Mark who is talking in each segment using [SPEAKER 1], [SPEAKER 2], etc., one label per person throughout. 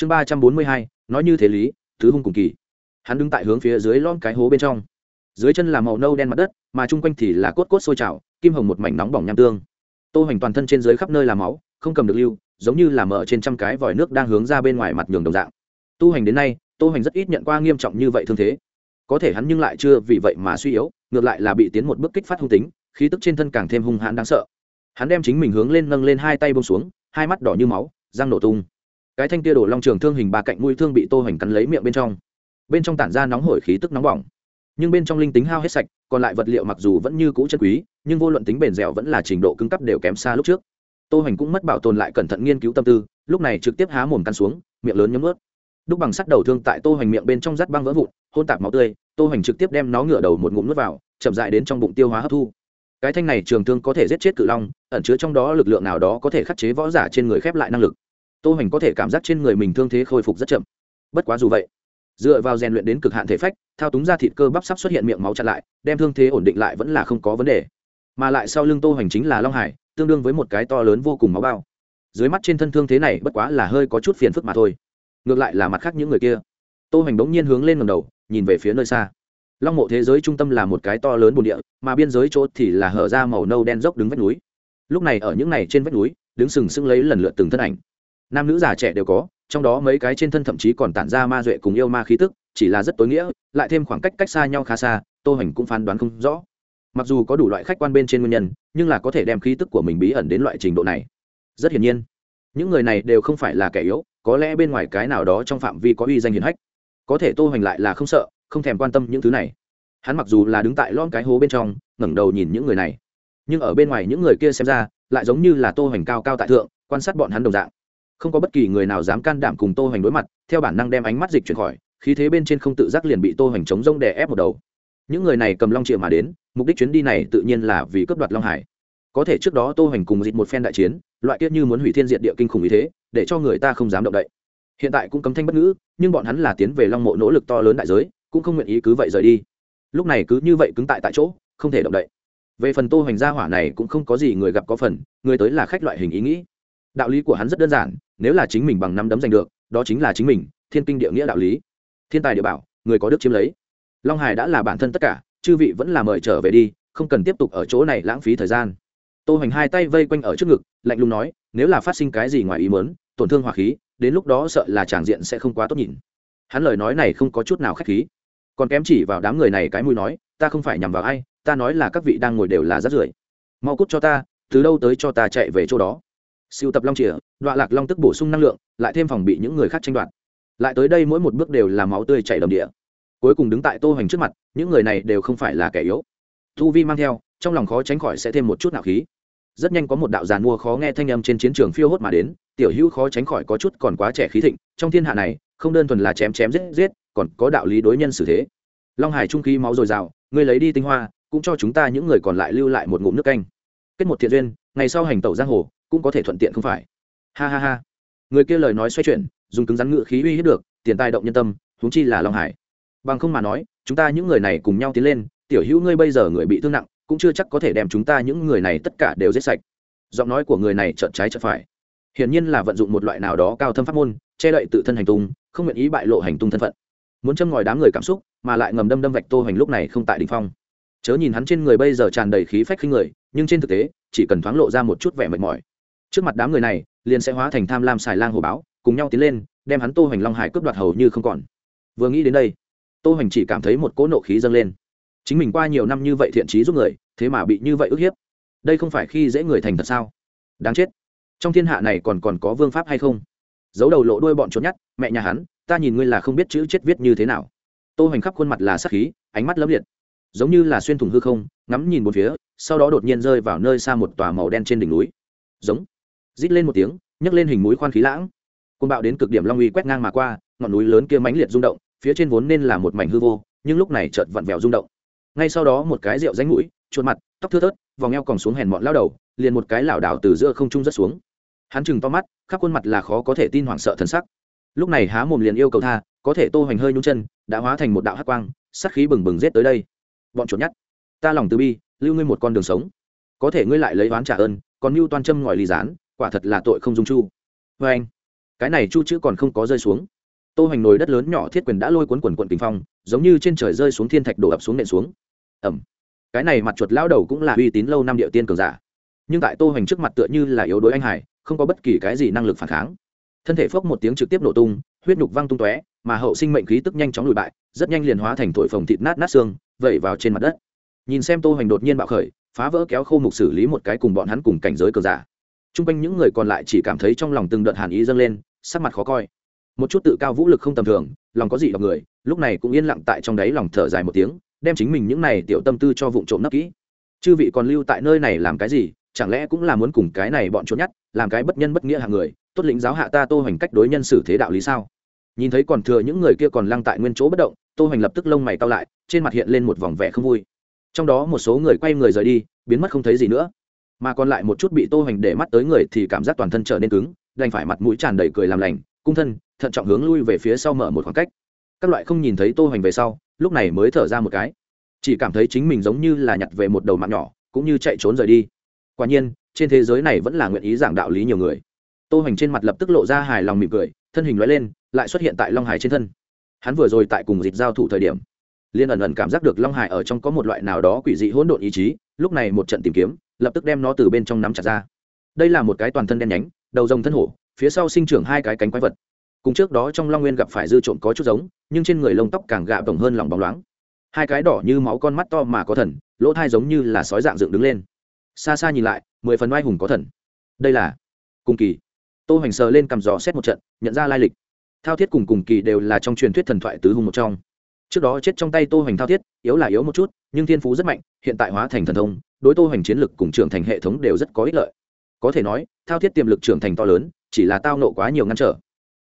[SPEAKER 1] chương ba trăm bốn mươi hai, nói như thế lý, thứ hung cùng kỳ. Hắn đứng tại hướng phía dưới lon cái hố bên trong. Dưới chân là màu nâu đen mặt đất, mà chung quanh thì là cốt cốt sôi trào, kim hồng một mảnh nóng bỏng nham tương. Tô hoành toàn thân trên dưới khắp nơi là máu, không cầm được lưu, giống như là mở trên trăm cái vòi nước đang hướng ra bên ngoài mặt đường đồng dạng. Tu hành đến nay, tô hoành rất ít nhận qua nghiêm trọng như vậy thương thế. Có thể hắn nhưng lại chưa vì vậy mà suy yếu, ngược lại là bị tiến một bước kích phát hung tính, khí tức trên thân càng thêm hung hãn đáng sợ. Hắn đem chính mình hướng lên nâng lên hai tay bông xuống, hai mắt đỏ như máu, răng nổ tung cái thanh kia đổ long trường thương hình ba cạnh mũi thương bị tô hoành cắn lấy miệng bên trong. Bên trong tản ra nóng hổi khí tức nóng bỏng. Nhưng bên trong linh tính hao hết sạch, còn lại vật liệu mặc dù vẫn như cũ chân quý, nhưng vô luận tính bền dẻo vẫn là trình độ cứng cấp đều kém xa lúc trước. Tô hoành cũng mất bảo tồn lại cẩn thận nghiên cứu tâm tư, lúc này trực tiếp há mồm cắn xuống, miệng lớn nhấm ướt đúc bằng sắt đầu thương tại tô hoành miệng bên trong rắt băng vỡ vụn, hôn tạp máu tươi, tô hoành trực tiếp đem nó ngửa đầu một ngụm nuốt vào, chậm dại đến trong bụng tiêu hóa hấp thu. Cái thanh này trường thương có thể giết chết cự long, ẩn chứa trong đó lực lượng nào đó có thể khắc chế võ giả trên người khép lại năng lực tô hoành có thể cảm giác trên người mình thương thế khôi phục rất chậm. Bất quá dù vậy, dựa vào rèn luyện đến cực hạn thể phách, thao túng ra thịt cơ bắp sắp xuất hiện miệng máu chặn lại, đem thương thế ổn định lại vẫn là không có vấn đề. Mà lại sau lưng tô hoành chính là long hải, tương đương với một cái to lớn vô cùng máu bao. Dưới mắt trên thân thương thế này bất quá là hơi có chút phiền phức mà thôi. Ngược lại là mặt khác những người kia. Tô hoành bỗng nhiên hướng lên ngầm đầu, nhìn về phía nơi xa. Long mộ thế giới trung tâm là một cái to lớn bồn địa, mà biên giới chỗ thì là hở ra màu nâu đen dốc đứng vách núi. Lúc này ở những này trên vách núi, đứng sừng sững lấy lần lượt từng thân ảnh nam nữ già trẻ đều có, trong đó mấy cái trên thân thậm chí còn tản ra ma duệ cùng yêu ma khí tức, chỉ là rất tối nghĩa, lại thêm khoảng cách cách xa nhau khá xa, tô hoành cũng phán đoán không rõ. Mặc dù có đủ loại khách quan bên trên nguyên nhân, nhưng là có thể đem khí tức của mình bí ẩn đến loại trình độ này. Rất hiển nhiên, những người này đều không phải là kẻ yếu, có lẽ bên ngoài cái nào đó trong phạm vi có uy danh hiển hách. Có thể tô hoành lại là không sợ, không thèm quan tâm những thứ này. Hắn mặc dù là đứng tại lon cái hố bên trong, ngẩng đầu nhìn những người này, nhưng ở bên ngoài những người kia xem ra, lại giống như là tô hoành cao cao tại thượng, quan sát bọn hắn đồng dạng không có bất kỳ người nào dám can đảm cùng tô hoành đối mặt, theo bản năng đem ánh mắt dịch chuyển khỏi, khí thế bên trên không tự giác liền bị tô hoành chống rông đè ép một đầu. Những người này cầm long triệu mà đến, mục đích chuyến đi này tự nhiên là vì cướp đoạt long hải. Có thể trước đó tô hoành cùng dịch một phen đại chiến, loại kiết như muốn hủy thiên diệt địa kinh khủng ý thế, để cho người ta không dám động đậy. Hiện tại cũng cấm thanh bất ngữ, nhưng bọn hắn là tiến về long mộ nỗ lực to lớn đại giới, cũng không nguyện ý cứ vậy rời đi. Lúc này cứ như vậy cứng tại tại chỗ, không thể động đậy. Về phần tô hoành gia hỏa này cũng không có gì người gặp có phần, người tới là khách loại hình ý nghĩ. Đạo lý của hắn rất đơn giản nếu là chính mình bằng năm đấm giành được đó chính là chính mình thiên kinh địa nghĩa đạo lý. Thiên tài địa bảo người có đức chiếm lấy. Long hải đã là bản thân tất cả chư vị vẫn là mời trở về đi không cần tiếp tục ở chỗ này lãng phí thời gian. Tô hoành hai tay vây quanh ở trước ngực lạnh lùng nói nếu là phát sinh cái gì ngoài ý muốn, tổn thương hỏa khí đến lúc đó sợ là tràng diện sẽ không quá tốt nhìn. Hắn lời nói này không có chút nào khách khí. Còn kém chỉ vào đám người này cái mũi nói ta không phải nhằm vào ai ta nói là các vị đang ngồi đều là rất rưởi. Mau cút cho ta từ đâu tới cho ta chạy về chỗ đó? siêu tập long chìa, đọa lạc long tức bổ sung năng lượng, lại thêm phòng bị những người khác tranh đoạt. Lại tới đây mỗi một bước đều là máu tươi chảy đầm địa. Cuối cùng đứng tại tô hoành trước mặt, những người này đều không phải là kẻ yếu. Thu vi mang theo, trong lòng khó tránh khỏi sẽ thêm một chút nạo khí. Rất nhanh có một đạo giàn mua khó nghe thanh âm trên chiến trường phiêu hốt mà đến, tiểu hữu khó tránh khỏi có chút còn quá trẻ khí thịnh, trong thiên hạ này, không đơn thuần là chém chém giết giết, còn có đạo lý đối nhân xử thế. Long hải trung khí máu dồi dào, ngươi lấy đi tinh hoa, cũng cho chúng ta những người còn lại lưu lại một ngụm nước canh. Kết một thiện duyên, ngày sau hành tẩu giang hồ cũng có thể thuận tiện không phải. Ha ha ha. Người kia lời nói xoay chuyển, dùng cứng rắn ngự khí uy hiếp được, tiền tài động nhân tâm, huống chi là long hải. Bằng không mà nói, chúng ta những người này cùng nhau tiến lên, tiểu hữu ngươi bây giờ người bị thương nặng, cũng chưa chắc có thể đem chúng ta những người này tất cả đều giết sạch. Giọng nói của người này trợn trái trợn phải. Hiển nhiên là vận dụng một loại nào đó cao thâm pháp môn, che đậy tự thân hành tung, không nguyện ý bại lộ hành tung thân phận. Muốn châm ngòi đám người cảm xúc, mà lại ngầm đâm đâm vạch tô hành lúc này không tại đình phong. Chớ nhìn hắn trên người bây giờ tràn đầy khí phách khinh người, nhưng trên thực tế, chỉ cần thoáng lộ ra một chút vẻ mệt mỏi trước mặt đám người này, liền sẽ hóa thành tham lam xài lang hồ báo, cùng nhau tiến lên, đem hắn tô hoành long hải cướp đoạt hầu như không còn. Vừa nghĩ đến đây, tô hoành chỉ cảm thấy một cỗ nộ khí dâng lên. Chính mình qua nhiều năm như vậy thiện trí giúp người, thế mà bị như vậy ức hiếp. Đây không phải khi dễ người thành thật sao? Đáng chết. Trong thiên hạ này còn còn có vương pháp hay không? Giấu đầu lộ đuôi bọn trốn nhát mẹ nhà hắn, ta nhìn ngươi là không biết chữ chết viết như thế nào. Tô hoành khắp khuôn mặt là sắc khí, ánh mắt lấp liệt. Giống như là xuyên thủng hư không, ngắm nhìn một phía, sau đó đột nhiên rơi vào nơi xa một tòa màu đen trên đỉnh núi. Giống rít lên một tiếng, nhấc lên hình mũi khoan khí lãng. Côn bạo đến cực điểm long uy quét ngang mà qua, ngọn núi lớn kia mãnh liệt rung động, phía trên vốn nên là một mảnh hư vô, nhưng lúc này chợt vặn vẹo rung động. Ngay sau đó một cái rượu ránh mũi, chuột mặt, tóc thưa thớt, vòng eo còn xuống hèn mọn lao đầu, liền một cái lảo đảo từ giữa không trung rất xuống. Hắn chừng to mắt, khắp khuôn mặt là khó có thể tin hoảng sợ thần sắc. Lúc này há mồm liền yêu cầu tha, có thể tô hoành hơi nhung chân, đã hóa thành một đạo hắc quang, sát khí bừng bừng rết tới đây. Bọn chuột nhát ta lòng từ bi, lưu ngươi một con đường sống. Có thể ngươi lại lấy oán trả ơn, còn mưu toan châm ngòi ly gián quả thật là tội không dung chu. Vê anh. Cái này chu chữ còn không có rơi xuống. Tô hoành nồi đất lớn nhỏ thiết quyền đã lôi cuốn quần quận kinh phong, giống như trên trời rơi xuống thiên thạch đổ ập xuống nện xuống. Ẩm. Cái này mặt chuột lao đầu cũng là uy tín lâu năm địa tiên cường giả. Nhưng tại tô hoành trước mặt tựa như là yếu đuối anh hải không có bất kỳ cái gì năng lực phản kháng. Thân thể phốc một tiếng trực tiếp nổ tung, huyết nhục văng tung tóe, mà hậu sinh mệnh khí tức nhanh chóng lùi bại, rất nhanh liền hóa thành thổi phồng thịt nát nát xương, vẩy vào trên mặt đất. Nhìn xem tô hoành đột nhiên bạo khởi, phá vỡ kéo khô mục xử lý một cái cùng bọn hắn cùng cảnh giới cường giả trung r quanh những người còn lại chỉ cảm thấy trong lòng từng đợt hàn ý dâng lên, sắc mặt khó coi. Một chút tự cao vũ lực không tầm thường, lòng có gì động người, lúc này cũng yên lặng tại trong đáy lòng thở dài một tiếng, đem chính mình những này tiểu tâm tư cho vụng trộm nấp kỹ. Chư vị còn lưu tại nơi này làm cái gì, chẳng lẽ cũng là muốn cùng cái này bọn trốn nhất làm cái bất nhân bất nghĩa hạng người, tốt lĩnh giáo hạ ta tô hoành cách đối nhân xử thế đạo lý sao? Nhìn thấy còn thừa những người kia còn lăng tại nguyên chỗ bất động, tô hoành lập tức lông mày cau lại, trên mặt hiện lên một vòng vẻ không vui. Trong đó một số người quay người rời đi, biến mất không thấy gì nữa mà còn lại một chút bị tô hoành để mắt tới người thì cảm giác toàn thân trở nên cứng, đành phải mặt mũi tràn đầy cười làm lành, cung thân, thận trọng hướng lui về phía sau mở một khoảng cách. Các loại không nhìn thấy tô hoành về sau, lúc này mới thở ra một cái. Chỉ cảm thấy chính mình giống như là nhặt về một đầu mạng nhỏ, cũng như chạy trốn rời đi. Quả nhiên, trên thế giới này vẫn là nguyện ý giảng đạo lý nhiều người. Tô hoành trên mặt lập tức lộ ra hài lòng mỉm cười, thân hình lóe lên, lại xuất hiện tại long hải trên thân. Hắn vừa rồi tại cùng dịch giao thủ thời điểm liên ẩn ẩn cảm giác được long hải ở trong có một loại nào đó quỷ dị hỗn độn ý chí, lúc này một trận tìm kiếm lập tức đem nó từ bên trong nắm chặt ra. Đây là một cái toàn thân đen nhánh, đầu rồng thân hổ, phía sau sinh trưởng hai cái cánh quái vật. Cùng trước đó trong long nguyên gặp phải dư trộm có chút giống, nhưng trên người lông tóc càng gạ bồng hơn lòng bóng loáng. Hai cái đỏ như máu con mắt to mà có thần, lỗ thai giống như là sói dạng dựng đứng lên. Xa xa nhìn lại, mười phần oai hùng có thần. Đây là cùng kỳ. Tô hoành sờ lên cầm giò xét một trận, nhận ra lai lịch. Thao thiết cùng cùng kỳ đều là trong truyền thuyết thần thoại tứ hùng một trong. Trước đó chết trong tay tô hoành thao thiết, yếu là yếu một chút, nhưng thiên phú rất mạnh, hiện tại hóa thành thần thông đối tô hành chiến lực cùng trưởng thành hệ thống đều rất có ích lợi. Có thể nói thao thiết tiềm lực trưởng thành to lớn chỉ là tao nộ quá nhiều ngăn trở.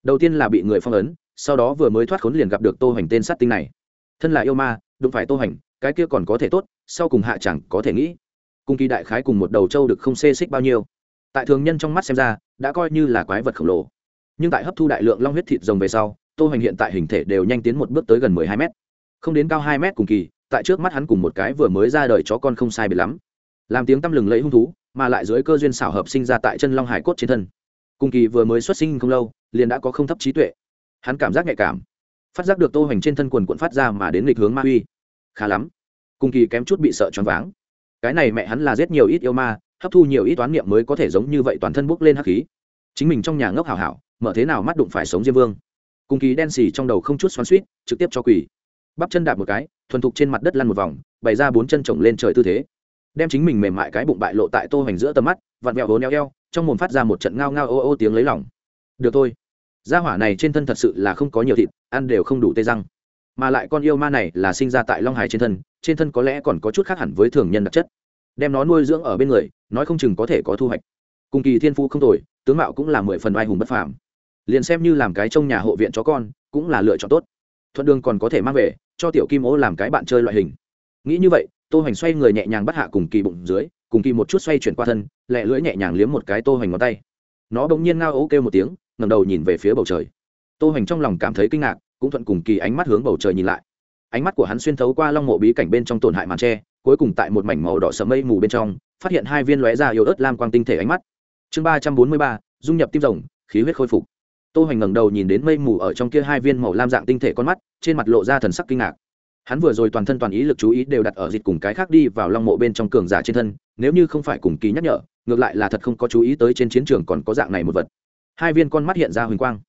[SPEAKER 1] Đầu tiên là bị người phong ấn sau đó vừa mới thoát khốn liền gặp được tô hành tên sát tinh này. Thân là yêu ma đụng phải tô hành, cái kia còn có thể tốt sau cùng hạ chẳng có thể nghĩ. Cung kỳ đại khái cùng một đầu trâu được không xê xích bao nhiêu. Tại thường nhân trong mắt xem ra đã coi như là quái vật khổng lồ. Nhưng tại hấp thu đại lượng long huyết thịt rồng về sau tô hành hiện tại hình thể đều nhanh tiến một bước tới gần mười hai mét. Không đến cao hai mét cùng kỳ tại trước mắt hắn cùng một cái vừa mới ra đời chó con không sai biệt lắm. Làm tiếng tăm lừng lẫy hung thú, mà lại dưới cơ duyên xảo hợp sinh ra tại chân long hải cốt trên thân. Cùng kỳ vừa mới xuất sinh không lâu, liền đã có không thấp trí tuệ. Hắn cảm giác nhạy cảm, phát giác được tô hoành trên thân quần quận phát ra mà đến lịch hướng ma uy. Khá lắm. Cùng kỳ kém chút bị sợ choáng váng. Cái này mẹ hắn là giết nhiều ít yêu ma, hấp thu nhiều ít toán niệm mới có thể giống như vậy toàn thân bốc lên hắc khí. Chính mình trong nhà ngốc hảo hảo, mở thế nào mắt đụng phải sống diêm vương. Cung kỳ đen xì trong đầu không chút xoắn suýt trực tiếp cho quỷ bắp chân đạp một cái, thuần thục trên mặt đất lăn một vòng, bày ra bốn chân chồng lên trời tư thế. Đem chính mình mềm mại cái bụng bại lộ tại tô hoành giữa tầm mắt, vặn vẹo vốn eo eo, trong mồm phát ra một trận ngao ngao ô ô tiếng lấy lòng. Được thôi. Gia hỏa này trên thân thật sự là không có nhiều thịt, ăn đều không đủ tê răng. Mà lại con yêu ma này là sinh ra tại long hải trên thân trên thân có lẽ còn có chút khác hẳn với thường nhân đặc chất. Đem nó nuôi dưỡng ở bên người, nói không chừng có thể có thu hoạch. Cùng kỳ thiên phu không tồi, tướng mạo cũng là mười phần oai hùng bất phàm. Liền xem như làm cái trong nhà hộ viện chó con, cũng là lựa chọn tốt. Thuận đường còn có thể mang về cho tiểu kim ô làm cái bạn chơi loại hình. Nghĩ như vậy, tô hoành xoay người nhẹ nhàng bắt hạ cùng kỳ bụng dưới, cùng kỳ một chút xoay chuyển qua thân, lẹ lưỡi nhẹ nhàng liếm một cái tô hoành ngón tay. Nó bỗng nhiên ngao ố kêu một tiếng, ngẩng đầu nhìn về phía bầu trời. Tô hoành trong lòng cảm thấy kinh ngạc, cũng thuận cùng kỳ ánh mắt hướng bầu trời nhìn lại. Ánh mắt của hắn xuyên thấu qua long mộ bí cảnh bên trong tổn hại màn tre, cuối cùng tại một mảnh màu đỏ sẫm mây mù bên trong, phát hiện hai viên lóe ra yếu ớt lam quang tinh thể ánh mắt. Chương ba trăm bốn mươi ba, dung nhập tim rồng, khí huyết khôi phục tô hoành ngẩng đầu nhìn đến mây mù ở trong kia hai viên màu lam dạng tinh thể con mắt, trên mặt lộ ra thần sắc kinh ngạc. Hắn vừa rồi toàn thân toàn ý lực chú ý đều đặt ở dịch cùng cái khác đi vào long mộ bên trong cường giả trên thân, nếu như không phải cùng kỳ nhắc nhở, ngược lại là thật không có chú ý tới trên chiến trường còn có dạng này một vật. Hai viên con mắt hiện ra huỳnh quang.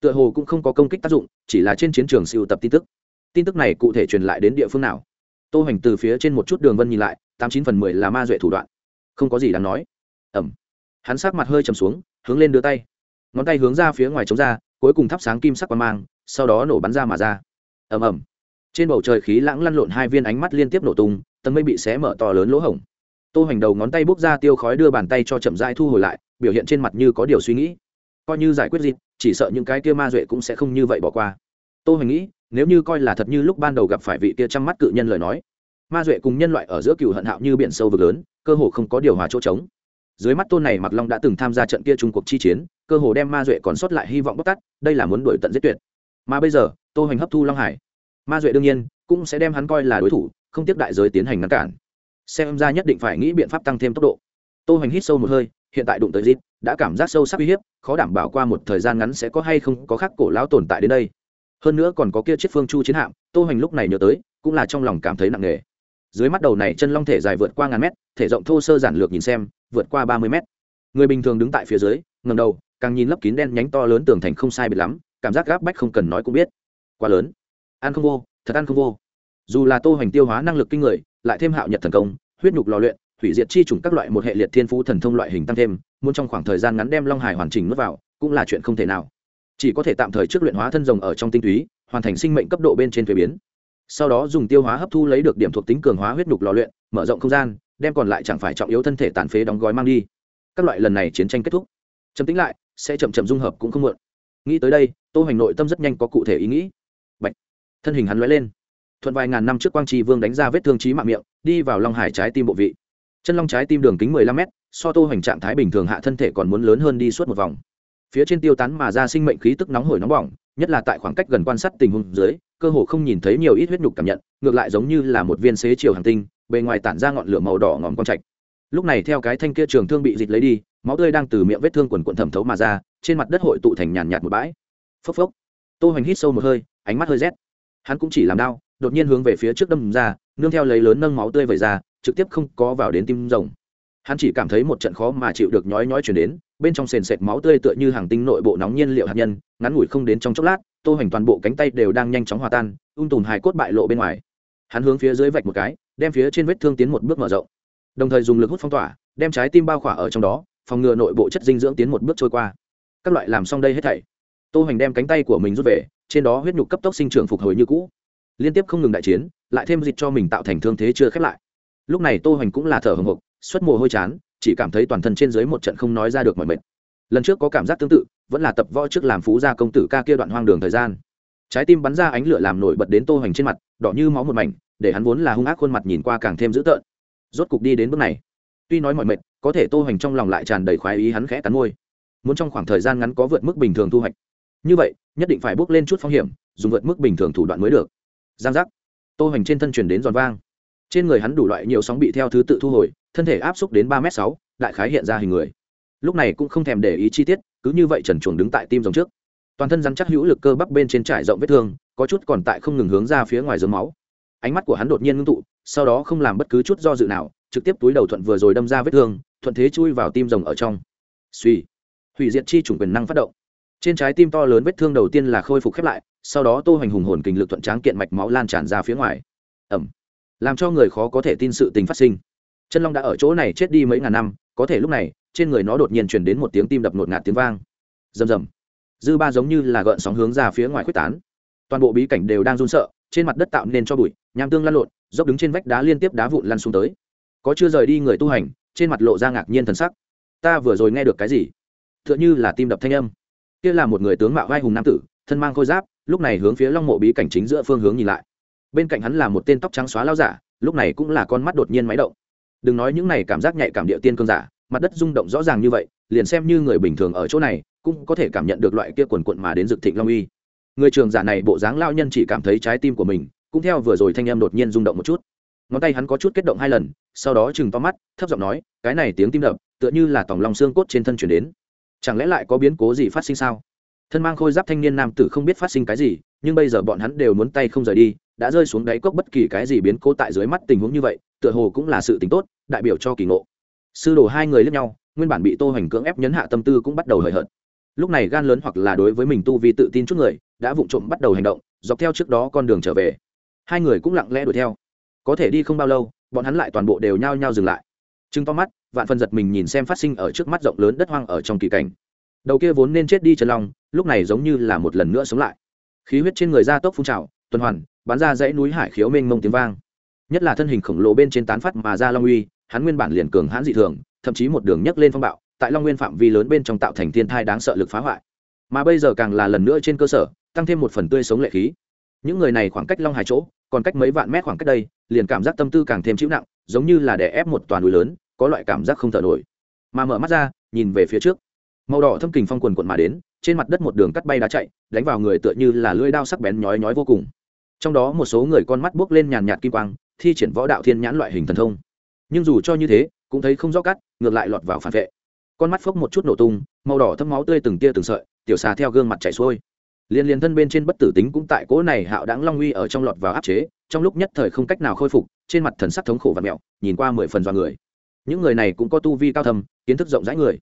[SPEAKER 1] Tựa hồ cũng không có công kích tác dụng, chỉ là trên chiến trường siêu tập tin tức. Tin tức này cụ thể truyền lại đến địa phương nào? Tô hoành từ phía trên một chút đường vân nhìn lại, tám chín phần mười là ma duệ thủ đoạn. Không có gì đáng nói. Ẩm. Hắn sát mặt hơi trầm xuống, hướng lên đưa tay ngón tay hướng ra phía ngoài chống ra, cuối cùng thắp sáng kim sắc qua mang, sau đó nổ bắn ra mà ra. Ầm ầm. Trên bầu trời khí lãng lăn lộn hai viên ánh mắt liên tiếp nổ tung, tầng mây bị xé mở to lớn lỗ hổng. Tô hoành đầu ngón tay bốc ra tiêu khói đưa bàn tay cho chậm rãi thu hồi lại, biểu hiện trên mặt như có điều suy nghĩ. Coi như giải quyết dịp, chỉ sợ những cái kia ma duệ cũng sẽ không như vậy bỏ qua. Tô hoành nghĩ, nếu như coi là thật như lúc ban đầu gặp phải vị kia trăm mắt cự nhân lời nói, ma duệ cùng nhân loại ở giữa cựu hận hạo như biển sâu vực lớn, cơ hồ không có điều hòa chỗ trống. Dưới mắt tôn này mặc long đã từng tham gia trận kia trung cuộc chi chiến cơ hồ đem ma duệ còn sót lại hy vọng bóc tát, đây là muốn đuổi tận giết tuyệt. Mà bây giờ, tô hoành hấp thu long hải. Ma duệ đương nhiên cũng sẽ đem hắn coi là đối thủ, không tiếp đại giới tiến hành ngăn cản. Xem ra nhất định phải nghĩ biện pháp tăng thêm tốc độ. Tô hoành hít sâu một hơi, hiện tại đụng tới dịp đã cảm giác sâu sắc uy hiếp, khó đảm bảo qua một thời gian ngắn sẽ có hay không có khác cổ lão tồn tại đến đây. Hơn nữa còn có kia chiếc phương chu chiến hạm, tô hoành lúc này nhớ tới, cũng là trong lòng cảm thấy nặng nề. Dưới mắt đầu này chân long thể dài vượt qua ngàn mét, thể rộng thô sơ giản lược nhìn xem, vượt qua ba mươi mét. Người bình thường đứng tại phía dưới ngầm đầu càng nhìn lấp kín đen nhánh to lớn tường thành không sai biệt lắm, cảm giác gáp bách không cần nói cũng biết. Quá lớn. Ăn không vô, thật ăn không vô. Dù là tô hoành tiêu hóa năng lực kinh người, lại thêm hạo nhật thần công, huyết nhục lò luyện, thủy diệt chi chủng các loại một hệ liệt thiên phú thần thông loại hình tăng thêm, muốn trong khoảng thời gian ngắn đem long hải hoàn chỉnh nuốt vào, cũng là chuyện không thể nào. Chỉ có thể tạm thời trước luyện hóa thân rồng ở trong tinh túy, hoàn thành sinh mệnh cấp độ bên trên thuế biến. Sau đó dùng tiêu hóa hấp thu lấy được điểm thuộc tính cường hóa huyết nhục lò luyện, mở rộng không gian, đem còn lại chẳng phải trọng yếu thân thể tàn phế đóng gói mang đi. Các loại lần này chiến tranh kết thúc. Chấm tính lại sẽ chậm chậm dung hợp cũng không muộn. Nghĩ tới đây, tô hoành nội tâm rất nhanh có cụ thể ý nghĩ. Bạch. thân hình hắn lóe lên. Thuận vài ngàn năm trước quang tri vương đánh ra vết thương trí mạng miệng, đi vào long hải trái tim bộ vị. Chân long trái tim đường kính mười lăm m so tô hoành trạng thái bình thường hạ thân thể còn muốn lớn hơn đi suốt một vòng. Phía trên tiêu tán mà ra sinh mệnh khí tức nóng hổi nóng bỏng, nhất là tại khoảng cách gần quan sát tình huống dưới, cơ hồ không nhìn thấy nhiều ít huyết nhục cảm nhận, ngược lại giống như là một viên xế chiều hành tinh, bề ngoài tản ra ngọn lửa màu đỏ ngòm con trạch. Lúc này theo cái thanh kia trường thương bị dịch lấy đi máu tươi đang từ miệng vết thương quần quận thẩm thấu mà ra, trên mặt đất hội tụ thành nhàn nhạt một bãi. Phốc phốc. Tô hoành hít sâu một hơi, ánh mắt hơi rét. Hắn cũng chỉ làm đau, đột nhiên hướng về phía trước đâm ra, nương theo lấy lớn nâng máu tươi vẩy ra, trực tiếp không có vào đến tim rồng. Hắn chỉ cảm thấy một trận khó mà chịu được nhói nhói truyền đến, bên trong sền sệt máu tươi tựa như hàng tinh nội bộ nóng nhiên liệu hạt nhân, ngắn ngủi không đến trong chốc lát, tô hoành toàn bộ cánh tay đều đang nhanh chóng hòa tan, ung tùm hài cốt bại lộ bên ngoài. Hắn hướng phía dưới vạch một cái, đem phía trên vết thương tiến một bước mở rộng. Đồng thời dùng lực hút phong tỏa, đem trái tim bao khỏa ở trong đó phòng ngừa nội bộ chất dinh dưỡng tiến một bước trôi qua. Các loại làm xong đây hết thảy. Tô hoành đem cánh tay của mình rút về, trên đó huyết nhục cấp tốc sinh trưởng phục hồi như cũ. Liên tiếp không ngừng đại chiến, lại thêm dịch cho mình tạo thành thương thế chưa khép lại. Lúc này tô hoành cũng là thở hồng hộc, xuất mồ hôi chán, chỉ cảm thấy toàn thân trên dưới một trận không nói ra được mọi mệt. Lần trước có cảm giác tương tự, vẫn là tập võ trước làm phú gia công tử ca kia đoạn hoang đường thời gian. Trái tim bắn ra ánh lửa làm nổi bật đến tô hoành trên mặt, đỏ như máu một mảnh, để hắn vốn là hung ác khuôn mặt nhìn qua càng thêm dữ tợn. Rốt cục đi đến bước này. Tuy nói mọi mệt có thể tô hành trong lòng lại tràn đầy khoái ý hắn khẽ cắn môi. Muốn trong khoảng thời gian ngắn có vượt mức bình thường thu hoạch. Như vậy, nhất định phải bước lên chút phong hiểm, dùng vượt mức bình thường thủ đoạn mới được. Giang giác. Tô hành trên thân chuyển đến giòn vang. Trên người hắn đủ loại nhiều sóng bị theo thứ tự thu hồi, thân thể áp xúc đến ba m sáu, đại khái hiện ra hình người. Lúc này cũng không thèm để ý chi tiết, cứ như vậy trần chuồng đứng tại tim dòng trước. Toàn thân rắn chắc hữu lực cơ bắp bên trên trải rộng vết thương, có chút còn tại không ngừng hướng ra phía ngoài dớm máu. Ánh mắt của hắn đột nhiên ngưng tụ, sau đó không làm bất cứ chút do dự nào trực tiếp túi đầu thuận vừa rồi đâm ra vết thương, thuận thế chui vào tim rồng ở trong. Suy hủy diệt chi chủng quyền năng phát động. Trên trái tim to lớn vết thương đầu tiên là khôi phục khép lại, sau đó tô hành hùng hồn kình lực thuận tráng kiện mạch máu lan tràn ra phía ngoài. Ẩm. Làm cho người khó có thể tin sự tình phát sinh. Chân long đã ở chỗ này chết đi mấy ngàn năm, có thể lúc này, trên người nó đột nhiên truyền đến một tiếng tim đập ngột ngạt tiếng vang. Rầm rầm. Dư ba giống như là gợn sóng hướng ra phía ngoài khuếch tán. Toàn bộ bí cảnh đều đang run sợ, trên mặt đất tạo nên cho bụi, nham tương lăn lộn, dốc đứng trên vách đá liên tiếp đá vụn lăn xuống tới có chưa rời đi người tu hành, trên mặt lộ ra ngạc nhiên thần sắc. Ta vừa rồi nghe được cái gì? T h ư ợ n h ư là tim đập thanh âm. Kia là một người tướng mạo vai hùng nam tử, thân mang khôi giáp, lúc này hướng phía long mộ bí cảnh chính giữa phương hướng nhìn lại. Bên cạnh hắn là một tên tóc trắng xóa lao giả, lúc này cũng là con mắt đột nhiên máy động. Đừng nói những này cảm giác nhạy cảm địa tiên cơn giả, mặt đất rung động rõ ràng như vậy, liền xem như người bình thường ở chỗ này, cũng có thể cảm nhận được loại kia quần quận mà đến dực thịnh long uy. Người trường giả này bộ dáng lao nhân chỉ cảm thấy trái tim của mình, cũng theo vừa rồi thanh em đột nhiên rung động một chút ngón tay hắn có chút kết động hai lần, sau đó chừng to mắt, thấp giọng nói, cái này tiếng tim đập, tựa như là tòng lòng xương cốt trên thân chuyển đến. Chẳng lẽ lại có biến cố gì phát sinh sao? Thân mang khôi giáp thanh niên nam tử không biết phát sinh cái gì, nhưng bây giờ bọn hắn đều muốn tay không rời đi, đã rơi xuống đáy cốc bất kỳ cái gì biến cố tại dưới mắt tình huống như vậy, tựa hồ cũng là sự tính tốt, đại biểu cho kỳ ngộ. Sư đồ hai người lẫn nhau, nguyên bản bị tô hoành cưỡng ép nhấn hạ tâm tư cũng bắt đầu hời hợt. Lúc này gan lớn hoặc là đối với mình tu vì tự tin chút người, đã vụng trộm bắt đầu hành động, dọc theo trước đó con đường trở về. Hai người cũng lặng lẽ đuổi theo có thể đi không bao lâu, bọn hắn lại toàn bộ đều nhao nhao dừng lại. Chứng to mắt, vạn phần giật mình nhìn xem phát sinh ở trước mắt rộng lớn đất hoang ở trong kỳ cảnh. Đầu kia vốn nên chết đi trần long, lúc này giống như là một lần nữa sống lại. Khí huyết trên người da tốc phun trào, tuần hoàn, bắn ra dãy núi hải khiếu mênh mông tiếng vang. Nhất là thân hình khổng lồ bên trên tán phát mà ra long uy, hắn nguyên bản liền cường hãn dị thường, thậm chí một đường nhấc lên phong bạo, tại long nguyên phạm vi lớn bên trong tạo thành thiên thai đáng sợ lực phá hoại. Mà bây giờ càng là lần nữa trên cơ sở, tăng thêm một phần tươi sống lệ khí. Những người này khoảng cách long hải chỗ còn cách mấy vạn mét khoảng cách đây, liền cảm giác tâm tư càng thêm chịu nặng, giống như là đè ép một toàn núi lớn, có loại cảm giác không thở nổi. Mà mở mắt ra, nhìn về phía trước. Màu đỏ thâm kình phong quần quận mà đến, trên mặt đất một đường cắt bay đá chạy, đánh vào người tựa như là lưỡi đao sắc bén nhói nhói vô cùng. Trong đó một số người con mắt buốc lên nhàn nhạt kim quang, thi triển võ đạo thiên nhãn loại hình thần thông. Nhưng dù cho như thế, cũng thấy không rõ cắt, ngược lại lọt vào phản vệ. Con mắt phốc một chút nổ tung, màu đỏ thâm máu tươi từng tia từng sợi, tiểu xà theo gương mặt chảy xuôi liên liên thân bên trên bất tử tính cũng tại cố này hạo đáng long uy ở trong lọt vào áp chế, trong lúc nhất thời không cách nào khôi phục, trên mặt thần sắc thống khổ và mẹo, nhìn qua mười phần do người. Những người này cũng có tu vi cao thầm kiến thức rộng rãi người.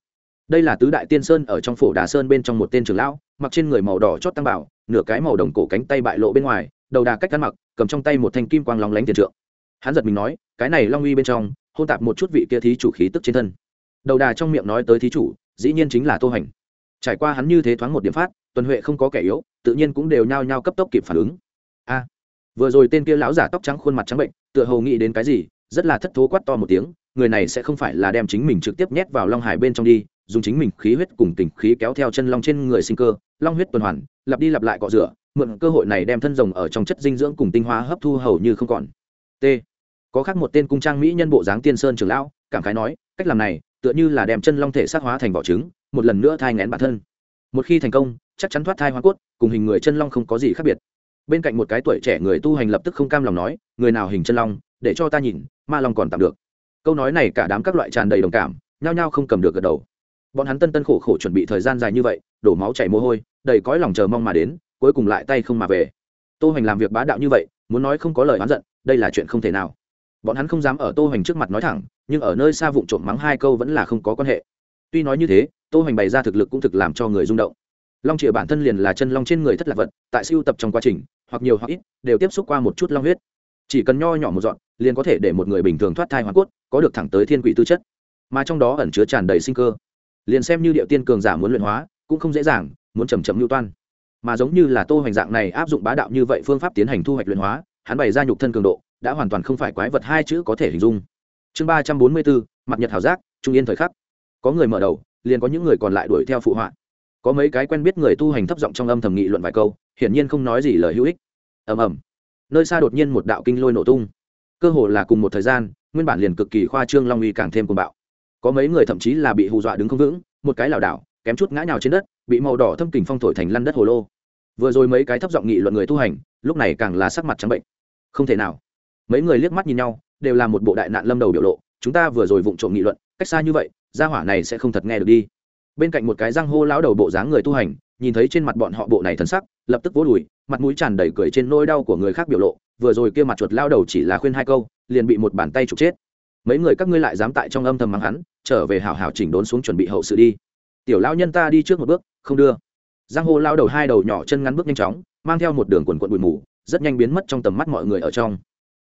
[SPEAKER 1] Đây là tứ đại tiên sơn ở trong phổ đà sơn bên trong một tên trưởng lão, mặc trên người màu đỏ chót tăng bảo, nửa cái màu đồng cổ cánh tay bại lộ bên ngoài, đầu đà cách ăn mặc, cầm trong tay một thanh kim quang lóng lánh tiền trượng. Hắn giật mình nói, cái này long uy bên trong, hôn tạp một chút vị kia thí chủ khí tức trên thân. Đầu đà trong miệng nói tới thí chủ, dĩ nhiên chính là tô hành. Trải qua hắn như thế thoáng một điểm phát tuần huệ không có kẻ yếu, tự nhiên cũng đều nhao nhao cấp tốc kịp phản ứng. A, vừa rồi tên kia lão giả tóc trắng khuôn mặt trắng bệnh, tựa hồ nghĩ đến cái gì, rất là thất thố quát to một tiếng, người này sẽ không phải là đem chính mình trực tiếp nhét vào long hải bên trong đi, dùng chính mình khí huyết cùng tình khí kéo theo chân long trên người sinh cơ, long huyết tuần hoàn, lặp đi lặp lại cọ rửa, mượn cơ hội này đem thân rồng ở trong chất dinh dưỡng cùng tinh hoa hấp thu hầu như không còn. T, có khác một tên cung trang mỹ nhân bộ dáng tiên sơn trường lão, cảm khái nói, cách làm này, tựa như là đem chân long thể xác hóa thành vỏ trứng, một lần nữa thai ngén bản thân. Một khi thành công chắc chắn thoát thai hoa cốt, cùng hình người chân long không có gì khác biệt. Bên cạnh một cái tuổi trẻ người tu hành lập tức không cam lòng nói, người nào hình chân long, để cho ta nhìn, ma long còn tạm được. Câu nói này cả đám các loại tràn đầy đồng cảm, nhao nhao không cầm được gật đầu. Bọn hắn tân tân khổ khổ chuẩn bị thời gian dài như vậy, đổ máu chảy mồ hôi, đầy cõi lòng chờ mong mà đến, cuối cùng lại tay không mà về. Tô hoành làm việc bá đạo như vậy, muốn nói không có lời oán giận, đây là chuyện không thể nào. Bọn hắn không dám ở tô hoành trước mặt nói thẳng, nhưng ở nơi xa vụng trộm mắng hai câu vẫn là không có quan hệ. Tuy nói như thế, tô hoành bày ra thực lực cũng thực làm cho người rung động long chìa bản thân liền là chân long trên người thất lạc vật, tại siêu tập trong quá trình, hoặc nhiều hoặc ít, đều tiếp xúc qua một chút long huyết. Chỉ cần nho nhỏ một dọn, liền có thể để một người bình thường thoát thai hoàn cốt, có được thẳng tới thiên quỷ tư chất. Mà trong đó ẩn chứa tràn đầy sinh cơ. Liền xem như điệu tiên cường giả muốn luyện hóa, cũng không dễ dàng, muốn chầm chậm lưu toan. Mà giống như là tô hành dạng này áp dụng bá đạo như vậy phương pháp tiến hành thu hoạch luyện hóa, hắn bày ra nhục thân cường độ, đã hoàn toàn không phải quái vật hai chữ có thể hình dung. Chương ba trăm bốn mươi bốn, mặt nhật hảo giác, trung yên thời khắc. Có người mở đầu, liền có những người còn lại đuổi theo phụ họa có mấy cái quen biết người tu hành thấp giọng trong âm thầm nghị luận vài câu, hiển nhiên không nói gì lời hữu ích. Ầm ầm. Nơi xa đột nhiên một đạo kinh lôi nổ tung. Cơ hồ là cùng một thời gian, nguyên bản liền cực kỳ khoa trương long uy càng thêm cuồng bạo. Có mấy người thậm chí là bị hù dọa đứng không vững, một cái lảo đảo, kém chút ngã nhào trên đất, bị màu đỏ thâm kình phong thổi thành lăn đất hồ lô. Vừa rồi mấy cái thấp giọng nghị luận người tu hành, lúc này càng là sắc mặt trắng bệnh. Không thể nào. Mấy người liếc mắt nhìn nhau, đều là một bộ đại nạn lâm đầu biểu lộ, chúng ta vừa rồi vụng trộm nghị luận, cách xa như vậy, gia hỏa này sẽ không thật nghe được đi bên cạnh một cái răng hô lão đầu bộ dáng người tu hành, nhìn thấy trên mặt bọn họ bộ này thân sắc, lập tức vỗ đùi, mặt mũi tràn đầy cười trên nỗi đau của người khác biểu lộ, vừa rồi kia mặt chuột lao đầu chỉ là khuyên hai câu, liền bị một bàn tay trục chết. Mấy người các ngươi lại dám tại trong âm thầm mắng hắn, trở về hảo hảo chỉnh đốn xuống chuẩn bị hậu sự đi. Tiểu lao nhân ta đi trước một bước, không đưa. Giang hô lao đầu hai đầu nhỏ chân ngắn bước nhanh chóng, mang theo một đường quần quận bụi mù, rất nhanh biến mất trong tầm mắt mọi người ở trong.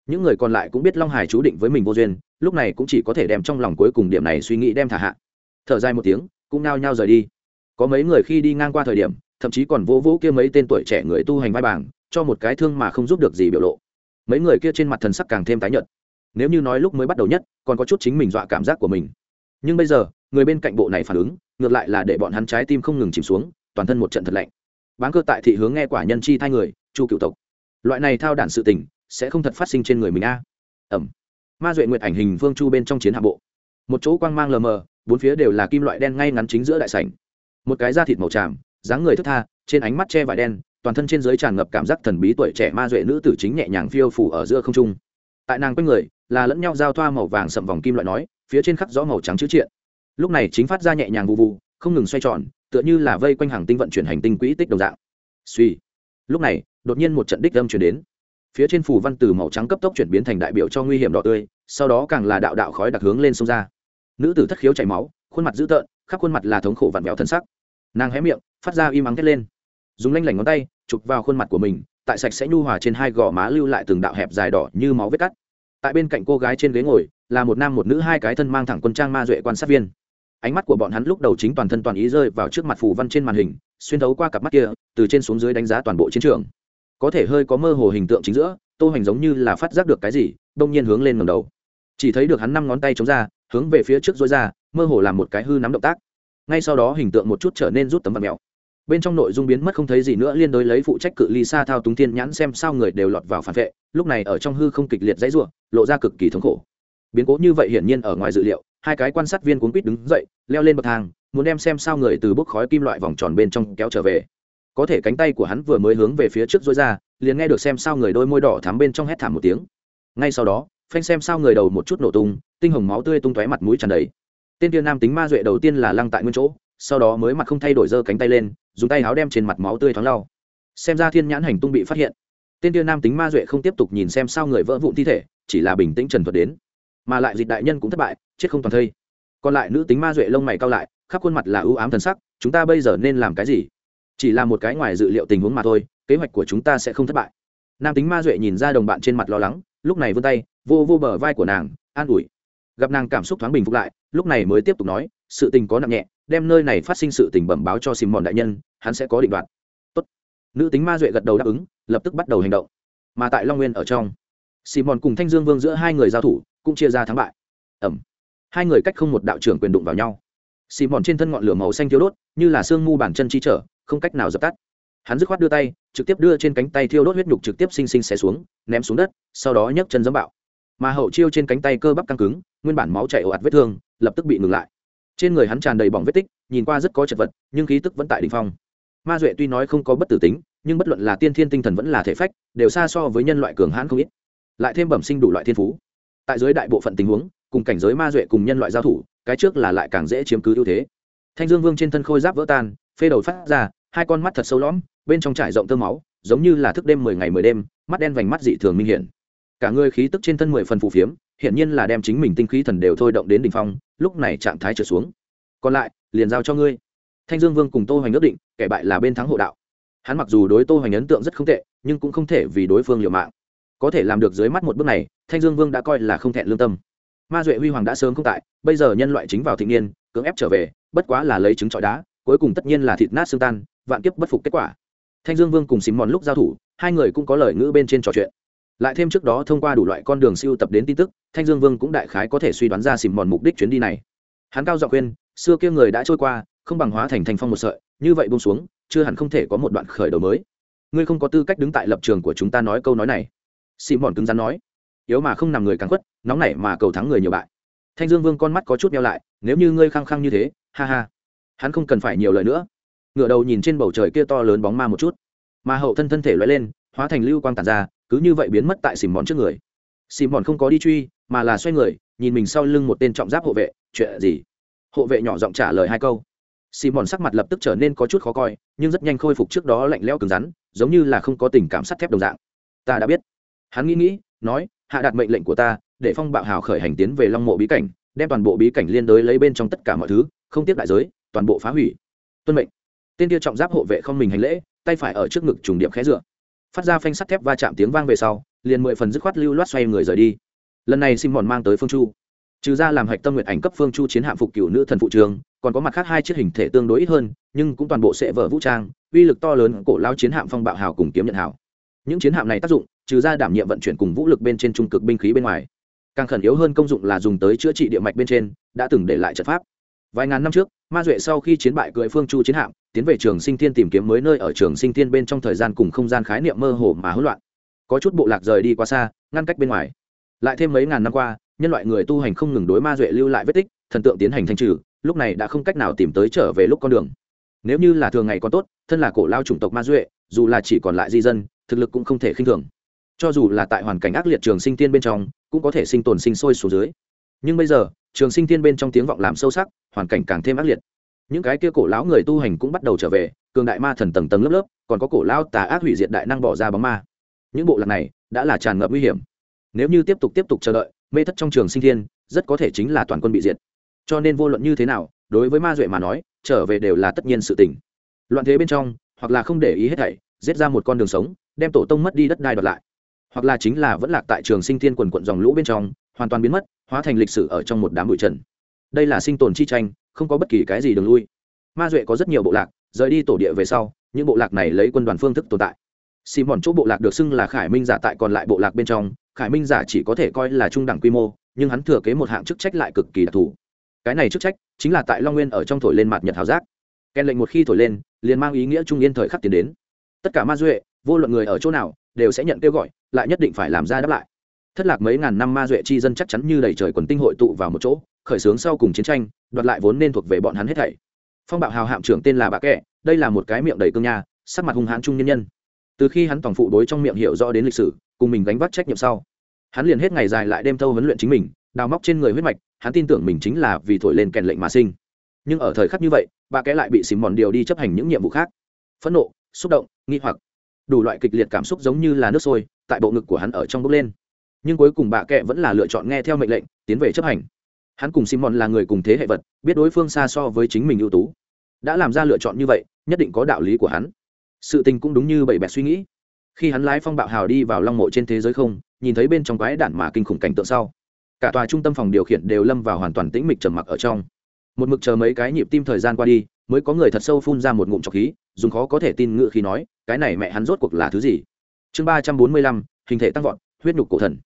[SPEAKER 1] Những người còn lại cũng biết long hải chú định với mình vô duyên, lúc này cũng chỉ có thể đem trong lòng cuối cùng điểm này suy nghĩ đem thả hạ. Thở dài một tiếng cũng nao nhao rời đi. Có mấy người khi đi ngang qua thời điểm, thậm chí còn vỗ vỗ kia mấy tên tuổi trẻ người tu hành vai bảng, cho một cái thương mà không giúp được gì biểu lộ. Mấy người kia trên mặt thần sắc càng thêm tái nhợt. Nếu như nói lúc mới bắt đầu nhất, còn có chút chính mình dọa cảm giác của mình. Nhưng bây giờ, người bên cạnh bộ này phản ứng, ngược lại là để bọn hắn trái tim không ngừng chìm xuống, toàn thân một trận thật lạnh. Bán cơ tại thị hướng nghe quả nhân chi thay người, chu cựu tộc. Loại này thao đản sự tình, sẽ không thật phát sinh trên người mình a. Ẩm. Ma duệ nguyệt ảnh hình vương chu bên trong chiến hạ bộ. Một chỗ quang mang lờ mờ bốn phía đều là kim loại đen ngay ngắn chính giữa đại sảnh. Một cái da thịt màu tràm, dáng người thức tha, trên ánh mắt che vải đen, toàn thân trên dưới tràn ngập cảm giác thần bí tuổi trẻ ma duệ nữ tử chính nhẹ nhàng phiêu phù ở giữa không trung. Tại nàng quanh người, là lẫn nhau giao thoa màu vàng sậm vòng kim loại nói, phía trên khắc rõ màu trắng chữ triện. Lúc này chính phát ra nhẹ nhàng vụ vụ không ngừng xoay tròn, tựa như là vây quanh hàng tinh vận chuyển hành tinh quỹ tích đồng dạng. Suy lúc này, đột nhiên một trận đích âm truyền đến. Phía trên phù văn từ màu trắng cấp tốc chuyển biến thành đại biểu cho nguy hiểm đỏ tươi, sau đó càng là đạo đạo khói đặc hướng lên sông ra nữ tử thất khiếu chảy máu, khuôn mặt dữ tợn, khắp khuôn mặt là thống khổ vặn vẹo thân sắc. Nàng hé miệng, phát ra im mắng thét lên. Dùng lanh lảnh ngón tay, chụp vào khuôn mặt của mình, tại sạch sẽ nhu hòa trên hai gò má lưu lại từng đạo hẹp dài đỏ như máu vết cắt. Tại bên cạnh cô gái trên ghế ngồi, là một nam một nữ hai cái thân mang thẳng quân trang ma duệ quan sát viên. Ánh mắt của bọn hắn lúc đầu chính toàn thân toàn ý rơi vào trước mặt phù văn trên màn hình, xuyên thấu qua cặp mắt kia, từ trên xuống dưới đánh giá toàn bộ chiến trường. Có thể hơi có mơ hồ hình tượng chính giữa, tô hoành giống như là phát giác được cái gì, đông nhiên hướng lên ngầm đầu. Chỉ thấy được hắn năm ngón tay chống ra hướng về phía trước dối ra, mơ hồ làm một cái hư nắm động tác. Ngay sau đó hình tượng một chút trở nên rút tấm vật mèo. Bên trong nội dung biến mất không thấy gì nữa, liên đối lấy phụ trách cự ly xa thao túng thiên nhãn xem sao người đều lọt vào phản vệ, lúc này ở trong hư không kịch liệt dãy ruộng lộ ra cực kỳ thống khổ. Biến cố như vậy hiển nhiên ở ngoài dự liệu, hai cái quan sát viên cuốn quýt đứng dậy, leo lên bậc thang, muốn đem xem sao người từ bốc khói kim loại vòng tròn bên trong kéo trở về. Có thể cánh tay của hắn vừa mới hướng về phía trước dối ra, liền nghe được xem sao người đôi môi đỏ thắm bên trong hét thảm một tiếng. Ngay sau đó phanh xem sao người đầu một chút nổ tung, tinh hồng máu tươi tung tóe mặt mũi tràn đầy. Tên tiên nam tính ma duệ đầu tiên là lăng tại nguyên chỗ, sau đó mới mặt không thay đổi giơ cánh tay lên, dùng tay áo đem trên mặt máu tươi thoáng lau. Xem ra thiên nhãn hành tung bị phát hiện. Tên tiên nam tính ma duệ không tiếp tục nhìn xem sao người vỡ vụn thi thể, chỉ là bình tĩnh trần thuật đến. Mà lại dịch đại nhân cũng thất bại, chết không toàn thây. Còn lại nữ tính ma duệ lông mày cao lại, khắp khuôn mặt là ưu ám thần sắc, chúng ta bây giờ nên làm cái gì? Chỉ là một cái ngoài dự liệu tình huống mà thôi, kế hoạch của chúng ta sẽ không thất bại. Nam tính ma duệ nhìn ra đồng bạn trên mặt lo lắng, lúc này vươn tay vô vô bờ vai của nàng, an ủi. Gặp nàng cảm xúc thoáng bình phục lại, lúc này mới tiếp tục nói, sự tình có nặng nhẹ, đem nơi này phát sinh sự tình bẩm báo cho xìm mòn đại nhân, hắn sẽ có định đoạt. Tốt. nữ tính ma duệ gật đầu đáp ứng, lập tức bắt đầu hành động. Mà tại long nguyên ở trong xìm mòn cùng thanh dương vương giữa hai người giao thủ, cũng chia ra thắng bại. Ẩm. Hai người cách không một đạo trưởng quyền đụng vào nhau. Xì mòn trên thân ngọn lửa màu xanh thiếu đốt, như là sương mu bản chân chi trở, không cách nào dập tắt. Hắn dứt khoát đưa tay, trực tiếp đưa trên cánh tay thiêu đốt huyết nhục trực tiếp xinh xinh xé xuống, ném xuống đất, sau đó nhấc chân dẫm bạo mà hậu chiêu trên cánh tay cơ bắp căng cứng, nguyên bản máu chảy ồ ạt vết thương, lập tức bị ngừng lại. Trên người hắn tràn đầy bỏng vết tích, nhìn qua rất có chật vật, nhưng khí tức vẫn tại đ ỉ n h phong. Ma duệ tuy nói không có bất tử tính, nhưng bất luận là tiên thiên tinh thần vẫn là thể phách, đều xa so với nhân loại cường hãn không ít. Lại thêm bẩm sinh đủ loại thiên phú. Tại dưới đại bộ phận tình huống, cùng cảnh giới ma duệ cùng nhân loại giao thủ, cái trước là lại càng dễ chiếm cứ ưu thế. Thanh dương vương trên thân khôi giáp vỡ tan, phê đầu phát ra, hai con mắt thật sâu lõm, bên trong trải rộng tơ máu, giống như là thức đêm mười ngày mười đêm, mắt đen vành mắt dị thường minh hiển cả người khí tức trên thân mười phần phù phiếm hiện nhiên là đem chính mình tinh khí thần đều thôi động đến đ ỉ n h phong, lúc này trạng thái trở xuống. Còn lại, liền giao cho ngươi. Thanh dương vương cùng tô hoành ước định, kẻ bại là bên thắng hộ đạo. Hắn mặc dù đối tô hoành ấn tượng rất không tệ, nhưng cũng không thể vì đối phương liều mạng. Có thể làm được dưới mắt một bước này, thanh dương vương đã coi là không thẹn lương tâm. Ma duệ huy hoàng đã sớm không tại, bây giờ nhân loại chính vào thịnh niên, cưỡng ép trở về, bất quá là lấy trứng trọi đá, cuối cùng tất nhiên là thịt nát xương tan, vạn kiếp bất phục kết quả. Thanh dương vương cùng xìm mòn lúc giao thủ, hai người cũng có lời ngữ bên trên trò chuyện lại thêm trước đó thông qua đủ loại con đường siêu tập đến tin tức, thanh dương vương cũng đại khái có thể suy đoán ra xìm mòn mục đích chuyến đi này. Hắn cao dọ khuyên, xưa kia người đã trôi qua, không bằng hóa thành thành phong một sợi, như vậy bông xuống, chưa hẳn không thể có một đoạn khởi đầu mới. Ngươi không có tư cách đứng tại lập trường của chúng ta nói câu nói này. Xìm mòn cứng rắn nói, yếu mà không nằm người càng khuất nóng nảy mà cầu thắng người nhiều bại. Thanh dương vương con mắt có chút neo lại, nếu như ngươi khăng khăng như thế, ha ha, hắn không cần phải nhiều lời nữa. Ngựa đầu nhìn trên bầu trời kia to lớn bóng ma một chút. Mà hậu thân thân thể loại lên, hóa thành lưu quang tàn ra cứ như vậy biến mất tại xìm mòn trước người. Xìm mòn không có đi truy, mà là xoay người, nhìn mình sau lưng một tên trọng giáp hộ vệ, chuyện gì? Hộ vệ nhỏ giọng trả lời hai câu. Xìm mòn sắc mặt lập tức trở nên có chút khó coi, nhưng rất nhanh khôi phục trước đó lạnh leo cứng rắn, giống như là không có tình cảm sắt thép đồng dạng. Ta đã biết. Hắn nghĩ nghĩ, nói, hạ đạt mệnh lệnh của ta, để phong bạo hào khởi hành tiến về long mộ bí cảnh, đem toàn bộ bí cảnh liên đới lấy bên trong tất cả mọi thứ, không tiếp đại giới, toàn bộ phá hủy. Tuân mệnh. Tên kia trọng giáp hộ vệ không mình hành lễ, tay phải ở trước ngực trùng điểm khẽ dựa phát ra phanh sắt thép va chạm tiếng vang về sau, liền mười phần dứt khoát lưu loát xoay người rời đi. Lần này xin mòn mang tới phương chu. Trừ ra làm hạch tâm nguyện ảnh cấp phương chu chiến hạm phục cựu nữ thần phụ trường, còn có mặt khác hai chiếc hình thể tương đối ít hơn, nhưng cũng toàn bộ sẽ vỡ vũ trang, uy lực to lớn cổ lao chiến hạm phong bạo hào cùng kiếm nhận hào. Những chiến hạm này tác dụng, trừ ra đảm nhiệm vận chuyển cùng vũ lực bên trên trung cực binh khí bên ngoài, càng khẩn yếu hơn công dụng là dùng tới chữa trị địa mạch bên trên, đã từng để lại trận pháp. Vài ngàn năm trước, ma duệ sau khi chiến bại cưỡi phương chu chiến hạm tiến về trường sinh thiên tìm kiếm mới nơi ở trường sinh thiên bên trong thời gian cùng không gian khái niệm mơ hồ mà hỗn loạn. Có chút bộ lạc rời đi quá xa, ngăn cách bên ngoài. Lại thêm mấy ngàn năm qua, nhân loại người tu hành không ngừng đối ma duệ lưu lại vết tích, thần tượng tiến hành thanh trừ, lúc này đã không cách nào tìm tới trở về lúc con đường. Nếu như là thường ngày còn tốt, thân là cổ lao chủng tộc ma duệ, dù là chỉ còn lại di dân, thực lực cũng không thể khinh thường. Cho dù là tại hoàn cảnh ác liệt trường sinh tiên bên trong, cũng có thể sinh tồn sinh sôi xuống dưới. Nhưng bây giờ, trường sinh tiên bên trong tiếng vọng làm sâu sắc, hoàn cảnh càng thêm ác liệt những cái kia cổ lão người tu hành cũng bắt đầu trở về, cường đại ma thần tầng tầng lớp lớp, còn có cổ lão tà ác hủy diệt đại năng bỏ ra bóng ma. Những bộ lạc này đã là tràn ngập nguy hiểm. Nếu như tiếp tục tiếp tục chờ đợi, mê thất trong trường sinh thiên rất có thể chính là toàn quân bị diệt. Cho nên vô luận như thế nào, đối với ma duệ mà nói, trở về đều là tất nhiên sự tình. Loạn thế bên trong, hoặc là không để ý hết thảy, giết ra một con đường sống, đem tổ tông mất đi đất đai đoạt lại. Hoặc là chính là vẫn lạc tại trường sinh thiên quần quận dòng lũ bên trong, hoàn toàn biến mất, hóa thành lịch sử ở trong một đám bụi trần. Đây là sinh tồn chi tranh không có bất kỳ cái gì đường lui. Ma duệ có rất nhiều bộ lạc, rời đi tổ địa về sau, những bộ lạc này lấy quân đoàn phương thức tồn tại. Xì mòn chỗ bộ lạc được xưng là khải minh giả tại còn lại bộ lạc bên trong, khải minh giả chỉ có thể coi là trung đẳng quy mô, nhưng hắn thừa kế một hạng chức trách lại cực kỳ đặc thù. Cái này chức trách chính là tại long nguyên ở trong thổi lên mặt nhật hào giác. Kèn lệnh một khi thổi lên, liền mang ý nghĩa trung yên thời khắc tiến đến. Tất cả ma duệ, vô luận người ở chỗ nào, đều sẽ nhận kêu gọi, lại nhất định phải làm ra đáp lại. Thất lạc mấy ngàn năm ma duệ chi dân chắc chắn như đầy trời quần tinh hội tụ vào một chỗ khởi xướng sau cùng chiến tranh đoạt lại vốn nên thuộc về bọn hắn hết thảy. Phong bạo hào hạm trưởng tên là bà Kệ, đây là một cái miệng đầy cương nha sắc mặt hung hãn trung nhân nhân. Từ khi hắn tổng phụ đối trong miệng hiểu rõ đến lịch sử cùng mình gánh vác trách nhiệm sau hắn liền hết ngày dài lại đêm thâu huấn luyện chính mình đào móc trên người huyết mạch hắn tin tưởng mình chính là vì thổi lên kèn lệnh mà sinh. Nhưng ở thời khắc như vậy bà Kệ lại bị xìm mòn điều đi chấp hành những nhiệm vụ khác. Phẫn nộ xúc động nghi hoặc đủ loại kịch liệt cảm xúc giống như là nước sôi tại bộ ngực của hắn ở trong bốc lên. Nhưng cuối cùng bà Kệ vẫn là lựa chọn nghe theo mệnh lệnh tiến về chấp hành hắn cùng simon là người cùng thế hệ vật, biết đối phương xa so với chính mình ưu tú. Đã làm ra lựa chọn như vậy, nhất định có đạo lý của hắn. Sự tình cũng đúng như bảy bẹt suy nghĩ. Khi hắn lái phong bạo hào đi vào long mộ trên thế giới không, nhìn thấy bên trong quái đạn mà kinh khủng cảnh tượng sau, cả tòa trung tâm phòng điều khiển đều lâm vào hoàn toàn tĩnh mịch trầm mặc ở trong. Một mực chờ mấy cái nhịp tim thời gian qua đi, mới có người thật sâu phun ra một ngụm trọc khí, dùng khó có thể tin ngự khi nói, cái này mẹ hắn rốt cuộc là thứ gì? Chương ba trăm bốn mươi lăm, hình thể tăng vọt, huyết nhục cổ thần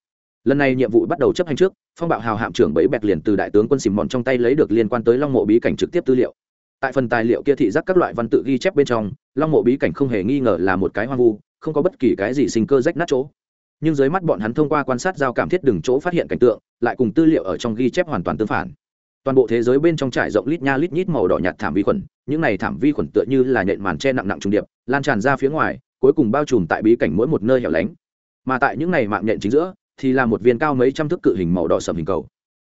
[SPEAKER 1] lần này nhiệm vụ bắt đầu chấp hành trước, phong bạo hào hạm trưởng bẫy bẹt liền từ đại tướng quân xìm mòn trong tay lấy được liên quan tới long mộ bí cảnh trực tiếp tư liệu. Tại phần tài liệu kia thị giác các loại văn tự ghi chép bên trong, long mộ bí cảnh không hề nghi ngờ là một cái hoang vu, không có bất kỳ cái gì sinh cơ rách nát chỗ. Nhưng dưới mắt bọn hắn thông qua quan sát giao cảm thiết đừng chỗ phát hiện cảnh tượng, lại cùng tư liệu ở trong ghi chép hoàn toàn tương phản. Toàn bộ thế giới bên trong trải rộng lít nha lít nhít màu đỏ nhạt thảm vi khuẩn, những này thảm vi khuẩn tựa như là nhện màn che nặng nặng trùng điệp, lan tràn ra phía ngoài, cuối cùng bao trùm tại bí cảnh mỗi một nơi hẻo lánh. Mà tại những này mạng nhện chính giữa thì là một viên cao mấy trăm thước cự hình màu đỏ sầm hình cầu.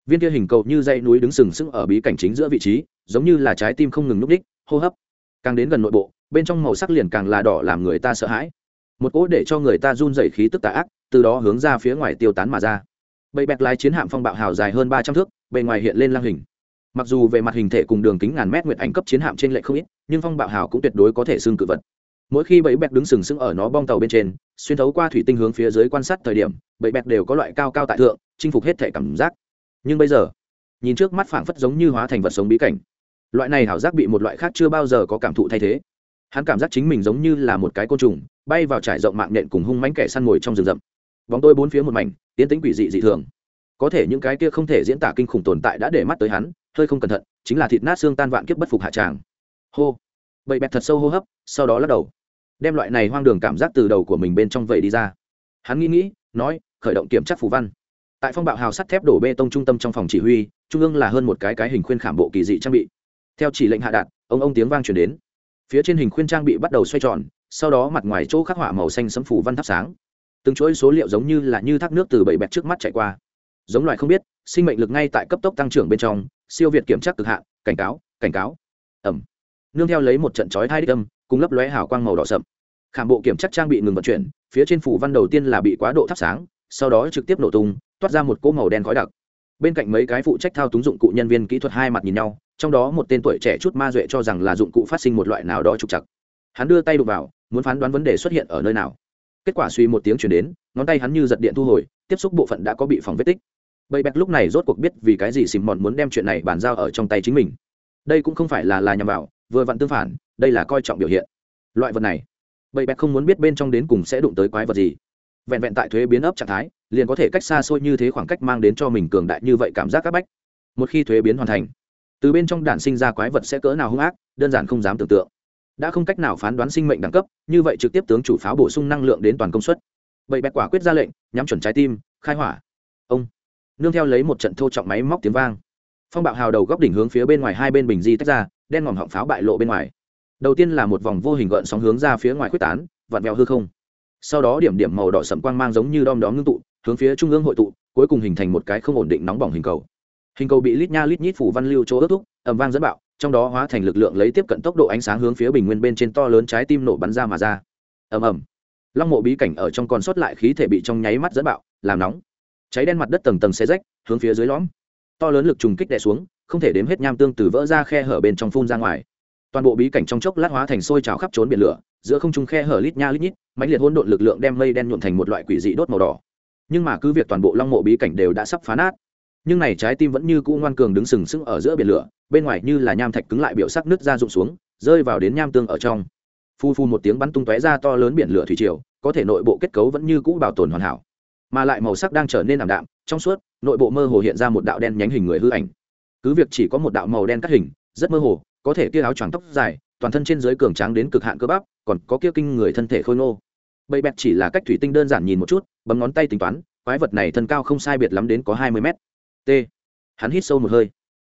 [SPEAKER 1] Viên kia hình cầu như dãy núi đứng sừng sững ở bí cảnh chính giữa vị trí, giống như là trái tim không ngừng núp đích, hô hấp. Càng đến gần nội bộ, bên trong màu sắc liền càng là đỏ làm người ta sợ hãi. Một cỗ để cho người ta run rẩy khí tức tà ác, từ đó hướng ra phía ngoài tiêu tán mà ra. Bảy bẹt lái chiến hạm phong bạo hào dài hơn ba trăm thước, bề ngoài hiện lên lăng hình. Mặc dù về mặt hình thể cùng đường kính ngàn mét nguyệt ảnh cấp chiến hạm trên lệ không ít, nhưng phong bạo hào cũng tuyệt đối có thể xương cự vật mỗi khi bẫy bẹt đứng sừng sững ở nó bong tàu bên trên, xuyên thấu qua thủy tinh hướng phía dưới quan sát thời điểm, bẫy bẹt đều có loại cao cao tại thượng, chinh phục hết thể cảm giác. Nhưng bây giờ, nhìn trước mắt phảng phất giống như hóa thành vật sống bí cảnh. Loại này hảo giác bị một loại khác chưa bao giờ có cảm thụ thay thế. Hắn cảm giác chính mình giống như là một cái côn trùng, bay vào trải rộng mạng nện cùng hung mánh kẻ săn ngồi trong rừng rậm. Bóng tôi bốn phía một mảnh, tiến tính quỷ dị dị thường. Có thể những cái kia không thể diễn tả kinh khủng tồn tại đã để mắt tới hắn, hơi không cẩn thận, chính là thịt nát xương tan vạn kiếp bất phục hạ tràng. Hô. Bậy bẹt thật sâu hô hấp, sau đó lắc đầu đem loại này hoang đường cảm giác từ đầu của mình bên trong vậy đi ra. Hắn nghĩ nghĩ nói khởi động kiểm tra phù văn. Tại phong bạo hào sắt thép đổ bê tông trung tâm trong phòng chỉ huy trung ương là hơn một cái cái hình khuyên khảm bộ kỳ dị trang bị. Theo chỉ lệnh hạ đạn, ông ông tiếng vang chuyển đến. Phía trên hình khuyên trang bị bắt đầu xoay tròn sau đó mặt ngoài chỗ khắc họa màu xanh sấm phủ văn thắp sáng. Từng chuỗi số liệu giống như là như thác nước từ bảy bẹt trước mắt chạy qua. Giống loại không biết sinh mệnh lực ngay tại cấp tốc tăng trưởng bên trong siêu việt kiểm tra cực hạn cảnh cáo cảnh cáo. Ẩm. Nương theo lấy một trận chói thai đích âm cùng lấp lóe hào quang màu đỏ sậm. Khảm bộ kiểm chắc trang bị ngừng vận chuyển phía trên phủ văn đầu tiên là bị quá độ thắp sáng sau đó trực tiếp nổ tung toát ra một cỗ màu đen khói đặc. Bên cạnh mấy cái phụ trách thao túng dụng cụ nhân viên kỹ thuật hai mặt nhìn nhau trong đó một tên tuổi trẻ chút ma duệ cho rằng là dụng cụ phát sinh một loại nào đó trục trặc, hắn đưa tay đụng vào muốn phán đoán vấn đề xuất hiện ở nơi nào. Kết quả suy một tiếng truyền đến ngón tay hắn như giật điện thu hồi tiếp xúc bộ phận đã có bị phòng vết tích. Bầy bẹt lúc này rốt cuộc biết vì cái gì xìm mòn muốn đem chuyện này bàn giao ở trong tay chính mình. Đây cũng không phải là là nhầm vào vừa vặn tương phản, đây là coi trọng biểu hiện. Loại vật này, bậy bẹt không muốn biết bên trong đến cùng sẽ đụng tới quái vật gì. Vẹn vẹn tại thuế biến ấp trạng thái, liền có thể cách xa xôi như thế khoảng cách mang đến cho mình cường đại như vậy cảm giác c áp bách. Một khi thuế biến hoàn thành, từ bên trong đản sinh ra quái vật sẽ cỡ nào hung ác, đơn giản không dám tưởng tượng. Đã không cách nào phán đoán sinh mệnh đẳng cấp, như vậy trực tiếp tướng chủ pháo bổ sung năng lượng đến toàn công suất. Bậy bẹt quả quyết ra lệnh, nhắm chuẩn trái tim, khai hỏa. Ông, nương theo lấy một trận thô trọng máy móc tiếng vang. Phong bạo hào đầu góc đỉnh hướng phía bên ngoài hai bên bình di tách ra đen ngòm họng pháo bại lộ bên ngoài. Đầu tiên là một vòng vô hình gợn sóng hướng ra phía ngoài khuếch tán, vặn vẹo hư không. Sau đó điểm điểm màu đỏ sẫm quang mang giống như đom đóm ngưng tụ, hướng phía trung ương hội tụ, cuối cùng hình thành một cái không ổn định nóng bỏng hình cầu. Hình cầu bị lít nha lít nhít phủ văn lưu chỗ ước thúc, ầm vang dẫn bạo, trong đó hóa thành lực lượng lấy tiếp cận tốc độ ánh sáng hướng phía bình nguyên bên trên to lớn trái tim nổ bắn ra mà ra. Ầm ầm. Long mộ bí cảnh ở trong còn sót lại khí thể bị trong nháy mắt dẫn bạo, làm nóng. Cháy đen mặt đất tầng tầng xé rách, hướng phía dưới lõm. To lớn lực trùng kích đè xuống không thể đếm hết nham tương từ vỡ ra khe hở bên trong phun ra ngoài. Toàn bộ bí cảnh trong chốc lát hóa thành sôi trào khắp trốn biển lửa, giữa không trung khe hở lít nha lít nhít, mãnh liệt hỗn độn lực lượng đem mây đen nhuộm thành một loại quỷ dị đốt màu đỏ. Nhưng mà cứ việc toàn bộ long mộ bí cảnh đều đã sắp phá nát, nhưng này trái tim vẫn như cũ ngoan cường đứng sừng sững ở giữa biển lửa, bên ngoài như là nham thạch cứng lại biểu sắc nước ra rụng xuống, rơi vào đến nham tương ở trong. Phu phu một tiếng bắn tung tóe ra to lớn biển lửa thủy triều, có thể nội bộ kết cấu vẫn như cũ bảo tồn hoàn hảo. Mà lại màu sắc đang trở nên ảm đạm, trong suốt, nội bộ mơ hồ hiện ra một đạo đen nhánh hình người hư ảnh cứ việc chỉ có một đạo màu đen cắt hình, rất mơ hồ, có thể kia áo choàng tóc dài, toàn thân trên dưới cường tráng đến cực hạn cơ bắp, còn có kia kinh người thân thể khôi ngô. Bậy bẹt chỉ là cách thủy tinh đơn giản nhìn một chút, bấm ngón tay tính toán, quái vật này thân cao không sai biệt lắm đến có hai mươi mét. T. Hắn hít sâu một hơi.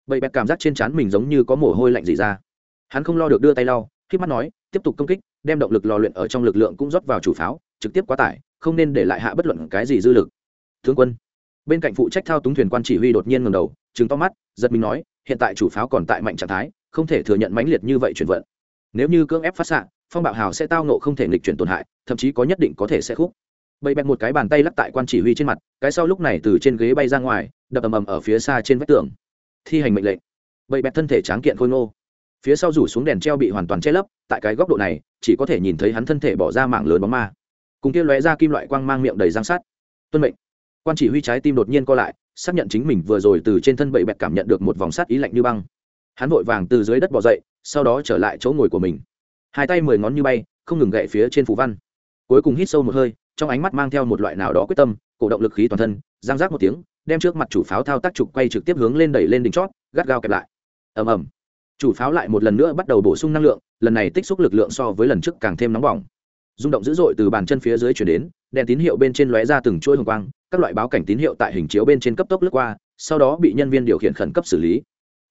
[SPEAKER 1] Bậy bẹt cảm giác trên trán mình giống như có mồ hôi lạnh dị ra. Hắn không lo được đưa tay lau khi mắt nói, tiếp tục công kích, đem động lực lò luyện ở trong lực lượng cũng rót vào chủ pháo, trực tiếp quá tải, không nên để lại hạ bất luận cái gì dư lực. Tướng quân. Bên cạnh phụ trách thao túng thuyền quan chỉ huy đột nhiên ngầm đầu trừng to mắt, giật mình nói, hiện tại chủ pháo còn tại mạnh trạng thái, không thể thừa nhận mãnh liệt như vậy chuyển vận. Nếu như cưỡng ép phát xạ, phong bạo hào sẽ tao nộ không thể nghịch chuyển tổn hại, thậm chí có nhất định có thể sẽ khúc. Bậy bẹt một cái bàn tay lắc tại quan chỉ huy trên mặt, cái sau lúc này từ trên ghế bay ra ngoài, đập ầm ầm ở phía xa trên vách tường. Thi hành mệnh lệnh. Bậy bẹt thân thể tráng kiện khôi ngô. Phía sau rủ xuống đèn treo bị hoàn toàn che lấp, tại cái góc độ này, chỉ có thể nhìn thấy hắn thân thể bỏ ra mạng lớn bóng ma. Cùng kia lóe ra kim loại quang mang miệng đầy răng sắt. Tuân mệnh. Quan chỉ huy trái tim đột nhiên co lại xác nhận chính mình vừa rồi từ trên thân bậy bẹt cảm nhận được một vòng sát ý lạnh như băng. Hắn vội vàng từ dưới đất bỏ dậy, sau đó trở lại chỗ ngồi của mình. Hai tay mười ngón như bay, không ngừng gậy phía trên phủ văn. Cuối cùng hít sâu một hơi, trong ánh mắt mang theo một loại nào đó quyết tâm, cổ động lực khí toàn thân, giang rác một tiếng, đem trước mặt chủ pháo thao tác trục quay trực tiếp hướng lên đẩy lên đỉnh chót, gắt gao kẹp lại. Ầm ầm. Chủ pháo lại một lần nữa bắt đầu bổ sung năng lượng, lần này tích xúc lực lượng so với lần trước càng thêm nóng bỏng. Rung động dữ dội từ bàn chân phía dưới chuyển đến, đèn tín hiệu bên trên lóe ra từng chuỗi hồng quang các loại báo cảnh tín hiệu tại hình chiếu bên trên cấp tốc lướt qua, sau đó bị nhân viên điều khiển khẩn cấp xử lý.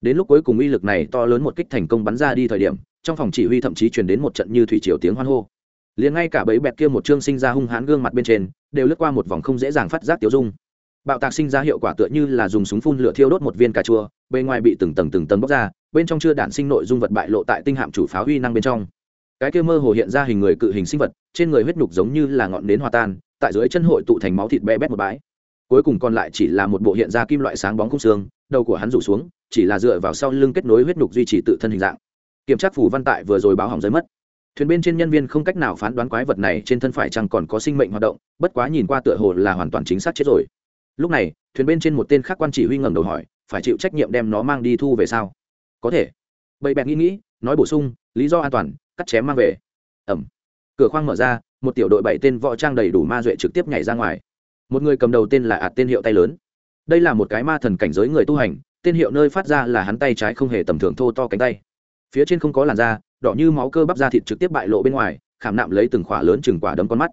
[SPEAKER 1] Đến lúc cuối cùng uy lực này to lớn một kích thành công bắn ra đi thời điểm, trong phòng chỉ huy thậm chí truyền đến một trận như thủy triều tiếng hoan hô. Liền ngay cả bẫy bẹt kia một chương sinh ra hung hãn gương mặt bên trên, đều lướt qua một vòng không dễ dàng phát giác tiêu dung. Bạo tạc sinh ra hiệu quả tựa như là dùng súng phun lửa thiêu đốt một viên cà chua, bề ngoài bị từng tầng từng tầng bóc ra, bên trong chưa đạn sinh nội dung vật bại lộ tại tinh hạm chủ pháo huy năng bên trong. Cái kia mơ hồ hiện ra hình người cự hình sinh vật, trên người huyết nhục giống như là ngọn nến hòa tan tại dưới chân hội tụ thành máu thịt bé bét một bãi. Cuối cùng còn lại chỉ là một bộ hiện ra kim loại sáng bóng khung xương, đầu của hắn rủ xuống, chỉ là dựa vào sau lưng kết nối huyết nhục duy trì tự thân hình dạng. Kiểm tra phủ văn tại vừa rồi báo hỏng giấy mất. Thuyền bên trên nhân viên không cách nào phán đoán quái vật này trên thân phải chăng còn có sinh mệnh hoạt động, bất quá nhìn qua tựa hồ là hoàn toàn chính xác chết rồi. Lúc này, thuyền bên trên một tên khác quan chỉ huy ngẩng đầu hỏi, phải chịu trách nhiệm đem nó mang đi thu về sao? Có thể. Bậy bẹn nghĩ nghĩ, nói bổ sung, lý do an toàn, cắt chém mang về. Ẩm. Cửa khoang mở ra một tiểu đội bảy tên võ trang đầy đủ ma duệ trực tiếp nhảy ra ngoài. Một người cầm đầu tên là ạt tên hiệu tay lớn. Đây là một cái ma thần cảnh giới người tu hành, tên hiệu nơi phát ra là hắn tay trái không hề tầm thường thô to cánh tay. Phía trên không có làn da, đỏ như máu cơ bắp da thịt trực tiếp bại lộ bên ngoài, khảm nạm lấy từng khỏa lớn chừng quả đấm con mắt.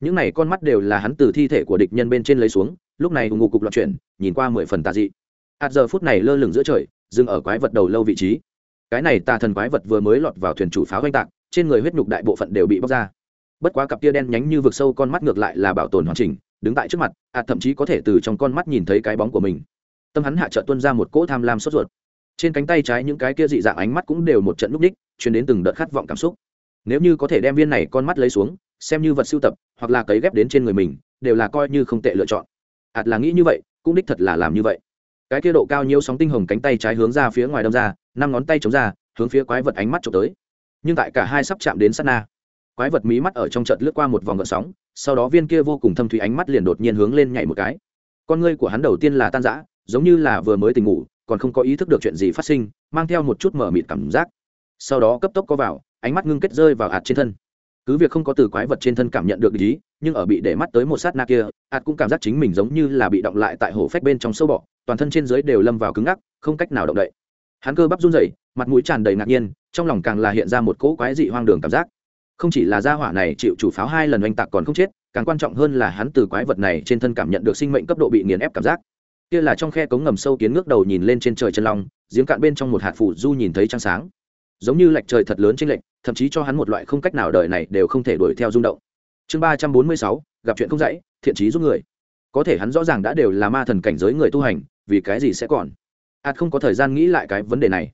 [SPEAKER 1] Những này con mắt đều là hắn từ thi thể của địch nhân bên trên lấy xuống, lúc này ngụ cục loạn chuyển, nhìn qua mười phần tà dị. Ạt giờ phút này lơ lửng giữa trời, dừng ở quái vật đầu lâu vị trí. Cái này tà thần quái vật vừa mới lọt vào thuyền chủ pháo oanh tạc, trên người huyết nhục đại bộ phận đều bị bóc ra bất quá cặp tia đen nhánh như vực sâu con mắt ngược lại là bảo tồn hoàn chỉnh, đứng tại trước mặt ạt thậm chí có thể từ trong con mắt nhìn thấy cái bóng của mình. Tâm hắn hạ trợ tuân ra một cỗ tham lam sốt ruột. Trên cánh tay trái những cái kia dị dạng ánh mắt cũng đều một trận núp đích chuyển đến từng đợt khát vọng cảm xúc. Nếu như có thể đem viên này con mắt lấy xuống, xem như vật sưu tập, hoặc là cấy ghép đến trên người mình, đều là coi như không tệ lựa chọn. Ạt là nghĩ như vậy, cũng đích thật là làm như vậy. Cái kia độ cao nhiễu sóng tinh hồng cánh tay trái hướng ra phía ngoài đâm ra, năm ngón tay chống ra, hướng phía quái vật ánh mắt trộm tới. Nhưng tại cả hai sắp chạm đến sát na quái vật mí mắt ở trong trận lướt qua một vòng gợn sóng sau đó viên kia vô cùng thâm thủy ánh mắt liền đột nhiên hướng lên nhảy một cái. Con ngươi của hắn đầu tiên là tan rã giống như là vừa mới tỉnh ngủ còn không có ý thức được chuyện gì phát sinh mang theo một chút mờ mịt cảm giác. Sau đó cấp tốc có vào ánh mắt ngưng kết rơi vào hạt trên thân. Cứ việc không có từ quái vật trên thân cảm nhận được gì, nhưng ở bị để mắt tới một sát na kia hạt cũng cảm giác chính mình giống như là bị động lại tại hồ phách bên trong sâu bọ toàn thân trên dưới đều lâm vào cứng ngắc không cách nào động đậy. Hắn cơ bắp run rẩy mặt mũi tràn đầy ngạc nhiên trong lòng càng là hiện ra một cỗ quái dị hoang đường cảm giác không chỉ là gia hỏa này chịu chủ pháo hai lần oanh tạc còn không chết, càng quan trọng hơn là hắn từ quái vật này trên thân cảm nhận được sinh mệnh cấp độ bị nghiền ép cảm giác. Kia là trong khe cống ngầm sâu kiến ngước đầu nhìn lên trên trời chân long, giếng cạn bên trong một hạt phủ du nhìn thấy trăng sáng. Giống như lệch trời thật lớn trên lệch, thậm chí cho hắn một loại không cách nào đời này đều không thể đuổi theo rung động. Chương ba trăm bốn mươi sáu, gặp chuyện không dãy, thiện trí giúp người. Có thể hắn rõ ràng đã đều là ma thần cảnh giới người tu hành, vì cái gì sẽ còn? Ạt không có thời gian nghĩ lại cái vấn đề này.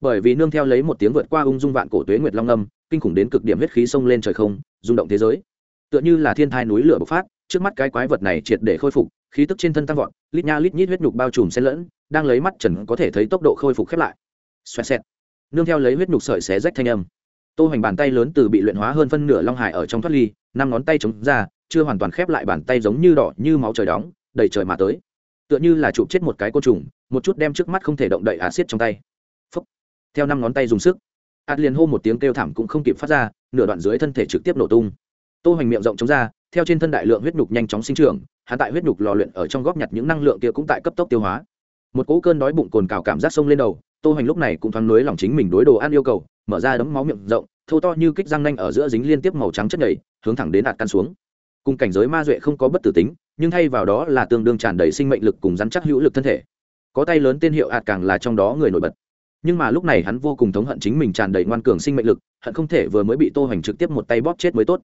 [SPEAKER 1] Bởi vì nương theo lấy một tiếng vượt qua ung dung vạn cổ tuế nguyệt long âm kinh khủng đến cực điểm huyết khí xông lên trời không, rung động thế giới. Tựa như là thiên thai núi lửa bộc phát, trước mắt cái quái vật này triệt để khôi phục, khí tức trên thân tăng vọt, lít nha lít nhít huyết nhục bao trùm xen lẫn, đang lấy mắt trần có thể thấy tốc độ khôi phục khép lại. Xoẹt xẹt. Nương theo lấy huyết nhục sợi xé rách thanh âm. Tô hoành bàn tay lớn từ bị luyện hóa hơn phân nửa long hải ở trong thoát ly, năm ngón tay chống ra, chưa hoàn toàn khép lại bàn tay giống như đỏ như máu trời đóng đầy trời mà tới. Tựa như là chụp chết một cái côn trùng, một chút đem trước mắt không thể động đậy á xiết trong tay. Phúc. theo năm ngón tay dùng sức ạt liền hô một tiếng kêu thảm cũng không kịp phát ra, nửa đoạn dưới thân thể trực tiếp nổ tung. Tô hoành miệng rộng chống ra, theo trên thân đại lượng huyết nhục nhanh chóng sinh trưởng, hắn tại huyết nhục lò luyện ở trong góp nhặt những năng lượng kia cũng tại cấp tốc tiêu hóa. Một cỗ cơn đói bụng cồn cào cảm giác sông lên đầu, tô hoành lúc này cũng thoáng nới lòng chính mình đối đồ ăn yêu cầu, mở ra đấm máu miệng rộng thâu to như kích răng nanh ở giữa dính liên tiếp màu trắng chất nhầy, hướng thẳng đến hạt căn xuống. Cùng cảnh giới ma duệ không có bất tử tính, nhưng thay vào đó là tương đương tràn đầy sinh mệnh lực cùng rắn chắc hữu lực thân thể. Có tay lớn tên hiệu hạt càng là trong đó người nổi bật nhưng mà lúc này hắn vô cùng thống hận chính mình tràn đầy ngoan cường sinh mệnh lực, hận không thể vừa mới bị tô hoành trực tiếp một tay bóp chết mới tốt.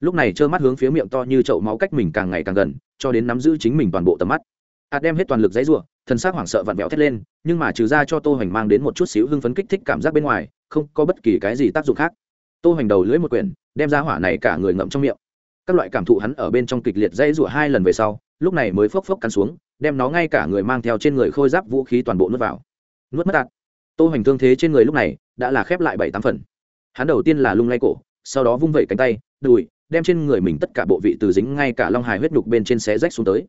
[SPEAKER 1] Lúc này trơ mắt hướng phía miệng to như chậu máu cách mình càng ngày càng gần, cho đến nắm giữ chính mình toàn bộ tầm mắt. Ạt đem hết toàn lực dãy rủa, thần sắc hoảng sợ vặn vẹo thét lên, nhưng mà trừ ra cho tô hoành mang đến một chút xíu hưng phấn kích thích cảm giác bên ngoài, không có bất kỳ cái gì tác dụng khác. Tô hoành đầu lưỡi một quyển, đem ra hỏa này cả người ngậm trong miệng. Các loại cảm thụ hắn ở bên trong kịch liệt dãy rủa hai lần về sau, lúc này mới phốc phốc cắn xuống, đem nó ngay cả người mang theo trên người khôi giáp vũ khí toàn bộ nuốt vào. Nuốt mất đạt tô hoành thương thế trên người lúc này đã là khép lại bảy tám phần. Hắn đầu tiên là lung lay cổ, sau đó vung vẩy cánh tay, đùi, đem trên người mình tất cả bộ vị từ dính ngay cả long hài huyết nhục bên trên xé rách xuống tới.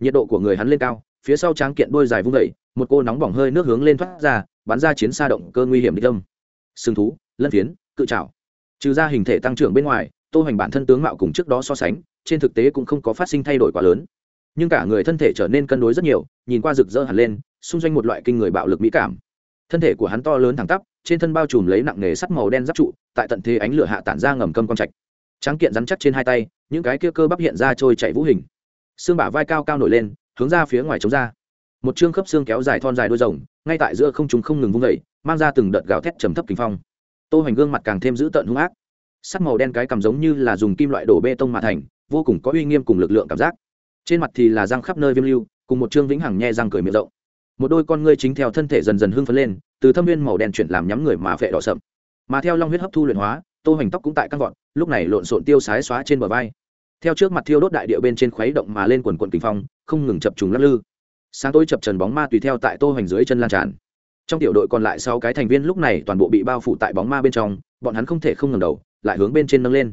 [SPEAKER 1] Nhiệt độ của người hắn lên cao, phía sau tráng kiện đôi dài vung vẩy, một cô nóng bỏng hơi nước hướng lên thoát ra, bắn ra chiến xa động cơ nguy hiểm đi tâm sừng thú, lân phiến, cự trào trừ ra hình thể tăng trưởng bên ngoài, tô hoành bản thân tướng mạo cùng trước đó so sánh, trên thực tế cũng không có phát sinh thay đổi quá lớn. Nhưng cả người thân thể trở nên cân đối rất nhiều, nhìn qua rực rỡ hẳn lên, xung doanh một loại kinh người bạo lực mỹ cảm thân thể của hắn to lớn thẳng tắp, trên thân bao trùm lấy nặng nghề sắt màu đen giáp trụ, tại tận thế ánh lửa hạ tản ra ngầm cơm con trạch. Tráng kiện rắn chắc trên hai tay, những cái kia cơ bắp hiện ra trôi chạy vũ hình. Xương bả vai cao cao nổi lên, hướng ra phía ngoài chống ra. Một chương khớp xương kéo dài thon dài đôi rồng, ngay tại giữa không chúng không ngừng vung vẩy mang ra từng đợt gào thét trầm thấp kinh phong. Tô hoành gương mặt càng thêm dữ tợn hung ác. Sắc màu đen cái cầm giống như là dùng kim loại đổ bê tông mà thành, vô cùng có uy nghiêm cùng lực lượng cảm giác. Trên mặt thì là răng khắp nơi viêm lưu, cùng một chương vĩnh hằng nhe răng cười miệng rộng một đôi con ngươi chính theo thân thể dần dần hưng phấn lên, từ thâm viên màu đen chuyển làm nhắm người mà phệ đỏ sậm. Mà theo long huyết hấp thu luyện hóa, tô hoành tóc cũng tại căn gọn. lúc này lộn xộn tiêu sái xóa trên bờ vai. Theo trước mặt thiêu đốt đại địa bên trên khuấy động mà lên quần quần kinh phong, không ngừng chập trùng lắc lư. Sáng tối chập trần bóng ma tùy theo tại tô hoành dưới chân lan tràn. Trong tiểu đội còn lại sáu cái thành viên lúc này toàn bộ bị bao phủ tại bóng ma bên trong, bọn hắn không thể không ngẩng đầu, lại hướng bên trên nâng lên.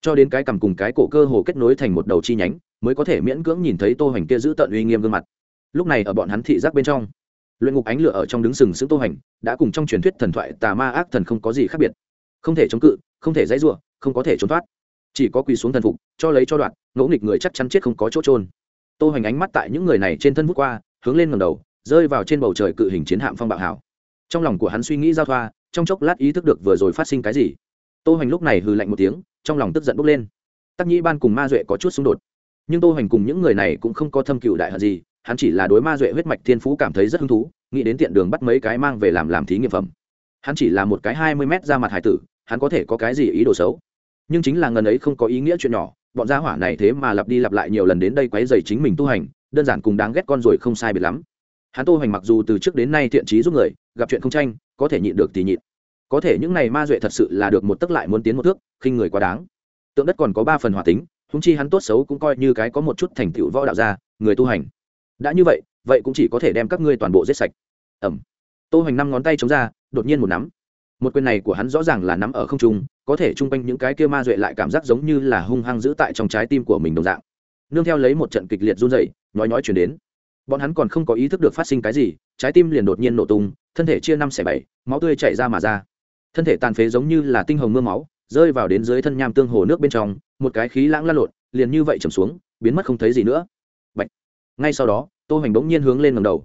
[SPEAKER 1] Cho đến cái cằm cùng cái cổ cơ hồ kết nối thành một đầu chi nhánh, mới có thể miễn cưỡng nhìn thấy tô hoành kia giữ tận uy nghiêm gương mặt lúc này ở bọn hắn thị giác bên trong, luyện ngục ánh lửa ở trong đứng sừng sững tô hành đã cùng trong truyền thuyết thần thoại tà ma ác thần không có gì khác biệt. Không thể chống cự, không thể dãy rủa, không có thể trốn thoát. Chỉ có quỳ xuống thần phục, cho lấy cho đoạn, ngỗ nghịch người chắc chắn chết không có chỗ trôn tô hành ánh mắt tại những người này trên thân vút qua, hướng lên ngầm đầu, rơi vào trên bầu trời cự hình chiến hạm phong bạo hảo trong lòng của hắn suy nghĩ giao thoa, trong chốc lát ý thức được vừa rồi phát sinh cái gì. Tô hành lúc này hừ lạnh một tiếng, trong lòng tức giận bốc lên. Tắc nhĩ ban cùng ma duệ có chút xung đột, nhưng tô hành cùng những người này cũng không có thâm cựu đại hận gì hắn chỉ là đối ma duệ huyết mạch thiên phú cảm thấy rất hứng thú, nghĩ đến tiện đường bắt mấy cái mang về làm làm thí nghiệm phẩm. Hắn chỉ là một cái hai mươi mét ra mặt hải tử, hắn có thể có cái gì ý đồ xấu? Nhưng chính là ngần ấy không có ý nghĩa chuyện nhỏ, bọn gia hỏa này thế mà lặp đi lặp lại nhiều lần đến đây quấy dày chính mình tu hành, đơn giản cùng đáng ghét con rồi không sai biệt lắm. Hắn tu hành mặc dù từ trước đến nay thiện trí giúp người, gặp chuyện không tranh, có thể nhịn được thì nhịn. Có thể những này ma duệ thật sự là được một tấc lại muốn tiến một thước, khinh người quá đáng. Tượng đất còn có ba phần hòa tính húng chi hắn tốt xấu cũng coi như cái có một chút thành tựu võ đạo gia, người tu hành đã như vậy vậy cũng chỉ có thể đem các ngươi toàn bộ giết sạch. Ẩm tô hoành năm ngón tay chống ra, đột nhiên một nắm. Một quyền này của hắn rõ ràng là nắm ở không trung, có thể chung quanh những cái kia ma duệ lại cảm giác giống như là hung hăng giữ tại trong trái tim của mình đồng dạng. Nương theo lấy một trận kịch liệt run rẩy nói nói chuyển đến. Bọn hắn còn không có ý thức được phát sinh cái gì, trái tim liền đột nhiên nổ tung, thân thể chia năm xẻ bảy, máu tươi chảy ra mà ra. Thân thể tàn phế giống như là tinh hồng mưa máu, rơi vào đến dưới thân nham tương hồ nước bên trong, một cái khí lãng lăn lộn, liền như vậy chầm xuống, biến mất không thấy gì nữa ngay sau đó, tô hoành bỗng nhiên hướng lên ngầm đầu.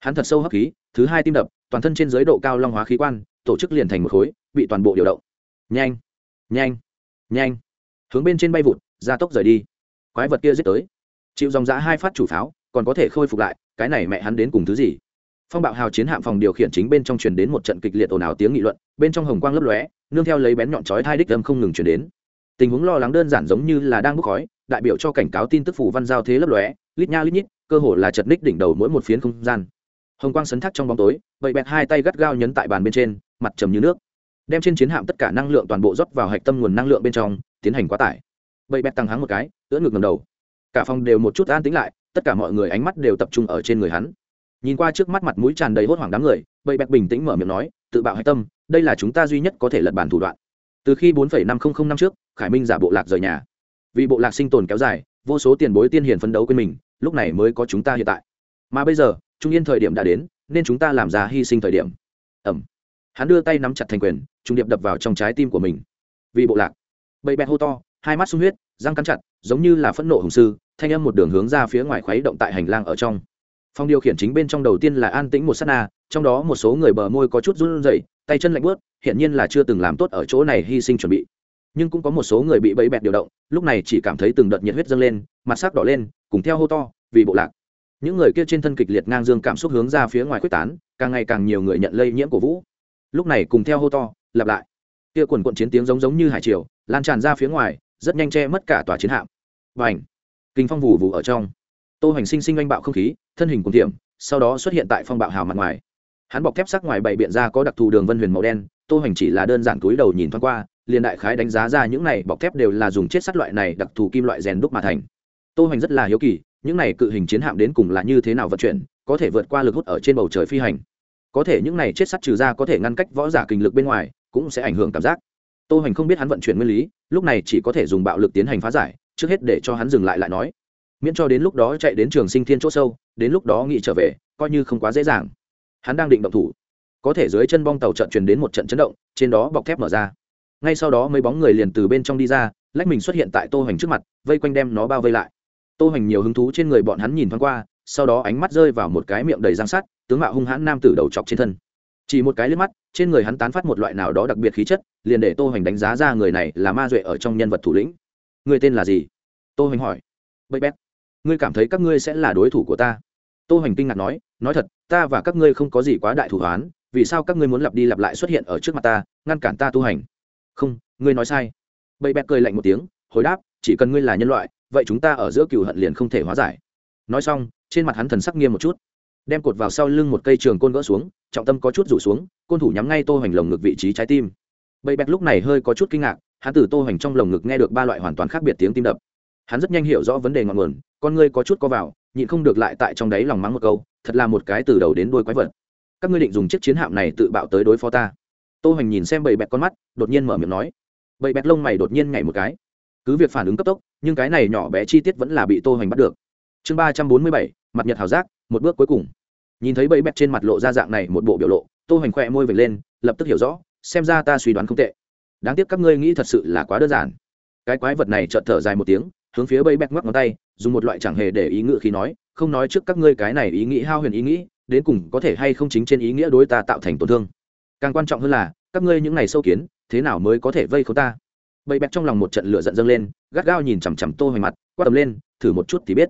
[SPEAKER 1] Hắn thật sâu hấp khí, thứ hai tim đập, toàn thân trên giới độ cao long hóa khí quan, tổ chức liền thành một khối, bị toàn bộ điều động. Nhanh! Nhanh! Nhanh! Hướng bên trên bay vụt, gia tốc rời đi. Quái vật kia giết tới. Chịu dòng giã hai phát chủ pháo, còn có thể khôi phục lại, cái này mẹ hắn đến cùng thứ gì? Phong bạo hào chiến hạm phòng điều khiển chính bên trong truyền đến một trận kịch liệt ồn ào tiếng nghị luận, bên trong hồng quang lấp lóe, nương theo lấy bén nhọn chói thai đích âm không ngừng truyền đến. Tình huống lo lắng đơn giản giống như là đang bốc khói, đại biểu cho cảnh cáo tin tức phủ văn giao thế lấp lóe lít nha lít nhít cơ hồ là chật ních đỉnh đầu mỗi một phiến không gian. Hồng quang sấn thác trong bóng tối vậy bẹt hai tay gắt gao nhấn tại bàn bên trên mặt trầm như nước. Đem trên chiến hạm tất cả năng lượng toàn bộ rót vào hạch tâm nguồn năng lượng bên trong tiến hành quá tải. Vậy bẹt tăng hắng một cái ưỡn ngực ngầm đầu. Cả phòng đều một chút an tĩnh lại tất cả mọi người ánh mắt đều tập trung ở trên người hắn. Nhìn qua trước mắt mặt mũi tràn đầy hốt hoảng đám người bậy bẹt bình tĩnh mở miệng nói tự bạo hạch tâm đây là chúng ta duy nhất có thể lật bàn thủ đoạn. Từ khi 4,500 năm trước khải minh giả bộ lạc rời nhà. Vì bộ lạc sinh tồn kéo dài vô số tiền bối tiên hiền phấn đấu quên mình lúc này mới có chúng ta hiện tại. Mà bây giờ, trung yên thời điểm đã đến, nên chúng ta làm ra hy sinh thời điểm. Ẩm. Hắn đưa tay nắm chặt thành quyền trung điệp đập vào trong trái tim của mình. Vì bộ lạc. Bậy bẹt hô to, hai mắt sung huyết, răng cắn chặt, giống như là phẫn nộ hùng sư, thanh âm một đường hướng ra phía ngoài khuấy động tại hành lang ở trong. Phòng điều khiển chính bên trong đầu tiên là an tĩnh một s á t na, trong đó một số người bờ môi có chút run rẩy, tay chân lạnh bớt hiển nhiên là chưa từng làm tốt ở chỗ này hy sinh chuẩn bị. Nhưng cũng có một số người bị bẫy bẹt điều động, lúc này chỉ cảm thấy từng đợt nhiệt huyết dâng lên, mặt sắc đỏ lên cùng theo hô to, vì bộ lạc. Những người kia trên thân kịch liệt ngang dương cảm xúc hướng ra phía ngoài quyết tán, càng ngày càng nhiều người nhận lây nhiễm của vũ. Lúc này cùng theo hô to, lặp lại. Kia quần quận chiến tiếng giống giống như hải triều, lan tràn ra phía ngoài, rất nhanh che mất cả tòa chiến hạm. Và ảnh kinh phong vù vù ở trong. Tô hành sinh sinh oanh bạo không khí, thân hình cùng tiệm, sau đó xuất hiện tại phong bạo hào mặt ngoài. Hắn bọc thép sắc ngoài bảy biện ra có đặc thù đường vân huyền màu đen, tô hành chỉ là đơn giản túi đầu nhìn thoáng qua, liền đại khái đánh giá ra những này bọc thép đều là dùng chết sắt loại này đặc thù kim loại rèn đúc mà thành tô hoành rất là hiếu kỳ, những này cự hình chiến hạm đến cùng là như thế nào vận chuyển, có thể vượt qua lực hút ở trên bầu trời phi hành. Có thể những này chết sắt trừ ra có thể ngăn cách võ giả kinh lực bên ngoài, cũng sẽ ảnh hưởng cảm giác. Tô hoành không biết hắn vận chuyển nguyên lý, lúc này chỉ có thể dùng bạo lực tiến hành phá giải, trước hết để cho hắn dừng lại lại nói. Miễn cho đến lúc đó chạy đến trường sinh thiên chỗ sâu, đến lúc đó nghị trở về, coi như không quá dễ dàng. Hắn đang định động thủ. Có thể dưới chân bong tàu trận truyền đến một trận chấn động, trên đó bọc thép mở ra. Ngay sau đó mấy bóng người liền từ bên trong đi ra, lách mình xuất hiện tại tô hoành trước mặt, vây quanh đem nó bao vây lại tô hoành nhiều hứng thú trên người bọn hắn nhìn thoáng qua sau đó ánh mắt rơi vào một cái miệng đầy răng sát, tướng mạo hung hãn nam tử đầu chọc trên thân. Chỉ một cái liếc mắt trên người hắn tán phát một loại nào đó đặc biệt khí chất liền để tô hoành đánh giá ra người này là ma duệ ở trong nhân vật thủ lĩnh. Người tên là gì? Tô hoành hỏi. Bậy bét ngươi cảm thấy các ngươi sẽ là đối thủ của ta? Tô hoành kinh ngạc nói. Nói thật ta và các ngươi không có gì quá đại thủ hoán vì sao các ngươi muốn lặp đi lặp lại xuất hiện ở trước mặt ta ngăn cản ta tu hành? Không ngươi nói sai. Bậy bét cười lạnh một tiếng hồi đáp chỉ cần ngươi là nhân loại vậy chúng ta ở giữa cựu hận liền không thể hóa giải. Nói xong, trên mặt hắn thần sắc nghiêm một chút. Đem cột vào sau lưng một cây trường côn gỡ xuống, trọng tâm có chút rủ xuống, côn thủ nhắm ngay tô hoành lồng ngực vị trí trái tim. Bậy bẹt lúc này hơi có chút kinh ngạc, hắn từ tô hoành trong lồng ngực nghe được ba loại hoàn toàn khác biệt tiếng tim đập. Hắn rất nhanh hiểu rõ vấn đề ngọn nguồn, con ngươi có chút co vào, nhịn không được lại tại trong đáy lòng mắng một câu, thật là một cái từ đầu đến đuôi quái vật. Các ngươi định dùng chiếc chiến hạm này tự bạo tới đối phó ta. Tô hoành nhìn xem bậy bẹt con mắt, đột nhiên mở miệng nói. Bậy bẹt lông mày đột nhiên nhảy một cái cứ việc phản ứng cấp tốc, nhưng cái này nhỏ bé chi tiết vẫn là bị tô hoành bắt được. Chương ba trăm bốn mươi bảy, mặt nhật hảo giác, một bước cuối cùng. Nhìn thấy bẫy bẹt trên mặt lộ ra dạng này một bộ biểu lộ, tô hoành khoe môi vệt lên, lập tức hiểu rõ, xem ra ta suy đoán không tệ. Đáng tiếc các ngươi nghĩ thật sự là quá đơn giản. Cái quái vật này chợt thở dài một tiếng, hướng phía bẫy bẹt ngoắc ngón tay, dùng một loại chẳng hề để ý ngự khi nói, không nói trước các ngươi cái này ý nghĩ hao huyền ý nghĩ, đến cùng có thể hay không chính trên ý nghĩa đối ta tạo thành tổn thương. Càng quan trọng hơn là, các ngươi những ngày sâu kiến, thế nào mới có thể vây khốn ta? bậy bẹt trong lòng một trận lửa giận dâng lên, gắt gao nhìn chằm chằm tô hoành mặt quát tầm lên, thử một chút thì biết.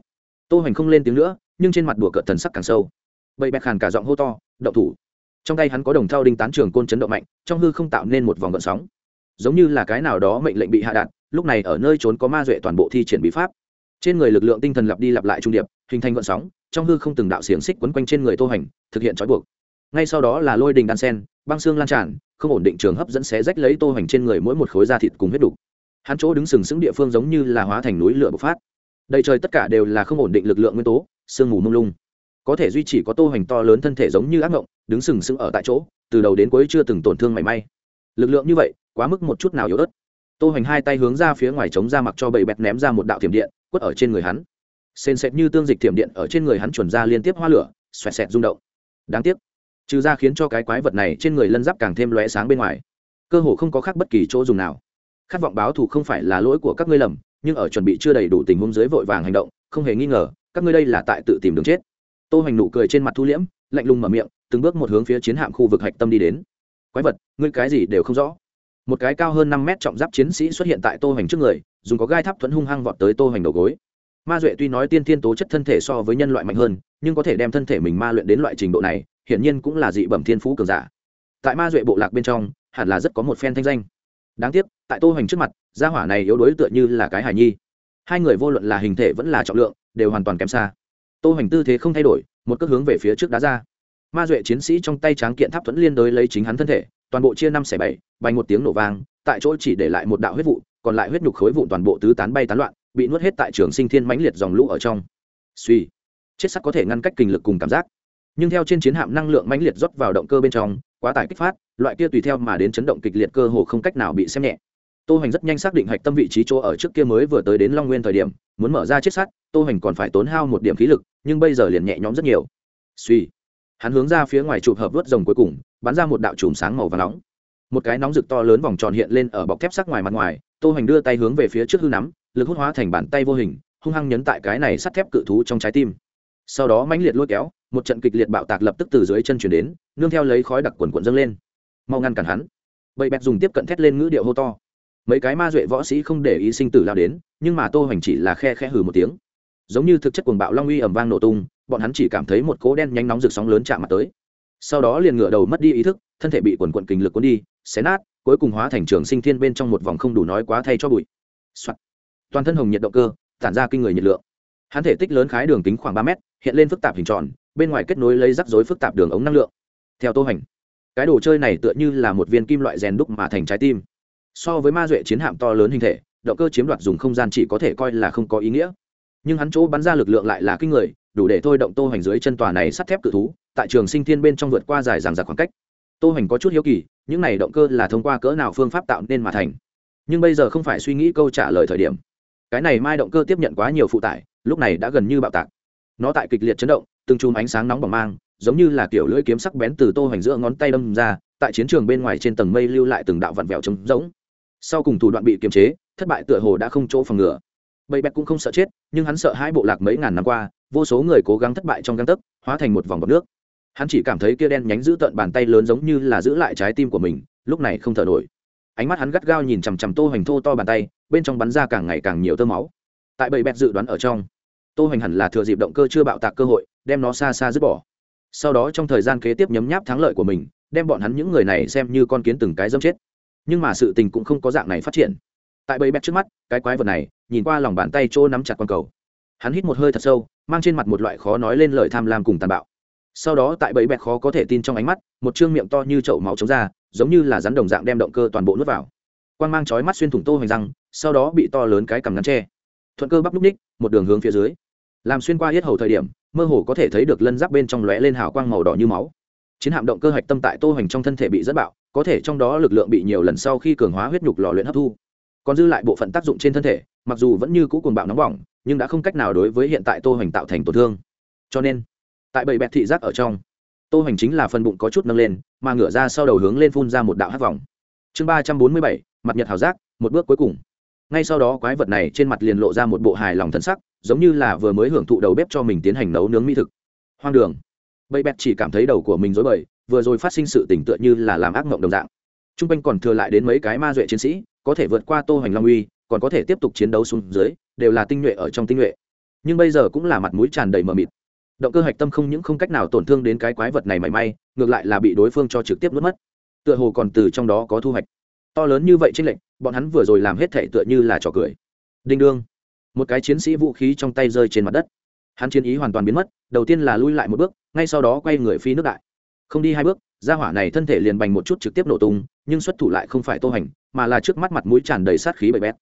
[SPEAKER 1] Tô hoành không lên tiếng nữa, nhưng trên mặt đùa cợt thần sắc càng sâu. Bậy bẹt khàn cả giọng hô to động thủ. Trong tay hắn có đồng thau đinh tán trường côn chấn động mạnh, trong hư không tạo nên một vòng gợn sóng. Giống như là cái nào đó mệnh lệnh bị hạ đạn, lúc này ở nơi trốn có ma duệ toàn bộ thi triển bí pháp. Trên người lực lượng tinh thần lặp đi lặp lại trung điệp, hình thành gợn sóng, trong hư không từng đạo xiềng xích quấn quanh trên người tô hành thực hiện trói buộc. Ngay sau đó là lôi đình đan sen, băng xương lan tràn không ổn định trường hấp dẫn xé rách lấy tô hoành trên người mỗi một khối da thịt cùng huyết đục. Hắn chỗ đứng sừng sững địa phương giống như là hóa thành núi lửa bộc phát. Đầy trời tất cả đều là không ổn định lực lượng nguyên tố, sương mù mông lung. Có thể duy trì có tô hoành to lớn thân thể giống như ác ngộng đứng sừng sững ở tại chỗ, từ đầu đến cuối chưa từng tổn thương mảy may. Lực lượng như vậy, quá mức một chút nào yếu ớt. Tô hoành hai tay hướng ra phía ngoài chống ra mặc cho bầy bẹt ném ra một đạo thiểm điện, quất ở trên người hắn. Sền sệt như tương dịch thiểm điện ở trên người hắn chuẩn ra liên tiếp hoa lửa, xoẹt xẹt rung động. Đáng tiếc trừ ra khiến cho cái quái vật này trên người lân giáp càng thêm lóe sáng bên ngoài. Cơ hồ không có khác bất kỳ chỗ dùng nào. Khát vọng báo thù không phải là lỗi của các ngươi lầm, nhưng ở chuẩn bị chưa đầy đủ tình huống dưới vội vàng hành động, không hề nghi ngờ, các ngươi đây là tại tự tìm đường chết. Tô hoành nụ cười trên mặt thu liễm, lạnh lùng mở miệng, từng bước một hướng phía chiến hạm khu vực hạch tâm đi đến. Quái vật, ngươi cái gì đều không rõ. Một cái cao hơn năm mét trọng giáp chiến sĩ xuất hiện tại tô hoành trước người, dùng có gai tháp thuẫn hung hăng vọt tới tô hoành đầu gối. Ma duệ tuy nói tiên thiên tố chất thân thể so với nhân loại mạnh hơn, nhưng có thể đem thân thể mình ma luyện đến loại trình độ này hiển nhiên cũng là dị bẩm thiên phú cường giả. Tại ma duệ bộ lạc bên trong, hẳn là rất có một phen thanh danh. Đáng tiếc, tại tô hoành trước mặt, gia hỏa này yếu đối tựa như là cái hài nhi. Hai người vô luận là hình thể vẫn là trọng lượng, đều hoàn toàn kém xa. Tô hoành tư thế không thay đổi, một cước hướng về phía trước đá ra. Ma duệ chiến sĩ trong tay tráng kiện tháp thuẫn liên đối lấy chính hắn thân thể, toàn bộ chia năm xẻ bảy, bay một tiếng nổ vang, tại chỗ chỉ để lại một đạo huyết vụ, còn lại huyết nhục khối vụn toàn bộ tứ tán bay tán loạn, bị nuốt hết tại trường sinh thiên mãnh liệt dòng lũ ở trong. Suy chết sắc có thể ngăn cách kinh lực cùng cảm giác nhưng theo trên chiến hạm năng lượng mãnh liệt rót vào động cơ bên trong, quá tải kích phát, loại kia tùy theo mà đến chấn động kịch liệt cơ hồ không cách nào bị xem nhẹ. Tô Hành rất nhanh xác định hạch tâm vị trí chỗ ở trước kia mới vừa tới đến long nguyên thời điểm, muốn mở ra chiếc sắt, tô Hành còn phải tốn hao một điểm khí lực, nhưng bây giờ liền nhẹ nhõm rất nhiều. Suy, hắn hướng ra phía ngoài chụp hợp vớt rồng cuối cùng, bắn ra một đạo chùm sáng màu và nóng. Một cái nóng rực to lớn vòng tròn hiện lên ở bọc thép sắc ngoài mặt ngoài, tô Hành đưa tay hướng về phía trước hư nắm, lực hút hóa thành bàn tay vô hình, hung hăng nhấn tại cái này sắt thép cự thú trong trái tim sau đó mãnh liệt lôi kéo, một trận kịch liệt bạo tạc lập tức từ dưới chân chuyển đến, nương theo lấy khói đặc quần quần dâng lên. Mau ngăn cản hắn. Bậy bẹt dùng tiếp cận thét lên ngữ điệu hô to. Mấy cái ma duệ võ sĩ không để ý sinh tử lao đến, nhưng mà tô hoành chỉ là khe khe hừ một tiếng. Giống như thực chất cuồng bạo long uy ầm vang nổ tung, bọn hắn chỉ cảm thấy một cỗ đen nhanh nóng rực sóng lớn chạm mặt tới. Sau đó liền ngửa đầu mất đi ý thức, thân thể bị quần quần kình lực cuốn đi, xé nát, cuối cùng hóa thành trường sinh thiên bên trong một vòng không đủ nói quá thay cho bụi. Soạn. toàn thân hồng nhiệt động cơ, tản ra kinh người nhiệt lượng. Hắn thể tích lớn khái đường kính khoảng ba mét hiện lên phức tạp hình tròn, bên ngoài kết nối lấy rắc rối phức tạp đường ống năng lượng. Theo tô hành, cái đồ chơi này tựa như là một viên kim loại rèn đúc mà thành trái tim. So với ma duệ chiến hạm to lớn hình thể, động cơ chiếm đoạt dùng không gian chỉ có thể coi là không có ý nghĩa. Nhưng hắn chỗ bắn ra lực lượng lại là kinh người, đủ để thôi động tô Hành dưới chân tòa này sắt thép cự thú, tại trường sinh thiên bên trong vượt qua dài dằng dặc khoảng cách. Tô Hành có chút hiếu kỳ, những này động cơ là thông qua cỡ nào phương pháp tạo nên mà thành. Nhưng bây giờ không phải suy nghĩ câu trả lời thời điểm. Cái này mai động cơ tiếp nhận quá nhiều phụ tải, lúc này đã gần như bạo tạc nó tại kịch liệt chấn động, từng chùm ánh sáng nóng bỏng mang, giống như là kiểu lưỡi kiếm sắc bén từ tô hoành giữa ngón tay đâm ra, tại chiến trường bên ngoài trên tầng mây lưu lại từng đạo vặn vẹo trống rỗng. Sau cùng thủ đoạn bị kiềm chế, thất bại tựa hồ đã không chỗ phòng ngừa. Bầy bẹt cũng không sợ chết, nhưng hắn sợ hai bộ lạc mấy ngàn năm qua, vô số người cố gắng thất bại trong găng tấc, hóa thành một vòng bọc nước. Hắn chỉ cảm thấy kia đen nhánh giữ tợn bàn tay lớn giống như là giữ lại trái tim của mình, lúc này không thở nổi. Ánh mắt hắn gắt gao nhìn chằm chằm tô hoành thô to bàn tay, bên trong bắn ra càng ngày càng nhiều tơ máu. Tại bầy bẹt dự đoán ở trong tô hoành hẳn là thừa dịp động cơ chưa bạo tạc cơ hội, đem nó xa xa dứt bỏ. Sau đó trong thời gian kế tiếp nhấm nháp thắng lợi của mình, đem bọn hắn những người này xem như con kiến từng cái dâm chết. Nhưng mà sự tình cũng không có dạng này phát triển. Tại bầy bẹt trước mắt, cái quái vật này, nhìn qua lòng bàn tay chỗ nắm chặt con cầu. Hắn hít một hơi thật sâu, mang trên mặt một loại khó nói lên lời tham lam cùng tàn bạo. Sau đó tại bẫy bẹt khó có thể tin trong ánh mắt, một chương miệng to như chậu máu chống ra, giống như là rắn đồng dạng đem động cơ toàn bộ nuốt vào. Quang mang trói mắt xuyên thủng tô hoành răng, sau đó bị to lớn cái cằm ngắn tre thuận cơ bắp núc ních, một đường hướng phía dưới làm xuyên qua hết hầu thời điểm, mơ hồ có thể thấy được lân giáp bên trong lóe lên hào quang màu đỏ như máu. Chiến hạm động cơ hạch tâm tại tô hoành trong thân thể bị dẫn bạo, có thể trong đó lực lượng bị nhiều lần sau khi cường hóa huyết nhục lò luyện hấp thu. Còn dư lại bộ phận tác dụng trên thân thể, mặc dù vẫn như cũ cuồng bạo nóng bỏng, nhưng đã không cách nào đối với hiện tại tô hoành tạo thành tổn thương. Cho nên, tại bảy bẹt thị giác ở trong, tô hoành chính là phần bụng có chút nâng lên, mà ngửa ra sau đầu hướng lên phun ra một đạo hát vòng. Chương ba trăm bốn mươi bảy, mặt nhật hào giác, một bước cuối cùng. Ngay sau đó quái vật này trên mặt liền lộ ra một bộ hài lòng thân sắc giống như là vừa mới hưởng thụ đầu bếp cho mình tiến hành nấu nướng mỹ thực. Hoang đường. Bậy bẹt chỉ cảm thấy đầu của mình rối bời, vừa rồi phát sinh sự tỉnh tựa như là làm ác mộng đồng dạng. T r u n g quanh còn thừa lại đến mấy cái ma duệ chiến sĩ, có thể vượt qua tô hoành long uy, còn có thể tiếp tục chiến đấu xuống dưới, đều là tinh nhuệ ở trong tinh nhuệ. Nhưng bây giờ cũng là mặt mũi tràn đầy mờ mịt. Động cơ hạch tâm không những không cách nào tổn thương đến cái quái vật này mảy may, ngược lại là bị đối phương cho trực tiếp nuốt mất. Tựa hồ còn từ trong đó có thu hoạch. To lớn như vậy t r lệnh bọn hắn vừa rồi làm hết thể tựa như là trò cười. Đinh đương một cái chiến sĩ vũ khí trong tay rơi trên mặt đất. Hắn chiến ý hoàn toàn biến mất, đầu tiên là lui lại một bước, ngay sau đó quay người phi nước đại. Không đi hai bước ra hỏa này thân thể liền bành một chút trực tiếp nổ tung, nhưng xuất thủ lại không phải tô hành, mà là trước mắt mặt mũi tràn đầy sát khí bậy bét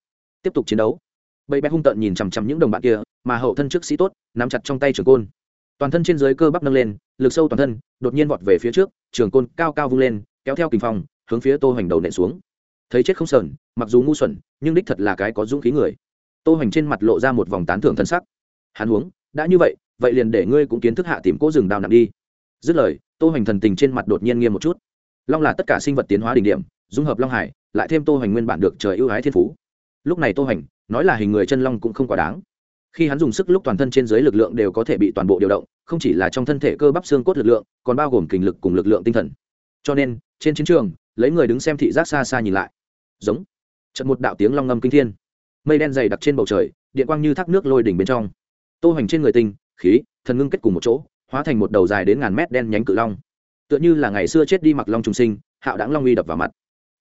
[SPEAKER 1] tiếp tục chiến đấu. Bậy bét hung tợn nhìn chằm chằm những đồng bạn kia, mà hậu thân trước sĩ tốt, nắm chặt trong tay trường côn. Toàn thân trên dưới cơ bắp nâng lên, lực sâu toàn thân, đột nhiên vọt về phía trước, trường côn cao cao vung lên, kéo theo kình phòng hướng phía tô hành đầu nện xuống. Thấy chết không sờn, mặc dù ngu xuẩn, nhưng đích thật là cái có dũng khí người tô hoành trên mặt lộ ra một vòng tán thưởng thân sắc. Hắn uống đã như vậy vậy liền để ngươi cũng kiến thức hạ tìm cố rừng đào nặng đi. Dứt lời, tô hoành thần tình trên mặt đột nhiên nghiêm một chút. Long là tất cả sinh vật tiến hóa đỉnh điểm, dung hợp long hải, lại thêm tô hoành nguyên bản được trời ưu ái thiên phú. Lúc này tô hoành, nói là hình người chân long cũng không quá đáng. Khi hắn dùng sức lúc toàn thân trên dưới lực lượng đều có thể bị toàn bộ điều động, không chỉ là trong thân thể cơ bắp xương cốt lực lượng, còn bao gồm kình lực cùng lực lượng tinh thần. Cho nên, trên chiến trường, lấy người đứng xem thị giác xa xa nhìn lại. Giống. Trận một đạo tiếng long ngâm kinh thiên mây đen dày đặc trên bầu trời, điện quang như thác nước lôi đỉnh bên trong. Tô hoành trên người tinh, khí, thần ngưng kết cùng một chỗ, hóa thành một đầu dài đến ngàn mét đen nhánh cự long. Tựa như là ngày xưa chết đi mặc long trùng sinh, hạo đáng long uy đập vào mặt.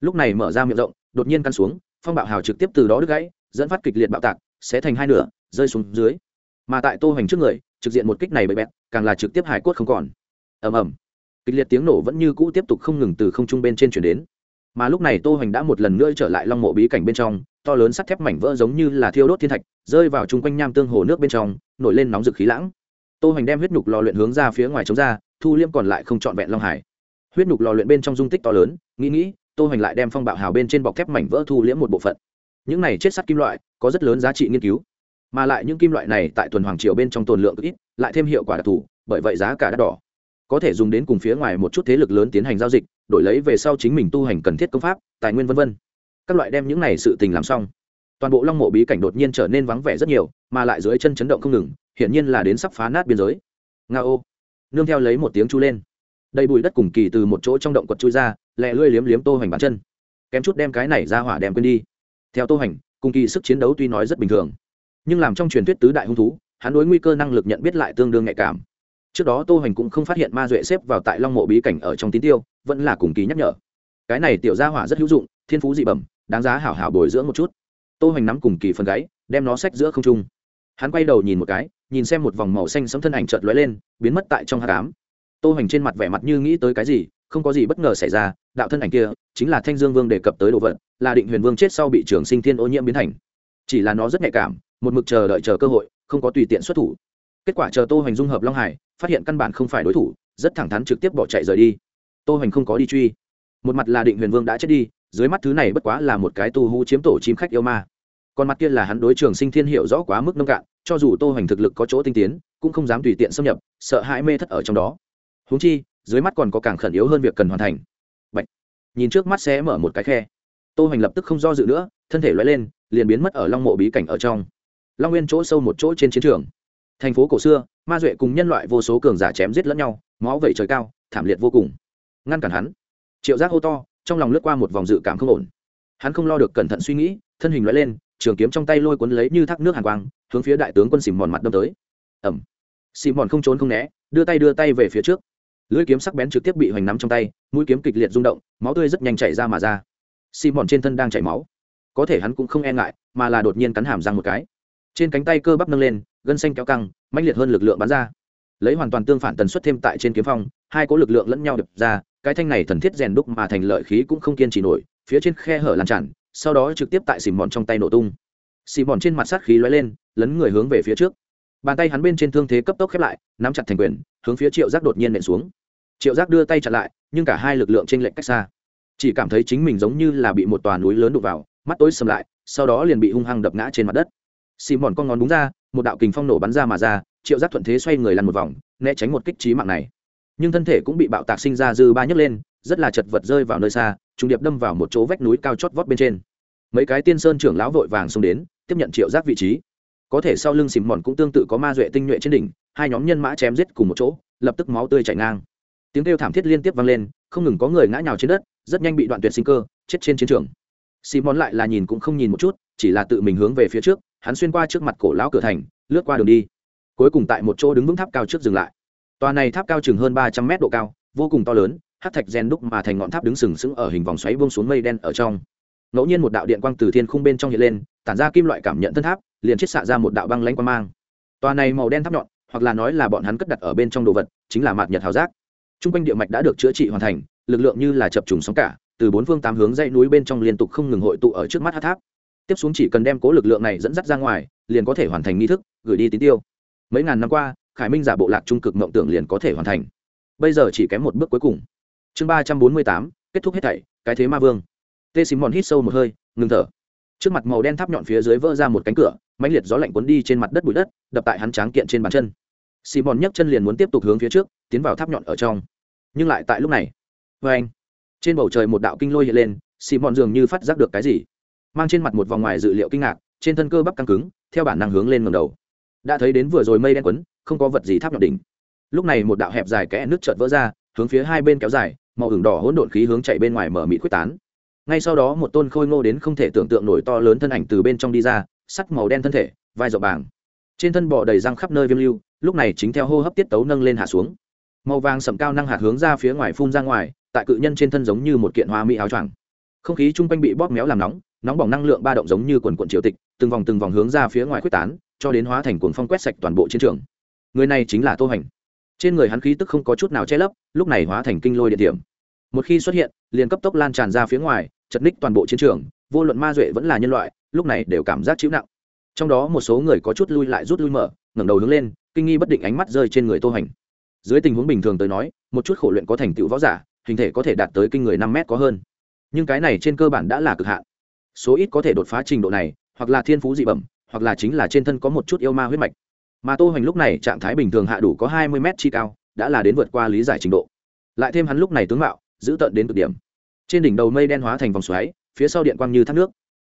[SPEAKER 1] Lúc này mở ra miệng rộng, đột nhiên căn xuống, phong bạo hào trực tiếp từ đó đứt gãy, dẫn phát kịch liệt bạo tạc sẽ thành hai nửa, rơi xuống dưới. Mà tại tô hoành trước người, trực diện một kích này bậy bẹt càng là trực tiếp hải quất không còn. Ầm ầm. Kịch liệt tiếng nổ vẫn như cũ tiếp tục không ngừng từ không trung bên trên chuyển đến mà lúc này tô hoành đã một lần nữa trở lại long mộ bí cảnh bên trong, to lớn sắt thép mảnh vỡ giống như là thiêu đốt thiên thạch, rơi vào chung quanh nham tương hồ nước bên trong, nổi lên nóng rực khí lãng. Tô hoành đem huyết nhục lò luyện hướng ra phía ngoài chống ra, thu liêm còn lại không trọn vẹn long hải. Huyết nhục lò luyện bên trong dung tích to lớn, nghĩ nghĩ, tô hoành lại đem phong bạo hào bên trên bọc thép mảnh vỡ thu liễm một bộ phận. Những này chết sắt kim loại, có rất lớn giá trị nghiên cứu. Mà lại những kim loại này tại tuần hoàng triều bên trong tồn lượng ít, lại thêm hiệu quả đặc thù, bởi vậy giá cả đắt đỏ có thể dùng đến cùng phía ngoài một chút thế lực lớn tiến hành giao dịch, đổi lấy về sau chính mình tu hành cần thiết công pháp, tài nguyên v v các loại đem những này sự tình làm xong. Toàn bộ long mộ bí cảnh đột nhiên trở nên vắng vẻ rất nhiều, mà lại dưới chân chấn động không ngừng, hiển nhiên là đến sắp phá nát biên giới. Nga ô. Nương theo lấy một tiếng chú lên. Đầy bụi đất cùng kỳ từ một chỗ trong động quật chui ra, lẹ lươi liếm liếm tô hoành bàn chân. Kém chút đem cái này ra hỏa đem quên đi. Theo tô hoành, cùng kỳ sức chiến đấu tuy nói rất bình thường, nhưng làm trong truyền thuyết tứ đại hung thú, hắn đối nguy cơ năng lực nhận biết lại tương đương nhạy cảm trước đó tô hoành cũng không phát hiện ma duệ xếp vào tại long mộ bí cảnh ở trong tín tiêu, vẫn là cùng kỳ nhắc nhở. Cái này tiểu gia hỏa rất hữu dụng, thiên phú dị bẩm, đáng giá hảo hảo bồi dưỡng một chút. Tô hoành nắm cùng kỳ phần gáy, đem nó xách giữa không trung. Hắn quay đầu nhìn một cái, nhìn xem một vòng màu xanh sẫm thân ảnh chợt lóe lên, biến mất tại trong hắc ám. Tô hoành trên mặt vẻ mặt như nghĩ tới cái gì, không có gì bất ngờ xảy ra, đạo thân ảnh kia, chính là thanh dương vương đề cập tới đồ vật, là định huyền vương chết sau bị trường sinh thiên ô nhiễm biến thành. Chỉ là nó rất nhạy cảm, một mực chờ đợi chờ cơ hội, không có tùy tiện xuất thủ. Kết quả chờ tô hoành dung hợp long hải phát hiện căn bản không phải đối thủ, rất thẳng thắn trực tiếp bỏ chạy rời đi. Tô hoành không có đi truy. Một mặt là định huyền vương đã chết đi, dưới mắt thứ này bất quá là một cái tu hú chiếm tổ chim khách yêu ma. Còn mặt kia là hắn đối trường sinh thiên hiệu rõ quá mức nông cạn, cho dù tô hoành thực lực có chỗ tinh tiến, cũng không dám tùy tiện xâm nhập, sợ hãi mê thất ở trong đó. Húng chi, dưới mắt còn có càng khẩn yếu hơn việc cần hoàn thành. Bạch. nhìn trước mắt sẽ mở một cái khe. Tô hoành lập tức không do dự nữa, thân thể loay lên, liền biến mất ở long mộ bí cảnh ở trong. Long nguyên chỗ sâu một chỗ trên chiến trường thành phố cổ xưa, ma duệ cùng nhân loại vô số cường giả chém giết lẫn nhau, máu vẩy trời cao, thảm liệt vô cùng. Ngăn cản hắn. Triệu giác hô to, trong lòng lướt qua một vòng dự cảm không ổn. Hắn không lo được cẩn thận suy nghĩ, thân hình loại lên, trường kiếm trong tay lôi cuốn lấy như thác nước hàng quang, hướng phía đại tướng quân xìm mòn mặt đâm tới. Ẩm xìm mòn không trốn không né, đưa tay đưa tay về phía trước. Lưỡi kiếm sắc bén trực tiếp bị hoành nắm trong tay, mũi kiếm kịch liệt rung động, máu tươi rất nhanh chảy ra mà ra. Xìm mòn trên thân đang chảy máu. Có thể hắn cũng không e ngại, mà là đột nhiên cắn hàm răng một cái trên cánh tay cơ bắp nâng lên, gân xanh kéo căng, mãnh liệt hơn lực lượng bắn ra. Lấy hoàn toàn tương phản tần suất thêm tại trên kiếm phong, hai có lực lượng lẫn nhau đập ra, cái thanh này thần thiết rèn đúc mà thành lợi khí cũng không kiên trì nổi, phía trên khe hở lan tràn, sau đó trực tiếp tại xì mòn trong tay nổ tung. Xì mòn trên mặt sát khí lóe lên, lấn người hướng về phía trước. Bàn tay hắn bên trên thương thế cấp tốc khép lại, nắm chặt thành quyền, hướng phía triệu giác đột nhiên nện xuống. Triệu giác đưa tay chặn lại, nhưng cả hai lực lượng trên r lệch cách xa. Chỉ cảm thấy chính mình giống như là bị một tòa núi lớn đục vào, mắt tối sầm lại, sau đó liền bị hung hăng đập ngã trên mặt đất xì mòn con ngón đúng ra, một đạo kình phong nổ bắn ra mà ra, triệu giác thuận thế xoay người lăn một vòng, né tránh một kích trí mạng này. Nhưng thân thể cũng bị bạo tạc sinh ra dư ba nhấc lên, rất là chật vật rơi vào nơi xa, trùng điệp đâm vào một chỗ vách núi cao chót vót bên trên. Mấy cái tiên sơn trưởng lão vội vàng xông đến, tiếp nhận triệu giác vị trí. Có thể sau lưng xìm mòn cũng tương tự có ma duệ tinh nhuệ trên đỉnh, hai nhóm nhân mã chém giết cùng một chỗ, lập tức máu tươi chảy ngang. Tiếng kêu thảm thiết liên tiếp vang lên, không ngừng có người ngã nhào trên đất, rất nhanh bị đoạn tuyệt sinh cơ, chết trên chiến trường. Xì mòn lại là nhìn cũng không nhìn một chút, chỉ là tự mình hướng về phía trước hắn xuyên qua trước mặt cổ lão cửa thành, lướt qua đường đi. Cuối cùng tại một chỗ đứng vững tháp cao trước dừng lại. Tòa này tháp cao chừng hơn ba trăm mét độ cao, vô cùng to lớn, hát thạch gen đúc mà thành ngọn tháp đứng sừng sững ở hình vòng xoáy buông xuống mây đen ở trong. Ngẫu nhiên một đạo điện quang từ thiên khung bên trong hiện lên, tản ra kim loại cảm nhận thân tháp, liền chiết xạ ra một đạo băng lãnh quang mang. Tòa này màu đen tháp nhọn, hoặc là nói là bọn hắn cất đặt ở bên trong đồ vật, chính là mạt nhật hào giác. T r u n g quanh địa mạch đã được chữa trị hoàn thành, lực lượng như là chập trùng sóng cả, từ bốn phương tám hướng dãy núi bên trong liên tục không ngừng hội tụ ở trước mắt hát tháp tiếp xuống chỉ cần đem cố lực lượng này dẫn dắt ra ngoài, liền có thể hoàn thành nghi thức, gửi đi tín tiêu. Mấy ngàn năm qua, khải minh giả bộ lạc trung cực mộng tưởng liền có thể hoàn thành. Bây giờ chỉ kém một bước cuối cùng. Chương ba trăm bốn mươi tám, kết thúc hết thảy, cái thế ma vương. Tê xím mòn hít sâu một hơi, ngừng thở. Trước mặt màu đen tháp nhọn phía dưới vỡ ra một cánh cửa, mãnh liệt gió lạnh cuốn đi trên mặt đất bụi đất, đập tại hắn tráng kiện trên bàn chân. Xì mòn nhấc chân liền muốn tiếp tục hướng phía trước, tiến vào tháp nhọn ở trong. Nhưng lại tại lúc này. Vê anh trên bầu trời một đạo kinh lôi hiện lên xì mòn dường như phát giác được cái gì mang trên mặt một vòng ngoài dự liệu kinh ngạc, trên thân cơ bắp căng cứng, theo bản năng hướng lên ngầm đầu. Đã thấy đến vừa rồi mây đen quấn, không có vật gì tháp nhọn đỉnh. Lúc này một đạo hẹp dài kẽ nước chợt vỡ ra, hướng phía hai bên kéo dài, màu hưởng đỏ hỗn độn khí hướng chạy bên ngoài mở mịt quyết tán. Ngay sau đó một tôn khôi ngô đến không thể tưởng tượng nổi to lớn thân ảnh từ bên trong đi ra sắc màu đen thân thể, vai rộng bàng. Trên thân bò đầy răng khắp nơi viêm lưu, lúc này chính theo hô hấp tiết tấu nâng lên hạ xuống. Màu vàng sầm cao năng hạt hướng ra phía ngoài phun ra ngoài, tại cự nhân trên thân giống như một kiện hoa mỹ áo choàng. Không khí chung quanh bị bóp méo làm nóng nóng bỏng năng lượng ba động giống như quần quận triều tịch, từng vòng từng vòng hướng ra phía ngoài quyết tán, cho đến hóa thành cuồng phong quét sạch toàn bộ chiến trường. Người này chính là tô hành. Trên người hắn khí tức không có chút nào che lấp, lúc này hóa thành kinh lôi địa điểm. Một khi xuất hiện, liền cấp tốc lan tràn ra phía ngoài, chật ních toàn bộ chiến trường, vô luận ma duệ vẫn là nhân loại, lúc này đều cảm giác chịu nặng. Trong đó một số người có chút lui lại rút lui mở, ngẩng đầu hướng lên, kinh nghi bất định ánh mắt rơi trên người tô hành. Dưới tình huống bình thường tới nói, một chút khổ luyện có thành tựu võ giả, hình thể có thể đạt tới kinh người năm mét có hơn. Nhưng cái này trên cơ bản đã là cực hạn số ít có thể đột phá trình độ này, hoặc là thiên phú dị bẩm, hoặc là chính là trên thân có một chút yêu ma huyết mạch. Mà tô hoành lúc này trạng thái bình thường hạ đủ có hai mươi mét chi cao, đã là đến vượt qua lý giải trình độ. Lại thêm hắn lúc này tướng mạo, giữ tận đến cực điểm. Trên đỉnh đầu mây đen hóa thành vòng xoáy, phía sau điện quang như thác nước.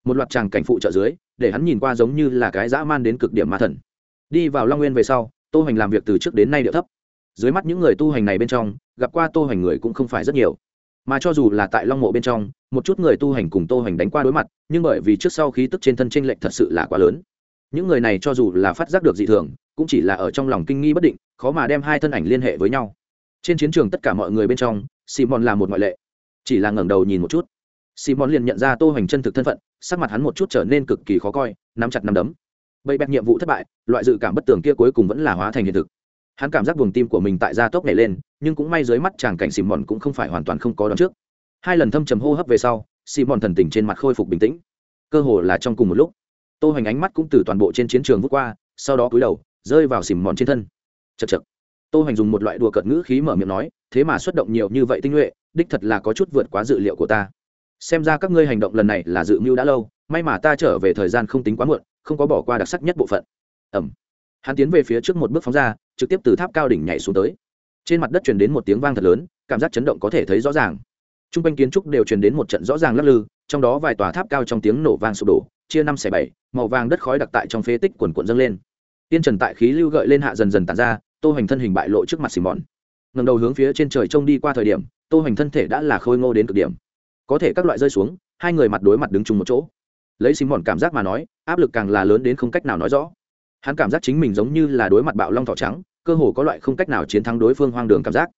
[SPEAKER 1] Một loạt tràng cảnh phụ trợ dưới, để hắn nhìn qua giống như là cái dã man đến cực điểm ma thần. Đi vào long nguyên về sau, tô hoành làm việc từ trước đến nay điệu thấp. Dưới mắt những người tu hành này bên trong, gặp qua tô hoành người cũng không phải rất nhiều mà cho dù là tại long mộ bên trong, một chút người tu hành cùng tô hành đánh qua đối mặt, nhưng bởi vì trước sau khí tức trên thân t r ê n lệch thật sự là quá lớn. Những người này cho dù là phát giác được dị thường, cũng chỉ là ở trong lòng kinh nghi bất định, khó mà đem hai thân ảnh liên hệ với nhau. Trên chiến trường tất cả mọi người bên trong, simon là một ngoại lệ. Chỉ là ngẩng đầu nhìn một chút. Simon liền nhận ra tô hành chân thực thân phận, sắc mặt hắn một chút trở nên cực kỳ khó coi, nắm chặt nắm đấm. Bậy bẹt nhiệm vụ thất bại, loại dự cảm bất tường kia cuối cùng vẫn là hóa thành hiện thực hắn cảm giác buồng tim của mình tại gia tốc nhảy lên, nhưng cũng may dưới mắt chàng cảnh xì mòn cũng không phải hoàn toàn không có đón trước. Hai lần thâm trầm hô hấp về sau xì mòn thần tình trên mặt khôi phục bình tĩnh. Cơ hồ là trong cùng một lúc, tô hoành ánh mắt cũng từ toàn bộ trên chiến trường vút qua, sau đó cúi đầu, rơi vào xìm mòn trên thân. Chật chật tô hoành dùng một loại đùa cợt ngữ khí mở miệng nói, thế mà xuất động nhiều như vậy tinh nhuệ, đích thật là có chút vượt quá dự liệu của ta. Xem ra các ngươi hành động lần này là dự mưu đã lâu, may mà ta trở về thời gian không tính quá muộn, không có bỏ qua đặc sắc nhất bộ phận. Ẩm hắn tiến về phía trước một bước phóng ra trực tiếp từ tháp cao đỉnh nhảy xuống tới. Trên mặt đất truyền đến một tiếng vang thật lớn, cảm giác chấn động có thể thấy rõ ràng. T r u n g quanh kiến trúc đều truyền đến một trận rõ ràng lắc lư, trong đó vài tòa tháp cao trong tiếng nổ vang sụp đổ, chia năm xẻ bảy, màu vàng đất khói đặc tại trong phế tích quần quận dâng lên. Tiên trần tại khí lưu gợi lên hạ dần dần tàn ra, tô hành thân hình bại lộ trước mặt xìm mòn. Ngầm đầu hướng phía trên trời trông đi qua thời điểm, tô hành thân thể đã là khôi ngô đến cực điểm. Có thể các loại rơi xuống, hai người mặt đối mặt đứng chung một chỗ. Lấy xìm mòn cảm giác mà nói, áp lực càng là lớn đến không cách nào nói rõ. Hắn cảm giác chính mình giống như là đối mặt bạo long thỏ trắng cơ hồ có loại không cách nào chiến thắng đối phương hoang đường cảm giác.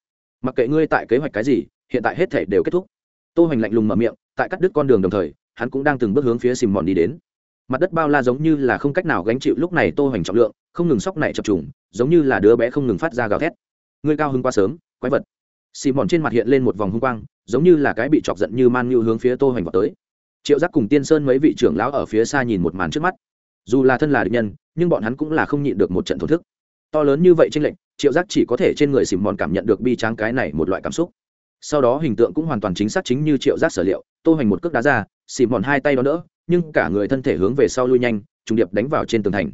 [SPEAKER 1] Mặc kệ ngươi tại kế hoạch cái gì, hiện tại hết thể đều kết thúc. Tô hoành lạnh lùng mở miệng, tại cắt đứt con đường đồng thời, hắn cũng đang từng bước hướng phía xìm mòn đi đến. Mặt đất bao la giống như là không cách nào gánh chịu lúc này tô hoành trọng lượng, không ngừng sóc này chập trùng, giống như là đứa bé không ngừng phát ra gào thét. Ngươi cao hứng quá sớm, quái vật. Xì mòn trên mặt hiện lên một vòng hung quang, giống như là cái bị chọc giận như man như hướng phía tô hoành vào tới. Triệu giác cùng tiên sơn mấy vị trưởng lão ở phía xa nhìn một màn trước mắt. Dù là thân là địch nhân, nhưng bọn hắn cũng là không nhịn được một trận thổ thức to lớn như vậy trên lệnh, triệu giác chỉ có thể trên người xìm mòn cảm nhận được bi tráng cái này một loại cảm xúc. Sau đó hình tượng cũng hoàn toàn chính xác chính như triệu giác sở liệu tô hành một cước đá ra xìm mòn hai tay đó nữa nhưng cả người thân thể hướng về sau lui nhanh trùng điệp đánh vào trên tường thành.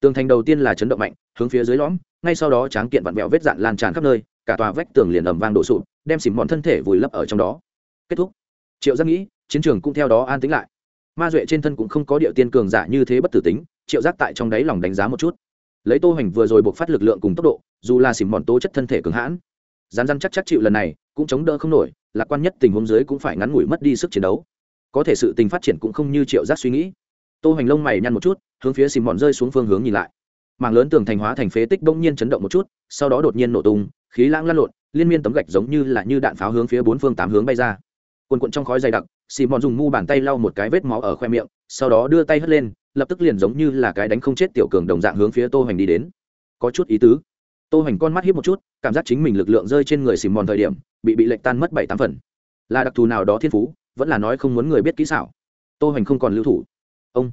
[SPEAKER 1] Tường thành đầu tiên là chấn động mạnh hướng phía dưới lõm ngay sau đó tráng kiện vặn vẹo vết dạn lan tràn khắp nơi cả tòa vách tường liền ầm vang đổ sụp đem xìm mòn thân thể vùi lấp ở trong đó. Kết thúc. Triệu giác nghĩ chiến trường cũng theo đó an tĩnh lại. Ma duệ trên thân cũng không có điệu tiên cường giả như thế bất tử tính triệu giác tại trong đáy lòng đánh giá một chút lấy tô hoành vừa rồi buộc phát lực lượng cùng tốc độ, dù là xỉm mòn tố chất thân thể cứng hãn. Rán rán chắc chắc chịu lần này, cũng chống đỡ không nổi, lạc quan nhất tình huống dưới cũng phải ngắn ngủi mất đi sức chiến đấu. Có thể sự tình phát triển cũng không như triệu giác suy nghĩ. Tô hoành lông mày nhăn một chút, hướng phía xỉm mòn rơi xuống phương hướng nhìn lại. Mảng lớn tường thành hóa thành phế tích bỗng nhiên chấn động một chút, sau đó đột nhiên nổ tung, khí lãng lăn lộn, liên miên tấm gạch giống như là như đạn pháo hướng phía bốn phương tám hướng bay ra. Quần quận trong khói dày đặc xì mòn dùng mu bàn tay lau một cái vết máu ở khoe miệng, sau đó đưa tay hất lên lập tức liền giống như là cái đánh không chết tiểu cường đồng dạng hướng phía tô hoành đi đến. Có chút ý tứ. Tô hoành con mắt hiếp một chút, cảm giác chính mình lực lượng rơi trên người xìm mòn thời điểm, bị bị lệch tan mất bảy tám phần. Là đặc thù nào đó thiên phú, vẫn là nói không muốn người biết kỹ xảo. Tô hoành không còn lưu thủ. Ông.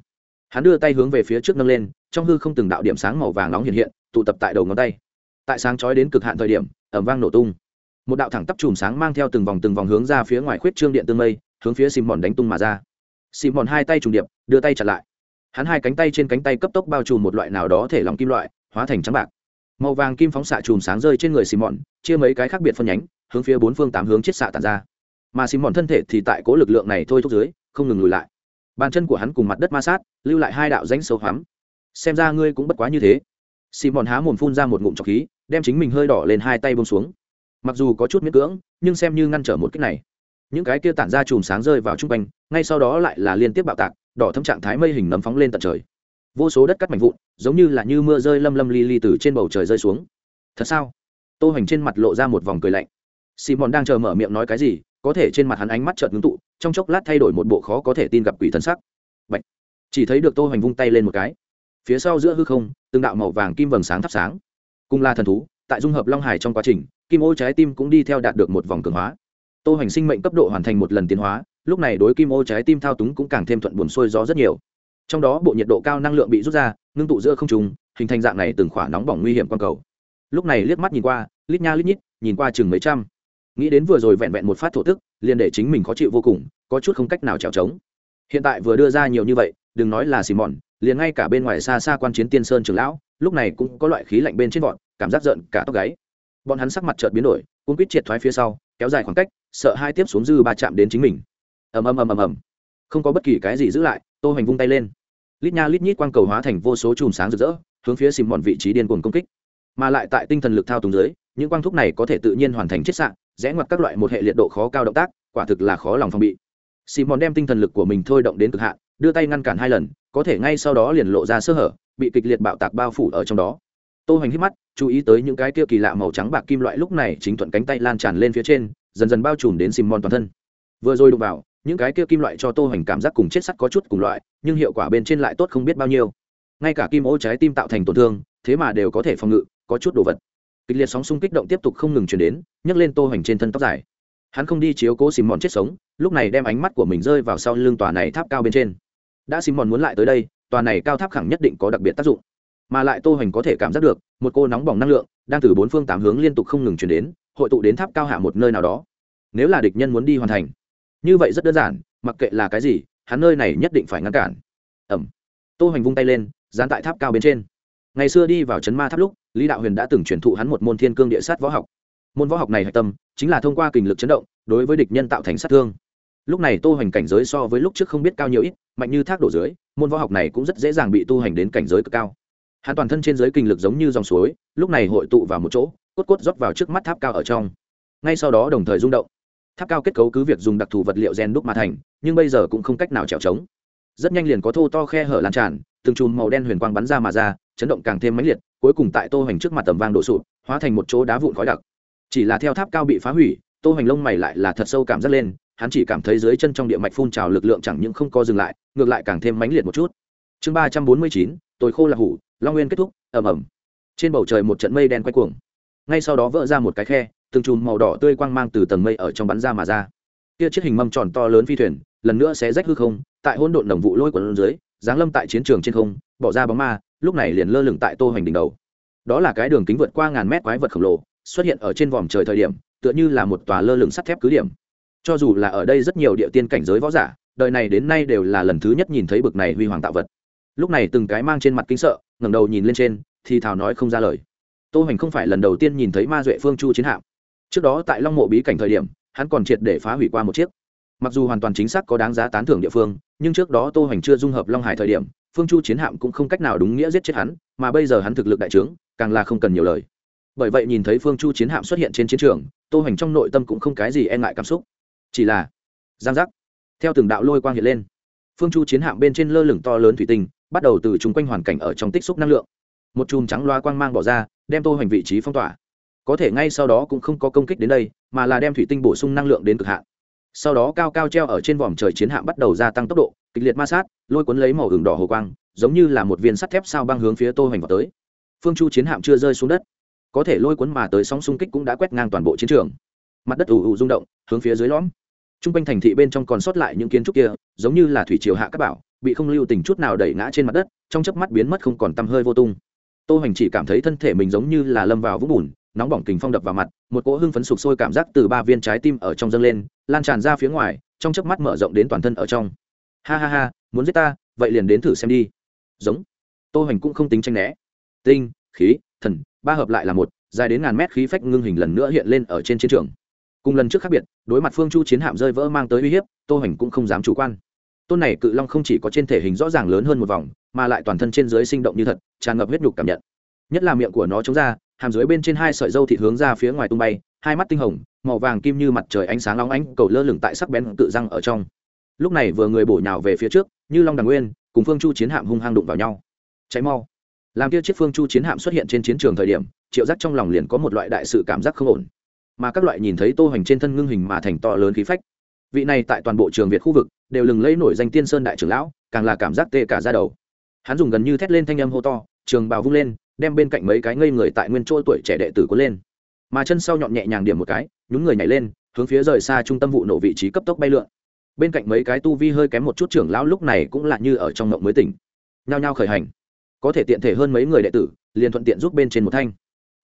[SPEAKER 1] Hắn đưa tay hướng về phía trước nâng lên, trong hư không từng đạo điểm sáng màu vàng nóng hiện hiện, tụ tập tại đầu ngón tay. Tại sáng chói đến cực hạn thời điểm ẩm vang nổ tung. Một đạo thẳng tắp chùm sáng mang theo từng vòng từng vòng hướng ra phía ngoài khuyết trương điện tương mây, hướng phía xìm mòn đánh tung mà ra. Xìm mòn hai tay trùng điệp, đưa tay chặt lại hắn hai cánh tay trên cánh tay cấp tốc bao trùm một loại nào đó thể lòng kim loại, hóa thành trắng bạc. Màu vàng kim phóng xạ chùm sáng rơi trên người xì mòn chia mấy cái khác biệt phân nhánh, hướng phía bốn phương tám hướng chiết xạ tàn ra. Mà xì mòn thân thể thì tại cố lực lượng này thôi thúc dưới, không ngừng lùi lại. Bàn chân của hắn cùng mặt đất ma sát, lưu lại hai đạo rãnh sâu hoắm. Xem ra ngươi cũng bất quá như thế. Xì mòn há mồm phun ra một ngụm trọc khí, đem chính mình hơi đỏ lên hai tay bông xuống. Mặc dù có chút miễn cưỡng, nhưng xem như ngăn trở một cách này. Những cái kia tản ra chùm sáng rơi vào chung quanh, ngay sau đó lại là liên tiếp bạo tạc đỏ thâm trạng thái mây hình nấm phóng lên tận trời. Vô số đất cắt mảnh vụn, giống như là như mưa rơi lâm lâm li li từ trên bầu trời rơi xuống. Thật sao? Tô hoành trên mặt lộ ra một vòng cười lạnh. Simon đang chờ mở miệng nói cái gì, có thể trên mặt hắn ánh mắt chợt ngưng tụ, trong chốc lát thay đổi một bộ khó có thể tin gặp quỷ thần sắc. Bạch. chỉ thấy được tô hoành vung tay lên một cái. Phía sau giữa hư không, từng đạo màu vàng kim vầng sáng thắp sáng. Cung la thần thú, tại dung hợp long hải trong quá trình, kim ô trái tim cũng đi theo đạt được một vòng cường hóa. Tô hoành sinh mệnh cấp độ hoàn thành một lần tiến hóa lúc này đối kim ô trái tim thao túng cũng càng thêm thuận buồn sôi gió rất nhiều. Trong đó bộ nhiệt độ cao năng lượng bị rút ra, ngưng tụ giữa không trùng hình thành dạng này từng khỏa nóng bỏng nguy hiểm quang cầu. Lúc này liếc mắt nhìn qua, lít nha lít nhít, nhìn qua chừng mấy trăm. Nghĩ đến vừa rồi vẹn vẹn một phát thổ tức, liền để chính mình khó chịu vô cùng, có chút không cách nào trèo trống hiện tại vừa đưa ra nhiều như vậy, đừng nói là xì mòn liền ngay cả bên ngoài xa xa quan chiến tiên sơn trường lão, lúc này cũng có loại khí lạnh bên trên vọt cảm giác giận cả tóc gáy. Bọn hắn sắc mặt chợt biến đổi cũng quýt triệt thoái phía sau, kéo dài khoảng cách, sợ hai tiếp xuống dư ba chạm đến chính mình ầm ầm ầm ầm ầm. Không có bất kỳ cái gì giữ lại, tô hoành vung tay lên. Lít nha lít nhít quang cầu hóa thành vô số chùm sáng rực rỡ, hướng phía xìm mòn vị trí điên cuồng công kích. Mà lại tại tinh thần lực thao túng dưới, những quang thúc này có thể tự nhiên hoàn thành chiết sạn rẽ ngoặt các loại một hệ liệt độ khó cao động tác, quả thực là khó lòng phòng bị. Xìm mòn đem tinh thần lực của mình thôi động đến cực hạn, đưa tay ngăn cản hai lần, có thể ngay sau đó liền lộ ra sơ hở, bị kịch liệt bạo tạc bao phủ ở trong đó. Tô hoành hít mắt, chú ý tới những cái kia kỳ lạ màu trắng bạc kim loại lúc này chính thuận cánh tay lan tràn lên phía trên, dần dần bao trùm đến xìm mòn toàn thân. Vừa rồi đụng vào những cái kia kim loại cho tô hoành cảm giác cùng chết sắt có chút cùng loại, nhưng hiệu quả bên trên lại tốt không biết bao nhiêu. Ngay cả kim ô trái tim tạo thành tổn thương, thế mà đều có thể phòng ngự, có chút đồ vật. Kịch liệt sóng xung kích động tiếp tục không ngừng chuyển đến, nhấc lên tô hoành trên thân tóc dài. Hắn không đi chiếu cố xìm mòn chết sống, lúc này đem ánh mắt của mình rơi vào sau lưng tòa này tháp cao bên trên. Đã xìm mòn muốn lại tới đây, tòa này cao tháp khẳng nhất định có đặc biệt tác dụng. Mà lại tô hoành có thể cảm giác được, một cô nóng bỏng năng lượng, đang từ bốn phương tám hướng liên tục không ngừng chuyển đến, hội tụ đến tháp cao hạ một nơi nào đó. Nếu là địch nhân muốn đi hoàn thành như vậy rất đơn giản, mặc kệ là cái gì, hắn nơi này nhất định phải ngăn cản. Ẩm. Tô hoành vung tay lên, dán tại tháp cao bên trên. Ngày xưa đi vào trấn ma tháp lúc, lý đạo huyền đã từng truyền thụ hắn một môn thiên cương địa sát võ học. Môn võ học này hạch tâm, chính là thông qua kình lực chấn động, đối với địch nhân tạo thành sát thương. Lúc này tô hoành cảnh giới so với lúc trước không biết cao nhiều ít, mạnh như thác đổ dưới, môn võ học này cũng rất dễ dàng bị tu hành đến cảnh giới cực cao. Hắn toàn thân trên giới kinh lực giống như dòng suối, lúc này hội tụ vào một chỗ, cốt cốt rót vào trước mắt tháp cao ở trong. Ngay sau đó đồng thời rung động tháp cao kết cấu cứ việc dùng đặc thù vật liệu rèn đúc mà thành, nhưng bây giờ cũng không cách nào trèo trống. Rất nhanh liền có thô to khe hở lan tràn, từng chùm màu đen huyền quang bắn ra mà ra, chấn động càng thêm mãnh liệt, cuối cùng tại tô hoành trước mặt tầm vang đổ sụp, hóa thành một chỗ đá vụn khói đặc. Chỉ là theo tháp cao bị phá hủy, tô hoành lông mày lại là thật sâu cảm giác lên, hắn chỉ cảm thấy dưới chân trong địa mạch phun trào lực lượng chẳng những không co dừng lại, ngược lại càng thêm mãnh liệt một chút. Chương ba trăm bốn mươi chín, tôi khô là hủ, long nguyên kết thúc, ầm ầm. Trên bầu trời một trận mây đen quay cuồng. Ngay sau đó vỡ ra một cái khe từng chùm màu đỏ tươi quang mang từ tầng mây ở trong bắn ra mà ra. Kia chiếc hình mâm tròn to lớn phi thuyền, lần nữa sẽ rách hư không, tại hỗn độn nồng vụ lôi quần dưới, giáng lâm tại chiến trường trên không, bỏ ra bóng ma, lúc này liền lơ lửng tại tô hoành đỉnh đầu. Đó là cái đường kính vượt qua ngàn mét quái vật khổng lồ, xuất hiện ở trên vòm trời thời điểm, tựa như là một tòa lơ lửng sắt thép cứ điểm. Cho dù là ở đây rất nhiều địa tiên cảnh giới võ giả, đời này đến nay đều là lần thứ nhất nhìn thấy bực này huy hoàng tạo vật. Lúc này từng cái mang trên mặt kinh sợ, ngẩng đầu nhìn lên trên, thì thào nói không ra lời. Tô hoành không phải lần đầu tiên nhìn thấy ma duệ phương chu chiến hạm trước đó tại long mộ bí cảnh thời điểm, hắn còn triệt để phá hủy qua một chiếc. Mặc dù hoàn toàn chính xác có đáng giá tán thưởng địa phương, nhưng trước đó tô hoành chưa dung hợp long hải thời điểm, phương chu chiến hạm cũng không cách nào đúng nghĩa giết chết hắn, mà bây giờ hắn thực lực đại trướng, càng là không cần nhiều lời. Bởi vậy nhìn thấy phương chu chiến hạm xuất hiện trên chiến trường, tô hoành trong nội tâm cũng không cái gì e ngại cảm xúc. Chỉ là, giang giác, theo từng đạo lôi quang hiện lên, phương chu chiến hạm bên trên lơ lửng to lớn thủy tinh, bắt đầu từ chung quanh hoàn cảnh ở trong tích xúc năng lượng. Một chùm trắng loa quang mang bỏ ra, đem tô hoành vị trí phong tỏa có thể ngay sau đó cũng không có công kích đến đây, mà là đem thủy tinh bổ sung năng lượng đến cực hạn. Sau đó cao cao treo ở trên vòm trời chiến hạm bắt đầu gia tăng tốc độ, kịch liệt ma sát, lôi cuốn lấy màu hừng đỏ hồ quang, giống như là một viên sắt thép sao băng hướng phía tô hoành vào tới. Phương chu chiến hạm chưa rơi xuống đất. Có thể lôi cuốn mà tới sóng xung kích cũng đã quét ngang toàn bộ chiến trường. Mặt đất ù ù rung động, hướng phía dưới lõm. T r u n g quanh thành thị bên trong còn sót lại những kiến trúc kia, giống như là thủy triều hạ các bảo, bị không lưu tình chút nào đẩy ngã trên mặt đất, trong chớp mắt biến mất không còn tăm hơi vô tung. Tô hoành chỉ cảm thấy thân thể mình giống như là lâm vào vũng bùn nóng bỏng kình phong đập vào mặt, một cỗ hưng phấn sục sôi cảm giác từ ba viên trái tim ở trong dâng lên, lan tràn ra phía ngoài, trong chớp mắt mở rộng đến toàn thân ở trong. Ha ha ha, muốn giết ta, vậy liền đến thử xem đi. Giống. Tô hoành cũng không tính tranh né. Tinh, khí, thần, ba hợp lại là một, dài đến ngàn mét khí phách ngưng hình lần nữa hiện lên ở trên chiến trường. Cùng lần trước khác biệt, đối mặt phương chu chiến hạm rơi vỡ mang tới uy hiếp, tô hoành cũng không dám chủ quan. Tôn này cự long không chỉ có trên thể hình rõ ràng lớn hơn một vòng, mà lại toàn thân trên dưới sinh động như thật, tràn ngập huyết nhục cảm nhận. Nhất là miệng của nó trống ra hàm dưới bên trên hai sợi dâu thịt hướng ra phía ngoài tung bay, hai mắt tinh hồng, màu vàng kim như mặt trời ánh sáng long ánh, cầu lơ lửng tại sắc bén cự răng ở trong. Lúc này vừa người bổ nhào về phía trước, như long đằng nguyên, cùng phương chu chiến hạm hung hăng đụng vào nhau. Cháy mau. Làm kia chiếc phương chu chiến hạm xuất hiện trên chiến trường thời điểm, triệu giác trong lòng liền có một loại đại sự cảm giác không ổn. Mà các loại nhìn thấy tô hoành trên thân ngưng hình mà thành to lớn khí phách. Vị này tại toàn bộ trường việt khu vực, đều lừng lẫy nổi danh tiên sơn đại trưởng lão, càng là cảm giác tê cả ra đầu. Hắn dùng gần như thét lên thanh âm hô to, trường bào vung lên đem bên cạnh mấy cái ngây người tại nguyên chỗ tuổi trẻ đệ tử cuốn lên. Mà chân sau nhọn nhẹ nhàng điểm một cái nhún người nhảy lên hướng phía rời xa trung tâm vụ nổ vị trí cấp tốc bay lượn. Bên cạnh mấy cái tu vi hơi kém một chút trưởng lão lúc này cũng là như ở trong ngộng mới tỉnh. Nhao nhao khởi hành. Có thể tiện thể hơn mấy người đệ tử liền thuận tiện giúp bên trên một thanh.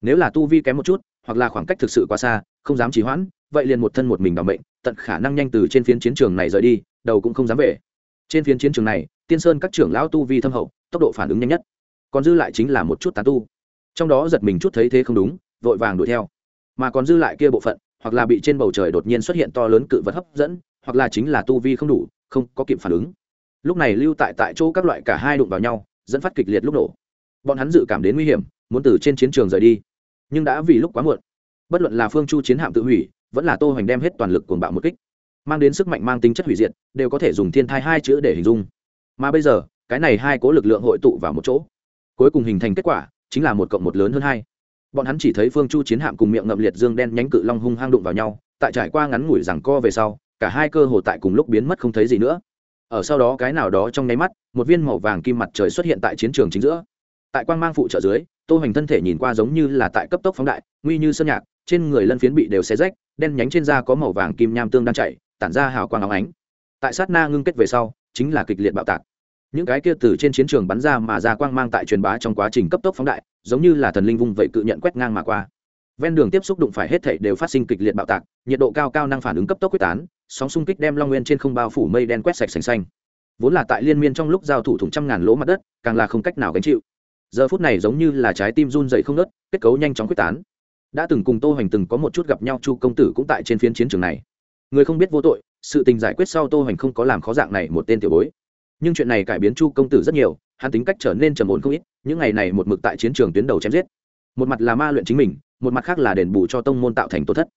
[SPEAKER 1] Nếu là tu vi kém một chút hoặc là khoảng cách thực sự quá xa không dám trì hoãn vậy liền một thân một mình bằng mệnh, tận khả năng nhanh từ trên phiến chiến trường này rời đi đầu cũng không dám về. Trên phiến chiến trường này tiên sơn các trưởng lão tu vi thâm hậu tốc độ phản ứng nhanh nhất còn dư lại chính là một chút tán tu. Trong đó giật mình chút thấy thế không đúng, vội vàng đuổi theo. Mà còn dư lại kia bộ phận, hoặc là bị trên bầu trời đột nhiên xuất hiện to lớn cự vật hấp dẫn, hoặc là chính là tu vi không đủ, không có kịp phản ứng. Lúc này lưu tại tại chỗ các loại cả hai đụng vào nhau, dẫn phát kịch liệt lúc nổ. Bọn hắn dự cảm đến nguy hiểm, muốn từ trên chiến trường rời đi. Nhưng đã vì lúc quá muộn. Bất luận là phương chu chiến hạm tự hủy, vẫn là tô hoành đem hết toàn lực cuồng bạo một kích, mang đến sức mạnh mang tính chất hủy diệt, đều có thể dùng thiên thai hai chữ để hình dung. Mà bây giờ, cái này hai cố lực lượng hội tụ vào một chỗ cuối cùng hình thành kết quả chính là một cộng một lớn hơn hai. Bọn hắn chỉ thấy phương chu chiến hạm cùng miệng ngậm liệt dương đen nhánh cự long hung hang đụng vào nhau, tại trải qua ngắn ngủi rằng co về sau, cả hai cơ hồ tại cùng lúc biến mất không thấy gì nữa. Ở sau đó cái nào đó trong nháy mắt, một viên màu vàng kim mặt trời xuất hiện tại chiến trường chính giữa. Tại quang mang phụ trợ dưới, tô hoành thân thể nhìn qua giống như là tại cấp tốc phóng đại, nguy như sơn nhạc, trên người lân phiến bị đều xé rách, đen nhánh trên da có màu vàng kim nham tương đang chảy, tản ra hào quang óng ánh. Tại sát na ngưng kết về sau, chính là kịch liệt bạo tạc những cái kia từ trên chiến trường bắn ra mà ra quang mang tại truyền bá trong quá trình cấp tốc phóng đại, giống như là thần linh vung vậy cự nhận quét ngang mà qua. Ven đường tiếp xúc đụng phải hết thảy đều phát sinh kịch liệt bạo tạc, nhiệt độ cao cao năng phản ứng cấp tốc quyết tán, sóng xung kích đem long nguyên trên không bao phủ mây đen quét sạch sành xanh. Vốn là tại liên miên trong lúc giao thủ thủng trăm ngàn lỗ mặt đất, càng là không cách nào gánh chịu. Giờ phút này giống như là trái tim run dậy không nớt kết cấu nhanh chóng quyết tán. Đã từng cùng tô hoành từng có một chút gặp nhau, chu công tử cũng tại trên phiến chiến trường này. Người không biết vô tội, sự tình giải quyết sau tô hoành không có làm khó dạng này một tên tiểu bối nhưng chuyện này cải biến chu công tử rất nhiều, hắn tính cách trở nên trầm ổn không ít, những ngày này một mực tại chiến trường tuyến đầu chém giết. Một mặt là ma luyện chính mình, một mặt khác là đền bù cho tông môn tạo thành tổ thất.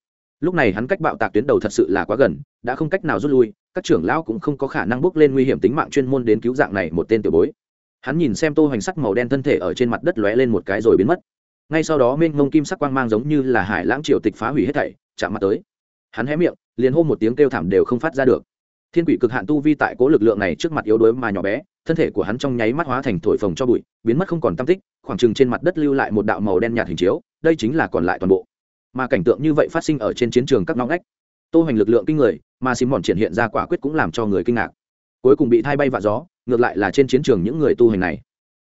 [SPEAKER 1] Lúc này hắn cách bạo tạc tuyến đầu thật sự là quá gần, đã không cách nào rút lui, các trưởng lão cũng không có khả năng bước lên nguy hiểm tính mạng chuyên môn đến cứu dạng này một tên tiểu bối. Hắn nhìn xem tô hoành sắc màu đen thân thể ở trên mặt đất lóe lên một cái rồi biến mất. Ngay sau đó mênh mông kim sắc quang mang giống như là hải lãng triều tịch phá hủy hết thảy, chạm mặt tới. Hắn hé miệng, liền hô một tiếng kêu thảm đều không phát ra được thiên quỷ cực hạn tu vi tại cố lực lượng này trước mặt yếu đuối mà nhỏ bé, thân thể của hắn trong nháy mắt hóa thành thổi phồng cho bụi, biến mất không còn tam tích, khoảng trừng trên mặt đất lưu lại một đạo màu đen nhạt hình chiếu, đây chính là còn lại toàn bộ. Mà cảnh tượng như vậy phát sinh ở trên chiến trường các ngõ ngách. Tô hành lực lượng kinh người, mà xìm bọn triển hiện ra quả quyết cũng làm cho người kinh ngạc. Cuối cùng bị thay bay vạ gió, ngược lại là trên chiến trường những người tu hành này.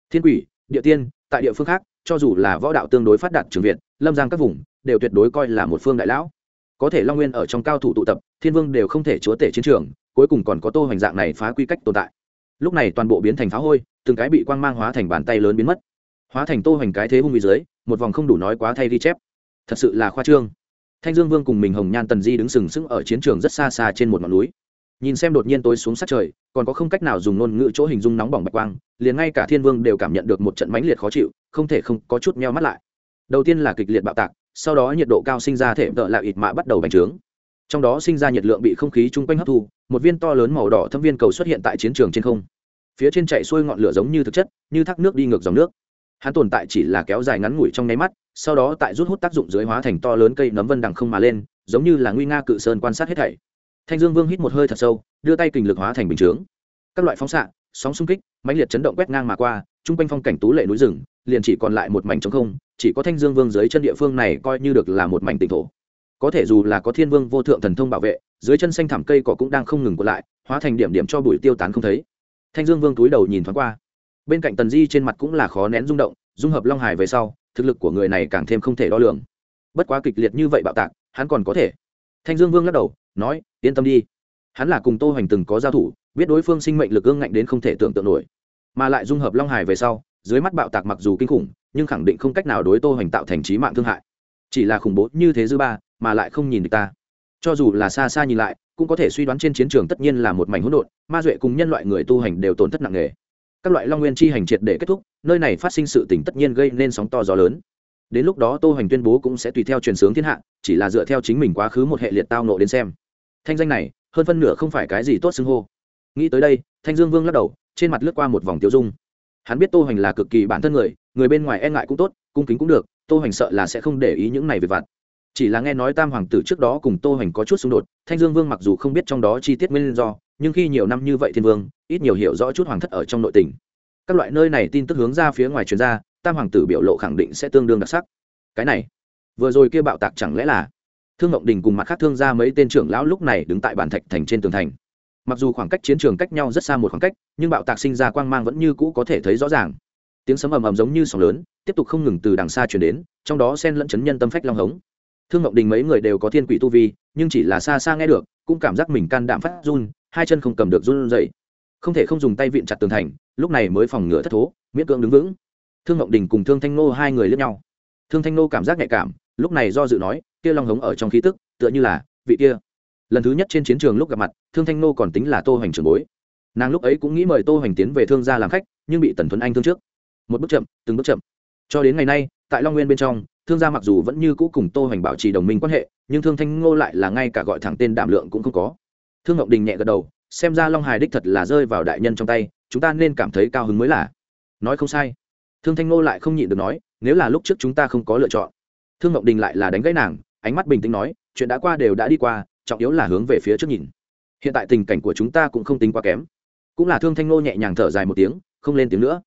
[SPEAKER 1] Thiên quỷ, địa tiên, tại địa phương khác, cho dù là võ đạo tương đối phát đạt trường viện lâm giang các vùng, đều tuyệt đối coi là một phương đại lão. Có thể long nguyên ở trong cao thủ tụ tập, thiên vương đều không thể chúa tể chiến trường cuối cùng còn có tô hoành dạng này phá quy cách tồn tại. Lúc này toàn bộ biến thành phá hôi, từng cái bị quang mang hóa thành bàn tay lớn biến mất. Hóa thành tô hoành cái thế hung uy dưới, một vòng không đủ nói quá thay ghi chép. Thật sự là khoa trương. Thanh dương vương cùng mình hồng nhan tần di đứng sừng sững ở chiến trường rất xa xa trên một ngọn núi. Nhìn xem đột nhiên tối xuống sát trời, còn có không cách nào dùng ngôn ngữ chỗ hình dung nóng bỏng bạch quang, liền ngay cả thiên vương đều cảm nhận được một trận mãnh liệt khó chịu, không thể không có chút meo mắt lại. Đầu tiên là kịch liệt bạo tạc, sau đó nhiệt độ cao sinh ra thể vợ lạ ịt mạ bắt đầu bành trướng trong đó sinh ra nhiệt lượng bị không khí chung quanh hấp thu, một viên to lớn màu đỏ thâm viên cầu xuất hiện tại chiến trường trên không. Phía trên chạy xuôi ngọn lửa giống như thực chất, như thác nước đi ngược dòng nước. Hắn tồn tại chỉ là kéo dài ngắn ngủi trong nháy mắt, sau đó tại rút hút tác dụng dưới hóa thành to lớn cây nấm vân đằng không mà lên, giống như là nguy nga cự sơn quan sát hết thảy. Thanh dương vương hít một hơi thật sâu, đưa tay kình lực hóa thành bình chướng. Các loại phóng xạ, sóng xung kích, mãnh liệt chấn động quét ngang mà qua, chung quanh phong cảnh tú lệ núi rừng, liền chỉ còn lại một mảnh trống không, chỉ có thanh dương vương dưới chân địa phương này coi như được là một mảnh tỉnh thổ có thể dù là có thiên vương vô thượng thần thông bảo vệ, dưới chân xanh thảm cây cỏ cũng đang không ngừng còn lại, hóa thành điểm điểm cho bụi tiêu tán không thấy. Thanh dương vương túi đầu nhìn thoáng qua. Bên cạnh tần di trên mặt cũng là khó nén rung động, dung hợp long hải về sau, thực lực của người này càng thêm không thể đo lường. Bất quá kịch liệt như vậy bạo tạc, hắn còn có thể. Thanh dương vương lắc đầu, nói, yên tâm đi. Hắn là cùng tô hoành từng có giao thủ, biết đối phương sinh mệnh lực ương ngạnh đến không thể tưởng tượng nổi. Mà lại dung hợp long hải về sau, dưới mắt bạo tạc mặc dù kinh khủng, nhưng khẳng định không cách nào đối tô hoành tạo thành trí mạng thương hại chỉ là khủng bố như thế dư ba, mà lại không nhìn được ta. Cho dù là xa xa nhìn lại, cũng có thể suy đoán trên chiến trường tất nhiên là một mảnh hỗn độn, ma duệ cùng nhân loại người tu hành đều tổn thất nặng nề. Các loại long nguyên chi hành triệt để kết thúc, nơi này phát sinh sự tỉnh tất nhiên gây nên sóng to gió lớn. Đến lúc đó tô hành tuyên bố cũng sẽ tùy theo truyền sướng thiên hạ, chỉ là dựa theo chính mình quá khứ một hệ liệt tao nộ đến xem. Thanh danh này, hơn phân nửa không phải cái gì tốt xưng hô. Nghĩ tới đây, thanh dương vương lắc đầu, trên mặt lướt qua một vòng tiêu dung. Hắn biết tô hành là cực kỳ bản thân người người bên ngoài e ngại cũng tốt, cung kính cũng được tô hoành sợ là sẽ không để ý những này về vặt. Chỉ là nghe nói tam hoàng tử trước đó cùng tô hoành có chút xung đột, thanh dương vương mặc dù không biết trong đó chi tiết nguyên do, nhưng khi nhiều năm như vậy thiên vương, ít nhiều hiểu rõ chút hoàng thất ở trong nội tình. Các loại nơi này tin tức hướng ra phía ngoài truyền ra, tam hoàng tử biểu lộ khẳng định sẽ tương đương đặc sắc. Cái này, vừa rồi kia bạo tạc chẳng lẽ là? Thương ngộng đình cùng mặt khác thương gia mấy tên trưởng lão lúc này đứng tại bản thạch thành trên tường thành. Mặc dù khoảng cách chiến trường cách nhau rất xa một khoảng cách, nhưng bạo tạc sinh ra quang mang vẫn như cũ có thể thấy rõ ràng. Tiếng sấm ầm ầm giống như sóng lớn tiếp tục không ngừng từ đằng xa chuyển đến, trong đó sen lẫn chấn nhân tâm phách long hống. Thương ngọc đình mấy người đều có thiên quỷ tu vi, nhưng chỉ là xa xa nghe được, cũng cảm giác mình can đảm phát run, hai chân không cầm được run dậy không thể không dùng tay vịn chặt tường thành, lúc này mới phòng ngựa thất thố, miễn cưỡng đứng vững. Thương ngọc đình cùng thương thanh nô hai người lướt nhau. Thương thanh nô cảm giác nhạy cảm, lúc này do dự nói, kia long hống ở trong khí tức, tựa như là vị kia. Lần thứ nhất trên chiến trường lúc gặp mặt, thương thanh nô còn tính là tô hoành trường bối. Nàng lúc ấy cũng nghĩ mời tô hoành tiến về thương gia làm khách, nhưng bị tần thuấn anh thương trước. Một bước chậm, từng bước chậm cho đến ngày nay, tại long nguyên bên trong, thương gia mặc dù vẫn như cũ cùng tô hoành bảo trì đồng minh quan hệ, nhưng thương thanh ngô lại là ngay cả gọi thẳng tên đảm lượng cũng không có. Thương ngọc đình nhẹ gật đầu, xem ra long hải đích thật là rơi vào đại nhân trong tay, chúng ta nên cảm thấy cao hứng mới là. Nói không sai. Thương thanh ngô lại không nhịn được nói, nếu là lúc trước chúng ta không có lựa chọn. Thương ngọc đình lại là đánh gãy nàng, ánh mắt bình tĩnh nói, chuyện đã qua đều đã đi qua, trọng yếu là hướng về phía trước nhìn. Hiện tại tình cảnh của chúng ta cũng không tính quá kém. Cũng là thương thanh ngô nhẹ nhàng thở dài một tiếng, không lên tiếng nữa.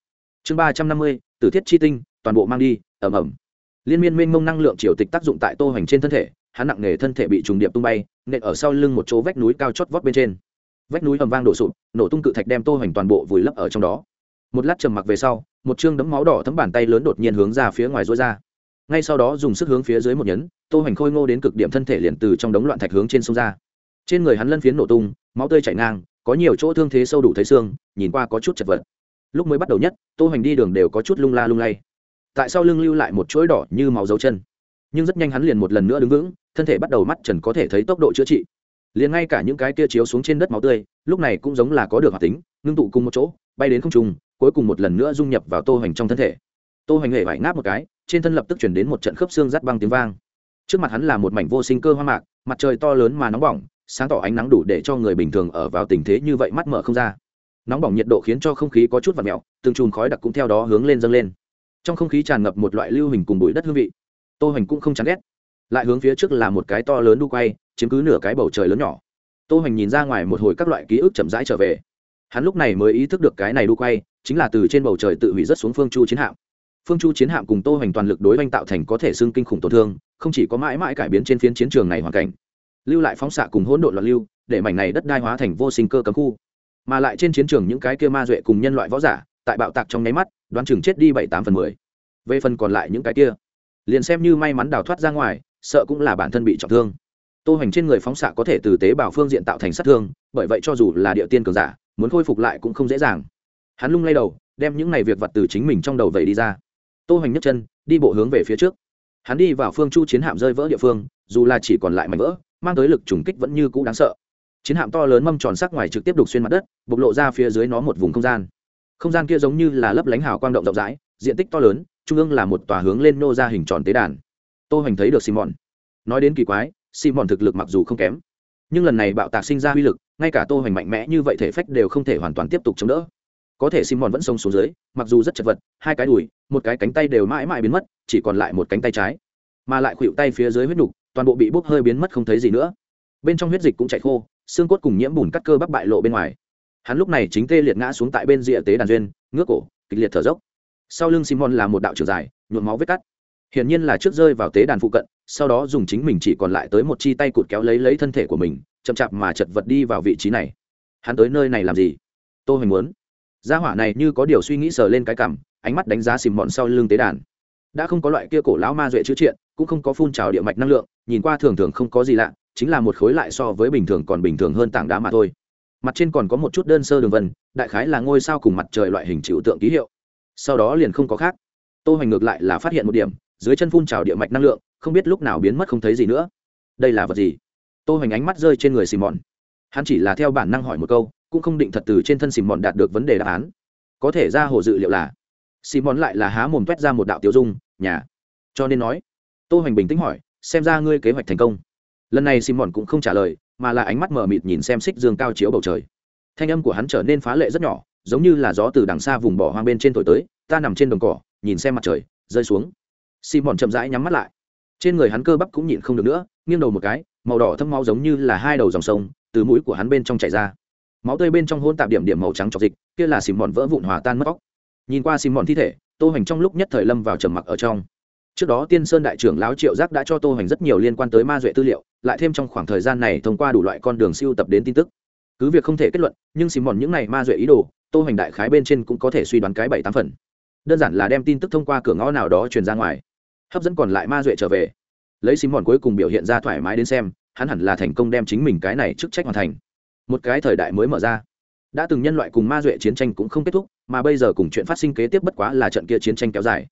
[SPEAKER 1] Chương ba trăm năm mươi, tử thiết chi tinh toàn bộ mang đi ẩm ẩm liên miên mênh mông năng lượng triều tịch tác dụng tại tô hoành trên thân thể, hắn nặng nề thân thể bị trùng điệp tung bay, nện ở sau lưng một chỗ vách núi cao chót vót bên trên. Vách núi ầm vang đổ sụp, nổ tung cự thạch đem tô hoành toàn bộ vùi lấp ở trong đó. Một lát trầm mặc về sau, một chương đấm máu đỏ thấm bàn tay lớn đột nhiên hướng ra phía ngoài rối ra. Ngay sau đó dùng sức hướng phía dưới một nhấn, tô hoành khôi ngô đến cực điểm thân thể liền từ trong đống loạn thạch hướng trên sông ra. Trên người hắn lân phiến nổ tung, máu tươi chảy ngang, có nhiều chỗ thương thế sâu đủ thấy xương, nhìn qua có chút chật vật. Lúc mới bắt đầu nhất, tô hoành đi đường đều có chút lung la lung lay tại sau lưng lưu lại một chuỗi đỏ như máu dấu chân. Nhưng rất nhanh hắn liền một lần nữa đứng vững, thân thể bắt đầu mắt trần có thể thấy tốc độ chữa trị. Liền ngay cả những cái kia chiếu xuống trên đất máu tươi, lúc này cũng giống là có được hoạt tính, ngưng tụ cùng một chỗ, bay đến không trùng cuối cùng một lần nữa dung nhập vào tô hoành trong thân thể. Tô hoành hề vải ngáp một cái, trên thân lập tức chuyển đến một trận khớp xương rắt băng tiếng vang. Trước mặt hắn là một mảnh vô sinh cơ hoa mạc, mặt trời to lớn mà nóng bỏng, sáng tỏ ánh nắng đủ để cho người bình thường ở vào tình thế như vậy mắt mở không ra. Nóng bỏng nhiệt độ khiến cho không khí có chút vặt mẹo từng chùm khói đặc cũng theo đó hướng lên dâng lên trong không khí tràn ngập một loại lưu hình cùng bụi đất hương vị. Tô hoành cũng không chán ghét. Lại hướng phía trước là một cái to lớn đu quay, chiếm cứ nửa cái bầu trời lớn nhỏ. Tô hoành nhìn ra ngoài một hồi các loại ký ức chậm rãi trở về. Hắn lúc này mới ý thức được cái này đu quay chính là từ trên bầu trời tự hủy rất xuống phương chu chiến hạm. Phương chu chiến hạm cùng tô hoành toàn lực đối oanh tạo thành có thể xương kinh khủng tổn thương, không chỉ có mãi mãi cải biến trên phiến chiến trường này hoàn cảnh, lưu lại phóng xạ cùng hỗn độn loạn lưu, để mảnh này đất đai hóa thành vô sinh cơ cấm khu. Mà lại trên chiến trường những cái kia ma duệ cùng nhân loại võ giả tại bạo tạc trong nháy mắt, đoán chừng chết đi bảy tám phần mười. Về phần còn lại những cái kia, liền xem như may mắn đào thoát ra ngoài, sợ cũng là bản thân bị trọng thương. Tô hoành trên người phóng xạ có thể từ tế bào phương diện tạo thành sát thương, bởi vậy cho dù là địa tiên cường giả, muốn khôi phục lại cũng không dễ dàng. Hắn lung lay đầu, đem những này việc vặt từ chính mình trong đầu vẩy đi ra. Tô hoành nhấc chân, đi bộ hướng về phía trước. Hắn đi vào phương chu chiến hạm rơi vỡ địa phương, dù là chỉ còn lại mảnh vỡ, mang tới lực trùng kích vẫn như cũ đáng sợ. Chiến hạm to lớn mâm tròn sắc ngoài trực tiếp đục xuyên mặt đất, bộc lộ ra phía dưới nó một vùng không gian không gian kia giống như là lấp lánh hào quang động rộng rãi, diện tích to lớn, trung ương là một tòa hướng lên nô ra hình tròn tế đàn. Tô hoành thấy được simon. Nói đến kỳ quái, simon thực lực mặc dù không kém, nhưng lần này bạo tạc sinh ra uy lực, ngay cả tô hoành mạnh mẽ như vậy thể phách đều không thể hoàn toàn tiếp tục chống đỡ. Có thể simon vẫn sông xuống dưới, mặc dù rất chật vật, hai cái đùi, một cái cánh tay đều mãi mãi biến mất, chỉ còn lại một cánh tay trái, mà lại khuỵu tay phía dưới huyết nhục toàn bộ bị bốc hơi biến mất không thấy gì nữa. Bên trong huyết dịch cũng chảy khô, xương cốt cùng nhiễm bùn cắt cơ bắp bại lộ bên ngoài hắn lúc này chính tê liệt ngã xuống tại bên rìa tế đàn duyên, ngước cổ, kịch liệt thở dốc. Sau lưng simon là một đạo trường dài, nhuộm máu vết cắt. Hiển nhiên là trước rơi vào tế đàn phụ cận, sau đó dùng chính mình chỉ còn lại tới một chi tay cụt kéo lấy lấy thân thể của mình, chậm chạp mà chật vật đi vào vị trí này. Hắn tới nơi này làm gì? Tôi hoành muốn. Gia hỏa này như có điều suy nghĩ sờ lên cái cằm ánh mắt đánh giá xìm mọn sau lưng tế đàn. Đã không có loại kia cổ lão ma duệ chữ triện, cũng không có phun trào địa mạch năng lượng, nhìn qua thường thường không có gì lạ, chính là một khối lại so với bình thường còn bình thường hơn tảng đá mà thôi mặt trên còn có một chút đơn sơ đường vân, đại khái là ngôi sao cùng mặt trời loại hình chịu tượng ký hiệu. Sau đó liền không có khác. Tô hoành ngược lại là phát hiện một điểm, dưới chân phun trào địa mạch năng lượng, không biết lúc nào biến mất không thấy gì nữa. Đây là vật gì? Tô hoành ánh mắt rơi trên người xì mòn hắn chỉ là theo bản năng hỏi một câu, cũng không định thật từ trên thân xì mòn đạt được vấn đề đáp án. Có thể ra hồ dự liệu là xì mòn lại là há mồm t ra một đạo tiêu dung, nhà. Cho nên nói, tô hoành bình tĩnh hỏi, xem ra ngươi kế hoạch thành công. Lần này xì mòn cũng không trả lời mà là ánh mắt mờ mịt nhìn xem xích dương cao chiếu bầu trời. Thanh âm của hắn trở nên phá lệ rất nhỏ, giống như là gió từ đằng xa vùng bỏ hoang bên trên thổi tới, ta nằm trên đồng cỏ, nhìn xem mặt trời, rơi xuống. Xi mòn chậm rãi nhắm mắt lại. Trên người hắn cơ bắp cũng nhịn không được nữa, nghiêng đầu một cái, màu đỏ thâm máu giống như là hai đầu dòng sông, từ mũi của hắn bên trong chảy ra. Máu tươi bên trong hôn tạp điểm điểm màu trắng trọc dịch, kia là xìm mòn vỡ vụn hòa tan mất vóc nhìn qua xìm mòn thi thể, tô hành trong lúc nhất thời lâm vào trầm mặc ở trong. Trước đó tiên sơn đại trưởng lão triệu giác đã cho tô hành rất nhiều liên quan tới ma duệ tư liệu lại thêm trong khoảng thời gian này thông qua đủ loại con đường siêu tập đến tin tức. Cứ việc không thể kết luận, nhưng xì mòn những này ma duệ ý đồ, tô hoành đại khái bên trên cũng có thể suy đoán cái bảy tám phần. Đơn giản là đem tin tức thông qua cửa ngõ nào đó truyền ra ngoài, hấp dẫn còn lại ma duệ trở về. Lấy xì mòn cuối cùng biểu hiện ra thoải mái đến xem, hắn hẳn là thành công đem chính mình cái này chức trách hoàn thành. Một cái thời đại mới mở ra. Đã từng nhân loại cùng ma duệ chiến tranh cũng không kết thúc, mà bây giờ cùng chuyện phát sinh kế tiếp bất quá là trận kia chiến tranh kéo dài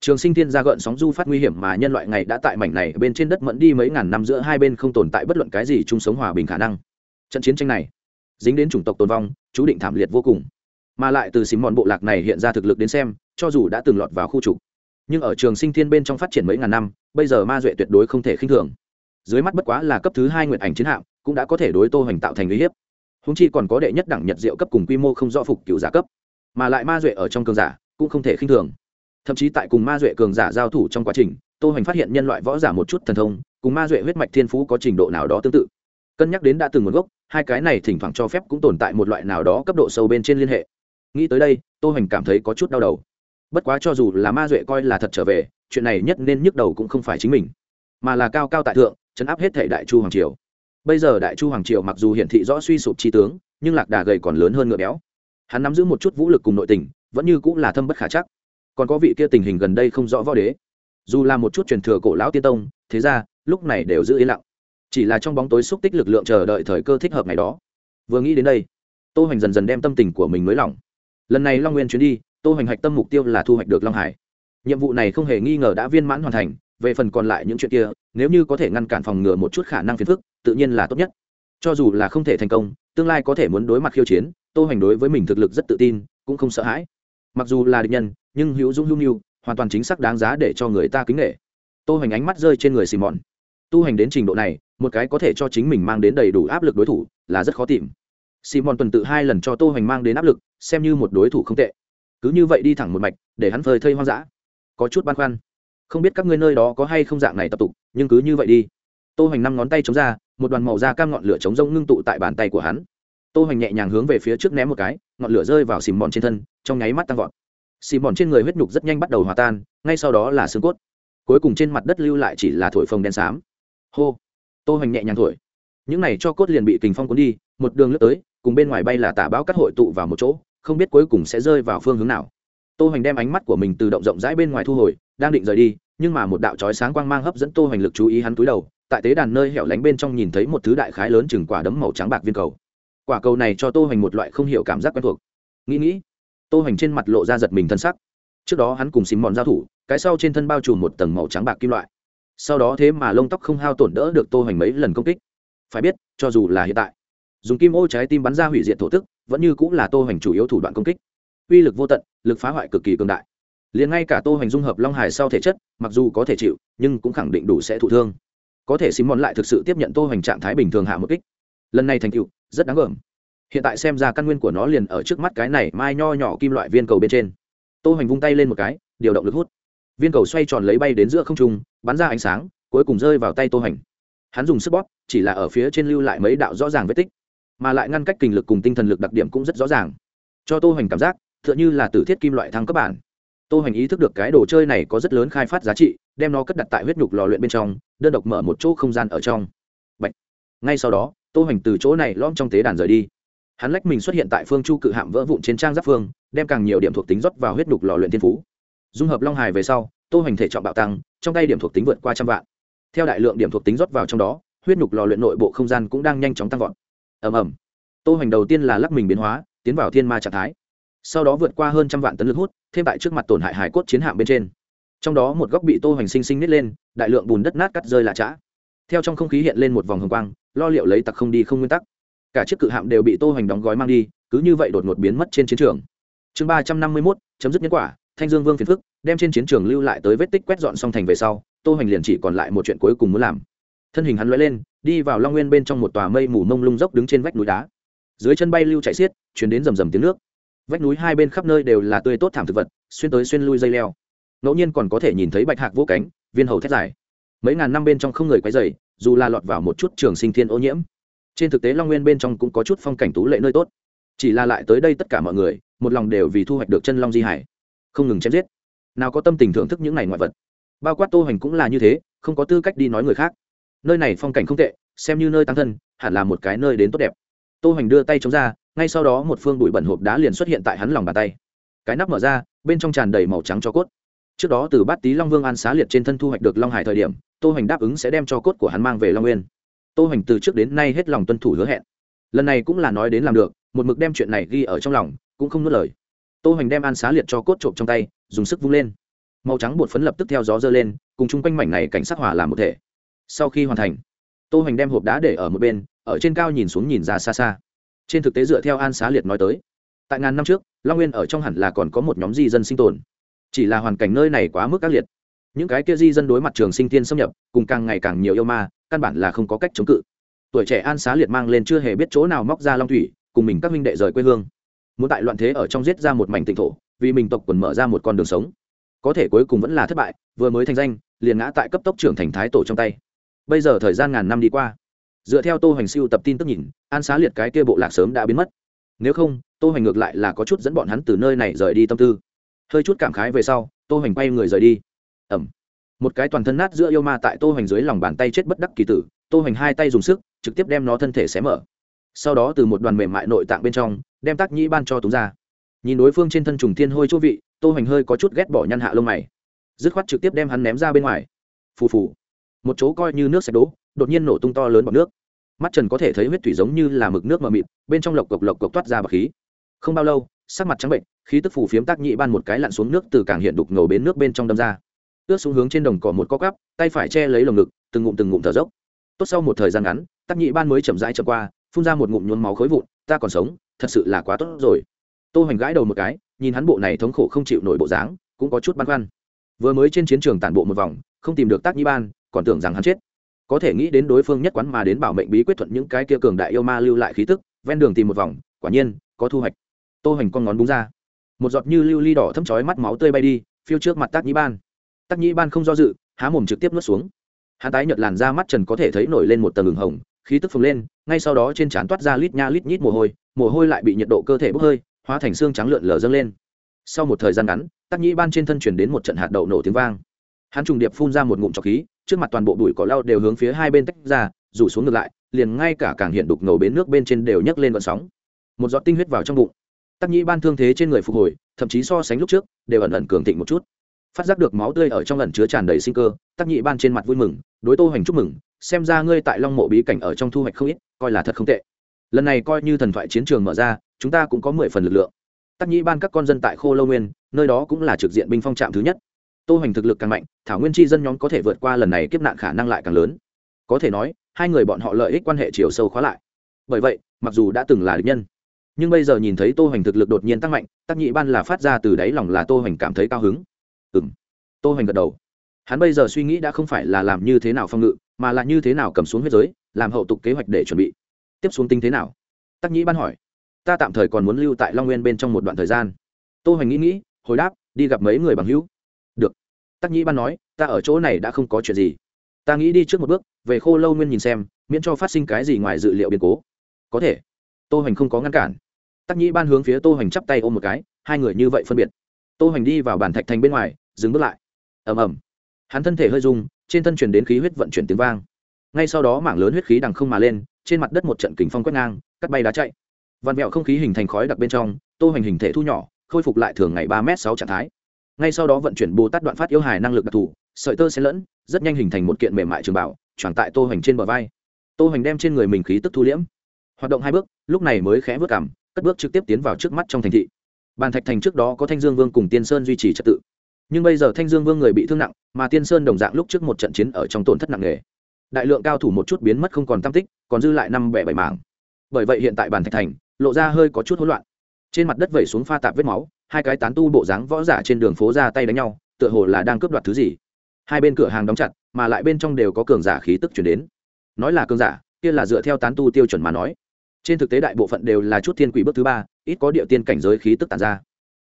[SPEAKER 1] trường sinh thiên gia gợn sóng du phát nguy hiểm mà nhân loại ngày đã tại mảnh này bên trên đất mẫn đi mấy ngàn năm giữa hai bên không tồn tại bất luận cái gì chung sống hòa bình khả năng. Trận chiến tranh này, dính đến chủng tộc tồn vong, chú định thảm liệt vô cùng. Mà lại từ xím mòn bộ lạc này hiện ra thực lực đến xem, cho dù đã từng lọt vào khu trục, nhưng ở trường sinh thiên bên trong phát triển mấy ngàn năm, bây giờ ma duệ tuyệt đối không thể khinh thường. Dưới mắt bất quá là cấp thứ hai nguyện ảnh chiến hạm, cũng đã có thể đối tô hoành tạo thành uy hiếp. Húng chi còn có đệ nhất đẳng nhật diệu cấp cùng quy mô không do phục cựu giả cấp. Mà lại ma duệ ở trong cường giả, cũng không thể khinh thường thậm chí tại cùng ma duệ cường giả giao thủ trong quá trình, tô hoành phát hiện nhân loại võ giả một chút thần thông, cùng ma duệ huyết mạch thiên phú có trình độ nào đó tương tự. Cân nhắc đến đã từng nguồn gốc, hai cái này thỉnh thoảng cho phép cũng tồn tại một loại nào đó cấp độ sâu bên trên liên hệ. Nghĩ tới đây, tô hoành cảm thấy có chút đau đầu. Bất quá cho dù là ma duệ coi là thật trở về, chuyện này nhất nên nhức đầu cũng không phải chính mình, mà là cao cao tại thượng, chấn áp hết thể đại chu hoàng triều. Bây giờ đại chu hoàng triều mặc dù hiển thị rõ suy sụp chi tướng, nhưng lạc đà gầy còn lớn hơn ngựa béo. Hắn nắm giữ một chút vũ lực cùng nội tình, vẫn như cũng là thâm bất khả chắc còn có vị kia tình hình gần đây không rõ võ đế. Dù là một chút truyền thừa cổ lão tiên tông, thế ra, lúc này đều giữ yên lặng. Chỉ là trong bóng tối xúc tích lực lượng chờ đợi thời cơ thích hợp ngày đó. Vừa nghĩ đến đây, tô hoành dần dần đem tâm tình của mình mới lỏng. Lần này long nguyên chuyến đi, tô hoành hạch tâm mục tiêu là thu hoạch được long hải. Nhiệm vụ này không hề nghi ngờ đã viên mãn hoàn thành, về phần còn lại những chuyện kia, nếu như có thể ngăn cản phòng ngừa một chút khả năng phiền phức, tự nhiên là tốt nhất. Cho dù là không thể thành công, tương lai có thể muốn đối mặt khiêu chiến, tô hoành đối với mình thực lực rất tự tin, cũng không sợ hãi. Mặc dù là địch nhân nhưng hữu dũng hữu nhu hoàn toàn chính xác đáng giá để cho người ta kính nghệ tô hoành ánh mắt rơi trên người xì mòn tu hành đến trình độ này, một cái có thể cho chính mình mang đến đầy đủ áp lực đối thủ, là rất khó tìm. Xì mòn tuần tự hai lần cho tô hoành mang đến áp lực, xem như một đối thủ không tệ. Cứ như vậy đi thẳng một mạch, để hắn phơi thây hoang dã. Có chút băn khoăn. Không biết các ngươi nơi đó có hay không dạng này tập tục, nhưng cứ như vậy đi. Tô hoành năm ngón tay chống ra, một đoàn màu da cam ngọn lửa chống rông ngưng tụ tại bàn tay của hắn. Tô hoành nhẹ nhàng hướng về phía trước ném một cái, ngọn lửa rơi vào xìm mòn trên thân, trong nháy mắt tăng vọt xì mòn trên người huyết nhục rất nhanh bắt đầu hòa tan, ngay sau đó là xương cốt. Cuối cùng trên mặt đất lưu lại chỉ là thổi phồng đen xám. Hô! Tô hoành nhẹ nhàng thổi. Những này cho cốt liền bị kình phong cuốn đi, một đường lướt tới, cùng bên ngoài bay là tả báo cắt hội tụ vào một chỗ, không biết cuối cùng sẽ rơi vào phương hướng nào. Tô hoành đem ánh mắt của mình từ động rộng rãi bên ngoài thu hồi, đang định rời đi, nhưng mà một đạo chói sáng quang mang hấp dẫn tô hoành lực chú ý hắn túi đầu, tại tế đàn nơi hẻo lánh bên trong nhìn thấy một thứ đại khái lớn chừng quả đấm màu trắng bạc viên cầu. Quả cầu này cho tô hoành một loại không hiểu cảm giác quen thuộc. Nghĩ nghĩ tô Hành trên mặt lộ ra giật mình thân sắc. Trước đó hắn cùng xìm mòn giao thủ, cái sau trên thân bao trùm một tầng màu trắng bạc kim loại. Sau đó thế mà lông tóc không hao tổn đỡ được tô Hành mấy lần công kích. Phải biết, cho dù là hiện tại, dùng kim ô trái tim bắn ra hủy diệt thổ tức, vẫn như cũng là tô Hành chủ yếu thủ đoạn công kích. Uy lực vô tận, lực phá hoại cực kỳ cường đại. Liền ngay cả tô Hành dung hợp long hải sau thể chất, mặc dù có thể chịu, nhưng cũng khẳng định đủ sẽ thụ thương. Có thể xìm mòn lại thực sự tiếp nhận tô Hành trạng thái bình thường hạ một kích. Lần này thành tựu, rất đáng gờm hiện tại xem ra căn nguyên của nó liền ở trước mắt cái này mai nho nhỏ kim loại viên cầu bên trên. Tô hoành vung tay lên một cái, điều động lực hút. Viên cầu xoay tròn lấy bay đến giữa không trung, bắn ra ánh sáng, cuối cùng rơi vào tay tô hoành. Hắn dùng sức bóp, chỉ là ở phía trên lưu lại mấy đạo rõ ràng vết tích, mà lại ngăn cách kinh lực cùng tinh thần lực đặc điểm cũng rất rõ ràng. Cho tô hoành cảm giác t h ư ợ n h ư là tử thiết kim loại thăng cấp bản. Tô hoành ý thức được cái đồ chơi này có rất lớn khai phát giá trị, đem nó cất đặt tại huyết nhục lò luyện bên trong, đơn độc mở một chỗ không gian ở trong. Bạch. ngay sau đó, tô hoành từ chỗ này lom trong tế đàn rời đi hắn lách mình xuất hiện tại phương chu cự hạm vỡ vụn trên trang giáp phương, đem càng nhiều điểm thuộc tính rót vào huyết đục lò luyện thiên phú. Dung hợp long hài về sau, tô hoành thể trọng bạo tăng, trong tay điểm thuộc tính vượt qua trăm vạn. Theo đại lượng điểm thuộc tính rót vào trong đó, huyết nhục lò luyện nội bộ không gian cũng đang nhanh chóng tăng vọt. Ầm ầm. Tô hoành đầu tiên là lắc mình biến hóa, tiến vào thiên ma trạng thái. Sau đó vượt qua hơn trăm vạn tấn lực hút, thêm tại trước mặt tổn hại hải cốt chiến hạm bên trên. Trong đó một góc bị tô hoành sinh sinh nít lên, đại lượng bùn đất nát cắt rơi lạ trã. theo trong không khí hiện lên một vòng hồng quang, lo liệu lấy tặc không đi không nguyên tắc cả chiếc cự hạm đều bị tô hoành đóng gói mang đi, cứ như vậy đột ngột biến mất trên chiến trường. Chương ba trăm năm mươi mốt, chấm dứt nhân quả, thanh dương vương phiền phức, đem trên chiến trường lưu lại tới vết tích quét dọn xong thành về sau, tô hoành liền chỉ còn lại một chuyện cuối cùng muốn làm. Thân hình hắn l lên, đi vào long nguyên bên trong một tòa mây mù mông lung dốc đứng trên vách núi đá. Dưới chân bay lưu chạy xiết, chuyển đến rầm rầm tiếng nước. Vách núi hai bên khắp nơi đều là tươi tốt thảm thực vật, xuyên tới xuyên lui dây leo. Ngẫu nhiên còn có thể nhìn thấy bạch hạc vô cánh, viên hầu thét dài. Mấy ngàn năm bên trong không người quay dày dù là lọt vào một chút trường sinh thiên ô nhiễm trên thực tế long nguyên bên trong cũng có chút phong cảnh tú lệ nơi tốt. Chỉ là lại tới đây tất cả mọi người, một lòng đều vì thu hoạch được chân long di hải. Không ngừng chém giết. Nào có tâm tình thưởng thức những này ngoại vật. Bao quát tô hành cũng là như thế, không có tư cách đi nói người khác. Nơi này phong cảnh không tệ, xem như nơi tăng thân, hẳn là một cái nơi đến tốt đẹp. Tô hành đưa tay chống ra, ngay sau đó một phương bụi bẩn hộp đá liền xuất hiện tại hắn lòng bàn tay. Cái nắp mở ra, bên trong tràn đầy màu trắng cho cốt. Trước đó từ bát tý long vương an xá liệt trên thân thu hoạch được long hải thời điểm, tô hành đáp ứng sẽ đem cho cốt của hắn mang về long nguyên tô hoành từ trước đến nay hết lòng tuân thủ hứa hẹn. Lần này cũng là nói đến làm được, một mực đem chuyện này ghi ở trong lòng, cũng không nuốt lời. Tô hoành đem an xá liệt cho cốt trộm trong tay, dùng sức vung lên. Màu trắng bột phấn lập tức theo gió dơ lên, cùng chung quanh mảnh này cảnh sát hỏa làm một thể. Sau khi hoàn thành, tô hoành đem hộp đá để ở một bên, ở trên cao nhìn xuống nhìn ra xa xa. Trên thực tế dựa theo an xá liệt nói tới, tại ngàn năm trước, long nguyên ở trong hẳn là còn có một nhóm di dân sinh tồn. Chỉ là hoàn cảnh nơi này quá mức ác liệt những cái kia di dân đối mặt trường sinh tiên xâm nhập, cùng càng ngày càng nhiều yêu ma, căn bản là không có cách chống cự. Tuổi trẻ an xá liệt mang lên chưa hề biết chỗ nào móc ra long thủy, cùng mình các minh đệ rời quê hương. Muốn tại loạn thế ở trong giết ra một mảnh tỉnh thổ, vì mình tộc quần mở ra một con đường sống. Có thể cuối cùng vẫn là thất bại, vừa mới thành danh, liền ngã tại cấp tốc trưởng thành thái tổ trong tay. Bây giờ thời gian ngàn năm đi qua. Dựa theo tô hoành siêu tập tin tức nhìn, an xá liệt cái kia bộ lạc sớm đã biến mất. Nếu không, tô hoành ngược lại là có chút dẫn bọn hắn từ nơi này rời đi tâm tư. Hơi chút cảm khái về sau, tô hoành quay người rời đi ẩm. Một cái toàn thân nát giữa yêu ma tại tô hoành dưới lòng bàn tay chết bất đắc kỳ tử, tô hoành hai tay dùng sức, trực tiếp đem nó thân thể xé mở. Sau đó từ một đoàn mềm mại nội tạng bên trong, đem tác nhĩ ban cho túng ra. Nhìn đối phương trên thân trùng thiên hôi chỗ vị, tô hoành hơi có chút ghét bỏ nhăn hạ lông mày. Dứt khoát trực tiếp đem hắn ném ra bên ngoài. Phù phù. Một chỗ coi như nước sạch đố đột nhiên nổ tung to lớn bọc nước. Mắt trần có thể thấy huyết thủy giống như là mực nước mờ mịt, bên trong lộc cộc lộc cộc toát ra bọc khí. Không bao lâu, sắc mặt trắng bệnh, khí tức phủ phiếm tác nhĩ ban một cái lặn xuống nước từ càng hiện đục ngầu bến nước bên trong đâm ra ướt xuống hướng trên đồng cỏ một co cắp tay phải che lấy lồng ngực, từng ngụm từng ngụm thở dốc. Tốt sau một thời gian ngắn, tắc nhị ban mới chậm rãi chậm qua, phun ra một ngụm nhuốm máu khối vụn, ta còn sống, thật sự là quá tốt rồi. Tô hoành gãi đầu một cái, nhìn hắn bộ này thống khổ không chịu nổi bộ dáng, cũng có chút băn khoăn. Vừa mới trên chiến trường tản bộ một vòng, không tìm được Tắc Nhị ban, còn tưởng rằng hắn chết. Có thể nghĩ đến đối phương nhất quán mà đến bảo mệnh bí quyết thuận những cái kia cường đại yêu ma lưu lại khí tức, ven đường tìm một vòng, quả nhiên, có thu hoạch. Tô hoành con ngón búng ra. Một giọt như lưu ly đỏ thâm chói mắt máu tươi bay đi, phiêu trước mặt tác nhi ban tắc nhĩ ban không do dự, há mồm trực tiếp nuốt xuống. Hắn tái nhợt làn da mắt trần có thể thấy nổi lên một tầng ửng hồng, khí tức phồng lên, ngay sau đó trên trán toát ra lít nha lít nhít mồ hôi mồ hôi lại bị nhiệt độ cơ thể bốc hơi, hóa thành xương trắng lượn lờ dâng lên. Sau một thời gian ngắn, tắc nhĩ ban trên thân chuyển đến một trận hạt đậu nổ tiếng vang. Hắn trùng điệp phun ra một ngụm trọc khí, trước mặt toàn bộ bụi cỏ lau đều hướng phía hai bên tách ra, rủ xuống ngược lại, liền ngay cả cảng hiện đục ngầu bến nước bên trên đều nhấc lên vận sóng. Một giọt tinh huyết vào trong bụng. Tắc nhĩ ban thương thế trên người phục hồi, thậm chí so sánh lúc trước, đều ẩn ẩn cường thịnh một chút phát giác được máu tươi ở trong lần chứa tràn đầy sinh cơ, tắc nhị ban trên mặt vui mừng, đối tô hoành chúc mừng, xem ra ngươi tại long mộ bí cảnh ở trong thu hoạch không ít, coi là thật không tệ. Lần này coi như thần thoại chiến trường mở ra, chúng ta cũng có mười phần lực lượng. Tắc nhị ban các con dân tại khô lâu nguyên, nơi đó cũng là trực diện binh phong trạm thứ nhất. Tô hoành thực lực càng mạnh, thảo nguyên chi dân nhóm có thể vượt qua lần này kiếp nạn khả năng lại càng lớn. Có thể nói, hai người bọn họ lợi ích quan hệ chiều sâu khóa lại. Bởi vậy, mặc dù đã từng là địch nhân, nhưng bây giờ nhìn thấy tô hoành thực lực đột nhiên tăng mạnh, tắc nhị ban là phát ra từ đáy lòng là tô hoành cảm thấy cao hứng ừ m tô hoành gật đầu. Hắn bây giờ suy nghĩ đã không phải là làm như thế nào phong ngự, mà là như thế nào cầm xuống huyết giới, làm hậu tục kế hoạch để chuẩn bị. Tiếp xuống tính thế nào? Tắc nhĩ ban hỏi. Ta tạm thời còn muốn lưu tại long nguyên bên trong một đoạn thời gian. Tô hoành nghĩ nghĩ, hồi đáp, đi gặp mấy người bằng hữu. Được. Tắc nhĩ ban nói, ta ở chỗ này đã không có chuyện gì. Ta nghĩ đi trước một bước, về khô lâu nguyên nhìn xem, miễn cho phát sinh cái gì ngoài dự liệu biến cố. Có thể. Tô hoành không có ngăn cản. Tắc nhĩ ban hướng phía tô hoành chắp tay ôm một cái, hai người như vậy phân biệt tô hoành đi vào bản thạch thành bên ngoài, dừng bước lại. Ầm ầm. Hắn thân thể hơi rung, trên thân truyền đến khí huyết vận chuyển tiếng vang. Ngay sau đó mảng lớn huyết khí đằng không mà lên, trên mặt đất một trận kính phong quét ngang, cắt bay đá chạy. Vằn vẹo không khí hình thành khói đặc bên trong, tô hoành hình thể thu nhỏ, khôi phục lại thường ngày ba m sáu trạng thái. Ngay sau đó vận chuyển bồ tát đoạn phát yêu hài năng lực đặc thù, sợi tơ xen lẫn, rất nhanh hình thành một kiện mềm mại trường bảo tròn tại tô hoành trên bờ vai. Tô hoành đem trên người mình khí tức thu liễm. Hoạt động hai bước, lúc này mới khẽ vớt cảm cất bước trực tiếp tiến vào trước mắt trong thành thị bàn thạch thành trước đó có thanh dương vương cùng tiên sơn duy trì trật tự. Nhưng bây giờ thanh dương vương người bị thương nặng, mà tiên sơn đồng dạng lúc trước một trận chiến ở trong tổn thất nặng nề. Đại lượng cao thủ một chút biến mất không còn tam tích, còn dư lại năm bẻ bảy mảng. Bởi vậy hiện tại bàn thạch thành, lộ ra hơi có chút hỗn loạn. Trên mặt đất vẩy xuống pha tạp vết máu, hai cái tán tu bộ dáng võ giả trên đường phố ra tay đánh nhau, tựa hồ là đang cướp đoạt thứ gì. Hai bên cửa hàng đóng chặt, mà lại bên trong đều có cường giả khí tức chuyển đến. Nói là cường giả, kia là dựa theo tán tu tiêu chuẩn mà nói. Trên thực tế đại bộ phận đều là chút thiên quỷ bước thứ ba ít có địa tiên cảnh giới khí tức tàn ra.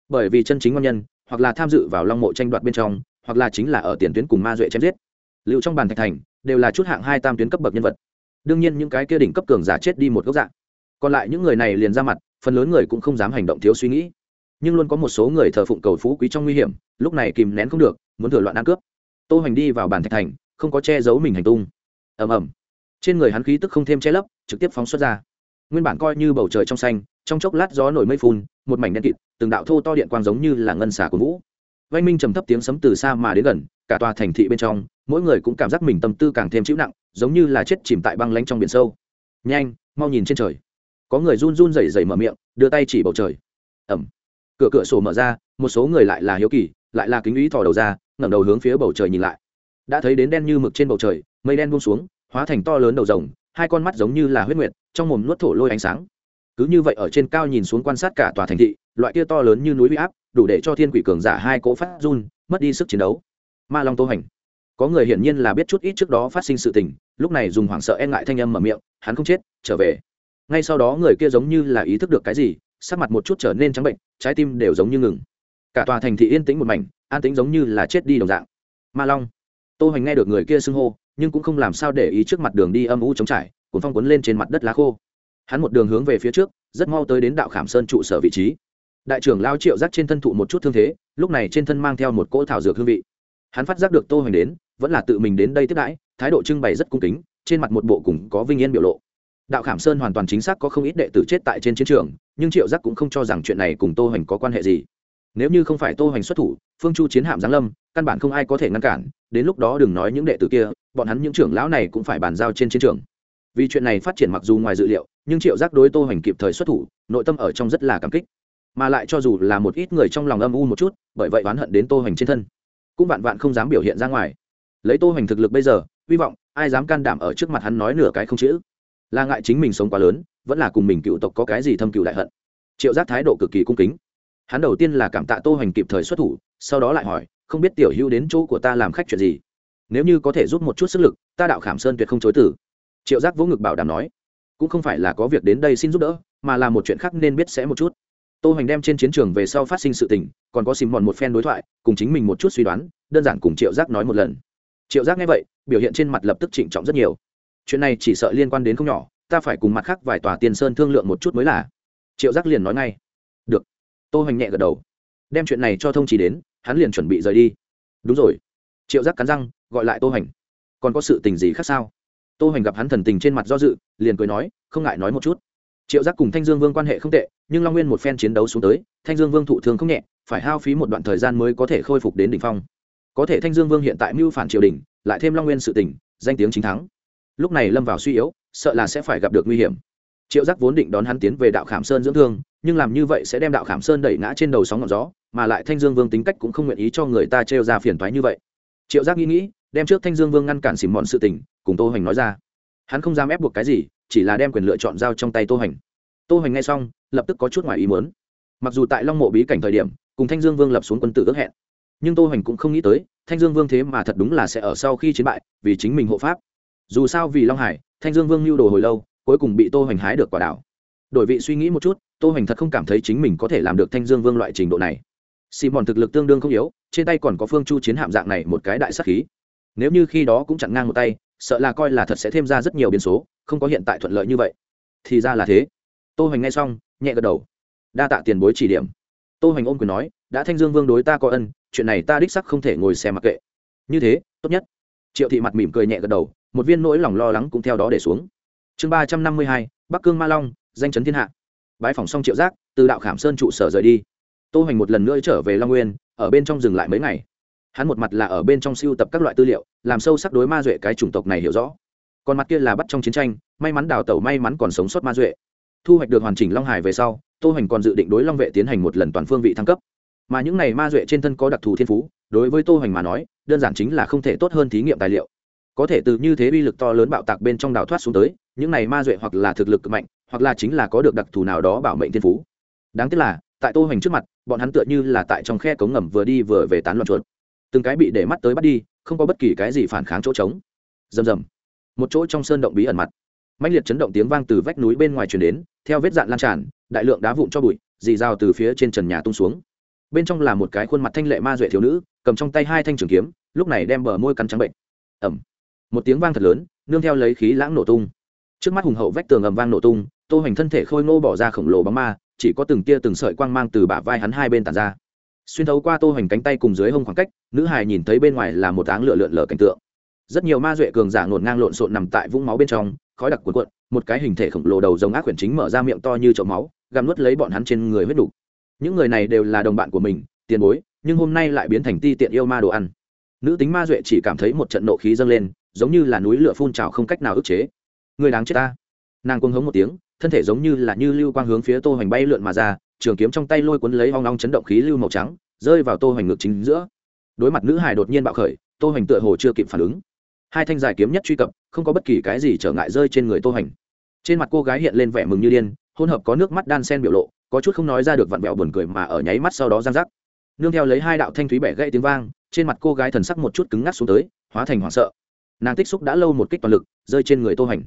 [SPEAKER 1] Bởi vì chân chính ngon nhân, hoặc là tham dự vào long mộ tranh đoạt bên trong, hoặc là chính là ở tiền tuyến cùng ma duệ chém giết. Liệu trong bàn thạch thành, đều là chút hạng hai tam tuyến cấp bậc nhân vật. Đương nhiên những cái kia đỉnh cấp cường giả chết đi một gốc dạng. Còn lại những người này liền ra mặt, phần lớn người cũng không dám hành động thiếu suy nghĩ. Nhưng luôn có một số người thờ phụng cầu phú quý trong nguy hiểm, lúc này kìm nén không được, muốn thừa loạn ăn cướp. Tô hoành đi vào bản thạch thành, không có che giấu mình hành tung. Ầm ầm. Trên người hắn khí tức không thêm che lấp, trực tiếp phóng xuất ra. Nguyên bản coi như bầu trời trong xanh trong chốc lát gió nổi mây phun, một mảnh đen kịt, từng đạo thô to điện quang giống như là ngân xà của vũ. Vanh minh trầm thấp tiếng sấm từ xa mà đến gần, cả tòa thành thị bên trong, mỗi người cũng cảm giác mình tâm tư càng thêm chịu nặng, giống như là chết chìm tại băng lánh trong biển sâu. Nhanh, mau nhìn trên trời. Có người run run rẩy rẩy mở miệng, đưa tay chỉ bầu trời. Ẩm. Cửa cửa sổ mở ra, một số người lại là hiếu kỳ, lại là kính ý thò đầu ra, ngẩng đầu hướng phía bầu trời nhìn lại. Đã thấy đến đen như mực trên bầu trời, mây đen buông xuống, hóa thành to lớn đầu rồng, hai con mắt giống như là huyết nguyệt, trong mồm nuốt thổ lôi ánh sáng cứ như vậy ở trên cao nhìn xuống quan sát cả tòa thành thị, loại kia to lớn như núi bị áp, đủ để cho thiên quỷ cường giả hai cỗ phát run, mất đi sức chiến đấu. Ma long tô hành. Có người hiển nhiên là biết chút ít trước đó phát sinh sự tình, lúc này dùng hoảng sợ e ngại thanh âm mở miệng, hắn không chết, trở về. Ngay sau đó người kia giống như là ý thức được cái gì, sắc mặt một chút trở nên trắng bệnh, trái tim đều giống như ngừng. Cả tòa thành thị yên tĩnh một mảnh, an tĩnh giống như là chết đi đồng dạng. Ma long. Tô hành nghe được người kia xưng hô, nhưng cũng không làm sao để ý trước mặt đường đi âm u chống trải, cuốn phong cuốn lên trên mặt đất lá khô hắn một đường hướng về phía trước, rất mau tới đến đạo khảm sơn trụ sở vị trí. Đại trưởng lao triệu giác trên thân thụ một chút thương thế, lúc này trên thân mang theo một cỗ thảo dược hương vị. Hắn phát giác được tô hoành đến, vẫn là tự mình đến đây tiếp đãi, thái độ trưng bày rất cung kính, trên mặt một bộ cùng có vinh yên biểu lộ. Đạo khảm sơn hoàn toàn chính xác có không ít đệ tử chết tại trên chiến trường, nhưng triệu giác cũng không cho rằng chuyện này cùng tô hoành có quan hệ gì. Nếu như không phải tô hoành xuất thủ, phương chu chiến hạm giáng lâm, căn bản không ai có thể ngăn cản, đến lúc đó đừng nói những đệ tử kia, bọn hắn những trưởng lão này cũng phải bàn giao trên chiến trường. Vì chuyện này phát triển mặc dù ngoài dự liệu nhưng triệu giác đối tô hoành kịp thời xuất thủ, nội tâm ở trong rất là cảm kích. Mà lại cho dù là một ít người trong lòng âm u một chút, bởi vậy oán hận đến tô hoành trên thân, cũng vạn vạn không dám biểu hiện ra ngoài. Lấy tô hoành thực lực bây giờ, hy vọng ai dám can đảm ở trước mặt hắn nói nửa cái không chữ. Là ngại chính mình sống quá lớn, vẫn là cùng mình cựu tộc có cái gì thâm cựu đại hận. Triệu giác thái độ cực kỳ cung kính. Hắn đầu tiên là cảm tạ tô hoành kịp thời xuất thủ, sau đó lại hỏi, không biết tiểu hữu đến chỗ của ta làm khách chuyện gì? Nếu như có thể giúp một chút sức lực, ta đạo khảm sơn tuyệt không chối tử triệu giác vỗ ngực bảo đảm nói cũng không phải là có việc đến đây xin giúp đỡ, mà là một chuyện khác nên biết sẽ một chút. Tô hoành đem trên chiến trường về sau phát sinh sự tình, còn có xìm mòn một phen đối thoại, cùng chính mình một chút suy đoán, đơn giản cùng triệu giác nói một lần. Triệu giác nghe vậy, biểu hiện trên mặt lập tức trịnh trọng rất nhiều. Chuyện này chỉ sợ liên quan đến không nhỏ, ta phải cùng mặt khác vài tòa tiên sơn thương lượng một chút mới là. Triệu giác liền nói ngay. Được. Tô hoành nhẹ gật đầu. Đem chuyện này cho thông chỉ đến, hắn liền chuẩn bị rời đi. Đúng rồi. Triệu giác cắn răng, gọi lại tô hoành. Còn có sự tình gì khác sao? tô hoành gặp hắn thần tình trên mặt do dự, liền cười nói, không ngại nói một chút. Triệu giác cùng thanh dương vương quan hệ không tệ, nhưng long nguyên một phen chiến đấu xuống tới, thanh dương vương thụ thương không nhẹ, phải hao phí một đoạn thời gian mới có thể khôi phục đến đ ỉ n h phong. Có thể thanh dương vương hiện tại mưu phản triều đình, lại thêm long nguyên sự tỉnh danh tiếng chính thắng. Lúc này lâm vào suy yếu, sợ là sẽ phải gặp được nguy hiểm. Triệu giác vốn định đón hắn tiến về đạo khảm sơn dưỡng thương, nhưng làm như vậy sẽ đem đạo khảm sơn đẩy ngã trên đầu sóng ngọn gió, mà lại thanh dương vương tính cách cũng không nguyện ý cho người ta trêu ra phiền thoái như vậy. Triệu giác nghĩ nghĩ, đem trước thanh dương vương ngăn cản xỉm mọn sự tình cùng tô hoành nói ra. Hắn không dám ép buộc cái gì, chỉ là đem quyền lựa chọn giao trong tay tô hoành. Tô hoành nghe xong, lập tức có chút ngoài ý muốn. Mặc dù tại long mộ bí cảnh thời điểm, cùng thanh dương vương lập xuống quân tử ước hẹn, nhưng tô hoành cũng không nghĩ tới, thanh dương vương thế mà thật đúng là sẽ ở sau khi chiến bại, vì chính mình hộ pháp. Dù sao vì long hải, thanh dương vương lưu đồ hồi lâu, cuối cùng bị tô hoành hái được quả đảo. Đổi vị suy nghĩ một chút, tô hoành thật không cảm thấy chính mình có thể làm được thanh dương vương loại trình độ này. Xì mòn thực lực tương đương không yếu, trên tay còn có phương chu chiến hạm dạng này một cái đại sắc khí. Nếu như khi đó cũng chặn ngang một tay sợ là coi là thật sẽ thêm ra rất nhiều biến số, không có hiện tại thuận lợi như vậy. Thì ra là thế. Tô hoành nghe xong, nhẹ gật đầu. Đa tạ tiền bối chỉ điểm. Tô hoành ôm quyền nói, đã thanh dương vương đối ta có ân, chuyện này ta đích sắc không thể ngồi xem mặc kệ. Như thế, tốt nhất. Triệu thị mặt mỉm cười nhẹ gật đầu, một viên nỗi lòng lo lắng cũng theo đó để xuống. Chương ba trăm năm mươi hai, bắc cương ma long, danh chấn thiên hạ. Bãi phòng xong triệu giác, từ đạo khảm sơn trụ sở rời đi. Tô hoành một lần nữa trở về long nguyên, ở bên trong dừng lại mấy ngày. Hắn một mặt là ở bên trong siêu tập các loại tư liệu làm sâu sắc đối ma duệ cái chủng tộc này hiểu rõ. Còn mặt kia là bắt trong chiến tranh, may mắn đào tẩu, may mắn còn sống sót ma duệ. Thu hoạch được hoàn chỉnh long hải về sau, tô hoành còn dự định đối long vệ tiến hành một lần toàn phương vị thăng cấp. Mà những này ma duệ trên thân có đặc thù thiên phú, đối với tô hoành mà nói, đơn giản chính là không thể tốt hơn thí nghiệm tài liệu. Có thể từ như thế uy lực to lớn bạo tạc bên trong đào thoát xuống tới, những này ma duệ hoặc là thực lực mạnh, hoặc là chính là có được đặc thù nào đó bảo mệnh thiên phú. Đáng tiếc là, tại tô hoành trước mặt, bọn hắn tựa như là tại trong khe cống ngầm vừa đi vừa về tán loạn chuột. Từng cái bị để mắt tới bắt đi không có bất kỳ cái gì phản kháng chỗ trống. Rầm rầm. Một chỗ trong sơn động bí ẩn mặt. Mạnh liệt chấn động tiếng vang từ vách núi bên ngoài truyền đến, theo vết dạn lan tràn, đại lượng đá vụn cho bụi, dì rào từ phía trên trần nhà tung xuống. Bên trong là một cái khuôn mặt thanh lệ ma duệ thiếu nữ, cầm trong tay hai thanh trường kiếm, lúc này đem bờ môi cắn trắng bệnh. Ẩm một tiếng vang thật lớn, nương theo lấy khí lãng nổ tung. Trước mắt hùng hậu vách tường ầm vang nổ tung, tô hoành thân thể khôi ngô bỏ ra khổng lồ bóng ma, chỉ có từng tia từng sợi quang mang từ bả vai hắn hai bên tàn ra xuyên thấu qua tô hoành cánh tay cùng dưới hông khoảng cách, nữ hài nhìn thấy bên ngoài là một áng lửa lượn lờ cảnh tượng. Rất nhiều ma duệ cường giả ngổn ngang lộn xộn nằm tại vũng máu bên trong, khói đặc cuộn cuộn, một cái hình thể khổng lồ đầu rồng ác quyển chính mở ra miệng to như chậu máu, gặm nuốt lấy bọn hắn trên người huyết đủ. những người này đều là đồng bạn của mình, tiền bối, nhưng hôm nay lại biến thành ti tiện yêu ma đồ ăn. Nữ tính ma duệ chỉ cảm thấy một trận nộ khí dâng lên, giống như là núi lửa phun trào không cách nào ức chế. Người đáng chết ta. Nàng cuồng hống một tiếng, thân thể giống như là như lưu quang hướng phía tô hoành bay lượn mà ra trường kiếm trong tay lôi cuốn lấy hoang long chấn động khí lưu màu trắng, rơi vào tô hoành ngược chính giữa. Đối mặt nữ hải đột nhiên bạo khởi, tô hoành tựa hồ chưa kịp phản ứng. Hai thanh dài kiếm nhất truy cập, không có bất kỳ cái gì trở ngại rơi trên người tô hoành. Trên mặt cô gái hiện lên vẻ mừng như điên hôn hợp có nước mắt đan sen biểu lộ, có chút không nói ra được vặn vẹo buồn cười mà ở nháy mắt sau đó giang rắc nương theo lấy hai đạo thanh thúy bẻ gãy tiếng vang, trên mặt cô gái thần sắc một chút cứng ngắc xuống tới, hóa thành hoảng sợ. Nàng tích xúc đã lâu một kích toàn lực, rơi trên người tô hoành.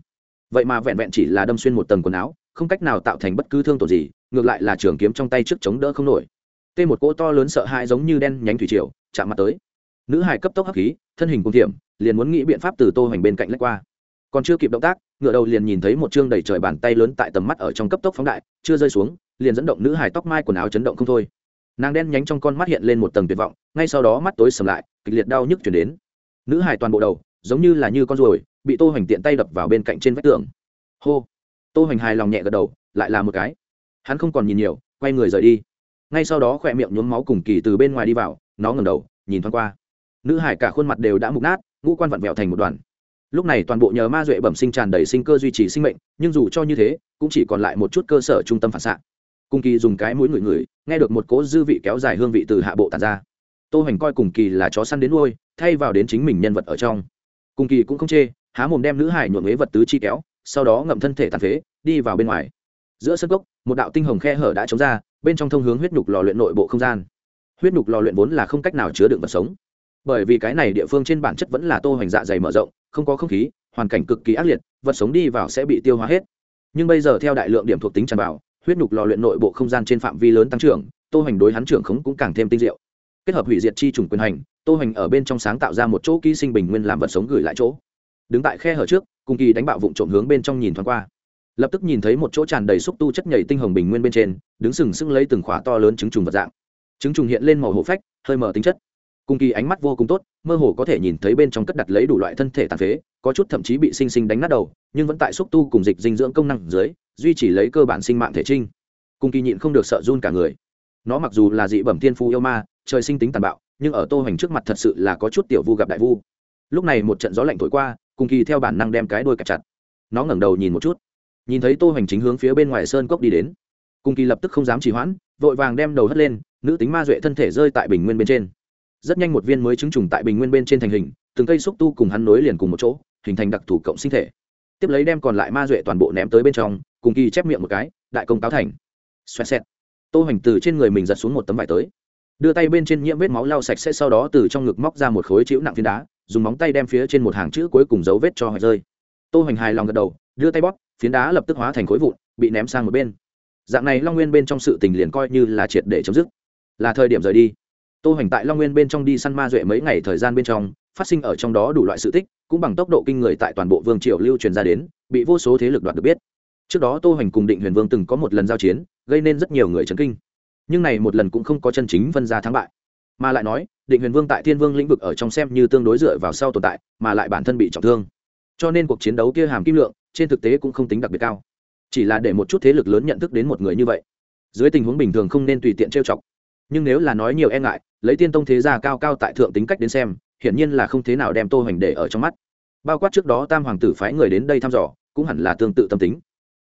[SPEAKER 1] Vậy mà vẹn vẹn chỉ là đâm xuyên một tầng quần áo, không cách nào tạo thành bất cứ thương tổn gì ngược lại là trường kiếm trong tay trước chống đỡ không nổi. Tê một cỗ to lớn sợ hãi giống như đen nhánh thủy triều, chạm mặt tới. Nữ hải cấp tốc hắc khí, thân hình cung thiểm, liền muốn nghĩ biện pháp từ tô hoành bên cạnh lách qua. Còn chưa kịp động tác, ngựa đầu liền nhìn thấy một chương đầy trời bàn tay lớn tại tầm mắt ở trong cấp tốc phóng đại, chưa rơi xuống, liền dẫn động nữ hải tóc mai quần áo chấn động không thôi. Nàng đen nhánh trong con mắt hiện lên một tầng tuyệt vọng, ngay sau đó mắt tối sầm lại, kịch liệt đau nhức chuyển đến. Nữ hải toàn bộ đầu, giống như là như con ruồi, bị tô hoành tiện tay đập vào bên cạnh trên vách tường. Hô! Tô hoành hài lòng nhẹ gật đầu, lại là một cái hắn không còn nhìn nhiều, quay người rời đi. Ngay sau đó khỏe miệng nhuốm máu cùng kỳ từ bên ngoài đi vào, nó ngầm đầu, nhìn thoáng qua. Nữ hải cả khuôn mặt đều đã mục nát, ngũ quan vặn vẹo thành một đoàn. Lúc này toàn bộ nhờ ma duệ bẩm sinh tràn đầy sinh cơ duy trì sinh mệnh, nhưng dù cho như thế, cũng chỉ còn lại một chút cơ sở trung tâm phản xạ. Cung kỳ dùng cái mũi ngửi ngửi, nghe được một cỗ dư vị kéo dài hương vị từ hạ bộ tàn ra. Tô hoành coi cùng kỳ là chó săn đến nuôi, thay vào đến chính mình nhân vật ở trong. Cung kỳ cũng không chê, há mồm đem nữ hải nhuộm ế vật tứ chi kéo, sau đó ngậm thân thể tàn phế, đi vào bên ngoài giữa sân cốc, một đạo tinh hồng khe hở đã chống ra, bên trong thông hướng huyết nhục lò luyện nội bộ không gian. Huyết nhục lò luyện vốn là không cách nào chứa đựng vật sống. Bởi vì cái này địa phương trên bản chất vẫn là tô hoành dạ dày mở rộng, không có không khí, hoàn cảnh cực kỳ ác liệt, vật sống đi vào sẽ bị tiêu hóa hết. Nhưng bây giờ theo đại lượng điểm thuộc tính tràn vào, huyết nhục lò luyện nội bộ không gian trên phạm vi lớn tăng trưởng, tô hoành đối hắn trưởng khống cũng càng thêm tinh diệu. Kết hợp hủy diệt chi trùng quyền hành, tô hoành ở bên trong sáng tạo ra một chỗ ký sinh bình nguyên làm vật sống gửi lại chỗ. Đứng tại khe hở trước, cùng kỳ đánh bạo vụn trộm hướng bên trong nhìn thoáng qua lập tức nhìn thấy một chỗ tràn đầy xúc tu chất nhảy tinh hồng bình nguyên bên trên, đứng sừng sững lấy từng khỏa to lớn trứng trùng vật dạng. Trứng trùng hiện lên màu hổ phách, hơi mở tính chất. Cùng kỳ ánh mắt vô cùng tốt, mơ hồ có thể nhìn thấy bên trong cất đặt lấy đủ loại thân thể tàn phế, có chút thậm chí bị sinh sinh đánh nát đầu, nhưng vẫn tại xúc tu cùng dịch dinh dưỡng công năng dưới, duy trì lấy cơ bản sinh mạng thể trinh. Cùng kỳ nhịn không được sợ run cả người. Nó mặc dù là dị bẩm thiên phu yêu ma, trời sinh tính tàn bạo, nhưng ở tô hành trước mặt thật sự là có chút tiểu vu gặp đại vu. Lúc này một trận gió lạnh thổi qua, cùng kỳ theo bản năng đem cái đuôi kẹp chặt. Nó ngẩng đầu nhìn một chút nhìn thấy tô hoành chính hướng phía bên ngoài sơn cốc đi đến. Cung kỳ lập tức không dám trì hoãn, vội vàng đem đầu hất lên, nữ tính ma duệ thân thể rơi tại bình nguyên bên trên. Rất nhanh một viên mới chứng trùng tại bình nguyên bên trên thành hình, từng cây xúc tu cùng hắn nối liền cùng một chỗ, hình thành đặc thù cộng sinh thể. Tiếp lấy đem còn lại ma duệ toàn bộ ném tới bên trong, cùng kỳ chép miệng một cái, đại công táo thành. Xoẹt xẹt. Tô hoành từ trên người mình giật xuống một tấm vải tới. Đưa tay bên trên nhiễm vết máu lau sạch sẽ sau đó từ trong ngực móc ra một khối chữ nặng phiến đá, dùng móng tay đem phía trên một hàng chữ cuối cùng dấu vết cho hoạch rơi. Tô hoành hài lòng gật đầu, đưa tay bóp phiến đá lập tức hóa thành khối vụn, bị ném sang một bên. Dạng này long nguyên bên trong sự tình liền coi như là triệt để chấm dứt. Là thời điểm rời đi. Tô hoành tại long nguyên bên trong đi săn ma duệ mấy ngày thời gian bên trong, phát sinh ở trong đó đủ loại sự tích, cũng bằng tốc độ kinh người tại toàn bộ vương triều lưu truyền ra đến, bị vô số thế lực đoạt được biết. Trước đó tô hoành cùng định huyền vương từng có một lần giao chiến, gây nên rất nhiều người chấn kinh. Nhưng này một lần cũng không có chân chính phân ra thắng bại. Mà lại nói, định huyền vương tại thiên vương lĩnh vực ở trong xem như tương đối dựa vào sau tồn tại, mà lại bản thân bị trọng thương. Cho nên cuộc chiến đấu kia hàm kim lượng trên thực tế cũng không tính đặc biệt cao. Chỉ là để một chút thế lực lớn nhận thức đến một người như vậy, dưới tình huống bình thường không nên tùy tiện trêu chọc. Nhưng nếu là nói nhiều e ngại, lấy tiên tông thế gia cao cao tại thượng tính cách đến xem, hiển nhiên là không thế nào đem tô hoành để ở trong mắt. Bao quát trước đó tam hoàng tử phái người đến đây thăm dò, cũng hẳn là tương tự tâm tính.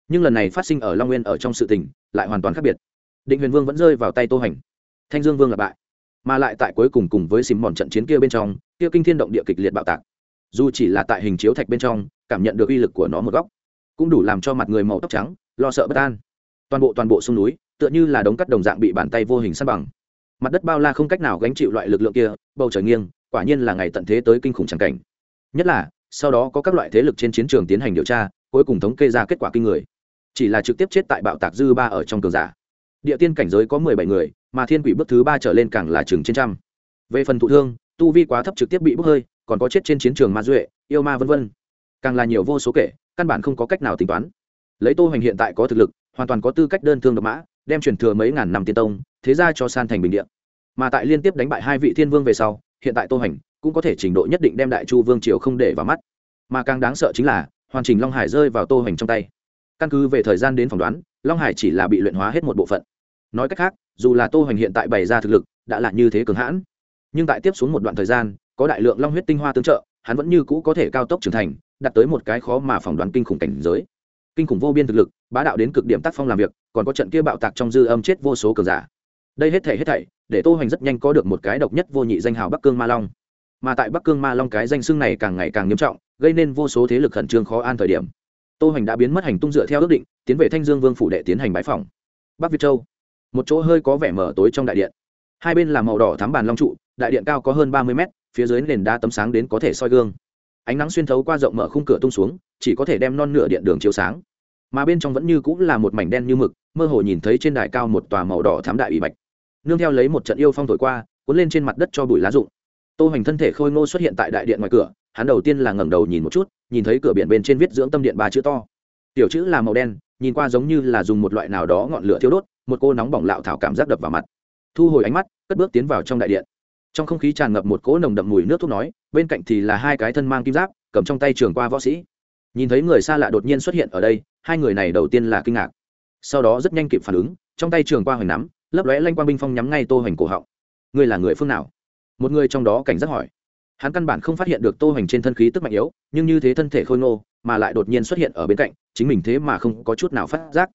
[SPEAKER 1] Nhưng lần này phát sinh ở long nguyên ở trong sự tình, lại hoàn toàn khác biệt. Định huyền vương vẫn rơi vào tay tô hoành. Thanh dương vương là bại, mà lại tại cuối cùng cùng với xìm mòn trận chiến kia bên trong, kia kinh thiên động địa kịch liệt bạo tạc dù chỉ là tại hình chiếu thạch bên trong, cảm nhận được uy lực của nó một góc, cũng đủ làm cho mặt người màu tóc trắng, lo sợ bất an. Toàn bộ toàn bộ sông núi, tựa như là đống cắt đồng dạng bị bàn tay vô hình sát bằng. Mặt đất bao la không cách nào gánh chịu loại lực lượng kia, bầu trời nghiêng, quả nhiên là ngày tận thế tới kinh khủng tràng cảnh. Nhất là, sau đó có các loại thế lực trên chiến trường tiến hành điều tra, cuối cùng thống kê ra kết quả kinh người. Chỉ là trực tiếp chết tại bạo tạc dư ba ở trong cường giả. Địa tiên cảnh giới có mười bảy người, mà thiên quỷ bước thứ ba trở lên càng là chừng trên trăm. Về phần thụ thương, tu vi quá thấp trực tiếp bị bốc hơi còn có chết trên chiến trường ma duệ yêu ma vân vân, càng là nhiều vô số kể căn bản không có cách nào tính toán. Lấy tô hoành hiện tại có thực lực hoàn toàn có tư cách đơn thương độc mã đem truyền thừa mấy ngàn năm tiên tông thế ra cho san thành bình điện mà tại liên tiếp đánh bại hai vị thiên vương về sau hiện tại tô hoành cũng có thể trình độ nhất định đem đại chu vương triều không để vào mắt. Mà càng đáng sợ chính là hoàn chỉnh long hải rơi vào tô hoành trong tay. Căn cứ về thời gian đến phỏng đoán long hải chỉ là bị luyện hóa hết một bộ phận. Nói cách khác dù là tô hoành hiện tại bày ra thực lực đã là như thế cường hãn. Nhưng tại tiếp xuống một đoạn thời gian có đại lượng long huyết tinh hoa tương trợ, hắn vẫn như cũ có thể cao tốc trưởng thành, đạt tới một cái khó mà phỏng đoán kinh khủng cảnh giới. Kinh khủng vô biên thực lực, bá đạo đến cực điểm tác phong làm việc, còn có trận kia bạo tạc trong dư âm chết vô số cờ giả. Đây hết thể hết thảy, để tô hoành rất nhanh có được một cái độc nhất vô nhị danh hào bắc cương ma long. Mà tại bắc cương ma long cái danh xưng này càng ngày càng nghiêm trọng, gây nên vô số thế lực khẩn trương khó an thời điểm. Tô hoành đã biến mất hành tung dựa theo ước định, tiến về thanh dương vương phủ đệ tiến hành bãi phòng bắc việt châu, một chỗ hơi có vẻ mở tối trong đại điện. Hai bên là màu đỏ thắm bàn long trụ, đại điện cao có hơn ba mươi mét phía dưới nền đá tấm sáng đến có thể soi gương. Ánh nắng xuyên thấu qua rộng mở khung cửa tung xuống, chỉ có thể đem non nửa điện đường chiếu sáng. Mà bên trong vẫn như cũng là một mảnh đen như mực, mơ hồ nhìn thấy trên đài cao một tòa màu đỏ thám đại ủy bạch. Nương theo lấy một trận yêu phong thổi qua, cuốn lên trên mặt đất cho bụi lá rụng. Tô hoành thân thể khôi ngô xuất hiện tại đại điện ngoài cửa, hắn đầu tiên là ngẩng đầu nhìn một chút, nhìn thấy cửa biển bên trên viết dưỡng tâm điện ba chữ to. Tiểu chữ là màu đen, nhìn qua giống như là dùng một loại nào đó ngọn lửa thiêu đốt, một cô nóng bỏng lạo thảo cảm giác đập vào mặt. Thu hồi ánh mắt, cất bước tiến vào trong đại điện trong không khí tràn ngập một cỗ nồng đậm mùi nước thuốc nói, bên cạnh thì là hai cái thân mang kim giáp, cầm trong tay trường qua võ sĩ. Nhìn thấy người xa lạ đột nhiên xuất hiện ở đây, hai người này đầu tiên là kinh ngạc. Sau đó rất nhanh kịp phản ứng, trong tay trường qua hoành nắm, lấp lóe lanh quang binh phong nhắm ngay tô hoành cổ họng. Ngươi là người phương nào? Một người trong đó cảnh giác hỏi. Hắn căn bản không phát hiện được tô hoành trên thân khí tức mạnh yếu, nhưng như thế thân thể khôi ngô, mà lại đột nhiên xuất hiện ở bên cạnh, chính mình thế mà không có chút nào phát giác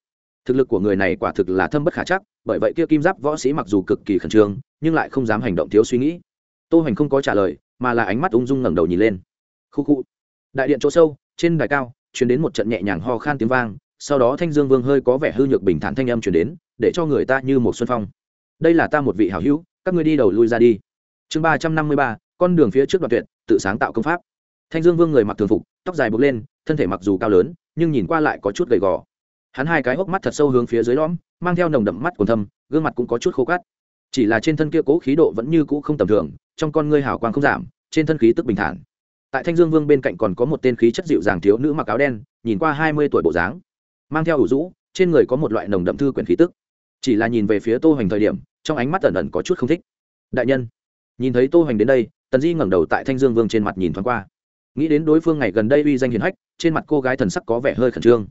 [SPEAKER 1] thực lực của người này quả thực là thâm bất khả chắc, bởi vậy kia kim giáp võ sĩ mặc dù cực kỳ khẩn trương, nhưng lại không dám hành động thiếu suy nghĩ. Tô hoành không có trả lời, mà là ánh mắt ung dung ngẩng đầu nhìn lên. Khu khu. Đại điện chỗ sâu, trên đài cao, truyền đến một trận nhẹ nhàng ho khan tiếng vang, sau đó thanh dương vương hơi có vẻ hư nhược bình thản thanh âm truyền đến, để cho người ta như một xuân phong. Đây là ta một vị hảo hữu, các ngươi đi đầu lui ra đi. Chương ba trăm năm mươi ba, con đường phía trước đoạn tuyệt, tự sáng tạo công pháp. Thanh dương vương người mặc thường phục, tóc dài buộc lên, thân thể mặc dù cao lớn, nhưng nhìn qua lại có chút gầy gò hắn hai cái hốc mắt thật sâu hướng phía dưới lõm, mang theo nồng đậm mắt còn thâm, gương mặt cũng có chút khô cát. Chỉ là trên thân kia cố khí độ vẫn như cũ không tầm thường, trong con ngươi hào quang không giảm, trên thân khí tức bình thản. Tại thanh dương vương bên cạnh còn có một tên khí chất dịu dàng thiếu nữ mặc áo đen, nhìn qua hai mươi tuổi bộ dáng. Mang theo ủ rũ, trên người có một loại nồng đậm thư quyển khí tức. Chỉ là nhìn về phía tô hoành thời điểm, trong ánh mắt ẩn ẩn có chút không thích. Đại nhân, nhìn thấy tô hoành đến đây, tần di ngẩng đầu tại thanh dương vương trên mặt nhìn thoáng qua. Nghĩ đến đối phương ngày gần đây uy danh hiền hách, trên mặt cô gái thần sắc có vẻ hơi khẩn trương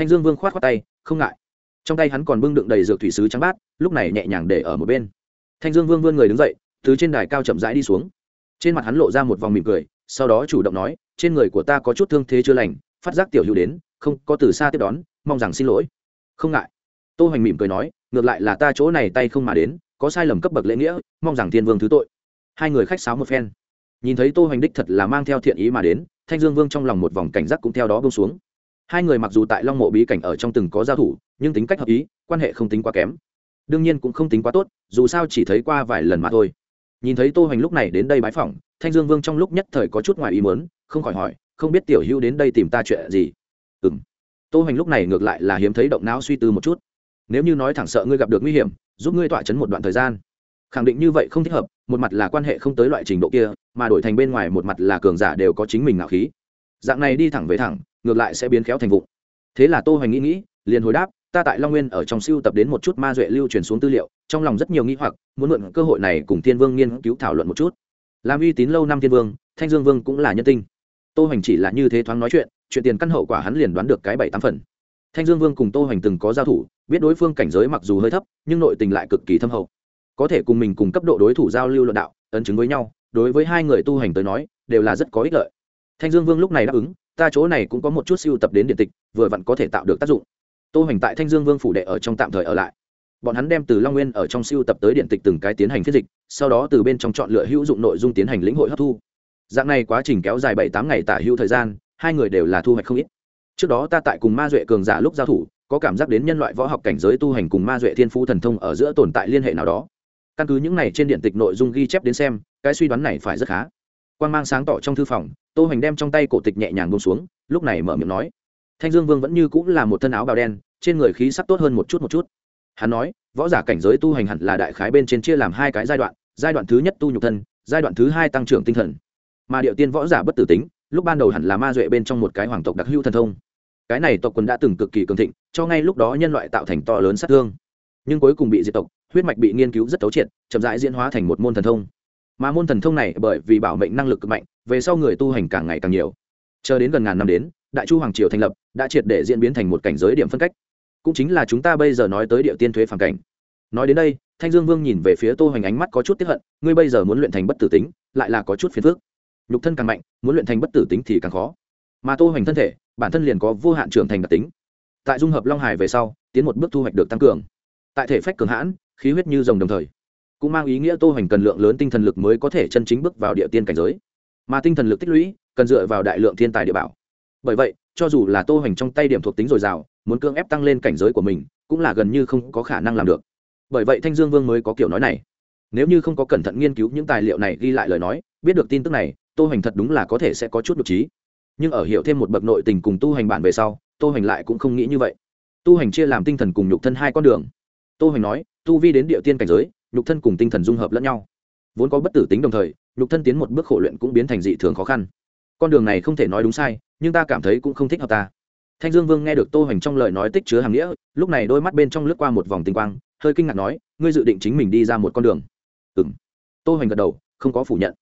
[SPEAKER 1] thanh dương vương khoát khoát tay, không ngại. Trong tay hắn còn bưng đựng đầy dược thủy sứ trắng bát, lúc này nhẹ nhàng để ở một bên. Thanh dương vương vươn người đứng dậy, từ trên đài cao chậm rãi đi xuống. Trên mặt hắn lộ ra một vòng mỉm cười, sau đó chủ động nói, trên người của ta có chút thương thế chưa lành, phát giác tiểu hữu đến, không, có từ xa tiếp đón, mong rằng xin lỗi. Không ngại. Tô hoành mỉm cười nói, ngược lại là ta chỗ này tay không mà đến, có sai lầm cấp bậc lễ nghĩa, mong rằng thiên vương thứ tội. Hai người khách sáo một phen. Nhìn thấy tô hoành đích thật là mang theo thiện ý mà đến, thanh dương vương trong lòng một vòng cảnh giác cũng theo đó bông xuống hai người mặc dù tại long mộ bí cảnh ở trong từng có giao thủ, nhưng tính cách hợp ý, quan hệ không tính quá kém. Đương nhiên cũng không tính quá tốt, dù sao chỉ thấy qua vài lần mà thôi. Nhìn thấy tô hoành lúc này đến đây bái phỏng, thanh dương vương trong lúc nhất thời có chút ngoài ý muốn, không khỏi hỏi, không biết tiểu hữu đến đây tìm ta chuyện gì? Ừm. Tô hoành lúc này ngược lại là hiếm thấy động não suy tư một chút. Nếu như nói thẳng sợ ngươi gặp được nguy hiểm, giúp ngươi tọa chấn một đoạn thời gian. Khẳng định như vậy không thích hợp, một mặt là quan hệ không tới loại trình độ kia, mà đổi thành bên ngoài một mặt là cường giả đều có chính mình ngạo khí. Dạng này đi thẳng về thẳng ngược lại sẽ biến khéo thành vụ thế là tô hoành nghĩ nghĩ, liền hồi đáp, ta tại long nguyên ở trong siêu tập đến một chút ma duệ lưu truyền xuống tư liệu, trong lòng rất nhiều nghĩ hoặc, muốn mượn cơ hội này cùng thiên vương nghiên cứu thảo luận một chút. Làm uy tín lâu năm thiên vương, thanh dương vương cũng là nhân tinh. Tô hoành chỉ là như thế thoáng nói chuyện chuyện tiền căn hậu quả hắn liền đoán được cái bảy tám phần. Thanh dương vương cùng tô hoành từng có giao thủ, biết đối phương cảnh giới mặc dù hơi thấp, nhưng nội tình lại cực kỳ thâm hậu. Có thể cùng mình cùng cấp độ đối thủ giao lưu luận đạo, ấn chứng với nhau, đối với hai người tu hành tới nói, đều là rất có ích lợi. Thanh dương vương lúc này đáp ứng ta chỗ này cũng có một chút siêu tập đến điện tịch, vừa vặn có thể tạo được tác dụng. Tô hoành tại thanh dương vương phủ đệ ở trong tạm thời ở lại. Bọn hắn đem từ long nguyên ở trong siêu tập tới điện tịch từng cái tiến hành phiên dịch, sau đó từ bên trong chọn lựa hữu dụng nội dung tiến hành lĩnh hội hấp thu. Dạng này quá trình kéo dài bảy tám ngày tả hữu thời gian, hai người đều là thu hoạch không ít. Trước đó ta tại cùng ma duệ cường giả lúc giao thủ, có cảm giác đến nhân loại võ học cảnh giới tu hành cùng ma duệ thiên phú thần thông ở giữa tồn tại liên hệ nào đó. Căn cứ những này trên điện tịch nội dung ghi chép đến xem, cái suy đoán này phải rất khá quan g mang sáng tỏ trong thư phòng, tô hoành đem trong tay cổ tịch nhẹ nhàng bông xuống, lúc này mở miệng nói, thanh dương vương vẫn như cũng là một thân áo bào đen, trên người khí sắc tốt hơn một chút một chút. Hắn nói, võ giả cảnh giới tu hành hẳn là đại khái bên trên chia làm hai cái giai đoạn giai đoạn thứ nhất tu nhục thân, giai đoạn thứ hai tăng trưởng tinh thần. Mà điệu tiên võ giả bất tử tính, lúc ban đầu hẳn là ma duệ bên trong một cái hoàng tộc đặc hữu thần thông. Cái này tộc quần đã từng cực kỳ cường thịnh, cho ngay lúc đó nhân loại tạo thành to lớn sát thương. Nhưng cuối cùng bị diệt tộc, huyết mạch bị nghiên cứu rất tấu triệt, chậm rãi diễn hóa thành một môn thần thông mà môn thần thông này bởi vì bảo mệnh năng lực cực mạnh, về sau người tu hành càng ngày càng nhiều. Chờ đến gần ngàn năm đến, đại chu hoàng triều thành lập, đã triệt để diễn biến thành một cảnh giới điểm phân cách. Cũng chính là chúng ta bây giờ nói tới địa tiên thuế phản cảnh. Nói đến đây, thanh dương vương nhìn về phía tô hoành ánh mắt có chút tiếp hận, ngươi bây giờ muốn luyện thành bất tử tính, lại là có chút phiền phức. Nhục thân càng mạnh, muốn luyện thành bất tử tính thì càng khó. Mà tô hoành thân thể, bản thân liền có vô hạn trưởng thành đặc tính. Tại dung hợp long hải về sau, tiến một bước thu hoạch được tăng cường. Tại thể phách cường hãn, khí huyết như rồng đồng thời cũng mang ý nghĩa tô hoành cần lượng lớn tinh thần lực mới có thể chân chính bước vào địa tiên cảnh giới. Mà tinh thần lực tích lũy, cần dựa vào đại lượng thiên tài địa bảo. Bởi vậy, cho dù là tô hoành trong tay điểm thuộc tính dồi dào, muốn cương ép tăng lên cảnh giới của mình, cũng là gần như không có khả năng làm được. Bởi vậy thanh dương vương mới có kiểu nói này. Nếu như không có cẩn thận nghiên cứu những tài liệu này ghi lại lời nói, biết được tin tức này, tô hoành thật đúng là có thể sẽ có chút được trí. Nhưng ở hiểu thêm một bậc nội tình cùng tu hành bản về sau, tô hoành lại cũng không nghĩ như vậy. Tu hành chia làm tinh thần cùng nhục thân hai con đường. Tô hoành nói, tu vi đến địa tiên cảnh giới nhục thân cùng tinh thần dung hợp lẫn nhau. Vốn có bất tử tính đồng thời nhục thân tiến một bước khổ luyện cũng biến thành dị thường khó khăn. Con đường này không thể nói đúng sai nhưng ta cảm thấy cũng không thích hợp ta. Thanh dương vương nghe được tô hoành trong lời nói tích chứa hàng nghĩa lúc này đôi mắt bên trong lướt qua một vòng tinh quang hơi kinh ngạc nói ngươi dự định chính mình đi ra một con đường? Ừm, m tô hoành gật đầu không có phủ nhận.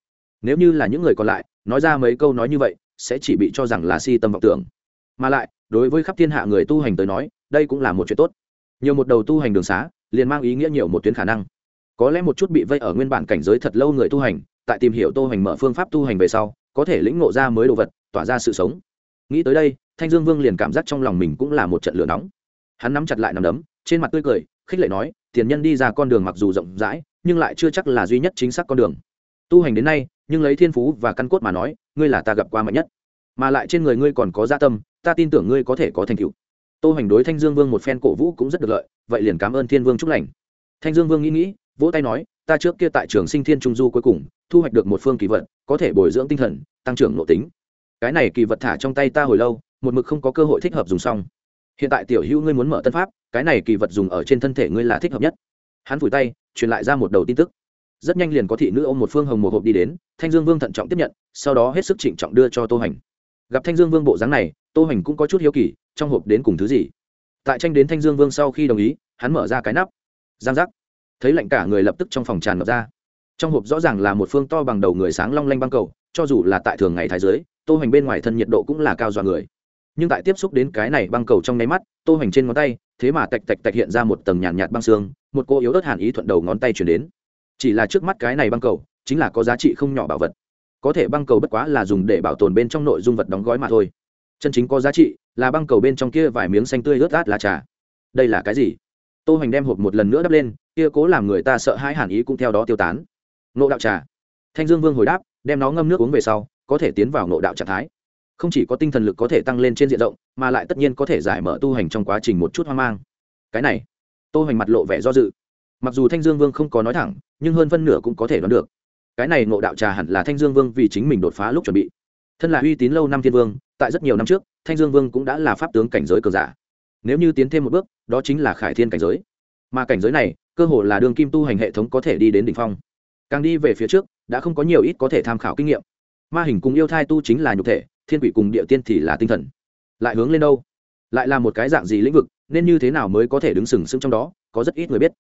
[SPEAKER 1] Nếu như là những người còn lại nói ra mấy câu nói như vậy sẽ chỉ bị cho rằng là si tâm vọng tưởng. Mà lại đối với khắp thiên hạ người tu hành tới nói đây cũng là một chuyện tốt. Nhiều một đầu tu hành đường xá liền mang ý nghĩa nhiều một tuyến khả năng có lẽ một chút bị vây ở nguyên bản cảnh giới thật lâu người tu hành, tại tìm hiểu tô hành mở phương pháp tu hành về sau, có thể lĩnh ngộ ra mới đồ vật, tỏa ra sự sống. Nghĩ tới đây, thanh dương vương liền cảm giác trong lòng mình cũng là một trận lửa nóng. Hắn nắm chặt lại nằm đấm, trên mặt tươi cười, khích lệ nói, tiền nhân đi ra con đường mặc dù rộng rãi, nhưng lại chưa chắc là duy nhất chính xác con đường. Tu hành đến nay, nhưng lấy thiên phú và căn cốt mà nói, ngươi là ta gặp qua mạnh nhất. Mà lại trên người ngươi còn có gia tâm, ta tin tưởng ngươi có thể có thành tựu. Tô hành đối thanh dương vương một phen cổ vũ cũng rất được lợi, vậy liền cảm ơn thiên vương chúc lành. Thanh dương vương nghĩ nghĩ vỗ tay nói, ta trước kia tại trường sinh thiên trung du cuối cùng, thu hoạch được một phương kỳ vật, có thể bồi dưỡng tinh thần, tăng trưởng nội tính. Cái này kỳ vật thả trong tay ta hồi lâu, một mực không có cơ hội thích hợp dùng xong. Hiện tại tiểu hữu ngươi muốn mở tân pháp, cái này kỳ vật dùng ở trên thân thể ngươi là thích hợp nhất. Hắn vùi tay, truyền lại ra một đầu tin tức. Rất nhanh liền có thị nữ ô m một phương hồng một hộp đi đến, thanh dương vương thận trọng tiếp nhận, sau đó hết sức trịnh trọng đưa cho tô hành. Gặp thanh dương vương bộ dáng này, tô hành cũng có chút hiếu kỳ, trong hộp đến cùng thứ gì. Tại tranh đến thanh dương vương sau khi đồng ý, hắn mở ra cái nắp. Giang giác thấy lạnh cả người lập tức trong phòng tràn ngập ra. Trong hộp rõ ràng là một phương to bằng đầu người sáng long lanh băng cầu cho dù là tại thường ngày thái giới tô hành bên ngoài thân nhiệt độ cũng là cao dọa người. Nhưng tại tiếp xúc đến cái này băng cầu trong nháy mắt tô hành trên ngón tay thế mà tạch tạch tạch hiện ra một tầng nhàn nhạt, nhạt băng xương một cô yếu ớt hàn ý thuận đầu ngón tay chuyển đến. Chỉ là trước mắt cái này băng cầu chính là có giá trị không nhỏ bảo vật. Có thể băng cầu bất quá là dùng để bảo tồn bên trong nội dung vật đóng gói mà thôi. Chân chính có giá trị là băng cầu bên trong kia vài miếng xanh tươi ướt át là trà. Đây là cái gì? Tô hành đem hộp một lần nữa đắp lên kia cố làm người ta sợ hãi hàn ý cũng theo đó tiêu tán. Nộ đạo trà. Thanh dương vương hồi đáp, đem nó ngâm nước uống về sau, có thể tiến vào nộ đạo trạng thái. Không chỉ có tinh thần lực có thể tăng lên trên diện rộng, mà lại tất nhiên có thể giải mở tu hành trong quá trình một chút hoang mang. Cái này, tô hoành mặt lộ vẻ do dự. Mặc dù thanh dương vương không có nói thẳng, nhưng hơn phân nửa cũng có thể đoán được. Cái này ngộ đạo trà hẳn là thanh dương vương vì chính mình đột phá lúc chuẩn bị. Thân là uy tín lâu năm thiên vương, tại rất nhiều năm trước, thanh dương vương cũng đã là pháp tướng cảnh giới cờ giả. Nếu như tiến thêm một bước, đó chính là khải thiên cảnh giới. Mà cảnh giới này cơ hồ là đường kim tu hành hệ thống có thể đi đến đỉnh phong. Càng đi về phía trước, đã không có nhiều ít có thể tham khảo kinh nghiệm. Ma hình cùng yêu thai tu chính là nhục thể, thiên quỷ cùng địa tiên thì là tinh thần. Lại hướng lên đâu? Lại là một cái dạng gì lĩnh vực, nên như thế nào mới có thể đứng sừng sững trong đó, có rất ít người biết.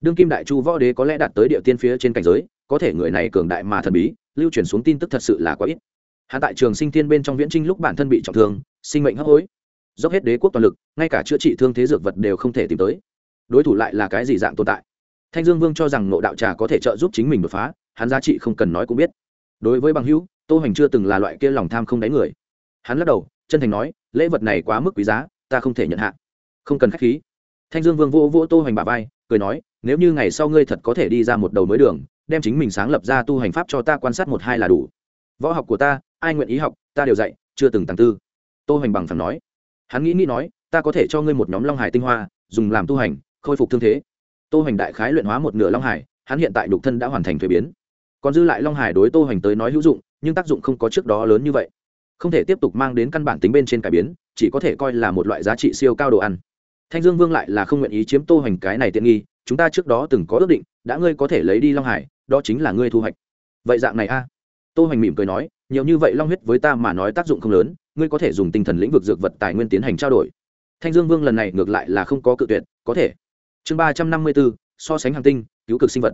[SPEAKER 1] Đương kim đại chu võ đế có lẽ đạt tới địa tiên phía trên cảnh giới, có thể người này cường đại mà thần bí, lưu truyền xuống tin tức thật sự là quá ít. Hạ tại trường sinh tiên bên trong viễn trinh lúc bản thân bị trọng thương, sinh mệnh hấp hối. Dốc hết đế quốc toàn lực, ngay cả chữa trị thương thế dược vật đều không thể tìm tới. Đối thủ lại là cái gì dạng tồn tại? thanh dương vương cho rằng nộ đạo trà có thể trợ giúp chính mình đột phá, hắn giá trị không cần nói cũng biết. Đối với bằng hữu, tô Hành chưa từng là loại kia lòng tham không đáy người. Hắn lắc đầu, chân thành nói, lễ vật này quá mức quý giá, ta không thể nhận hạ. Không cần khách khí. Thanh dương vương vỗ vỗ tô Hành bả vai, cười nói, nếu như ngày sau ngươi thật có thể đi ra một đầu mới đường, đem chính mình sáng lập ra tu hành pháp cho ta quan sát một hai là đủ. Võ học của ta, ai nguyện ý học, ta đều dạy, chưa từng tàng tư. Tô Hành bằng thẳng nói. Hắn nghĩ nghĩ nói, ta có thể cho ngươi một nhóm long hải tinh hoa, dùng làm tu hành, khôi phục thương thế tô hoành đại khái luyện hóa một nửa long hải, hắn hiện tại nhục thân đã hoàn thành thuế biến. Còn dư lại long hải đối tô hoành tới nói hữu dụng, nhưng tác dụng không có trước đó lớn như vậy. Không thể tiếp tục mang đến căn bản tính bên trên cải biến, chỉ có thể coi là một loại giá trị siêu cao đồ ăn. Thanh dương vương lại là không nguyện ý chiếm tô hoành cái này tiện nghi, chúng ta trước đó từng có ước định, đã ngươi có thể lấy đi long hải, đó chính là ngươi thu hoạch. Vậy dạng này a. À? tô hoành mỉm cười nói, nhiều như vậy long huyết với ta mà nói tác dụng không lớn, ngươi có thể dùng tinh thần lĩnh vực dược vật tài nguyên tiến hành trao đổi. Thanh dương vương lần này ngược lại là không có cự tuyệt, có thể chương ba trăm năm mươi bốn, so sánh hành tinh, cứu cực sinh vật.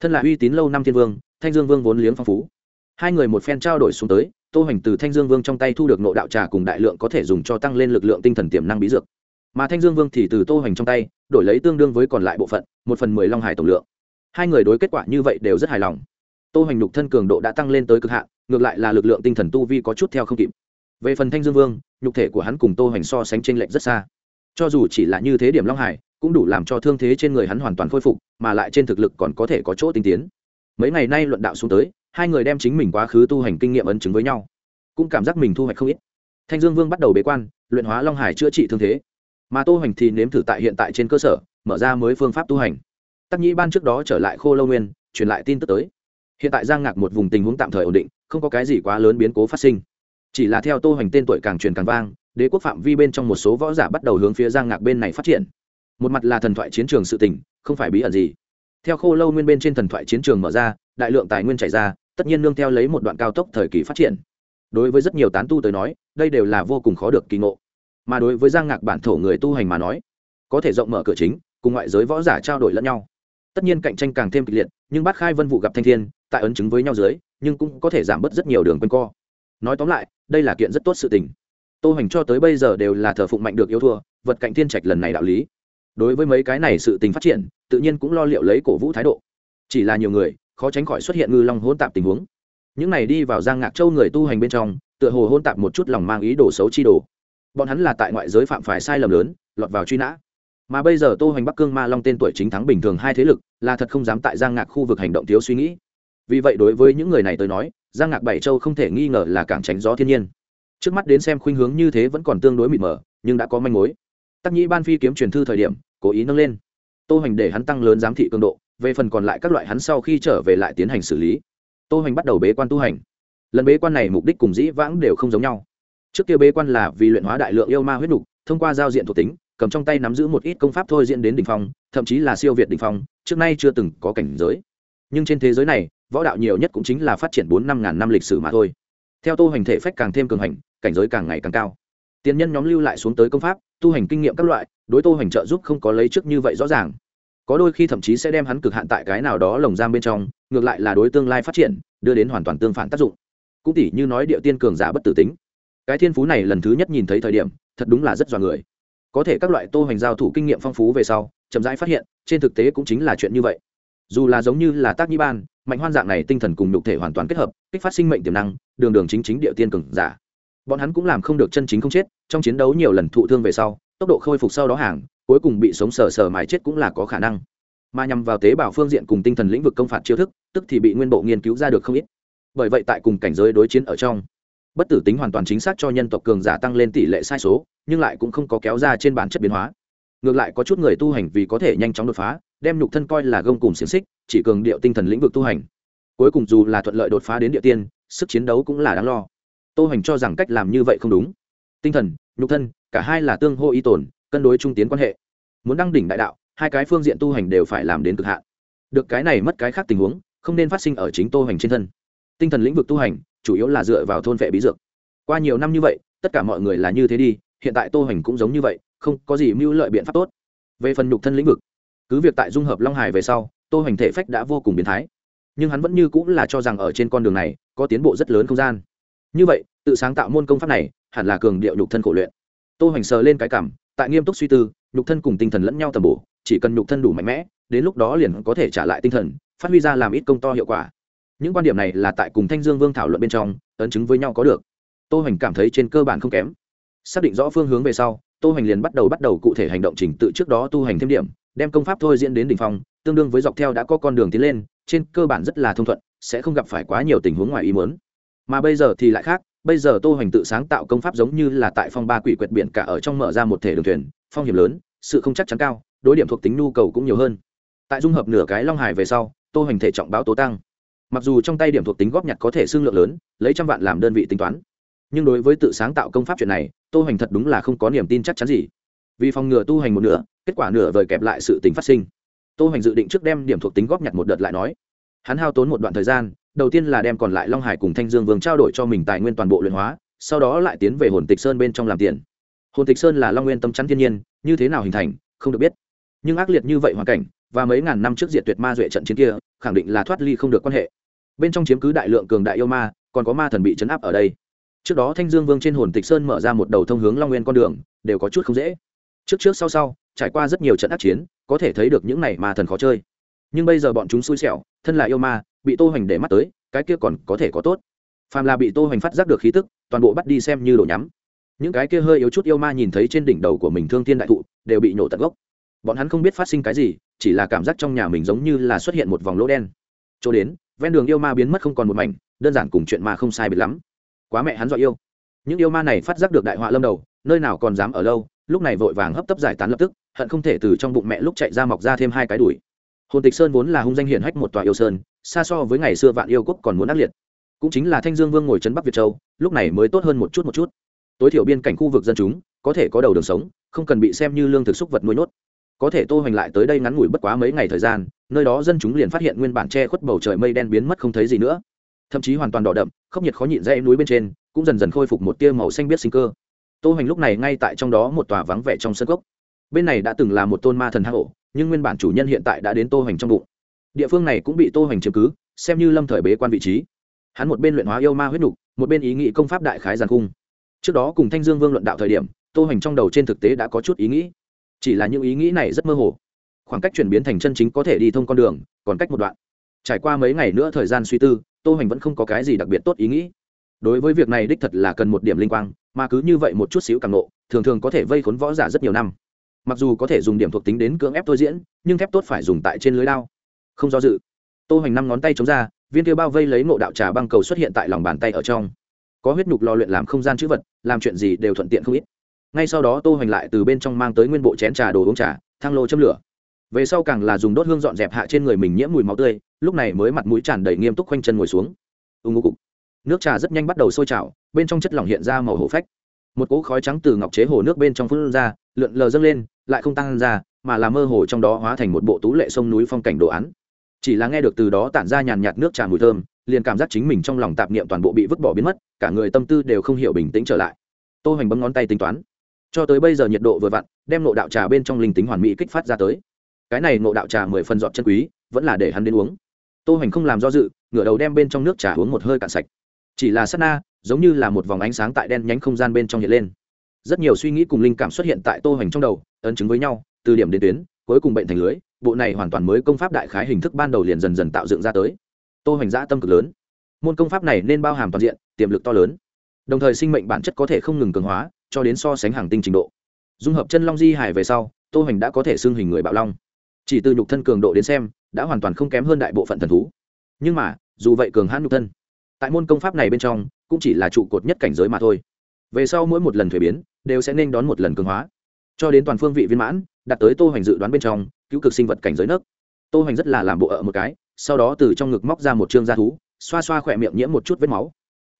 [SPEAKER 1] Thân là uy tín lâu năm thiên vương, thanh dương vương vốn liếng phong phú. Hai người một phen trao đổi xuống tới, tô hoành từ thanh dương vương trong tay thu được nội đạo trà cùng đại lượng có thể dùng cho tăng lên lực lượng tinh thần tiềm năng bí dược. Mà thanh dương vương thì từ tô hoành trong tay, đổi lấy tương đương với còn lại bộ phận, một phần mười long hải tổng lượng. Hai người đối kết quả như vậy đều rất hài lòng. Tô hoành nhục thân cường độ đã tăng lên tới cực hạn, ngược lại là lực lượng tinh thần tu vi có chút theo không kịp. Về phần thanh dương vương, nhục thể của hắn cùng tô hoành so sánh t r lệch rất xa. Cho dù chỉ là như thế điểm long hải cũng đủ làm cho thương thế trên người hắn hoàn toàn khôi phục, mà lại trên thực lực còn có thể có chỗ tinh tiến. Mấy ngày nay luận đạo xuống tới, hai người đem chính mình quá khứ tu hành kinh nghiệm ấn chứng với nhau, cũng cảm giác mình thu hoạch không ít. Thanh dương vương bắt đầu bế quan, luyện hóa long hải chữa trị thương thế. Mà tô hoành thì nếm thử tại hiện tại trên cơ sở, mở ra mới phương pháp tu hành. Tắc nhĩ ban trước đó trở lại khô lâu nguyên, truyền lại tin tức tới. Hiện tại giang ngạc một vùng tình huống tạm thời ổn định, không có cái gì quá lớn biến cố phát sinh. Chỉ là theo tô hoành tên tuổi càng truyền càng vang, đế quốc phạm vi bên trong một số võ giả bắt đầu hướng phía giang ngạc bên này phát triển một mặt là thần thoại chiến trường sự tình, không phải bí ẩn gì. Theo khô lâu nguyên bên trên thần thoại chiến trường mở ra, đại lượng tài nguyên chảy ra, tất nhiên nương theo lấy một đoạn cao tốc thời kỳ phát triển. Đối với rất nhiều tán tu tới nói, đây đều là vô cùng khó được kỳ ngộ. Mà đối với giang ngạc bản thổ người tu hành mà nói, có thể rộng mở cửa chính, cùng ngoại giới võ giả trao đổi lẫn nhau. Tất nhiên cạnh tranh càng thêm kịch liệt, nhưng bát khai vân vụ gặp thanh thiên, tại ấn chứng với nhau dưới, nhưng cũng có thể giảm bớt rất nhiều đường quanh co. Nói tóm lại, đây là kiện rất tốt sự tình. Tô hoành cho tới bây giờ đều là thờ phụng mạnh được yêu thua, vật cạnh thiên trạch lần này đạo lý đối với mấy cái này sự tình phát triển, tự nhiên cũng lo liệu lấy cổ vũ thái độ. Chỉ là nhiều người, khó tránh khỏi xuất hiện ngư long hôn tạp tình huống. Những này đi vào giang ngạc châu người tu hành bên trong, tựa hồ hôn tạp một chút lòng mang ý đồ xấu chi đồ. Bọn hắn là tại ngoại giới phạm phải sai lầm lớn, lọt vào truy nã. Mà bây giờ tô hoành bắc cương ma long tên tuổi chính thắng bình thường hai thế lực, là thật không dám tại giang ngạc khu vực hành động thiếu suy nghĩ. Vì vậy đối với những người này tới nói, giang ngạc bảy châu không thể nghi ngờ là càng tránh gió thiên nhiên. Trước mắt đến xem khuynh hướng như thế vẫn còn tương đối mịt mờ, nhưng đã có manh mối tắc Nhi ban phi kiếm truyền thư thời điểm, cố ý nâng lên. Tô hoành để hắn tăng lớn giám thị cường độ, về phần còn lại các loại hắn sau khi trở về lại tiến hành xử lý. Tô hoành bắt đầu bế quan tu hành. Lần bế quan này mục đích cùng dĩ vãng đều không giống nhau. Trước kia bế quan là vì luyện hóa đại lượng yêu ma huyết nục, thông qua giao diện thuộc tính, cầm trong tay nắm giữ một ít công pháp thôi diễn đến đ ỉ n h phong, thậm chí là siêu việt đ ỉ n h phong, trước nay chưa từng có cảnh giới. Nhưng trên thế giới này, võ đạo nhiều nhất cũng chính là phát triển bốn năm ngàn năm lịch sử mà thôi. Theo tô hoành thể phách càng thêm cường hành, cảnh giới càng ngày càng cao tiền nhân nhóm lưu lại xuống tới công pháp, tu hành kinh nghiệm các loại, đối tô hành trợ giúp không có lấy trước như vậy rõ ràng. Có đôi khi thậm chí sẽ đem hắn cực hạn tại cái nào đó lồng giam bên trong, ngược lại là đối tương lai phát triển, đưa đến hoàn toàn tương phản tác dụng. Cũng tỉ như nói địa tiên cường giả bất tử tính. Cái thiên phú này lần thứ nhất nhìn thấy thời điểm, thật đúng là rất dọa người. Có thể các loại tô hành giao thủ kinh nghiệm phong phú về sau, chậm rãi phát hiện, trên thực tế cũng chính là chuyện như vậy. Dù là giống như là tác nhi ban, mạnh hoan dạng này tinh thần cùng nhục thể hoàn toàn kết hợp, kích phát sinh mệnh tiềm năng, đường đường chính chính địa tiên cường giả bọn hắn cũng làm không được chân chính không chết, trong chiến đấu nhiều lần thụ thương về sau, tốc độ khôi phục sau đó hàng, cuối cùng bị sống sờ sờ mài chết cũng là có khả năng. Mà nhằm vào tế bào phương diện cùng tinh thần lĩnh vực công phạt chiêu thức, tức thì bị nguyên bộ nghiên cứu ra được không ít. Bởi vậy tại cùng cảnh giới đối chiến ở trong, bất tử tính hoàn toàn chính xác cho nhân tộc cường giả tăng lên tỷ lệ sai số, nhưng lại cũng không có kéo ra trên bản chất biến hóa. Ngược lại có chút người tu hành vì có thể nhanh chóng đột phá, đem nhục thân coi là gông cùng xiềng xích, chỉ cường điệu tinh thần lĩnh vực tu hành. Cuối cùng dù là thuận lợi đột phá đến địa tiên, sức chiến đấu cũng là đáng lo tô hoành cho rằng cách làm như vậy không đúng. Tinh thần, nhục thân, cả hai là tương hô y tồn, cân đối trung tiến quan hệ. Muốn đăng đỉnh đại đạo, hai cái phương diện tu hành đều phải làm đến cực hạn. Được cái này mất cái khác tình huống, không nên phát sinh ở chính tô hoành trên thân. Tinh thần lĩnh vực tu hành, chủ yếu là dựa vào thôn vệ bí dược. Qua nhiều năm như vậy, tất cả mọi người là như thế đi, hiện tại tô hoành cũng giống như vậy, không có gì mưu lợi biện pháp tốt. Về phần nhục thân lĩnh vực, cứ việc tại dung hợp long hải về sau, tô hoành thể phách đã vô cùng biến thái. Nhưng hắn vẫn như cũng là cho rằng ở trên con đường này, có tiến bộ rất lớn không gian như vậy, tự sáng tạo môn công pháp này hẳn là cường điệu nhục thân khổ luyện. Tô hoành sờ lên cái cảm, tại nghiêm túc suy tư, nhục thân cùng tinh thần lẫn nhau tầm bổ, chỉ cần nhục thân đủ mạnh mẽ, đến lúc đó liền có thể trả lại tinh thần, phát huy ra làm ít công to hiệu quả. Những quan điểm này là tại cùng thanh dương vương thảo luận bên trong, ấn chứng với nhau có được. Tô hoành cảm thấy trên cơ bản không kém. Xác định rõ phương hướng về sau, tô hoành liền bắt đầu bắt đầu cụ thể hành động trình tự trước đó tu hành thêm điểm, đem công pháp thôi diễn đến đỉnh phong, tương đương với dọc theo đã có con đường tiến lên, trên cơ bản rất là thông thuận, sẽ không gặp phải quá nhiều tình huống ngoài ý muốn mà bây giờ thì lại khác, bây giờ tô hoành tự sáng tạo công pháp giống như là tại phong ba quỷ quyệt biển cả ở trong mở ra một thể đường thuyền, phong hiểm lớn, sự không chắc chắn cao, đối điểm thuộc tính nhu cầu cũng nhiều hơn. Tại dung hợp nửa cái long hải về sau, tô hoành thể trọng báo tố tăng. Mặc dù trong tay điểm thuộc tính góp nhặt có thể xương lượng lớn, lấy trăm vạn làm đơn vị tính toán. Nhưng đối với tự sáng tạo công pháp chuyện này, tô hoành thật đúng là không có niềm tin chắc chắn gì. Vì phòng ngừa tu hành một nửa, kết quả nửa vời kẹp lại sự tính phát sinh. Tô hoành dự định trước đem điểm thuộc tính góp nhặt một đợt lại nói. Hắn hao tốn một đoạn thời gian đầu tiên là đem còn lại long hải cùng thanh dương vương trao đổi cho mình tài nguyên toàn bộ luyện hóa, sau đó lại tiến về hồn tịch sơn bên trong làm tiền. Hồn tịch sơn là long nguyên tâm chắn thiên nhiên, như thế nào hình thành, không được biết. Nhưng ác liệt như vậy hoàn cảnh, và mấy ngàn năm trước diệt tuyệt ma duệ trận chiến kia, khẳng định là thoát ly không được quan hệ. Bên trong chiếm cứ đại lượng cường đại yêu ma, còn có ma thần bị chấn áp ở đây. Trước đó thanh dương vương trên hồn tịch sơn mở ra một đầu thông hướng long nguyên con đường, đều có chút không dễ. Trước trước sau sau, trải qua rất nhiều trận ác chiến, có thể thấy được những này ma thần khó chơi nhưng bây giờ bọn chúng xui xẻo, thân là yêu ma, bị tô hoành để mắt tới, cái kia còn có thể có tốt. Phàm là bị tô hoành phát giác được khí tức, toàn bộ bắt đi xem như đồ nhắm. Những cái kia hơi yếu chút yêu ma nhìn thấy trên đỉnh đầu của mình thương thiên đại thụ, đều bị nhổ tận gốc. Bọn hắn không biết phát sinh cái gì, chỉ là cảm giác trong nhà mình giống như là xuất hiện một vòng lỗ đen. Chỗ đến, ven đường yêu ma biến mất không còn một mảnh, đơn giản cùng chuyện mà không sai biệt lắm. Quá mẹ hắn dọa yêu. Những yêu ma này phát giác được đại họa lâm đầu, nơi nào còn dám ở lâu, lúc này vội vàng hấp tấp giải tán lập tức, hận không thể từ trong bụng mẹ lúc chạy ra mọc ra thêm hai cái đùi hồn tịch sơn vốn là hung danh hiển hách một tòa yêu sơn, xa so với ngày xưa vạn yêu quốc còn muốn ác liệt. Cũng chính là thanh dương vương ngồi trấn bắc việt châu, lúc này mới tốt hơn một chút một chút. Tối thiểu biên cảnh khu vực dân chúng, có thể có đầu đường sống, không cần bị xem như lương thực xúc vật nuôi nhốt. Có thể tô hoành lại tới đây ngắn ngủi bất quá mấy ngày thời gian, nơi đó dân chúng liền phát hiện nguyên bản che khuất bầu trời mây đen biến mất không thấy gì nữa. Thậm chí hoàn toàn đỏ đậm, khốc nhiệt khó nhịn dãy núi bên trên, cũng dần dần khôi phục một tia màu xanh biết sinh cơ. Tô hoành lúc này ngay tại trong đó một tòa vắng vẻ trong sân cốc. Bên này đã từng là một tôn ma thần hang ổ nhưng nguyên bản chủ nhân hiện tại đã đến tô hoành trong bụng. Địa phương này cũng bị tô hoành chiếm cứ, xem như lâm thời bế quan vị trí. Hắn một bên luyện hóa yêu ma huyết nục, một bên ý nghĩ công pháp đại khái giàn cung trước đó cùng thanh dương vương luận đạo thời điểm, tô hoành trong đầu trên thực tế đã có chút ý nghĩ. Chỉ là những ý nghĩ này rất mơ hồ. Khoảng cách chuyển biến thành chân chính có thể đi thông con đường, còn cách một đoạn. Trải qua mấy ngày nữa thời gian suy tư, tô hoành vẫn không có cái gì đặc biệt tốt ý nghĩ. Đối với việc này đích thật là cần một điểm linh quang, mà cứ như vậy một chút xíu càng nộ thường thường có thể vây khốn võ giả rất nhiều năm mặc dù có thể dùng điểm thuộc tính đến cưỡng ép tôi diễn nhưng thép tốt phải dùng tại trên lưới lao không do dự. Tô hoành năm ngón tay chống ra viên kia bao vây lấy ngộ đạo trà băng cầu xuất hiện tại lòng bàn tay ở trong. Có huyết nhục lò luyện làm không gian chữ vật làm chuyện gì đều thuận tiện không ít. Ngay sau đó tô hoành lại từ bên trong mang tới nguyên bộ chén trà đồ uống trà thang lô châm lửa. Về sau càng là dùng đốt hương dọn dẹp hạ trên người mình nhiễm mùi máu tươi lúc này mới mặt mũi tràn đầy nghiêm túc khoanh chân ngồi xuống. Ưng ừ, ngô cục. Nước trà rất nhanh bắt đầu sôi trào bên trong chất lỏng hiện ra màu hổ phách. Một cỗ khói trắng từ ngọc chế hồ nước bên trong phun ra lượn lờ dâng lên lại không tăng ra, mà là mơ hồ trong đó hóa thành một bộ tú lệ sông núi phong cảnh đồ án. Chỉ là nghe được từ đó tản ra nhàn nhạt nước trà mùi thơm, liền cảm giác chính mình trong lòng tạp niệm toàn bộ bị vứt bỏ biến mất, cả người tâm tư đều không hiểu bình tĩnh trở lại. Tô hoành bấm ngón tay tính toán. Cho tới bây giờ nhiệt độ vừa vặn, đem nộ đạo trà bên trong linh tính hoàn mỹ kích phát ra tới. Cái này nộ đạo trà mười phần giọt chân quý, vẫn là để hắn đến uống. Tô hoành không làm do dự, ngửa đầu đem bên trong nước trà uống một hơi cạn sạch. Chỉ là sát na, giống như là một vòng ánh sáng tại đen nhánh không gian bên trong hiện lên. Rất nhiều suy nghĩ cùng linh cảm xuất hiện tại tô hoành trong đầu ấn chứng với nhau, từ điểm đến tuyến, cuối cùng bệnh thành lưới, bộ này hoàn toàn mới công pháp đại khái hình thức ban đầu liền dần dần tạo dựng ra tới. Tô hoành dã tâm cực lớn. Môn công pháp này nên bao hàm toàn diện, tiềm lực to lớn. Đồng thời sinh mệnh bản chất có thể không ngừng cường hóa, cho đến so sánh hàng tinh trình độ. Dung hợp chân long di hải về sau, tô hoành đã có thể xưng hình người bạo long. Chỉ từ nhục thân cường độ đến xem, đã hoàn toàn không kém hơn đại bộ phận thần thú. Nhưng mà, dù vậy cường hãn nhục thân, tại môn công pháp này bên trong, cũng chỉ là trụ cột nhất cảnh giới mà thôi. Về sau mỗi một lần thuế biến, đều sẽ nên đón một lần cường hóa cho đến toàn phương vị viên mãn đặt tới tô hoành dự đoán bên trong, cứu cực sinh vật cảnh giới nấc. Tô hoành rất là làm bộ ở một cái, sau đó từ trong ngực móc ra một chương da thú, xoa xoa khỏe miệng nhiễm một chút vết máu.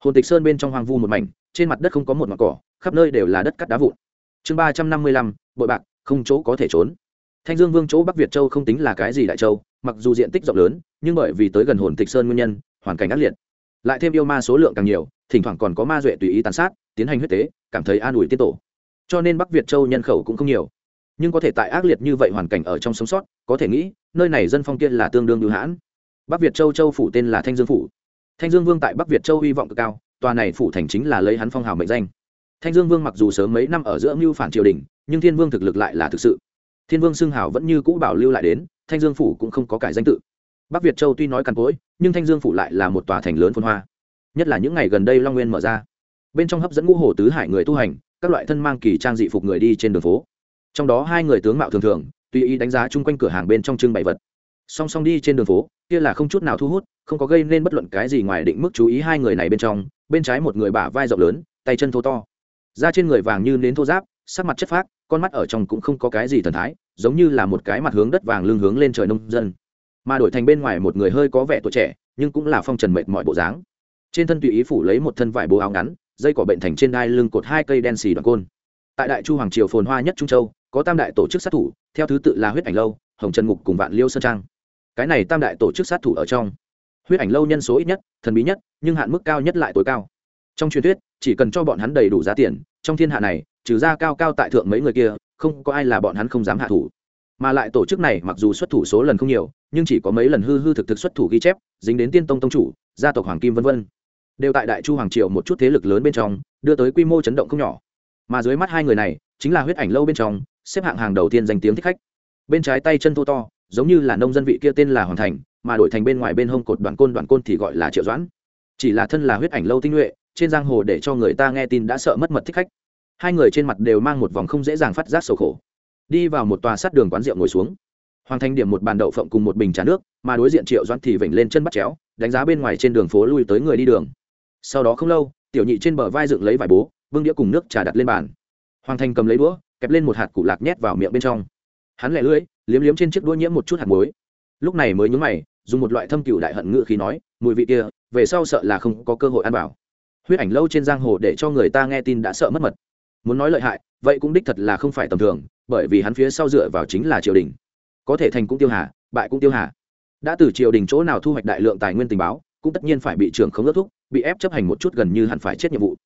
[SPEAKER 1] Hồn tịch sơn bên trong hoang vu một mảnh, trên mặt đất không có một ngọn cỏ, khắp nơi đều là đất cắt đá vụn. Chương ba trăm năm mươi lăm, bội bạc, không chỗ có thể trốn. Thanh dương vương chỗ bắc việt châu không tính là cái gì đại châu, mặc dù diện tích rộng lớn, nhưng bởi vì tới gần hồn tịch sơn nguyên nhân, hoàn cảnh ác liệt. Lại thêm yêu ma số lượng càng nhiều, thỉnh thoảng còn có ma duệ tùy ý tàn sát, tiến hành huyết tế, cảm thấy an ủi tiết tổ cho nên bắc việt châu nhân khẩu cũng không nhiều. Nhưng có thể tại ác liệt như vậy hoàn cảnh ở trong sống sót, có thể nghĩ, nơi này dân phong kia là tương đương ưu hãn. Bắc việt châu châu phủ tên là thanh dương phủ. Thanh dương vương tại bắc việt châu hy vọng cực cao, tòa này phủ thành chính là lấy hắn phong hào mệnh danh. Thanh dương vương mặc dù sớm mấy năm ở giữa mưu phản triều đình, nhưng thiên vương thực lực lại là thực sự. Thiên vương xưng hào vẫn như cũ bảo lưu lại đến, thanh dương phủ cũng không có cải danh tự. Bắc việt châu tuy nói càn cối nhưng thanh dương phủ lại là một tòa thành lớn phôn hoa. Nhất là những ngày gần đây long nguyên mở ra. Bên trong hấp dẫn ngũ hồ tứ hải người tu hành các loại thân mang kỳ trang dị phục người đi trên đường phố. Trong đó hai người tướng mạo thường thường, tùy ý đánh giá chung quanh cửa hàng bên trong trưng bày vật. Song song đi trên đường phố, kia là không chút nào thu hút, không có gây nên bất luận cái gì ngoài định mức chú ý hai người này bên trong, bên trái một người bả vai rộng lớn, tay chân thô to. Da trên người vàng như nến thô giáp, sắc mặt chất phác, con mắt ở trong cũng không có cái gì thần thái, giống như là một cái mặt hướng đất vàng lưng hướng lên trời nông dân. Mà đổi thành bên ngoài một người hơi có vẻ tuổi trẻ, nhưng cũng là phong trần mệt mọi bộ dáng. Trên thân tùy ý phủ lấy một thân vải bố áo ngắn dây cỏ bệnh thành trên đai lưng cột hai cây đen xì đoạn côn. Tại đại chu hoàng triều phồn hoa nhất trung châu, có tam đại tổ chức sát thủ, theo thứ tự là huyết ảnh lâu, hồng chân ngục cùng vạn liêu sơn trang. Cái này tam đại tổ chức sát thủ ở trong. Huyết ảnh lâu nhân số ít nhất, thần bí nhất, nhưng hạn mức cao nhất lại tối cao. Trong truyền thuyết, chỉ cần cho bọn hắn đầy đủ giá tiền, trong thiên hạ này, trừ ra cao cao tại thượng mấy người kia, không có ai là bọn hắn không dám hạ thủ. Mà lại tổ chức này mặc dù xuất thủ số lần không nhiều, nhưng chỉ có mấy lần hư hư thực thực xuất thủ ghi chép, dính đến tiên tông tông chủ, gia tộc hoàng kim vân vân đều tại đại chu hoàng triều một chút thế lực lớn bên trong, đưa tới quy mô chấn động không nhỏ. Mà dưới mắt hai người này, chính là huyết ảnh lâu bên trong, xếp hạng hàng đầu tiên danh tiếng thích khách. Bên trái tay chân thô to, giống như là nông dân vị kia tên là hoàng thành, mà đổi thành bên ngoài bên hông cột đoạn côn đoạn côn thì gọi là triệu doãn. Chỉ là thân là huyết ảnh lâu tinh nhuệ, trên giang hồ để cho người ta nghe tin đã sợ mất mật thích khách. Hai người trên mặt đều mang một vòng không dễ dàng phát giác sầu khổ. Đi vào một tòa sát đường quán rượu ngồi xuống. Hoàng thành điểm một bàn đậu phộng cùng một bình trà nước, mà đối diện triệu doãn thì vểnh lên chân bắt chéo, đánh giá bên ngoài trên đường phố lui tới người đi đường sau đó không lâu, tiểu nhị trên bờ vai dựng lấy vải bố, vương đĩa cùng nước trà đặt lên bàn. Hoàng thành cầm lấy đũa, kẹp lên một hạt củ lạc nhét vào miệng bên trong. Hắn lẻ lưỡi, liếm liếm trên chiếc đũa nhiễm một chút hạt muối. Lúc này mới nhúng mày, dùng một loại thâm cựu đại hận ngự khí nói, mùi vị kia, về sau sợ là không có cơ hội ăn vào. Huyết ảnh lâu trên giang hồ để cho người ta nghe tin đã sợ mất mật. Muốn nói lợi hại, vậy cũng đích thật là không phải tầm thường, bởi vì hắn phía sau dựa vào chính là triều đình. Có thể thành cũng tiêu hà, bại cũng tiêu hà. Đã từ triều đình chỗ nào thu hoạch đại lượng tài nguyên tình báo, cũng tất nhiên phải bị trưởng không ước thúc bị ép chấp hành một chút gần như hẳn phải chết nhiệm vụ.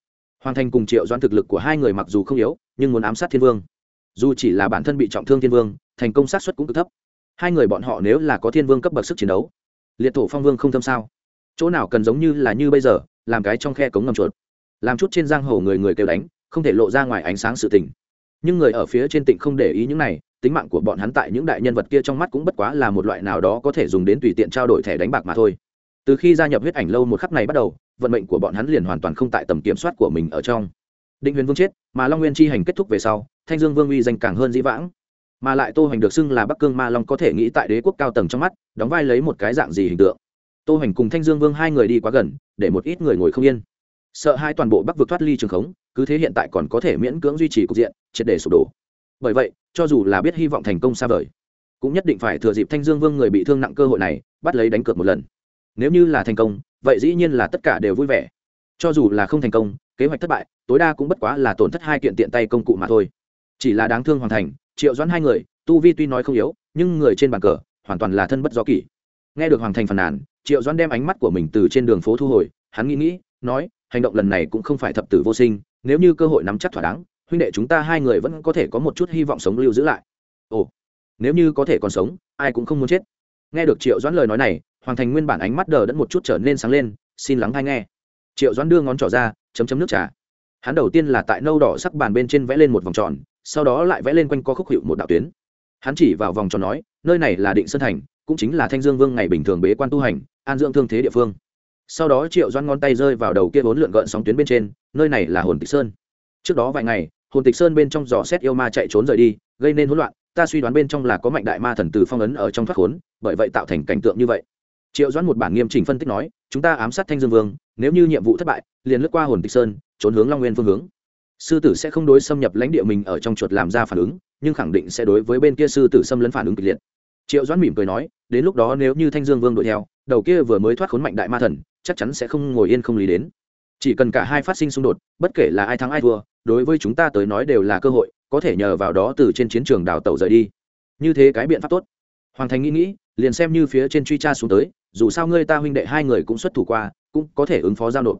[SPEAKER 1] Hoàng thành cùng triệu doan thực lực của hai người mặc dù không yếu, nhưng muốn ám sát thiên vương. Dù chỉ là bản thân bị trọng thương thiên vương, thành công sát xuất cũng cực thấp. Hai người bọn họ nếu là có thiên vương cấp bậc sức chiến đấu, liệt thổ phong vương không thâm sao? Chỗ nào cần giống như là như bây giờ, làm cái trong khe cống ngầm chuột. Làm chút trên giang hồ người người kêu đánh, không thể lộ ra ngoài ánh sáng sự tình. Nhưng người ở phía trên tỉnh không để ý những này, tính mạng của bọn hắn tại những đại nhân vật kia trong mắt cũng bất quá là một loại nào đó có thể dùng đến tùy tiện trao đổi thẻ đánh bạc mà thôi từ khi gia nhập huyết ảnh lâu một khắc này bắt đầu, vận mệnh của bọn hắn liền hoàn toàn không tại tầm kiểm soát của mình ở trong. Định huyền vương chết, mà long nguyên chi hành kết thúc về sau, thanh dương vương uy danh càng hơn dĩ vãng. Mà lại tô hành được xưng là bắc cương ma long có thể nghĩ tại đế quốc cao tầng trong mắt, đóng vai lấy một cái dạng gì hình tượng. Tô hành cùng thanh dương vương hai người đi quá gần, để một ít người ngồi không yên. Sợ hai toàn bộ bắc vực thoát ly trường khống, cứ thế hiện tại còn có thể miễn cưỡng duy trì cục diện, triệt để sụp đổ. Bởi vậy, cho dù là biết hy vọng thành công xa vời, cũng nhất định phải thừa dịp thanh dương vương người bị thương nặng cơ hội này, bắt lấy đánh cược một lần nếu như là thành công, vậy dĩ nhiên là tất cả đều vui vẻ. Cho dù là không thành công, kế hoạch thất bại, tối đa cũng bất quá là tổn thất hai kiện tiện tay công cụ mà thôi. Chỉ là đáng thương hoàn thành, triệu doãn hai người, tu vi tuy nói không yếu, nhưng người trên bàn cờ, hoàn toàn là thân bất do kỷ. Nghe được hoàng thành phàn nàn, triệu doãn đem ánh mắt của mình từ trên đường phố thu hồi, hắn nghĩ nghĩ, nói, hành động lần này cũng không phải thập tử vô sinh, nếu như cơ hội nắm chắc thỏa đáng, huynh đệ chúng ta hai người vẫn có thể có một chút hy vọng sống lưu giữ lại. Ồ, nếu như có thể còn sống, ai cũng không muốn chết. Nghe được triệu doãn lời nói này hoàng thành nguyên bản ánh mắt đờ đẫn một chút trở nên sáng lên, xin lắng hay nghe. Triệu doãn đưa ngón trỏ ra, chấm chấm nước trà. Hắn đầu tiên là tại nâu đỏ sắc bàn bên trên vẽ lên một vòng tròn, sau đó lại vẽ lên quanh co khúc hiệu một đạo tuyến. Hắn chỉ vào vòng tròn nói, nơi này là định sơn thành, cũng chính là thanh dương vương ngày bình thường bế quan tu hành, an dưỡng thương thế địa phương. Sau đó triệu doan ngón tay rơi vào đầu kia vốn lượn gợn sóng tuyến bên trên, nơi này là hồn tịch sơn. Trước đó vài ngày, hồn tịch sơn bên trong giò xét yêu ma chạy trốn rời đi, gây nên hỗn loạn, ta suy đoán bên trong là có mạnh đại ma thần từ phong ấn ở trong thoát khốn, bởi vậy tạo thành cảnh tượng như vậy triệu doãn một bản nghiêm chỉnh phân tích nói, chúng ta ám sát thanh dương vương, nếu như nhiệm vụ thất bại, liền lướt qua hồn tịch sơn, trốn hướng long nguyên phương hướng. Sư tử sẽ không đối xâm nhập lãnh địa mình ở trong chuột làm ra phản ứng, nhưng khẳng định sẽ đối với bên kia sư tử xâm lấn phản ứng kịch liệt. Triệu doãn mỉm cười nói, đến lúc đó nếu như thanh dương vương đuổi theo, đầu kia vừa mới thoát khốn mạnh đại ma thần, chắc chắn sẽ không ngồi yên không lý đến. Chỉ cần cả hai phát sinh xung đột, bất kể là ai thắng ai thua, đối với chúng ta tới nói đều là cơ hội, có thể nhờ vào đó từ trên chiến trường đào tẩu rời đi. Như thế cái biện pháp tốt. Hoàng thành nghĩ nghĩ, liền xem như phía trên truy tra xuống tới dù sao ngươi ta huynh đệ hai người cũng xuất thủ qua, cũng có thể ứng phó giao nộp.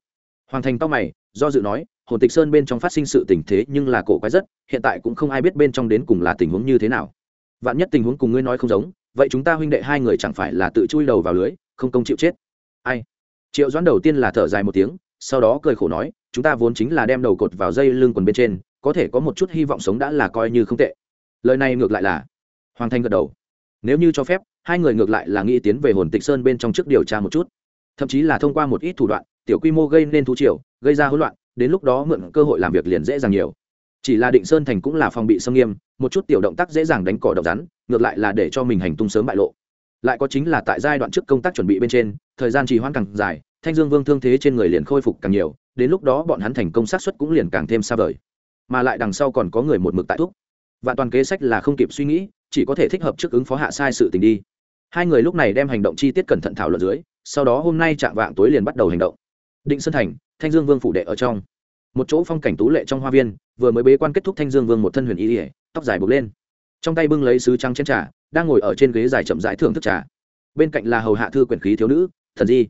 [SPEAKER 1] Hoàng thành tóc mày, do dự nói, hồn tịch sơn bên trong phát sinh sự tình thế nhưng là cổ quái rất, hiện tại cũng không ai biết bên trong đến cùng là tình huống như thế nào. Vạn nhất tình huống cùng ngươi nói không giống, vậy chúng ta huynh đệ hai người chẳng phải là tự chui đầu vào lưới, không công chịu chết. Ai? Triệu doãn đầu tiên là thở dài một tiếng, sau đó cười khổ nói, chúng ta vốn chính là đem đầu cột vào dây lưng quần bên trên, có thể có một chút hy vọng sống đã là coi như không tệ. Lời này ngược lại là, hoàng thanh gật đầu. Nếu như cho phép hai người ngược lại là nghĩ tiến về hồn tịch sơn bên trong trước điều tra một chút. Thậm chí là thông qua một ít thủ đoạn, tiểu quy mô gây nên thú triều, gây ra hỗn loạn, đến lúc đó mượn cơ hội làm việc liền dễ dàng nhiều. Chỉ là định sơn thành cũng là phòng bị xâm nghiêm, một chút tiểu động tác dễ dàng đánh cỏ độc rắn, ngược lại là để cho mình hành tung sớm bại lộ. Lại có chính là tại giai đoạn trước công tác chuẩn bị bên trên, thời gian trì hoãn càng dài, thanh dương vương thương thế trên người liền khôi phục càng nhiều, đến lúc đó bọn hắn thành công sát xuất cũng liền càng thêm xa vời. Mà lại đằng sau còn có người một mực tại thúc. Và toàn kế sách là không kịp suy nghĩ, chỉ có thể thích hợp trước ứng phó hạ sai sự tình đi hai người lúc này đem hành động chi tiết cẩn thận thảo luận dưới, sau đó hôm nay chạm vạng tối liền bắt đầu hành động. Định sơn thành, thanh dương vương phủ đệ ở trong. Một chỗ phong cảnh tú lệ trong hoa viên, vừa mới bế quan kết thúc thanh dương vương một thân huyền y ỉa tóc dài buộc lên. Trong tay bưng lấy sứ trắng chén trà, đang ngồi ở trên ghế dài chậm rãi thưởng thức trà. Bên cạnh là hầu hạ thư quyển khí thiếu nữ, thần di.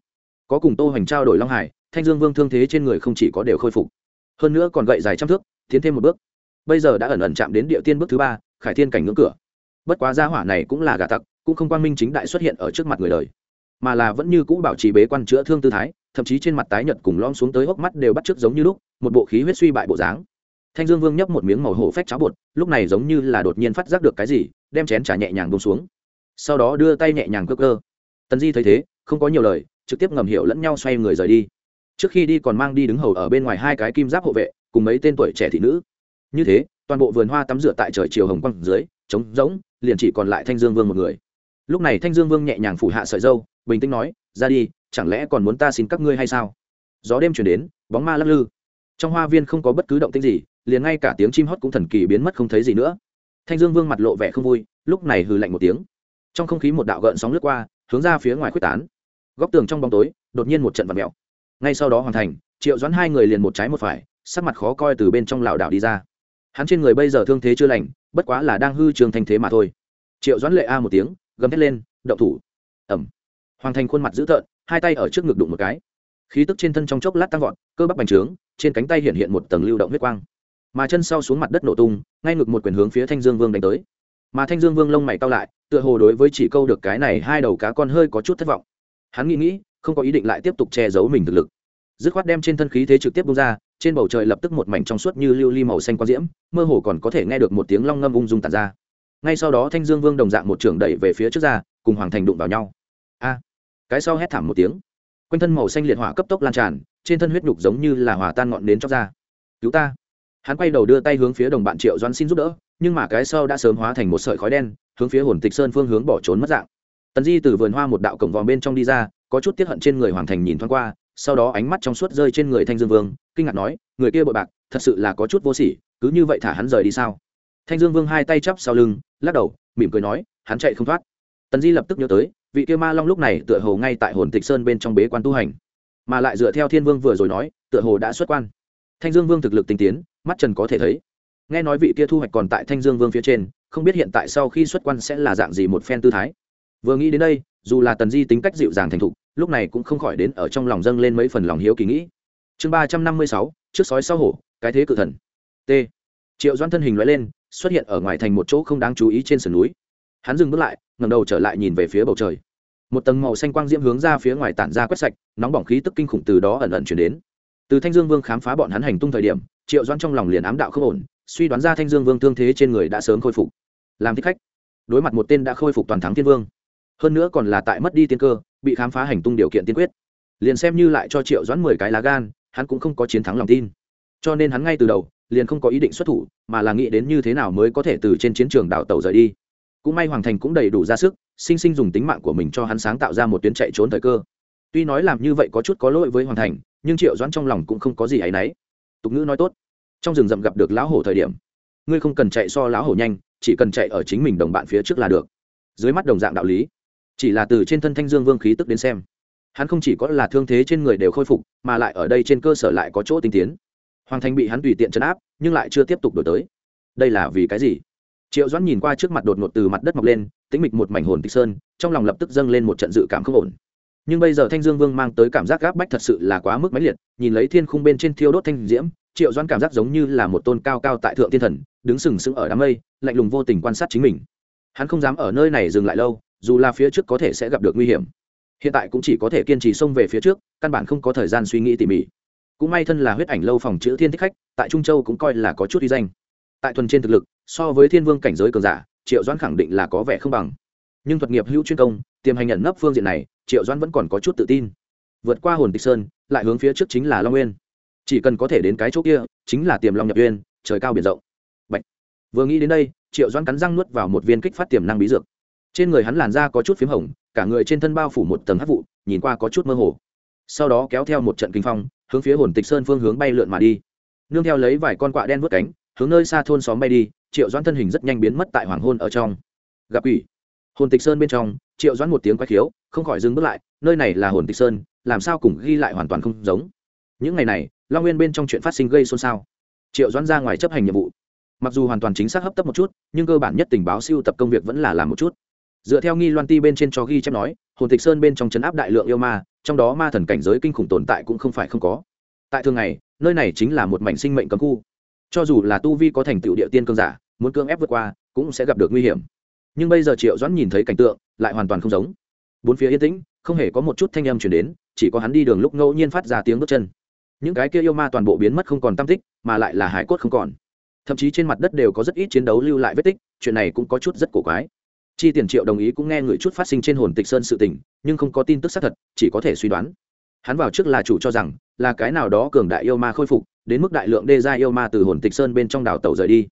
[SPEAKER 1] Có cùng tô hoành trao đổi long hải, thanh dương vương thương thế trên người không chỉ có đều khôi phục. Hơn nữa còn gậy dài trăm thước, tiến thêm một bước. Bây giờ đã ẩn ẩn chạm đến địa tiên bước thứ ba, khải thiên cảnh ngưỡng cửa. Bất quá gia hỏa này cũng là gà tặc cũng không quan minh chính đại xuất hiện ở trước mặt người đời, mà là vẫn như cũ bảo trì bế quan chữa thương tư thái, thậm chí trên mặt tái nhợt cùng lom xuống tới hốc mắt đều bắt trước giống như lúc, một bộ khí huyết suy bại bộ dáng. Thanh dương vương nhấp một miếng màu hổ phách cháo bột, lúc này giống như là đột nhiên phát giác được cái gì, đem chén trà nhẹ nhàng bông xuống. Sau đó đưa tay nhẹ nhàng cơ cơ. Tần di thấy thế, không có nhiều lời, trực tiếp ngầm hiểu lẫn nhau xoay người rời đi. Trước khi đi còn mang đi đứng hầu ở bên ngoài hai cái kim giáp hộ vệ, cùng mấy tên tuổi trẻ thị nữ. Như thế, toàn bộ vườn hoa tắm rửa tại trời chiều hồng quăng dưới, trống rỗng, liền chỉ còn lại thanh dương vương một người lúc này thanh dương vương nhẹ nhàng phủ hạ sợi dâu, bình tĩnh nói, ra đi, chẳng lẽ còn muốn ta xin các ngươi hay sao? Gió đêm chuyển đến, bóng ma lắc lư. Trong hoa viên không có bất cứ động tĩnh gì, liền ngay cả tiếng chim hót cũng thần kỳ biến mất không thấy gì nữa. Thanh dương vương mặt lộ vẻ không vui, lúc này hừ lạnh một tiếng. Trong không khí một đạo gợn sóng lướt qua, hướng ra phía ngoài quyết tán. Góc tường trong bóng tối, đột nhiên một trận vật mẹo ngay sau đó hoàn thành, triệu doãn hai người liền một trái một phải, sắc mặt khó coi từ bên trong lảo đảo đi ra. Hắn trên người bây giờ thương thế chưa lành, bất quá là đang hư trường thành thế mà thôi. Triệu doãn lệ a một tiếng gầm hét lên động thủ! Ầm, hoàng thành khuôn mặt dữ tợn hai tay ở trước ngực đụng một cái. Khí tức trên thân trong chốc lát tăng vọt cơ bắp bành trướng trên cánh tay hiện hiện một tầng lưu động huyết quang. Mà chân sau xuống mặt đất nổ tung ngay ngực một quyền hướng phía thanh dương vương đánh tới. Mà thanh dương vương lông mày cau lại tựa hồ đối với chỉ câu được cái này hai đầu cá con hơi có chút thất vọng. Hắn nghĩ nghĩ không có ý định lại tiếp tục che giấu mình thực lực. Dứt khoát đem trên thân khí thế trực tiếp bung ra trên bầu trời lập tức một mảnh trong suốt như lưu ly li màu xanh quang diễm mơ hồ còn có thể nghe được một tiếng long ngâm ung dung tản ra ngay sau đó thanh dương vương đồng dạng một trưởng đẩy về phía trước ra, cùng hoàng thành đụng vào nhau. A, cái sau hét thảm một tiếng. Quanh thân màu xanh liệt hỏa cấp tốc lan tràn, trên thân huyết nhục giống như là hòa tan ngọn nến chóc ra. Cứu ta. Hắn quay đầu đưa tay hướng phía đồng bạn triệu doan xin giúp đỡ, nhưng mà cái sau đã sớm hóa thành một sợi khói đen, hướng phía hồn tịch sơn phương hướng bỏ trốn mất dạng. Tần di từ vườn hoa một đạo cổng vòm bên trong đi ra, có chút tiết hận trên người hoàng thành nhìn thoáng qua, sau đó ánh mắt trong suốt rơi trên người thanh dương vương, kinh ngạc nói, người kia bội bạc, thật sự là có chút vô sỉ, cứ như vậy thả hắn rời đi sao? thanh dương vương hai tay chắp sau lưng, lắc đầu, mỉm cười nói, hắn chạy không thoát. Tần di lập tức nhớ tới, vị kia ma long lúc này tựa hồ ngay tại hồn tịch sơn bên trong bế quan tu hành. Mà lại dựa theo thiên vương vừa rồi nói, tựa hồ đã xuất quan. Thanh dương vương thực lực tinh tiến, mắt trần có thể thấy. Nghe nói vị kia thu hoạch còn tại thanh dương vương phía trên, không biết hiện tại sau khi xuất quan sẽ là dạng gì một phen tư thái. Vừa nghĩ đến đây, dù là tần di tính cách dịu dàng thành thục, lúc này cũng không khỏi đến ở trong lòng dâng lên mấy phần lòng hiếu kỳ nghĩ. Chương ba trăm năm mươi sáu, trước sói sau hổ, cái thế cử thần. T. Triệu doan thân hình loại lên xuất hiện ở ngoài thành một chỗ không đáng chú ý trên sườn núi. Hắn dừng bước lại ngầm đầu trở lại nhìn về phía bầu trời. Một tầng màu xanh quang diễm hướng ra phía ngoài tản ra quét sạch, nóng bỏng khí tức kinh khủng từ đó ẩn ẩn chuyển đến. Từ thanh dương vương khám phá bọn hắn hành tung thời điểm, triệu doan trong lòng liền ám đạo không ổn, suy đoán ra thanh dương vương thương thế trên người đã sớm khôi phục. Làm thích khách. Đối mặt một tên đã khôi phục toàn thắng thiên vương. Hơn nữa còn là tại mất đi tiên cơ, bị khám phá hành tung điều kiện tiên quyết. Liền xem như lại cho triệu doãn mười cái lá gan, hắn cũng không có chiến thắng lòng tin. Cho nên hắn ngay từ đầu liền không có ý định xuất thủ, mà là nghĩ đến như thế nào mới có thể từ trên chiến trường đảo tàu rời đi. Cũng may hoàng thành cũng đầy đủ ra sức, sinh sinh dùng tính mạng của mình cho hắn sáng tạo ra một tuyến chạy trốn thời cơ. Tuy nói làm như vậy có chút có lỗi với hoàng thành, nhưng triệu doãn trong lòng cũng không có gì áy náy. Tục ngữ nói tốt, trong rừng rậm gặp được lão hổ thời điểm, ngươi không cần chạy so lão hổ nhanh, chỉ cần chạy ở chính mình đồng bạn phía trước là được. Dưới mắt đồng dạng đạo lý, chỉ là từ trên thân thanh dương vương khí tức đến xem, hắn không chỉ có là thương thế trên người đều khôi phục, mà lại ở đây trên cơ sở lại có chỗ tinh tiến hoàng thành bị hắn tùy tiện chấn áp, nhưng lại chưa tiếp tục đổi tới. Đây là vì cái gì? Triệu doãn nhìn qua trước mặt đột ngột từ mặt đất mọc lên, tĩnh mịch một mảnh hồn tịch sơn, trong lòng lập tức dâng lên một trận dự cảm không ổn. Nhưng bây giờ thanh dương vương mang tới cảm giác gáp bách thật sự là quá mức máy liệt, nhìn lấy thiên khung bên trên thiêu đốt thanh diễm, triệu doãn cảm giác giống như là một tôn cao cao tại thượng thiên thần, đứng sừng sững ở đám mây, lạnh lùng vô tình quan sát chính mình. Hắn không dám ở nơi này dừng lại lâu, dù là phía trước có thể sẽ gặp được nguy hiểm. Hiện tại cũng chỉ có thể kiên trì xông về phía trước, căn bản không có thời gian suy nghĩ tỉ mỉ cũng may thân là huyết ảnh lâu phòng chữ thiên thích khách, tại trung châu cũng coi là có chút uy danh. Tại thuần trên thực lực, so với thiên vương cảnh giới cường giả, triệu doãn khẳng định là có vẻ không bằng. Nhưng thuật nghiệp hữu chuyên công, tiềm hành nhận nấp phương diện này, triệu doãn vẫn còn có chút tự tin. Vượt qua hồn tịch sơn, lại hướng phía trước chính là long nguyên. Chỉ cần có thể đến cái chỗ kia, chính là tiềm long nhập uyên, trời cao biển rộng. Bạch. vừa nghĩ đến đây, triệu doãn cắn răng nuốt vào một viên kích phát tiềm năng bí dược. Trên người hắn làn da có chút p hồng, cả người trên thân bao phủ một tầng hắc vụ, nhìn qua có chút mơ hồ. Sau đó kéo theo một trận kinh phong hướng phía hồn tịch sơn phương hướng bay lượn mà đi. Nương theo lấy vài con quạ đen vớt cánh, hướng nơi xa thôn xóm bay đi, triệu doãn thân hình rất nhanh biến mất tại hoàng hôn ở trong. Gặp quỷ. Hồn tịch sơn bên trong, triệu doãn một tiếng quay khiếu, không khỏi dừng bước lại, nơi này là hồn tịch sơn, làm sao cùng ghi lại hoàn toàn không giống? Những ngày này, long nguyên bên trong chuyện phát sinh gây xôn xao. Triệu doãn ra ngoài chấp hành nhiệm vụ. Mặc dù hoàn toàn chính xác hấp tấp một chút, nhưng cơ bản nhất tình báo siêu tập công việc vẫn là làm một chút. Dựa theo nghi loan ti bên trên cho ghi chép nói, hồn tịch sơn bên trong chấn áp đại lượng yêu ma trong đó ma thần cảnh giới kinh khủng tồn tại cũng không phải không có. Tại thường ngày, nơi này chính là một mảnh sinh mệnh cấm khu. Cho dù là tu vi có thành tựu địa tiên cương giả, muốn cương ép vượt qua, cũng sẽ gặp được nguy hiểm. Nhưng bây giờ triệu doãn nhìn thấy cảnh tượng, lại hoàn toàn không giống. Bốn phía yên tĩnh, không hề có một chút thanh âm chuyển đến, chỉ có hắn đi đường lúc ngẫu nhiên phát ra tiếng bước chân. Những cái kia yêu ma toàn bộ biến mất không còn tam tích, mà lại là hải cốt không còn. Thậm chí trên mặt đất đều có rất ít chiến đấu lưu lại vết tích, chuyện này cũng có chút rất cổ quái chi tiền triệu đồng ý cũng nghe người chút phát sinh trên hồn tịch sơn sự tình, nhưng không có tin tức xác thật, chỉ có thể suy đoán. Hắn vào trước là chủ cho rằng, là cái nào đó cường đại yêu ma khôi phục, đến mức đại lượng đê gia yêu ma từ hồn tịch sơn bên trong đảo tàu rời đi.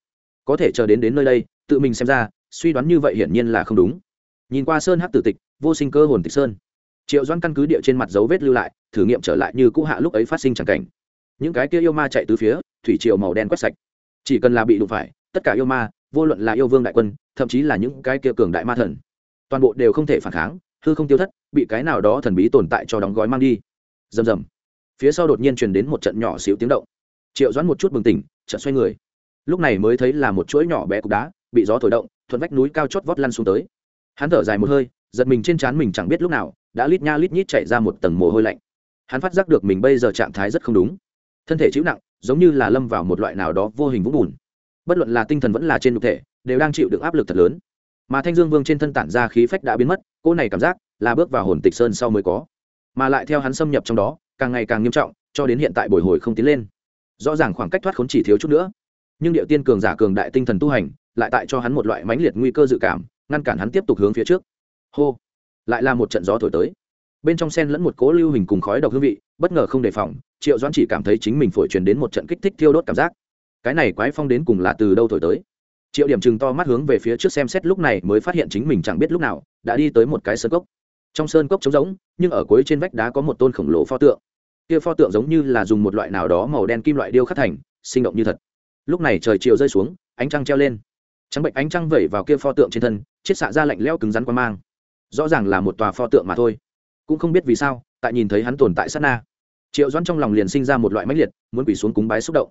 [SPEAKER 1] Có thể chờ đến đến nơi đây, tự mình xem ra, suy đoán như vậy hiển nhiên là không đúng. Nhìn qua sơn hát tử tịch, vô sinh cơ hồn tịch sơn. Triệu doan căn cứ địa trên mặt dấu vết lưu lại, thử nghiệm trở lại như cũ hạ lúc ấy phát sinh c cảnh. Những cái kia yêu ma chạy từ phía, thủy triều màu đen quét sạch. Chỉ cần là bị đụng phải, tất cả yêu ma vô luận là yêu vương đại quân, thậm chí là những cái kia cường đại ma thần, toàn bộ đều không thể phản kháng, hư không tiêu thất, bị cái nào đó thần bí tồn tại cho đóng gói mang đi. Rầm rầm. Phía sau đột nhiên truyền đến một trận nhỏ xíu tiếng động. Triệu doãn một chút bừng tỉnh, chợt xoay người. Lúc này mới thấy là một chuỗi nhỏ bé cục đá, bị gió thổi động, thuận vách núi cao chót vót lăn xuống tới. Hắn thở dài một hơi, giật mình trên trán mình chẳng biết lúc nào, đã lít nha lít nhít chạy ra một tầng mồ hôi lạnh. Hắn phát giác được mình bây giờ trạng thái rất không đúng. Thân thể chịu nặng, giống như là lâm vào một loại nào đó vô hình vũng bùn bất luận là tinh thần vẫn là trên nhục thể, đều đang chịu được áp lực thật lớn. Mà thanh dương vương trên thân tản ra khí phách đã biến mất cô này cảm giác là bước vào hồn tịch sơn sau mới có. Mà lại theo hắn xâm nhập trong đó, càng ngày càng nghiêm trọng, cho đến hiện tại bồi hồi không tiến lên. Rõ ràng khoảng cách thoát khốn chỉ thiếu chút nữa. Nhưng điệu tiên cường giả cường đại tinh thần tu hành, lại tại cho hắn một loại mãnh liệt nguy cơ dự cảm, ngăn cản hắn tiếp tục hướng phía trước. Hô! Lại là một trận gió thổi tới. Bên trong sen lẫn một cố lưu hình cùng khói độc hương vị, bất ngờ không đề phòng, triệu doãn chỉ cảm thấy chính mình phổi truyền đến một trận kích thích thiêu đốt cảm giác cái này quái phong đến cùng là từ đâu thổi tới? Triệu điểm chừng to mắt hướng về phía trước xem xét lúc này mới phát hiện chính mình chẳng biết lúc nào đã đi tới một cái sơn cốc. Trong sơn cốc trống rỗng, nhưng ở cuối trên vách đá có một tôn khổng lồ pho tượng. Kia pho tượng giống như là dùng một loại nào đó màu đen kim loại điêu khắc thành, sinh động như thật. Lúc này trời chiều rơi xuống, ánh trăng treo lên. Trắng bệnh ánh trăng vẩy vào kia pho tượng trên thân, chiết xạ ra lạnh leo cứng rắn qua mang. Rõ ràng là một tòa pho tượng mà thôi. Cũng không biết vì sao, tại nhìn thấy hắn tồn tại sát na, triệu doãn trong lòng liền sinh ra một loại mãnh liệt, muốn quỳ xuống cúng bái xúc động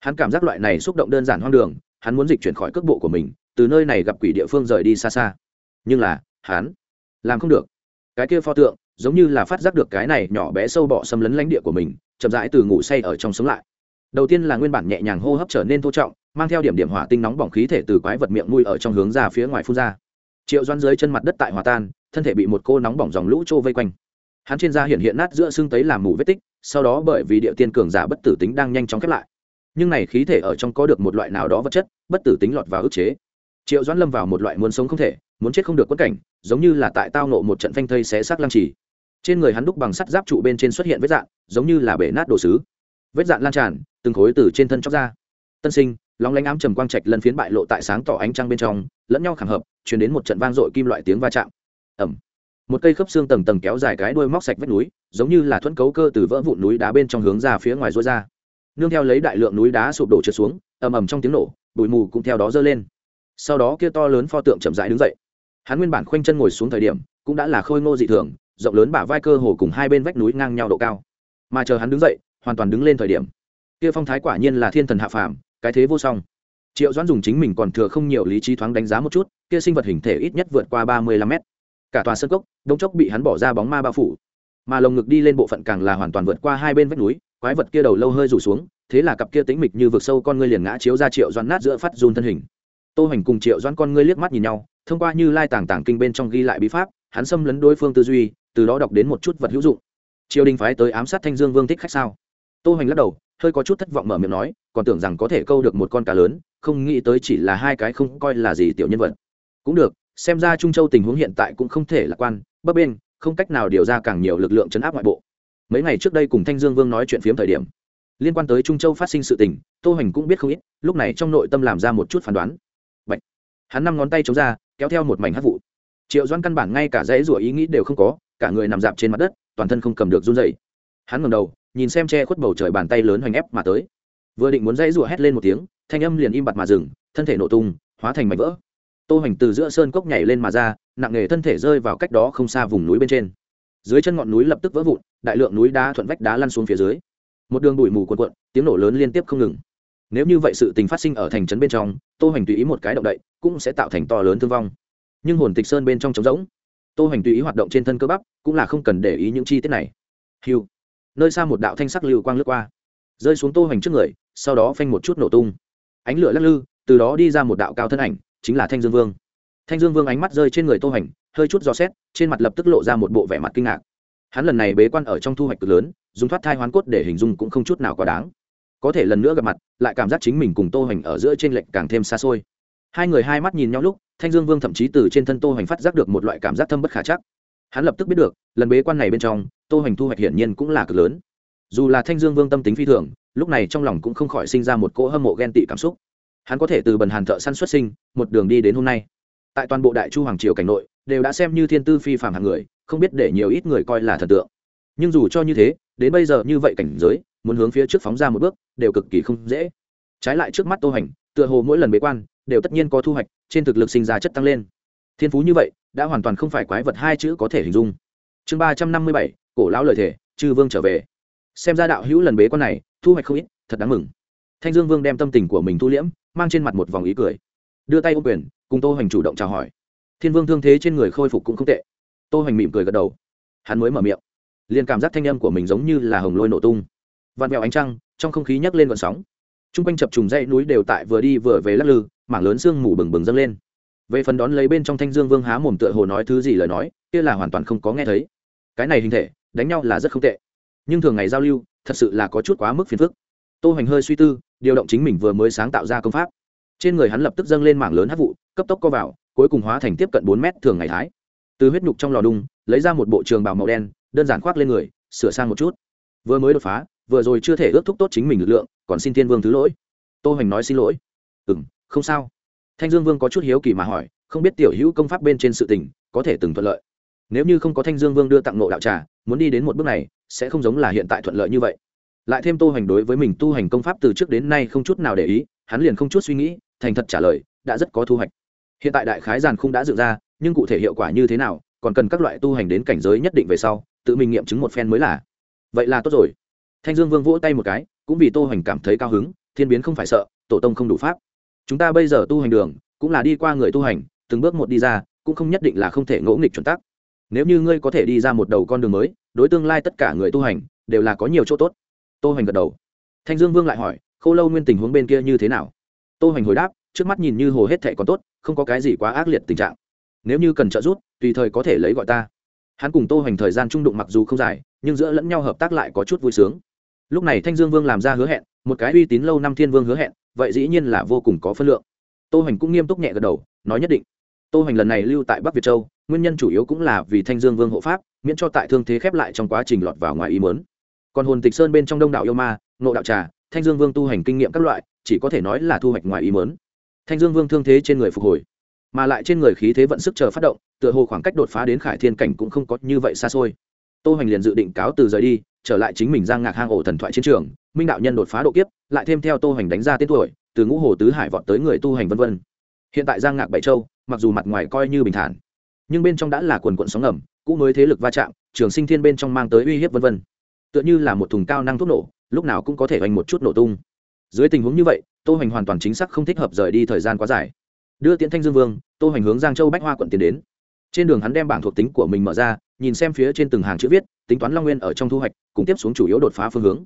[SPEAKER 1] hắn cảm giác loại này xúc động đơn giản hoang đường, hắn muốn dịch chuyển khỏi cước bộ của mình, từ nơi này gặp quỷ địa phương rời đi xa xa. Nhưng là, hắn làm không được. Cái kia pho tượng, giống như là phát giác được cái này nhỏ bé sâu bọ xâm lấn lãnh địa của mình, chậm rãi từ ngủ say ở trong sống lại. Đầu tiên là nguyên bản nhẹ nhàng hô hấp trở nên thô trọng, mang theo điểm điểm hỏa tinh nóng bỏng khí thể từ quái vật miệng mùi ở trong hướng ra phía ngoài phun ra. Triệu doan dưới chân mặt đất tại hòa tan, thân thể bị một cô nóng bỏng dòng lũ trô vây quanh. Hắn trên da hiện hiện nát giữa xương tấy làm mù vết tích, sau đó bởi vì địa tiên cường giả bất tử tính đang nhanh chóng khép lại nhưng này khí thể ở trong có được một loại nào đó vật chất, bất tử tính lọt vào ức chế. Triệu doãn lâm vào một loại muốn sống không thể, muốn chết không được quất cảnh, giống như là tại tao nộ một trận phanh thây xé xác lăng trì. Trên người hắn đúc bằng sắt giáp trụ bên trên xuất hiện vết dạn, giống như là bể nát đồ sứ. Vết dạn lan tràn, từng khối từ trên thân chóc ra. Tân sinh, lóng lánh ám trầm quang trạch lân phiến bại lộ tại sáng tỏ ánh trăng bên trong, lẫn nhau khẳng hợp chuyển đến một trận vang dội kim loại tiếng va chạm. Ẩm một cây khớp xương tầng tầng kéo dài cái đuôi móc sạch vách núi, giống như là thuẫn cấu cơ từ vỡ vụn núi đá bên trong hướng ra phía ngoài rối ra nương theo lấy đại lượng núi đá sụp đổ trượt xuống, ầm ầm trong tiếng nổ, bụi mù cũng theo đó dơ lên. Sau đó kia to lớn pho tượng chậm rãi đứng dậy. Hắn nguyên bản khoanh chân ngồi xuống thời điểm, cũng đã là khôi ngô dị thường, rộng lớn bả vai cơ hồ cùng hai bên vách núi ngang nhau độ cao. Mà chờ hắn đứng dậy, hoàn toàn đứng lên thời điểm, kia phong thái quả nhiên là thiên thần hạ phàm, cái thế vô song. Triệu doãn dùng chính mình còn thừa không nhiều lý trí thoáng đánh giá một chút, kia sinh vật hình thể ít nhất vượt qua ba mươi lăm mét. Cả tòa sân cốc đông chốc bị hắn bỏ ra bóng ma bao phủ. Mà lồng ngực đi lên bộ phận càng là hoàn toàn vượt qua hai bên vách núi quái vật kia đầu lâu hơi rủ xuống, thế là cặp kia tính mịch như vực sâu con ngươi liền ngã chiếu ra triệu doãn nát giữa phát run thân hình. Tô Hành cùng triệu doãn con ngươi liếc mắt nhìn nhau, thông qua như lai tàng tàng kinh bên trong ghi lại bí pháp, hắn xâm lấn đối phương tư duy, từ đó đọc đến một chút vật hữu dụng. Triều đình phái tới ám sát thanh dương vương thích khách sao? Tô Hành lắc đầu, hơi có chút thất vọng mở miệng nói, còn tưởng rằng có thể câu được một con cá lớn, không nghĩ tới chỉ là hai cái không coi là gì tiểu nhân vật. Cũng được, xem ra trung châu tình huống hiện tại cũng không thể lạc quan, bấp bên không cách nào điều ra càng nhiều lực lượng chấn áp ngoại bộ mấy ngày trước đây cùng thanh dương vương nói chuyện phiếm thời điểm, liên quan tới trung châu phát sinh sự tình, tô hoành cũng biết không ít, lúc này trong nội tâm làm ra một chút phán đoán. Bạch. hắn năm ngón tay chống ra, kéo theo một mảnh hát vụ. Triệu doan căn bản ngay cả dãy rủa ý nghĩ đều không có, cả người nằm dạp trên mặt đất, toàn thân không cầm được run dậy hắn ngầm đầu, nhìn xem che khuất bầu trời bàn tay lớn hoành ép mà tới. Vừa định muốn dãy rủa hét lên một tiếng, thanh âm liền im bặt mà dừng, thân thể nổ tung, hóa thành mảnh vỡ. Tô hoành từ giữa sơn cốc nhảy lên mà ra, nặng nề thân thể rơi vào cách đó không xa vùng núi bên trên dưới chân ngọn núi lập tức vỡ vụn, đại lượng núi đá thuận vách đá lăn xuống phía dưới. Một đường bụi mù cuộn cuộn, tiếng nổ lớn liên tiếp không ngừng. Nếu như vậy sự tình phát sinh ở thành trấn bên trong, tô hoành tùy ý một cái động đậy, cũng sẽ tạo thành to lớn thương vong. Nhưng hồn tịch sơn bên trong trống rỗng, tô hoành tùy ý hoạt động trên thân cơ bắp, cũng là không cần để ý những chi tiết này. Hiu nơi xa một đạo thanh sắc lưu quang lướt qua, rơi xuống tô hoành trước người, sau đó phanh một chút nổ tung. Ánh lửa lắc lư, từ đó đi ra một đạo cao thân ảnh, chính là thanh dương vương. Thanh dương vương ánh mắt rơi trên người tô hoành hơi chút do xét, trên mặt lập tức lộ ra một bộ vẻ mặt kinh ngạc. Hắn lần này bế quan ở trong thu hoạch cực lớn, dùng thoát thai hoán cốt để hình dung cũng không chút nào quá đáng. Có thể lần nữa gặp mặt, lại cảm giác chính mình cùng tô hoành ở giữa trên lệnh càng thêm xa xôi. Hai người hai mắt nhìn nhau lúc, thanh dương vương thậm chí từ trên thân tô hoành phát giác được một loại cảm giác thâm bất khả chắc. Hắn lập tức biết được, lần bế quan này bên trong, tô hoành thu hoạch hiển nhiên cũng là cực lớn. Dù là thanh dương vương tâm tính phi thường, lúc này trong lòng cũng không khỏi sinh ra một cỗ hâm mộ ghen tị cảm xúc. Hắn có thể từ bần hàn thợ săn xuất sinh, một đường đi đến hôm nay. Tại toàn bộ đại chu hoàng triều cảnh nội đều đã xem như thiên tư phi phàm hàng người, không biết để nhiều ít người coi là thần tượng. Nhưng dù cho như thế, đến bây giờ như vậy cảnh giới, muốn hướng phía trước phóng ra một bước, đều cực kỳ không dễ. Trái lại trước mắt tô hành, tựa hồ mỗi lần bế quan, đều tất nhiên có thu hoạch, trên thực lực sinh ra chất tăng lên. Thiên phú như vậy, đã hoàn toàn không phải quái vật hai chữ có thể hình dung. Chương ba trăm năm mươi bảy, cổ lão lời thể chư vương trở về. Xem ra đạo hữu lần bế quan này, thu hoạch không ít, thật đáng mừng. Thanh dương vương đem tâm tình của mình thu liễm, mang trên mặt một vòng ý cười. Đưa tay ô quyền, cùng tô hành chủ động chào hỏi thiên vương thương thế trên người khôi phục cũng không tệ. Tô hoành mỉm cười gật đầu. Hắn mới mở miệng. Liền cảm giác thanh âm của mình giống như là hồng lôi nổ tung. Vạt mèo ánh trăng, trong không khí nhấc lên gọn sóng. T r u n g quanh chập trùng dãy núi đều tại vừa đi vừa về lắc lư, mảng lớn sương mù bừng bừng dâng lên. Về phần đón lấy bên trong thanh dương vương há mồm tựa hồ nói thứ gì lời nói, kia là hoàn toàn không có nghe thấy. Cái này hình thể, đánh nhau là rất không tệ. Nhưng thường ngày giao lưu, thật sự là có chút quá mức phiền phức. Tô hoành hơi suy tư, điều động chính mình vừa mới sáng tạo ra công pháp. Trên người hắn lập tức dâng lên mảng lớn hát vụ, cấp tốc co vào cuối cùng hóa thành tiếp cận bốn mét thường ngày thái. Từ huyết nhục trong lò đung, lấy ra một bộ trường bào màu đen, đơn giản khoác lên người, sửa sang một chút. Vừa mới đột phá, vừa rồi chưa thể ước thúc tốt chính mình lực lượng, còn xin thiên vương thứ lỗi. Tô hoành nói xin lỗi. Ừ không sao. Thanh dương vương có chút hiếu kỳ mà hỏi, không biết tiểu hữu công pháp bên trên sự tình, có thể từng thuận lợi? Nếu như không có thanh dương vương đưa tặng nộ đạo trà, muốn đi đến một bước này, sẽ không giống là hiện tại thuận lợi như vậy. Lại thêm tô hoành đối với mình tu hành công pháp từ trước đến nay không chút nào để ý, hắn liền không chút suy nghĩ, thành thật trả lời, đã rất có thu hoạch hiện tại đại khái giàn khung đã dựng ra, nhưng cụ thể hiệu quả như thế nào, còn cần các loại tu hành đến cảnh giới nhất định về sau, tự mình nghiệm chứng một phen mới là. Vậy là tốt rồi. Thanh dương vương vỗ tay một cái, cũng vì tô hành cảm thấy cao hứng, thiên biến không phải sợ, tổ tông không đủ pháp. Chúng ta bây giờ tu hành đường, cũng là đi qua người tu hành, từng bước một đi ra, cũng không nhất định là không thể ngỗ nghịch chuẩn tắc. Nếu như ngươi có thể đi ra một đầu con đường mới, đối tương lai tất cả người tu hành, đều là có nhiều chỗ tốt. Tô hành gật đầu. Thanh dương vương lại hỏi k h ô lâu nguyên tình huống bên kia như thế nào? Tô hành hồi đáp, trước mắt nhìn như hồ hết thệ còn tốt không có cái gì quá ác liệt tình trạng. Nếu như cần trợ giúp, tùy thời có thể lấy gọi ta. Hắn cùng tô hoành thời gian trung đụng mặc dù không dài, nhưng giữa lẫn nhau hợp tác lại có chút vui sướng. Lúc này thanh dương vương làm ra hứa hẹn, một cái uy tín lâu năm thiên vương hứa hẹn, vậy dĩ nhiên là vô cùng có phân lượng. Tô hoành cũng nghiêm túc nhẹ gật đầu, nói nhất định. Tô hoành lần này lưu tại bắc việt châu, nguyên nhân chủ yếu cũng là vì thanh dương vương hộ pháp, miễn cho tại thương thế khép lại trong quá trình lọt vào ngoài ý mớn còn hồn tịch sơn bên trong đông đảo yêu ma nộ đạo trà, thanh dương vương tu hành kinh nghiệm các loại, chỉ có thể nói là thu hoạch ngoài ý mớn thanh dương vương thương thế trên người phục hồi, mà lại trên người khí thế vận sức chờ phát động, tựa hồ khoảng cách đột phá đến khải thiên cảnh cũng không có như vậy xa xôi. Tô hoành liền dự định cáo từ rời đi, trở lại chính mình giang ngạc hang ổ thần thoại chiến trường, minh đạo nhân đột phá độ kiếp, lại thêm theo tô hoành đánh ra tên tuổi, từ ngũ hồ tứ hải vọt tới người tu hành vân vân. Hiện tại giang ngạc bảy châu, mặc dù mặt ngoài coi như bình thản, nhưng bên trong đã là quần quận sóng ngầm, cũ mới thế lực va chạm, trường sinh thiên bên trong mang tới uy hiếp vân vân. Tựa như là một thùng cao năng thuốc nổ, lúc nào cũng có thể hoành một chút nổ tung. Dưới tình huống như vậy tô hoành hoàn toàn chính xác không thích hợp rời đi thời gian quá dài. Đưa tiễn thanh dương vương, tô hoành hướng giang châu bách hoa quận tiến đến. Trên đường hắn đem bảng thuộc tính của mình mở ra, nhìn xem phía trên từng hàng chữ viết, tính toán long nguyên ở trong thu hoạch, cùng tiếp xuống chủ yếu đột phá phương hướng.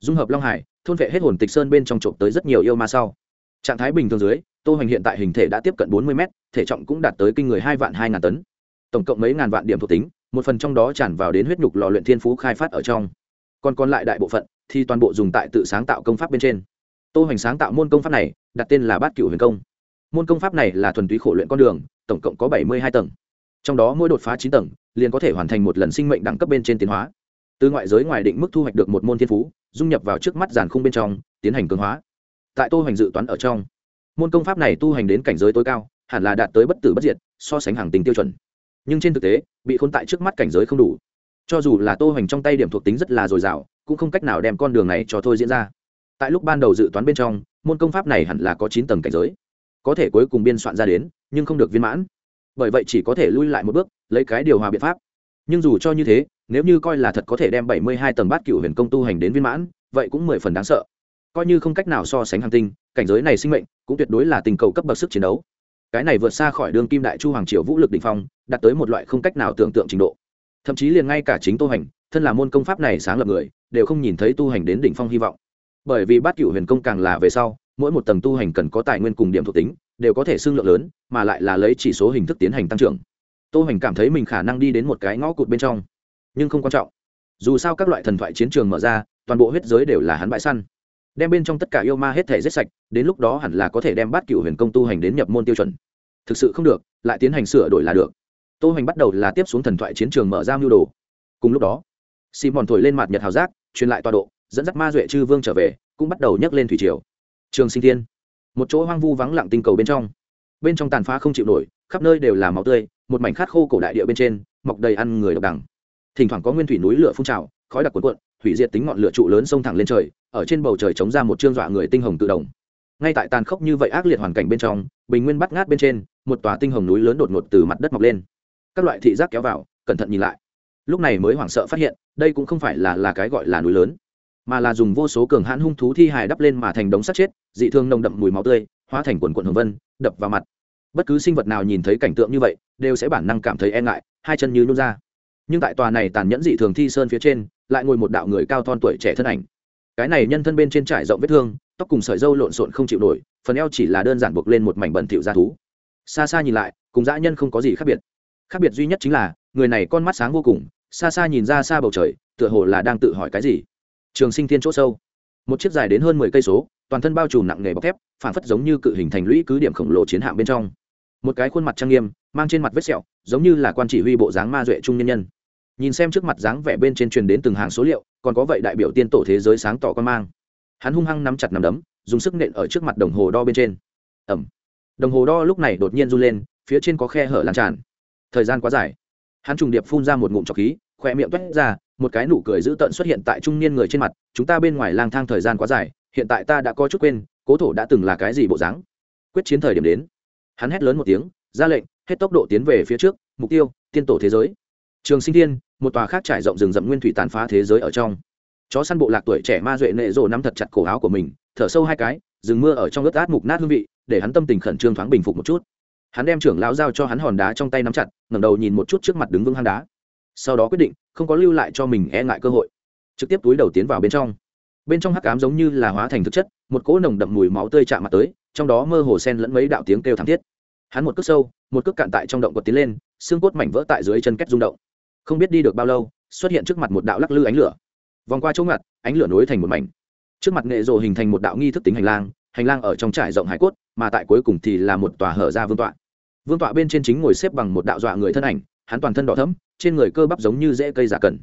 [SPEAKER 1] Dung hợp long hải, thôn vệ hết hồn tịch sơn bên trong trộm tới rất nhiều yêu ma sau. Trạng thái bình thường dưới, tô hoành hiện tại hình thể đã tiếp cận bốn mươi m thể trọng cũng đạt tới kinh người hai vạn hai ngàn tấn. Tổng cộng mấy ngàn vạn điểm thuộc tính, một phần trong đó tràn vào đến huyết nhục lò luyện thiên phú khai phát ở trong. Còn còn lại đại bộ phận thì toàn bộ dùng tại tự sáng tạo công pháp bên trên tô hoành sáng tạo môn công pháp này, đặt tên là bát cựu huyền công. Môn công pháp này là thuần túy khổ luyện con đường, tổng cộng có bảy mươi hai tầng. Trong đó mỗi đột phá chín tầng, liền có thể hoàn thành một lần sinh mệnh đẳng cấp bên trên tiến hóa. Từ ngoại giới ngoài định mức thu hoạch được một môn thiên phú, dung nhập vào trước mắt giàn khung bên trong, tiến hành cường hóa. Tại tô hoành dự toán ở trong, môn công pháp này tu hành đến cảnh giới tối cao, hẳn là đạt tới bất tử bất diệt, so sánh hàng tình tiêu chuẩn. Nhưng trên thực tế, bị khôn tại trước mắt cảnh giới không đủ. Cho dù là tô hoành trong tay điểm thuộc tính rất là dồi dào, cũng không cách nào đem con đường này cho thôi diễn ra tại lúc ban đầu dự toán bên trong, môn công pháp này hẳn là có chín tầng cảnh giới. Có thể cuối cùng biên soạn ra đến, nhưng không được viên mãn. Bởi vậy chỉ có thể lui lại một bước, lấy cái điều hòa biện pháp. Nhưng dù cho như thế, nếu như coi là thật có thể đem bảy mươi hai tầng bát cựu huyền công tu hành đến viên mãn, vậy cũng mười phần đáng sợ. Coi như không cách nào so sánh hàng tinh, cảnh giới này sinh mệnh cũng tuyệt đối là tình cầu cấp bậc sức chiến đấu. Cái này vượt xa khỏi đường kim đại chu hoàng triều vũ lực đình phong, đạt tới một loại không cách nào tưởng tượng trình độ. Thậm chí liền ngay cả chính tu hành, thân là môn công pháp này sáng lập người, đều không nhìn thấy tu hành đến đỉnh phong hy vọng bởi vì bát cửu huyền công càng là về sau, mỗi một tầng tu hành cần có tài nguyên cùng điểm thuộc tính, đều có thể xương lượng lớn, mà lại là lấy chỉ số hình thức tiến hành tăng trưởng. Tô hành cảm thấy mình khả năng đi đến một cái ngõ cụt bên trong, nhưng không quan trọng. Dù sao các loại thần thoại chiến trường mở ra, toàn bộ huyết giới đều là hắn bãi săn. Đem bên trong tất cả yêu ma hết thể giết sạch, đến lúc đó hẳn là có thể đem bát cửu huyền công tu hành đến nhập môn tiêu chuẩn. Thực sự không được, lại tiến hành sửa đổi là được. Tô hành bắt đầu là tiếp xuống thần thoại chiến trường mở ra mưu đồ. Cùng lúc đó xì mòn thổi lên mặt nhật hào giác, truyền lại tọa độ dẫn dắt ma duệ chư vương trở về, cũng bắt đầu nhấc lên thủy triều. Trường sinh thiên. Một chỗ hoang vu vắng lặng tinh cầu bên trong. Bên trong tàn phá không chịu nổi, khắp nơi đều là máu tươi, một mảnh khát khô cổ đại địa bên trên, mọc đầy ăn người độc đẳng. Thỉnh thoảng có nguyên thủy núi lửa phun trào, khói đặc cuộn cuộn, thủy diệt tính ngọn lửa trụ lớn xông thẳng lên trời, ở trên bầu trời chống ra một trương dọa người tinh hồng tự động. Ngay tại tàn khốc như vậy ác liệt hoàn cảnh bên trong, bình nguyên bắt ngát bên trên, một tòa tinh hồng núi lớn đột ngột từ mặt đất mọc lên. Các loại thị giác kéo vào, cẩn thận nhìn lại. Lúc này mới hoảng sợ phát hiện, đây cũng không phải là là cái gọi là núi lớn mà là dùng vô số cường hãn hung thú thi hài đắp lên mà thành đống sắt chết, dị thương nồng đậm mùi máu tươi, hóa thành quần quần hồng vân, đập vào mặt. Bất cứ sinh vật nào nhìn thấy cảnh tượng như vậy, đều sẽ bản năng cảm thấy e ngại, hai chân như nôn ra. Nhưng tại tòa này tàn nhẫn dị thường thi sơn phía trên, lại ngồi một đạo người cao thon tuổi trẻ thân ảnh. Cái này nhân thân bên trên trải rộng vết thương, tóc cùng sợi dâu lộn xộn không chịu nổi, phần eo chỉ là đơn giản buộc lên một mảnh bẩn thịu ra thú. Xa xa nhìn lại, cùng dã nhân không có gì khác biệt. Khác biệt duy nhất chính là, người này con mắt sáng vô cùng, xa xa nhìn ra xa bầu trời, tựa hồ là đang tự hỏi cái gì trường sinh thiên chỗ sâu. Một chiếc dài đến hơn mười cây số, toàn thân bao trùm nặng nghề bọc thép, phản phất giống như cự hình thành lũy cứ điểm khổng lồ chiến hạm bên trong. Một cái khuôn mặt trang nghiêm, mang trên mặt vết sẹo, giống như là quan chỉ huy bộ dáng ma duệ trung nhân nhân. Nhìn xem trước mặt dáng vẻ bên trên truyền đến từng hàng số liệu, còn có vậy đại biểu tiên tổ thế giới sáng tỏ con mang. Hắn hung hăng nắm chặt nằm đấm, dùng sức nện ở trước mặt đồng hồ đo bên trên. Ẩm đồng hồ đo lúc này đột nhiên run lên, phía trên có khe hở lan tràn. Thời gian quá dài. Hắn trùng điệp phun ra một ngụm trọc khí khoe miệng toét ra một cái nụ cười dữ tợn xuất hiện tại trung niên người trên mặt, chúng ta bên ngoài lang thang thời gian quá dài, hiện tại ta đã có chút quên, cố thổ đã từng là cái gì bộ dáng? Quyết chiến thời điểm đến, hắn hét lớn một tiếng, ra lệnh, hết tốc độ tiến về phía trước, mục tiêu, tiên tổ thế giới. Trường sinh thiên, một tòa khác trải rộng rừng rậm nguyên thủy tàn phá thế giới ở trong. Chó săn bộ lạc tuổi trẻ ma duệ nệ rồ nắm thật chặt cổ áo của mình, thở sâu hai cái, rừng mưa ở trong ướt át mục nát hương vị, để hắn tâm tình khẩn trương thoáng bình phục một chút. Hắn đem trưởng lão giao cho hắn hòn đá trong tay nắm chặt, ngẩng đầu nhìn một chút trước mặt đứng vững hang đá. Sau đó quyết định không có lưu lại cho mình e ngại cơ hội. Trực tiếp túi đầu tiến vào bên trong. Bên trong hắc cám giống như là hóa thành thực chất, một cỗ nồng đậm mùi máu tươi chạm mặt tới, trong đó mơ hồ sen lẫn mấy đạo tiếng kêu thảm thiết. Hắn một cước sâu, một cước cạn tại trong động quật tiến lên, xương cốt mảnh vỡ tại dưới chân kết rung động. Không biết đi được bao lâu, xuất hiện trước mặt một đạo lắc lư ánh lửa. Vòng qua chỗ ngặt, ánh lửa nối thành một mảnh. Trước mặt nghệ rồ hình thành một đạo nghi thức tính hành lang hành lang ở trong trải rộng hải cốt, mà tại cuối cùng thì là một tòa hở ra vương tọa. Vương tọa bên trên chính ngồi xếp bằng một đạo dọa người thân ảnh hắn toàn thân đỏ thẫm, trên người cơ bắp giống như rễ cây giả cần.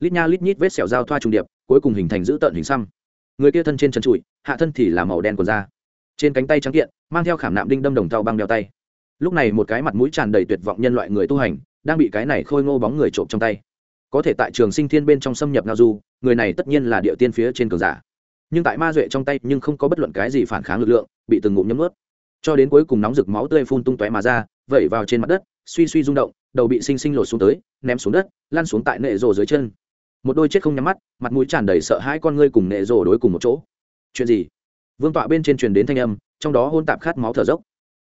[SPEAKER 1] Lít nha lít nhít vết sẹo dao thoa trùng điệp, cuối cùng hình thành giữ tận hình xăm. Người kia thân trên chân trụi, hạ thân thì là màu đen của da. Trên cánh tay trắng kiện, mang theo khảm nạm đinh đâm đồng thau băng đeo tay. Lúc này một cái mặt mũi tràn đầy tuyệt vọng nhân loại người tu hành, đang bị cái này khôi ngô bóng người trộm trong tay. Có thể tại trường sinh thiên bên trong xâm nhập ngao du, người này tất nhiên là địa tiên phía trên cường giả. Nhưng tại ma duệ trong tay nhưng không có bất luận cái gì phản kháng lực lượng, bị từng ngụm nhấm ướt cho đến cuối cùng nóng rực máu tươi phun tung tóe mà ra, vẩy vào trên mặt đất suy suy rung động, đầu bị sinh sinh lột xuống tới, ném xuống đất, lăn xuống tại nệ rồ dưới chân. Một đôi chết không nhắm mắt, mặt mũi tràn đầy sợ hãi con ngươi cùng nệ rồ đối cùng một chỗ. Chuyện gì? Vương tọa bên trên truyền đến thanh âm, trong đó hôn tạp khát máu thở dốc.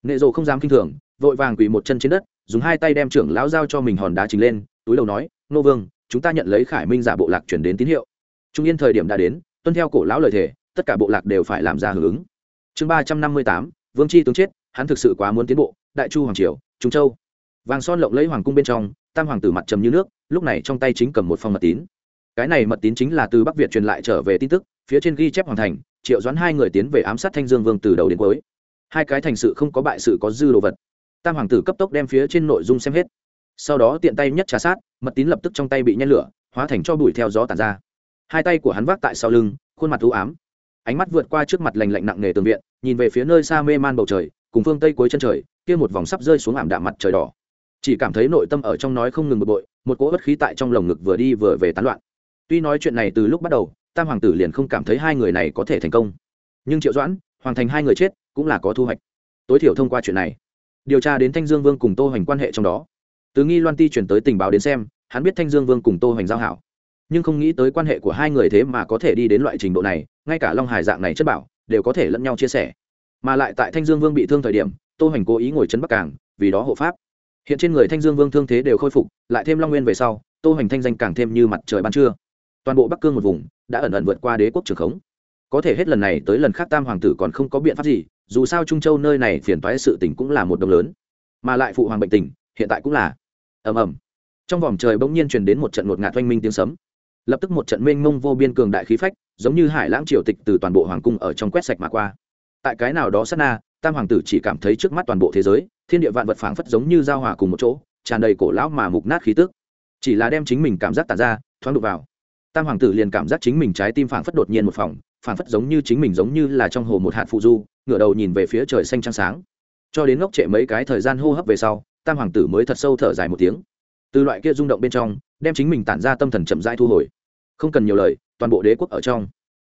[SPEAKER 1] Nệ rồ không dám kinh thường, vội vàng quỳ một chân trên đất, dùng hai tay đem trưởng lão giao cho mình hòn đá trình lên, túi đầu nói, nô vương, chúng ta nhận lấy khải minh giả bộ lạc chuyển đến tín hiệu. Trung yên thời điểm đã đến, tuân theo cổ lão lời thề, tất cả bộ lạc đều phải làm ra hưởng ứng. Chương ba trăm năm mươi tám, vương c h i tướng chết, hắn thực sự quá muốn tiến bộ, đại chu hoàng triều, trung châu vàng son lộng lấy hoàng cung bên trong, tam hoàng tử mặt trầm như nước, lúc này trong tay chính cầm một phong mật tín. Cái này mật tín chính là từ bắc việt truyền lại trở về tin tức, phía trên ghi chép hoàng thành, triệu doãn hai người tiến về ám sát thanh dương vương từ đầu đến cuối. Hai cái thành sự không có bại sự có dư đồ vật. Tam hoàng tử cấp tốc đem phía trên nội dung xem hết. Sau đó tiện tay nhất trà sát, mật tín lập tức trong tay bị nhen lửa, hóa thành cho bụi theo gió tàn ra. Hai tay của hắn vác tại sau lưng, khuôn mặt thú ám. Ánh mắt vượt qua trước mặt lành lạnh nặng nề tường viện, nhìn về phía nơi xa mê man bầu trời, cùng phương tây cuối chân trời, kia một vòng sắp rơi xuống ảm đạm mặt trời đỏ chỉ cảm thấy nội tâm ở trong nói không ngừng bực bội, một cỗ bất khí tại trong lồng ngực vừa đi vừa về tán loạn. Tuy nói chuyện này từ lúc bắt đầu, tam hoàng tử liền không cảm thấy hai người này có thể thành công. Nhưng triệu doãn, hoàng thành hai người chết, cũng là có thu hoạch. Tối thiểu thông qua chuyện này, điều tra đến thanh dương vương cùng tô hoành quan hệ trong đó. Từ nghi loan ti chuyển tới tình báo đến xem, hắn biết thanh dương vương cùng tô hoành giao hảo. Nhưng không nghĩ tới quan hệ của hai người thế mà có thể đi đến loại trình độ này, ngay cả long hải dạng này chất bảo, đều có thể lẫn nhau chia sẻ. Mà lại tại thanh dương vương bị thương thời điểm, tô hoành cố ý ngồi chân bắc cảng, vì đó hộ pháp hiện trên người thanh dương vương thương thế đều khôi phục, lại thêm long nguyên về sau, tô hoành thanh danh càng thêm như mặt trời ban trưa. Toàn bộ bắc cương một vùng đã ẩn ẩn vượt qua đế quốc trường khống. Có thể hết lần này tới lần khác tam hoàng tử còn không có biện pháp gì, dù sao trung châu nơi này phiền toái sự tình cũng là một đồng lớn. Mà lại phụ hoàng bệnh tình, hiện tại cũng là ầm ầm. Trong vòng trời bỗng nhiên truyền đến một trận ngột ngạt oanh minh tiếng sấm. Lập tức một trận mênh mông vô biên cường đại khí phách, giống như hải lãng triều tịch từ toàn bộ hoàng cung ở trong quét sạch mà qua. Tại cái nào đó sát na, tam hoàng tử chỉ cảm thấy trước mắt toàn bộ thế giới thiên địa vạn vật phảng phất giống như giao hòa cùng một chỗ, tràn đầy cổ lão mà mục nát khí tức. Chỉ là đem chính mình cảm giác tàn ra, thoáng đục vào. Tam hoàng tử liền cảm giác chính mình trái tim phảng phất đột nhiên một phòng, phảng phất giống như chính mình giống như là trong hồ một hạt phụ du, ngửa đầu nhìn về phía trời xanh trăng sáng. Cho đến ngốc trệ mấy cái thời gian hô hấp về sau, tam hoàng tử mới thật sâu thở dài một tiếng. Từ loại kia rung động bên trong, đem chính mình tản ra tâm thần chậm rãi thu hồi. Không cần nhiều lời, toàn bộ đế quốc ở trong.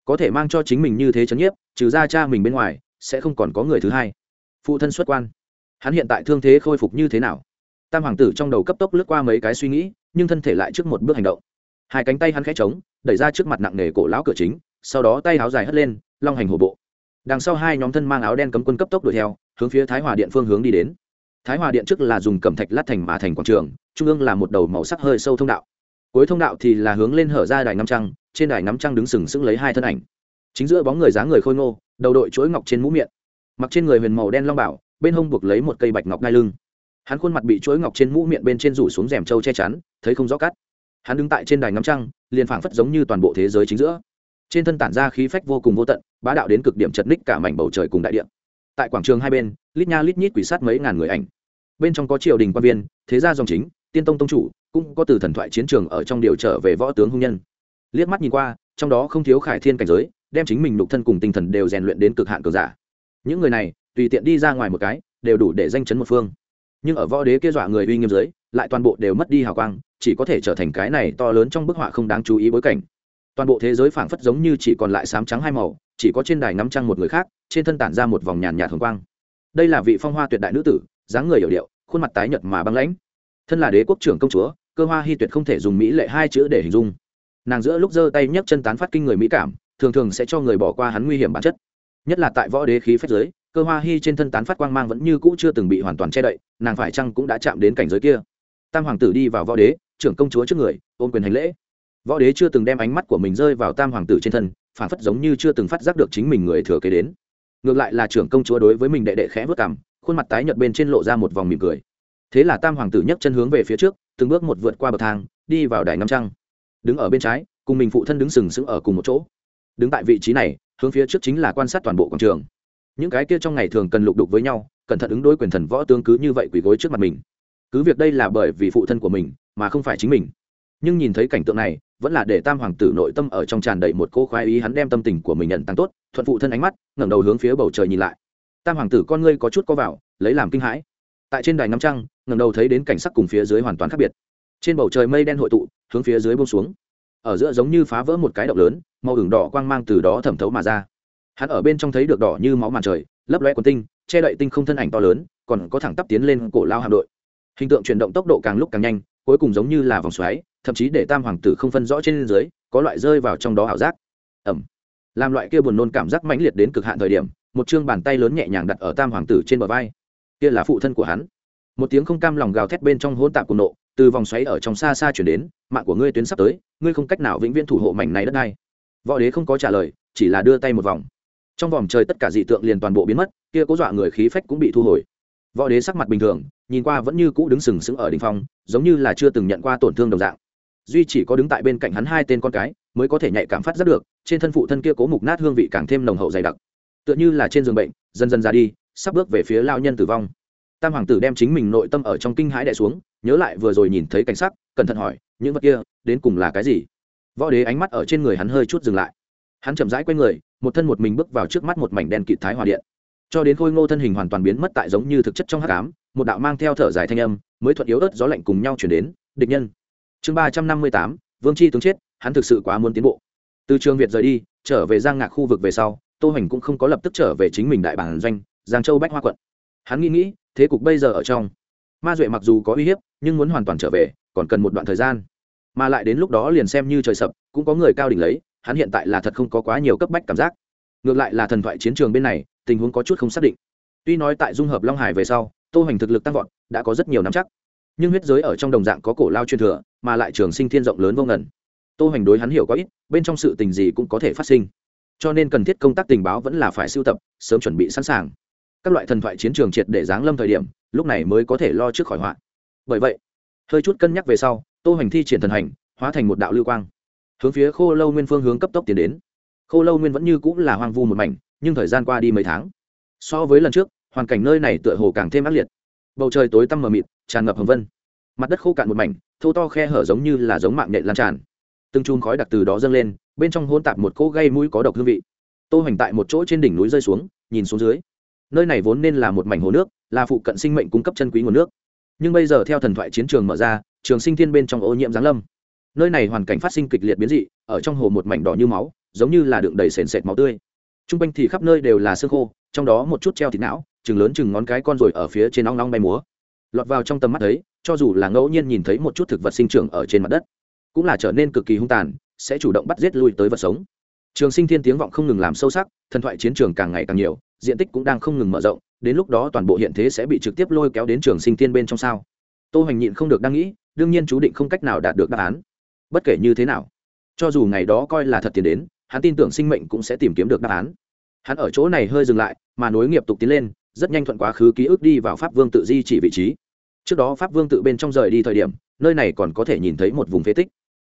[SPEAKER 1] Có thể mang cho chính mình như thế chấn nhiếp, trừ ra cha mình bên ngoài, sẽ không còn có người thứ hai. Phụ thân xuất quan hắn hiện tại thương thế khôi phục như thế nào? Tam hoàng tử trong đầu cấp tốc lướt qua mấy cái suy nghĩ, nhưng thân thể lại trước một bước hành động. Hai cánh tay hắn khẽ trống, đẩy ra trước mặt nặng nề cổ lão cửa chính, sau đó tay áo dài hất lên, long hành hổ bộ. Đằng sau hai nhóm thân mang áo đen cấm quân cấp tốc đuổi theo, hướng phía thái hòa điện phương hướng đi đến. Thái hòa điện trước là dùng cẩm thạch lát thành mà thành quảng trường, trung ương là một đầu màu sắc hơi sâu thông đạo. Cuối thông đạo thì là hướng lên hở ra đài năm trăng, trên đài năm trăng đứng sừng sững lấy hai thân ảnh. Chính giữa bóng người dáng người khôi ngô, đầu đội chuỗi ngọc trên mũ miệng. Mặc trên người huyền màu đen long bảo bên hông buộc lấy một cây bạch ngọc ngai lưng. Hắn khuôn mặt bị chuỗi ngọc trên mũ miệng bên trên rủ xuống rèm trâu che chắn, thấy không rõ cắt hắn đứng tại trên đài ngắm trăng, liền phảng phất giống như toàn bộ thế giới chính giữa. Trên thân tản ra khí phách vô cùng vô tận, bá đạo đến cực điểm chật ních cả mảnh bầu trời cùng đại địa. Tại quảng trường hai bên, lít nha lít nhít quỷ sát mấy ngàn người ảnh. Bên trong có triều đình quan viên, thế gia dòng chính, tiên tông tông chủ, cũng có từ thần thoại chiến trường ở trong điều trở về võ tướng hung nhân. Liếc mắt nhìn qua, trong đó không thiếu khải thiên cảnh giới, đem chính mình lục thân cùng tinh thần đều rèn luyện đến cực hạn cường giả. Những người này tùy tiện đi ra ngoài một cái, đều đủ để danh chấn một phương. Nhưng ở võ đế kia dọa người uy nghiêm dưới, lại toàn bộ đều mất đi hào quang, chỉ có thể trở thành cái này to lớn trong bức họa không đáng chú ý bối cảnh. Toàn bộ thế giới phảng phất giống như chỉ còn lại sám trắng hai màu, chỉ có trên đài ngắm trăng một người khác, trên thân tản ra một vòng nhàn nhạt hồng quang. Đây là vị phong hoa tuyệt đại nữ tử, dáng người hiểu điệu, khuôn mặt tái nhợt mà băng lãnh. Thân là đế quốc trưởng công chúa, cơ hoa hy tuyệt không thể dùng mỹ lệ hai chữ để hình dung. Nàng giữa lúc giơ tay nhấc chân tán phát kinh người mỹ cảm, thường thường sẽ cho người bỏ qua hắn nguy hiểm bản chất. Nhất là tại võ đế khí phép giới cơ hoa hy trên thân tán phát quang mang vẫn như cũ chưa từng bị hoàn toàn che đậy, nàng phải chăng cũng đã chạm đến cảnh giới kia? Tam hoàng tử đi vào võ đế, trưởng công chúa trước người, ôm quyền hành lễ. Võ đế chưa từng đem ánh mắt của mình rơi vào tam hoàng tử trên thân, phản phất giống như chưa từng phát giác được chính mình người thừa kế đến. Ngược lại là trưởng công chúa đối với mình đệ đệ khẽ vất cảm khuôn mặt tái nhợt bên trên lộ ra một vòng mỉm cười. Thế là tam hoàng tử nhấc chân hướng về phía trước, từng bước một vượt qua bậc thang, đi vào đài năm trăng. Đứng ở bên trái, cùng mình phụ thân đứng sừng sững ở cùng một chỗ. Đứng tại vị trí này, hướng phía trước chính là quan sát toàn bộ quảng trường những cái kia trong ngày thường cần lục đục với nhau, cẩn thận ứng đối quyền thần võ tướng cứ như vậy quỳ gối trước mặt mình. Cứ việc đây là bởi vì phụ thân của mình, mà không phải chính mình. Nhưng nhìn thấy cảnh tượng này, vẫn là để tam hoàng tử nội tâm ở trong tràn đầy một cô khoái ý hắn đem tâm tình của mình nhận tăng tốt, thuận phụ thân ánh mắt, ngẩng đầu hướng phía bầu trời nhìn lại. Tam hoàng tử con ngươi có chút co vào, lấy làm kinh hãi. Tại trên đài năm trăng, ngẩng đầu thấy đến cảnh sắc cùng phía dưới hoàn toàn khác biệt. Trên bầu trời mây đen hội tụ, hướng phía dưới buông xuống. Ở giữa giống như phá vỡ một cái động lớn, màu ửng đỏ quang mang từ đó thẩm thấu mà ra hắn ở bên trong thấy được đỏ như máu màn trời, lấp loe quần tinh, che đậy tinh không thân ảnh to lớn, còn có thẳng tắp tiến lên cổ lao hạm đội. Hình tượng chuyển động tốc độ càng lúc càng nhanh, cuối cùng giống như là vòng xoáy, thậm chí để tam hoàng tử không phân rõ trên dưới, có loại rơi vào trong đó ảo giác. Ẩm. Làm loại kia buồn nôn cảm giác mãnh liệt đến cực hạn thời điểm, một chương bàn tay lớn nhẹ nhàng đặt ở tam hoàng tử trên bờ vai. Kia là phụ thân của hắn. Một tiếng không cam lòng gào thét bên trong hỗn tạp của nộ, từ vòng xoáy ở trong xa xa chuyển đến, mạng của ngươi tuyến sắp tới, ngươi không cách nào vĩnh viễn thủ hộ mảnh này đất này võ đế không có trả lời, chỉ là đưa tay một vòng trong vòng trời tất cả dị tượng liền toàn bộ biến mất, kia cố dọa người khí phách cũng bị thu hồi. Võ đế sắc mặt bình thường, nhìn qua vẫn như cũ đứng sừng sững ở đ ỉ n h phong, giống như là chưa từng nhận qua tổn thương đồng dạng. Duy chỉ có đứng tại bên cạnh hắn hai tên con cái, mới có thể nhạy cảm phát giác được, trên thân phụ thân kia cố mục nát hương vị càng thêm nồng hậu dày đặc. Tựa như là trên giường bệnh, dần dần ra đi, sắp bước về phía lao nhân tử vong. Tam hoàng tử đem chính mình nội tâm ở trong kinh hãi đẻ xuống, nhớ lại vừa rồi nhìn thấy cảnh sắc, cẩn thận hỏi, những vật kia, đến cùng là cái gì? Võ đế ánh mắt ở trên người hắn hơi chút dừng lại. Hắn chậm rãi q u a y người một thân một mình bước vào trước mắt một mảnh đen kịt thái hòa điện. Cho đến khôi ngô thân hình hoàn toàn biến mất tại giống như thực chất trong hát cám một đạo mang theo thở dài thanh âm, mới thuận yếu ớt gió lạnh cùng nhau chuyển đến, địch nhân. Chương ba trăm năm mươi tám, vương c h i tướng chết, hắn thực sự quá muốn tiến bộ. Từ trường việt rời đi, trở về giang ngạc khu vực về sau, tô hoành cũng không có lập tức trở về chính mình đại bản doanh, giang châu bách hoa quận. Hắn nghĩ nghĩ, thế cục bây giờ ở trong. Ma duệ mặc dù có uy hiếp, nhưng muốn hoàn toàn trở về, còn cần một đoạn thời gian. Mà lại đến lúc đó liền xem như trời sập, cũng có người cao đỉnh lấy hắn hiện tại là thật không có quá nhiều cấp bách cảm giác. Ngược lại là thần thoại chiến trường bên này, tình huống có chút không xác định. Tuy nói tại dung hợp long hải về sau, tô hoành thực lực tăng vọt, đã có rất nhiều nắm chắc. Nhưng huyết giới ở trong đồng dạng có cổ lao truyền thừa, mà lại trường sinh thiên rộng lớn vô ngần. Tô hoành đối hắn hiểu có ít, bên trong sự tình gì cũng có thể phát sinh. Cho nên cần thiết công tác tình báo vẫn là phải sưu tập, sớm chuẩn bị sẵn sàng. Các loại thần thoại chiến trường triệt để giáng lâm thời điểm, lúc này mới có thể lo trước khỏi họa. Bởi vậy, hơi chút cân nhắc về sau, tô hoành thi triển thần hành, hóa thành một đạo lưu quang hướng phía khô lâu nguyên phương hướng cấp tốc tiến đến. Khô lâu nguyên vẫn như cũng là hoang vu một mảnh, nhưng thời gian qua đi mấy tháng, so với lần trước, hoàn cảnh nơi này tựa hồ càng thêm ác liệt. Bầu trời tối tăm mờ mịt, tràn ngập hồng vân. Mặt đất khô cạn một mảnh, thô to khe hở giống như là giống mạng nhện lan tràn. Từng chùm khói đặc từ đó dâng lên, bên trong hôn tạp một cỗ gây mũi có độc hương vị. Tô hoành tại một chỗ trên đỉnh núi rơi xuống, nhìn xuống dưới. Nơi này vốn nên là một mảnh hồ nước, là phụ cận sinh mệnh cung cấp chân quý nguồn nước. Nhưng bây giờ theo thần thoại chiến trường mở ra, trường sinh thiên bên trong ô nhiễm giáng lâm nơi này hoàn cảnh phát sinh kịch liệt biến dị, ở trong hồ một mảnh đỏ như máu, giống như là đựng đầy sền sệt máu tươi. T r u n g quanh thì khắp nơi đều là xương khô, trong đó một chút treo thịt não, chừng lớn chừng ngón cái con rồi ở phía trên nóng nóng bay múa. Lọt vào trong tầm mắt thấy cho dù là ngẫu nhiên nhìn thấy một chút thực vật sinh trưởng ở trên mặt đất, cũng là trở nên cực kỳ hung tàn, sẽ chủ động bắt giết lui tới vật sống. Trường sinh thiên tiếng vọng không ngừng làm sâu sắc, thần thoại chiến trường càng ngày càng nhiều, diện tích cũng đang không ngừng mở rộng, đến lúc đó toàn bộ hiện thế sẽ bị trực tiếp lôi kéo đến trường sinh thiên bên trong sao. Tô hoành nhịn không được đang nghĩ, đương nhiên chú định không cách nào đạt được đáp án bất kể như thế nào, cho dù ngày đó coi là thật tiền đến, hắn tin tưởng sinh mệnh cũng sẽ tìm kiếm được đáp án. Hắn ở chỗ này hơi dừng lại, mà nối nghiệp tục tiến lên, rất nhanh thuận quá khứ ký ức đi vào pháp vương tự di chỉ vị trí. Trước đó pháp vương tự bên trong rời đi thời điểm, nơi này còn có thể nhìn thấy một vùng phế tích.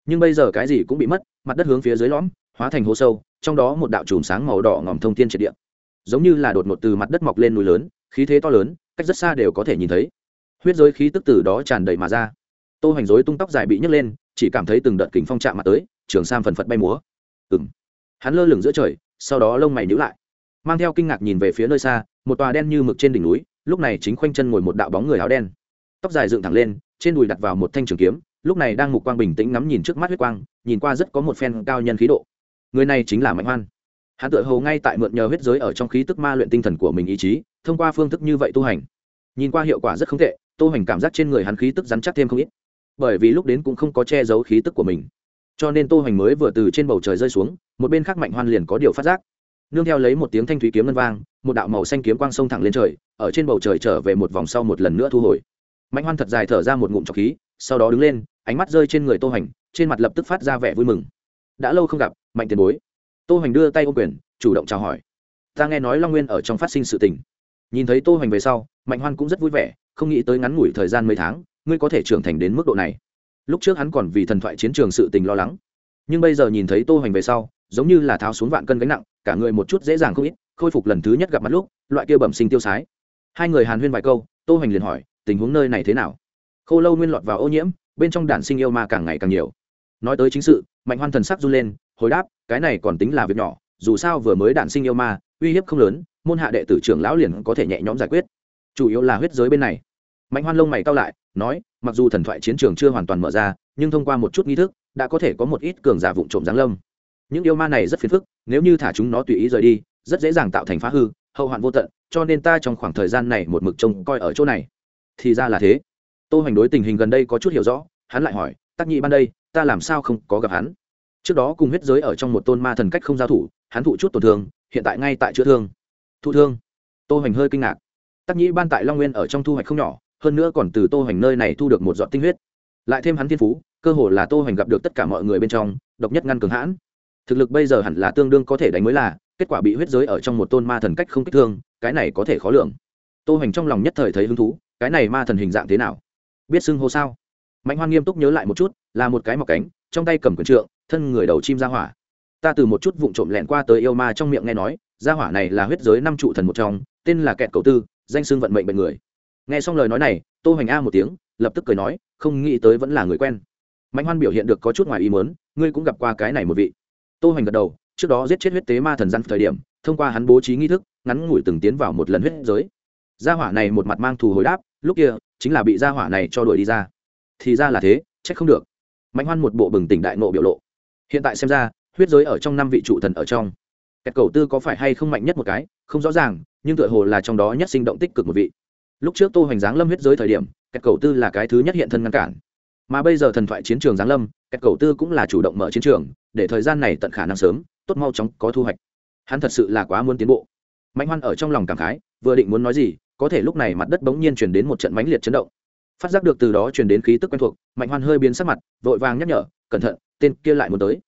[SPEAKER 1] Nhưng bây giờ cái gì cũng bị mất, mặt đất hướng phía dưới lõm, hóa thành hố sâu, trong đó một đạo chùm sáng màu đỏ ngòm thông thiên triệt địa. Giống như là đột ngột từ mặt đất mọc lên núi lớn, khí thế to lớn, cách rất xa đều có thể nhìn thấy. Huyết giới khí tức từ đó tràn đầy mà ra. Tô hành rối tung tóc dài bị nhấc lên chỉ cảm thấy từng đợt kính phong chạm mặt tới, trường sam phần phật bay múa. Ừng hắn lơ lửng giữa trời, sau đó lông mày nhữ lại. Mang theo kinh ngạc nhìn về phía nơi xa, một tòa đen như mực trên đỉnh núi, lúc này chính khoanh chân ngồi một đạo bóng người áo đen. Tóc dài dựng thẳng lên, trên đùi đặt vào một thanh trường kiếm, lúc này đang mục quang bình tĩnh ngắm nhìn trước mắt huyết quang, nhìn qua rất có một phen cao nhân khí độ. Người này chính là mạnh hoan. Hắn tự hầu ngay tại mượn nhờ huyết giới ở trong khí tức ma luyện tinh thần của mình ý chí, thông qua phương thức như vậy tu hành. Nhìn qua hiệu quả rất không tệ tô hành cảm giác trên người hắn khí tức rắn chắc thêm không ít bởi vì lúc đến cũng không có che giấu khí tức của mình. Cho nên tô hoành mới vừa từ trên bầu trời rơi xuống, một bên khác mạnh hoan liền có điều phát giác. Nương theo lấy một tiếng thanh thúy kiếm ngân vang, một đạo màu xanh kiếm quang sông thẳng lên trời, ở trên bầu trời trở về một vòng sau một lần nữa thu hồi. Mạnh hoan thật dài thở ra một ngụm trọc khí, sau đó đứng lên, ánh mắt rơi trên người tô hoành, trên mặt lập tức phát ra vẻ vui mừng. Đã lâu không gặp, mạnh tiền bối. Tô hoành đưa tay ô quyền, chủ động chào hỏi. Ta nghe nói long nguyên ở trong phát sinh sự tình. Nhìn thấy tô hoành về sau, mạnh hoan cũng rất vui vẻ, không nghĩ tới ngắn ngủi thời gian mấy tháng ngươi có thể trưởng thành đến mức độ này. Lúc trước hắn còn vì thần thoại chiến trường sự tình lo lắng. Nhưng bây giờ nhìn thấy tô hoành về sau, giống như là tháo xuống vạn cân gánh nặng, cả người một chút dễ dàng không ít, khôi phục lần thứ nhất gặp mặt lúc, loại kia bẩm sinh tiêu sái. Hai người hàn huyên vài câu, tô hoành liền hỏi, tình huống nơi này thế nào? Khô lâu nguyên lọt vào ô nhiễm, bên trong đản sinh yêu ma càng ngày càng nhiều. Nói tới chính sự, mạnh hoan thần sắc run lên, hồi đáp, cái này còn tính là việc nhỏ, dù sao vừa mới đản sinh yêu ma, uy hiếp không lớn, môn hạ đệ tử trưởng lão liền có thể nhẹ nhõm giải quyết. Chủ yếu là huyết giới bên này. Mạnh hoan lông mày cao lại nói, mặc dù thần thoại chiến trường chưa hoàn toàn mở ra, nhưng thông qua một chút nghi thức, đã có thể có một ít cường giả vụn trộm giáng lâm. Những yêu ma này rất phiền phức, nếu như thả chúng nó tùy ý rời đi, rất dễ dàng tạo thành phá hư, hậu hoạn vô tận, cho nên ta trong khoảng thời gian này một mực trông coi ở chỗ này. Thì ra là thế. Tô hoành đối tình hình gần đây có chút hiểu rõ, hắn lại hỏi, tắc nhị ban đây, ta làm sao không có gặp hắn? Trước đó cùng huyết giới ở trong một tôn ma thần cách không giao thủ, hắn thụ chút tổn thương, hiện tại ngay tại chữa thương. Thụ thương? Tô hoành hơi kinh ngạc. Tắc nhĩ ban tại long nguyên ở trong thu hoạch không nhỏ hơn nữa còn từ tô hoành nơi này thu được một giọt tinh huyết. Lại thêm hắn thiên phú, cơ hồ là tô hoành gặp được tất cả mọi người bên trong, độc nhất ngăn cường hãn. Thực lực bây giờ hẳn là tương đương có thể đánh mới là, kết quả bị huyết giới ở trong một tôn ma thần cách không kích thương, cái này có thể khó lường. Tô hoành trong lòng nhất thời thấy hứng thú, cái này ma thần hình dạng thế nào? Biết xưng hô sao? Mạnh hoan nghiêm túc nhớ lại một chút, là một cái mọc cánh, trong tay cầm quần trượng, thân người đầu chim ra hỏa. Ta từ một chút vụng trộm lẹn qua tới yêu ma trong miệng nghe nói ra hỏa này là huyết giới năm trụ thần một trong, tên là kẹt cầu tư, danh xưng vận mệnh bệnh người nghe xong lời nói này, tô hoành a một tiếng, lập tức cười nói, không nghĩ tới vẫn là người quen. Mạnh hoan biểu hiện được có chút ngoài ý mớn ngươi cũng gặp qua cái này một vị. Tô hoành gật đầu, trước đó giết chết huyết tế ma thần gian thời điểm, thông qua hắn bố trí nghi thức, ngắn ngủi từng tiến vào một lần huyết giới. Gia hỏa này một mặt mang thù hồi đáp, lúc kia, chính là bị gia hỏa này cho đuổi đi ra. Thì ra là thế trách không được. Mạnh hoan một bộ bừng tỉnh đại nộ biểu lộ. Hiện tại xem ra, huyết giới ở trong năm vị trụ thần ở trong. Kẹt cầu tư có phải hay không mạnh nhất một cái, không rõ ràng, nhưng tựa hồ là trong đó nhất sinh động tích cực một vị lúc trước tô hoành giáng lâm huyết giới thời điểm, kẹt cầu tư là cái thứ nhất hiện thân ngăn cản. Mà bây giờ thần thoại chiến trường giáng lâm, kẹt cầu tư cũng là chủ động mở chiến trường, để thời gian này tận khả năng sớm, tốt mau chóng có thu hoạch. Hắn thật sự là quá muốn tiến bộ. Mạnh hoan ở trong lòng cảm khái, vừa định muốn nói gì, có thể lúc này mặt đất bỗng nhiên chuyển đến một trận mãnh liệt chấn động. Phát giác được từ đó chuyển đến khí tức quen thuộc, mạnh hoan hơi biến sắc mặt, vội vàng nhắc nhở, cẩn thận, tên kia lại muốn tới.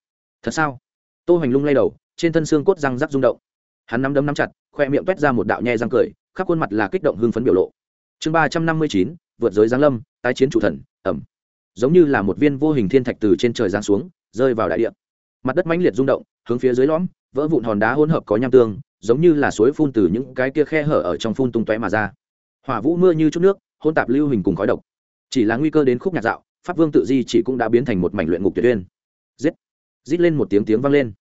[SPEAKER 1] Thật sao? Tô hoành lung lay đầu, trên thân xương cốt răng rắc rung động. Hắn nắm đấm nắm chặt, khoe miệng quét ra một đạo nhe răng cười, khắp khuôn mặt là kích động hưng phấn biểu lộ chương ba trăm năm mươi chín, vượt giới giáng lâm, tái chiến chủ thần, ẩm. Giống như là một viên vô hình thiên thạch từ trên trời giáng xuống, rơi vào đại địa. Mặt đất mãnh liệt rung động, hướng phía dưới lõm, vỡ vụn hòn đá hỗn hợp có nham tương, giống như là suối phun từ những cái kia khe hở ở trong phun tung tóe mà ra. Hỏa vũ mưa như chút nước hôn tạp lưu hình cùng khói độc. Chỉ là nguy cơ đến khúc nhạc dạo, pháp vương tự di chỉ cũng đã biến thành một mảnh luyện ngục tuyệt uyên. Giết! Rít lên một tiếng tiếng vang lên.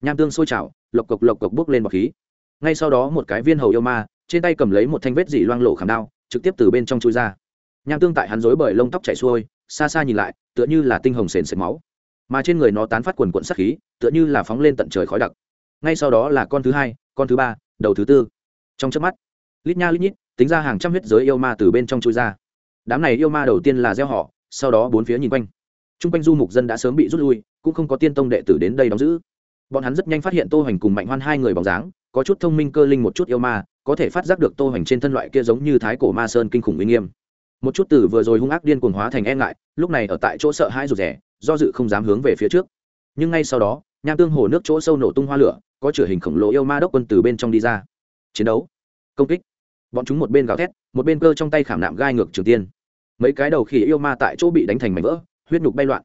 [SPEAKER 1] Nham tương sôi trào, lộc cộc lộc cộc bốc lên bọc khí. Ngay sau đó một cái viên hầu yêu ma, trên tay cầm lấy một thanh vết dỉ loang lộ khảm đao trực tiếp từ bên trong chui ra. Nham tương tại hắn rối bởi lông tóc chảy xuôi, xa xa nhìn lại, tựa như là tinh hồng sền sệt máu. Mà trên người nó tán phát quần quận sắc khí, tựa như là phóng lên tận trời khói đặc. Ngay sau đó là con thứ hai, con thứ ba, đầu thứ tư. Trong chớp mắt, lít nha lít nhít, tính ra hàng trăm huyết giới yêu ma từ bên trong chui ra. Đám này yêu ma đầu tiên là gieo họ, sau đó bốn phía nhìn quanh. T r u n g quanh du mục dân đã sớm bị rút lui, cũng không có tiên tông đệ tử đến đây đóng giữ. Bọn hắn rất nhanh phát hiện tô hoành cùng mạnh hoan hai người bóng dáng có chút thông minh cơ linh một chút yêu ma, có thể phát giác được tô hoành trên thân loại kia giống như thái cổ ma sơn kinh khủng uy nghiêm. Một chút từ vừa rồi hung ác điên cuồng hóa thành e ngại, lúc này ở tại chỗ sợ hãi rụt rẻ do dự không dám hướng về phía trước. Nhưng ngay sau đó, nham tương hồ nước chỗ sâu nổ tung hoa lửa, có chửa hình khổng lồ yêu ma đốc quân từ bên trong đi ra. Chiến đấu. Công kích. Bọn chúng một bên gào thét, một bên cơ trong tay khảm nạm gai ngược trường tiên. Mấy cái đầu khỉ yêu ma tại chỗ bị đánh thành mảnh vỡ, huyết nhục bay loạn.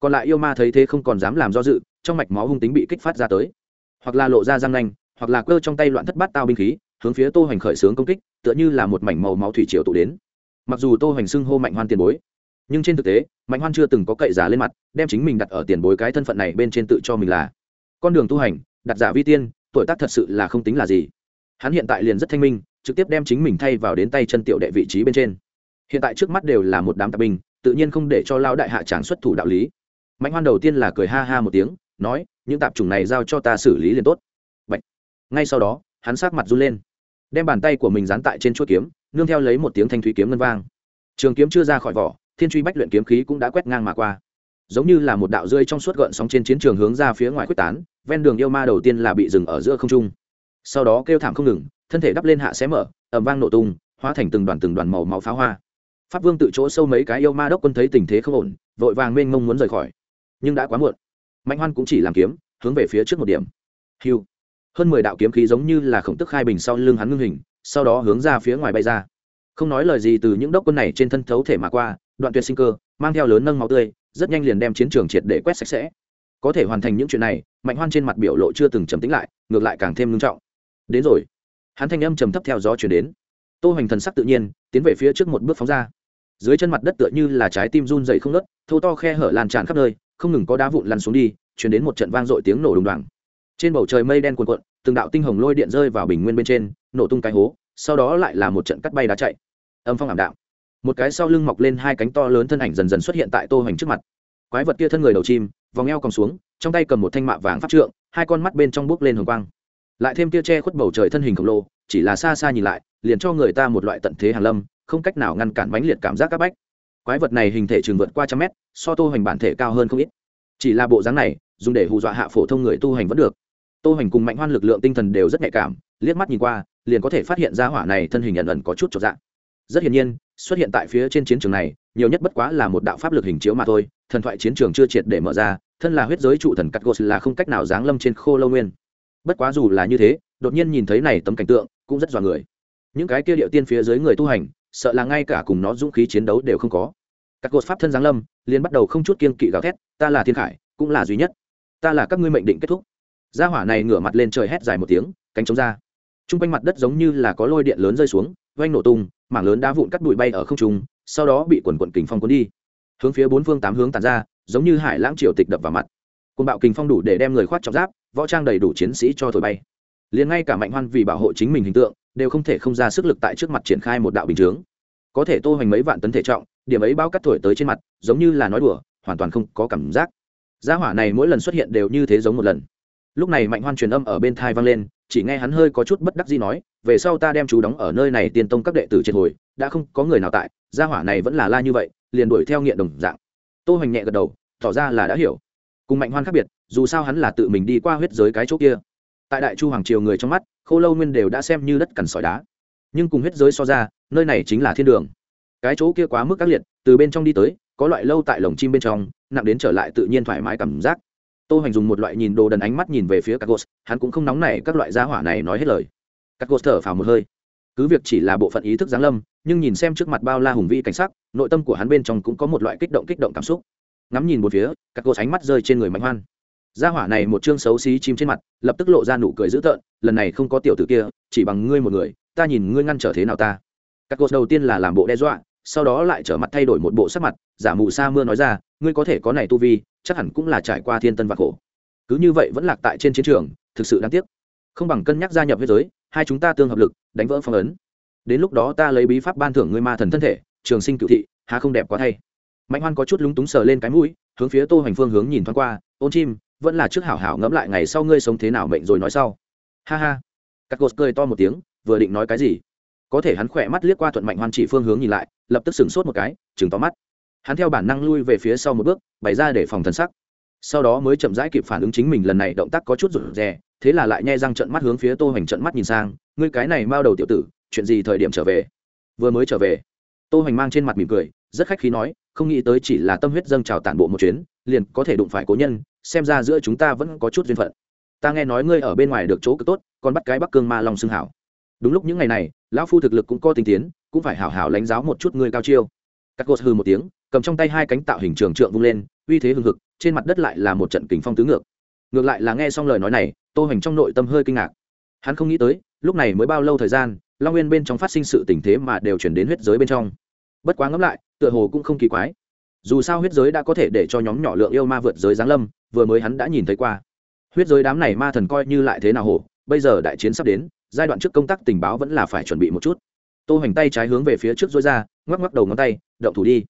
[SPEAKER 1] Còn lại yêu ma thấy thế không còn dám làm do dự, trong mạch máu hung tính bị kích phát ra tới. Hoặc là lộ ra răng nanh hoặc là cơ trong tay loạn thất bát tao binh khí, hướng phía tô hoành khởi xướng công kích, tựa như là một mảnh màu máu thủy triều tụ đến. Mặc dù tô hoành xưng hô mạnh hoan tiền bối, nhưng trên thực tế, mạnh hoan chưa từng có cậy giả lên mặt, đem chính mình đặt ở tiền bối cái thân phận này bên trên tự cho mình là. Con đường tu hành, đặt giả vi tiên, tuổi tác thật sự là không tính là gì. Hắn hiện tại liền rất thanh minh, trực tiếp đem chính mình thay vào đến tay chân tiểu đệ vị trí bên trên. Hiện tại trước mắt đều là một đám tạp binh, tự nhiên không để cho lao đại hạ tràng xuất thủ đạo lý. Mạnh hoan đầu tiên là cười ha ha một tiếng, nói, những tạp chủng này giao cho ta xử lý liền tốt ngay sau đó, hắn sát mặt run lên. Đem bàn tay của mình dán tại trên chuỗi kiếm, nương theo lấy một tiếng thanh thúy kiếm ngân vang. Trường kiếm chưa ra khỏi vỏ, thiên truy bách luyện kiếm khí cũng đã quét ngang mà qua. Giống như là một đạo rơi trong suốt gợn sóng trên chiến trường hướng ra phía ngoài quyết tán, ven đường yêu ma đầu tiên là bị dừng ở giữa không trung. Sau đó kêu thảm không ngừng, thân thể đắp lên hạ xé mở ẩm vang nổ tung, hóa thành từng đoàn từng đoàn màu máu pháo hoa. Pháp vương tự chỗ sâu mấy cái yêu ma đốc quân thấy tình thế không ổn, vội vàng mênh mông muốn rời khỏi. Nhưng đã quá muộn. Mạnh hoan cũng chỉ làm kiếm, hướng về phía trước một điểm. Hiu hơn mười đạo kiếm khí giống như là khổng tức khai bình sau lưng hắn ngưng hình, sau đó hướng ra phía ngoài bay ra. Không nói lời gì từ những đốc quân này trên thân thấu thể mà qua, đoạn tuyệt sinh cơ, mang theo lớn nâng máu tươi, rất nhanh liền đem chiến trường triệt để quét sạch sẽ. Có thể hoàn thành những chuyện này, mạnh hoan trên mặt biểu lộ chưa từng trầm tính lại, ngược lại càng thêm ngưng trọng. Đến rồi. Hắn thanh âm trầm thấp theo gió chuyển đến. Tô hoành thần sắc tự nhiên, tiến về phía trước một bước phóng ra. Dưới chân mặt đất tựa như là trái tim run dậy không nớt thô to khe hở lan tràn khắp nơi, không ngừng có đá vụn lăn xuống đi chuyển đến một trận vang dội tiếng nổ đùng đoàng trên bầu trời mây đen cuồn cuộn, từng đạo tinh hồng lôi điện rơi vào bình nguyên bên trên, nổ tung cái hố, sau đó lại là một trận cắt bay đá chạy. Âm phong ảm đạm. Một cái sau lưng mọc lên hai cánh to lớn thân ảnh dần dần xuất hiện tại tô hoành trước mặt. Quái vật kia thân người đầu chim, vòng eo còng xuống, trong tay cầm một thanh mạ vàng phát trượng, hai con mắt bên trong bước lên hồng quang. Lại thêm tia che khuất bầu trời thân hình khổng lồ, chỉ là xa xa nhìn lại, liền cho người ta một loại tận thế hàn lâm, không cách nào ngăn cản bánh liệt cảm giác các bách. Quái vật này hình thể trường vượt qua trăm mét, so tô hoành bản thể cao hơn không ít. Chỉ là bộ dáng này, dùng để hù dọa hạ phổ thông người tu hành vẫn được tô hoành cùng mạnh hoan lực lượng tinh thần đều rất nhạy cảm, liếc mắt nhìn qua, liền có thể phát hiện ra hỏa này thân hình ẩn ẩn có chút trọn dạng rất hiển nhiên, xuất hiện tại phía trên chiến trường này, nhiều nhất bất quá là một đạo pháp lực hình chiếu mà thôi, thần thoại chiến trường chưa triệt để mở ra, thân là huyết giới trụ thần cắt gos là không cách nào giáng lâm trên khô lâu nguyên. Bất quá dù là như thế, đột nhiên nhìn thấy này tấm cảnh tượng, cũng rất dọa người. Những cái kia điệu tiên phía dưới người tu hành, sợ là ngay cả cùng nó dũng khí chiến đấu đều không có. Các cột pháp thân giáng lâm, liền bắt đầu không chút kiên kỵ gào thét, ta là thiên khải, cũng là duy nhất. Ta là các ngươi mệnh định kết thúc gia hỏa này ngửa mặt lên trời hét dài một tiếng, cánh chống ra. Trung r quanh mặt đất giống như là có lôi điện lớn rơi xuống oanh nổ tung, mảng lớn đá vụn cắt bụi bay ở không trung, sau đó bị quần quận kình phong cuốn đi. Hướng phía bốn phương tám hướng tàn ra, giống như hải lãng triều tịch đập vào mặt. Côn bạo kình phong đủ để đem người khoát trọng giáp, võ trang đầy đủ chiến sĩ cho thổi bay. Liền ngay cả mạnh hoan vì bảo hộ chính mình hình tượng, đều không thể không ra sức lực tại trước mặt triển khai một đạo bình chướng. Có thể tô hành mấy vạn tấn thể trọng, điểm ấy bao cắt thổi tới trên mặt, giống như là nói đùa, hoàn toàn không có cảm giác. Gia hỏa này mỗi lần xuất hiện đều như thế giống một lần lúc này mạnh hoan truyền âm ở bên thai vang lên, chỉ nghe hắn hơi có chút bất đắc gì nói, về sau ta đem chú đóng ở nơi này tiên tông các đệ tử trên hồi, đã không có người nào tại, gia hỏa này vẫn là la như vậy, liền đuổi theo nghiện đồng dạng. Tô hoành nhẹ gật đầu, tỏ ra là đã hiểu. Cùng mạnh hoan khác biệt, dù sao hắn là tự mình đi qua huyết giới cái chỗ kia. Tại đại chu hoàng triều người trong mắt, khô lâu nguyên đều đã xem như đất cằn sỏi đá. Nhưng cùng huyết giới so ra, nơi này chính là thiên đường. Cái chỗ kia quá mức các liệt, từ bên trong đi tới, có loại lâu tại lồng chim bên trong, nặng đến trở lại tự nhiên thoải mái cảm giác tô hoành dùng một loại nhìn đồ đần ánh mắt nhìn về phía các gos hắn cũng không nóng nảy các loại gia hỏa này nói hết lời. Các gos thở phào một hơi. Cứ việc chỉ là bộ phận ý thức giáng lâm, nhưng nhìn xem trước mặt bao la hùng vĩ cảnh sắc, nội tâm của hắn bên trong cũng có một loại kích động kích động cảm xúc. Ngắm nhìn một phía các gos ánh mắt rơi trên người mạnh hoan. Gia hỏa này một chương xấu xí chim trên mặt, lập tức lộ ra nụ cười dữ tợn, lần này không có tiểu tử kia, chỉ bằng ngươi một người, ta nhìn ngươi ngăn trở thế nào ta? Các gos đầu tiên là làm bộ đe dọa sau đó lại trở mặt thay đổi một bộ sắc mặt, giả mù sa mưa nói ra, ngươi có thể có này tu vi, chắc hẳn cũng là trải qua thiên tân và khổ. Cứ như vậy vẫn lạc tại trên chiến trường, thực sự đáng tiếc. Không bằng cân nhắc gia nhập thế giới, hai chúng ta tương hợp lực, đánh vỡ phong ấn. Đến lúc đó ta lấy bí pháp ban thưởng ngươi ma thần thân thể, trường sinh cựu thị, há không đẹp quá thay. Mạnh hoan có chút lúng túng sờ lên cái mũi, hướng phía tô hoành phương hướng nhìn thoáng qua, ôn chim, vẫn là trước hảo hảo ngẫm lại ngày sau ngươi sống thế nào mệnh rồi nói sau. Ha ha. Cắt gột cười to một tiếng, vừa định nói cái gì có thể hắn khỏe mắt liếc qua thuận mạnh hoan chỉ phương hướng nhìn lại, lập tức sửng sốt một cái chừng tóm mắt. Hắn theo bản năng lui về phía sau một bước, bày ra để phòng thân sắc. Sau đó mới chậm rãi kịp phản ứng chính mình lần này động tác có chút rụt rè, thế là lại nhai răng trận mắt hướng phía tô hoành trận mắt nhìn sang, ngươi cái này mao đầu tiểu tử, chuyện gì thời điểm trở về? Vừa mới trở về. Tô hoành mang trên mặt mỉm cười, rất khách khí nói, không nghĩ tới chỉ là tâm huyết dâng trào tản bộ một chuyến, liền có thể đụng phải cố nhân, xem ra giữa chúng ta vẫn có chút duyên phận. Ta nghe nói ngươi ở bên ngoài được chỗ cực tốt, còn bắt cái bắc cương ma long xương hảo. Đúng lúc những ngày này lão phu thực lực cũng có tinh tiến, cũng phải hảo hảo lãnh giáo một chút ngươi cao chiêu. Các cột hư một tiếng, cầm trong tay hai cánh tạo hình trường trượng vung lên, uy thế hùng hực, trên mặt đất lại là một trận kình phong tứ ngược. Ngược lại là nghe xong lời nói này, tô hoành trong nội tâm hơi kinh ngạc. Hắn không nghĩ tới, lúc này mới bao lâu thời gian, long nguyên bên trong phát sinh sự tình thế mà đều chuyển đến huyết giới bên trong. Bất quá ngẫm lại, tựa hồ cũng không kỳ quái. Dù sao huyết giới đã có thể để cho nhóm nhỏ lượng yêu ma vượt giới giáng lâm, vừa mới hắn đã nhìn thấy qua. Huyết giới đám này ma thần coi như lại thế nào hổ, bây giờ đại chiến sắp đến giai đoạn trước công tác tình báo vẫn là phải chuẩn bị một chút. Tô hoành tay trái hướng về phía trước dối ra, ngoắc ngoắc đầu ngón tay, động thủ đi.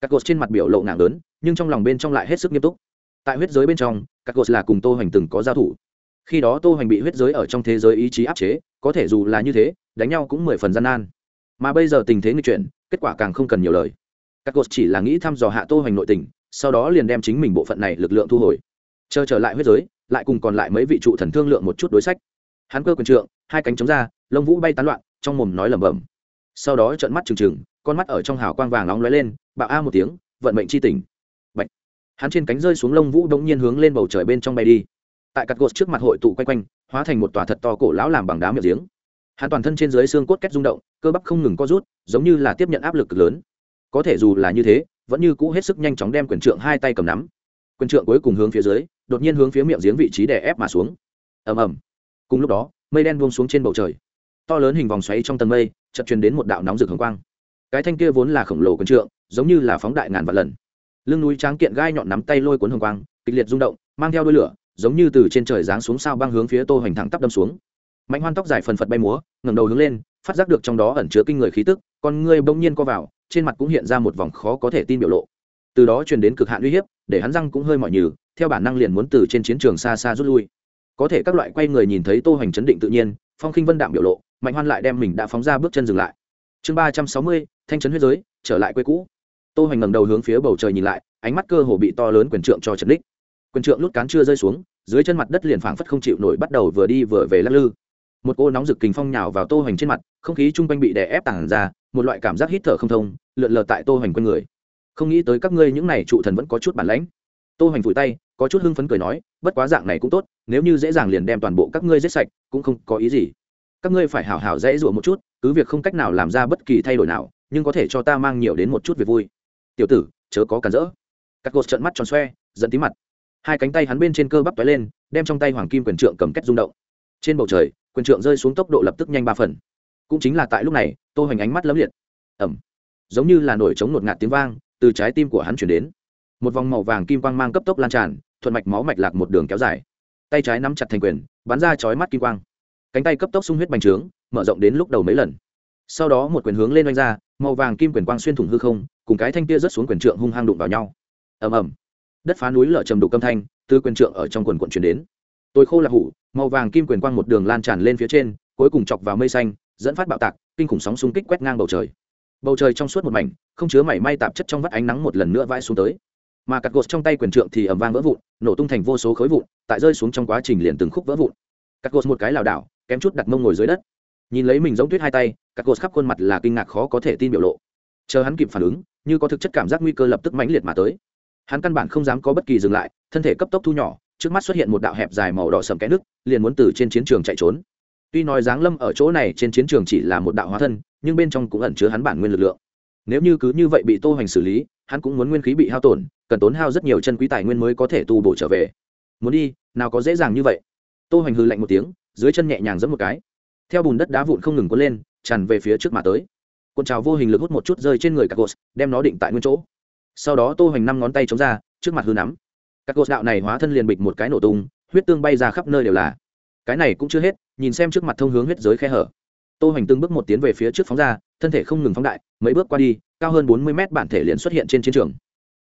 [SPEAKER 1] Các cột trên mặt biểu lộ nặng lớn, nhưng trong lòng bên trong lại hết sức nghiêm túc. Tại huyết giới bên trong các cột là cùng tô hoành từng có giao thủ. Khi đó tô hoành bị huyết giới ở trong thế giới ý chí áp chế, có thể dù là như thế, đánh nhau cũng mười phần gian nan. Mà bây giờ tình thế nghịch chuyển, kết quả càng không cần nhiều lời. Các cột chỉ là nghĩ thăm dò hạ tô hoành nội tình, sau đó liền đem chính mình bộ phận này lực lượng thu hồi. Chờ trở lại huyết giới, lại cùng còn lại mấy vị trụ thần thương lượng một chút đối sách. Hắn cơ quyền trượng hai cánh chống ra, lông vũ bay tán loạn, trong mồm nói lẩm bẩm. Sau đó trợn mắt trừng trừng, con mắt ở trong hào quang vàng nóng lóe lên, bạo a một tiếng, vận mệnh chi tỉnh. Bạch. hắn trên cánh rơi xuống lông vũ đống nhiên hướng lên bầu trời bên trong bay đi. Tại cắt gột trước mặt hội tụ quay quanh, hóa thành một tòa thật to cổ lão làm bằng đá miệng giếng. Hắn toàn thân trên dưới xương cốt kết rung động, cơ bắp không ngừng co rút, giống như là tiếp nhận áp lực cực lớn. Có thể dù là như thế, vẫn như cũ hết sức nhanh chóng đem quyền trượng hai tay cầm nắm. Quyền trượng cuối cùng hướng phía dưới, đột nhiên hướng phía miệng giếng vị trí đè ép mà xuống. Ầm ầm. Cùng lúc đó mây đen buông xuống trên bầu trời. To lớn hình vòng xoáy trong tầng mây chợt truyền đến một đạo nóng rực hồng quang. Cái thanh kia vốn là khổng lồ quân trượng, giống như là phóng đại ngàn vạn lần. Lưng núi trắng kiện gai nhọn nắm tay lôi cuốn hồng quang, kịch liệt rung động, mang theo đôi lửa, giống như từ trên trời giáng xuống sao băng hướng phía tô hoành thẳng tắp đâm xuống. Mạnh hoan tóc dài phần phật bay múa, ngẩng đầu hướng lên, phát giác được trong đó ẩn chứa kinh người khí tức, con ngươi bỗng nhiên co vào, trên mặt cũng hiện ra một vòng khó có thể tin biểu lộ. Từ đó truyền đến cực hạn uy hiếp, để hắn răng cũng hơi mỏi nhừ, theo bản năng liền muốn từ trên chiến trường xa xa rút lui có thể các loại quay người nhìn thấy tô hoành chấn định tự nhiên, phong khinh vân đạm biểu lộ, mạnh hoan lại đem mình đã phóng ra bước chân dừng lại. Chương ba trăm sáu mươi, thanh trấn huyết giới, trở lại quê cũ. Tô hoành ngẩng đầu hướng phía bầu trời nhìn lại, ánh mắt cơ hồ bị to lớn quyền trượng cho trấn đích quyền trượng lút cán chưa rơi xuống, dưới chân mặt đất liền phảng phất không chịu nổi bắt đầu vừa đi vừa về lắc lư. Một cô nóng rực kình phong nhào vào tô hoành trên mặt, không khí chung quanh bị đè ép tản ra, một loại cảm giác hít thở không thông, lượn lờ tại tô hoành quanh người. Không nghĩ tới các ngươi những này trụ thần vẫn có chút bản lãnh. Tô hoành vùi tay có chút hưng phấn cười nói bất quá dạng này cũng tốt nếu như dễ dàng liền đem toàn bộ các ngươi giết sạch cũng không có ý gì. Các ngươi phải hảo hảo dễ dụa một chút cứ việc không cách nào làm ra bất kỳ thay đổi nào nhưng có thể cho ta mang nhiều đến một chút việc vui. Tiểu tử chớ có cản rỡ. Các gột trận mắt tròn xoe dẫn tí mặt. Hai cánh tay hắn bên trên cơ bắp tói lên đem trong tay hoàng kim quyền trượng cầm kết rung động. Trên bầu trời quyền trượng rơi xuống tốc độ lập tức nhanh ba phần. Cũng chính là tại lúc này tô hoành ánh mắt lấm liệt. Ầm, giống như là nổi trống nột ngạt tiếng vang từ trái tim của hắn truyền đến. Một vòng màu vàng kim quang mang cấp tốc lan tràn thuận mạch máu mạch lạc một đường kéo dài. Tay trái nắm chặt thành quyền, bắn ra chói mắt kim quang. Cánh tay cấp tốc sung huyết bành trướng, mở rộng đến lúc đầu mấy lần. Sau đó một quyền hướng lên oanh ra, màu vàng kim quyền quang xuyên thủng hư không, cùng cái thanh kia rớt xuống quyền trượng hung hăng đụng vào nhau. Ầm ầm. Đất phá núi lở trầm đục âm thanh, từ quyền trượng ở trong quần quận chuyển đến. Tôi khô là hủ, màu vàng kim quyền quang một đường lan tràn lên phía trên, cuối cùng chọc vào mây xanh, dẫn phát bạo tạc, kinh khủng sóng xung kích quét ngang bầu trời. Bầu trời trong suốt một mảnh, không chứa mảy may tạp chất trong vắt ánh nắng một lần nữa vãi xuống tới mà cắt gột trong tay quyền trượng thì ầm vang vỡ vụn, nổ tung thành vô số khối vụn, tại rơi xuống trong quá trình liền từng khúc vỡ vụn. Cắt gột một cái lảo đảo, kém chút đặt mông ngồi dưới đất. Nhìn lấy mình giống tuyết hai tay, cắt gột khắp khuôn mặt là kinh ngạc khó có thể tin biểu lộ. Chờ hắn kịp phản ứng, như có thực chất cảm giác nguy cơ lập tức mãnh liệt mà tới. Hắn căn bản không dám có bất kỳ dừng lại, thân thể cấp tốc thu nhỏ, trước mắt xuất hiện một đạo hẹp dài màu đỏ sầm cái nước liền muốn từ trên chiến trường chạy trốn. Tuy nói dáng lâm ở chỗ này trên chiến trường chỉ là một đạo hóa thân, nhưng bên trong cũng ẩn chứa hắn bản nguyên lực lượng. Nếu như cứ như vậy bị tô hoành xử lý, hắn cũng muốn nguyên khí bị hao tổn cần tốn hao rất nhiều chân quý tài nguyên mới có thể tu bổ trở về muốn đi nào có dễ dàng như vậy tô hoành hừ lạnh một tiếng dưới chân nhẹ nhàng giẫm một cái theo bùn đất đá vụn không ngừng cuốn lên tràn về phía trước mà tới cuộn trào vô hình lực hút một chút rơi trên người Cacos, đem nó định tại nguyên chỗ. Sau đó Tô Hoành năm ngón tay chống ra, trước mặt hư nắm. Cacos đạo này hóa thân liền bịch một cái nổ tung, huyết tương bay ra khắp nơi đều là. Cái này cũng chưa hết, nhìn xem trước mặt thông hướng huyết giới khe hở. Tô Hoành từng bước một tiến về phía trước phóng ra, thân thể không ngừng phóng đại, mấy bước qua đi, cao hơn bốn mươi mét bản thể liền xuất hiện trên chiến trường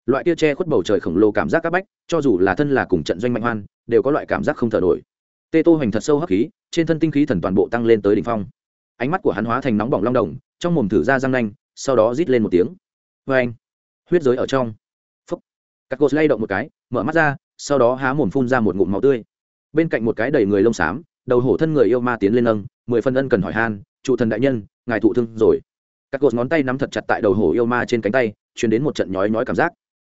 [SPEAKER 1] loại kia che khuất bầu trời khổng lồ cảm giác c áp bách cho dù là thân là cùng trận doanh mạnh hoan đều có loại cảm giác không t nổi. Tê tô hoành thật sâu hấp khí trên thân tinh khí thần toàn bộ tăng lên tới đ ỉ n h phong. Ánh mắt của hắn hóa thành nóng bỏng long đồng trong mồm thử ra răng nanh sau đó rít lên một tiếng. Vê anh huyết giới ở trong. Phúc. các cột lay động một cái mở mắt ra sau đó há mồm phun ra một ngụm màu tươi. Bên cạnh một cái đầy người lông xám đầu hổ thân người yêu ma tiến lên nâng, mười phân ân cần hỏi han trụ thần đại nhân ngài thụ thương rồi. Các cột ngón tay nắm thật chặt tại đầu hổ yêu ma trên cánh tay chuyển đến một trận nhói nhói cảm giác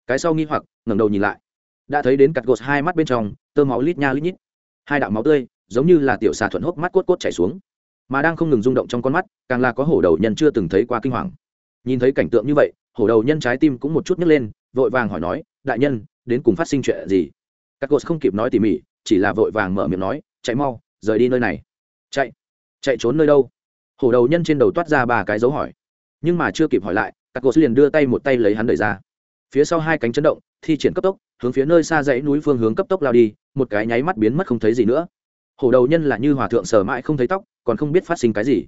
[SPEAKER 1] cái sau nghi hoặc, ngẩng đầu nhìn lại. Đã thấy đến cặt gột hai mắt bên trong, tơ máu lít nha lít nhít. Hai đạo máu tươi, giống như là tiểu xà thuận hốc mắt cốt cốt chảy xuống. Mà đang không ngừng rung động trong con mắt, càng là có hổ đầu nhân chưa từng thấy qua kinh hoàng. Nhìn thấy cảnh tượng như vậy, hổ đầu nhân trái tim cũng một chút nhấc lên, vội vàng hỏi nói, đại nhân, đến cùng phát sinh chuyện gì? Cắt gột không kịp nói tỉ mỉ, chỉ là vội vàng mở miệng nói, chạy mau, rời đi nơi này. Chạy? Chạy trốn nơi đâu? Hổ đầu nhân trên đầu toát ra ba cái dấu hỏi. Nhưng mà chưa kịp hỏi lại, cắt gột liền đưa tay một tay lấy hắn đẩy ra phía sau hai cánh chấn động, thi triển cấp tốc, hướng phía nơi xa dãy núi phương hướng cấp tốc lao đi, một cái nháy mắt biến mất không thấy gì nữa. Hổ đầu nhân là như hòa thượng sở mãi không thấy tóc, còn không biết phát sinh cái gì.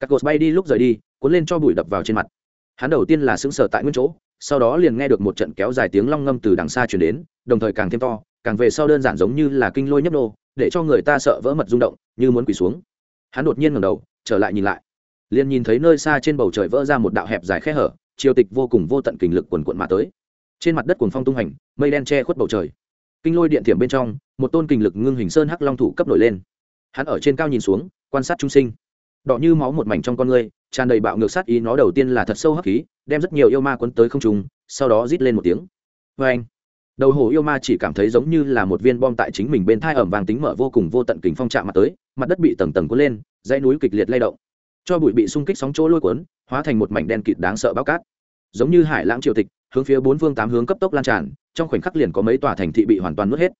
[SPEAKER 1] Các cột bay đi lúc rời đi, cuốn lên cho bụi đập vào trên mặt. Hắn đầu tiên là xứng sở tại nguyên chỗ, sau đó liền nghe được một trận kéo dài tiếng long ngâm từ đằng xa chuyển đến, đồng thời càng thêm to, càng về sau đơn giản giống như là kinh lôi nhấp nô, để cho người ta sợ vỡ mật rung động, như muốn quỳ xuống. Hắn đột nhiên ngẩng đầu, trở lại nhìn lại. Liền nhìn thấy nơi xa trên bầu trời vỡ ra một đạo hẹp dài khe hở, chiều tịch vô cùng vô tận kình lực quần quận mà tới trên mặt đất cuồng phong tung hành, mây đen che khuất bầu trời. Kinh lôi điện thiểm bên trong, một tôn kình lực ngưng hình sơn hắc long thủ cấp nổi lên. Hắn ở trên cao nhìn xuống, quan sát trung sinh. Đỏ như máu một mảnh trong con người, tràn đầy bạo ngược sát ý, nó đầu tiên là thật sâu hắc khí, đem rất nhiều yêu ma quấn tới không trùng sau đó rít lên một tiếng. Vê anh, đầu hổ yêu ma chỉ cảm thấy giống như là một viên bom tại chính mình bên thai ẩm vàng tính mở vô cùng vô tận kính phong trạm mặt tới, mặt đất bị tầng tầng cuốn lên, dãy núi kịch liệt lay động. Cho bụi bị xung kích sóng chỗ lôi cuốn, hóa thành một mảnh đen kịt đáng sợ bao cát giống như hải lãng triều tịch, hướng phía bốn phương tám hướng cấp tốc lan tràn, trong khoảnh khắc liền có mấy tòa thành thị bị hoàn toàn nuốt hết.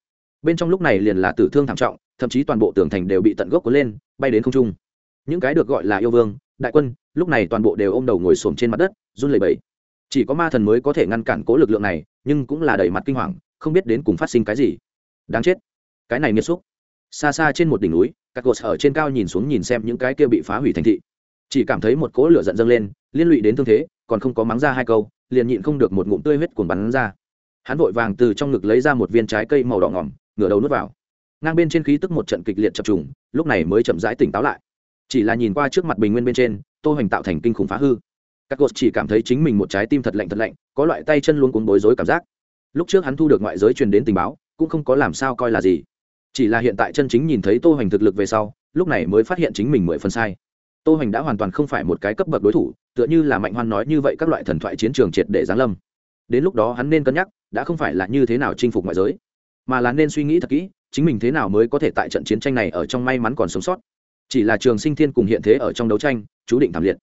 [SPEAKER 1] Bên trong lúc này liền là tử thương thảm trọng, thậm chí toàn bộ tường thành đều bị tận gốc cuốn lên, bay đến không trung. Những cái được gọi là yêu vương, đại quân, lúc này toàn bộ đều ôm đầu ngồi xổm trên mặt đất, run lẩy bẩy. Chỉ có ma thần mới có thể ngăn cản cố lực lượng này, nhưng cũng là đầy mặt kinh hoàng, không biết đến cùng phát sinh cái gì. Đáng chết. Cái này nghiêm xúc xa xa trên một đỉnh núi các cột ở trên cao nhìn xuống nhìn xem những cái kia bị phá hủy thành thị chỉ cảm thấy một cỗ lửa giận dâng lên, liên lụy đến thương thế, còn không có mắng ra hai câu, liền nhịn không được một ngụm tươi huyết cuồn bắn ra. Hắn vội vàng từ trong ngực lấy ra một viên trái cây màu đỏ ngỏm, ngửa đầu nuốt vào. Ngang bên trên khí tức một trận kịch liệt chập trùng, lúc này mới chậm rãi tỉnh táo lại. Chỉ là nhìn qua trước mặt bình nguyên bên trên, tô hoành tạo thành kinh khủng phá hư. Các cột chỉ cảm thấy chính mình một trái tim thật lạnh thật lạnh, có loại tay chân luôn cuốn bối rối cảm giác. Lúc trước hắn thu được ngoại giới truyền đến tình báo, cũng không có làm sao coi là gì. Chỉ là hiện tại chân chính nhìn thấy tô hoành thực lực về sau, lúc này mới phát hiện chính mình mười phần sai tô hoành đã hoàn toàn không phải một cái cấp bậc đối thủ, tựa như là mạnh hoan nói như vậy các loại thần thoại chiến trường triệt để giáng lâm. Đến lúc đó hắn nên cân nhắc, đã không phải là như thế nào chinh phục ngoại giới, mà là nên suy nghĩ thật kỹ, chính mình thế nào mới có thể tại trận chiến tranh này ở trong may mắn còn sống sót. Chỉ là trường sinh thiên cùng hiện thế ở trong đấu tranh, chú định thảm liệt.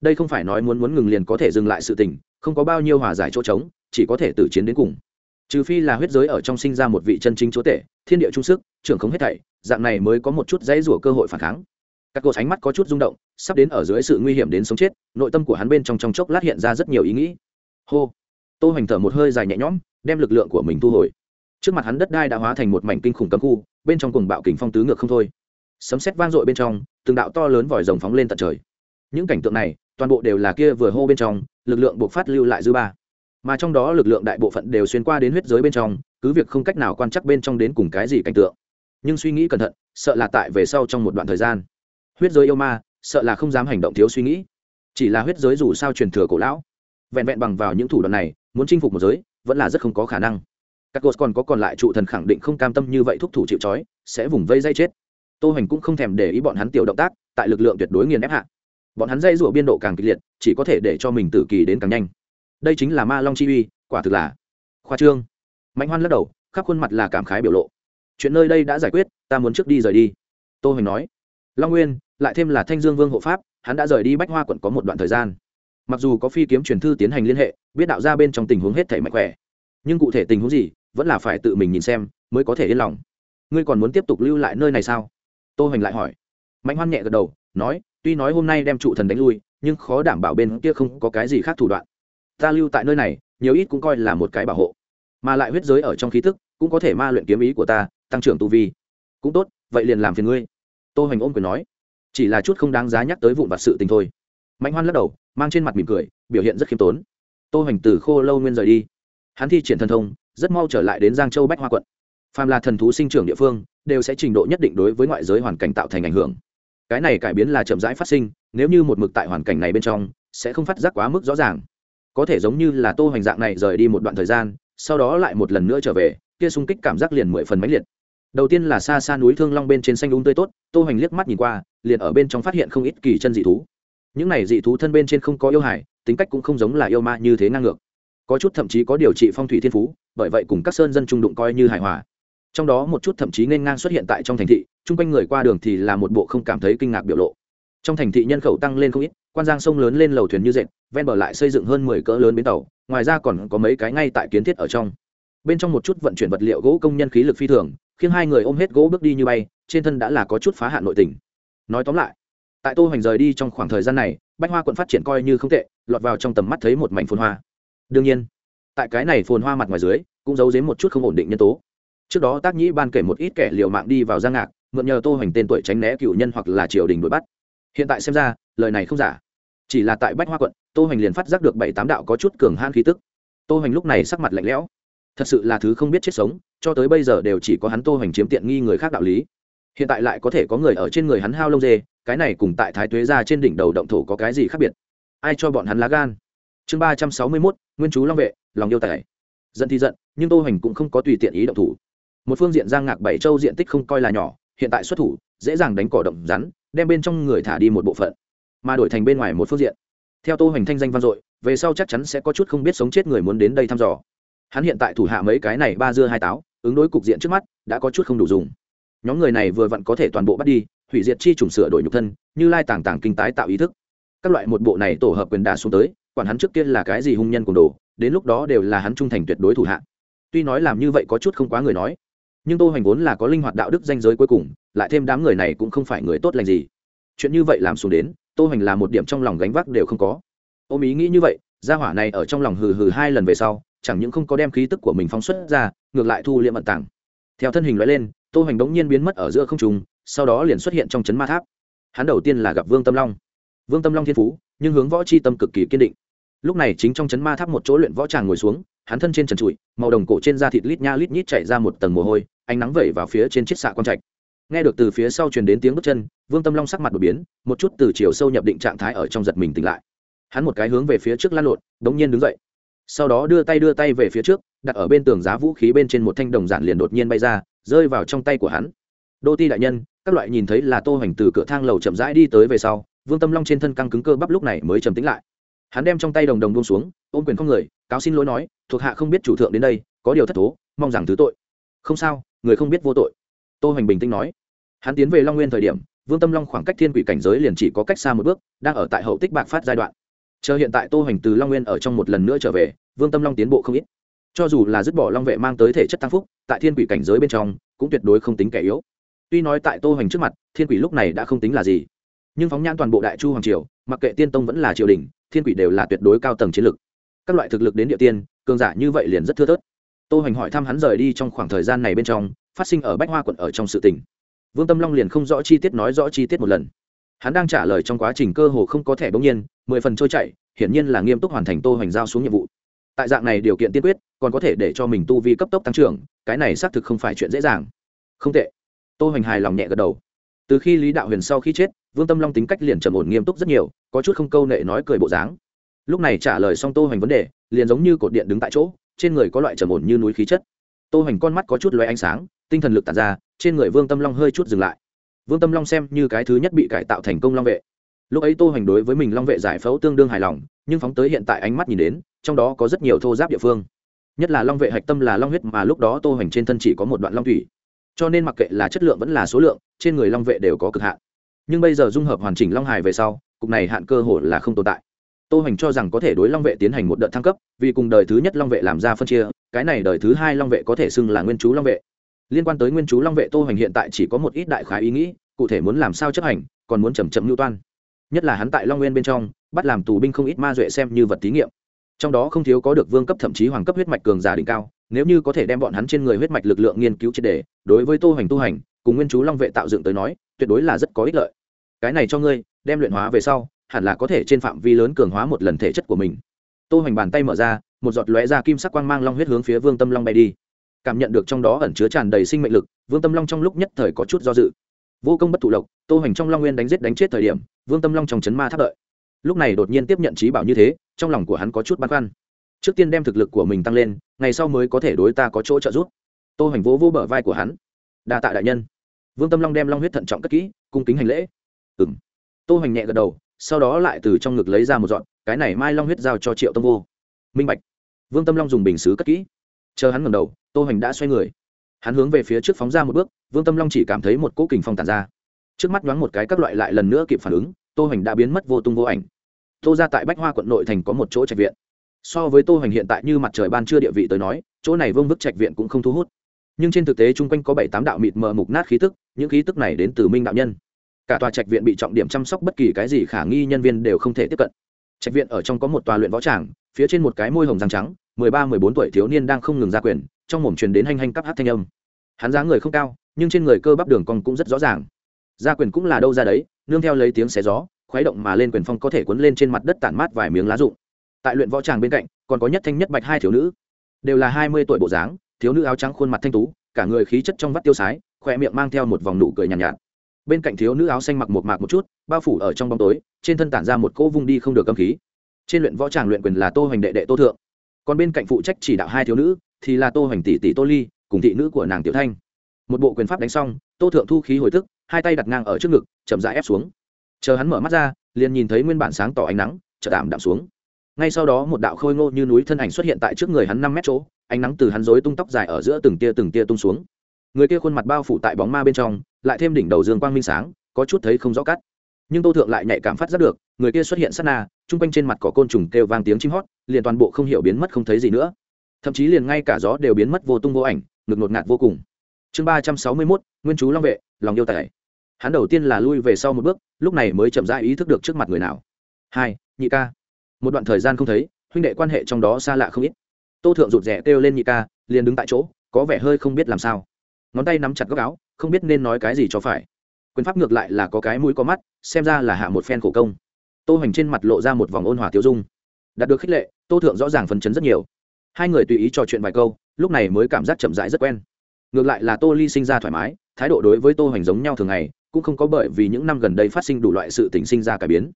[SPEAKER 1] Đây không phải nói muốn muốn ngừng liền có thể dừng lại sự tình, không có bao nhiêu hòa giải chỗ trống, chỉ có thể tử chiến đến cùng. Trừ phi là huyết giới ở trong sinh ra một vị chân chính chúa tể, thiên địa trung sức, trưởng không hết thảy, dạng này mới có một chút dãy rủa cơ hội phản kháng các cô ánh mắt có chút rung động, sắp đến ở dưới sự nguy hiểm đến sống chết, nội tâm của hắn bên trong trong chốc lát hiện ra rất nhiều ý nghĩ. Hô. Tô hoành thở một hơi dài nhẹ nhõm, đem lực lượng của mình thu hồi. Trước mặt hắn đất đai đã hóa thành một mảnh kinh khủng cấm khu, bên trong cùng bạo kình phong tứ ngược không thôi. Sấm sét vang dội bên trong, từng đạo to lớn vòi rồng phóng lên tận trời. Những cảnh tượng này, toàn bộ đều là kia vừa hô bên trong, lực lượng buộc phát lưu lại dư ba. Mà trong đó lực lượng đại bộ phận đều xuyên qua đến huyết giới bên trong, cứ việc không cách nào quan trắc bên trong đến cùng cái gì cảnh tượng. Nhưng suy nghĩ cẩn thận, sợ là tại về sau trong một đoạn thời gian huyết giới yêu ma, sợ là không dám hành động thiếu suy nghĩ. Chỉ là huyết giới dù sao truyền thừa cổ lão, vẹn vẹn bằng vào những thủ đoạn này, muốn chinh phục một giới, vẫn là rất không có khả năng. Các cột còn có còn lại trụ thần khẳng định không cam tâm như vậy thúc thủ chịu trói, sẽ vùng vây dây chết. Tô hành cũng không thèm để ý bọn hắn tiểu động tác, tại lực lượng tuyệt đối nghiền ép hạ. Bọn hắn dây rụa biên độ càng kịch liệt, chỉ có thể để cho mình tử kỳ đến càng nhanh. Đây chính là ma long chi uy, quả thực là khoa trương. Mạnh hoan lắc đầu, khắp khuôn mặt là cảm khái biểu lộ. Chuyện nơi đây đã giải quyết, ta muốn trước đi rời đi. Tô hành nói. Long nguyên lại thêm là thanh dương vương hộ pháp, hắn đã rời đi bách hoa quận có một đoạn thời gian. Mặc dù có phi kiếm truyền thư tiến hành liên hệ, biết đạo ra bên trong tình huống hết thể mạnh khỏe, nhưng cụ thể tình huống gì, vẫn là phải tự mình nhìn xem, mới có thể yên lòng. Ngươi còn muốn tiếp tục lưu lại nơi này sao? Tô hoành lại hỏi. Mạnh hoan nhẹ gật đầu, nói, tuy nói hôm nay đem trụ thần đánh lui, nhưng khó đảm bảo bên kia không có cái gì khác thủ đoạn. Ta lưu tại nơi này, nhiều ít cũng coi là một cái bảo hộ. Mà lại huyết giới ở trong khí thức cũng có thể ma luyện kiếm ý của ta, tăng trưởng tu vi. Cũng tốt, vậy liền làm phiền ngươi. Tô hoành ôm quyền nói chỉ là chút không đáng giá nhắc tới vụn vặt sự tình thôi. Mạnh hoan lắc đầu, mang trên mặt mỉm cười, biểu hiện rất khiêm tốn. Tô hoành từ khô lâu nguyên rời đi. Hắn thi triển thần thông, rất mau trở lại đến giang châu bách hoa quận. Phàm là thần thú sinh trưởng địa phương, đều sẽ trình độ nhất định đối với ngoại giới hoàn cảnh tạo thành ảnh hưởng. Cái này cải biến là chậm rãi phát sinh, nếu như một mực tại hoàn cảnh này bên trong, sẽ không phát giác quá mức rõ ràng. Có thể giống như là tô hoành dạng này rời đi một đoạn thời gian, sau đó lại một lần nữa trở về, kia xung kích cảm giác liền mười phần máy liệt đầu tiên là xa xa núi thương long bên trên xanh đúng tươi tốt, tô hoành liếc mắt nhìn qua, liền ở bên trong phát hiện không ít kỳ chân dị thú. Những này dị thú thân bên trên không có yêu hải tính cách cũng không giống là yêu ma như thế ngang ngược. Có chút thậm chí có điều trị phong thủy thiên phú, bởi vậy cùng các sơn dân trung đụng coi như hài hòa. Trong đó một chút thậm chí nên ngang xuất hiện tại trong thành thị, chung quanh người qua đường thì là một bộ không cảm thấy kinh ngạc biểu lộ. Trong thành thị nhân khẩu tăng lên không ít, quan giang sông lớn lên lầu thuyền như dệt, ven bờ lại xây dựng hơn mười cỡ lớn bến tàu, ngoài ra còn có mấy cái ngay tại kiến thiết ở trong. Bên trong một chút vận chuyển vật liệu gỗ công nhân khí lực phi thường khiến hai người ôm hết gỗ bước đi như bay, trên thân đã là có chút phá hạn nội tình. Nói tóm lại, tại tô hoành rời đi trong khoảng thời gian này, bách hoa quận phát triển coi như không tệ, lọt vào trong tầm mắt thấy một mảnh phồn hoa. Đương nhiên, tại cái này phồn hoa mặt ngoài dưới, cũng giấu giếm một chút không ổn định nhân tố. Trước đó tác nhĩ ban kể một ít kẻ liều mạng đi vào giang ngạc, mượn nhờ tô hoành tên tuổi tránh né cựu nhân hoặc là triều đình đuổi bắt. Hiện tại xem ra, lời này không giả. Chỉ là tại bách hoa quận, tô hoành liền phát giác được bảy tám đạo có chút cường han khí tức. Tô hoành lúc này sắc mặt lạnh lẽo thật sự là thứ không biết chết sống, cho tới bây giờ đều chỉ có hắn tô hoành chiếm tiện nghi người khác đạo lý. Hiện tại lại có thể có người ở trên người hắn hao lông dê, cái này cùng tại thái tuế ra trên đỉnh đầu động thổ có cái gì khác biệt? Ai cho bọn hắn lá gan? Chương ba trăm sáu mươi mốt, nguyên chú long vệ, lòng yêu tài. Giận thì giận, nhưng tô hoành cũng không có tùy tiện ý động thủ. Một phương diện giang ngạc bảy châu diện tích không coi là nhỏ, hiện tại xuất thủ, dễ dàng đánh cỏ động rắn, đem bên trong người thả đi một bộ phận, mà đổi thành bên ngoài một phương diện. Theo tô hoành thanh danh vang dội, về sau chắc chắn sẽ có chút không biết sống chết người muốn đến đây thăm dò hắn hiện tại thủ hạ mấy cái này ba dưa hai táo, ứng đối cục diện trước mắt, đã có chút không đủ dùng. Nhóm người này vừa vặn có thể toàn bộ bắt đi, hủy diệt chi trùng sửa đổi nhục thân, như lai tàng tàng kinh tái tạo ý thức. Các loại một bộ này tổ hợp quyền đà xuống tới, quản hắn trước kia là cái gì hung nhân cùng đồ, đến lúc đó đều là hắn trung thành tuyệt đối thủ hạ. Tuy nói làm như vậy có chút không quá người nói, nhưng tô hoành vốn là có linh hoạt đạo đức danh giới cuối cùng, lại thêm đám người này cũng không phải người tốt lành gì. Chuyện như vậy làm xuống đến, tô hoành là một điểm trong lòng gánh vác đều không có. Ôm ý nghĩ như vậy, gia hỏa này ở trong lòng hừ hừ hai lần về sau chẳng những không có đem khí tức của mình phóng xuất ra, ngược lại thu liễm vận tảng theo thân hình loại lên, tô hoành đống nhiên biến mất ở giữa không trung, sau đó liền xuất hiện trong chấn ma tháp. Hắn đầu tiên là gặp vương tâm long. Vương tâm long thiên phú, nhưng hướng võ chi tâm cực kỳ kiên định. Lúc này chính trong chấn ma tháp một chỗ luyện võ chàng ngồi xuống, hắn thân trên trần trụi, màu đồng cổ trên da thịt lít nha lít nhít chảy ra một tầng mồ hôi, ánh nắng vẩy vào phía trên chiếc xạ quan trạch. Nghe được từ phía sau truyền đến tiếng bước chân, vương tâm long sắc mặt đột biến, một chút từ chiều sâu nhập định trạng thái ở trong giật mình tỉnh lại. Hắn một cái hướng về phía trước lan lộn đ nhiên đứng dậy sau đó đưa tay đưa tay về phía trước, đặt ở bên tường giá vũ khí bên trên một thanh đồng giản liền đột nhiên bay ra, rơi vào trong tay của hắn. Đô ti đại nhân, các loại nhìn thấy là tô hoành từ cửa thang lầu chậm rãi đi tới về sau, vương tâm long trên thân căng cứng cơ bắp lúc này mới trầm tĩnh lại. Hắn đem trong tay đồng đồng buông xuống, ôm quyền không người, cáo xin lỗi nói, thuộc hạ không biết chủ thượng đến đây, có điều thất thố, mong rằng thứ tội. Không sao, người không biết vô tội. Tô hoành bình tĩnh nói. Hắn tiến về long nguyên thời điểm, vương tâm long khoảng cách thiên quỷ cảnh giới liền chỉ có cách xa một bước, đang ở tại hậu tích bạc phát giai đoạn chờ hiện tại tô hoành từ long nguyên ở trong một lần nữa trở về, vương tâm long tiến bộ không ít. Cho dù là dứt bỏ long vệ mang tới thể chất tăng phúc, tại thiên quỷ cảnh giới bên trong, cũng tuyệt đối không tính kẻ yếu. Tuy nói tại tô hoành trước mặt, thiên quỷ lúc này đã không tính là gì. Nhưng phóng nhãn toàn bộ đại chu hoàng triều, mặc kệ tiên tông vẫn là triều đình, thiên quỷ đều là tuyệt đối cao tầng chiến lược. các loại thực lực đến địa tiên, cường giả như vậy liền rất thưa thớt. Tô hoành hỏi thăm hắn rời đi trong khoảng thời gian này bên trong, phát sinh ở bách hoa quận ở trong sự tình. Vương tâm long liền không rõ chi tiết nói rõ chi tiết một lần. Hắn đang trả lời trong quá trình cơ hồ không có thẻ bỗng nhiên mười phần trôi chảy, hiển nhiên là nghiêm túc hoàn thành tô hoành giao xuống nhiệm vụ. Tại dạng này điều kiện tiên quyết, còn có thể để cho mình tu vi cấp tốc tăng trưởng, cái này xác thực không phải chuyện dễ dàng. Không tệ. Tô hoành hài lòng nhẹ gật đầu. Từ khi lý đạo huyền sau khi chết, vương tâm long tính cách liền trầm ổn nghiêm túc rất nhiều, có chút không câu nệ nói cười bộ dáng. Lúc này trả lời xong tô hoành vấn đề, liền giống như cột điện đứng tại chỗ, trên người có loại trầm ổn như núi khí chất. Tô hoành con mắt có chút loé ánh sáng, tinh thần lực tàn ra, trên người vương tâm long hơi chút dừng lại. Vương tâm long xem như cái thứ nhất bị cải tạo thành công long vệ lúc ấy tô hoành đối với mình long vệ giải phẫu tương đương hài lòng, nhưng phóng tới hiện tại ánh mắt nhìn đến, trong đó có rất nhiều thô giáp địa phương. Nhất là long vệ hạch tâm là long huyết mà lúc đó tô hoành trên thân chỉ có một đoạn long thủy. Cho nên mặc kệ là chất lượng vẫn là số lượng, trên người long vệ đều có cực hạn. Nhưng bây giờ dung hợp hoàn chỉnh long hải về sau, cục này hạn cơ hồ là không tồn tại. Tô hoành cho rằng có thể đối long vệ tiến hành một đợt thăng cấp, vì cùng đời thứ nhất long vệ làm ra phân chia, cái này đời thứ hai long vệ có thể xưng là nguyên chú long vệ. Liên quan tới nguyên chú long vệ tô hoành hiện tại chỉ có một ít đại khái ý nghĩ, cụ thể muốn làm sao chấp hành, còn muốn chầm chậm lưu toan nhất là hắn tại long nguyên bên trong, bắt làm tù binh không ít ma duệ xem như vật thí nghiệm. Trong đó không thiếu có được vương cấp thậm chí hoàng cấp huyết mạch cường giả đỉnh cao, nếu như có thể đem bọn hắn trên người huyết mạch lực lượng nghiên cứu triệt đề đối với tô hoành tu hành, cùng nguyên chú long vệ tạo dựng tới nói, tuyệt đối là rất có ích lợi. Cái này cho ngươi, đem luyện hóa về sau, hẳn là có thể trên phạm vi lớn cường hóa một lần thể chất của mình. Tô hoành bàn tay mở ra, một giọt lóe ra kim sắc quang mang long huyết hướng phía vương tâm long bay đi. Cảm nhận được trong đó ẩn chứa tràn đầy sinh mệnh lực, vương tâm long trong lúc nhất thời có chút do dự. Vô công bất thụ lộc tô hoành trong long nguyên đánh giết đánh chết thời điểm vương tâm long trong chấn ma tháp đợi. Lúc này đột nhiên tiếp nhận trí bảo như thế, trong lòng của hắn có chút băn khoăn. Trước tiên đem thực lực của mình tăng lên, ngày sau mới có thể đối ta có chỗ trợ giúp. Tô hoành vỗ vỗ bờ vai của hắn. Đa tạ đại nhân. Vương tâm long đem long huyết thận trọng cất kỹ, cung kính hành lễ. Ừng tô hoành nhẹ gật đầu, sau đó lại từ trong ngực lấy ra một dọn cái này mai long huyết giao cho triệu tâm vô. Minh bạch. Vương tâm long dùng bình xứ cất kỹ. Chờ hắn ngẩng đầu, tô hoành đã xoay người. Hắn hướng về phía trước phóng ra một bước, vương tâm long chỉ cảm thấy một cỗ kình phong tàn ra trước mắt nhoáng một cái các loại lại lần nữa kịp phản ứng, tô hoành đã biến mất vô tung vô ảnh. Tô ra tại bách hoa quận nội thành có một chỗ trạch viện. So với tô hoành hiện tại như mặt trời ban trưa địa vị tới nói, chỗ này vương bức trạch viện cũng không thu hút. Nhưng trên thực tế chung quanh có bảy tám đạo mịt mờ mục nát khí tức, những khí tức này đến từ minh đạo nhân. Cả tòa trạch viện bị trọng điểm chăm sóc bất kỳ cái gì khả nghi nhân viên đều không thể tiếp cận. Trạch viện ở trong có một tòa luyện võ tràng, phía trên một cái môi hồng răng trắng, mười ba, mười bốn tuổi thiếu niên đang không ngừng ra quyền, trong mồm truyền đến hành hành cắp hát thanh âm. Hắn giá người không cao, nhưng trên người cơ bắp đường cong cũng rất rõ ràng gia quyền cũng là đâu ra đấy nương theo lấy tiếng xé gió khuấy động mà lên quyền phong có thể cuốn lên trên mặt đất tản mát vài miếng lá rụng. Tại luyện võ tràng bên cạnh còn có nhất thanh nhất bạch hai thiếu nữ. Đều là hai mươi tuổi bộ dáng thiếu nữ áo trắng khuôn mặt thanh tú cả người khí chất trong vắt tiêu sái khoe miệng mang theo một vòng nụ cười nhàn nhạt, nhạt. Bên cạnh thiếu nữ áo xanh mặc một mạc một chút bao phủ ở trong bóng tối trên thân tản ra một cỗ vung đi không được âm khí. Trên luyện võ tràng luyện quyền là tô hoành đệ đệ tô thượng. Còn bên cạnh phụ trách chỉ đạo hai thiếu nữ thì là tô hoành tỷ tỷ tô ly cùng thị nữ của nàng tiểu thanh. Một bộ quyền pháp đánh xong tô thượng thu khí hồi thức hai tay đặt ngang ở trước ngực, chậm rãi ép xuống. Chờ hắn mở mắt ra, liền nhìn thấy nguyên bản sáng tỏ ánh nắng, chợt tạm đạm xuống. Ngay sau đó một đạo khôi ngô như núi thân ảnh xuất hiện tại trước người hắn năm mét chỗ, ánh nắng từ hắn rối tung tóc dài ở giữa từng tia từng tia tung xuống. Người kia khuôn mặt bao phủ tại bóng ma bên trong, lại thêm đỉnh đầu dương quang minh sáng, có chút thấy không rõ cắt nhưng tô thượng lại nhạy cảm phát rất được, người kia xuất hiện sát na chung quanh trên mặt có côn trùng kêu vang tiếng chim hót, liền toàn bộ không hiểu biến mất không thấy gì nữa. Thậm chí liền ngay cả gió đều biến mất vô tung vô ảnh, ngực ngột ngạt vô cùng. Chương ba trăm sáu mươi mốt, nguyên chú long vệ, lòng yêu tài hắn đầu tiên là lui về sau một bước, lúc này mới chậm rãi ý thức được trước mặt người nào. Hai, nhị ca. Một đoạn thời gian không thấy, huynh đệ quan hệ trong đó xa lạ không ít. Tô thượng rụt rè kêu lên nhị ca, liền đứng tại chỗ, có vẻ hơi không biết làm sao. Ngón tay nắm chặt góc áo, không biết nên nói cái gì cho phải. Quyền pháp ngược lại là có cái mũi có mắt, xem ra là hạ một phen khổ công. Tô hoành trên mặt lộ ra một vòng ôn hòa tiêu dung. Đạt được khích lệ, tô thượng rõ ràng phấn chấn rất nhiều. Hai người tùy ý trò chuyện vài câu, lúc này mới cảm giác chậm rãi rất quen. Ngược lại là tô ly sinh ra thoải mái, thái độ đối với tô hoành giống nhau thường ngày cũng không có bởi vì những năm gần đây phát sinh đủ loại sự tình sinh ra cải biến.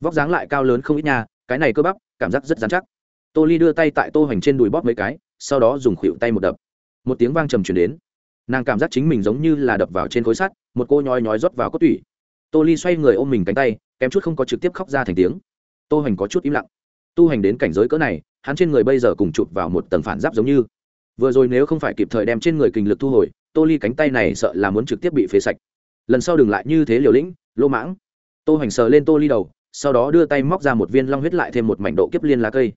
[SPEAKER 1] Vóc dáng lại cao lớn không ít nha, cái này cơ bắp, cảm giác rất dán chắc. Tô ly đưa tay tại tô hoành trên đùi bóp mấy cái, sau đó dùng khuỷu tay một đập. Một tiếng vang trầm truyền đến. Nàng cảm giác chính mình giống như là đập vào trên khối sắt, một cô nhói nhói rót vào cốt tủy. Tô ly xoay người ôm mình cánh tay, kém chút không có trực tiếp khóc ra thành tiếng. Tô hoành có chút im lặng. Tu hành đến cảnh giới cỡ này, hắn trên người bây giờ cùng chụp vào một tầng phản giáp giống như. Vừa rồi nếu không phải kịp thời đem trên người kinh lực thu hồi, tô ly cánh tay này sợ là muốn trực tiếp bị phế sạch lần sau đừng lại như thế liều lĩnh, lô mãng. Tô hoành sờ lên tô ly đầu, sau đó đưa tay móc ra một viên long huyết lại thêm một mảnh độ kiếp liên lá cây.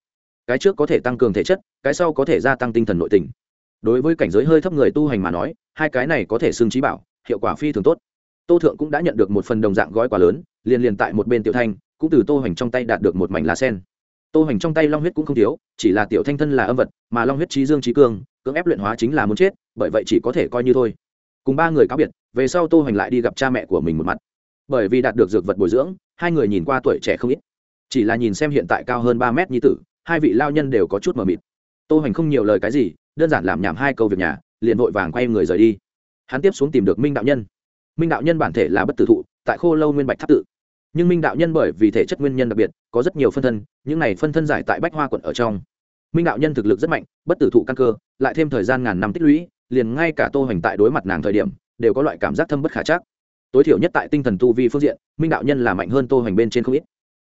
[SPEAKER 1] Cái trước có thể tăng cường thể chất, cái sau có thể gia tăng tinh thần nội tình. Đối với cảnh giới hơi thấp người tu hành mà nói, hai cái này có thể xưng trí bảo, hiệu quả phi thường tốt. Tô thượng cũng đã nhận được một phần đồng dạng gói quà lớn, liền liền tại một bên tiểu thanh, cũng từ tô hoành trong tay đạt được một mảnh lá sen. Tô hoành trong tay long huyết cũng không thiếu, chỉ là tiểu thanh thân là âm vật, mà long huyết trí dương trí cương, cưỡng ép luyện hóa chính là muốn chết, bởi vậy chỉ có thể coi như thôi. Cùng ba người cáo biệt về sau tô hoành lại đi gặp cha mẹ của mình một mặt. Bởi vì đạt được dược vật bồi dưỡng, hai người nhìn qua tuổi trẻ không ít. Chỉ là nhìn xem hiện tại cao hơn ba mét như tử, hai vị lao nhân đều có chút mờ mịt. Tô hoành không nhiều lời cái gì, đơn giản làm nhảm hai câu việc nhà, liền vội vàng quay người rời đi. Hắn tiếp xuống tìm được minh đạo nhân. Minh đạo nhân bản thể là bất tử thụ, tại khô lâu nguyên bạch tháp tự. Nhưng minh đạo nhân bởi vì thể chất nguyên nhân đặc biệt, có rất nhiều phân thân, những này phân thân giải tại bách hoa quận ở trong. Minh đạo nhân thực lực rất mạnh, bất tử thụ căn cơ, lại thêm thời gian ngàn năm tích lũy, liền ngay cả tô hoành tại đối mặt nàng thời điểm đều có loại cảm giác thâm bất khả chắc. Tối thiểu nhất tại tinh thần tu vi phương diện, minh đạo nhân là mạnh hơn tô hoành bên trên không ít,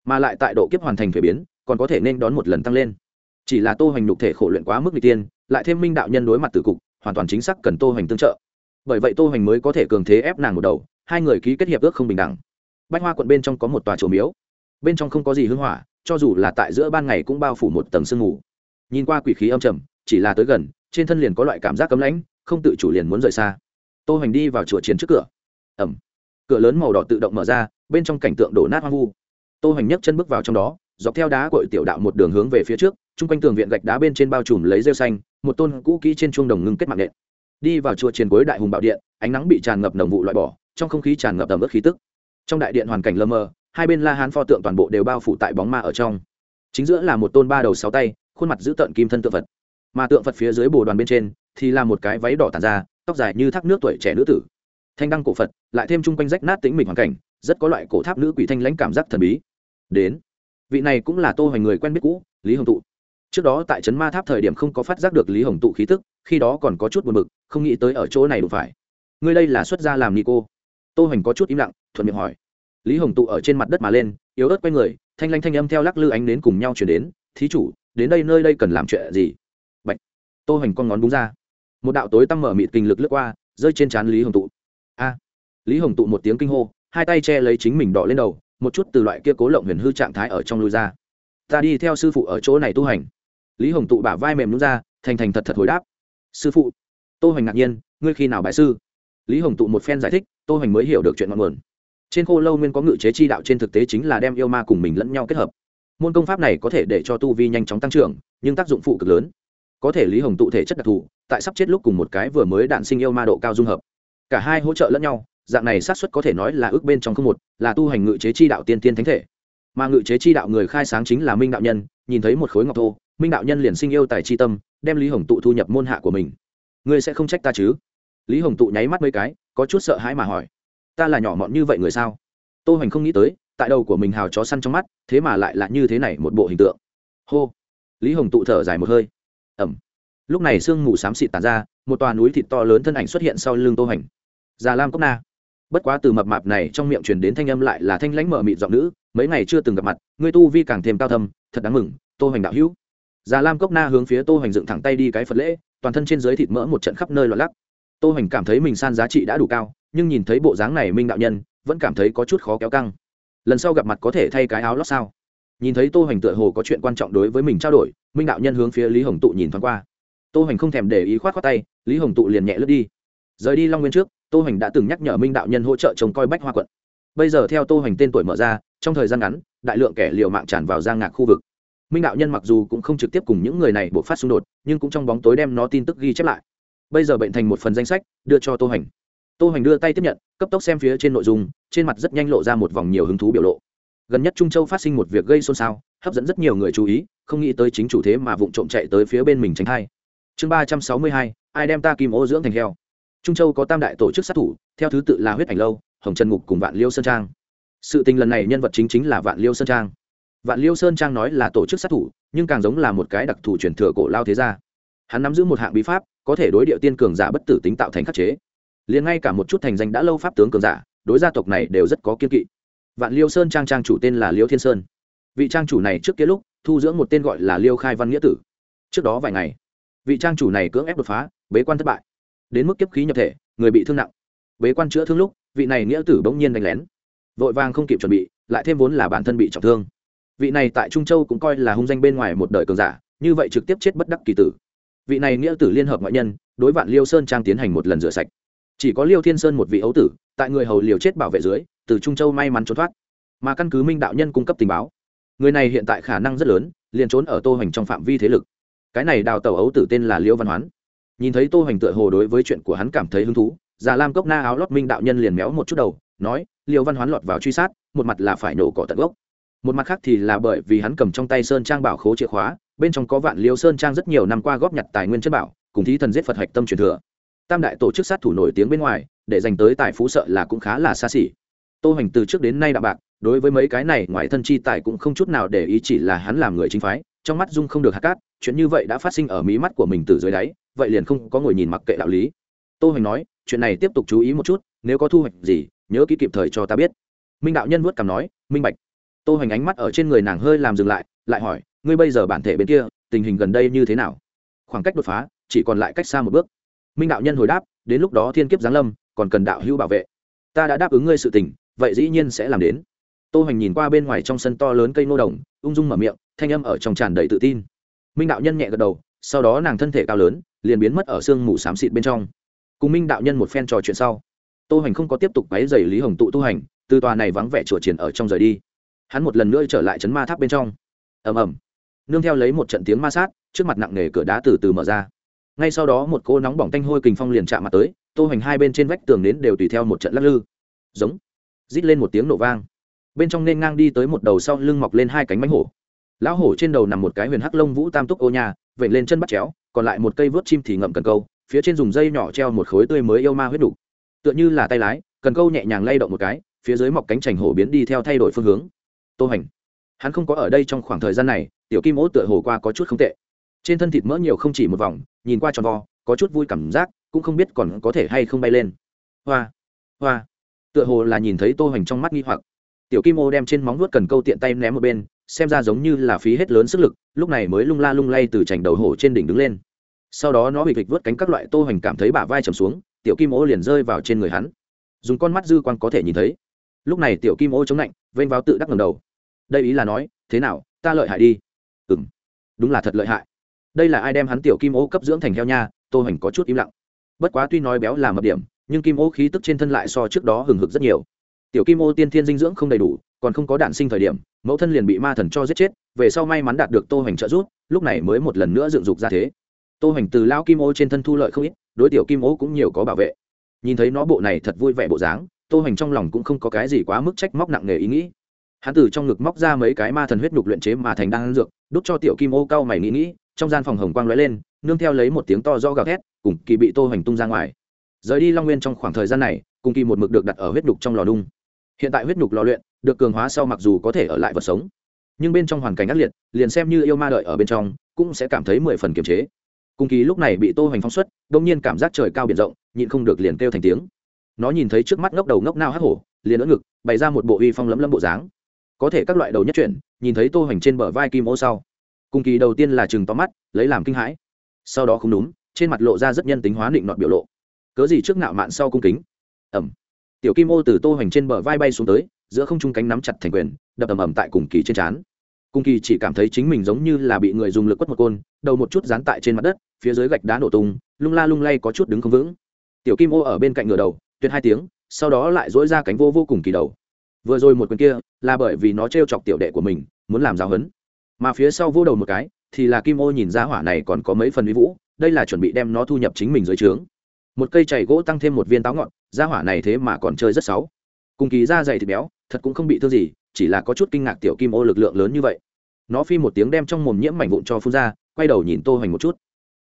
[SPEAKER 1] mà lại tại độ kiếp hoàn thành thuế biến, còn có thể nên đón một lần tăng lên. Chỉ là tô hoành nhục thể khổ luyện quá mức n tiên lại thêm minh đạo nhân đối mặt tử cục, hoàn toàn chính xác cần tô hoành tương trợ. Bởi vậy tô hoành mới có thể cường thế ép nàng một đầu, hai người ký kết hiệp ước không bình đẳng. Bạch hoa quận bên trong có một tòa chỗ miếu. Bên trong không có gì hương hỏa, cho dù là tại giữa ban ngày cũng bao phủ một tầng sương mù. Nhìn qua quỷ khí âm trầm, chỉ là tới gần, trên thân liền có loại cảm giác cấm lãnh, không tự chủ liền muốn rời xa tô hoành đi vào chùa chiến trước cửa. Ẩm. Cửa lớn màu đỏ tự động mở ra, bên trong cảnh tượng đổ nát hoang vu. Tô hoành nhấc chân bước vào trong đó, dọc theo đá cội tiểu đạo một đường hướng về phía trước, chung quanh tường viện gạch đá bên trên bao trùm lấy rêu xanh, một tôn cũ kỹ trên chuông đồng ngưng kết mạng nện. Đi vào chùa chiến cuối đại hùng bảo điện, ánh nắng bị tràn ngập đồng vụ loại bỏ, trong không khí tràn ngập tầm ướt khí tức. Trong đại điện hoàn cảnh lơ mơ hai bên la hán pho tượng toàn bộ đều bao phủ tại bóng ma ở trong. Chính giữa là một tôn ba đầu sáu tay, khuôn mặt giữ tợn kim thân tượng phật. Mà tượng phật phía dưới bồ đoàn bên trên, thì là một cái váy đỏ tàn ra tóc dài như thác nước tuổi trẻ nữ tử. Thanh đăng cổ phật, lại thêm chung quanh rách nát tính mình hoàn cảnh, rất có loại cổ tháp nữ quỷ thanh lãnh cảm giác thần bí. Đến, vị này cũng là tô hoành người quen biết cũ, lý hồng tụ. Trước đó tại trấn ma tháp thời điểm không có phát giác được lý hồng tụ khí tức, khi đó còn có chút buồn b không nghĩ tới ở chỗ này đụng phải. Ngươi đây là xuất gia làm ni cô. Tô hoành có chút im lặng, thuận miệng hỏi. Lý hồng tụ ở trên mặt đất mà lên, yếu ớt quay người, thanh lanh thanh âm theo lắc lư ánh đến cùng nhau chuyển đến. Thí chủ, đến đây nơi đây cần làm chuyện gì? Bạch. tô hoành con ngón búng ra một đạo tối tăm mở mịt kinh lực lướt qua, rơi trên trán lý hồng tụ. A! Lý hồng tụ một tiếng kinh hô, hai tay che lấy chính mình đỏ lên đầu, một chút từ loại kia cố lộng huyền hư trạng thái ở trong lui ra. Ta đi theo sư phụ ở chỗ này tu hành. Lý hồng tụ bả vai mềm nhún ra, thành thành thật thật hồi đáp. Sư phụ. Tô hoành ngạc nhiên, ngươi khi nào bại sư? Lý hồng tụ một phen giải thích, tô hoành mới hiểu được chuyện ngọn nguồn. Trên khô lâu nguyên có ngự chế chi đạo trên thực tế chính là đem yêu ma cùng mình lẫn nhau kết hợp. Môn công pháp này có thể để cho tu vi nhanh chóng tăng trưởng, nhưng tác dụng phụ cực lớn. Có thể lý hồng tụ thể chất đặc thù tại sắp chết lúc cùng một cái vừa mới đạn sinh yêu ma độ cao dung hợp. Cả hai hỗ trợ lẫn nhau, dạng này sát suất có thể nói là ước bên trong không một, là tu hành ngự chế chi đạo tiên tiên thánh thể. Mà ngự chế chi đạo người khai sáng chính là minh đạo nhân, nhìn thấy một khối ngọc thô, minh đạo nhân liền sinh yêu tài chi tâm, đem lý hồng tụ thu nhập môn hạ của mình. Ngươi sẽ không trách ta chứ? Lý hồng tụ nháy mắt mấy cái, có chút sợ hãi mà hỏi. Ta là nhỏ mọn như vậy người sao? Tô hoành không nghĩ tới, tại đầu của mình hào chó săn trong mắt, thế mà lại là như thế này một bộ hình tượng. Hô. Lý hồng tụ thở dài một hơi. Ẩm lúc này sương mù xám xịt tàn ra, một tòa núi thịt to lớn thân ảnh xuất hiện sau lưng tô hành. Già lam cốc na. Bất quá từ mập mạp này trong miệng truyền đến thanh âm lại là thanh lãnh mở mịt giọng nữ, mấy ngày chưa từng gặp mặt ngươi tu vi càng thêm cao thâm, thật đáng mừng, tô hành đạo hữu. Già lam cốc na hướng phía tô hành dựng thẳng tay đi cái phật lễ, toàn thân trên dưới thịt mỡ một trận khắp nơi loạn lắc. Tô hành cảm thấy mình san giá trị đã đủ cao, nhưng nhìn thấy bộ dáng này minh đạo nhân, vẫn cảm thấy có chút khó kéo căng. Lần sau gặp mặt có thể thay cái áo lót sao? Nhìn thấy tô hành tựa hồ có chuyện quan trọng đối với mình trao đổi, minh đạo nhân hướng phía lý hồng tụ nhìn thoáng qua tô hoành không thèm để ý khoát khoát tay, lý hồng tụ liền nhẹ lướt đi. Rời đi long nguyên trước, tô hoành đã từng nhắc nhở minh đạo nhân hỗ trợ trông coi bách hoa quận. Bây giờ theo tô hoành tên tuổi mở ra, trong thời gian ngắn, đại lượng kẻ liều mạng tràn vào giang ngạc khu vực. Minh đạo nhân mặc dù cũng không trực tiếp cùng những người này buộc phát xung đột, nhưng cũng trong bóng tối đem nó tin tức ghi chép lại. Bây giờ bệnh thành một phần danh sách, đưa cho tô hoành. Tô hoành đưa tay tiếp nhận, cấp tốc xem phía trên nội dung, trên mặt rất nhanh lộ ra một vòng nhiều hứng thú biểu lộ. Gần nhất trung châu phát sinh một việc gây xôn xao, hấp dẫn rất nhiều người chú ý, không nghĩ tới chính chủ thế mà vụng trộm chạy tới phía bên mình tránh thai chương ba trăm sáu mươi hai, ai đem ta kim ô dưỡng thành heo. Trung châu có tam đại tổ chức sát thủ, theo thứ tự là huyết ảnh lâu, hồng trần ngục cùng vạn liêu sơn trang. Sự tình lần này nhân vật chính chính là vạn liêu sơn trang. Vạn liêu sơn trang nói là tổ chức sát thủ, nhưng càng giống là một cái đặc thù truyền thừa cổ lao thế gia. Hắn nắm giữ một hạng bí pháp, có thể đối điệu tiên cường giả bất tử tính tạo thành khắc chế. Liên ngay cả một chút thành danh đã lâu pháp tướng cường giả, đối gia tộc này đều rất có kiên kỵ. Vạn liêu sơn trang trang chủ tên là liêu thiên sơn. Vị trang chủ này trước kia lúc, thu dưỡng một tên gọi là liêu khai văn nghĩa tử. Trước đó vài ngày vị trang chủ này cưỡng ép đột phá, bế quan thất bại. Đến mức kiếp khí nhập thể, người bị thương nặng. Bế quan chữa thương lúc, vị này nghĩa tử bỗng nhiên đánh lén. Vội vàng không kịp chuẩn bị, lại thêm vốn là bản thân bị trọng thương. Vị này tại trung châu cũng coi là hung danh bên ngoài một đời cường giả, như vậy trực tiếp chết bất đắc kỳ tử. Vị này nghĩa tử liên hợp ngoại nhân, đối vạn liêu sơn trang tiến hành một lần rửa sạch. Chỉ có liêu thiên sơn một vị ấu tử, tại người hầu liều chết bảo vệ dưới, từ trung châu may mắn trốn thoát. Mà căn cứ minh đạo nhân cung cấp tình báo, người này hiện tại khả năng rất lớn, liền trốn ở tô hành trong phạm vi thế lực cái này đào tẩu ấu tử tên là liễu văn hoán. Nhìn thấy tô hoành tựa hồ đối với chuyện của hắn cảm thấy hứng thú, già lam cốc na áo lót minh đạo nhân liền méo một chút đầu, nói, liễu văn hoán lọt vào truy sát, một mặt là phải nổ cỏ tận gốc. Một mặt khác thì là bởi vì hắn cầm trong tay sơn trang bảo khố chìa khóa, bên trong có vạn liễu sơn trang rất nhiều năm qua góp nhặt tài nguyên chất bảo, cùng thí thần giết phật hạch tâm truyền thừa. Tam đại tổ chức sát thủ nổi tiếng bên ngoài, để dành tới tài phú sợ là cũng khá là xa xỉ. Tô hoành từ trước đến nay đã bạc, đối với mấy cái này ngoài thân chi tài cũng không chút nào để ý chỉ là hắn làm người chính phái trong mắt dung không được hạt cát, chuyện như vậy đã phát sinh ở mí mắt của mình từ dưới đáy, vậy liền không có ngồi nhìn mặc kệ đạo lý. Tô hoành nói, chuyện này tiếp tục chú ý một chút, nếu có thu hoạch gì, nhớ kỹ kịp thời cho ta biết. Minh đạo nhân vuốt cằm nói, minh bạch. Tô hoành ánh mắt ở trên người nàng hơi làm dừng lại lại hỏi, ngươi bây giờ bản thể bên kia, tình hình gần đây như thế nào? Khoảng cách đột phá, chỉ còn lại cách xa một bước. Minh đạo nhân hồi đáp, đến lúc đó thiên kiếp giáng lâm, còn cần đạo hữu bảo vệ. Ta đã đáp ứng ngươi sự tình, vậy dĩ nhiên sẽ làm đến. Tô hoành nhìn qua bên ngoài trong sân to lớn cây ngô đồng, ung dung mở miệng thanh âm ở trong tràn đầy tự tin. Minh đạo nhân nhẹ gật đầu, sau đó nàng thân thể cao lớn, liền biến mất ở sương mù xám xịt bên trong. Cùng minh đạo nhân một phen trò chuyện sau, tô hoành không có tiếp tục quấy dày lý hồng tụ tu hành, từ tòa này vắng vẻ chùa triển ở trong rời đi. Hắn một lần nữa trở lại chấn ma tháp bên trong. Ầm ầm. Nương theo lấy một trận tiếng ma sát, trước mặt nặng nề cửa đá từ từ mở ra. Ngay sau đó một cô nóng bỏng tanh hôi kình phong liền chạm mặt tới, tô hoành hai bên trên vách tường nến đều tùy theo một trận lắc lư. Giống. Rít lên một tiếng nổ vang. Bên trong nên ngang đi tới một đầu sau lưng mọc lên hai cánh mánh hổ lão hổ trên đầu nằm một cái huyền hắc lông vũ tam túc ô nhà, vẩy lên chân bắt chéo còn lại một cây vớt chim thì ngậm cần câu phía trên dùng dây nhỏ treo một khối tươi mới yêu ma huyết đủ. tựa như là tay lái cần câu nhẹ nhàng lay động một cái phía dưới mọc cánh chành hổ biến đi theo thay đổi phương hướng. Tô hành hắn không có ở đây trong khoảng thời gian này tiểu kim ố tựa hồ qua có chút không tệ. Trên thân thịt mỡ nhiều không chỉ một vòng nhìn qua tròn vo có chút vui cảm giác cũng không biết còn có thể hay không bay lên. Hoa hoa tựa hồ là nhìn thấy tô hoành trong mắt nghi hoặc. Tiểu kim ô đem trên móng vuốt cần câu tiện tay ném một bên xem ra giống như là phí hết lớn sức lực, lúc này mới lung la lung lay từ trành đầu hổ trên đỉnh đứng lên. Sau đó nó bị vịt vớt cánh các loại tô hoành cảm thấy bả vai trầm xuống, tiểu kim ô liền rơi vào trên người hắn. Dùng con mắt dư quan có thể nhìn thấy. Lúc này tiểu kim ô chống lạnh vênh vào tự đắc ngầm đầu. Đây ý là nói, thế nào, ta lợi hại đi. Ừ m đúng là thật lợi hại. Đây là ai đem hắn tiểu kim ô cấp dưỡng thành heo nha, tô hoành có chút im lặng. Bất quá tuy nói béo là mập điểm, nhưng kim ô khí tức trên thân lại so trước đó hừng hực rất nhiều. Tiểu kim ô tiên thiên dinh dưỡng không đầy đủ còn không có đạn sinh thời điểm, mẫu thân liền bị ma thần cho giết chết, về sau may mắn đạt được tô hoành trợ giúp, lúc này mới một lần nữa dựng dục ra thế. Tô hoành từ lao kim ô trên thân thu lợi không ít, đối tiểu kim ô cũng nhiều có bảo vệ. Nhìn thấy nó bộ này thật vui vẻ bộ dáng, tô hoành trong lòng cũng không có cái gì quá mức trách móc nặng nề ý nghĩ. Hắn từ trong ngực móc ra mấy cái ma thần huyết nhục luyện chế mà thành đan dược, đút cho tiểu kim ô cao mày nghĩ nghĩ, trong gian phòng hồng quang lóe lên, nương theo lấy một tiếng to do gào thét, cùng kỳ bị tô hoành tung ra ngoài. Rời đi long nguyên trong khoảng thời gian này, cùng kỳ một mực được đặt ở huyết nhục trong lò đung. Hiện tại huyết nhục lò luyện được cường hóa sau mặc dù có thể ở lại vật sống, nhưng bên trong hoàn cảnh ác liệt, liền xem như yêu ma đợi ở bên trong, cũng sẽ cảm thấy mười phần kiềm chế. Cung kỳ lúc này bị tô hoành phóng xuất, đông nhiên cảm giác trời cao biển rộng, nhịn không được liền kêu thành tiếng. Nó nhìn thấy trước mắt ngốc đầu ngốc nao hắc hổ, liền đỡ ngực, bày ra một bộ uy phong lẫm lẫm bộ dáng. Có thể các loại đầu nhất chuyển, nhìn thấy tô hoành trên bờ vai kim ô sau. Cung kỳ đầu tiên là chừng to mắt, lấy làm kinh hãi. Sau đó không đúng, trên mặt lộ ra rất nhân tính hóa định nọt biểu lộ. Cớ gì trước nạo mạn sau cung kính? Ẩm tiểu kim ô từ tô hoành trên bờ vai bay xuống tới giữa không trung cánh nắm chặt thành quyền, đập ầm ầm tại cùng kỳ trên trán. Cung kỳ chỉ cảm thấy chính mình giống như là bị người dùng lực quất một côn, đầu một chút dán tại trên mặt đất, phía dưới gạch đá nổ tung, lung la lung lay có chút đứng không vững. Tiểu kim ô ở bên cạnh ngửa đầu, tuyệt hai tiếng, sau đó lại dỗi ra cánh vô vô cùng kỳ đầu. Vừa rồi một quyền kia, là bởi vì nó t chọc tiểu đệ của mình, muốn làm giáo hấn mà phía sau vô đầu một cái, thì là kim ô nhìn ra hỏa này còn có mấy phần uy vũ, đây là chuẩn bị đem nó thu nhập chính mình dưới trướng. Một cây chảy gỗ tăng thêm một viên táo ngọn, ra hỏa này thế mà còn chơi rất sáu cùng kỳ da dày thịt béo, thật cũng không bị thương gì, chỉ là có chút kinh ngạc tiểu kim ô lực lượng lớn như vậy. Nó phi một tiếng đem trong mồm nhiễm mảnh vụn cho phun ra, quay đầu nhìn tô hoành một chút.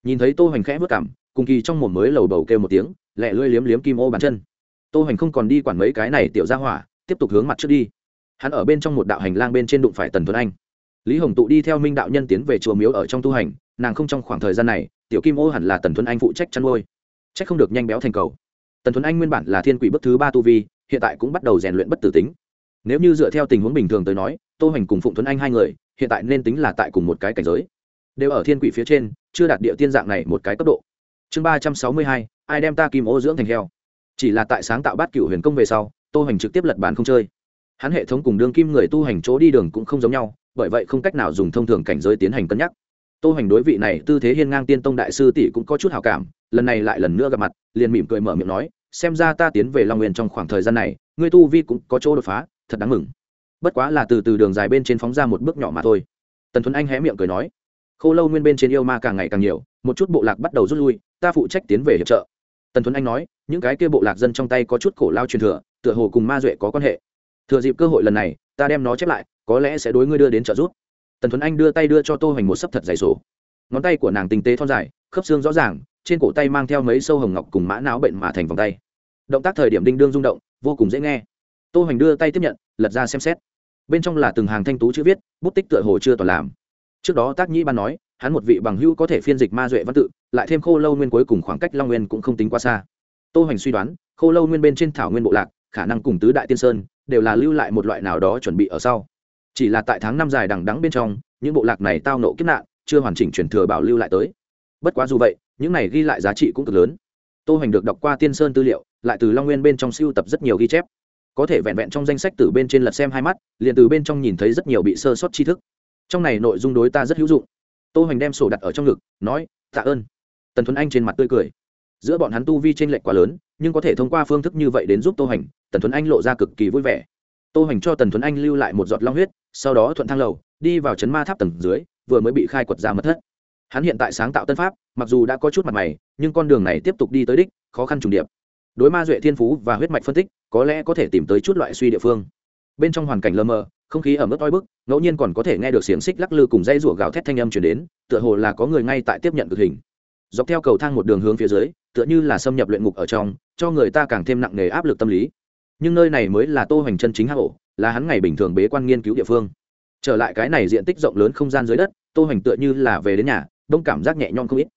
[SPEAKER 1] Nhìn thấy tô hoành khẽ vất cảm, cùng kỳ trong mồm mới lầu bầu kêu một tiếng, lẹ lưỡi liếm liếm kim ô bàn chân. Tô hoành không còn đi quản mấy cái này tiểu ra hỏa, tiếp tục hướng mặt trước đi. Hắn ở bên trong một đạo hành lang bên trên đụng phải tần tuấn anh. Lý hồng tụ đi theo minh đạo nhân tiến về chùa miếu ở trong tu hành, nàng không trong khoảng thời gian này, tiểu kim ô hẳn là tần tuấn anh phụ trách chăn nuôi. Trách không được nhanh béo thành cầu. Tần tuấn anh nguyên bản là thiên quỷ bất thứ ba tu vi hiện tại cũng bắt đầu rèn luyện bất tử tính. Nếu như dựa theo tình huống bình thường tới nói, tô hoành cùng phụng tuấn anh hai người, hiện tại nên tính là tại cùng một cái cảnh giới. Đều ở thiên quỷ phía trên, chưa đạt địa tiên dạng này một cái cấp độ. Chương ba trăm sáu mươi hai, ai đem ta kim ô dưỡng thành heo? Chỉ là tại sáng tạo bát cửu huyền công về sau, tô hoành trực tiếp lật bàn không chơi. Hắn hệ thống cùng đương kim người tu hành chỗ đi đường cũng không giống nhau, bởi vậy không cách nào dùng thông thường cảnh giới tiến hành cân nhắc. Tô hoành đối vị này tư thế hiên ngang tiên tông đại sư tỷ cũng có chút hảo cảm, lần này lại lần nữa gặp mặt, liền mỉm cười mở miệng nói xem ra ta tiến về long nguyên trong khoảng thời gian này, ngươi tu vi cũng có chỗ đột phá, thật đáng mừng. Bất quá là từ từ đường dài bên trên phóng ra một bước nhỏ mà thôi. Tần thuấn anh hé miệng cười nói. Khô lâu nguyên bên trên yêu ma càng ngày càng nhiều, một chút bộ lạc bắt đầu rút lui, ta phụ trách tiến về hiệp trợ. Tần thuấn anh nói, những cái kia bộ lạc dân trong tay có chút cổ lao truyền thừa, tựa hồ cùng ma duệ có quan hệ. Thừa dịp cơ hội lần này, ta đem nó chép lại, có lẽ sẽ đối ngươi đưa đến trợ giúp. Tần thuấn anh đưa tay đưa cho tô hoành một sấp thật dày sổ. Ngón tay của nàng tinh tế thon dài, khớp xương rõ ràng, trên cổ tay mang theo mấy sâu hồng ngọc cùng mã não bệnh mà thành vòng tay động tác thời điểm đinh đương rung động, vô cùng dễ nghe. Tô hoành đưa tay tiếp nhận, lật ra xem xét. Bên trong là từng hàng thanh tú chữ viết, bút tích tựa hồ chưa toàn làm. Trước đó tác nhĩ ban nói, hắn một vị bằng hữu có thể phiên dịch ma duệ văn tự, lại thêm khô lâu nguyên cuối cùng khoảng cách long nguyên cũng không tính quá xa. Tô hoành suy đoán, khô lâu nguyên bên trên thảo nguyên bộ lạc, khả năng cùng tứ đại tiên sơn, đều là lưu lại một loại nào đó chuẩn bị ở sau. Chỉ là tại tháng năm dài đằng đẵng bên trong, những bộ lạc này tao nộ kiếp nạn, chưa hoàn chỉnh truyền thừa bảo lưu lại tới. Bất quá dù vậy, những này ghi lại giá trị cũng cực lớn tô hoành được đọc qua tiên sơn tư liệu, lại từ long nguyên bên trong siêu tập rất nhiều ghi chép. Có thể vẹn vẹn trong danh sách từ bên trên lật xem hai mắt, liền từ bên trong nhìn thấy rất nhiều bị sơ sót tri thức. Trong này nội dung đối ta rất hữu dụng. Tô hoành đem sổ đặt ở trong ngực, nói, tạ ơn. Tần thuấn anh trên mặt tươi cười. Giữa bọn hắn tu vi t r ê n lệch quá lớn, nhưng có thể thông qua phương thức như vậy đến giúp tô hoành, tần thuấn anh lộ ra cực kỳ vui vẻ. Tô hoành cho tần thuấn anh lưu lại một giọt long huyết, sau đó thuận thang lầu, đi vào chấn ma tháp tầng dưới, vừa mới bị khai quật ra mất thất hắn hiện tại sáng tạo tân pháp mặc dù đã có chút mặt mày nhưng con đường này tiếp tục đi tới đích khó khăn trùng điệp. Đối ma duệ thiên phú và huyết mạch phân tích có lẽ có thể tìm tới chút loại suy địa phương. Bên trong hoàn cảnh lơ mơ, không khí ở mức oi bức ngẫu nhiên còn có thể nghe được xiềng xích lắc lư cùng dây rủa gào thét thanh âm chuyển đến tựa hồ là có người ngay tại tiếp nhận cực hình. Dọc theo cầu thang một đường hướng phía dưới tựa như là xâm nhập luyện ngục ở trong cho người ta càng thêm nặng nề áp lực tâm lý. Nhưng nơi này mới là tô hoành chân chính hạ ổ là hắn ngày bình thường bế quan nghiên cứu địa phương. Trở lại cái này diện tích rộng lớn không gian dưới đất tô hoành tựa như là về đến nhà đông cảm giác nhẹ nhõm không ít.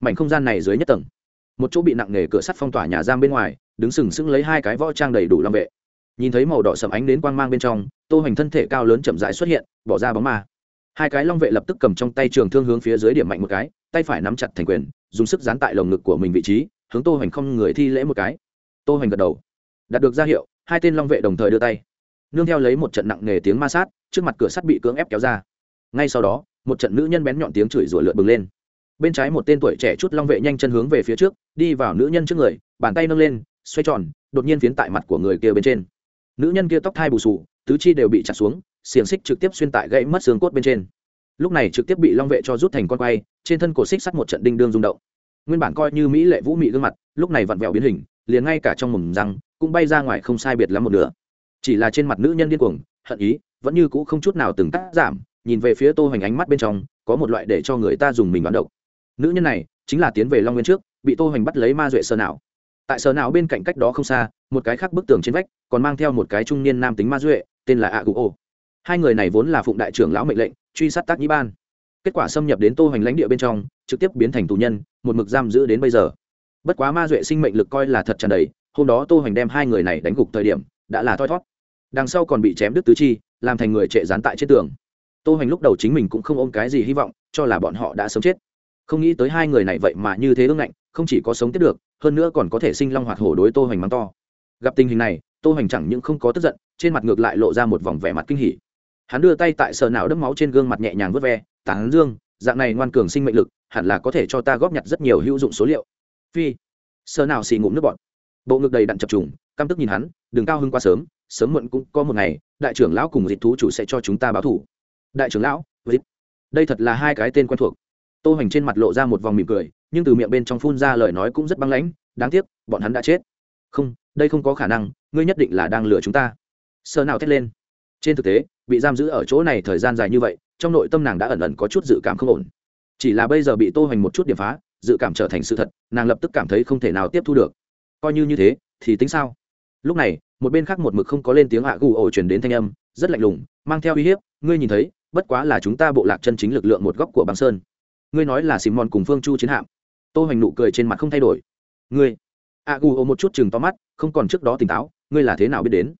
[SPEAKER 1] Mảnh không gian này dưới nhất tầng. Một chỗ bị nặng nghề cửa sắt phong tỏa nhà giam bên ngoài, đứng sừng sững lấy hai cái võ trang đầy đủ long vệ. Nhìn thấy màu đỏ sầm ánh đến quang mang bên trong, tô hoành thân thể cao lớn chậm rãi xuất hiện, bỏ ra bóng ma. Hai cái long vệ lập tức cầm trong tay trường thương hướng phía dưới điểm mạnh một cái, tay phải nắm chặt thành quyền, dùng sức dán tại lồng ngực của mình vị trí, hướng tô hoành không người thi lễ một cái. Tô hoành gật đầu. Đạt được ra hiệu, hai tên long vệ đồng thời đưa tay. Nương theo lấy một trận nặng nghề tiếng ma sát, trước mặt cửa sắt bị cưỡng ép kéo ra. Ngay sau đó một trận nữ nhân bén nhọn tiếng chửi rủa lượn bừng lên. Bên trái một tên tuổi trẻ chút long vệ nhanh chân hướng về phía trước, đi vào nữ nhân trước người, bàn tay nâng lên, xoay tròn, đột nhiên phiến tại mặt của người kia bên trên. Nữ nhân kia tóc thai bù sù, tứ chi đều bị chặt xuống, xiềng xích trực tiếp xuyên tại gãy mất xương cốt bên trên. Lúc này trực tiếp bị long vệ cho rút thành con quay, trên thân cổ xích sắt một trận đinh đương rung động. Nguyên bản coi như mỹ lệ vũ mị gương mặt, lúc này vặn vẹo biến hình, liền ngay cả trong mồm răng cũng bay ra ngoài không sai biệt lắm một nửa. Chỉ là trên mặt nữ nhân điên cuồng, hận ý, vẫn như cũ không chút nào từng tác giảm nhìn về phía tô hoành ánh mắt bên trong, có một loại để cho người ta dùng mình bán độc. Nữ nhân này chính là tiến về long nguyên trước, bị tô hoành bắt lấy ma duệ sơ não. Tại sơ não bên cạnh cách đó không xa, một cái khác bức tường trên vách, còn mang theo một cái trung niên nam tính ma duệ, tên là a cụ ô. Hai người này vốn là phụng đại trưởng lão mệnh lệnh, truy sát tác nhĩ ban. Kết quả xâm nhập đến tô hoành lãnh địa bên trong, trực tiếp biến thành tù nhân, một mực giam giữ đến bây giờ. Bất quá ma duệ sinh mệnh lực coi là thật tràn đầy, hôm đó tô hoành đem hai người này đánh gục thời điểm, đã là thoi thót đằng sau còn bị chém đứt tứ chi, làm thành người trệ dán tại trên tường tô hoành lúc đầu chính mình cũng không ôm cái gì hy vọng, cho là bọn họ đã sống chết. Không nghĩ tới hai người này vậy mà như thế ương ngạnh, không chỉ có sống tiếp được, hơn nữa còn có thể sinh long hoạt hổ đối tô hoành mắng to. Gặp tình hình này, tô hoành chẳng những không có tức giận, trên mặt ngược lại lộ ra một vòng vẻ mặt kinh hỉ. Hắn đưa tay tại sờ não đẫm máu trên gương mặt nhẹ nhàng vớt ve, tán dương, dạng này ngoan cường sinh mệnh lực, hẳn là có thể cho ta góp nhặt rất nhiều hữu dụng số liệu. Phi. Sờ nào xì ngụm nước bọt. Bộ ngực đầy đặn chập trùng, căm tức nhìn hắn, đừng cao hưng quá sớm sớm muộn cũng có một ngày, đại trưởng lão cùng dịch thú chủ sẽ cho chúng ta báo thủ đại trưởng lão, vít. Đây thật là hai cái tên quen thuộc. Tô hoành trên mặt lộ ra một vòng mỉm cười, nhưng từ miệng bên trong phun ra lời nói cũng rất băng lãnh, đáng tiếc, bọn hắn đã chết. Không, đây không có khả năng, ngươi nhất định là đang lừa chúng ta. Sợ nào thét lên. Trên thực tế, bị giam giữ ở chỗ này thời gian dài như vậy, trong nội tâm nàng đã ẩn ẩn có chút dự cảm không ổn. Chỉ là bây giờ bị tô hoành một chút điểm phá, dự cảm trở thành sự thật, nàng lập tức cảm thấy không thể nào tiếp thu được. Coi như như thế, thì tính sao? Lúc này, một bên khác một mực không có lên tiếng hạ à gù ổ chuyển đến thanh âm, rất lạnh lùng, mang theo uy hiếp, ngươi nhìn thấy bất quá là chúng ta bộ lạc chân chính lực lượng một góc của băng sơn. Ngươi nói là xìm mòn cùng phương chu chiến hạm. Tô hoành nụ cười trên mặt không thay đổi. Ngươi. A à, gu ô một chút chừng to mắt không còn trước đó tỉnh táo ngươi là thế nào biết đến?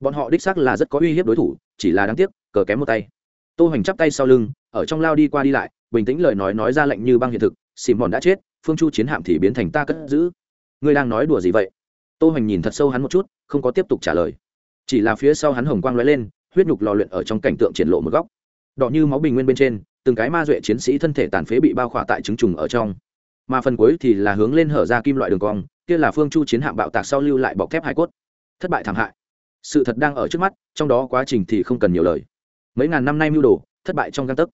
[SPEAKER 1] Bọn họ đích xác là rất có uy hiếp đối thủ chỉ là đáng tiếc cờ kém một tay. Tô hoành chắp tay sau lưng ở trong lao đi qua đi lại bình tĩnh lời nói nói ra lệnh như băng hiện thực xìm mòn đã chết phương chu chiến hạm thì biến thành ta cất giữ. Ngươi đang nói đùa gì vậy? Tô hoành nhìn thật sâu hắn một chút không có tiếp tục trả lời. Chỉ là phía sau hắn hồng quang lóe lên huyết nhục lò luyện ở trong cảnh tượng triển lộ một góc đỏ như máu bình nguyên bên trên, từng cái ma duệ chiến sĩ thân thể tàn phế bị bao khỏa tại trứng trùng ở trong. Mà phần cuối thì là hướng lên hở ra kim loại đường cong, kia là phương chu chiến hạm bạo tạc sau lưu lại bọc thép hải cốt. Thất bại thảm hại. Sự thật đang ở trước mắt, trong đó quá trình thì không cần nhiều lời. Mấy ngàn năm nay mưu đồ, thất bại trong găng tấc.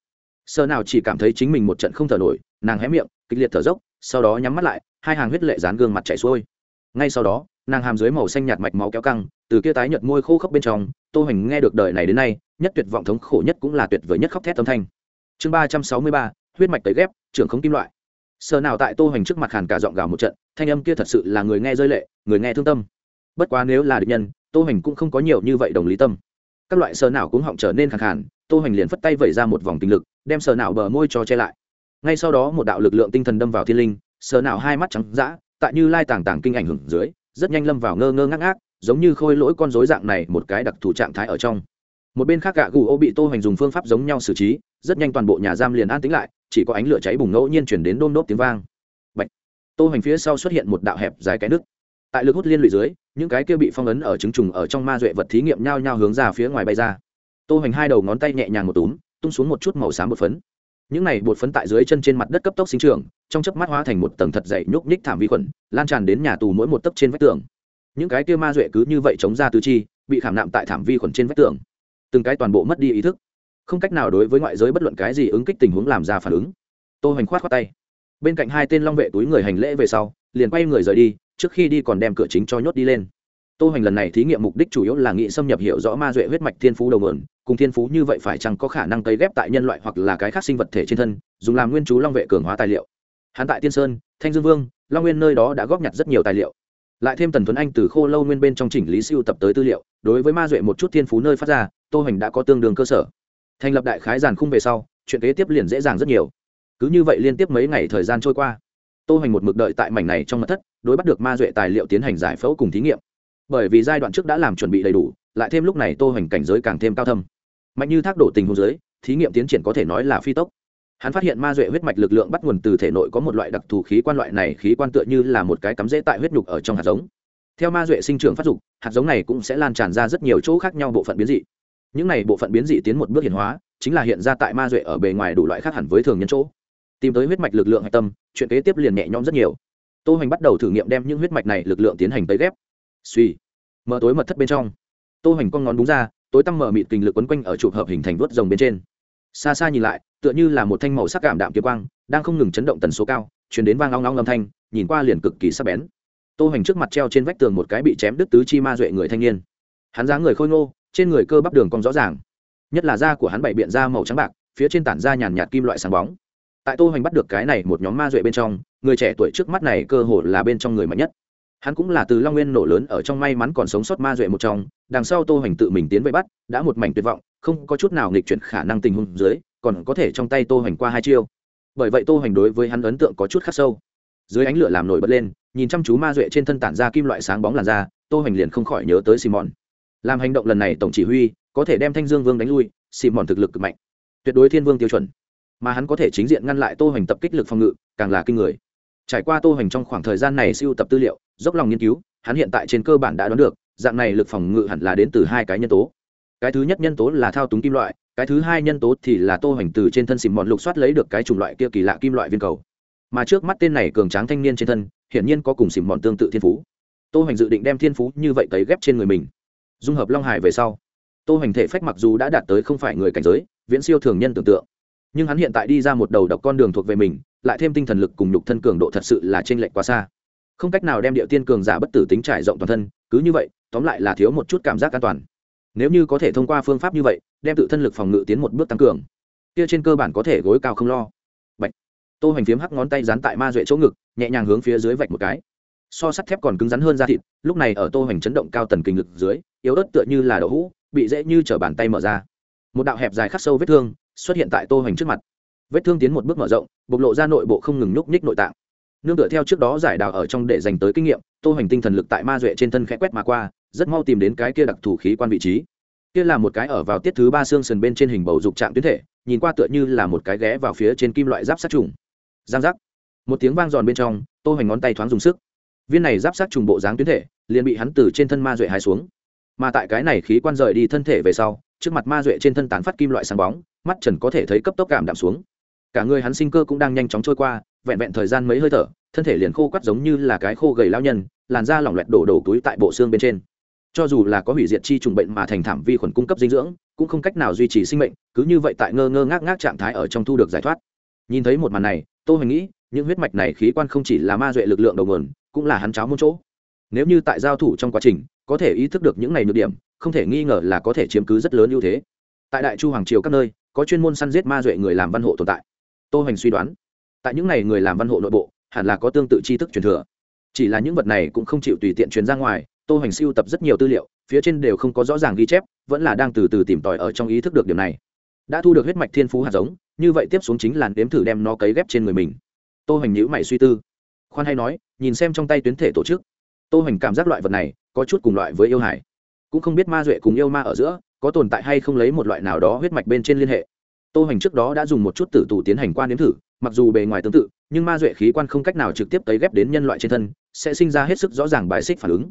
[SPEAKER 1] Sơ nào chỉ cảm thấy chính mình một trận không thở nổi, nàng hé miệng, kịch liệt thở dốc, sau đó nhắm mắt lại, hai hàng huyết lệ dán gương mặt chảy xuôi. Ngay sau đó, nàng hàm dưới màu xanh nhạt mạch máu kéo căng, từ kia tái nhợt môi khô khốc bên trong tô hoành nghe được đời này đến nay nhất tuyệt vọng thống khổ nhất cũng là tuyệt vời nhất khóc thét âm thanh. Chương ba trăm sáu mươi ba huyết mạch tấy ghép trưởng không kim loại. Sờ nào tại tô hoành trước mặt hàn cả dọn gào một trận thanh âm kia thật sự là người nghe rơi lệ người nghe thương tâm. Bất quá nếu là địch nhân tô hoành cũng không có nhiều như vậy đồng lý tâm. Các loại sờ nào cũng họng trở nên khàn hẳn, tô hoành liền phất tay vẩy ra một vòng tình lực đem sờ nào bờ môi cho che lại. Ngay sau đó một đạo lực lượng tinh thần đâm vào thiên linh sờ nào hai mắt trắng dã tại như lai tàng tàng kinh ảnh hưởng dưới rất nhanh lâm vào ngơ ngơ ngác ngác giống như khôi lỗi con rối dạng này một cái đặc thù trạng thái ở trong. Một bên khác gạ gù ô bị tô hoành dùng phương pháp giống nhau xử trí, rất nhanh toàn bộ nhà giam liền an tĩnh lại, chỉ có ánh lửa cháy bùng ngẫu nhiên chuyển đến đôm đốp tiếng vang. Bạch. tô hoành phía sau xuất hiện một đạo hẹp dài cái nước tại lực hút liên lụy dưới, những cái kia bị phong ấn ở trứng trùng ở trong ma duệ vật thí nghiệm nhao nhao hướng ra phía ngoài bay ra. Tô hoành hai đầu ngón tay nhẹ nhàng một túm, tung xuống một chút màu xám một phấn. Những này bột phấn tại dưới chân trên mặt đất cấp tốc sinh trưởng, trong chớp mắt hóa thành một tầng thật dày nhúc nhích thảm vi khuẩn, lan tràn đến nhà tù mỗi một tấc trên vách tường những cái kia ma duệ cứ như vậy chống ra tứ chi, bị khảm nạm tại thảm vi khuẩn trên vách tường. Từng cái toàn bộ mất đi ý thức. Không cách nào đối với ngoại giới bất luận cái gì ứng kích tình huống làm ra phản ứng. Tô hoành khoát khoát tay. Bên cạnh hai tên long vệ túi người hành lễ về sau, liền quay người rời đi, trước khi đi còn đem cửa chính cho nhốt đi lên. Tô hoành lần này thí nghiệm mục đích chủ yếu là nghị xâm nhập hiểu rõ ma duệ huyết mạch thiên phú đầu mượn cùng thiên phú như vậy phải chăng có khả năng cấy ghép tại nhân loại hoặc là cái khác sinh vật thể trên thân, dùng làm nguyên chú long vệ cường hóa tài liệu. Hắn tại tiên sơn, thanh dương vương, long nguyên nơi đó đã góp nhặt rất nhiều tài liệu lại thêm tần tuấn anh từ khô lâu nguyên bên trong chỉnh lý siêu tập tới tư liệu, đối với ma duệ một chút thiên phú nơi phát ra, tô hành đã có tương đương cơ sở. Thành lập đại khái giàn khung về sau, chuyện kế tiếp liền dễ dàng rất nhiều. Cứ như vậy liên tiếp mấy ngày thời gian trôi qua, tô hành một mực đợi tại mảnh này trong mật thất, đối bắt được ma duệ tài liệu tiến hành giải phẫu cùng thí nghiệm. Bởi vì giai đoạn trước đã làm chuẩn bị đầy đủ, lại thêm lúc này tô hành cảnh giới càng thêm cao thâm. Mạnh như thác đổ tình hồ dưới, thí nghiệm tiến triển có thể nói là phi tốc hắn phát hiện ma duệ huyết mạch lực lượng bắt nguồn từ thể nội có một loại đặc thù khí quan loại này khí quan tựa như là một cái cắm rễ tại huyết nhục ở trong hạt giống. Theo ma duệ sinh trưởng phát dục, hạt giống này cũng sẽ lan tràn ra rất nhiều chỗ khác nhau bộ phận biến dị. Những này bộ phận biến dị tiến một bước hiển hóa, chính là hiện ra tại ma duệ ở bề ngoài đủ loại khác hẳn với thường nhân chỗ. Tìm tới huyết mạch lực lượng hạch tâm, chuyện kế tiếp liền nhẹ nhõm rất nhiều. Tô hoành bắt đầu thử nghiệm đem những huyết mạch này lực lượng tiến hành tới ghép. Suy mở tối mật thất bên trong. Tô hoành con ngón đúng ra, tối tăm mở mịt kình lực quấn quanh ở chụp hợp hình thành vuốt rồng bên trên xa xa nhìn lại, tựa như là một thanh màu sắc cảm đạm kiếm quang, đang không ngừng chấn động tần số cao chuyển đến vang long long âm thanh, nhìn qua liền cực kỳ sắc bén. Tô hoành trước mặt treo trên vách tường một cái bị chém đứt tứ chi ma duệ người thanh niên. Hắn dáng người khôi ngô, trên người cơ bắp đường cong rõ ràng. Nhất là da của hắn bảy biện da màu trắng bạc, phía trên tản da nhàn nhạt kim loại sáng bóng. Tại tô hoành bắt được cái này một nhóm ma duệ bên trong, người trẻ tuổi trước mắt này cơ hồ là bên trong người mạnh nhất hắn cũng là từ long nguyên nổ lớn ở trong may mắn còn sống sót ma duệ một trong, đằng sau tô hoành tự mình tiến về bắt, đã một mảnh tuyệt vọng, không có chút nào nghịch chuyển khả năng tình huống dưới, còn có thể trong tay tô hoành qua hai chiêu. Bởi vậy tô hoành đối với hắn ấn tượng có chút khắc sâu. Dưới ánh lửa làm nổi bật lên, nhìn chăm chú ma duệ trên thân tản ra kim loại sáng bóng làn da tô hoành liền không khỏi nhớ tới xì mòn làm hành động lần này tổng chỉ huy, có thể đem thanh dương vương đánh lui xì mòn thực lực cực mạnh. Tuyệt đối thiên vương tiêu chuẩn. Mà hắn có thể chính diện ngăn lại tô hoành tập kích lực phòng ngự, càng là kinh người. Trải qua tô hoành trong khoảng thời gian này siêu tập tư liệu dốc lòng nghiên cứu, hắn hiện tại trên cơ bản đã đoán được, dạng này lực phòng ngự hẳn là đến từ hai cái nhân tố. Cái thứ nhất nhân tố là thao túng kim loại, cái thứ hai nhân tố thì là tô hoành từ trên thân xỉm mòn lục soát lấy được cái chủng loại kia kỳ lạ kim loại viên cầu. Mà trước mắt tên này cường tráng thanh niên trên thân, hiển nhiên có cùng xỉm mòn tương tự thiên phú. Tô hoành dự định đem thiên phú như vậy cấy ghép trên người mình. Dung hợp long hải về sau, tô hoành thể phách mặc dù đã đạt tới không phải người cảnh giới, viễn siêu thường nhân tưởng tượng. Nhưng hắn hiện tại đi ra một đầu độc con đường thuộc về mình, lại thêm tinh thần lực cùng nhục thân cường độ thật sự là trên lệch quá xa không cách nào đem địa tiên cường giả bất tử tính trải rộng toàn thân, cứ như vậy, tóm lại là thiếu một chút cảm giác an toàn. Nếu như có thể thông qua phương pháp như vậy, đem tự thân lực phòng ngự tiến một bước tăng cường, kia trên cơ bản có thể gối cao không lo. Bạch. tô hoành phiếm hắc ngón tay dán tại ma duệ chỗ ngực, nhẹ nhàng hướng phía dưới vạch một cái. So sắt thép còn cứng rắn hơn da thịt, lúc này ở tô hoành chấn động cao tần kinh lực dưới, yếu ớt tựa như là đậu hũ, bị dễ như chở bàn tay mở ra. Một đạo hẹp dài khắc sâu vết thương xuất hiện tại tô hoành trước mặt. Vết thương tiến một bước mở rộng, bộc lộ ra nội bộ không ngừng nhúc nhích nội tạng nương tựa theo trước đó giải đào ở trong để dành tới kinh nghiệm, tô hành tinh thần lực tại ma duệ trên thân khẽ quét mà qua, rất mau tìm đến cái kia đặc thù khí quan vị trí. Kia là một cái ở vào tiết thứ ba xương sườn bên trên hình bầu dục trạng tuyến thể, nhìn qua tựa như là một cái ghé vào phía trên kim loại giáp sát trùng. Giang giác. Một tiếng vang giòn bên trong, tô hành ngón tay thoáng dùng sức. Viên này giáp sát trùng bộ dáng tuyến thể, liền bị hắn từ trên thân ma duệ hai xuống. Mà tại cái này khí quan rời đi thân thể về sau, trước mặt ma duệ trên thân tán phát kim loại sáng bóng, mắt trần có thể thấy cấp tốc cảm đạm xuống. Cả người hắn sinh cơ cũng đang nhanh chóng trôi qua vẹn vẹn thời gian mấy hơi thở, thân thể liền khô quắt giống như là cái khô gầy lao nhân, làn da lỏng loẹt đổ đổ túi tại bộ xương bên trên. Cho dù là có hủy diệt chi trùng bệnh mà thành thảm vi khuẩn cung cấp dinh dưỡng, cũng không cách nào duy trì sinh mệnh, cứ như vậy tại ngơ ngơ ngác ngác trạng thái ở trong thu được giải thoát. Nhìn thấy một màn này tôi hoài nghĩ, những huyết mạch này khí quan không chỉ là ma duệ lực lượng đầu nguồn, cũng là hắn cháo muôn chỗ. Nếu như tại giao thủ trong quá trình, có thể ý thức được những này nhược điểm, không thể nghi ngờ là có thể chiếm cứ rất lớn ưu thế. Tại đại chu hoàng triều các nơi, có chuyên môn săn giết ma duệ người làm văn hộ tồn tại. Tô hoành suy đoán tại những này người làm văn hộ nội bộ, hẳn là có tương tự tri thức truyền thừa. Chỉ là những vật này cũng không chịu tùy tiện truyền ra ngoài, tô hoành siêu tập rất nhiều tư liệu, phía trên đều không có rõ ràng ghi chép, vẫn là đang từ từ tìm tòi ở trong ý thức được điều này. Đã thu được huyết mạch thiên phú hạt giống, như vậy tiếp xuống chính làn đếm thử đem nó cấy ghép trên người mình. Tô hoành nhữ mày suy tư. Khoan hay nói, nhìn xem trong tay tuyến thể tổ chức. Tô hoành cảm giác loại vật này có chút cùng loại với yêu hải. Cũng không biết ma duệ cùng yêu ma ở giữa, có tồn tại hay không lấy một loại nào đó huyết mạch bên trên liên hệ. Tô hoành trước đó đã dùng một chút tử tù tiến hành quan đếm thử mặc dù bề ngoài tương tự, nhưng ma duệ khí quan không cách nào trực tiếp tấy ghép đến nhân loại trên thân, sẽ sinh ra hết sức rõ ràng bài xích phản ứng.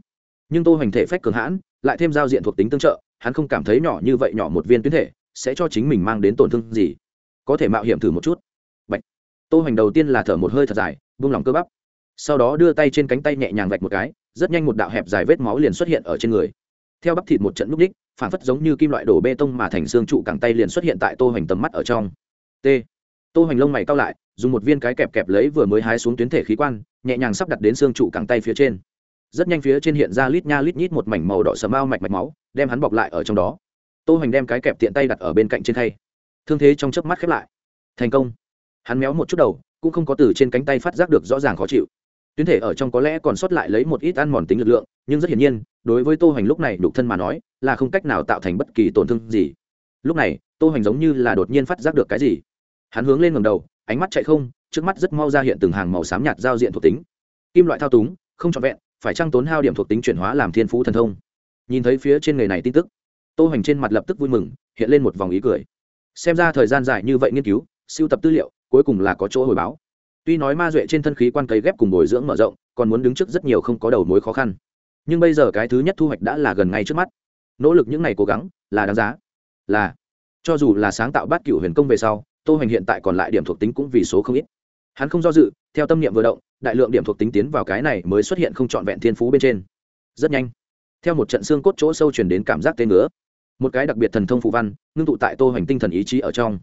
[SPEAKER 1] Nhưng tô hoành thể phách cường hãn, lại thêm giao diện thuộc tính tương trợ, hắn không cảm thấy nhỏ như vậy nhỏ một viên tuyến thể sẽ cho chính mình mang đến tổn thương gì. Có thể mạo hiểm thử một chút. Bạch. tô hoành đầu tiên là thở một hơi thật dài, buông lòng cơ bắp. Sau đó đưa tay trên cánh tay nhẹ nhàng vạch một cái, rất nhanh một đạo hẹp dài vết máu liền xuất hiện ở trên người. Theo bắp thịt một trận núp đích, phản phất giống như kim loại đổ bê tông mà thành xương trụ cẳng tay liền xuất hiện tại tô hoành tầm mắt ở trong. T tô hoành lông mày cao lại, dùng một viên cái kẹp kẹp lấy vừa mới hái xuống tuyến thể khí quan, nhẹ nhàng sắp đặt đến xương trụ cẳng tay phía trên. Rất nhanh phía trên hiện ra lít nha lít nhít một mảnh màu đỏ sầm ao mạch mạch máu, đem hắn bọc lại ở trong đó. Tô hoành đem cái kẹp tiện tay đặt ở bên cạnh trên khay. Thương thế trong chớp mắt khép lại. Thành công. Hắn méo một chút đầu, cũng không có từ trên cánh tay phát giác được rõ ràng khó chịu. Tuyến thể ở trong có lẽ còn sót lại lấy một ít ăn mòn tính lực lượng, nhưng rất hiển nhiên, đối với tô hoành lúc này nhục thân mà nói, là không cách nào tạo thành bất kỳ tổn thương gì. Lúc này, tô hoành giống như là đột nhiên phát giác được cái gì hắn hướng lên ngầm đầu, ánh mắt chạy không, trước mắt rất mau ra hiện từng hàng màu xám nhạt giao diện thuộc tính. Kim loại thao túng, không trọn vẹn, phải trăng tốn hao điểm thuộc tính chuyển hóa làm thiên phú thần thông? Nhìn thấy phía trên người này tin tức, tô hoành trên mặt lập tức vui mừng, hiện lên một vòng ý cười. Xem ra thời gian dài như vậy nghiên cứu, siêu tập tư liệu, cuối cùng là có chỗ hồi báo. Tuy nói ma duệ trên thân khí quan cấy ghép cùng bồi dưỡng mở rộng, còn muốn đứng trước rất nhiều không có đầu mối khó khăn. Nhưng bây giờ cái thứ nhất thu hoạch đã là gần ngay trước mắt. Nỗ lực những ngày cố gắng là đáng giá. Là, cho dù là sáng tạo bát cựu huyền công về sau tô hoành hiện tại còn lại điểm thuộc tính cũng vì số không ít. Hắn không do dự, theo tâm niệm vừa động, đại lượng điểm thuộc tính tiến vào cái này mới xuất hiện không trọn vẹn thiên phú bên trên. Rất nhanh, theo một trận xương cốt chỗ sâu chuyển đến cảm giác tên ngứa, một cái đặc biệt thần thông phụ văn ngưng tụ tại tô hoành tinh thần ý chí ở trong.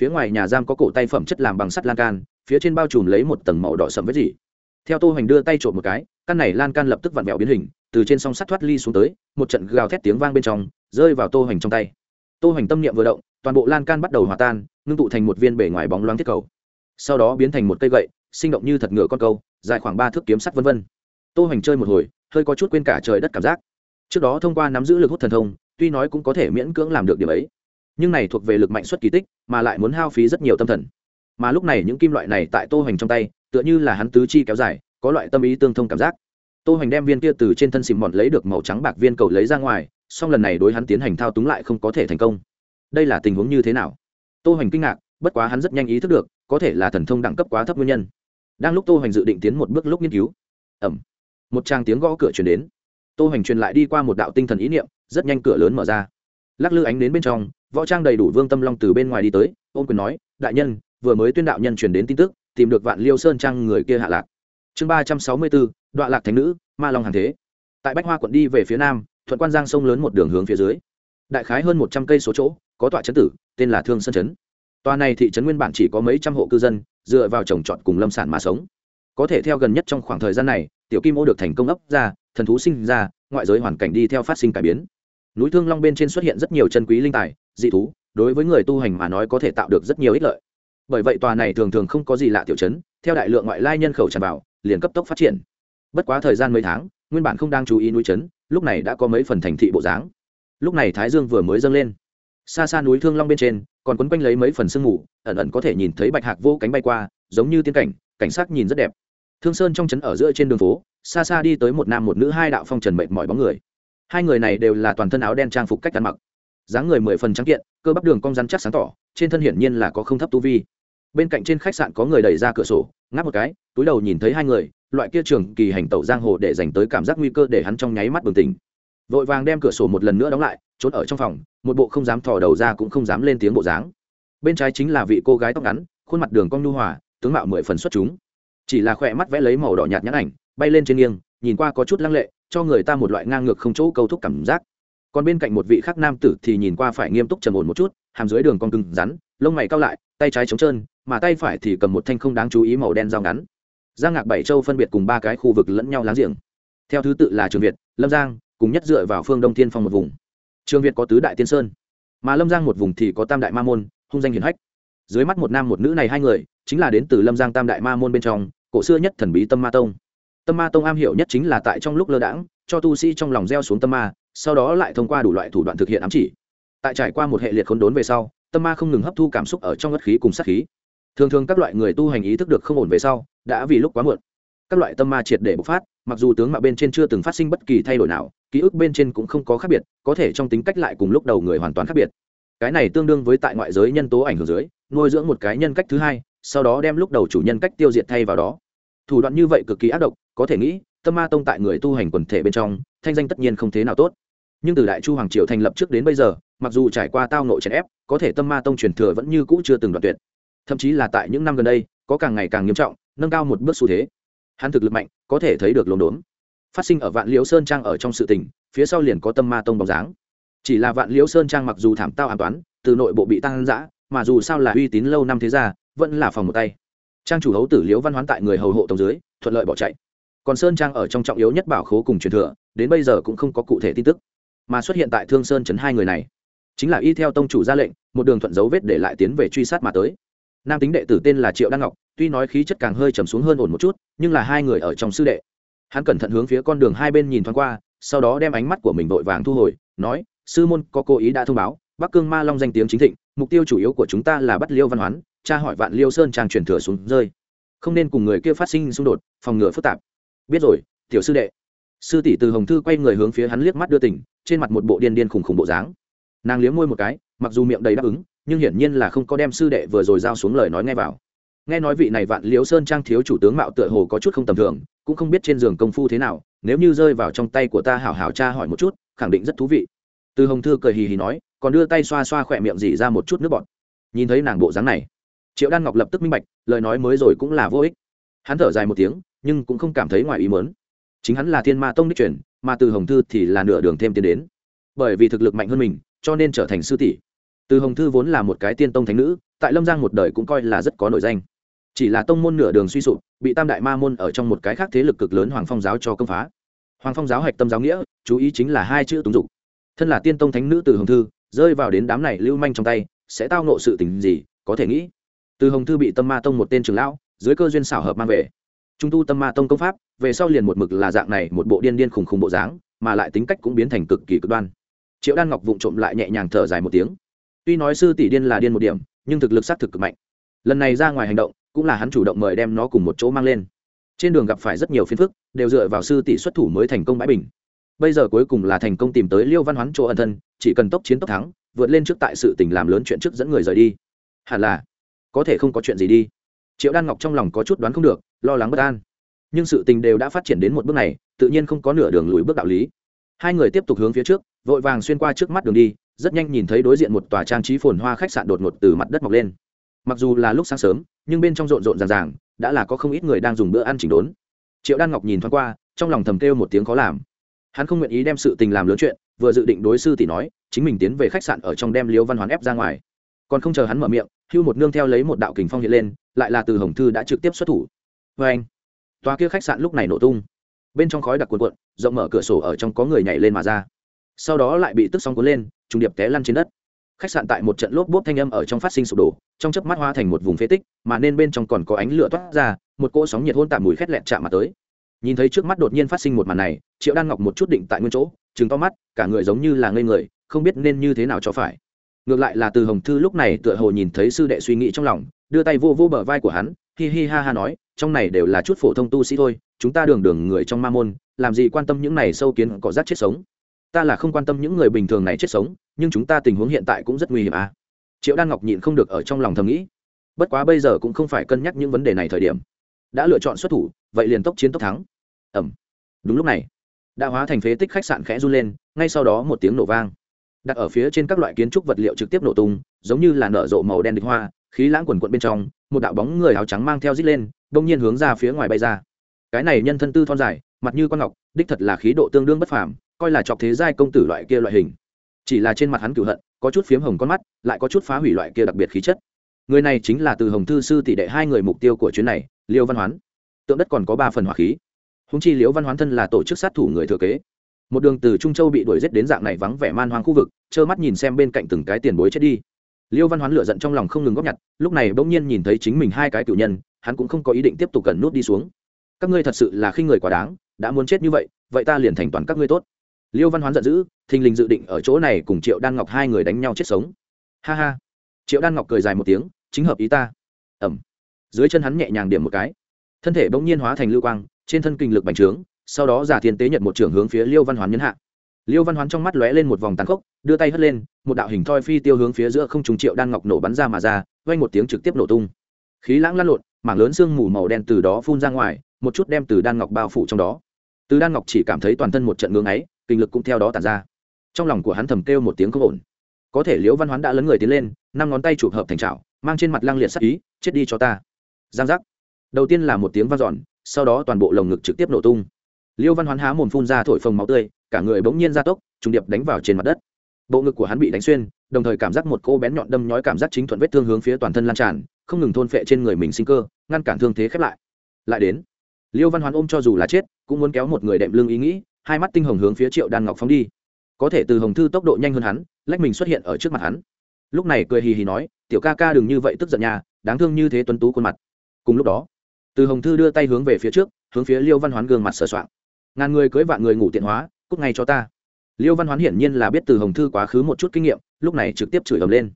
[SPEAKER 1] Phía ngoài nhà giam có cổ tay phẩm chất làm bằng sắt lan can, phía trên bao trùm lấy một tầng màu đỏ sẫm với gì. theo tô hoành đưa tay trộm một cái, căn này lan can lập tức vặn vẹo biến hình, từ trên song sắt thoát ly xuống tới, một trận gào thét tiếng vang bên trong, rơi vào tô hoành trong tay. Tô hoành tâm niệm vừa động toàn bộ lan can bắt đầu hòa tan, ngưng tụ thành một viên bể ngoài bóng loáng thiết cầu. Sau đó biến thành một cây gậy, sinh động như thật ngựa con câu, dài khoảng ba thước kiếm sắt vân vân. Tô hoành chơi một hồi, hơi có chút quên cả trời đất cảm giác. Trước đó thông qua nắm giữ lực hút thần thông, tuy nói cũng có thể miễn cưỡng làm được điểm ấy, nhưng này thuộc về lực mạnh xuất kỳ tích, mà lại muốn hao phí rất nhiều tâm thần. Mà lúc này những kim loại này tại tô hoành trong tay, tựa như là hắn tứ chi kéo dài, có loại tâm ý tương thông cảm giác. Tô hoành đem viên kia từ trên thân xìm mòn lấy được màu trắng bạc viên cầu lấy ra ngoài, song lần này đối hắn tiến hành thao túng lại không có thể thành công đây là tình huống như thế nào? Tô hoành kinh ngạc, bất quá hắn rất nhanh ý thức được, có thể là thần thông đẳng cấp quá thấp nguyên nhân. Đang lúc tô hoành dự định tiến một bước lúc nghiên cứu ẩm một trang tiếng gõ cửa truyền đến. Tô hoành truyền lại đi qua một đạo tinh thần ý niệm, rất nhanh cửa lớn mở ra. Lắc lư ánh đến bên trong, võ trang đầy đủ vương tâm long từ bên ngoài đi tới, ôm quyền nói, đại nhân, vừa mới tuyên đạo nhân truyền đến tin tức, tìm được vạn liêu sơn trang người kia hạ lạc. Chương ba trăm sáu mươi bốn đoạn lạc thánh nữ, ma long hàng thế. Tại bách hoa quận đi về phía nam, thuận quan giang sông lớn một đường hướng phía dưới. Đại khái hơn một trăm cây số chỗ có tọa chấn tử, tên là thương sơn chấn. Tòa này thị trấn nguyên bản chỉ có mấy trăm hộ cư dân, dựa vào trồng trọt cùng lâm sản mà sống. Có thể theo gần nhất trong khoảng thời gian này, tiểu kim ô được thành công ấp ra, thần thú sinh ra, ngoại giới hoàn cảnh đi theo phát sinh cải biến. Núi thương long bên trên xuất hiện rất nhiều chân quý linh tài, dị thú, đối với người tu hành mà nói có thể tạo được rất nhiều ích lợi. Bởi vậy tòa này thường thường không có gì lạ tiểu chấn theo đại lượng ngoại lai nhân khẩu tràn vào, liền cấp tốc phát triển. Bất quá thời gian mấy tháng, nguyên bản không đang chú ý núi chấn lúc này đã có mấy phần thành thị bộ dáng. Lúc này thái dương vừa mới dâng lên xa xa núi thương long bên trên, còn quấn quanh lấy mấy phần sương mù, ẩn ẩn có thể nhìn thấy bạch hạc vô cánh bay qua, giống như tiên cảnh cảnh sắc nhìn rất đẹp. Thương sơn trong trấn ở giữa trên đường phố, xa xa đi tới một nam một nữ hai đạo phong trần mệt mỏi bóng người. Hai người này đều là toàn thân áo đen trang phục cách ăn mặc. Dáng người mười phần trắng kiện, cơ bắp đường cong rắn chắc sáng tỏ, trên thân hiển nhiên là có không thấp tu vi. Bên cạnh trên khách sạn có người đẩy ra cửa sổ, ngáp một cái, túi đầu nhìn thấy hai người, loại kia trường kỳ hành tẩu giang hồ để dành tới cảm giác nguy cơ để hắn trong nháy mắt bừng tỉnh vội vàng đem cửa sổ một lần nữa đóng lại, trốn ở trong phòng, một bộ không dám thò đầu ra cũng không dám lên tiếng bộ dáng. Bên trái chính là vị cô gái tóc ngắn, khuôn mặt đường cong nhu hòa, tướng mạo mười phần xuất chúng. Chỉ là khỏe mắt vẽ lấy màu đỏ nhạt nhãn ảnh, bay lên trên nghiêng, nhìn qua có chút lăng lệ, cho người ta một loại ngang ngược không chỗ câu thúc cảm giác. Còn bên cạnh một vị khác nam tử thì nhìn qua phải nghiêm túc trầm ổn một chút, hàm dưới đường con cứng rắn, lông mày cao lại, tay trái trống trơn, mà tay phải thì cầm một thanh không đáng chú ý màu đen dao ngắn. Giang ngạc bảy châu phân biệt cùng ba cái khu vực lẫn nhau láng giềng. Theo thứ tự là trường việt, lâm giang cùng nhất dựa vào phương đông Thiên phong một vùng trường việt có tứ đại tiên sơn mà lâm giang một vùng thì có tam đại ma môn hung danh hiển hách dưới mắt một nam một nữ này hai người chính là đến từ lâm giang tam đại ma môn bên trong cổ xưa nhất thần bí tâm ma tông tâm ma tông am hiểu nhất chính là tại trong lúc lơ đãng cho tu sĩ trong lòng gieo xuống tâm ma sau đó lại thông qua đủ loại thủ đoạn thực hiện ám chỉ tại trải qua một hệ liệt khốn đốn về sau tâm ma không ngừng hấp thu cảm xúc ở trong ngất khí cùng sát khí thường thường các loại người tu hành ý thức được không ổn về sau đã vì lúc quá muộn các loại tâm ma triệt để bộc phát, mặc dù tướng mạo bên trên chưa từng phát sinh bất kỳ thay đổi nào, ký ức bên trên cũng không có khác biệt, có thể trong tính cách lại cùng lúc đầu người hoàn toàn khác biệt. Cái này tương đương với tại ngoại giới nhân tố ảnh hưởng dưới, nuôi dưỡng một cái nhân cách thứ hai, sau đó đem lúc đầu chủ nhân cách tiêu diệt thay vào đó. Thủ đoạn như vậy cực kỳ ác độc, có thể nghĩ, tâm ma tông tại người tu hành quần thể bên trong, thanh danh tất nhiên không thế nào tốt. Nhưng từ đại chu hoàng triều thành lập trước đến bây giờ, mặc dù trải qua tao nội chèn ép, có thể tâm ma tông truyền thừa vẫn như cũ chưa từng đoạn tuyệt. Thậm chí là tại những năm gần đây, có càng ngày càng nghiêm trọng, nâng cao một bước xu thế hắn thực lực mạnh có thể thấy được lồn đốn. Phát sinh ở vạn liễu sơn trang ở trong sự tình phía sau liền có tâm ma tông bóng dáng. Chỉ là vạn liễu sơn trang mặc dù thảm tao an toàn, từ nội bộ bị tăng giã mà dù sao là uy tín lâu năm thế ra vẫn là phòng một tay. Trang chủ hấu tử liễu văn hoán tại người hầu hộ tổng dưới thuận lợi bỏ chạy. Còn sơn trang ở trong trọng yếu nhất bảo khố cùng truyền thừa đến bây giờ cũng không có cụ thể tin tức. Mà xuất hiện tại thương sơn chấn hai người này chính là y theo tông chủ ra lệnh một đường thuận dấu vết để lại tiến về truy sát mà tới. Nam tính đệ tử tên là triệu Đăng ngọc tuy nói khí chất càng hơi trầm xuống hơn ổn một chút nhưng là hai người ở trong sư đệ. Hắn cẩn thận hướng phía con đường hai bên nhìn thoáng qua sau đó đem ánh mắt của mình vội vàng thu hồi nói sư môn có cố ý đã thông báo bắc cương ma long danh tiếng chính thịnh mục tiêu chủ yếu của chúng ta là bắt liêu văn hoán tra hỏi vạn liêu sơn trang truyền thừa xuống rơi. Không nên cùng người kia phát sinh xung đột phòng ngừa phức tạp. Biết rồi tiểu sư đệ. Sư tỷ từ hồng thư quay người hướng phía hắn liếc mắt đưa tình, trên mặt một bộ điên điên khủng khủng bộ dáng. Nàng liếm môi một cái mặc dù miệng đầy đáp ứng nhưng hiển nhiên là không có đem sư đệ vừa rồi giao xuống lời nói nghe vào nghe nói vị này vạn liếu sơn trang thiếu chủ tướng mạo tựa hồ có chút không tầm thường, cũng không biết trên giường công phu thế nào, nếu như rơi vào trong tay của ta hảo hảo cha hỏi một chút, khẳng định rất thú vị. Từ hồng thư cười hì hì nói, còn đưa tay xoa xoa khỏe miệng dỉ ra một chút nước bọt. Nhìn thấy nàng bộ dáng này, triệu đan ngọc lập tức minh bạch, lời nói mới rồi cũng là vô ích. Hắn thở dài một tiếng, nhưng cũng không cảm thấy ngoài ý mớn chính hắn là thiên ma tông đích truyền, mà từ hồng thư thì là nửa đường thêm tiến đến. Bởi vì thực lực mạnh hơn mình, cho nên trở thành sư tỷ. Từ hồng thư vốn là một cái tiên tông thánh nữ, tại lâm giang một đời cũng coi là rất có nổi danh chỉ là tông môn nửa đường suy sụp, bị tam đại ma môn ở trong một cái khác thế lực cực lớn hoàng phong giáo cho công phá. Hoàng phong giáo hạch tâm giáo nghĩa, chú ý chính là hai chữ túng dục. Thân là tiên tông thánh nữ từ hồng thư, rơi vào đến đám này lưu manh trong tay, sẽ tao nộ sự tình gì, có thể nghĩ. Từ hồng thư bị tâm ma tông một tên trường lão, dưới cơ duyên xảo hợp mang về. Trung tu tâm ma tông công pháp, về sau liền một mực là dạng này, một bộ điên điên khùng khùng bộ dáng, mà lại tính cách cũng biến thành cực kỳ cực đoan. Triệu đan ngọc vụng trộm lại nhẹ nhàng thở dài một tiếng. Tuy nói sư tỷ điên là điên một điểm, nhưng thực lực xác thực cực mạnh. Lần này ra ngoài hành động cũng là hắn chủ động mời đem nó cùng một chỗ mang lên. Trên đường gặp phải rất nhiều phiên phức, đều dựa vào sư tỷ xuất thủ mới thành công bãi bình. Bây giờ cuối cùng là thành công tìm tới liêu văn hoán chỗ ẩn thân, chỉ cần tốc chiến tốc thắng, vượt lên trước tại sự tình làm lớn chuyện trước dẫn người rời đi. Hẳn là, có thể không có chuyện gì đi. Triệu đan ngọc trong lòng có chút đoán không được, lo lắng bất an. Nhưng sự tình đều đã phát triển đến một bước này, tự nhiên không có nửa đường lùi bước đạo lý. Hai người tiếp tục hướng phía trước, vội vàng xuyên qua trước mắt đường đi, rất nhanh nhìn thấy đối diện một tòa trang trí phồn hoa khách sạn đột ngột từ mặt đất mọc lên mặc dù là lúc sáng sớm, nhưng bên trong rộn rộn ràng ràng, đã là có không ít người đang dùng bữa ăn chỉnh đốn. Triệu đan ngọc nhìn thoáng qua, trong lòng thầm kêu một tiếng khó làm. Hắn không nguyện ý đem sự tình làm lớn chuyện, vừa dự định đối sư tỷ nói, chính mình tiến về khách sạn ở trong đem liêu văn hoán ép ra ngoài. Còn không chờ hắn mở miệng, hưu một nương theo lấy một đạo kình phong hiện lên, lại là từ hồng thư đã trực tiếp xuất thủ. Vê anh, tòa kia khách sạn lúc này nổ tung. Bên trong khói đặc cuộn cuộn, rộng mở cửa sổ ở trong có người nhảy lên mà ra. Sau đó lại bị tức xong cuốn lên, trùng điệp té lăn trên đất khách sạn tại một trận lốp bốp thanh âm ở trong phát sinh sụp đổ, trong chớp mắt hoa thành một vùng phế tích, mà nên bên trong còn có ánh lửa toát ra, một cỗ sóng nhiệt hôn tạm mùi khét lẹn chạm mặt tới. Nhìn thấy trước mắt đột nhiên phát sinh một màn này, triệu đan ngọc một chút định tại nguyên chỗ chứng to mắt, cả người giống như là ngây người, không biết nên như thế nào cho phải. Ngược lại là từ hồng thư lúc này tựa hồ nhìn thấy sư đệ suy nghĩ trong lòng, đưa tay vô vô bờ vai của hắn, hi hi ha ha nói, trong này đều là chút phổ thông tu sĩ thôi, chúng ta đường đường người trong ma môn, làm gì quan tâm những này sâu kiến có rác chết sống? Ta là không quan tâm những người bình thường này chết sống nhưng chúng ta tình huống hiện tại cũng rất nguy hiểm à. Triệu đan ngọc nhịn không được ở trong lòng thầm nghĩ. Bất quá bây giờ cũng không phải cân nhắc những vấn đề này thời điểm. Đã lựa chọn xuất thủ, vậy liền tốc chiến tốc thắng. Ẩm đúng lúc này, đã hóa thành phế tích khách sạn khẽ run lên, ngay sau đó một tiếng nổ vang. Đặt ở phía trên các loại kiến trúc vật liệu trực tiếp nổ tung, giống như là nở rộ màu đen địch hoa, khí lãng quần quận bên trong, một đạo bóng người áo trắng mang theo rít lên, đông nhiên hướng ra phía ngoài bay ra. Cái này nhân thân tư thon dài, mặt như con ngọc, đích thật là khí độ tương đương bất phàm, coi là chọc thế giai công tử loại kia loại hình chỉ là trên mặt hắn cựu hận, có chút phiếm hồng con mắt, lại có chút phá hủy loại kia đặc biệt khí chất. Người này chính là từ hồng thư sư tỷ đệ hai người mục tiêu của chuyến này, liêu văn hoán. Tượng đất còn có ba phần hỏa khí. Húng chi liễu văn hoán thân là tổ chức sát thủ người thừa kế. Một đường từ trung châu bị đuổi g i ế t đến dạng này vắng vẻ man hoang khu vực, trơ mắt nhìn xem bên cạnh từng cái tiền bối chết đi. Liêu văn hoán lựa giận trong lòng không ngừng góp nhặt, lúc này bỗng nhiên nhìn thấy chính mình hai cái cựu nhân, hắn cũng không có ý định tiếp tục cần nút đi xuống. Các ngươi thật sự là khi người quá đáng, đã muốn chết như vậy vậy ta liền thành toàn các ngươi tốt liêu văn hoán giận dữ, thình lình dự định ở chỗ này cùng triệu đan ngọc hai người đánh nhau chết sống. Ha ha. Triệu đan ngọc cười dài một tiếng, chính hợp ý ta. Ẩm. Dưới chân hắn nhẹ nhàng điểm một cái. Thân thể bỗng nhiên hóa thành lưu quang, trên thân kinh lực bành trướng, sau đó giả thiên tế nhận một trưởng hướng phía liêu văn hoán nhấn hạ. Liêu văn hoán trong mắt lóe lên một vòng tàn khốc, đưa tay hất lên, một đạo hình thoi phi tiêu hướng phía giữa không trung triệu đan ngọc nổ bắn ra mà ra, vang một tiếng trực tiếp nổ tung. Khí lãng lăn lộn, mảng lớn xương mù màu đen từ đó phun ra ngoài, một chút đem từ đan ngọc bao phủ trong đó. Từ đan ngọc chỉ cảm thấy toàn thân một trận ngứa ấy kinh lực cũng theo đó tản ra. Trong lòng của hắn thầm kêu một tiếng không ổn. Có thể liễu văn hoán đã lớn người tiến lên, năm ngón tay chụp hợp thành trào mang trên mặt lăng liệt sắc ý, chết đi cho ta. Giang giác. Đầu tiên là một tiếng vang dọn, sau đó toàn bộ lồng ngực trực tiếp nổ tung. Liễu văn hoán há mồm phun ra thổi phồng máu tươi, cả người bỗng nhiên gia tốc, trùng điệp đánh vào trên mặt đất. Bộ ngực của hắn bị đánh xuyên, đồng thời cảm giác một cô bén nhọn đâm nhói cảm giác chính thuận vết thương hướng phía toàn thân lan tràn, không ngừng thôn phệ trên người mình sinh cơ, ngăn cản thương thế khép lại. Lại đến liêu văn hoán ôm cho dù là chết, cũng muốn kéo một người đệm lưng ý nghĩ hai mắt tinh hồng hướng phía triệu đan ngọc phóng đi. Có thể từ hồng thư tốc độ nhanh hơn hắn, lách mình xuất hiện ở trước mặt hắn. Lúc này cười hì hì nói, tiểu ca ca đừng như vậy tức giận nhà đáng thương như thế tuấn tú khuôn mặt. Cùng lúc đó, từ hồng thư đưa tay hướng về phía trước, hướng phía liêu văn hoán gương mặt sờ soạng. Ngàn người cưới vạn người ngủ tiện hóa cúc ngay cho ta. Liêu văn hoán hiển nhiên là biết từ hồng thư quá khứ một chút kinh nghiệm, lúc này trực tiếp chửi ầm lên.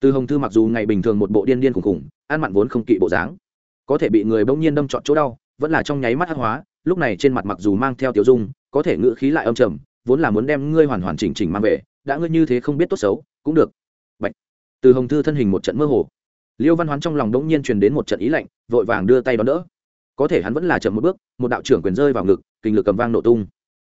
[SPEAKER 1] Từ hồng thư mặc dù ngày bình thường một bộ điên điên khủng khủng, ăn mặn vốn không kỵ bộ dáng, có thể bị người bỗng nhiên đâm trọn chỗ đau, vẫn là trong nháy mắt hát hóa, lúc này trên mặt mặc dù mang theo tiểu dung có thể ngữ khí lại âm trầm, vốn là muốn đem ngươi hoàn hoàn chỉnh chỉnh mang về, đã ngươi như thế không biết tốt xấu, cũng được. Bạch. từ hồng thư thân hình một trận mơ hồ. Liêu văn hoán trong lòng đống nhiên truyền đến một trận ý lạnh, vội vàng đưa tay đón đỡ. Có thể hắn vẫn là chậm một bước, một đạo trưởng quyền rơi vào ngực, kinh lực cầm vang nổ tung.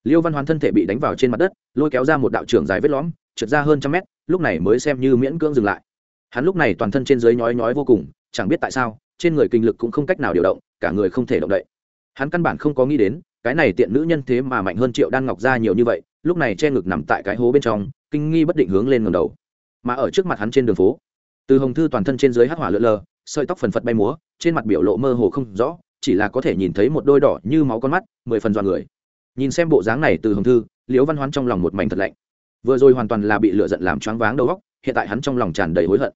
[SPEAKER 1] Liêu văn hoán thân thể bị đánh vào trên mặt đất, lôi kéo ra một đạo trưởng dài vết lõm, trượt ra hơn trăm mét, lúc này mới xem như miễn cưỡng dừng lại. Hắn lúc này toàn thân trên dưới nhói nhói vô cùng, chẳng biết tại sao, trên người kinh lực cũng không cách nào điều động, cả người không thể động đậy. Hắn căn bản không có nghĩ đến cái này tiện nữ nhân thế mà mạnh hơn triệu đan ngọc ra nhiều như vậy, lúc này che ngực nằm tại cái hố bên trong, kinh nghi bất định hướng lên ngầm đầu. Mà ở trước mặt hắn trên đường phố, từ hồng thư toàn thân trên dưới hắc hỏa lượn lờ, sợi tóc phần phật bay múa, trên mặt biểu lộ mơ hồ không rõ, chỉ là có thể nhìn thấy một đôi đỏ như máu con mắt, mười phần dọn người. Nhìn xem bộ dáng này từ hồng thư, liễu văn hoán trong lòng một mảnh thật lạnh. Vừa rồi hoàn toàn là bị lựa giận làm choáng váng đầu óc, hiện tại hắn trong lòng tràn đầy hối hận.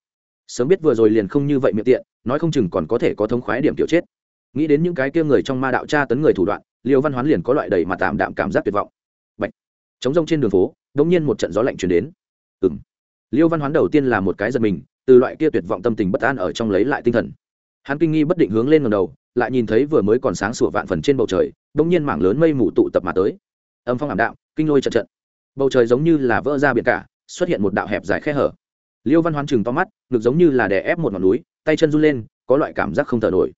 [SPEAKER 1] Sớm biết vừa rồi liền không như vậy miệng tiện, nói không chừng còn có thể có thống khoái điểm kiểu chết. Nghĩ đến những cái kia người trong ma đạo tra tấn người thủ đoạn liêu văn hoán liền có loại đầy mà tạm đạm cảm giác tuyệt vọng. Bệnh. chống rông trên đường phố đông nhiên một trận gió lạnh chuyển đến. Ừng liêu văn hoán đầu tiên là một cái giật mình, từ loại kia tuyệt vọng tâm tình bất an ở trong lấy lại tinh thần. Hắn kinh nghi bất định hướng lên ngầm đầu, lại nhìn thấy vừa mới còn sáng sủa vạn phần trên bầu trời đông nhiên mảng lớn mây mù tụ tập mà tới. Âm phong ảm đạm, kinh lôi trận trận. Bầu trời giống như là vỡ ra biển cả, xuất hiện một đạo hẹp dài khe hở. Liêu văn hoán chừng to mắt, ngực giống như là đè ép một ngọn núi, tay chân run lên, có loại cảm giác không thở nổi.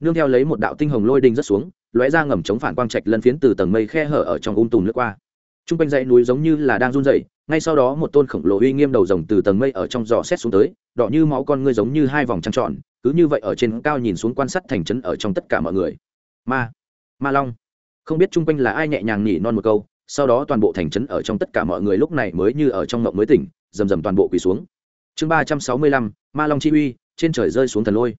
[SPEAKER 1] Nương theo lấy một đạo tinh hồng lôi đình rất xuống lóe ra ngầm chống phản quang trạch lân phiến từ tầng mây khe hở ở trong um tùm lướt qua. T r u n g quanh dãy núi giống như là đang run dậy ngay sau đó một tôn khổng lồ uy nghiêm đầu rồng từ tầng mây ở trong giò xét xuống tới, đỏ như máu con ngươi giống như hai vòng trăng tròn, cứ như vậy ở trên cao nhìn xuống quan sát thành trấn ở trong tất cả mọi người. Ma ma long. Không biết chung quanh là ai nhẹ nhàng nhỉ non một câu, sau đó toàn bộ thành trấn ở trong tất cả mọi người lúc này mới như ở trong mộng mới tỉnh, rầm rầm toàn bộ quỳ xuống. Chương ba trăm sáu mươi lăm, ma long chi uy, trên trời rơi xuống thần lôi.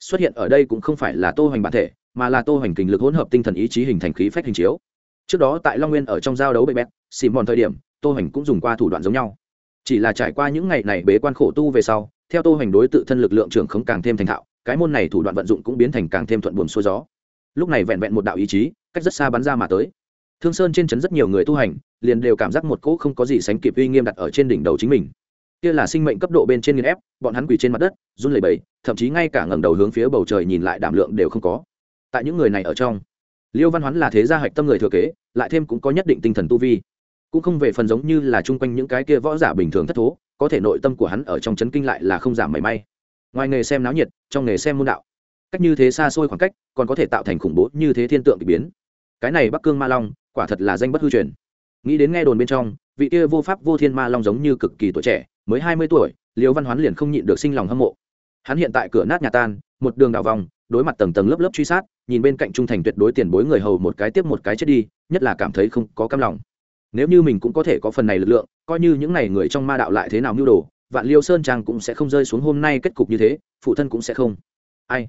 [SPEAKER 1] Xuất hiện ở đây cũng không phải là tô hoành bản thể mà là tô hành kình lực hỗn hợp tinh thần ý chí hình thành khí phách hình chiếu. Trước đó tại long nguyên ở trong giao đấu bệ bẹt xìm mòn thời điểm, tô hành cũng dùng qua thủ đoạn giống nhau. Chỉ là trải qua những ngày này bế quan khổ tu về sau, theo tô hành đối tự thân lực lượng trưởng không càng thêm thành thạo, cái môn này thủ đoạn vận dụng cũng biến thành càng thêm thuận buồm xuôi gió. Lúc này vẹn vẹn một đạo ý chí, cách rất xa bắn ra mà tới. Thương sơn trên trấn rất nhiều người tu hành, liền đều cảm giác một cỗ không có gì sánh kịp uy nghiêm đặt ở trên đỉnh đầu chính mình. Kia là sinh mệnh cấp độ bên trên nghiền ép, bọn hắn quỳ trên mặt đất, run lẩy bẩy, thậm chí ngay cả ngẩng đầu hướng phía bầu trời nhìn lại, đảm lượng đều không có tại những người này ở trong. Liêu văn hoán là thế gia hạch tâm người thừa kế, lại thêm cũng có nhất định tinh thần tu vi. Cũng không về phần giống như là chung quanh những cái kia võ giả bình thường thất thố, có thể nội tâm của hắn ở trong c h ấ n kinh lại là không giảm mảy may. Ngoài nghề xem náo nhiệt, trong nghề xem môn đạo. Cách như thế xa xôi khoảng cách, còn có thể tạo thành khủng bố như thế thiên tượng k ỳ biến. Cái này bắc cương ma long, quả thật là danh bất hư truyền. Nghĩ đến nghe đồn bên trong, vị kia vô pháp vô thiên ma long giống như cực kỳ tuổi trẻ, mới hai mươi tuổi, liêu văn hoán liền không nhịn được sinh lòng hâm mộ. Hắn hiện tại cửa nát nhà tan, một đường đào vòng đối mặt tầng tầng lớp lớp truy sát, nhìn bên cạnh trung thành tuyệt đối tiền bối người hầu một cái tiếp một cái chết đi, nhất là cảm thấy không có cam lòng. Nếu như mình cũng có thể có phần này lực lượng, coi như những n người trong ma đạo lại thế nào mưu đồ, vạn liêu sơn trang cũng sẽ không rơi xuống hôm nay kết cục như thế, phụ thân cũng sẽ không. Ai?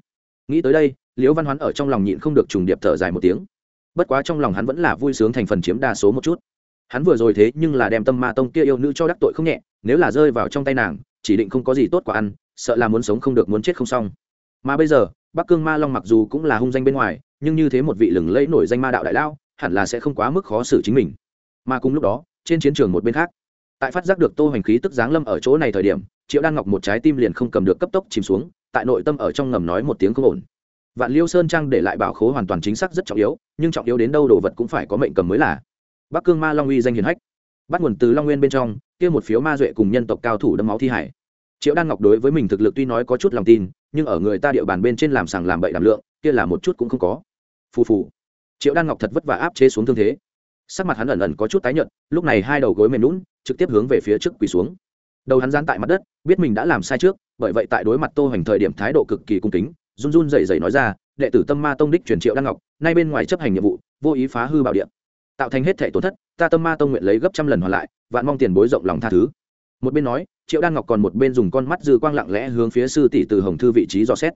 [SPEAKER 1] Nghĩ tới đây, liễu văn hoán ở trong lòng nhịn không được trùng điệp thở dài một tiếng. Bất quá trong lòng hắn vẫn là vui sướng thành phần chiếm đa số một chút. Hắn vừa rồi thế nhưng là đem tâm ma tông kia yêu nữ cho đắc tội không nhẹ, nếu là rơi vào trong tay nàng, chỉ định không có gì tốt quả ăn, sợ là muốn sống không được muốn chết không xong. Mà bây giờ bắc cương ma long mặc dù cũng là hung danh bên ngoài, nhưng như thế một vị lừng lẫy nổi danh ma đạo đại lao hẳn là sẽ không quá mức khó xử chính mình. Mà cùng lúc đó, trên chiến trường một bên khác, tại phát giác được tô hoành khí tức giáng lâm ở chỗ này thời điểm, triệu đan ngọc một trái tim liền không cầm được cấp tốc chìm xuống, tại nội tâm ở trong ngầm nói một tiếng không ổn. Vạn liêu sơn trang để lại bảo khố hoàn toàn chính xác rất trọng yếu, nhưng trọng yếu đến đâu đồ vật cũng phải có mệnh cầm mới là. Bắc cương ma long uy danh hiền hách. Bắt nguồn từ long nguyên bên trong, kia một phiếu ma duệ cùng nhân tộc cao thủ đâm máu thi hải. Triệu đan ngọc đối với mình thực lực tuy nói có chút lòng tin nhưng ở người ta địa bàn bên trên làm sàng làm bậy đảm lượng, kia là một chút cũng không có. Phù phù. Triệu đan ngọc thật vất vả áp chế xuống thương thế. Sắc mặt hắn ẩn ẩn có chút tái nhợt, lúc này hai đầu gối mềm lún trực tiếp hướng về phía trước quỳ xuống. Đầu hắn gian tại mặt đất, biết mình đã làm sai trước, bởi vậy tại đối mặt tô hoành thời điểm thái độ cực kỳ cung kính, run run dậy dậy nói ra, đệ tử tâm ma tông đích truyền triệu đan ngọc, nay bên ngoài chấp hành nhiệm vụ, vô ý phá hư bảo điện tạo thành hết thể tổn thất, ta tâm ma tông nguyện lấy gấp trăm lần hoàn lại, vạn mong tiền bối rộng lòng tha thứ một bên nói, triệu đan ngọc còn một bên dùng con mắt dư quang lặng lẽ hướng phía sư tỷ từ hồng thư vị trí dò xét.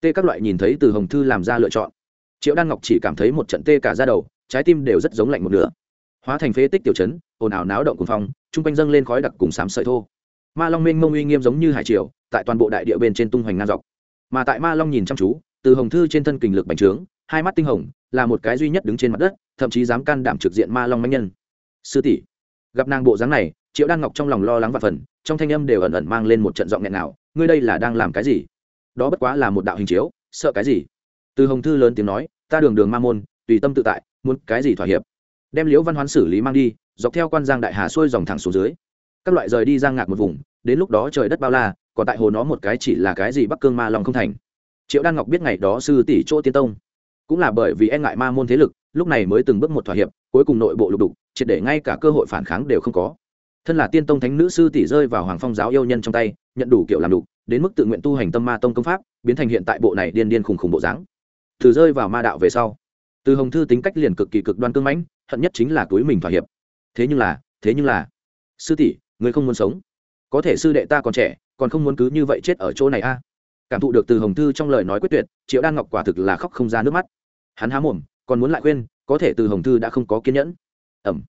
[SPEAKER 1] Tê các loại nhìn thấy từ hồng thư làm ra lựa chọn. Triệu đan ngọc chỉ cảm thấy một trận tê cả ra đầu, trái tim đều rất giống lạnh một nửa. Hóa thành phế tích tiểu chấn, ồn ào náo động cùng phong, chung quanh dâng lên khói đặc cùng sám sợi thô. Ma long minh mông uy nghiêm giống như hải triều, tại toàn bộ đại địa bên trên tung hoành ngang dọc. Mà tại ma long nhìn chăm chú, từ hồng thư trên thân kình lực bành trướng, hai mắt tinh hồng, là một cái duy nhất đứng trên mặt đất, thậm chí dám can đảm trực diện ma long manh nhân. Sư tỷ, gặp nàng bộ dáng này triệu đan ngọc trong lòng lo lắng và phần, trong thanh âm đều ẩn ẩn mang lên một trận giọng nghẹn nào ngươi đây là đang làm cái gì? Đó bất quá là một đạo hình chiếu, sợ cái gì? Từ hồng thư lớn tiếng nói, ta đường đường ma môn, tùy tâm tự tại, muốn cái gì thỏa hiệp? Đem liễu văn hoán xử lý mang đi, dọc theo quan giang đại hà xuôi dòng thẳng xuống dưới. Các loại rời đi giang ngạc một vùng, đến lúc đó trời đất bao la, còn tại hồ nó một cái chỉ là cái gì bắc cương ma lòng không thành. Triệu đan ngọc biết ngày đó sư tỷ chỗ tiên tông, cũng là bởi vì e ngại ma môn thế lực, lúc này mới từng bước một thỏa hiệp, cuối cùng nội bộ lục đục, triệt để ngay cả cơ hội phản kháng đều không có thân là tiên tông thánh nữ sư tỷ rơi vào hoàng phong giáo yêu nhân trong tay, nhận đủ kiểu làm đủ, đến mức tự nguyện tu hành tâm ma tông công pháp, biến thành hiện tại bộ này điên điên khùng khùng bộ dáng. Từ rơi vào ma đạo về sau, từ hồng thư tính cách liền cực kỳ cực đoan cương mãnh, hận nhất chính là túi mình thỏa hiệp. Thế nhưng là, thế nhưng là, sư tỷ người không muốn sống. Có thể sư đệ ta còn trẻ, còn không muốn cứ như vậy chết ở chỗ này a. Cảm thụ được từ hồng thư trong lời nói quyết tuyệt, triệu đan ngọc quả thực là khóc không ra nước mắt. Hắn há mồm, còn muốn lại khuyên, có thể từ hồng thư đã không có kiên nhẫn. Ẩm.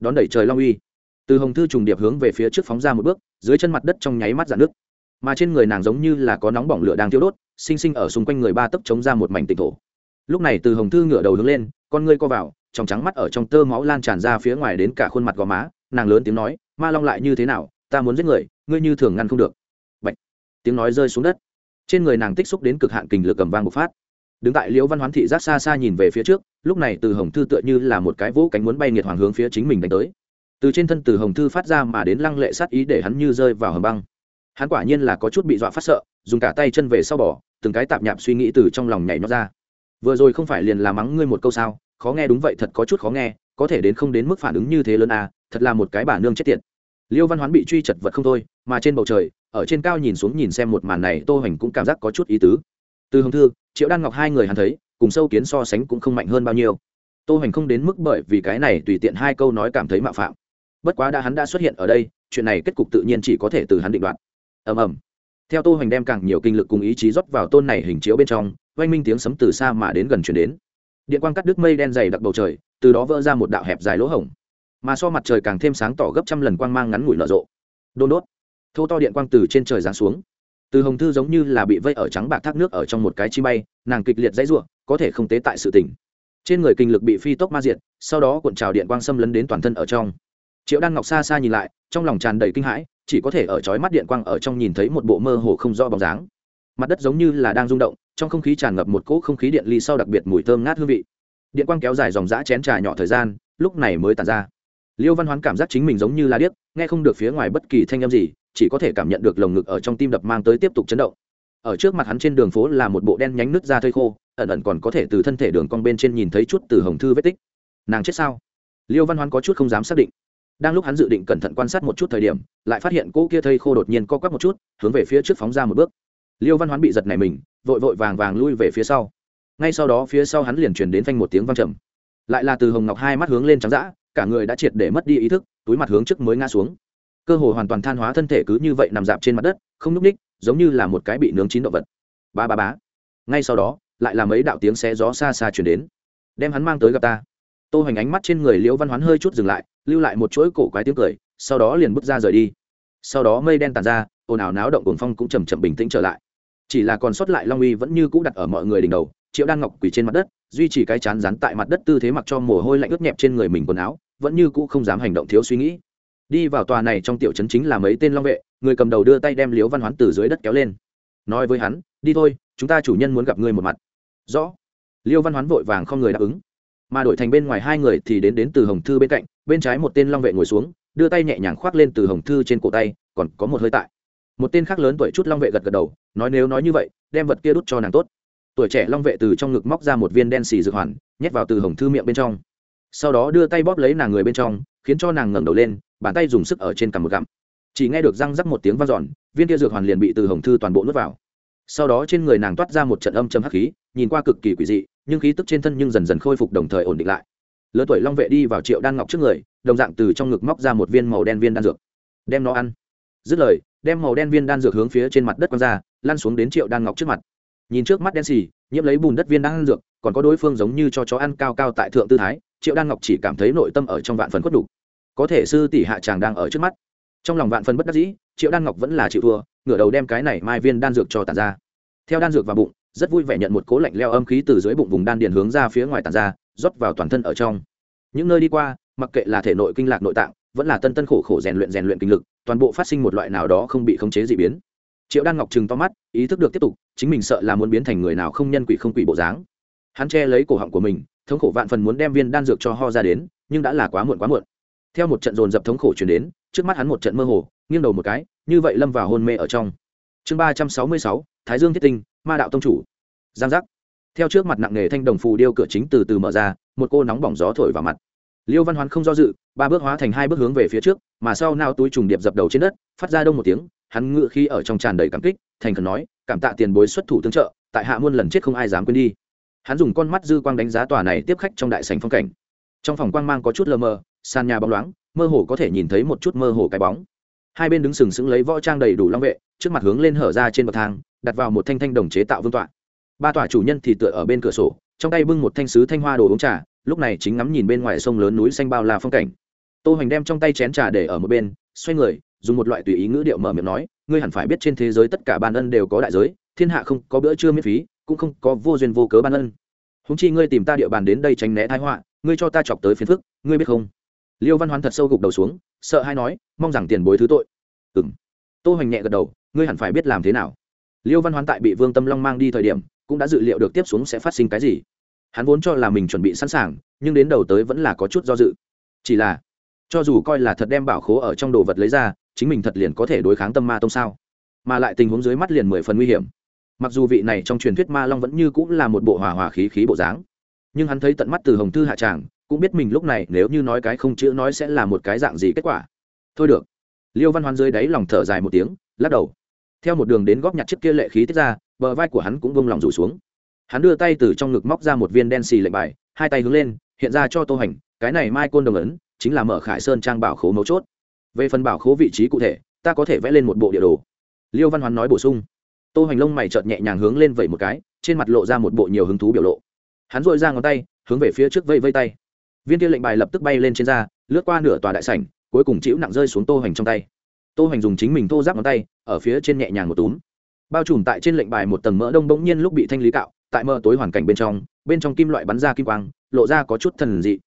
[SPEAKER 1] Đón đẩy trời long uy từ hồng thư trùng điệp hướng về phía trước phóng ra một bước, dưới chân mặt đất trong nháy mắt dạn nước mà trên người nàng giống như là có nóng bỏng lửa đang thiêu đốt, sinh sinh ở xung quanh người ba tấc chống ra một mảnh tịnh thổ. Lúc này từ hồng thư ngửa đầu hướng lên, con ngươi co vào trong trắng mắt ở trong tơ máu lan tràn ra phía ngoài đến cả khuôn mặt gò má, nàng lớn tiếng nói, ma long lại như thế nào, ta muốn giết người, ngươi như thường ngăn không được. Bạch. tiếng nói rơi xuống đất. Trên người nàng tích xúc đến cực hạn kình lực cầm vang bộc phát. Đứng tại liễu văn hoán thị giác xa xa nhìn về phía trước, lúc này từ hồng thư tựa như là một cái vũ cánh muốn bay nghiệt hoàng hướng phía chính mình đánh tới từ trên thân từ hồng thư phát ra mà đến lăng lệ sát ý để hắn như rơi vào hầm băng. Hắn quả nhiên là có chút bị dọa phát sợ, dùng cả tay chân về sau bỏ, từng cái tạp nhạp suy nghĩ từ trong lòng nhảy nó ra. Vừa rồi không phải liền là mắng ngươi một câu sao, khó nghe đúng vậy thật có chút khó nghe, có thể đến không đến mức phản ứng như thế lớn à thật là một cái bà nương chết tiệt. Liêu văn hoán bị truy chật vật không thôi, mà trên bầu trời, ở trên cao nhìn xuống nhìn xem một màn này, tô hoành cũng cảm giác có chút ý tứ. Từ hồng thư, triệu đan ngọc hai người hắn thấy, cùng sâu kiến so sánh cũng không mạnh hơn bao nhiêu. Tô hoành không đến mức bởi vì cái này tùy tiện hai câu nói cảm thấy mạo phạm bất quá đã hắn đã xuất hiện ở đây, chuyện này kết cục tự nhiên chỉ có thể từ hắn định đoạt. Ầm ầm. Theo tô hoành đem càng nhiều kinh lực cùng ý chí rót vào tôn này hình chiếu bên trong, oanh minh tiếng sấm từ xa mà đến gần chuyển đến. Điện quang cắt đứt mây đen dày đặc bầu trời, từ đó vỡ ra một đạo hẹp dài lỗ hổng. Mà so mặt trời càng thêm sáng tỏ gấp trăm lần quang mang ngắn ngủi nở rộ. Đôn đốt. Thô to điện quang từ trên trời giáng xuống. Từ hồng thư giống như là bị vây ở trắng bạc thác nước ở trong một cái chi bay, nàng kịch liệt dãy ruộng có thể không tế tại sự tỉnh. Trên người kinh lực bị phi tốc ma diệt, sau đó cuộn trào điện quang xâm lấn đến toàn thân ở trong triệu đan ngọc xa xa nhìn lại, trong lòng tràn đầy kinh hãi, chỉ có thể ở trói mắt điện quang ở trong nhìn thấy một bộ mơ hồ không rõ bóng dáng. Mặt đất giống như là đang rung động, trong không khí tràn ngập một cỗ không khí điện ly sau đặc biệt mùi thơm ngát hương vị. Điện quang kéo dài dòng dã chén trà nhỏ thời gian, lúc này mới tàn ra. Liêu văn hoán cảm giác chính mình giống như la điếc, nghe không được phía ngoài bất kỳ thanh âm gì, chỉ có thể cảm nhận được lồng ngực ở trong tim đập mang tới tiếp tục chấn động. Ở trước mặt hắn trên đường phố là một bộ đen nhánh nước da thơi khô, ẩn ẩn còn có thể từ thân thể đường cong bên trên nhìn thấy chút từ hồng thư vết tích. Nàng chết sao? Liêu văn hoán có chút không dám xác định đang lúc hắn dự định cẩn thận quan sát một chút thời điểm, lại phát hiện cỗ kia thây khô đột nhiên co quắp một chút, hướng về phía trước phóng ra một bước. Liêu văn hoán bị giật này mình, vội vội vàng vàng lui về phía sau. Ngay sau đó phía sau hắn liền truyền đến phanh một tiếng văng trầm. Lại là từ hồng ngọc hai mắt hướng lên trắng d ã cả người đã triệt để mất đi ý thức, túi mặt hướng trước mới ngã xuống. Cơ hồ hoàn toàn than hóa thân thể cứ như vậy nằm dạp trên mặt đất, không nhúc ních giống như là một cái bị nướng chín động vật. Ba ba bá ngay sau đó, lại là mấy đạo tiếng xé gió xa xa chuyển đến, đem hắn mang tới gặp ta. Tô hoành ánh mắt trên người liễu văn hoán hơi chút dừng lại lưu lại một chuỗi cổ quái tiếng cười, sau đó liền bước ra rời đi. Sau đó mây đen tàn ra, ồn ào náo động cuồng phong cũng chầm chậm bình tĩnh trở lại. Chỉ là còn sót lại long uy vẫn như cũ đặt ở mọi người đỉnh đầu, triệu đan ngọc quỳ trên mặt đất, duy trì cái chán rán tại mặt đất tư thế mặc cho mồ hôi lạnh ướt nhẹp trên người mình quần áo, vẫn như cũ không dám hành động thiếu suy nghĩ. Đi vào tòa này trong tiểu trấn chính là mấy tên long vệ, người cầm đầu đưa tay đem liếu văn hoán từ dưới đất kéo lên. Nói với hắn, đi thôi, chúng ta chủ nhân muốn gặp ngươi một mặt. Rõ. Liêu văn hoán vội vàng không người đáp ứng. Mà đổi thành bên ngoài hai người thì đến đến từ hồng thư bên cạnh bên trái một tên long vệ ngồi xuống, đưa tay nhẹ nhàng khoác lên từ hồng thư trên cổ tay, còn có một hơi tại. Một tên khác lớn tuổi chút long vệ gật gật đầu, nói nếu nói như vậy, đem vật kia đút cho nàng tốt. Tuổi trẻ long vệ từ trong ngực móc ra một viên đen xì dược hoàn, nhét vào từ hồng thư miệng bên trong. Sau đó đưa tay bóp lấy nàng người bên trong, khiến cho nàng ngẩng đầu lên, bàn tay dùng sức ở trên cằm một gặm. Chỉ nghe được răng rắc một tiếng v a n giòn viên kia dược hoàn liền bị từ hồng thư toàn bộ nuốt vào. Sau đó trên người nàng toát ra một trận âm châm hắc khí, nhìn qua cực kỳ quỷ dị, nhưng khí tức trên thân nhưng dần dần khôi phục đồng thời ổn định lại lớn tuổi long vệ đi vào triệu đan ngọc trước người, đồng dạng từ trong ngực móc ra một viên màu đen viên đan dược. Đem nó ăn. Dứt lời, đem màu đen viên đan dược hướng phía trên mặt đất quăng ra lan xuống đến triệu đan ngọc trước mặt. Nhìn trước mắt đen xì, nhiễm lấy bùn đất viên đan dược, còn có đối phương giống như cho chó ăn cao cao tại thượng tư thái, triệu đan ngọc chỉ cảm thấy nội tâm ở trong vạn phần khuất đục có thể sư tỷ hạ chàng đang ở trước mắt. Trong lòng vạn phần bất đắc dĩ, triệu đan ngọc vẫn là chịu thua, ngửa đầu đem cái này mai viên đan dược cho tàn ra. Theo đan dược vào bụng, rất vui vẻ nhận một cố lạnh leo âm khí từ dưới bụng vùng đan điền hướng ra phía ngoài tàn ra rót vào toàn thân ở trong. Những nơi đi qua, mặc kệ là thể nội kinh lạc nội tạng, vẫn là tân tân khổ khổ rèn luyện rèn luyện kinh lực, toàn bộ phát sinh một loại nào đó không bị khống chế d ị biến. Triệu đan ngọc trừng to mắt, ý thức được tiếp tục, chính mình sợ là muốn biến thành người nào không nhân quỷ không quỷ bộ dáng. Hắn che lấy cổ họng của mình, thống khổ vạn phần muốn đem viên đan dược cho ho ra đến, nhưng đã là quá muộn quá muộn. Theo một trận dồn dập thống khổ chuyển đến, trước mắt hắn một trận mơ hồ, nghiêng đầu một cái, như vậy lâm vào hôn mê ở trong. Chương ba trăm sáu mươi sáu, thái dương thiết tinh, ma đạo tông chủ. Giang giác theo trước mặt nặng nề thanh đồng phù điêu cửa chính từ từ mở ra một cô nóng bỏng gió thổi vào mặt. Liêu văn hoán không do dự ba bước hóa thành hai bước hướng về phía trước mà sau nao túi trùng điệp dập đầu trên đất phát ra đông một tiếng hắn ngự khi ở trong tràn đầy cảm kích thành khẩn nói cảm tạ tiền bối xuất thủ tương trợ tại hạ muôn lần chết không ai dám quên đi. Hắn dùng con mắt dư quang đánh giá tòa này tiếp khách trong đại sành phong cảnh. Trong phòng quang mang có chút lơ mơ, sàn nhà bóng loáng mơ hồ có thể nhìn thấy một chút mơ hồ cái bóng. Hai bên đứng sừng sững lấy võ trang đầy đủ long vệ trước mặt hướng lên hở ra trên bậc thang đặt vào một thanh thanh đồng chế tạo vương tọa ba tòa chủ nhân thì tựa ở bên cửa sổ, trong tay bưng một thanh sứ thanh hoa đồ uống trà, lúc này chính ngắm nhìn bên ngoài sông lớn núi xanh bao la phong cảnh. Tô hoành đem trong tay chén trà để ở một bên, xoay người, dùng một loại tùy ý ngữ điệu mở miệng nói, ngươi hẳn phải biết trên thế giới tất cả ban ân đều có đại giới, thiên hạ không có bữa trưa miễn phí, cũng không có vô duyên vô cớ ban ân. Húng chi ngươi tìm ta địa bàn đến đây tránh né thái họa, ngươi cho ta chọc tới phiền phức, ngươi biết không? Liêu văn hoán thật sâu gục đầu xuống, sợ hay nói, mong rằng tiền bối thứ tội. Ừ m tô hoành nhẹ gật đầu, ngươi hẳn phải biết làm thế nào. Liêu văn hoán tại bị vương tâm long mang đi thời điểm cũng đã dự liệu được tiếp xuống sẽ phát sinh cái gì. Hắn vốn cho là mình chuẩn bị sẵn sàng, nhưng đến đầu tới vẫn là có chút do dự. Chỉ là, cho dù coi là thật đem bảo khố ở trong đồ vật lấy ra, chính mình thật liền có thể đối kháng tâm ma tông sao? Mà lại tình huống dưới mắt liền mười phần nguy hiểm. Mặc dù vị này trong truyền thuyết ma long vẫn như cũng là một bộ hòa hòa khí khí bộ dáng, nhưng hắn thấy tận mắt từ hồng thư hạ tràng, cũng biết mình lúc này nếu như nói cái không chữ nói sẽ là một cái dạng gì kết quả. Thôi được. Liêu văn hoan dưới đáy lòng thở dài một tiếng, lắc đầu. Theo một đường đến góp nhặt chiếc kia lệ khí tiết ra bờ vai của hắn cũng vung lòng rủ xuống. Hắn đưa tay từ trong ngực móc ra một viên đen xì lệnh bài, hai tay hướng lên, hiện ra cho tô hành, cái này mai côn đồng ấn, chính là mở khải sơn trang bảo khố mấu chốt. Về phần bảo khố vị trí cụ thể, ta có thể vẽ lên một bộ địa đồ. Liêu văn hoán nói bổ sung. Tô hành lông mày chợt nhẹ nhàng hướng lên vẩy một cái, trên mặt lộ ra một bộ nhiều hứng thú biểu lộ. Hắn dội ra ngón tay, hướng về phía trước vây vây tay. Viên kia lệnh bài lập tức bay lên trên da, lướt qua nửa tòa đại sảnh, cuối cùng chịu nặng rơi xuống tô hành trong tay. Tô hành dùng chính mình thô giáp ngón tay, ở phía trên nhẹ nhàng một túm bao trùm tại trên lệnh bài một tầng mỡ đông bỗng nhiên lúc bị thanh lý cạo, tại mờ tối hoàn cảnh bên trong bên trong kim loại bắn ra kim quang, lộ ra có chút thần dị.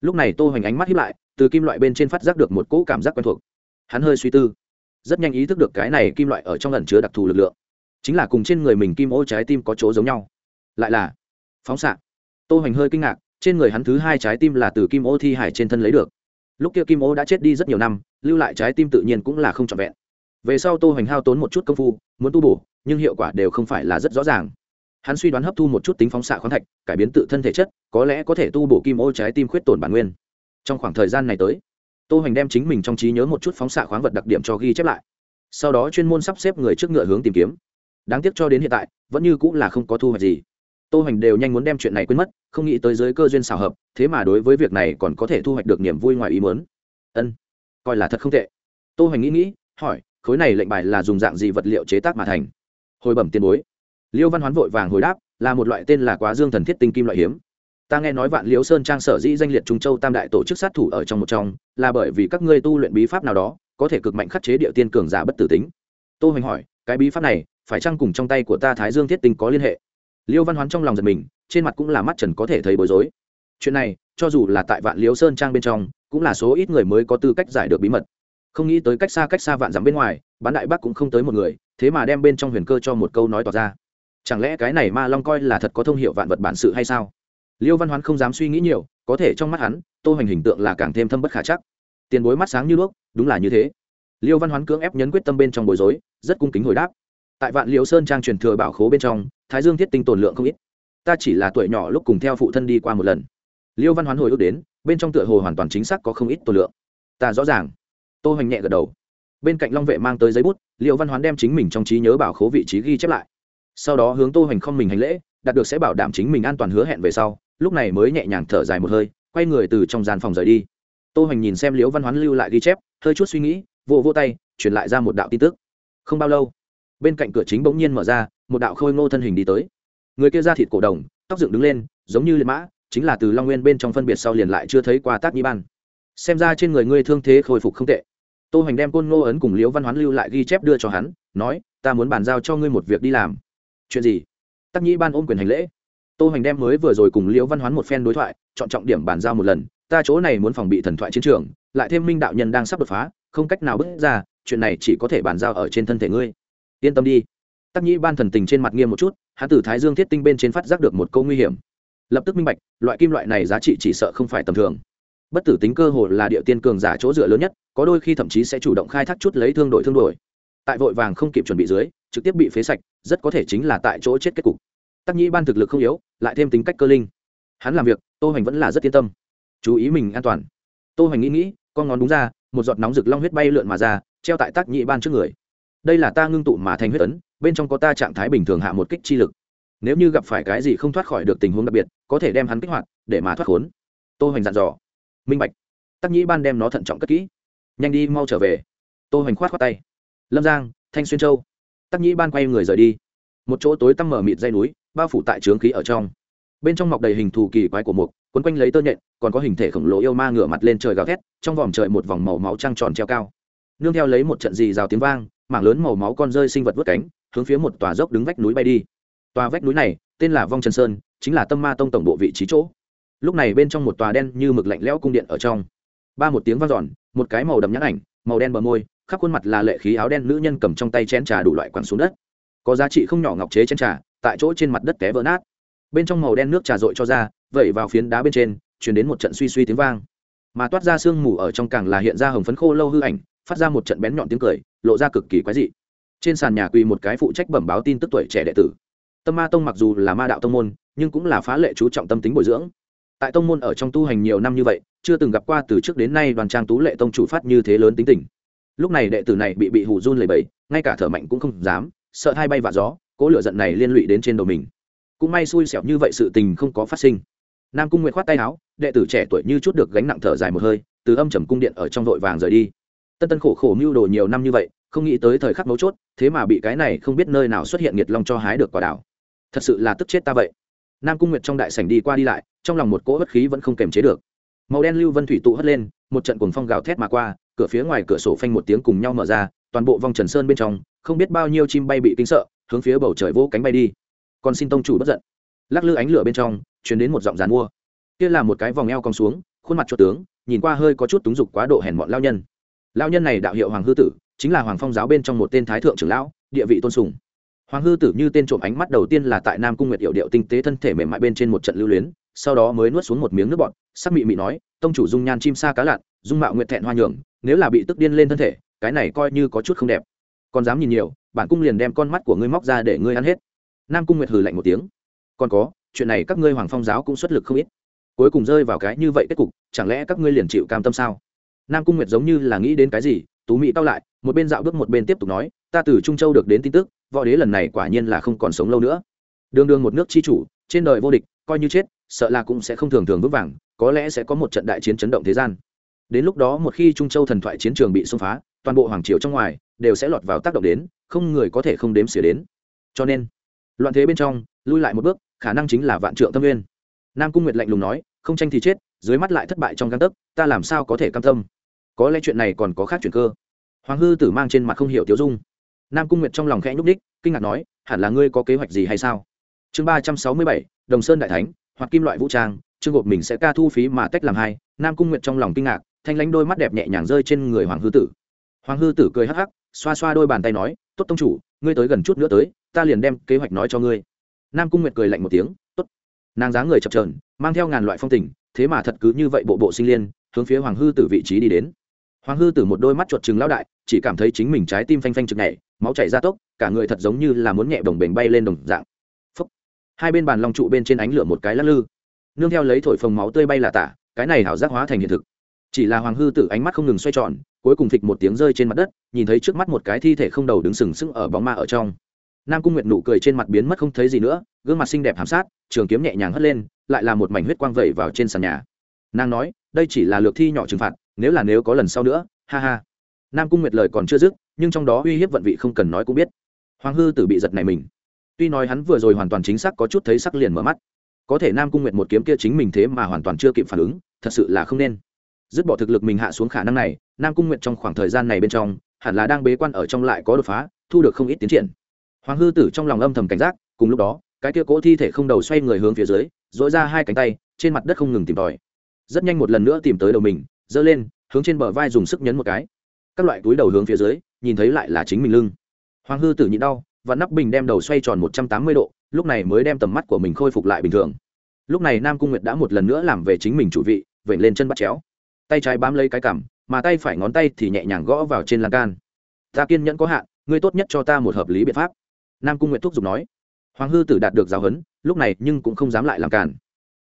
[SPEAKER 1] Lúc này tô hoành ánh mắt hiếp lại, từ kim loại bên trên phát giác được một cỗ cảm giác quen thuộc. Hắn hơi suy tư, rất nhanh ý thức được cái này kim loại ở trong lần chứa đặc thù lực lượng. Chính là cùng trên người mình kim ô trái tim có chỗ giống nhau. Lại là, phóng xạ. Tô hoành hơi kinh ngạc, trên người hắn thứ hai trái tim là từ kim ô thi hải trên thân lấy được. Lúc kia kim ô đã chết đi rất nhiều năm, lưu lại trái tim tự nhiên cũng là không trọn vẹn. Về sau tô hoành hao tốn một chút công phu, muốn tu bổ nhưng hiệu quả đều không phải là rất rõ ràng. Hắn suy đoán hấp thu một chút tính phóng xạ khoáng thạch, cải biến tự thân thể chất, có lẽ có thể tu bổ kim ô trái tim khuyết tổn bản nguyên. Trong khoảng thời gian này tới, tô hoành đem chính mình trong trí nhớ một chút phóng xạ khoáng vật đặc điểm cho ghi chép lại. Sau đó chuyên môn sắp xếp người trước ngựa hướng tìm kiếm. Đáng tiếc cho đến hiện tại, vẫn như cũng là không có thu hoạch gì. Tô hoành đều nhanh muốn đem chuyện này quên mất, không nghĩ tới giới cơ duyên xảo hợp, thế mà đối với việc này còn có thể thu hoạch được niềm vui ngoài ý muốn. Ân, coi là thật không tệ. Tô hoành nghĩ nghĩ, hỏi, khối này lệnh bài là dùng dạng gì vật liệu chế tác mà thành? hồi bẩm tiền bối. Liêu văn hoán vội vàng hồi đáp, là một loại tên là quá dương thần thiết tinh kim loại hiếm. Ta nghe nói vạn liếu sơn trang sở dĩ danh liệt trung châu tam đại tổ chức sát thủ ở trong một trong, là bởi vì các ngươi tu luyện bí pháp nào đó, có thể cực mạnh khắc chế địa tiên cường giả bất tử tính. Tô hoành hỏi, cái bí pháp này, phải chăng cùng trong tay của ta thái dương thiết tinh có liên hệ? Liêu văn hoán trong lòng giật mình, trên mặt cũng là mắt trần có thể thấy bối rối. Chuyện này, cho dù là tại vạn liếu sơn trang bên trong, cũng là số ít người mới có tư cách giải được bí mật không nghĩ tới cách xa cách xa vạn dặm bên ngoài, bán đại bác cũng không tới một người, thế mà đem bên trong huyền cơ cho một câu nói tỏ ra. Chẳng lẽ cái này ma long coi là thật có thông hiệu vạn vật bản sự hay sao? Liêu văn hoán không dám suy nghĩ nhiều, có thể trong mắt hắn, tô hành hình tượng là càng thêm thâm bất khả chắc. Tiền bối mắt sáng như đuốc, đúng là như thế. Liêu văn hoán cưỡng ép nhấn quyết tâm bên trong bối rối, rất cung kính hồi đáp. Tại vạn liêu sơn trang truyền thừa bảo khố bên trong, thái dương thiết tinh tồn lượng không ít. Ta chỉ là tuổi nhỏ lúc cùng theo phụ thân đi qua một lần. Liêu văn hoán hồi ước đến, bên trong tựa hồ hoàn toàn chính xác có không ít tồn lượng. Ta rõ ràng tô hoành nhẹ gật đầu. Bên cạnh long vệ mang tới giấy bút liệu văn hoán đem chính mình trong trí nhớ bảo khố vị trí ghi chép lại. Sau đó hướng tô hoành không mình hành lễ, đạt được sẽ bảo đảm chính mình an toàn hứa hẹn về sau, lúc này mới nhẹ nhàng thở dài một hơi, quay người từ trong gian phòng rời đi. Tô hoành nhìn xem liễu văn hoán lưu lại ghi chép, hơi chút suy nghĩ, vỗ vỗ tay, truyền lại ra một đạo tin tức. Không bao lâu, bên cạnh cửa chính bỗng nhiên mở ra, một đạo khôi ngô thân hình đi tới. Người kia da thịt cổ đồng, tóc dựng đứng lên, giống như liệt mã, chính là từ long nguyên bên trong phân biệt sau liền lại chưa thấy qua tác nhi ban. Xem ra trên người ngươi thương thế khôi phục không tệ tô hoành đem côn ngô ấn cùng liễu văn hoán lưu lại ghi chép đưa cho hắn, nói, ta muốn bàn giao cho ngươi một việc đi làm. Chuyện gì? Tắc nhĩ ban ôm quyền hành lễ. Tô hoành đem mới vừa rồi cùng liễu văn hoán một phen đối thoại, chọn trọng điểm bàn giao một lần. Ta chỗ này muốn phòng bị thần thoại chiến trường, lại thêm minh đạo nhân đang sắp đột phá, không cách nào bước ra, chuyện này chỉ có thể bàn giao ở trên thân thể ngươi. Yên tâm đi. Tắc nhĩ ban thần tình trên mặt nghiêm một chút, hắn Tử thái dương thiết tinh bên trên phát giác được một câu nguy hiểm. Lập tức minh bạch, loại kim loại này giá trị chỉ sợ không phải tầm thường bất tử tính cơ hội là địa tiên cường giả chỗ dựa lớn nhất, có đôi khi thậm chí sẽ chủ động khai thác chút lấy thương đổi thương đổi. Tại vội vàng không kịp chuẩn bị dưới, trực tiếp bị phế sạch, rất có thể chính là tại chỗ chết kết cục. Tắc nhĩ ban thực lực không yếu, lại thêm tính cách cơ linh. Hắn làm việc, tô hoành vẫn là rất yên tâm. Chú ý mình an toàn. Tô hoành nghĩ nghĩ, con ngón đúng ra, một giọt nóng rực long huyết bay lượn mà ra, treo tại tắc nhĩ ban trước người. Đây là ta ngưng tụ mà thành huyết ấn, bên trong có ta trạng thái bình thường hạ một kích chi lực. Nếu như gặp phải cái gì không thoát khỏi được tình huống đặc biệt, có thể đem hắn kích hoạt, để mà thoát khốn. Tô hoành dặn dò minh bạch. Tắc nhĩ ban đem nó thận trọng cất kỹ. Nhanh đi, mau trở về. Tô hoành khoát khoát tay. Lâm giang, thanh xuyên châu. Tắc nhĩ ban quay người rời đi. Một chỗ tối tăm mở mịt dây núi, bao phủ tại trướng khí ở trong. Bên trong mọc đầy hình thù kỳ quái của mục, quấn quanh lấy tơ nhện, còn có hình thể khổng lồ yêu ma ngửa mặt lên trời gào thét, trong vòm trời một vòng màu máu trăng tròn treo cao. Nương theo lấy một trận dì rào tiếng vang, mảng lớn màu máu con rơi sinh vật vớt cánh, hướng phía một tòa dốc đứng vách núi bay đi. Tòa vách núi này, tên là vong trần sơn, chính là tâm ma tông tổng bộ vị trí chỗ lúc này bên trong một tòa đen như mực lạnh lẽo cung điện ở trong. Ba một tiếng vang dọn, một cái màu đậm nhãn ảnh, màu đen bờ môi, khắp khuôn mặt là lệ khí áo đen nữ nhân cầm trong tay chén trà đủ loại quẳng xuống đất. Có giá trị không nhỏ ngọc chế chén trà, tại chỗ trên mặt đất té vỡ nát. Bên trong màu đen nước trà dội cho ra, vẩy vào phiến đá bên trên chuyển đến một trận suy suy tiếng vang. Mà toát ra sương mù ở trong càng là hiện ra hồng phấn khô lâu hư ảnh, phát ra một trận bén nhọn tiếng cười, lộ ra cực kỳ quái dị. Trên sàn nhà quỳ một cái phụ trách bẩm báo tin tức tuổi trẻ đệ tử. Tâm ma tông mặc dù là ma đạo tông môn, nhưng cũng là phá lệ chú trọng tâm tính bồi dưỡng tại tông môn ở trong tu hành nhiều năm như vậy, chưa từng gặp qua từ trước đến nay đoàn trang tú lệ tông chủ phát như thế lớn tính tình. Lúc này đệ tử này bị bị hủ run lầy bẫy ngay cả thở mạnh cũng không dám, sợ hai bay vạ gió cỗ lửa giận này liên lụy đến trên đầu mình. Cũng may xui xẻo như vậy sự tình không có phát sinh. Nam cung nguyện khoát tay áo, đệ tử trẻ tuổi như chút được gánh nặng thở dài một hơi, từ âm trầm cung điện ở trong vội vàng rời đi. Tân tân khổ khổ mưu đồ nhiều năm như vậy, không nghĩ tới thời khắc mấu chốt, thế mà bị cái này không biết nơi nào xuất hiện nghiệt long cho hái được quả đảo. Thật sự là tức chết ta vậy nam cung nguyệt trong đại sảnh đi qua đi lại, trong lòng một cỗ bất khí vẫn không kềm chế được. Màu đen lưu vân thủy tụ hất lên, một trận cuồng phong gào thét mà qua, cửa phía ngoài cửa sổ phanh một tiếng cùng nhau mở ra, toàn bộ vòng trần sơn bên trong, không biết bao nhiêu chim bay bị kinh sợ, hướng phía bầu trời vỗ cánh bay đi. Còn xin tông chủ bất giận. Lắc lư ánh lửa bên trong chuyển đến một giọng dàn mua. Kia là một cái vòng eo cong xuống, khuôn mặt cho tướng, nhìn qua hơi có chút túng dục quá độ hèn mọn lao nhân. Lao nhân này đạo hiệu hoàng hư tử, chính là hoàng phong giáo bên trong một tên thái thượng trưởng lão, địa vị tôn sùng hoàng hư tử như tên trộm ánh mắt đầu tiên là tại nam cung nguyệt hiệu điệu tinh tế thân thể mềm mại bên trên một trận lưu luyến, sau đó mới nuốt xuống một miếng nước bọt, sắc mị mị nói, tông chủ dung nhan chim sa cá lặn, dung mạo nguyệt thẹn hoa nhường, nếu là bị tức điên lên thân thể, cái này coi như có chút không đẹp. Còn dám nhìn nhiều, bản cung liền đem con mắt của ngươi móc ra để ngươi ăn hết. Nam cung nguyệt hừ lạnh một tiếng. Còn có, chuyện này các ngươi hoàng phong giáo cũng xuất lực không ít. Cuối cùng rơi vào cái như vậy kết cục, chẳng lẽ các ngươi liền chịu cam tâm sao? Nam cung nguyệt giống như là nghĩ đến cái gì tú mỹ cao lại, một bên dạo bước một bên tiếp tục nói, ta từ trung châu được đến tin tức, võ đế lần này quả nhiên là không còn sống lâu nữa. Đường đường một nước chi chủ, trên đời vô địch, coi như chết, sợ là cũng sẽ không thường thường vững vàng, có lẽ sẽ có một trận đại chiến chấn động thế gian. Đến lúc đó một khi trung châu thần thoại chiến trường bị xông phá, toàn bộ hoàng triều trong ngoài đều sẽ lọt vào tác động đến, không người có thể không đếm xỉa đến. Cho nên, loạn thế bên trong, lui lại một bước, khả năng chính là vạn trượng tâm nguyên. Nam cung nguyệt lạnh lùng nói, không tranh thì chết, dưới mắt lại thất bại trong căn tấc, ta làm sao có thể cam tâm? có lẽ chuyện này còn có khác chuyện cơ. Hoàng hư tử mang trên mặt không hiểu tiêu dung. Nam cung nguyệt trong lòng khẽ nhúc ních kinh ngạc nói, hẳn là ngươi có kế hoạch gì hay sao? Chương ba trăm sáu mươi bảy, đồng sơn đại thánh, hoặc kim loại vũ trang, chương gộp mình sẽ ca thu phí mà tách làm hai. Nam cung nguyệt trong lòng kinh ngạc, thanh lánh đôi mắt đẹp nhẹ nhàng rơi trên người hoàng hư tử. Hoàng hư tử cười hắc hắc, xoa xoa đôi bàn tay nói, tốt tông chủ, ngươi tới gần chút nữa tới, ta liền đem kế hoạch nói cho ngươi. Nam cung nguyệt cười lạnh một tiếng, tốt. Nàng dáng người chập trờn mang theo ngàn loại phong tình, thế mà thật cứ như vậy bộ bộ sinh liên, hướng phía hoàng hư tử vị trí đi đến hoàng hư từ một đôi mắt chuột chừng lao đại, chỉ cảm thấy chính mình trái tim phanh phanh chực nhảy, máu chảy ra tốc, cả người thật giống như là muốn nhẹ đồng bềnh bay lên đồng dạng. Hai bên bàn long trụ bên trên ánh lửa một cái lắc lư. Nương theo lấy thổi phồng máu tươi bay là tả, cái này hảo giác hóa thành hiện thực. Chỉ là hoàng hư tử ánh mắt không ngừng xoay tròn, cuối cùng thịch một tiếng rơi trên mặt đất, nhìn thấy trước mắt một cái thi thể không đầu đứng sừng sững ở bóng ma ở trong. Nam cung nguyệt nụ cười trên mặt biến mất không thấy gì nữa, gương mặt xinh đẹp hàm sát, trường kiếm nhẹ nhàng hất lên, lại là một mảnh huyết quang vẩy vào trên sàn nhà. Nàng nói, đây chỉ là lược thi nhỏ trừng phạt nếu là nếu có lần sau nữa, ha ha. Nam cung nguyệt lời còn chưa dứt, nhưng trong đó uy hiếp vận vị không cần nói cũng biết. Hoàng hư tử bị giật này mình. Tuy nói hắn vừa rồi hoàn toàn chính xác có chút thấy sắc liền mở mắt. Có thể nam cung nguyệt một kiếm kia chính mình thế mà hoàn toàn chưa kịp phản ứng, thật sự là không nên. Dứt bỏ thực lực mình hạ xuống khả năng này, nam cung nguyệt trong khoảng thời gian này bên trong, hẳn là đang bế quan ở trong lại có đột phá, thu được không ít tiến triển. Hoàng hư tử trong lòng âm thầm cảnh giác, cùng lúc đó, cái kia cỗ thi thể không đầu xoay người hướng phía dưới dỗi ra hai cánh tay, trên mặt đất không ngừng tìm tòi. Rất nhanh một lần nữa tìm tới đầu mình giơ lên, hướng trên bờ vai dùng sức nhấn một cái. Các loại túi đầu hướng phía dưới, nhìn thấy lại là chính mình lưng. Hoàng hư tử nhịn đau, và nắp bình đem đầu xoay tròn một trăm tám mươi độ, lúc này mới đem tầm mắt của mình khôi phục lại bình thường. Lúc này nam cung nguyệt đã một lần nữa làm về chính mình chủ vị vẩy lên chân bắt chéo. Tay trái bám lấy cái cằm, mà tay phải ngón tay thì nhẹ nhàng gõ vào trên lan can. Ta kiên nhẫn có hạn, ngươi tốt nhất cho ta một hợp lý biện pháp. Nam cung nguyệt thúc giục nói. Hoàng hư tử đạt được giáo huấn, lúc này nhưng cũng không dám lại làm cản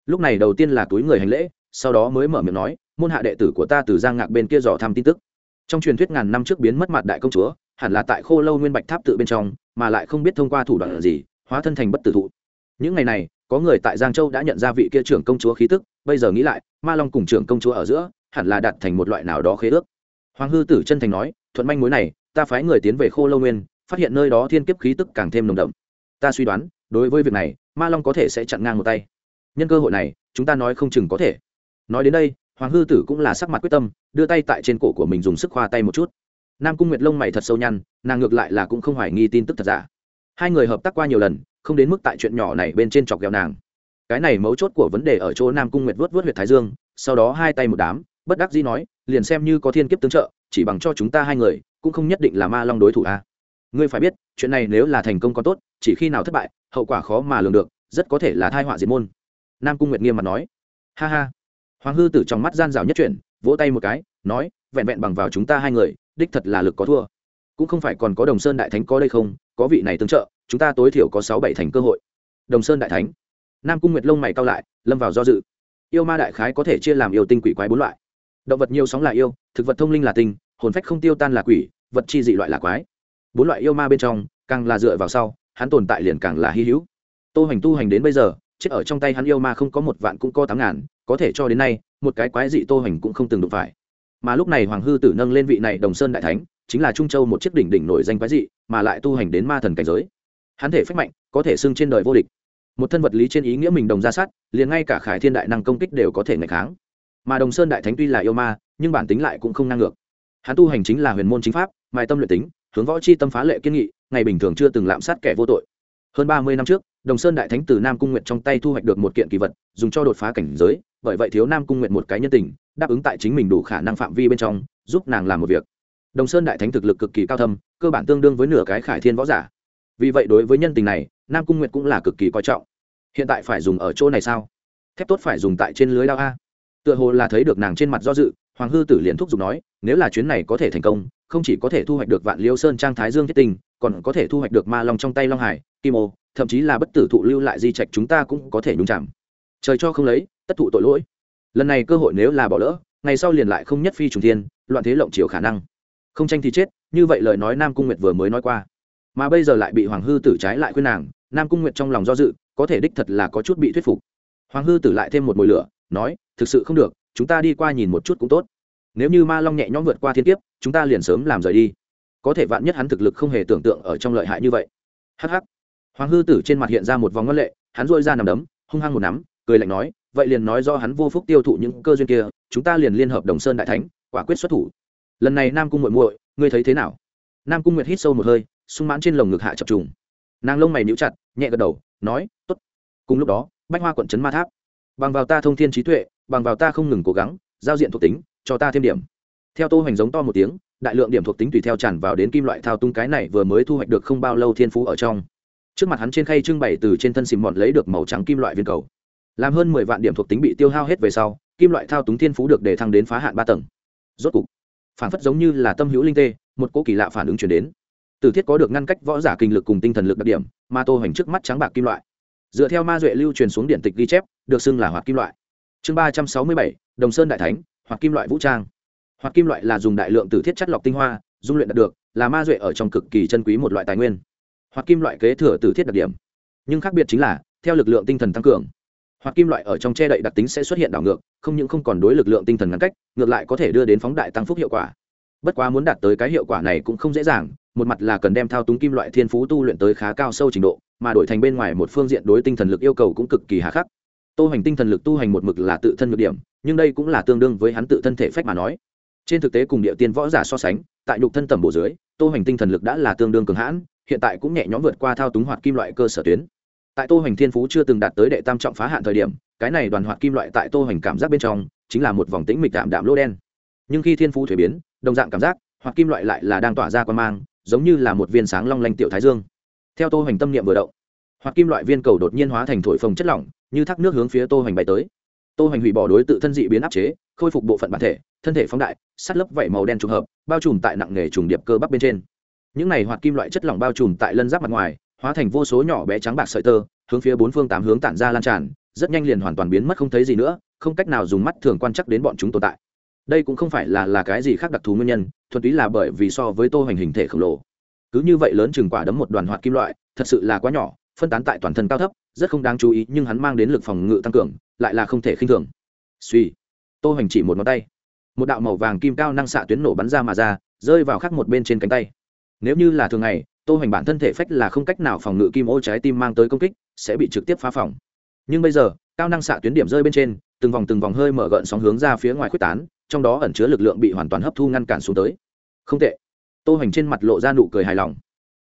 [SPEAKER 1] lúc này đầu tiên là túi người hành lễ sau đó mới mở miệng nói, môn hạ đệ tử của ta từ giang ngạc bên kia dò thăm tin tức. Trong truyền thuyết ngàn năm trước biến mất mặt đại công chúa, hẳn là tại khô lâu nguyên bạch tháp tự bên trong, mà lại không biết thông qua thủ đoạn gì, hóa thân thành bất tử thụ. Những ngày này, có người tại giang châu đã nhận ra vị kia trưởng công chúa khí tức, bây giờ nghĩ lại, ma long cùng trưởng công chúa ở giữa, hẳn là đặt thành một loại nào đó khế ước. Hoàng hư tử chân thành nói, thuận manh mối này, ta phái người tiến về khô lâu nguyên, phát hiện nơi đó thiên kiếp khí tức càng thêm nồng đậm. Ta suy đoán, đối với việc này, ma long có thể sẽ chặn ngang một tay. Nhân cơ hội này, chúng ta nói không chừng có thể nói đến đây, hoàng hư tử cũng là sắc mặt quyết tâm, đưa tay tại trên cổ của mình dùng sức khoa tay một chút. Nam cung nguyệt lông mày thật sâu nhăn, nàng ngược lại là cũng không hoài nghi tin tức thật giả. Hai người hợp tác qua nhiều lần, không đến mức tại chuyện nhỏ này bên trên chọc ghẹo nàng. Cái này mấu chốt của vấn đề ở chỗ nam cung nguyệt vớt vớt huyệt thái dương, sau đó hai tay một đám, bất đắc dĩ nói, liền xem như có thiên kiếp tương trợ, chỉ bằng cho chúng ta hai người, cũng không nhất định là ma long đối thủ a. À. ngươi phải biết, chuyện này nếu là thành công còn tốt, chỉ khi nào thất bại, hậu quả khó mà lường được, rất có thể là thai họa diệt môn. Nam cung nguyệt nghiêm mặt nói, ha ha hoàng hư tử trong mắt gian rào nhất chuyển, vỗ tay một cái, nói, vẹn vẹn bằng vào chúng ta hai người, đích thật là lực có thua. Cũng không phải còn có đồng sơn đại thánh có đây không? Có vị này tương trợ, chúng ta tối thiểu có sáu bảy thành cơ hội. Đồng sơn đại thánh. Nam cung nguyệt lông mày cao lại, lâm vào do dự. Yêu ma đại khái có thể chia làm yêu tinh quỷ quái bốn loại. Động vật nhiều sóng là yêu, thực vật thông linh là tinh, hồn phách không tiêu tan là quỷ, vật chi dị loại là quái. Bốn loại yêu ma bên trong, càng là dựa vào sau, hắn tồn tại liền càng là hy hữu. Tô hành tu hành đến bây giờ chết ở trong tay hắn yêu ma không có một vạn cũng có tám ngàn, có thể cho đến nay, một cái quái dị tô hành cũng không từng đụng phải. Mà lúc này hoàng hư tử nâng lên vị này đồng sơn đại thánh, chính là trung châu một chiếc đỉnh đỉnh nổi danh quái dị, mà lại tu hành đến ma thần cảnh giới. Hắn thể phách mạnh, có thể xưng trên đời vô địch. Một thân vật lý trên ý nghĩa mình đồng ra sát, liền ngay cả khải thiên đại năng công kích đều có thể ngày kháng. Mà đồng sơn đại thánh tuy là yêu ma, nhưng bản tính lại cũng không năng ngược. Hắn tu hành chính là huyền môn chính pháp mài tâm luyện tính, hướng võ c h i tâm phá lệ kiên nghị, ngày bình thường chưa từng lạm sát kẻ vô tội. Hơn ba mươi năm trước đồng sơn đại thánh từ nam cung nguyện trong tay thu hoạch được một kiện kỳ vật dùng cho đột phá cảnh giới bởi vậy thiếu nam cung nguyện một cái nhân tình đáp ứng tại chính mình đủ khả năng phạm vi bên trong giúp nàng làm một việc. Đồng sơn đại thánh thực lực cực kỳ cao thâm cơ bản tương đương với nửa cái khải thiên võ giả. Vì vậy đối với nhân tình này nam cung nguyện cũng là cực kỳ coi trọng. Hiện tại phải dùng ở chỗ này sao? Thép tốt phải dùng tại trên lưới lao a. Tựa hồ là thấy được nàng trên mặt do dự hoàng hư tử liền thúc giục nói nếu là chuyến này có thể thành công không chỉ có thể thu hoạch được vạn liêu sơn trang thái dương thiết tình, còn có thể thu hoạch được ma long trong tay long hải kim ô thậm chí là bất tử thụ lưu lại di trạch chúng ta cũng có thể nhúng chạm trời cho không lấy, tất thụ tội lỗi. Lần này cơ hội nếu là bỏ lỡ, ngày sau liền lại không nhất phi trùng thiên, loạn thế lộng chiều khả năng. Không tranh thì chết, như vậy lời nói nam cung nguyệt vừa mới nói qua. Mà bây giờ lại bị hoàng hư tử trái lại khuyên nàng, nam cung nguyệt trong lòng do dự, có thể đích thật là có chút bị thuyết phục. Hoàng hư tử lại thêm một mồi lửa, nói, thực sự không được, chúng ta đi qua nhìn một chút cũng tốt. Nếu như ma long nhẹ nhõm vượt qua thiên kiếp, chúng ta liền sớm làm rời đi. Có thể vạn nhất hắn thực lực không hề tưởng tượng ở trong lợi hại như vậy. Hắc hắc hoàng hư tử trên mặt hiện ra một vòng ngân lệ, hắn dội ra nằm đấm, hung hăng một nắm, cười lạnh nói, vậy liền nói do hắn vô phúc tiêu thụ những cơ duyên kia, chúng ta liền liên hợp đồng sơn đại thánh, quả quyết xuất thủ. Lần này nam cung muội muội, ngươi thấy thế nào? Nam cung nguyệt hít sâu một hơi, sung mãn trên lồng ngực hạ chập trùng. Nàng lông mày níu chặt, nhẹ gật đầu, nói, tốt. Cùng lúc đó, bách hoa quận trấn ma tháp. Bằng vào ta thông thiên trí tuệ, bằng vào ta không ngừng cố gắng, giao diện thuộc tính, cho ta thêm điểm. Theo tô hoành giống to một tiếng, đại lượng điểm thuộc tính tùy theo tràn vào đến kim loại thao tung cái này vừa mới thu hoạch được không bao lâu thiên phú ở trong trước mặt hắn trên khay trưng bày từ trên thân xìm mọn lấy được màu trắng kim loại viên cầu. Làm hơn mười vạn điểm thuộc tính bị tiêu hao hết về sau, kim loại thao túng thiên phú được để thăng đến phá hạn ba tầng. Rốt cục, phản phất giống như là tâm hữu linh tê, một cỗ kỳ lạ phản ứng chuyển đến. Từ thiết có được ngăn cách võ giả kinh lực cùng tinh thần lực đặc điểm ma tô hoành trước mắt trắng bạc kim loại. Dựa theo ma duệ lưu truyền xuống điện tịch ghi chép, được xưng là hoạt kim loại. Chương ba trăm sáu mươi bảy, đồng sơn đại thánh hoặc kim loại vũ trang. Hoặc kim loại là dùng đại lượng từ thiết chất lọc tinh hoa, dung luyện đạt được, là ma duệ ở trong cực kỳ chân quý một loại tài nguyên hoặc kim loại kế thừa từ thiết đặc điểm. Nhưng khác biệt chính là, theo lực lượng tinh thần tăng cường, hoặc kim loại ở trong che đậy đặc tính sẽ xuất hiện đảo ngược, không những không còn đối lực lượng tinh thần ngắn cách, ngược lại có thể đưa đến phóng đại tăng phúc hiệu quả. Bất quá muốn đạt tới cái hiệu quả này cũng không dễ dàng, một mặt là cần đem thao túng kim loại thiên phú tu luyện tới khá cao sâu trình độ, mà đổi thành bên ngoài một phương diện đối tinh thần lực yêu cầu cũng cực kỳ hà khắc. Tô hành tinh thần lực tu hành một mực là tự thân nhược điểm, nhưng đây cũng là tương đương với hắn tự thân thể phách mà nói. Trên thực tế cùng địa tiên võ giả so sánh, tại nhục thân tầm bổ dưới, tô hành tinh thần lực đã là tương đương cường hãn hiện tại cũng nhẹ nhõm vượt qua thao túng hoạt kim loại cơ sở tuyến. Tại tô hoành thiên phú chưa từng đạt tới đệ tam trọng phá hạn thời điểm, cái này đoàn hoạt kim loại tại tô hoành cảm giác bên trong chính là một vòng tĩnh mịch đạm đạm lỗ đen. Nhưng khi thiên phú thuế biến, đồng dạng cảm giác, hoạt kim loại lại là đang tỏa ra quan mang, giống như là một viên sáng long lanh tiểu thái dương. Theo tô hoành tâm niệm vừa động, hoạt kim loại viên cầu đột nhiên hóa thành thổi phồng chất lỏng, như thác nước hướng phía tô hoành bay tới. Tô hoành hủy bỏ đối tự thân dị biến áp chế, khôi phục bộ phận bản thể, thân thể phóng đại, sắt lấp vảy màu đen trùng hợp, bao trùm tại nặng nghề trùng điệp cơ bắp bên trên những này hoạt kim loại chất lỏng bao trùm tại lân giáp mặt ngoài, hóa thành vô số nhỏ bé trắng bạc sợi tơ, hướng phía bốn phương tám hướng tản ra lan tràn, rất nhanh liền hoàn toàn biến mất không thấy gì nữa, không cách nào dùng mắt thường quan chắc đến bọn chúng tồn tại. Đây cũng không phải là là cái gì khác đặc thù nguyên nhân, thuần túy là bởi vì so với tô hoành hình thể khổng lồ. Cứ như vậy lớn chừng quả đấm một đoàn hoạt kim loại, thật sự là quá nhỏ, phân tán tại toàn thân cao thấp, rất không đáng chú ý, nhưng hắn mang đến lực phòng ngự tăng cường, lại là không thể khinh thường. Suy tô hoành chỉ một ngón tay. Một đạo màu vàng kim cao năng xạ tuyến nổ bắn ra mà ra, rơi vào khắc một bên trên cánh tay nếu như là thường ngày, tô hoành bản thân thể phách là không cách nào phòng ngự kim ô trái tim mang tới công kích, sẽ bị trực tiếp phá phòng. Nhưng bây giờ, cao năng xạ tuyến điểm rơi bên trên, từng vòng từng vòng hơi mở gợn sóng hướng ra phía ngoài khuếch tán, trong đó ẩn chứa lực lượng bị hoàn toàn hấp thu ngăn cản xuống tới. Không tệ. Tô hoành trên mặt lộ ra nụ cười hài lòng.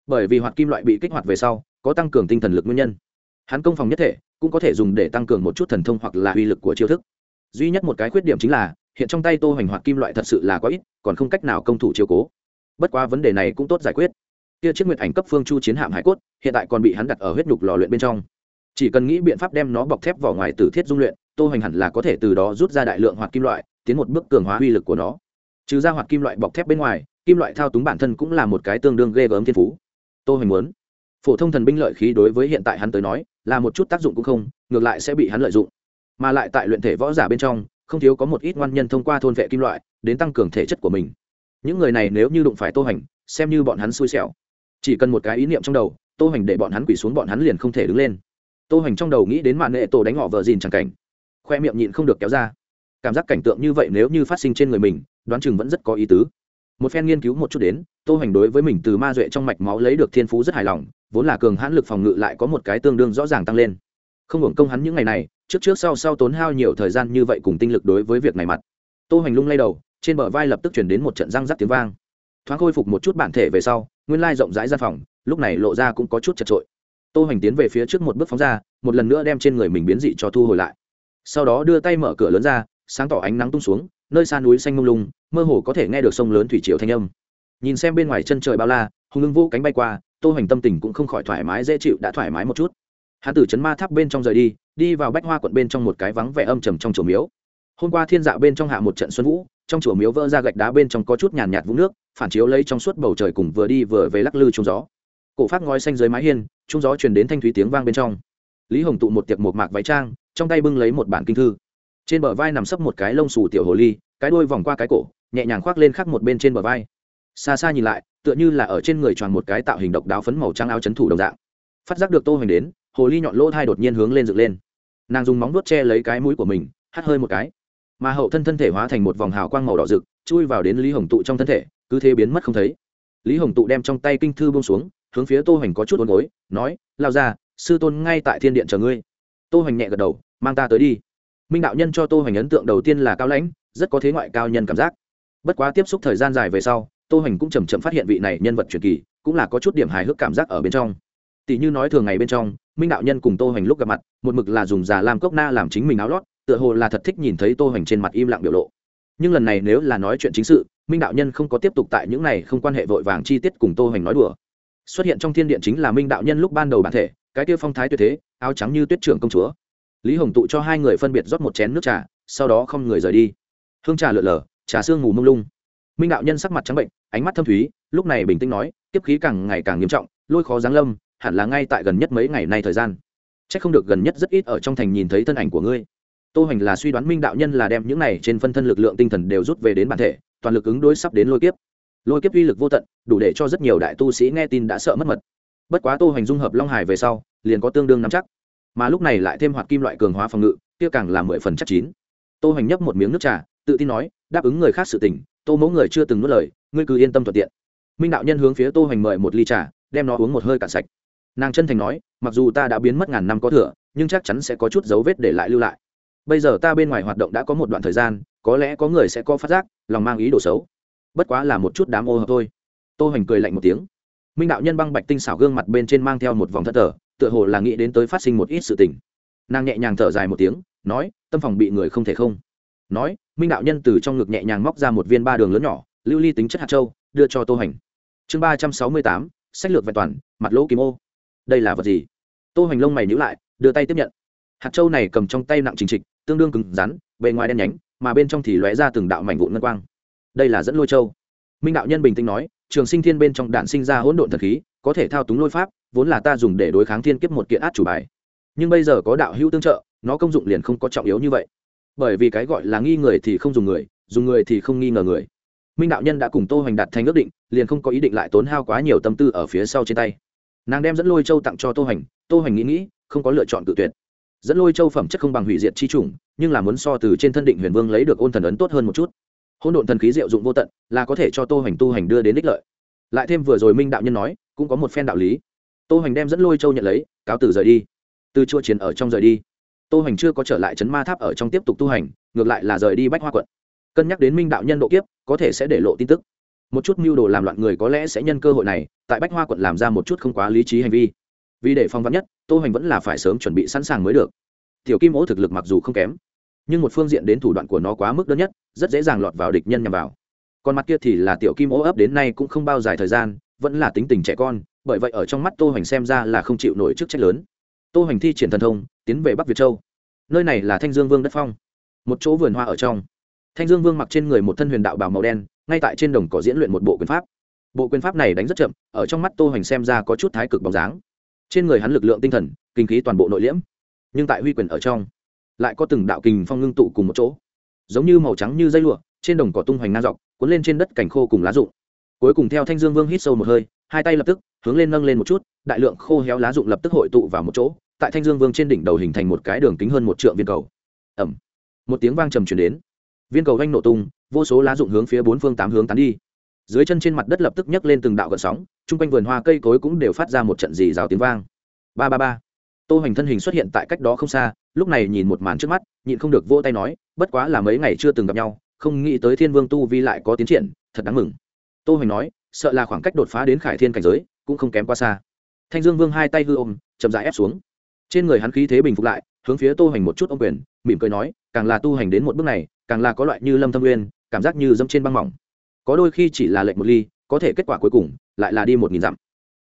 [SPEAKER 1] Bởi vì hoạt kim loại bị kích hoạt về sau, có tăng cường tinh thần lực nguyên nhân. Hắn công phòng nhất thể, cũng có thể dùng để tăng cường một chút thần thông hoặc là uy lực của chiêu thức. Duy nhất một cái khuyết điểm chính là, hiện trong tay tô hoành hoạt kim loại thật sự là quá ít, còn không cách nào công thủ chiêu cố bất quá vấn đề này cũng tốt giải quyết. Kia chiếc nguyệt ảnh cấp phương chu chiến hạm hải cốt, hiện tại còn bị hắn đặt ở huyết nhục lò luyện bên trong. Chỉ cần nghĩ biện pháp đem nó bọc thép vỏ ngoài từ thiết dung luyện, tô hoành hẳn là có thể từ đó rút ra đại lượng hoạt kim loại, tiến một bước cường hóa uy lực của nó. Trừ ra hoạt kim loại bọc thép bên ngoài, kim loại thao túng bản thân cũng là một cái tương đương ghê gớm thiên phú. Tô hoành muốn. Phổ thông thần binh lợi khí đối với hiện tại hắn tới nói, là một chút tác dụng cũng không, ngược lại sẽ bị hắn lợi dụng. Mà lại tại luyện thể võ giả bên trong, không thiếu có một ít ngoan nhân thông qua thôn vệ kim loại, đến tăng cường thể chất của mình những người này nếu như đụng phải tô hành xem như bọn hắn xui xẻo. Chỉ cần một cái ý niệm trong đầu, tô hành để bọn hắn quỳ xuống bọn hắn liền không thể đứng lên. Tô hành trong đầu nghĩ đến mạng nệ tổ đánh họ vợ dìn chẳng cảnh. Khoe miệng nhịn không được kéo ra. Cảm giác cảnh tượng như vậy nếu như phát sinh trên người mình, đoán chừng vẫn rất có ý tứ. Một phen nghiên cứu một chút đến, tô hành đối với mình từ ma duệ trong mạch máu lấy được thiên phú rất hài lòng, vốn là cường hãn lực phòng ngự lại có một cái tương đương rõ ràng tăng lên. Không hưởng công hắn những ngày này, trước trước sau sau tốn hao nhiều thời gian như vậy cùng tinh lực đối với việc này mặt. Tô hành lung lay đầu trên bờ vai lập tức chuyển đến một trận răng rắc tiếng vang. Thoáng khôi phục một chút bản thể về sau, nguyên lai rộng rãi ra phòng, lúc này lộ ra cũng có chút chật trội tô hoành tiến về phía trước một bước phóng ra, một lần nữa đem trên người mình biến dị cho thu hồi lại. Sau đó đưa tay mở cửa lớn ra, sáng tỏ ánh nắng tung xuống, nơi xa núi xanh mông lung, mơ hồ có thể nghe được sông lớn thủy triều thanh âm. Nhìn xem bên ngoài chân trời bao la hùng ưng vũ cánh bay qua, tô hoành tâm tình cũng không khỏi thoải mái dễ chịu, đã thoải mái một chút. Hắn tử chấn ma tháp bên trong rời đi đi vào bách hoa quận bên trong một cái vắng vẻ âm trầm trong chùa miếu. Hôm qua thiên dạ bên trong hạ một trận xuân vũ trong chùa miếu vỡ ra gạch đá bên trong có chút nhàn nhạt vũng nước, phản chiếu lấy trong suốt bầu trời cùng vừa đi vừa về lắc lư trung gió. Cổ phát ngói xanh dưới mái hiên trung gió truyền đến thanh thúy tiếng vang bên trong. Lý hồng tụ một tiệc một mạc váy trang, trong tay bưng lấy một bản kinh thư. Trên bờ vai nằm sấp một cái lông xù tiểu hồ ly, cái đuôi vòng qua cái cổ, nhẹ nhàng khoác lên khắc một bên trên bờ vai. Xa xa nhìn lại, tựa như là ở trên người tròn một cái tạo hình độc đáo phấn màu trắng áo chấn thủ đồng dạng. Phát giác được tô hoành đến, hồ ly nhọn lỗ thai đột nhiên hướng lên dựng lên. Nàng dùng móng vuốt che lấy cái mũi của mình, hắt hơi một cái mà hậu thân thân thể hóa thành một vòng hào quang màu đỏ rực, chui vào đến lý hồng tụ trong thân thể, cứ thế biến mất không thấy. Lý hồng tụ đem trong tay kinh thư bông xuống, hướng phía tô hoành có chút ốn gối, nói lao ra sư tôn ngay tại thiên điện chờ ngươi. Tô hoành nhẹ gật đầu, mang ta tới đi. Minh đạo nhân cho tô hoành ấn tượng đầu tiên là cao lãnh, rất có thế ngoại cao nhân cảm giác. Bất quá tiếp xúc thời gian dài về sau, tô hoành cũng chầm chậm phát hiện vị này nhân vật truyền kỳ, cũng là có chút điểm hài hước cảm giác ở bên trong. Tỷ như nói thường ngày bên trong, minh đạo nhân cùng tô hoành lúc gặp mặt, một mực là dùng già làm cốc na làm chính mình áo lót tựa hồ là thật thích nhìn thấy tô hoành trên mặt im lặng biểu lộ. Nhưng lần này nếu là nói chuyện chính sự, minh đạo nhân không có tiếp tục tại những này không quan hệ vội vàng chi tiết cùng tô hoành nói đùa. Xuất hiện trong thiên điện chính là minh đạo nhân lúc ban đầu bản thể, cái kia phong thái tuyệt thế, áo trắng như tuyết trưởng công chúa. Lý hồng tụ cho hai người phân biệt rót một chén nước trà, sau đó không người rời đi. Hương trà lượn lờ, trà sương mù mông lung. Minh đạo nhân sắc mặt trắng bệnh, ánh mắt thâm thúy, lúc này bình tĩnh nói, tiếp khí càng ngày càng nghiêm trọng, lôi khó giáng lâm, hẳn là ngay tại gần nhất mấy ngày nay thời gian. C h ắ c không được gần nhất rất ít ở trong thành nhìn thấy thân ảnh của ngươi tô hoành là suy đoán minh đạo nhân là đem những này trên phân thân lực lượng tinh thần đều rút về đến bản thể, toàn lực ứng đối sắp đến lôi kiếp. Lôi kiếp uy lực vô tận, đủ để cho rất nhiều đại tu sĩ nghe tin đã sợ mất mật. Bất quá tô hoành dung hợp long hải về sau, liền có tương đương nắm chắc. Mà lúc này lại thêm hoạt kim loại cường hóa phòng ngự, kia càng là mười phần chắc chín. Tô hoành nhấp một miếng nước trà, tự tin nói, đáp ứng người khác sự tình, tô mẫu người chưa từng nuốt lời, ngươi cứ yên tâm thuận tiện. Minh đạo nhân hướng phía tô hoành mời một ly trà, đem nó uống một hơi cạn sạch. Nàng chân thành nói, mặc dù ta đã biến mất ngàn năm có thừa, nhưng chắc chắn sẽ có chút dấu vết để lại lưu lại bây giờ ta bên ngoài hoạt động đã có một đoạn thời gian, có lẽ có người sẽ có phát giác, lòng mang ý đồ xấu. Bất quá là một chút đám ô hợp thôi. Tô hoành cười lạnh một tiếng. Minh đạo nhân băng bạch tinh xảo gương mặt bên trên mang theo một vòng thất thờ, tựa hồ là nghĩ đến tới phát sinh một ít sự tình. Nàng nhẹ nhàng thở dài một tiếng, nói, tâm phòng bị người không thể không. Nói, minh đạo nhân từ trong ngực nhẹ nhàng móc ra một viên ba đường lớn nhỏ, lưu ly tính chất hạt châu, đưa cho tô hoành. Chương ba trăm sáu mươi tám, sách lược vẹn toàn, mặt lỗ kim ô. Đây là vật gì? Tô hoành lông mày nhữ lại, đưa tay tiếp nhận hạt châu này cầm trong tay nặng trình trịch, tương đương cứng rắn, bề ngoài đen nhánh, mà bên trong thì lóe ra từng đạo mảnh vụn ngân quang. Đây là dẫn lôi châu. Minh đạo nhân bình tĩnh nói, trường sinh thiên bên trong đạn sinh ra hỗn độn thần khí, có thể thao túng lôi pháp, vốn là ta dùng để đối kháng thiên kiếp một kiện át chủ bài. Nhưng bây giờ có đạo hữu tương trợ, nó công dụng liền không có trọng yếu như vậy. Bởi vì cái gọi là nghi người thì không dùng người dùng người thì không nghi ngờ người. Minh đạo nhân đã cùng tô hoành đạt thành ước định, liền không có ý định lại tốn hao quá nhiều tâm tư ở phía sau trên tay. Nàng đem dẫn lôi châu tặng cho tô hoành tô hoành nghĩ nghĩ, không có lựa chọn tự tuyệt dẫn lôi châu phẩm chất không bằng hủy diệt chi chủng, nhưng là muốn so từ trên thân định huyền vương lấy được ôn thần ấn tốt hơn một chút. Hỗn độn thần khí diệu dụng vô tận, là có thể cho tô hành tu hành đưa đến đích lợi. Lại thêm vừa rồi minh đạo nhân nói, cũng có một phen đạo lý. Tô hành đem dẫn lôi châu nhận lấy, cáo từ rời đi. Từ chua chiến ở trong rời đi. Tô hành chưa có trở lại trấn ma tháp ở trong tiếp tục tu hành, ngược lại là rời đi bách hoa quận. Cân nhắc đến minh đạo nhân độ kiếp, có thể sẽ để lộ tin tức. Một chút mưu đồ làm loạn người có lẽ sẽ nhân cơ hội này, tại bách hoa quận làm ra một chút không quá lý trí hành vi vì để phong vắn nhất, tô hoành vẫn là phải sớm chuẩn bị sẵn sàng mới được. Tiểu kim ố thực lực mặc dù không kém, nhưng một phương diện đến thủ đoạn của nó quá mức đơn nhất, rất dễ dàng lọt vào địch nhân nhằm vào. Còn mặt kia thì là tiểu kim ố ấp đến nay cũng không bao dài thời gian, vẫn là tính tình trẻ con, bởi vậy ở trong mắt tô hoành xem ra là không chịu nổi chức trách lớn. Tô hoành thi triển thần thông, tiến về bắc việt châu. Nơi này là thanh dương vương đất phong, một chỗ vườn hoa ở trong. Thanh dương vương mặc trên người một thân huyền đạo bào màu đen, ngay tại trên đồng cỏ diễn luyện một bộ quyền pháp. Bộ quyền pháp này đánh rất chậm, ở trong mắt tô hoành xem ra có chút thái cực bóng dáng trên người hắn lực lượng tinh thần, kinh khí toàn bộ nội liễm, nhưng tại huy quyền ở trong, lại có từng đạo kình phong ngưng tụ cùng một chỗ. Giống như màu trắng như dây lụa, trên đồng cỏ tung hoành ngang dọc, cuốn lên trên đất cảnh khô cùng lá rụng. Cuối cùng theo thanh dương vương hít sâu một hơi, hai tay lập tức, hướng lên nâng lên một chút, đại lượng khô héo lá rụng lập tức hội tụ vào một chỗ, tại thanh dương vương trên đỉnh đầu hình thành một cái đường kính hơn một t r ư ợ n g viên cầu. Ẩm một tiếng vang trầm chuyển đến. Viên cầu oanh nổ tung, vô số lá rụng hướng phía bốn phương tám hướng tán đi dưới chân trên mặt đất lập tức nhấc lên từng đạo gợn sóng, chung quanh vườn hoa cây cối cũng đều phát ra một trận dì rào tiếng vang. Ba ba ba. Tô hoành thân hình xuất hiện tại cách đó không xa, lúc này nhìn một màn trước mắt, nhịn không được vỗ tay nói, bất quá là mấy ngày chưa từng gặp nhau, không nghĩ tới thiên vương tu vi lại có tiến triển, thật đáng mừng. Tô hoành nói, sợ là khoảng cách đột phá đến khải thiên cảnh giới, cũng không kém quá xa. Thanh dương vương hai tay hư ôm, chậm rãi ép xuống. Trên người hắn khí thế bình phục lại, hướng phía tô hoành một chút ông quyền, mỉm cười nói, càng là tu hành đến một bước này, càng là có loại như lâm thâm uyên cảm giác như dẫm trên băng mỏng có đôi khi chỉ là lệnh một ly, có thể kết quả cuối cùng lại là đi một nghìn dặm.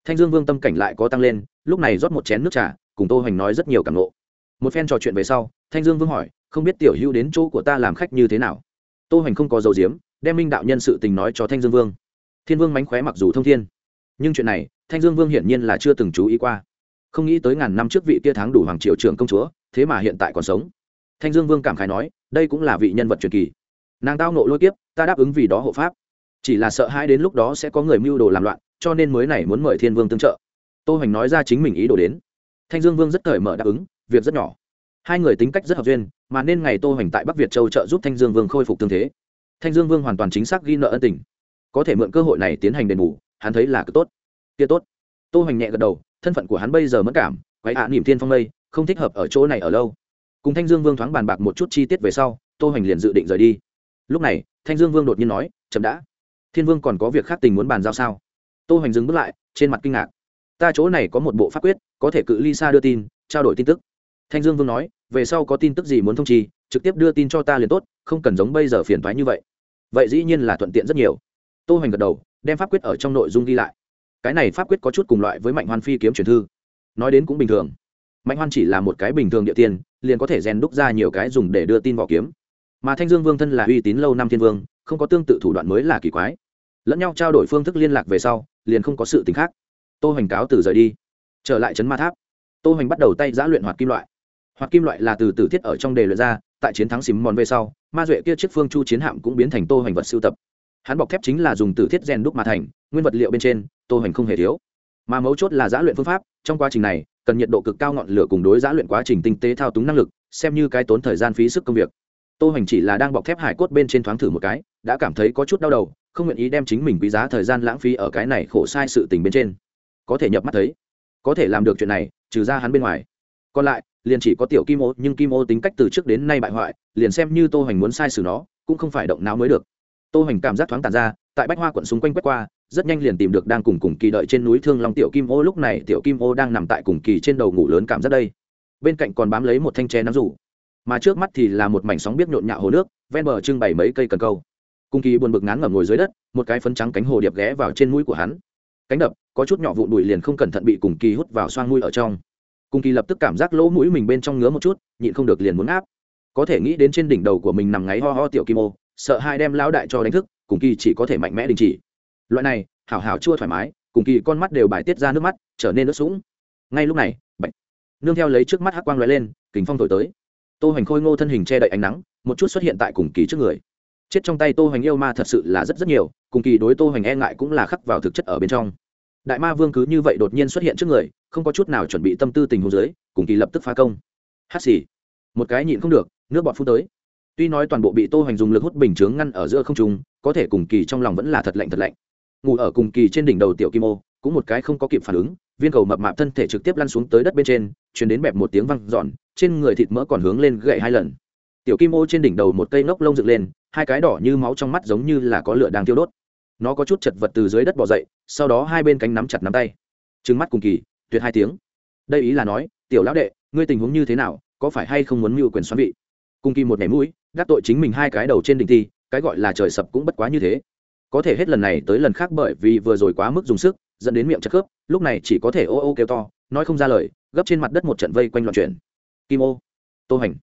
[SPEAKER 1] Thanh dương vương tâm cảnh lại có tăng lên, lúc này rót một chén nước trà, cùng tô hoành nói rất nhiều cảm lộ một phen trò chuyện về sau, thanh dương vương hỏi, không biết tiểu hữu đến chỗ của ta làm khách như thế nào? Tô hoành không có dầu diếm, đem minh đạo nhân sự tình nói cho thanh dương vương. Thiên vương mánh khóe mặc dù thông thiên, nhưng chuyện này, thanh dương vương hiển nhiên là chưa từng chú ý qua. Không nghĩ tới ngàn năm trước vị kia tháng đủ hoàng triệu trưởng công chúa, thế mà hiện tại còn sống. Thanh dương vương cảm khai nói, đây cũng là vị nhân vật truyền kỳ. Nàng tao nộ lôi kiếp, ta đáp ứng vì đó hộ pháp chỉ là sợ hãi đến lúc đó sẽ có người mưu đồ làm loạn cho nên mới này muốn mời thiên vương tương trợ. Tô hoành nói ra chính mình ý đồ đến. Thanh dương vương rất thời mở đáp ứng việc rất nhỏ. Hai người tính cách rất hợp duyên mà nên ngày tô hoành tại bắc việt châu trợ giúp thanh dương vương khôi phục tương thế. Thanh dương vương hoàn toàn chính xác ghi nợ ân tình. Có thể mượn cơ hội này tiến hành đền bù hắn thấy là cứ tốt. Kia tốt. Tô hoành nhẹ gật đầu thân phận của hắn bây giờ mất cảm quái hạ à, niệm thiên phong lây không thích hợp ở chỗ này ở lâu. Cùng thanh dương vương thoáng bàn bạc một chút chi tiết về sau tô hoành liền dự định rời đi. Lúc này thanh dương vương đột nhiên nói chậm đã thiên vương còn có việc khác tình muốn bàn giao sao? Tô hoành dừng bước lại, trên mặt kinh ngạc. Ta chỗ này có một bộ pháp quyết, có thể cự ly xa đưa tin, trao đổi tin tức. Thanh dương vương nói, về sau có tin tức gì muốn thông trì trực tiếp đưa tin cho ta liền tốt, không cần giống bây giờ phiền thoái như vậy. Vậy dĩ nhiên là thuận tiện rất nhiều. Tô hoành gật đầu, đem pháp quyết ở trong nội dung ghi lại. Cái này pháp quyết có chút cùng loại với mạnh hoan phi kiếm truyền thư. Nói đến cũng bình thường. Mạnh hoan chỉ là một cái bình thường địa tiên, liền có thể rèn đúc ra nhiều cái dùng để đưa tin vỏ kiếm. Mà thanh dương vương thân là uy tín lâu năm thiên vương không có tương tự thủ đoạn mới là kỳ quái. Lẫn nhau trao đổi phương thức liên lạc về sau, liền không có sự t khác. Tô hoành cáo từ rời đi. Trở lại trấn ma tháp. Tô hoành bắt đầu tay giã luyện hoạt kim loại. Hoạt kim loại là từ tử thiết ở trong đề luyện ra, tại chiến thắng xìm mòn về sau, ma duệ kia chiếc phương chu chiến hạm cũng biến thành tô hoành vật sưu tập. Hắn bọc thép chính là dùng tử thiết rèn đúc mà thành, nguyên vật liệu bên trên, tô hoành không hề thiếu. Mà mấu chốt là giã luyện phương pháp, trong quá trình này, cần nhiệt độ cực cao ngọn lửa cùng đối giã luyện quá trình tinh tế thao túng năng lực, xem như cái tốn thời gian phí sức công việc. Tô hoành chỉ là đang bọc thép hải cốt bên trên thoáng thử một cái đã cảm thấy có chút đau đầu, không nguyện ý đem chính mình quý giá thời gian lãng phí ở cái này khổ sai sự tình bên trên. Có thể nhập mắt thấy, có thể làm được chuyện này, trừ ra hắn bên ngoài. Còn lại, liền chỉ có tiểu kim ô, nhưng kim ô tính cách từ trước đến nay bại hoại, liền xem như tô hoành muốn sai xử nó, cũng không phải động não mới được. Tô hoành cảm giác thoáng tàn ra, tại bách hoa quận xung quanh quét qua, rất nhanh liền tìm được đang cùng cùng kỳ đợi trên núi thương long tiểu kim ô. Lúc này, tiểu kim ô đang nằm tại cùng kỳ trên đầu ngủ lớn cảm giác đây. Bên cạnh còn bám lấy một thanh tre nắm rủ. Mà trước mắt thì là một mảnh sóng biết nhộn nhạo hồ nước, ven bờ trưng bày mấy cây cần câu. Cung kỳ buồn bực ngán ngẩm ngồi dưới đất, một cái phấn trắng cánh hồ điệp ghé vào trên mũi của hắn. Cánh đập, có chút nhỏ vụn bụi liền không cẩn thận bị Cung kỳ hút vào xoang mũi ở trong. Cung kỳ lập tức cảm giác lỗ mũi mình bên trong ngứa một chút, nhịn không được liền muốn áp có thể nghĩ đến trên đỉnh đầu của mình nằm ngáy ho ho tiểu kim ô, sợ hai đem lão đại cho đánh thức, Cung kỳ chỉ có thể mạnh mẽ đình chỉ. Loại này, hảo hảo chua thoải mái, Cung kỳ con mắt đều bài tiết ra nước mắt, trở nên nước sũng. Ngay lúc này bệnh nương theo lấy trước mắt hắc quang lóe lên kính phong thổi tới. Tô hoành khôi ngô thân hình che đậy ánh nắng, một chút xuất hiện tại Cung kỳ trước người chết trong tay tô hoành yêu ma thật sự là rất rất nhiều, cùng kỳ đối tô hoành e ngại cũng là khắc vào thực chất ở bên trong. Đại ma vương cứ như vậy đột nhiên xuất hiện trước người, không có chút nào chuẩn bị tâm tư tình huống dưới, cùng kỳ lập tức phá công. Hát xì. Một cái nhịn không được, nước bọt phun tới. Tuy nói toàn bộ bị tô hoành dùng lực hút bình chướng ngăn ở giữa không trung, có thể cùng kỳ trong lòng vẫn là thật lạnh thật lạnh. Ngủ ở cùng kỳ trên đỉnh đầu tiểu kim ô, cũng một cái không có kịp phản ứng, viên cầu mập mạp thân thể trực tiếp lăn xuống tới đất bên trên chuyển đến bẹp một tiếng văng giòn trên người thịt mỡ còn hướng lên gậy hai lần. Tiểu kim ô trên đỉnh đầu một cây nốc lông dựng lên hai cái đỏ như máu trong mắt giống như là có lửa đang tiêu đốt. Nó có chút chật vật từ dưới đất bỏ dậy, sau đó hai bên cánh nắm chặt nắm tay. Trứng mắt cùng kỳ, tuyệt hai tiếng. Đây ý là nói, tiểu lão đệ, ngươi tình huống như thế nào, có phải hay không muốn mưu quyền xoắn vị? Cùng kỳ một nhảy mũi, gác tội chính mình hai cái đầu trên đỉnh thi, cái gọi là trời sập cũng bất quá như thế. Có thể hết lần này tới lần khác bởi vì vừa rồi quá mức dùng sức, dẫn đến miệng chặt khớp, lúc này chỉ có thể ô ô kêu to, nói không ra lời, gấp trên mặt đất một trận vây quanh loạn chuyển. Kim ô, tô hành.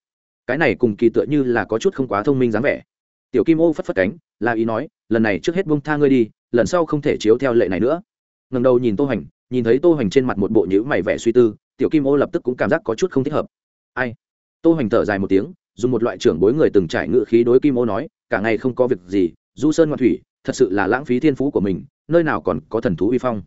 [SPEAKER 1] Cái này cùng kỳ tựa như là có chút không quá thông minh dáng vẻ tiểu kim ô phất phất cánh, là ý nói, lần này trước hết bông tha ngươi đi, lần sau không thể chiếu theo lệ này nữa. Ngần đầu nhìn tô hoành, nhìn thấy tô hoành trên mặt một bộ nhữ mày vẻ suy tư, tiểu kim ô lập tức cũng cảm giác có chút không thích hợp. Ai? Tô hoành thở dài một tiếng, dùng một loại trưởng bối người từng trải ngự khí đối kim ô nói, cả ngày không có việc gì, du sơn ngoan thủy, thật sự là lãng phí thiên phú của mình, nơi nào còn có thần thú uy phong.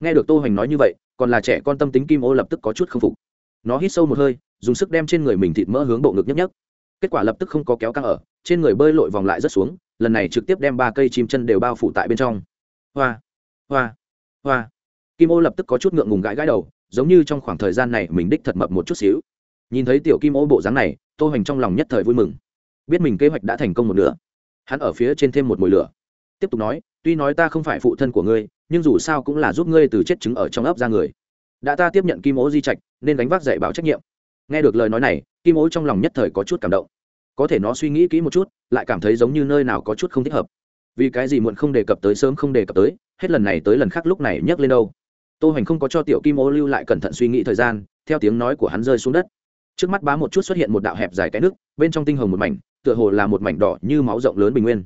[SPEAKER 1] Nghe được tô hoành nói như vậy, còn là trẻ con tâm tính kim ô lập tức có chút k phục. Nó hít sâu một hơi, dùng sức đem trên người mình thịt mỡ hướng bộ ngực nhấp nhấp kết quả lập tức không có kéo căng ở trên người bơi lội vòng lại rất xuống, lần này trực tiếp đem ba cây chim chân đều bao phủ tại bên trong. Hoa hoa hoa. Kim ô lập tức có chút ngượng ngùng gãi gãi đầu, giống như trong khoảng thời gian này mình đích thật mập một chút xíu. Nhìn thấy tiểu kim ô bộ dáng này, tô hoành trong lòng nhất thời vui mừng. Biết mình kế hoạch đã thành công một nửa, hắn ở phía trên thêm một mồi lửa. Tiếp tục nói, tuy nói ta không phải phụ thân của ngươi, nhưng dù sao cũng là giúp ngươi từ chết trứng ở trong ấp ra người. Đã ta tiếp nhận kim ô di trạch, nên đánh vác dạy bảo trách nhiệm. Nghe được lời nói này, kim ô trong lòng nhất thời có chút cảm động có thể nó suy nghĩ kỹ một chút, lại cảm thấy giống như nơi nào có chút không thích hợp. Vì cái gì muộn không đề cập tới, sớm không đề cập tới, hết lần này tới lần khác lúc này nhắc lên đâu. Tô hoành không có cho tiểu kim ô lưu lại cẩn thận suy nghĩ thời gian, theo tiếng nói của hắn rơi xuống đất. Trước mắt bá một chút xuất hiện một đạo hẹp dài cái nước, bên trong tinh hồng một mảnh, tựa hồ là một mảnh đỏ như máu rộng lớn bình nguyên.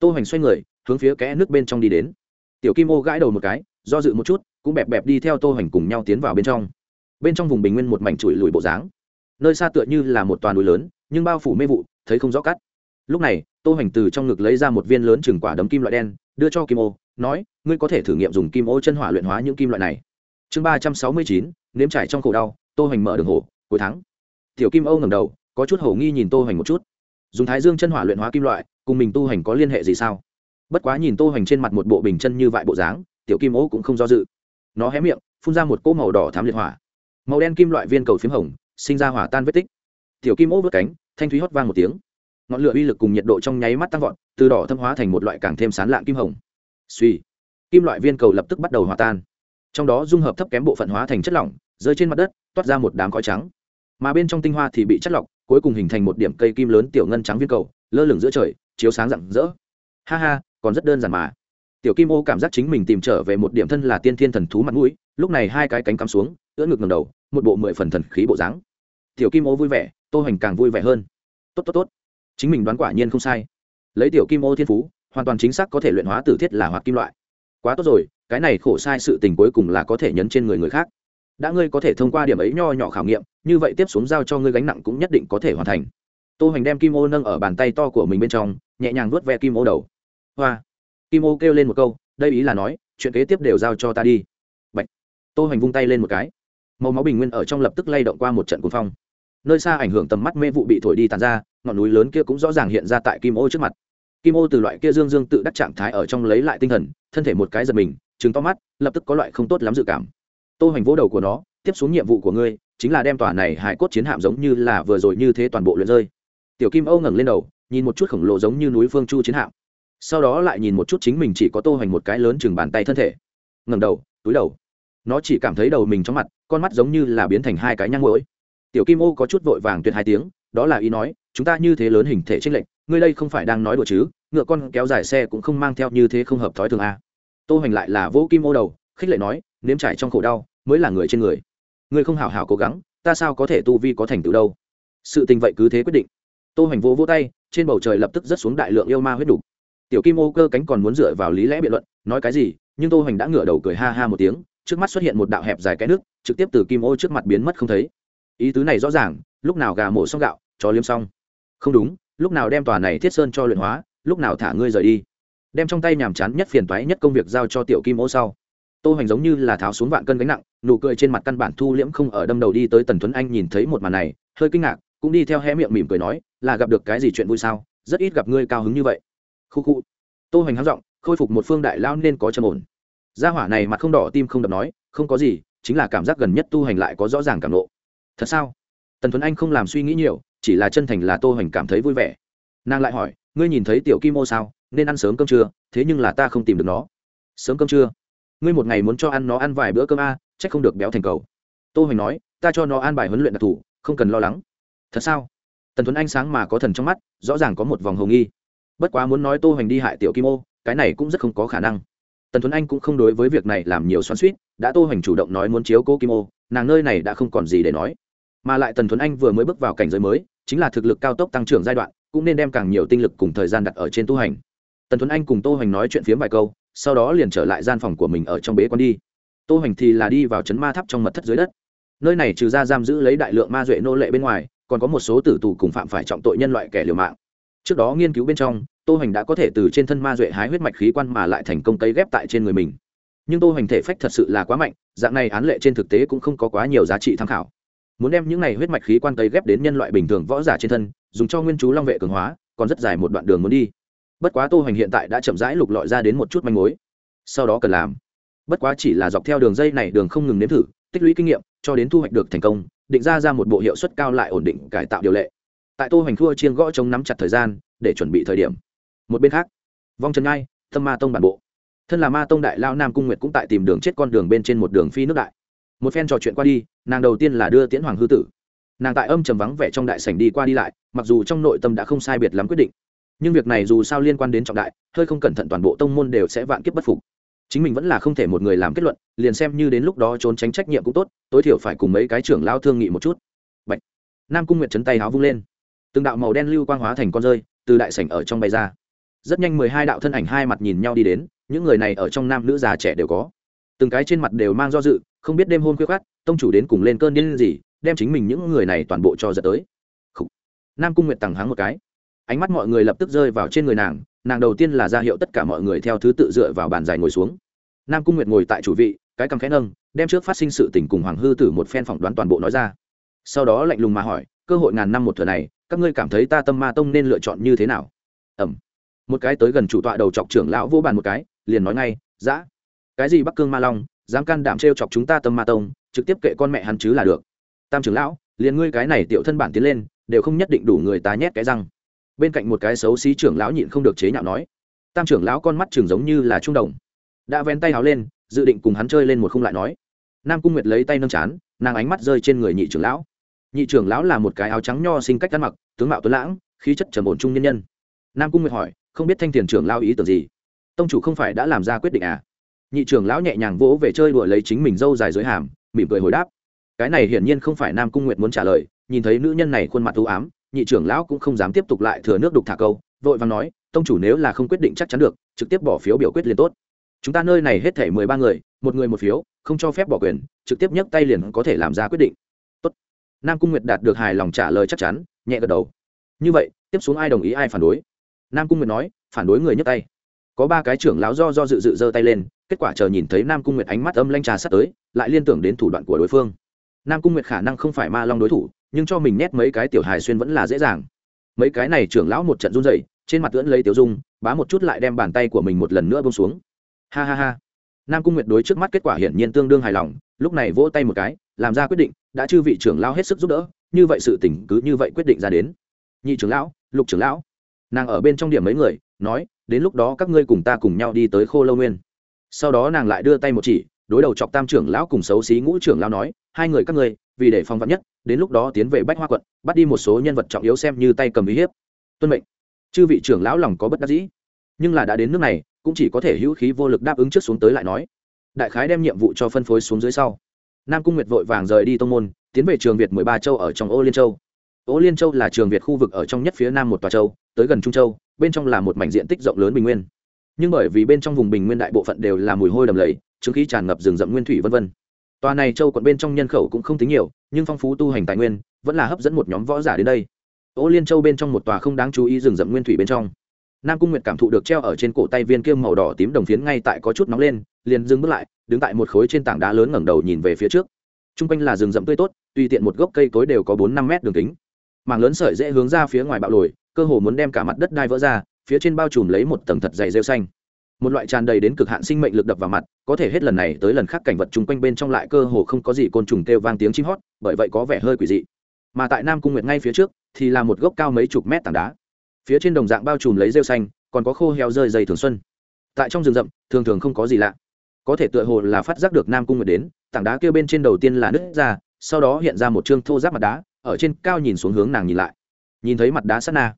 [SPEAKER 1] Tô hoành xoay người, hướng phía kẽ nước bên trong đi đến. Tiểu kim ô gãi đầu một cái, do dự một chút, cũng bẹp bẹp đi theo tô hoành cùng nhau tiến vào bên trong. Bên trong vùng bình nguyên một mảnh trụi lùi bộ dáng. Nơi xa tựa như là một toàn núi lớn nhưng bao phủ mê vụ, thấy không rõ cắt lúc này, tô hoành từ trong ngực lấy ra một viên lớn chừng quả đấm kim loại đen, đưa cho kim ô, nói, ngươi có thể thử nghiệm dùng kim ô chân hỏa luyện hóa những kim loại này. Chương ba trăm sáu mươi chín, nếm trải trong khổ đau, tô hoành mở đường hồ cuối tháng. Tiểu kim ô ngẩng đầu, có chút hổ nghi nhìn tô hoành một chút. Dùng thái dương chân hỏa luyện hóa kim loại, cùng mình tu hành có liên hệ gì sao? Bất quá nhìn tô hoành trên mặt một bộ bình chân như vại bộ dáng, tiểu kim ô cũng không do dự. Nó hé miệng, phun ra một cỗ màu đỏ thám liệt hỏa. Màu đen kim loại viên cầu p hồng, sinh ra hỏa tan vết tích tiểu kim ô vớt cánh, thanh thúy hót vang một tiếng. Ngọn lửa uy lực cùng nhiệt độ trong nháy mắt tăng vọt, từ đỏ thâm hóa thành một loại càng thêm sán lạng kim hồng. Suy kim loại viên cầu lập tức bắt đầu hòa tan. Trong đó dung hợp thấp kém bộ phận hóa thành chất lỏng, rơi trên mặt đất, toát ra một đám khói trắng. Mà bên trong tinh hoa thì bị chất lọc cuối cùng hình thành một điểm cây kim lớn tiểu ngân trắng viên cầu, lơ lửng giữa trời, chiếu sáng rạng rỡ. Ha ha, còn rất đơn giản mà. Tiểu kim ô cảm giác chính mình tìm trở về một điểm thân là tiên thiên thần thú mặt mũi, lúc này hai cái cánh cắm xuống, ưỡn ngực ngầm đầu, một bộ mười phần thần khí bộ dáng tiểu kim ô vui vẻ, tô hoành càng vui vẻ hơn. Tốt tốt tốt. Chính mình đoán quả nhiên không sai. Lấy tiểu kim ô thiên phú, hoàn toàn chính xác có thể luyện hóa tử thiết là hoạt kim loại. Quá tốt rồi, cái này khổ sai sự tình cuối cùng là có thể nhấn trên người người khác. Đã ngươi có thể thông qua điểm ấy nho nhỏ khảo nghiệm, như vậy tiếp xuống giao cho ngươi gánh nặng cũng nhất định có thể hoàn thành. Tô hoành đem kim ô nâng ở bàn tay to của mình bên trong, nhẹ nhàng vuốt ve kim ô đầu. Hoa. Kim ô kêu lên một câu, đây ý là nói, chuyện kế tiếp đều giao cho ta đi. Bạch. tô hoành vung tay lên một cái. Màu máu bình nguyên ở trong lập tức lay động qua một trận cuồng phong nơi xa ảnh hưởng tầm mắt mê vụ bị thổi đi tàn ra, ngọn núi lớn kia cũng rõ ràng hiện ra tại kim ô trước mặt. Kim ô từ loại kia dương dương tự đắc trạng thái ở trong lấy lại tinh thần, thân thể một cái giật mình chứng to mắt, lập tức có loại không tốt lắm dự cảm. Tô hoành vỗ đầu của nó, tiếp xuống nhiệm vụ của ngươi chính là đem tòa này hải cốt chiến hạm giống như là vừa rồi như thế toàn bộ luyện rơi. Tiểu kim ô ngẩng lên đầu, nhìn một chút khổng lồ giống như núi phương chu chiến hạm. Sau đó lại nhìn một chút chính mình chỉ có tô hoành một cái lớn chừng bàn tay thân thể. Ngẩng đầu, túi đầu. Nó chỉ cảm thấy đầu mình trong mặt, con mắt giống như là biến thành hai cái nhang mũi tiểu kim ô có chút vội vàng tuyệt hai tiếng đó là ý nói chúng ta như thế lớn hình thể tranh lệnh, ngươi đây không phải đang nói đùa chứ ngựa con kéo dài xe cũng không mang theo như thế không hợp thói thường à? tô hoành lại là vỗ kim ô đầu khích lệ nói nếm trải trong khổ đau mới là người trên người. Ngươi không hảo hảo cố gắng ta sao có thể tu vi có thành tựu đâu? Sự tình vậy cứ thế quyết định. Tô hoành vỗ vỗ tay trên bầu trời lập tức rớt xuống đại lượng yêu ma huyết đục. Tiểu kim ô cơ cánh còn muốn dựa vào lý lẽ biện luận nói cái gì nhưng tô hoành đã ngửa đầu cười ha ha một tiếng trước mắt xuất hiện một đạo hẹp dài cái nước trực tiếp từ kim ô trước mặt biến mất không thấy ý tứ này rõ ràng, lúc nào gà mổ xong gạo, chó liếm xong. Không đúng, lúc nào đem tòa này thiết sơn cho luyện hóa, lúc nào thả ngươi rời đi. Đem trong tay nhàm chán nhất phiền toái nhất công việc giao cho tiểu kim ô sau. Tô hoành giống như là tháo xuống vạn cân gánh nặng, nụ cười trên mặt căn bản thu liễm không ở đâm đầu đi tới tần tuấn anh nhìn thấy một màn này, hơi kinh ngạc, cũng đi theo hé miệng mỉm cười nói, là gặp được cái gì chuyện vui sao? Rất ít gặp ngươi cao hứng như vậy. Khu khu. Tô hoành háo giọng, khôi phục một phương đại lao nên có trầm ổn. Gia hỏa này mặt không đỏ, tim không đập nói, không có gì, chính là cảm giác gần nhất tu hành lại có rõ ràng cảm lộ thật sao? Tần tuấn anh không làm suy nghĩ nhiều chỉ là chân thành là tô hoành cảm thấy vui vẻ. Nàng lại hỏi ngươi nhìn thấy tiểu kim ô sao? Nên ăn sớm cơm trưa thế nhưng là ta không tìm được nó. Sớm cơm trưa? Ngươi một ngày muốn cho ăn nó ăn vài bữa cơm a à, c h ắ c không được béo thành cầu. Tô hoành nói ta cho nó ăn bài huấn luyện đặc thù không cần lo lắng. Thật sao? Tần tuấn anh sáng mà có thần trong mắt rõ ràng có một vòng hồng nghi. Bất quá muốn nói tô hoành đi hại tiểu kim ô cái này cũng rất không có khả năng. Tần tuấn anh cũng không đối với việc này làm nhiều xoắn suýt đã tô hoành chủ động nói muốn chiếu cô kim ô nàng nơi này đã không còn gì để nói mà lại tần thuấn anh vừa mới bước vào cảnh giới mới, chính là thực lực cao tốc tăng trưởng giai đoạn, cũng nên đem càng nhiều tinh lực cùng thời gian đặt ở trên tu hành. Tần thuấn anh cùng tô hoành nói chuyện phiếm vài câu, sau đó liền trở lại gian phòng của mình ở trong bế quan đi. Tô hoành thì là đi vào trấn ma tháp trong mật thất dưới đất. Nơi này trừ ra giam giữ lấy đại lượng ma duệ nô lệ bên ngoài, còn có một số tử tù cùng phạm phải trọng tội nhân loại kẻ liều mạng. Trước đó nghiên cứu bên trong, tô hoành đã có thể từ trên thân ma duệ hái huyết mạch khí quan mà lại thành công cấy ghép tại trên người mình. Nhưng tô hoành thể phách thật sự là quá mạnh, dạng này án lệ trên thực tế cũng không có quá nhiều giá trị tham khảo muốn đem những này huyết mạch khí quan tấy ghép đến nhân loại bình thường võ giả trên thân, dùng cho nguyên chú long vệ cường hóa, còn rất dài một đoạn đường muốn đi. Bất quá tô hoành hiện tại đã chậm rãi lục lọi ra đến một chút manh mối. Sau đó cần làm. Bất quá chỉ là dọc theo đường dây này đường không ngừng nếm thử, tích lũy kinh nghiệm, cho đến thu hoạch được thành công, định ra ra một bộ hiệu suất cao lại ổn định, cải tạo điều lệ. Tại tô hoành thua chiên gõ chống nắm chặt thời gian, để chuẩn bị thời điểm. Một bên khác, vong trần ngay tâm ma tông bản bộ. Thân là ma tông đại lao nam cung nguyệt cũng tại tìm đường chết con đường bên trên một đường phi nước đại một phen trò chuyện qua đi, nàng đầu tiên là đưa tiễn hoàng hư tử. Nàng tại âm trầm vắng vẻ trong đại sảnh đi qua đi lại, mặc dù trong nội tâm đã không sai biệt lắm quyết định. Nhưng việc này dù sao liên quan đến trọng đại, hơi không cẩn thận toàn bộ tông môn đều sẽ vạn kiếp bất phục. Chính mình vẫn là không thể một người làm kết luận, liền xem như đến lúc đó trốn tránh trách nhiệm cũng tốt, tối thiểu phải cùng mấy cái trưởng lao thương nghị một chút. Bạch. nam cung nguyệt chấn tay háo vung lên. Từng đạo màu đen lưu quang hóa thành con rơi, từ đại sảnh ở trong bay ra. Rất nhanh mười hai đạo thân ảnh hai mặt nhìn nhau đi đến, những người này ở trong nam nữ già trẻ đều có. Từng cái trên mặt đều mang do dự không biết đêm hôm khuya khoát, tông chủ đến cùng lên cơn điên gì, đem chính mình những người này toàn bộ cho giật tới. Khủ. nam cung nguyệt tằng háng một cái. Ánh mắt mọi người lập tức rơi vào trên người nàng nàng đầu tiên là ra hiệu tất cả mọi người theo thứ tự dựa vào bàn dài ngồi xuống. Nam cung nguyệt ngồi tại chủ vị, cái cằm khẽ nâng, đem trước phát sinh sự tình cùng hoàng hư tử một phen phỏng đoán toàn bộ nói ra. Sau đó lạnh lùng mà hỏi, cơ hội ngàn năm một thừa này, các ngươi cảm thấy ta tâm ma tông nên lựa chọn như thế nào? Ẩm. Một cái tới gần chủ tọa đầu chọc trưởng lão vô bàn một cái, liền nói ngay dã cái gì bắc cương ma long dám can đảm trêu chọc chúng ta tâm ma tông, trực tiếp kệ con mẹ hắn chứ là được. Tam trưởng lão, liền ngươi cái này tiểu thân bản tiến lên, đều không nhất định đủ người tá nhét cái răng. Bên cạnh một cái xấu xí trưởng lão nhịn không được chế nhạo nói. Tam trưởng lão con mắt trường giống như là trung đồng. Đã vén tay háo lên, dự định cùng hắn chơi lên một không lại nói. Nam cung nguyệt lấy tay nâng chán, nàng ánh mắt rơi trên người nhị trưởng lão. Nhị trưởng lão là một cái áo trắng nho sinh cách ăn mặc, tướng mạo tuấn lãng, khí chất trầm ổn trung nhân nhân. Nam cung nguyệt hỏi, không biết thanh tiền trưởng lao ý tưởng gì? Tông chủ không phải đã làm ra quyết định à? nhị trưởng lão nhẹ nhàng vỗ về chơi đùa lấy chính mình dâu dài dưới hàm, mỉm cười hồi đáp. Cái này hiển nhiên không phải nam cung nguyệt muốn trả lời, nhìn thấy nữ nhân này khuôn mặt t ám, nhị trưởng lão cũng không dám tiếp tục lại thừa nước đục thả câu, vội vàng nói, tông chủ nếu là không quyết định chắc chắn được, trực tiếp bỏ phiếu biểu quyết liền tốt. Chúng ta nơi này hết thể mười ba người, một người một phiếu, không cho phép bỏ quyền, trực tiếp nhấc tay liền có thể làm ra quyết định. Tốt. nam cung nguyệt đạt được hài lòng trả lời chắc chắn, nhẹ gật đầu. Như vậy, tiếp xuống ai đồng ý ai phản đối? Nam cung nguyệt nói, phản đối người nhấc tay. Có ba cái trưởng lão do do dự dự giơ tay lên kết quả chờ nhìn thấy nam cung nguyệt ánh mắt âm lanh trà sắp tới, lại liên tưởng đến thủ đoạn của đối phương. Nam cung nguyệt khả năng không phải ma long đối thủ, nhưng cho mình nét mấy cái tiểu hài xuyên vẫn là dễ dàng. Mấy cái này trưởng lão một trận run dậy trên mặt tưỡn lấy tiểu dung, bá một chút lại đem bàn tay của mình một lần nữa bông xuống. Ha ha ha. Nam cung nguyệt đối trước mắt kết quả hiển nhiên tương đương hài lòng, lúc này vỗ tay một cái, làm ra quyết định, đã chư vị trưởng lão hết sức giúp đỡ, như vậy sự tỉnh cứ như vậy quyết định ra đến. Nhị trưởng lão, lục trưởng lão. Nàng ở bên trong điểm mấy người, nói, đến lúc đó các ngươi cùng ta cùng nhau đi tới khô lâu nguyên sau đó nàng lại đưa tay một chỉ, đối đầu chọc tam trưởng lão cùng xấu xí ngũ trưởng lão nói, hai người các ngươi, vì để phòng vắn nhất, đến lúc đó tiến về bách hoa quận, bắt đi một số nhân vật trọng yếu xem như tay cầm uy hiếp. Tuân mệnh. Chư vị trưởng lão lòng có bất đắc dĩ, nhưng là đã đến nước này, cũng chỉ có thể hữu khí vô lực đáp ứng trước xuống tới lại nói. Đại khái đem nhiệm vụ cho phân phối xuống dưới sau. Nam cung nguyệt vội vàng rời đi tông môn, tiến về trường việt mười ba châu ở trong ô liên châu. Ô liên châu là trường việt khu vực ở trong nhất phía nam một tòa châu, tới gần trung châu, bên trong là một mảnh diện tích rộng lớn bình nguyên nhưng bởi vì bên trong vùng bình nguyên đại bộ phận đều là mùi hôi đầm lầy, chứng khí tràn ngập rừng rậm nguyên thủy vân vân. tòa này châu quận bên trong nhân khẩu cũng không tính nhiều, nhưng phong phú tu hành tài nguyên vẫn là hấp dẫn một nhóm võ giả đến đây. Ô liên châu bên trong một tòa không đáng chú ý rừng rậm nguyên thủy bên trong. Nam cung nguyệt cảm thụ được treo ở trên cổ tay viên kia màu đỏ tím đồng phiến ngay tại có chút nóng lên, liền dừng bước lại, đứng tại một khối trên tảng đá lớn ngẩng đầu nhìn về phía trước. T r u n g quanh là rừng rậm tươi tốt, tùy tiện một gốc cây cối đều có bốn năm mét đường kính. Mảng lớn sợi dễ hướng ra phía ngoài bạo lồi, cơ hồ muốn đem cả mặt đất đai vỡ ra phía trên bao trùm lấy một tầng thật dày rêu xanh. Một loại tràn đầy đến cực hạn sinh mệnh lực đập vào mặt, có thể hết lần này tới lần khác cảnh vật chung quanh bên trong lại cơ hồ không có gì côn trùng kêu vang tiếng chim hót, bởi vậy có vẻ hơi quỷ dị. Mà tại nam cung nguyệt ngay phía trước, thì là một gốc cao mấy chục mét tảng đá. Phía trên đồng dạng bao trùm lấy rêu xanh, còn có khô heo rơi dày thường xuân. Tại trong rừng rậm, thường thường không có gì lạ. Có thể tựa hồ là phát giác được nam cung nguyệt đến, tảng đá kêu bên trên đầu tiên là nứt ra, sau đó hiện ra một chương thô giáp mặt đá, ở trên cao nhìn xuống hướng nàng nhìn lại. Nhìn thấy mặt đá sát na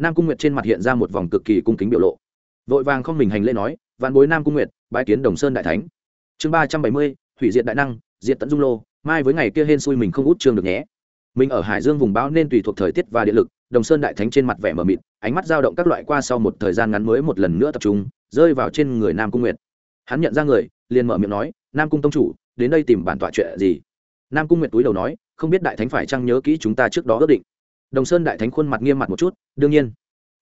[SPEAKER 1] nam cung nguyệt trên mặt hiện ra một vòng cực kỳ cung kính biểu lộ. Vội vàng không mình hành lễ nói, vạn bối nam cung nguyệt, bái kiến đồng sơn đại thánh. Chương ba trăm bảy mươi thủy diện đại năng diện tận dung lô, mai với ngày kia hên xui mình không út trường được nhé. Mình ở hải dương vùng bão nên tùy thuộc thời tiết và địa lực, đồng sơn đại thánh trên mặt vẻ mờ mịt, ánh mắt dao động các loại qua sau một thời gian ngắn mới một lần nữa tập trung, rơi vào trên người nam cung nguyệt. Hắn nhận ra người, liền mở miệng nói, nam cung tông chủ, đến đây tìm bản tọa chuyện gì? Nam cung nguyệt túi đầu nói, không biết đại thánh phải chăng nhớ kỹ chúng ta trước đó ước định đồng sơn đại thánh khuôn mặt nghiêm mặt một chút, đương nhiên,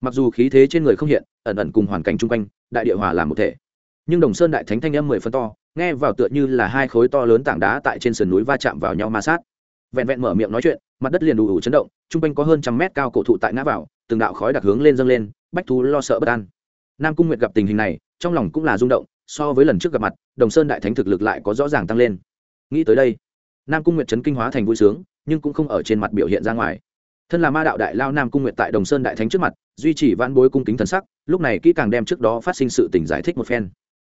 [SPEAKER 1] mặc dù khí thế trên người không hiện, ẩn ẩn cùng hoàn cảnh chung quanh, đại địa hòa làm một thể. Nhưng đồng sơn đại thánh thanh âm mười phân to, nghe vào tựa như là hai khối to lớn tảng đá tại trên sườn núi va chạm vào nhau ma sát. Vẹn vẹn mở miệng nói chuyện, mặt đất liền đủ ủ chấn động, chung quanh có hơn trăm mét cao cổ thụ tại ngã vào, từng đạo khói đặc hướng lên dâng lên, bách thú lo sợ bất an. Nam cung nguyệt gặp tình hình này, trong lòng cũng là rung động, so với lần trước gặp mặt, đồng sơn đại thánh thực lực lại có rõ ràng tăng lên. Nghĩ tới đây, nam cung nguyệt chấn kinh hóa thành vui sướng, nhưng cũng không ở trên mặt biểu hiện ra ngoài thân là ma đạo đại lao nam cung nguyện tại đồng sơn đại thánh trước mặt, duy trì vãn bối cung kính thần sắc, lúc này kỹ càng đem trước đó phát sinh sự tình giải thích một phen.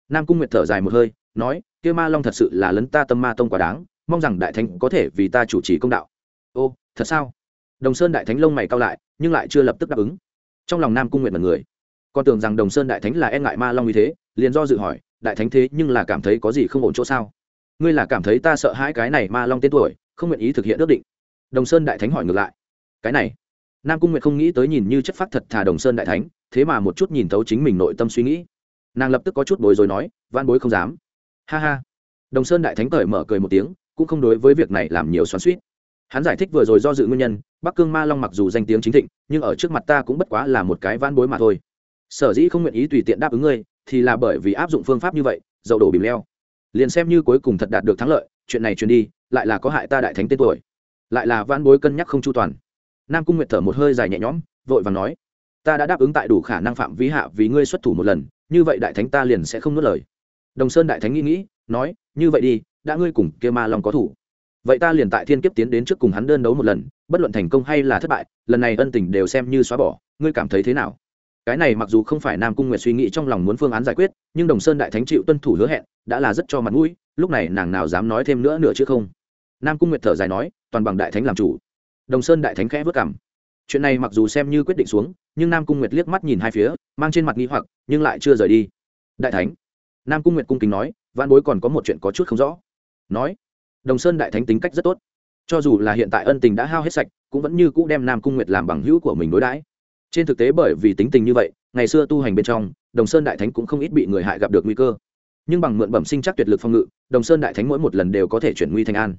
[SPEAKER 1] Nam cung nguyện thở dài một hơi, nói, kia ma long thật sự là lấn ta tâm ma tông quá đáng, mong rằng đại thánh có thể vì ta chủ trì công đạo. Ô, thật sao? Đồng sơn đại thánh lông mày cao lại, nhưng lại chưa lập tức đáp ứng. Trong lòng nam cung nguyện mật người con tưởng rằng đồng sơn đại thánh là e ngại ma long như thế, liền do dự hỏi, đại thánh thế nhưng là cảm thấy có gì không ổn chỗ sao? Ngươi là cảm thấy ta sợ hãi cái này ma long tên tuổi, không nguyện ý thực hiện ước định. Đồng sơn đại thánh hỏi ngược lại cái này. Nam cung nguyệt không nghĩ tới nhìn như chất phát thật thà đồng sơn đại thánh, thế mà một chút nhìn thấu chính mình nội tâm suy nghĩ. Nàng lập tức có chút bối rối nói van bối không dám. Ha ha. Đồng sơn đại thánh cởi mở cười một tiếng, cũng không đối với việc này làm nhiều xoắn suýt hắn giải thích vừa rồi do dự nguyên nhân, bắc cương ma long mặc dù danh tiếng chính thịnh, nhưng ở trước mặt ta cũng bất quá là một cái van bối mà thôi. Sở dĩ không nguyện ý tùy tiện đáp ứng ngươi, thì là bởi vì áp dụng phương pháp như vậy, dậu đổ bìm leo. Liền xem như cuối cùng thật đạt được thắng lợi, chuyện này truyền đi, lại là có hại ta đại thánh tên tuổi. Lại là van bối cân nhắc không chu toàn nam cung nguyệt thở một hơi dài nhẹ nhõm, vội và nói, ta đã đáp ứng tại đủ khả năng phạm vi hạ vì ngươi xuất thủ một lần, như vậy đại thánh ta liền sẽ không nuốt lời. Đồng sơn đại thánh nghĩ nghĩ, nói, như vậy đi, đã ngươi cùng kia ma long có thủ. Vậy ta liền tại thiên kiếp tiến đến trước cùng hắn đơn đấu một lần, bất luận thành công hay là thất bại, lần này ân tình đều xem như xóa bỏ, ngươi cảm thấy thế nào? Cái này mặc dù không phải nam cung nguyệt suy nghĩ trong lòng muốn phương án giải quyết, nhưng đồng sơn đại thánh chịu tuân thủ hứa hẹn, đã là rất cho mặt mũi, lúc này nàng nào dám nói thêm nữa nữa chứ không. Nam cung nguyệt thở dài nói, toàn bằng đại thánh làm chủ đồng sơn đại thánh khẽ vất cảm. Chuyện này mặc dù xem như quyết định xuống, nhưng nam cung nguyệt liếc mắt nhìn hai phía, mang trên mặt nghi hoặc, nhưng lại chưa rời đi. Đại thánh. Nam cung nguyệt cung kính nói văn bối còn có một chuyện có chút không rõ. Nói, đồng sơn đại thánh tính cách rất tốt. Cho dù là hiện tại ân tình đã hao hết sạch, cũng vẫn như cũ đem nam cung nguyệt làm bằng hữu của mình đối đãi. Trên thực tế bởi vì tính tình như vậy, ngày xưa tu hành bên trong, đồng sơn đại thánh cũng không ít bị người hại gặp được nguy cơ. Nhưng bằng mượn bẩm sinh chắc tuyệt lực phong ngự, đồng sơn đại thánh mỗi một lần đều có thể chuyển nguy thành an.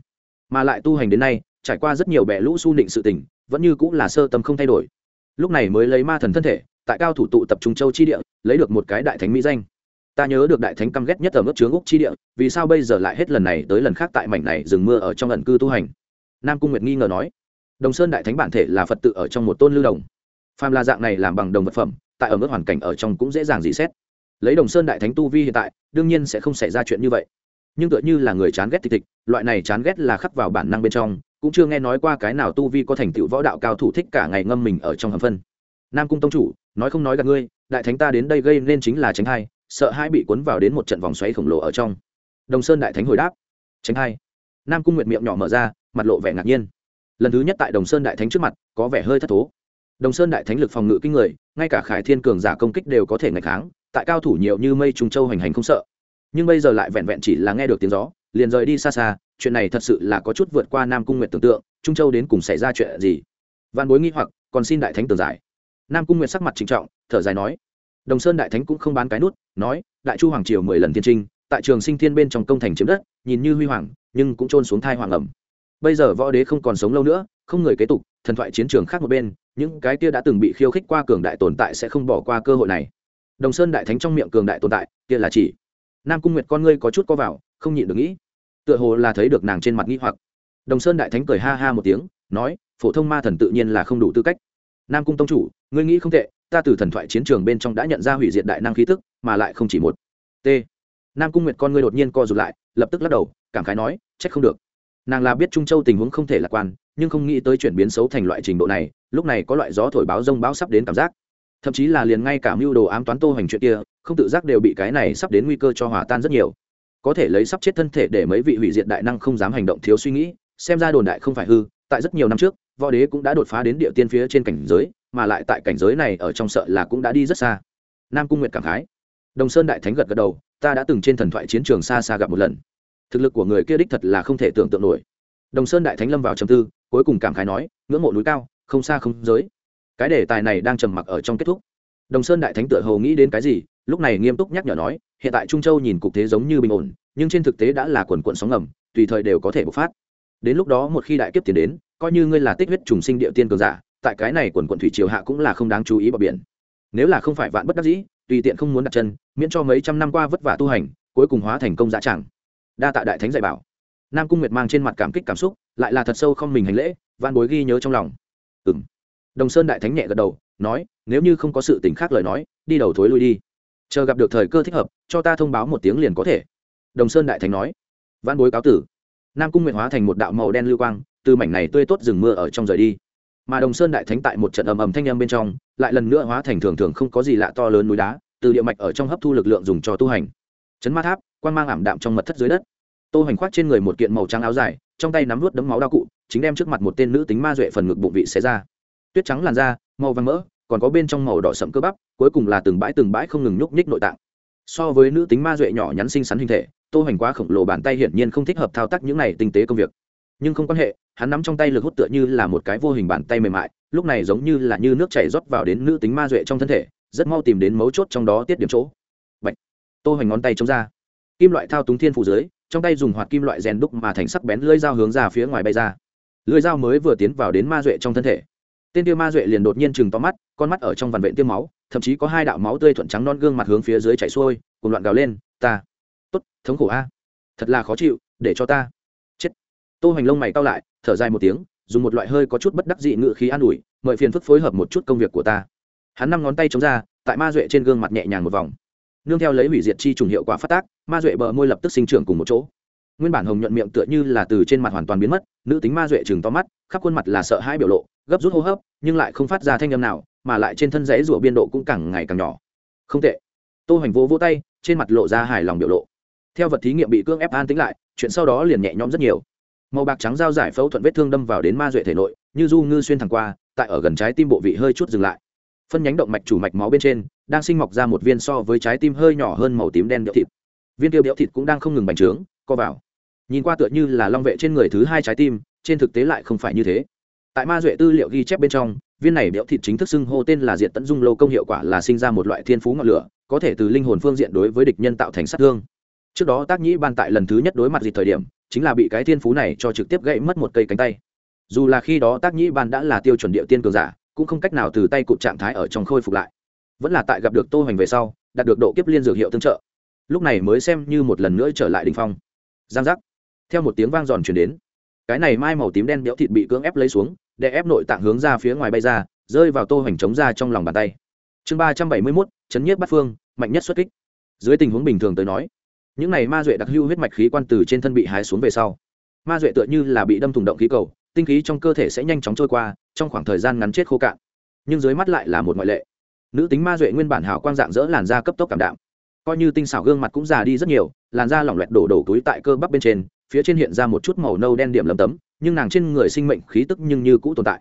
[SPEAKER 1] Mà lại tu hành đến nay trải qua rất nhiều bẻ lũ su nịnh sự tình, vẫn như cũng là sơ tâm không thay đổi. Lúc này mới lấy ma thần thân thể, tại cao thủ tụ tập trung châu chi địa, lấy được một cái đại thánh mỹ danh. Ta nhớ được đại thánh căm ghét nhất ở mức trướng úc chi địa, vì sao bây giờ lại hết lần này tới lần khác tại mảnh này dừng mưa ở trong ẩn cư tu hành? Nam cung nguyệt nghi ngờ nói. Đồng sơn đại thánh bản thể là phật tự ở trong một tôn lưu đồng. Phàm là dạng này làm bằng đồng vật phẩm, tại ở mức hoàn cảnh ở trong cũng dễ dàng dị xét. Lấy đồng sơn đại thánh tu vi hiện tại, đương nhiên sẽ không xảy ra chuyện như vậy. Nhưng tựa như là người chán ghét tịch tịch loại này chán ghét là khắc vào bản năng bên trong cũng chưa nghe nói qua cái nào tu vi có thành tựu võ đạo cao thủ thích cả ngày ngâm mình ở trong hầm phân. Nam cung tông chủ, nói không nói gặp ngươi, đại thánh ta đến đây gây nên chính là tránh hai, sợ hai bị cuốn vào đến một trận vòng xoáy khổng lồ ở trong. Đồng sơn đại thánh hồi đáp, tránh hai. Nam cung nguyệt miệng nhỏ mở ra, mặt lộ vẻ ngạc nhiên. Lần thứ nhất tại đồng sơn đại thánh trước mặt, có vẻ hơi thất thố. Đồng sơn đại thánh lực phòng ngự kinh người, ngay cả khải thiên cường giả công kích đều có thể ngày kháng, tại cao thủ nhiều như mây trùng châu hành hành không sợ. Nhưng bây giờ lại vẹn vẹn chỉ là nghe được tiếng gió, liền rời đi xa xa chuyện này thật sự là có chút vượt qua nam cung nguyệt tưởng tượng, trung châu đến cùng xảy ra chuyện gì? Văn bối nghi hoặc, còn xin đại thánh tưởng giải. Nam cung nguyệt sắc mặt trịnh trọng, thở dài nói, đồng sơn đại thánh cũng không bán cái nút, nói, đại chu hoàng triều mười lần thiên trinh tại trường sinh thiên bên trong công thành chiếm đất, nhìn như huy hoàng, nhưng cũng trôn xuống thai hoàng ẩm. Bây giờ võ đế không còn sống lâu nữa, không người kế tục, thần thoại chiến trường khác một bên, những cái kia đã từng bị khiêu khích qua cường đại tồn tại sẽ không bỏ qua cơ hội này. Đồng sơn đại thánh trong miệng cường đại tồn tại, kia là chỉ. Nam cung nguyệt con ngươi có chút co vào, không nhịn được nghĩ tựa hồ là thấy được nàng trên mặt nghi hoặc. Đồng sơn đại thánh cười ha ha một tiếng, nói, phổ thông ma thần tự nhiên là không đủ tư cách. Nam cung tông chủ, ngươi nghĩ không tệ, ta từ thần thoại chiến trường bên trong đã nhận ra hủy diệt đại năng khí tức, mà lại không chỉ một. T. Nam cung nguyệt con ngươi đột nhiên co rụt lại, lập tức lắc đầu, cảm khái nói, trách không được. Nàng là biết trung châu tình huống không thể lạc quan, nhưng không nghĩ tới chuyển biến xấu thành loại trình độ này, lúc này có loại gió thổi báo rông bão sắp đến cảm giác. Thậm chí là liền ngay cả mưu đồ ám toán tô hành chuyện kia, không tự giác đều bị cái này sắp đến nguy cơ cho hòa tan rất nhiều có thể lấy sắp chết thân thể để mấy vị hủy diệt đại năng không dám hành động thiếu suy nghĩ, xem ra đồn đại không phải hư, tại rất nhiều năm trước, võ đế cũng đã đột phá đến địa tiên phía trên cảnh giới, mà lại tại cảnh giới này ở trong sợ là cũng đã đi rất xa. Nam cung nguyệt cảm khái. Đồng sơn đại thánh gật gật đầu, ta đã từng trên thần thoại chiến trường xa xa gặp một lần. Thực lực của người kia đích thật là không thể tưởng tượng nổi. Đồng sơn đại thánh lâm vào trầm tư, cuối cùng cảm khái nói, ngưỡng mộ núi cao, không xa không giới. Cái đề tài này đang trầm mặc ở trong kết thúc. Đồng sơn đại thánh tựa hồ nghĩ đến cái gì, lúc này nghiêm túc nhắc nhở nói hiện tại trung châu nhìn cục thế giống như bình ổn, nhưng trên thực tế đã là quần quận sóng ngầm, tùy thời đều có thể bộc phát. Đến lúc đó một khi đại kiếp tiền đến, coi như ngươi là tích huyết trùng sinh địa tiên cường giả, tại cái này quần quận thủy triều hạ cũng là không đáng chú ý bờ biển. Nếu là không phải vạn bất đắc dĩ, tùy tiện không muốn đặt chân, miễn cho mấy trăm năm qua vất vả tu hành, cuối cùng hóa thành công dã chẳng đa tạ đại thánh dạy bảo. Nam cung nguyệt mang trên mặt cảm kích cảm xúc, lại là thật sâu không mình hành lễ van bối ghi nhớ trong lòng. Ừ đồng sơn đại thánh nhẹ gật đầu, nói, nếu như không có sự tình khác lời nói, đi đầu thối lui đi chờ gặp được thời cơ thích hợp, cho ta thông báo một tiếng liền có thể. Đồng sơn đại thánh nói. Văn bối cáo tử. Nam cung nguyện hóa thành một đạo màu đen lưu quang, từ mảnh này tươi tốt rừng mưa ở trong rời đi. Mà đồng sơn đại thánh tại một trận ầm ầm thanh â m bên trong, lại lần nữa hóa thành thường thường không có gì lạ to lớn núi đá, từ địa mạch ở trong hấp thu lực lượng dùng cho tu hành. Chấn ma tháp quan mang ảm đạm trong mật thất dưới đất. Tô hành khoác trên người một kiện màu trắng áo dài, trong tay nắm vút đấm máu đau cụ, chính đem trước mặt một tên nữ tính ma duệ phần ngực bụng vị xé ra. Tuyết trắng làn da, màu vàng mỡ còn có bên trong màu đỏ sẫm cơ bắp, cuối cùng là từng bãi từng bãi không ngừng nhúc nhích nội tạng. So với nữ tính ma duệ nhỏ nhắn xinh xắn hình thể, tô hoành quá khổng lồ bàn tay hiển nhiên không thích hợp thao tác những này tinh tế công việc. Nhưng không quan hệ, hắn nắm trong tay lực hút tựa như là một cái vô hình bàn tay mềm mại, lúc này giống như là như nước chảy rót vào đến nữ tính ma duệ trong thân thể, rất mau tìm đến mấu chốt trong đó tiết điểm chỗ. Bạch. tô hoành ngón tay chống ra. Kim loại thao túng thiên phụ dưới, trong tay dùng hoạt kim loại rèn đúc mà thành sắc bén lưỡi dao hướng ra phía ngoài bay ra. Lưỡi dao mới vừa tiến vào đến ma duệ trong thân thể tên tiêu ma duệ liền đột nhiên chừng to mắt, con mắt ở trong vằn vện tiêu máu, thậm chí có hai đạo máu tươi thuận trắng non gương mặt hướng phía dưới chảy xuôi cùng loạn gào lên, ta! Tốt, thống khổ a. Thật là khó chịu, để cho ta. Chết. Tô hoành lông mày cao lại, thở dài một tiếng, dùng một loại hơi có chút bất đắc dị ngự khí an ủi, mời phiền phức phối hợp một chút công việc của ta. Hắn năm ngón tay chống ra, tại ma duệ trên gương mặt nhẹ nhàng một vòng. Nương theo lấy hủy diệt chi trùng hiệu quả phát tác, ma duệ bờ môi lập tức sinh trưởng cùng một chỗ. Nguyên bản hồng nhuận miệng tựa như là từ trên mặt hoàn toàn biến mất, nữ tính ma duệ chừng to mắt, khắp khuôn mặt là sợ hãi biểu lộ gấp rút hô hấp, nhưng lại không phát ra thanh âm nào, mà lại trên thân rẽ rủa biên độ cũng càng ngày càng nhỏ. Không tệ. Tô hoành vỗ vỗ tay, trên mặt lộ ra hài lòng biểu lộ. Theo vật thí nghiệm bị cưỡng ép an tính lại, chuyện sau đó liền nhẹ nhõm rất nhiều. Màu bạc trắng dao giải phẫu thuận vết thương đâm vào đến ma duệ thể nội, như du ngư xuyên thẳng qua, tại ở gần trái tim bộ vị hơi chút dừng lại. Phân nhánh động mạch chủ mạch máu bên trên, đang sinh mọc ra một viên so với trái tim hơi nhỏ hơn màu tím đen béo thịt. Viên tiêu béo thịt cũng đang không ngừng bành trướng, co vào. Nhìn qua tựa như là long vệ trên người thứ hai trái tim, trên thực tế lại không phải như thế tại ma duệ tư liệu ghi chép bên trong, viên này béo thịt chính thức xưng hô tên là Diện tận dung lô công hiệu quả là sinh ra một loại thiên phú ngọn lửa, có thể từ linh hồn phương diện đối với địch nhân tạo thành sát thương. Trước đó tác nhĩ ban tại lần thứ nhất đối mặt dịp thời điểm, chính là bị cái thiên phú này cho trực tiếp gãy mất một cây cánh tay. Dù là khi đó tác nhĩ ban đã là tiêu chuẩn địa tiên cường giả, cũng không cách nào từ tay cụt trạng thái ở trong khôi phục lại. Vẫn là tại gặp được tô hoành về sau, đạt được độ kiếp liên dược hiệu tương trợ. Lúc này mới xem như một lần nữa trở lại đ phong. Giang giác. Theo một tiếng vang giòn chuyển đến, cái này mai màu tím đen béo thịt bị cưỡng ép lấy xuống để ép nội tạng hướng ra phía ngoài bay ra, rơi vào tô hoành trống ra trong lòng bàn tay. Chương ba trăm bảy mươi mốt, chấn nhiếp bắt phương, mạnh nhất xuất kích. Dưới tình huống bình thường tới nói, những này ma duệ đặc lưu huyết mạch khí quan từ trên thân bị hái xuống về sau. Ma duệ tựa như là bị đâm thủng động khí cầu, tinh khí trong cơ thể sẽ nhanh chóng trôi qua, trong khoảng thời gian ngắn chết khô cạn. Nhưng dưới mắt lại là một ngoại lệ. Nữ tính ma duệ nguyên bản hào quang dạng dỡ làn da cấp tốc cảm đạm. Coi như tinh xảo gương mặt cũng già đi rất nhiều, làn da lỏng loẹt đổ đổ túi tại cơ bắp bên trên, phía trên hiện ra một chút màu nâu đen điểm lấm tấm nhưng nàng trên người sinh mệnh khí tức nhưng như cũ tồn tại.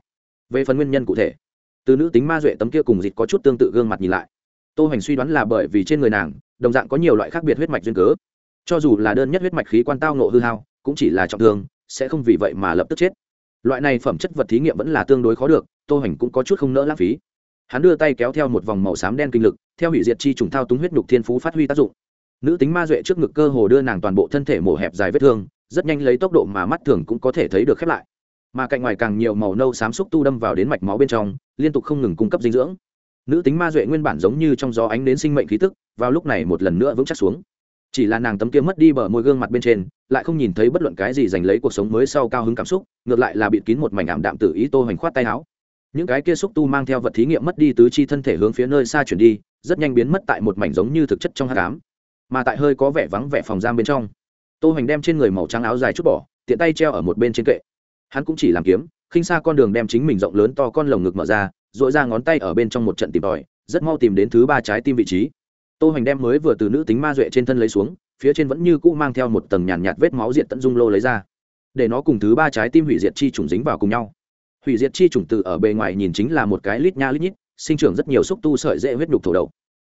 [SPEAKER 1] Về phần nguyên nhân cụ thể, từ nữ tính ma duệ tấm kia cùng dịt có chút tương tự gương mặt nhìn lại. Tô hoành suy đoán là bởi vì trên người nàng, đồng dạng có nhiều loại khác biệt huyết mạch duyên cớ. Cho dù là đơn nhất huyết mạch khí quan tao nộ hư hao, cũng chỉ là trọng thương, sẽ không vì vậy mà lập tức chết. Loại này phẩm chất vật thí nghiệm vẫn là tương đối khó được, tô hoành cũng có chút không nỡ lãng phí. Hắn đưa tay kéo theo một vòng màu xám đen kinh lực, theo hủy diệt chi trùng thao túng huyết nhục thiên phú phát huy tác dụng nữ tính ma duệ trước ngực cơ hồ đưa nàng toàn bộ thân thể mổ hẹp dài vết thương, rất nhanh lấy tốc độ mà mắt thường cũng có thể thấy được khép lại. Mà cạnh ngoài càng nhiều màu nâu xám xúc tu đâm vào đến mạch máu bên trong, liên tục không ngừng cung cấp dinh dưỡng. Nữ tính ma duệ nguyên bản giống như trong gió ánh đến sinh mệnh khí tức, vào lúc này một lần nữa vững chắc xuống. Chỉ là nàng tấm kia mất đi bờ môi gương mặt bên trên, lại không nhìn thấy bất luận cái gì giành lấy cuộc sống mới sau cao hứng cảm xúc, ngược lại là bịt kín một mảnh ảm đạm tự ý tô hoành khoát tay áo. Những cái kia xúc tu mang theo vật thí nghiệm mất đi tứ chi thân thể hướng phía nơi xa chuyển đi, rất nhanh biến mất tại một mảnh giống như thực chất trong hát cám mà tại hơi có vẻ vắng vẻ phòng giam bên trong. Tô hoành đem trên người màu trắng áo dài chút bỏ tiện tay treo ở một bên trên kệ. Hắn cũng chỉ làm kiếm khinh xa con đường đem chính mình rộng lớn to con lồng ngực mở ra dội ra ngón tay ở bên trong một trận tìm tòi rất mau tìm đến thứ ba trái tim vị trí. Tô hoành đem mới vừa từ nữ tính ma duệ trên thân lấy xuống phía trên vẫn như cũ mang theo một tầng nhàn nhạt, nhạt vết máu diện tận dung lô lấy ra. Để nó cùng thứ ba trái tim hủy diệt chi trùng dính vào cùng nhau. Hủy diệt chi trùng từ ở bề ngoài nhìn chính là một cái lít nha lít nhít sinh trưởng rất nhiều xúc tu sợi dễ huyết nhục thổ đậu.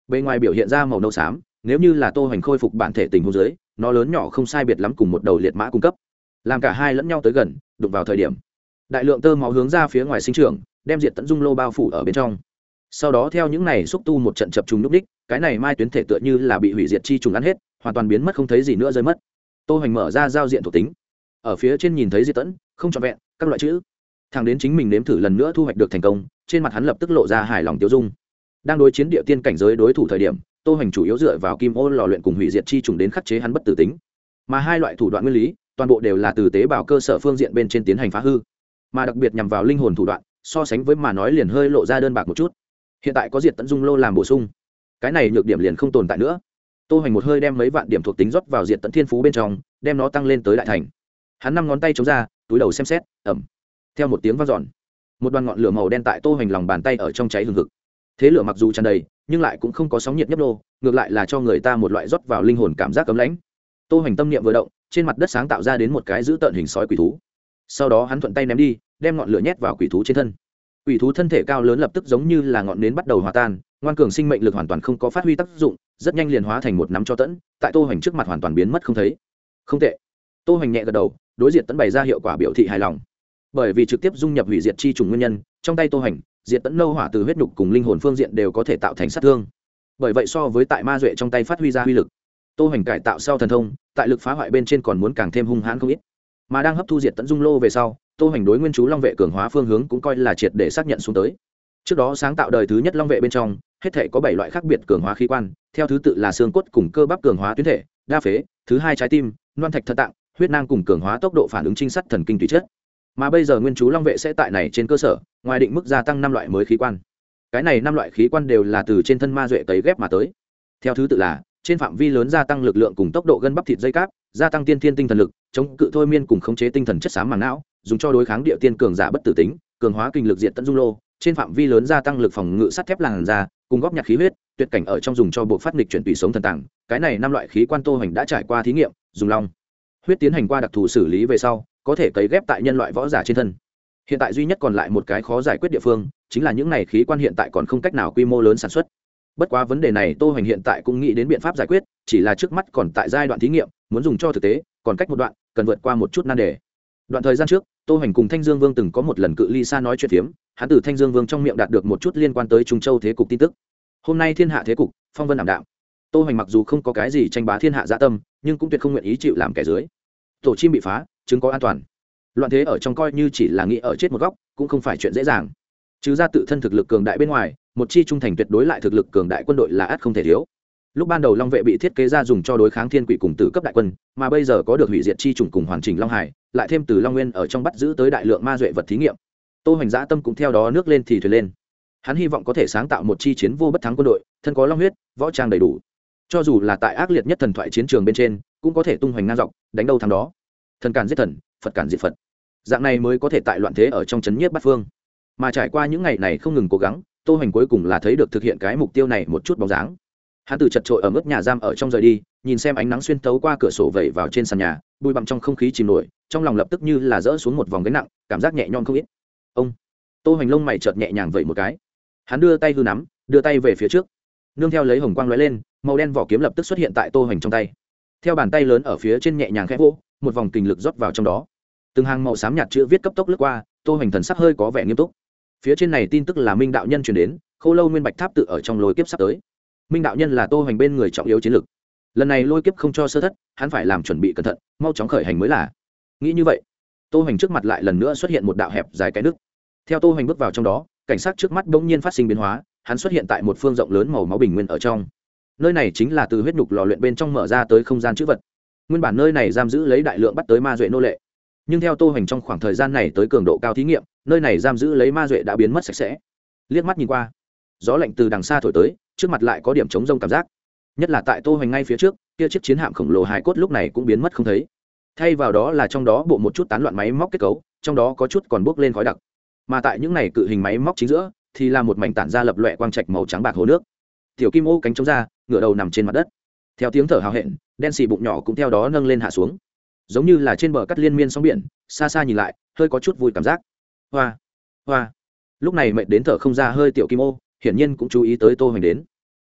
[SPEAKER 1] Bề ngoài biểu hiện ra màu nâu xám nếu như là tô hoành khôi phục bản thể tình huống dưới, nó lớn nhỏ không sai biệt lắm cùng một đầu liệt mã cung cấp. Làm cả hai lẫn nhau tới gần, đụng vào thời điểm, đại lượng tơ máu hướng ra phía ngoài sinh trưởng, đem diệt tận dung lô bao phủ ở bên trong. Sau đó theo những này xúc tu một trận chập trùng núp đích, cái này mai tuyến thể tựa như là bị hủy diệt chi trùng ăn hết, hoàn toàn biến mất không thấy gì nữa rơi mất. Tô hoành mở ra giao diện thuộc tính. Ở phía trên nhìn thấy diệt tẫn không trọn vẹn, các loại chữ. Thằng đến chính mình nếm thử lần nữa thu hoạch được thành công, trên mặt hắn lập tức lộ ra hài lòng tiêu dung. Đang đối chiến địa tiên cảnh giới đối thủ thời điểm tô Hành chủ yếu dựa vào kim ô lò luyện cùng hủy diệt chi trùng đến khắc chế hắn bất tử tính. Mà hai loại thủ đoạn nguyên lý, toàn bộ đều là từ tế bào cơ sở phương diện bên trên tiến hành phá hư. Mà đặc biệt nhằm vào linh hồn thủ đoạn, so sánh với mà nói liền hơi lộ ra đơn bạc một chút. Hiện tại có diệt tận dung lô làm bổ sung. Cái này nhược điểm liền không tồn tại nữa. Tô Hành một hơi đem mấy vạn điểm thuộc tính rót vào diệt tận thiên phú bên trong, đem nó tăng lên tới đại thành. Hắn năm ngón tay chống ra, túi đầu xem xét, ẩm. Theo một tiếng vang dọn, một đoàn ngọn lửa màu đen tại tô Hành lòng bàn tay ở trong cháy hừng hực. Thế lửa mặc dù tràn đầy nhưng lại cũng không có sóng nhiệt nhấp nô, ngược lại là cho người ta một loại rót vào linh hồn cảm giác cấm lãnh. Tô hoành tâm niệm vừa động, trên mặt đất sáng tạo ra đến một cái giữ tợn hình sói quỷ thú. Sau đó hắn thuận tay ném đi, đem ngọn lửa nhét vào quỷ thú trên thân. Quỷ thú thân thể cao lớn lập tức giống như là ngọn nến bắt đầu hòa tan, ngoan cường sinh mệnh lực hoàn toàn không có phát huy tác dụng, rất nhanh liền hóa thành một nắm cho tẫn, tại tô hoành trước mặt hoàn toàn biến mất không thấy. Không tệ. Tô hoành nhẹ gật đầu, đối diện tẫn bày ra hiệu quả biểu thị hài lòng. Bởi vì trực tiếp dung nhập hủy diệt chi trùng nguyên nhân, trong tay tô hoành Diệt tẫn nâu hỏa từ huyết nhục cùng linh hồn phương diện đều có thể tạo thành sát thương. Bởi vậy so với tại ma duệ trong tay phát huy ra uy lực, tô hoành cải tạo sau thần thông, tại lực phá hoại bên trên còn muốn càng thêm hung hãn không ít. Mà đang hấp thu diệt tận dung lô về sau, tô hoành đối nguyên chú long vệ cường hóa phương hướng cũng coi là triệt để xác nhận xuống tới. Trước đó sáng tạo đời thứ nhất long vệ bên trong, hết thể có bảy loại khác biệt cường hóa khí quan, theo thứ tự là xương cốt cùng cơ bắp cường hóa tuyến thể, đa phế, thứ hai trái tim, loan thạch thận tạng, huyết năng cùng cường hóa tốc độ phản ứng trinh sát thần kinh tùy chất mà bây giờ nguyên chú long vệ sẽ tại này trên cơ sở, ngoài định mức gia tăng năm loại mới khí quan. Cái này năm loại khí quan đều là từ trên thân ma duệ tấy ghép mà tới. Theo thứ tự là, trên phạm vi lớn gia tăng lực lượng cùng tốc độ gân bắp thịt dây cáp, gia tăng tiên thiên tinh thần lực, chống cự thôi miên cùng khống chế tinh thần chất xám màng não, dùng cho đối kháng địa tiên cường giả bất tử tính, cường hóa kinh lực diện tận dung lô. Trên phạm vi lớn gia tăng lực phòng ngự sắt thép làn da, cùng góp nhặt khí huyết, tuyệt cảnh ở trong dùng cho buộc phát nghịch chuyển tùy sống thần tảng cái này năm loại khí quan tô hành đã trải qua thí nghiệm, dùng long huyết tiến hành qua đặc thù xử lý về sau, có thể cấy ghép tại nhân loại võ giả trên thân. Hiện tại duy nhất còn lại một cái khó giải quyết địa phương, chính là những này khí quan hiện tại còn không cách nào quy mô lớn sản xuất. Bất quá vấn đề này tô hoành hiện tại cũng nghĩ đến biện pháp giải quyết, chỉ là trước mắt còn tại giai đoạn thí nghiệm, muốn dùng cho thực tế, còn cách một đoạn, cần vượt qua một chút nan đề. Đoạn thời gian trước, tô hoành cùng thanh dương vương từng có một lần cự ly xa nói chuyện phiếm, hắn từ thanh dương vương trong miệng đạt được một chút liên quan tới trung châu thế cục tin tức. Hôm nay thiên hạ thế cục, phong vân ảm đạm. Tô hoành mặc dù không có cái gì tranh bá thiên hạ dạ tâm nhưng cũng tuyệt không nguyện ý chịu làm kẻ dưới. Tổ chim bị phá, chứng có an toàn. Loạn thế ở trong coi như chỉ là nghĩ ở chết một góc, cũng không phải chuyện dễ dàng. Chứ ra tự thân thực lực cường đại bên ngoài, một chi trung thành tuyệt đối lại thực lực cường đại quân đội là ắt không thể thiếu. Lúc ban đầu long vệ bị thiết kế ra dùng cho đối kháng thiên quỷ cùng tử cấp đại quân, mà bây giờ có được hủy diệt chi trùng cùng hoàn chỉnh long hải, lại thêm từ long nguyên ở trong bắt giữ tới đại lượng ma duệ vật thí nghiệm. Tô hoành dã tâm cũng theo đó nước lên thì thuyền lên. Hắn hy vọng có thể sáng tạo một chi chiến vô bất thắng quân đội, thân có long huyết, võ trang đầy đủ cho dù là tại ác liệt nhất thần thoại chiến trường bên trên, cũng có thể tung hoành ngang dọc, đánh đâu thằng đó. Thần cản giết thần, phật cản diệt phật. Dạng này mới có thể tại loạn thế ở trong c h ấ n nhiếp bát phương. Mà trải qua những ngày này không ngừng cố gắng, tô hoành cuối cùng là thấy được thực hiện cái mục tiêu này một chút bóng dáng. Hắn từ chật trội ở mức nhà giam ở trong rời đi, nhìn xem ánh nắng xuyên tấu qua cửa sổ vẩy vào trên sàn nhà, bụi bặm trong không khí chìm nổi, trong lòng lập tức như là rỡ xuống một vòng gánh nặng, cảm giác nhẹ nhõm không ít. Ông, tô hoành lông mày chợt nhẹ nhàng vẩy một cái. Hắn đưa tay hư nắm, đưa tay về phía trước. Nương theo lấy hồng quang lóe lên màu đen vỏ kiếm lập tức xuất hiện tại tô hoành trong tay. Theo bàn tay lớn ở phía trên nhẹ nhàng khẽ vỗ, một vòng kình lực rót vào trong đó. Từng hàng màu xám nhạt chữ viết cấp tốc lướt qua, tô hoành thần sắc hơi có vẻ nghiêm túc. Phía trên này tin tức là minh đạo nhân truyền đến, khô lâu nguyên bạch tháp tự ở trong lôi kiếp sắp tới. Minh đạo nhân là tô hoành bên người trọng yếu chiến lực. Lần này lôi kiếp không cho sơ thất, hắn phải làm chuẩn bị cẩn thận, mau chóng khởi hành mới là. Nghĩ như vậy, tô hoành trước mặt lại lần nữa xuất hiện một đạo hẹp dài cái nước theo tô hoành bước vào trong đó, cảnh sát trước mắt bỗng nhiên phát sinh biến hóa, hắn xuất hiện tại một phương rộng lớn màu máu bình nguyên ở trong nơi này chính là từ huyết nhục lò luyện bên trong mở ra tới không gian chữ vật. Nguyên bản nơi này giam giữ lấy đại lượng bắt tới ma duệ nô lệ. Nhưng theo tô hoành trong khoảng thời gian này tới cường độ cao thí nghiệm, nơi này giam giữ lấy ma duệ đã biến mất sạch sẽ. Liếc mắt nhìn qua, gió lạnh từ đằng xa thổi tới, trước mặt lại có điểm chống rông cảm giác. Nhất là tại tô hoành ngay phía trước, kia chiếc chiến hạm khổng lồ hải cốt lúc này cũng biến mất không thấy. Thay vào đó là trong đó bộ một chút tán loạn máy móc kết cấu, trong đó có chút còn bốc lên khói đặc. Mà tại những này cự hình máy móc chính giữa, thì là một mảnh tản ra lập loè quang trạch màu trắng bạc hồ nước. Tiểu kim ô cánh chống ra ngửa đầu nằm trên mặt đất. Theo tiếng thở hào hẹn, đen xì bụng nhỏ cũng theo đó nâng lên hạ xuống. Giống như là trên bờ cắt liên miên sóng biển, xa xa nhìn lại, hơi có chút vui cảm giác. Hoa hoa. Lúc này mệnh đến thở không ra hơi tiểu kim ô, hiển nhiên cũng chú ý tới tô hoành đến.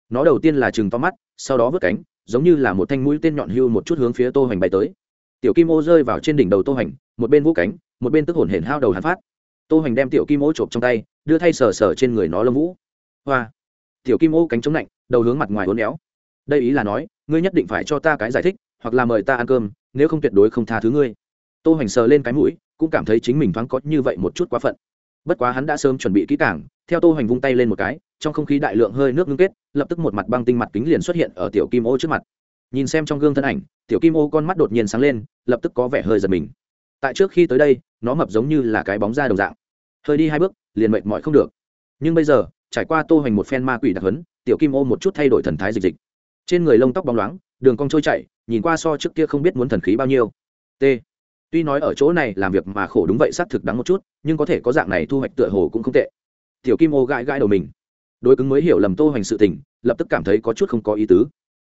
[SPEAKER 1] Nó đầu tiên là chừng to mắt, sau đó vớt cánh, giống như là một thanh mũi tên nhọn hưu một chút hướng phía tô hoành bay tới. Tiểu kim ô rơi vào trên đỉnh đầu tô hoành, một bên vũ cánh, một bên tức hồn hển hao đầu hắn phát. Tô hoành đem tiểu kim ô chộp trong tay, đưa thay sờ sờ trên người nó lâm vũ. Hoa. Tiểu kim ô cánh chống lạnh đầu hướng mặt ngoài uốn éo. Đây ý là nói, ngươi nhất định phải cho ta cái giải thích, hoặc là mời ta ăn cơm, nếu không tuyệt đối không tha thứ ngươi. Tô hoành sờ lên cái mũi, cũng cảm thấy chính mình thoáng có như vậy một chút quá phận. Bất quá hắn đã sớm chuẩn bị kỹ càng, theo tô hoành vung tay lên một cái, trong không khí đại lượng hơi nước ngưng kết, lập tức một mặt băng tinh mặt kính liền xuất hiện ở tiểu kim ô trước mặt. Nhìn xem trong gương thân ảnh, tiểu kim ô con mắt đột nhiên sáng lên, lập tức có vẻ hơi giật mình. Tại trước khi tới đây, nó mập giống như là cái bóng da đồng dạng. Hơi đi hai bước, liền mệt mỏi không được. Nhưng bây giờ, trải qua tô hoành một phen ma quỷ đặc huấn tiểu kim ô một chút thay đổi thần thái dịch dịch. Trên người lông tóc bóng loáng, đường cong trôi chảy, nhìn qua so trước kia không biết muốn thần khí bao nhiêu. T. Tuy nói ở chỗ này làm việc mà khổ đúng vậy xác thực đáng một chút, nhưng có thể có dạng này thu hoạch tựa hồ cũng không tệ. Tiểu kim ô gãi gãi đầu mình. Đối cứng mới hiểu lầm tô hoành sự tình, lập tức cảm thấy có chút không có ý tứ.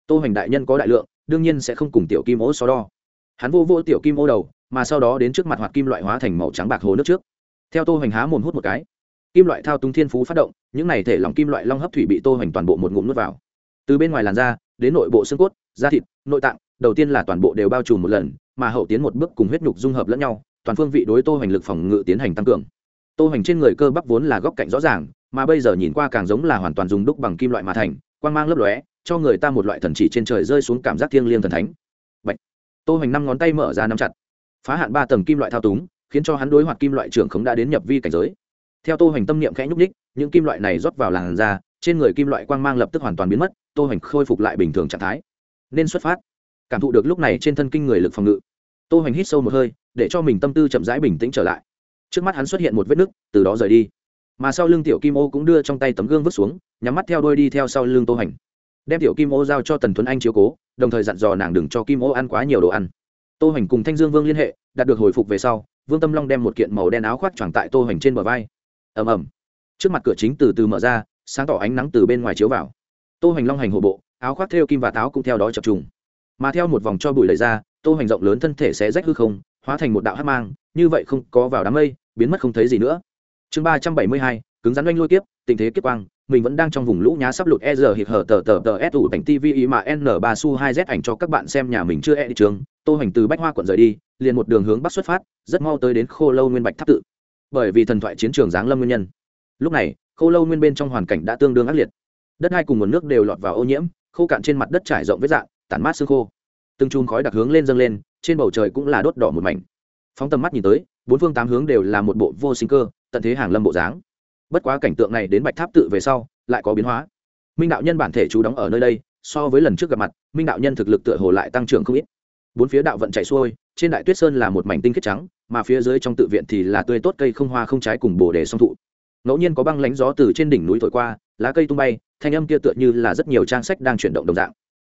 [SPEAKER 1] Tô hoành đại nhân có đại lượng, đương nhiên sẽ không cùng tiểu kim ô so đo. Hắn vô vô tiểu kim ô đầu, mà sau đó đến trước mặt hoạt kim loại hóa thành màu trắng bạc hồ nước trước. Theo tô hoành há mồm hút một cái kim loại thao túng thiên phú phát động, những này thể lỏng kim loại long hấp thủy bị tô hoành toàn bộ một ngụm nuốt vào. Từ bên ngoài làn da, đến nội bộ xương cốt, da thịt, nội tạng, đầu tiên là toàn bộ đều bao trùm một lần, mà hậu tiến một bước cùng huyết nhục dung hợp lẫn nhau, toàn phương vị đối tô hoành lực phòng ngự tiến hành tăng cường. Tô hoành trên người cơ bắp vốn là góc cạnh rõ ràng, mà bây giờ nhìn qua càng giống là hoàn toàn dùng đúc bằng kim loại mà thành, quang mang lấp lóe, cho người ta một loại thần chỉ trên trời rơi xuống cảm giác thiêng liêng thần thánh. Bạch. tô hoành năm ngón tay mở ra nắm chặt. Phá hạn ba tầng kim loại thao túng, khiến cho hắn đối hoạt kim loại trưởng không đã đến nhập vi cảnh giới theo tô hoành tâm niệm khẽ nhúc nhích, những kim loại này rót vào làn da, trên người kim loại quang mang lập tức hoàn toàn biến mất, tô hoành khôi phục lại bình thường trạng thái. Nên xuất phát. Cảm thụ được lúc này trên thân kinh người lực phòng ngự. Tô hoành hít sâu một hơi, để cho mình tâm tư chậm rãi bình tĩnh trở lại. Trước mắt hắn xuất hiện một vết nứt, từ đó rời đi. Mà sau lưng tiểu kim ô cũng đưa trong tay tấm gương vứt xuống, nhắm mắt theo đôi đi theo sau lưng tô hoành. Đem tiểu kim ô giao cho tần tuấn anh chiếu cố, đồng thời dặn dò nàng đừng cho kim ô ăn quá nhiều đồ ăn. Tô hoành cùng thanh dương vương liên hệ, đạt được hồi phục về sau, vương tâm long đem một kiện màu đen áo khoác tròn tại tô hoành trên bờ vai ầm ầm. Trước mặt cửa chính từ từ mở ra, sáng tỏ ánh nắng từ bên ngoài chiếu vào. Tô hoành long hành hộ bộ, áo khoác theo kim và táo cũng theo đó chập trùng. Mà theo một vòng cho bụi lầy ra, tô hoành rộng lớn thân thể sẽ rách hư không, hóa thành một đạo hắc mang, như vậy không có vào đám mây, biến mất không thấy gì nữa. Chương ba trăm bảy mươi hai, cứng rắn oanh lôi kiếp, tình thế kiếp quang, mình vẫn đang trong vùng lũ nhá sắp lụt e giờ hiệp hở tờ tờ tờ s ủ ảnh tv ý mà n ba su hai z ảnh cho các bạn xem nhà mình chưa e đi trường. Tô hoành từ bách hoa quận rời đi, liền một đường hướng bắc xuất phát, rất mau tới đến khô lâu nguyên bạch tháp tự bởi vì thần thoại chiến trường giáng lâm nguyên nhân. Lúc này, khô lâu nguyên bên trong hoàn cảnh đã tương đương ác liệt. Đất hai cùng nguồn nước đều lọt vào ô nhiễm, khô cạn trên mặt đất trải rộng vết dạng, tản mát xương khô. Từng chùm khói đặc hướng lên dâng lên, trên bầu trời cũng là đốt đỏ một mảnh. Phóng tầm mắt nhìn tới, bốn phương tám hướng đều là một bộ vô sinh cơ, tận thế hàng lâm bộ dáng. Bất quá cảnh tượng này đến bạch tháp tự về sau, lại có biến hóa. Minh đạo nhân bản thể chú đóng ở nơi đây, so với lần trước gặp mặt, minh đạo nhân thực lực tựa hồ lại tăng trưởng không ít bốn phía đạo vận chạy xuôi trên đại tuyết sơn là một mảnh tinh khiết trắng mà phía dưới trong tự viện thì là tươi tốt cây không hoa không trái cùng bồ đề song thụ. Ngẫu nhiên có băng lánh gió từ trên đỉnh núi thổi qua lá cây tung bay thanh âm kia tựa như là rất nhiều trang sách đang chuyển động đồng dạng.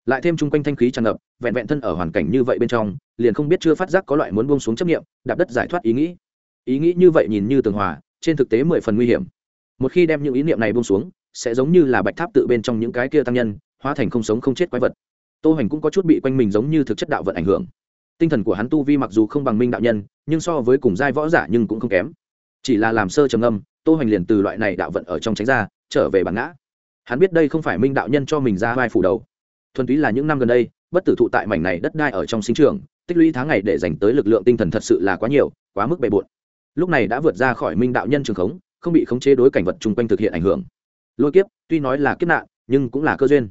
[SPEAKER 1] Lại thêm chung quanh thanh khí tràn ngập vẹn vẹn thân ở hoàn cảnh như vậy bên trong liền không biết chưa phát giác có loại muốn buông xuống chấp niệm, đạp đất giải thoát ý nghĩ. Ý nghĩ như vậy nhìn như tường hòa trên thực tế mười phần nguy hiểm. Một khi đem những ý niệm này buông xuống sẽ giống như là bạch tháp tự bên trong những cái kia tăng nhân hóa thành không sống không chết quái vật tô hoành cũng có chút bị quanh mình giống như thực chất đạo vận ảnh hưởng. Tinh thần của hắn tu vi mặc dù không bằng minh đạo nhân, nhưng so với cùng giai võ giả nhưng cũng không kém. Chỉ là làm sơ trầm âm tô hoành liền từ loại này đạo vận ở trong tránh ra, trở về bản ngã. Hắn biết đây không phải minh đạo nhân cho mình ra vai phủ đầu. Thuần túy là những năm gần đây, bất tử thụ tại mảnh này đất đai ở trong sinh trường, tích lũy tháng ngày để dành tới lực lượng tinh thần thật sự là quá nhiều, quá mức bề bộn. Lúc này đã vượt ra khỏi minh đạo nhân trường khống, không bị khống chế đối cảnh vật chung quanh thực hiện ảnh hưởng. Lôi kiếp, tuy nói là kiếp nạn, nhưng cũng là cơ duyên.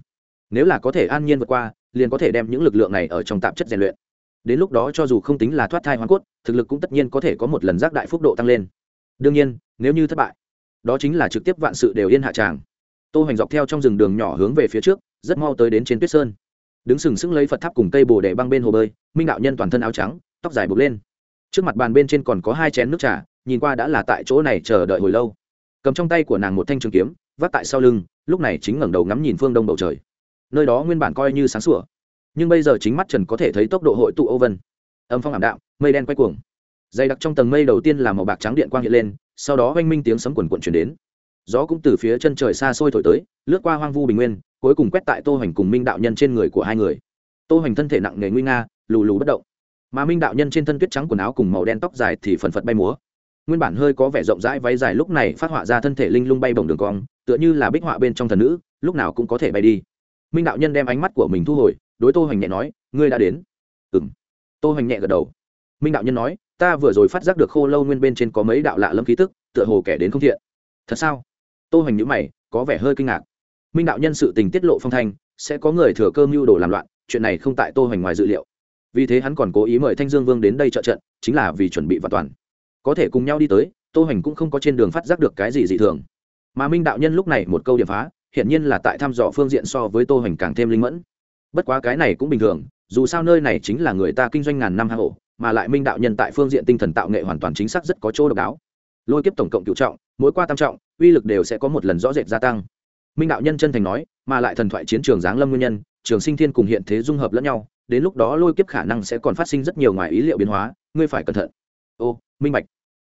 [SPEAKER 1] Nếu là có thể an nhiên vượt qua liền có thể đem những lực lượng này ở trong tạp chất rèn luyện. Đến lúc đó cho dù không tính là thoát thai hoàn cốt, thực lực cũng tất nhiên có thể có một lần giác đại phúc độ tăng lên. Đương nhiên, nếu như thất bại, đó chính là trực tiếp vạn sự đều yên hạ tràng. Tô hoành dọc theo trong rừng đường nhỏ hướng về phía trước, rất mau tới đến trên tuyết sơn. Đứng sừng sững lấy phật tháp cùng cây bồ để băng bên hồ bơi, minh đạo nhân toàn thân áo trắng, tóc dài buộc lên. Trước mặt bàn bên trên còn có hai chén nước trà, nhìn qua đã là tại chỗ này chờ đợi hồi lâu. Cầm trong tay của nàng một thanh trường kiếm, vác tại sau lưng, lúc này chính ngẩng đầu ngắm nhìn phương đông bầu trời nơi đó nguyên bản coi như sáng sủa. Nhưng bây giờ chính mắt trần có thể thấy tốc độ hội tụ Âu vân. Âm phong ảm đạm, mây đen quay cuồng. Dày đặc trong tầng mây đầu tiên là màu bạc trắng điện quang hiện lên, sau đó oanh minh tiếng sấm quần quận chuyển đến. Gió cũng từ phía chân trời xa xôi thổi tới, lướt qua hoang vu bình nguyên, cuối cùng quét tại tô hoành cùng minh đạo nhân trên người của hai người. Tô hoành thân thể nặng nề nguy nga, lù lù bất động. Mà minh đạo nhân trên thân tuyết trắng quần áo cùng màu đen tóc dài thì phần phật bay múa. Nguyên bản hơi có vẻ rộng rãi váy dài lúc này phát họa ra thân thể linh lung bay bồng đường cong, tựa như là bích họa bên trong thần nữ, lúc nào cũng có thể bay đi minh đạo nhân đem ánh mắt của mình thu hồi, đối tô hoành nhẹ nói, ngươi đã đến. Ừ m tô hoành nhẹ gật đầu. Minh đạo nhân nói, ta vừa rồi phát giác được khô lâu nguyên bên trên có mấy đạo lạ lâm khí tức, tựa hồ kẻ đến không thiện. Thật sao? Tô hoành nhữ mày, có vẻ hơi kinh ngạc. Minh đạo nhân sự tình tiết lộ phong thanh, sẽ có người thừa cơ mưu đồ làm loạn, chuyện này không tại tô hoành ngoài dự liệu. Vì thế hắn còn cố ý mời thanh dương vương đến đây trợ trận, chính là vì chuẩn bị và toàn. Có thể cùng nhau đi tới, tô hoành cũng không có trên đường phát giác được cái gì dị thường. Mà minh đạo nhân lúc này một câu điểm phá Hiện nhiên là tại thăm dò phương diện so với tô hoành càng thêm linh mẫn. Bất quá cái này cũng bình thường, dù sao nơi này chính là người ta kinh doanh ngàn năm hạ hộ mà lại minh đạo nhân tại phương diện tinh thần tạo nghệ hoàn toàn chính xác rất có chỗ độc đáo. Lôi kiếp tổng cộng cựu trọng, mỗi qua tam trọng, uy lực đều sẽ có một lần rõ rệt gia tăng. Minh đạo nhân chân thành nói, mà lại thần thoại chiến trường giáng lâm nguyên nhân, trường sinh thiên cùng hiện thế dung hợp lẫn nhau, đến lúc đó lôi kiếp khả năng sẽ còn phát sinh rất nhiều ngoài ý liệu biến hóa, ngươi phải cẩn thận. Ô, minh bạch.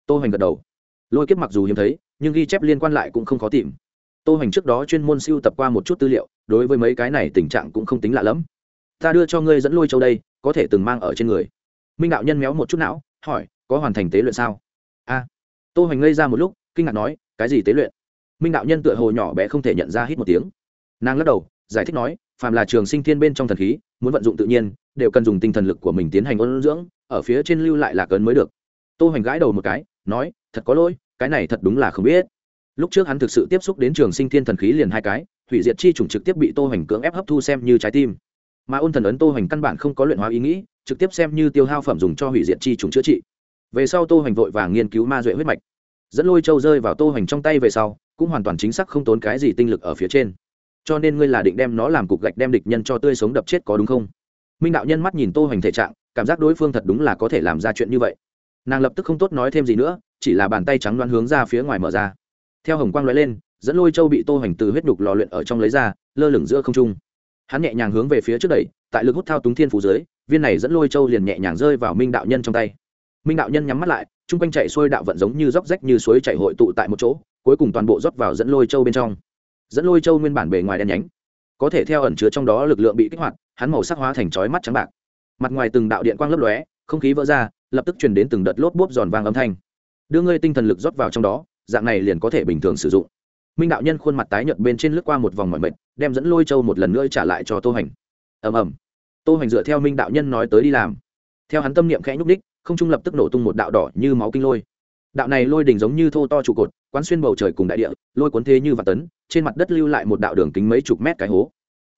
[SPEAKER 1] Tô hoành gật đầu. Lôi kiếp mặc dù hiếm thấy, nhưng ghi chép liên quan lại cũng không khó tìm tô hoành trước đó chuyên môn siêu tập qua một chút tư liệu, đối với mấy cái này tình trạng cũng không tính lạ lắm ta đưa cho ngươi dẫn lôi châu đây, có thể từng mang ở trên người. Minh đạo nhân méo một chút não, hỏi, có hoàn thành tế luyện sao? A. Tô hoành ngây ra một lúc, kinh ngạc nói, cái gì tế luyện? Minh đạo nhân tựa hồ nhỏ bé không thể nhận ra hít một tiếng. Nàng lắc đầu, giải thích nói, phàm là trường sinh thiên bên trong thần khí, muốn vận dụng tự nhiên, đều cần dùng tinh thần lực của mình tiến hành ôn dưỡng, ở phía trên lưu lại là cấn mới được. Tô hoành gãi đầu một cái, nói, thật có lỗi, cái này thật đúng là không biết lúc trước hắn thực sự tiếp xúc đến trường sinh thiên thần khí liền hai cái, hủy diệt chi trùng trực tiếp bị tô hoành cưỡng ép hấp thu xem như trái tim. Mà ôn thần ấn tô hoành căn bản không có luyện hóa ý nghĩ, trực tiếp xem như tiêu hao phẩm dùng cho hủy diệt chi trùng chữa trị. Về sau tô hoành vội và nghiên cứu ma duệ huyết mạch. Dẫn lôi châu rơi vào tô hoành trong tay về sau, cũng hoàn toàn chính xác không tốn cái gì tinh lực ở phía trên. Cho nên ngươi là định đem nó làm cục gạch đem địch nhân cho tươi sống đập chết có đúng không? Minh đạo nhân mắt nhìn tô hoành thể trạng, cảm giác đối phương thật đúng là có thể làm ra chuyện như vậy. Nàng lập tức không tốt nói thêm gì nữa, chỉ là bàn tay trắng đoán hướng ra phía ngoài mở ra theo hồng quang lóe lên, dẫn lôi châu bị tô hoành từ huyết đục lò luyện ở trong lấy ra, lơ lửng giữa không trung. Hắn nhẹ nhàng hướng về phía trước đẩy, tại lực hút thao túng thiên phủ dưới, viên này dẫn lôi châu liền nhẹ nhàng rơi vào minh đạo nhân trong tay. Minh đạo nhân nhắm mắt lại, chung quanh chạy xuôi đạo vận giống như róc rách như suối chảy hội tụ tại một chỗ, cuối cùng toàn bộ rót vào dẫn lôi châu bên trong. Dẫn lôi châu nguyên bản bề ngoài đen nhánh, có thể theo ẩn chứa trong đó lực lượng bị kích hoạt, hắn màu sắc hóa thành chói mắt trắng bạc. Mặt ngoài từng đạo điện quang lấp lóe, không khí vỡ ra, lập tức truyền đến từng đợt lốp bốp giòn vàng âm thanh. Đưa ngươi tinh thần lực rót vào trong đó dạng này liền có thể bình thường sử dụng. Minh đạo nhân khuôn mặt tái nhợt bên trên lướt qua một vòng mọi mệt đem dẫn lôi châu một lần nữa trả lại cho tô hành. Ầm ầm. Tô hành dựa theo minh đạo nhân nói tới đi làm. Theo hắn tâm niệm khẽ nhúc đích, không trung lập tức nổ tung một đạo đỏ như máu kinh lôi. Đạo này lôi đỉnh giống như thô to trụ cột quán xuyên bầu trời cùng đại địa lôi cuốn thế như và tấn trên mặt đất lưu lại một đạo đường kính mấy chục mét cái hố.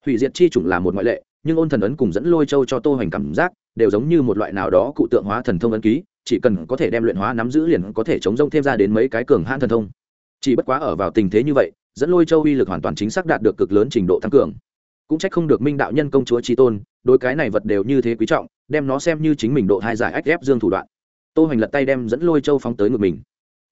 [SPEAKER 1] Hủy diệt chi chủng là một ngoại lệ nhưng ôn thần ấn cùng dẫn lôi châu cho tô hoành cảm giác đều giống như một loại nào đó cụ tượng hóa thần thông ấn ký chỉ cần có thể đem luyện hóa nắm giữ liền có thể chống rông thêm ra đến mấy cái cường hãn thần thông. Chỉ bất quá ở vào tình thế như vậy, dẫn lôi châu uy lực hoàn toàn chính xác đạt được cực lớn trình độ tăng cường. Cũng trách không được minh đạo nhân công chúa trí tôn, đối cái này vật đều như thế quý trọng, đem nó xem như chính mình độ hai giải ách ép dương thủ đoạn. Tô hành lật tay đem dẫn lôi châu phóng tới ngực mình.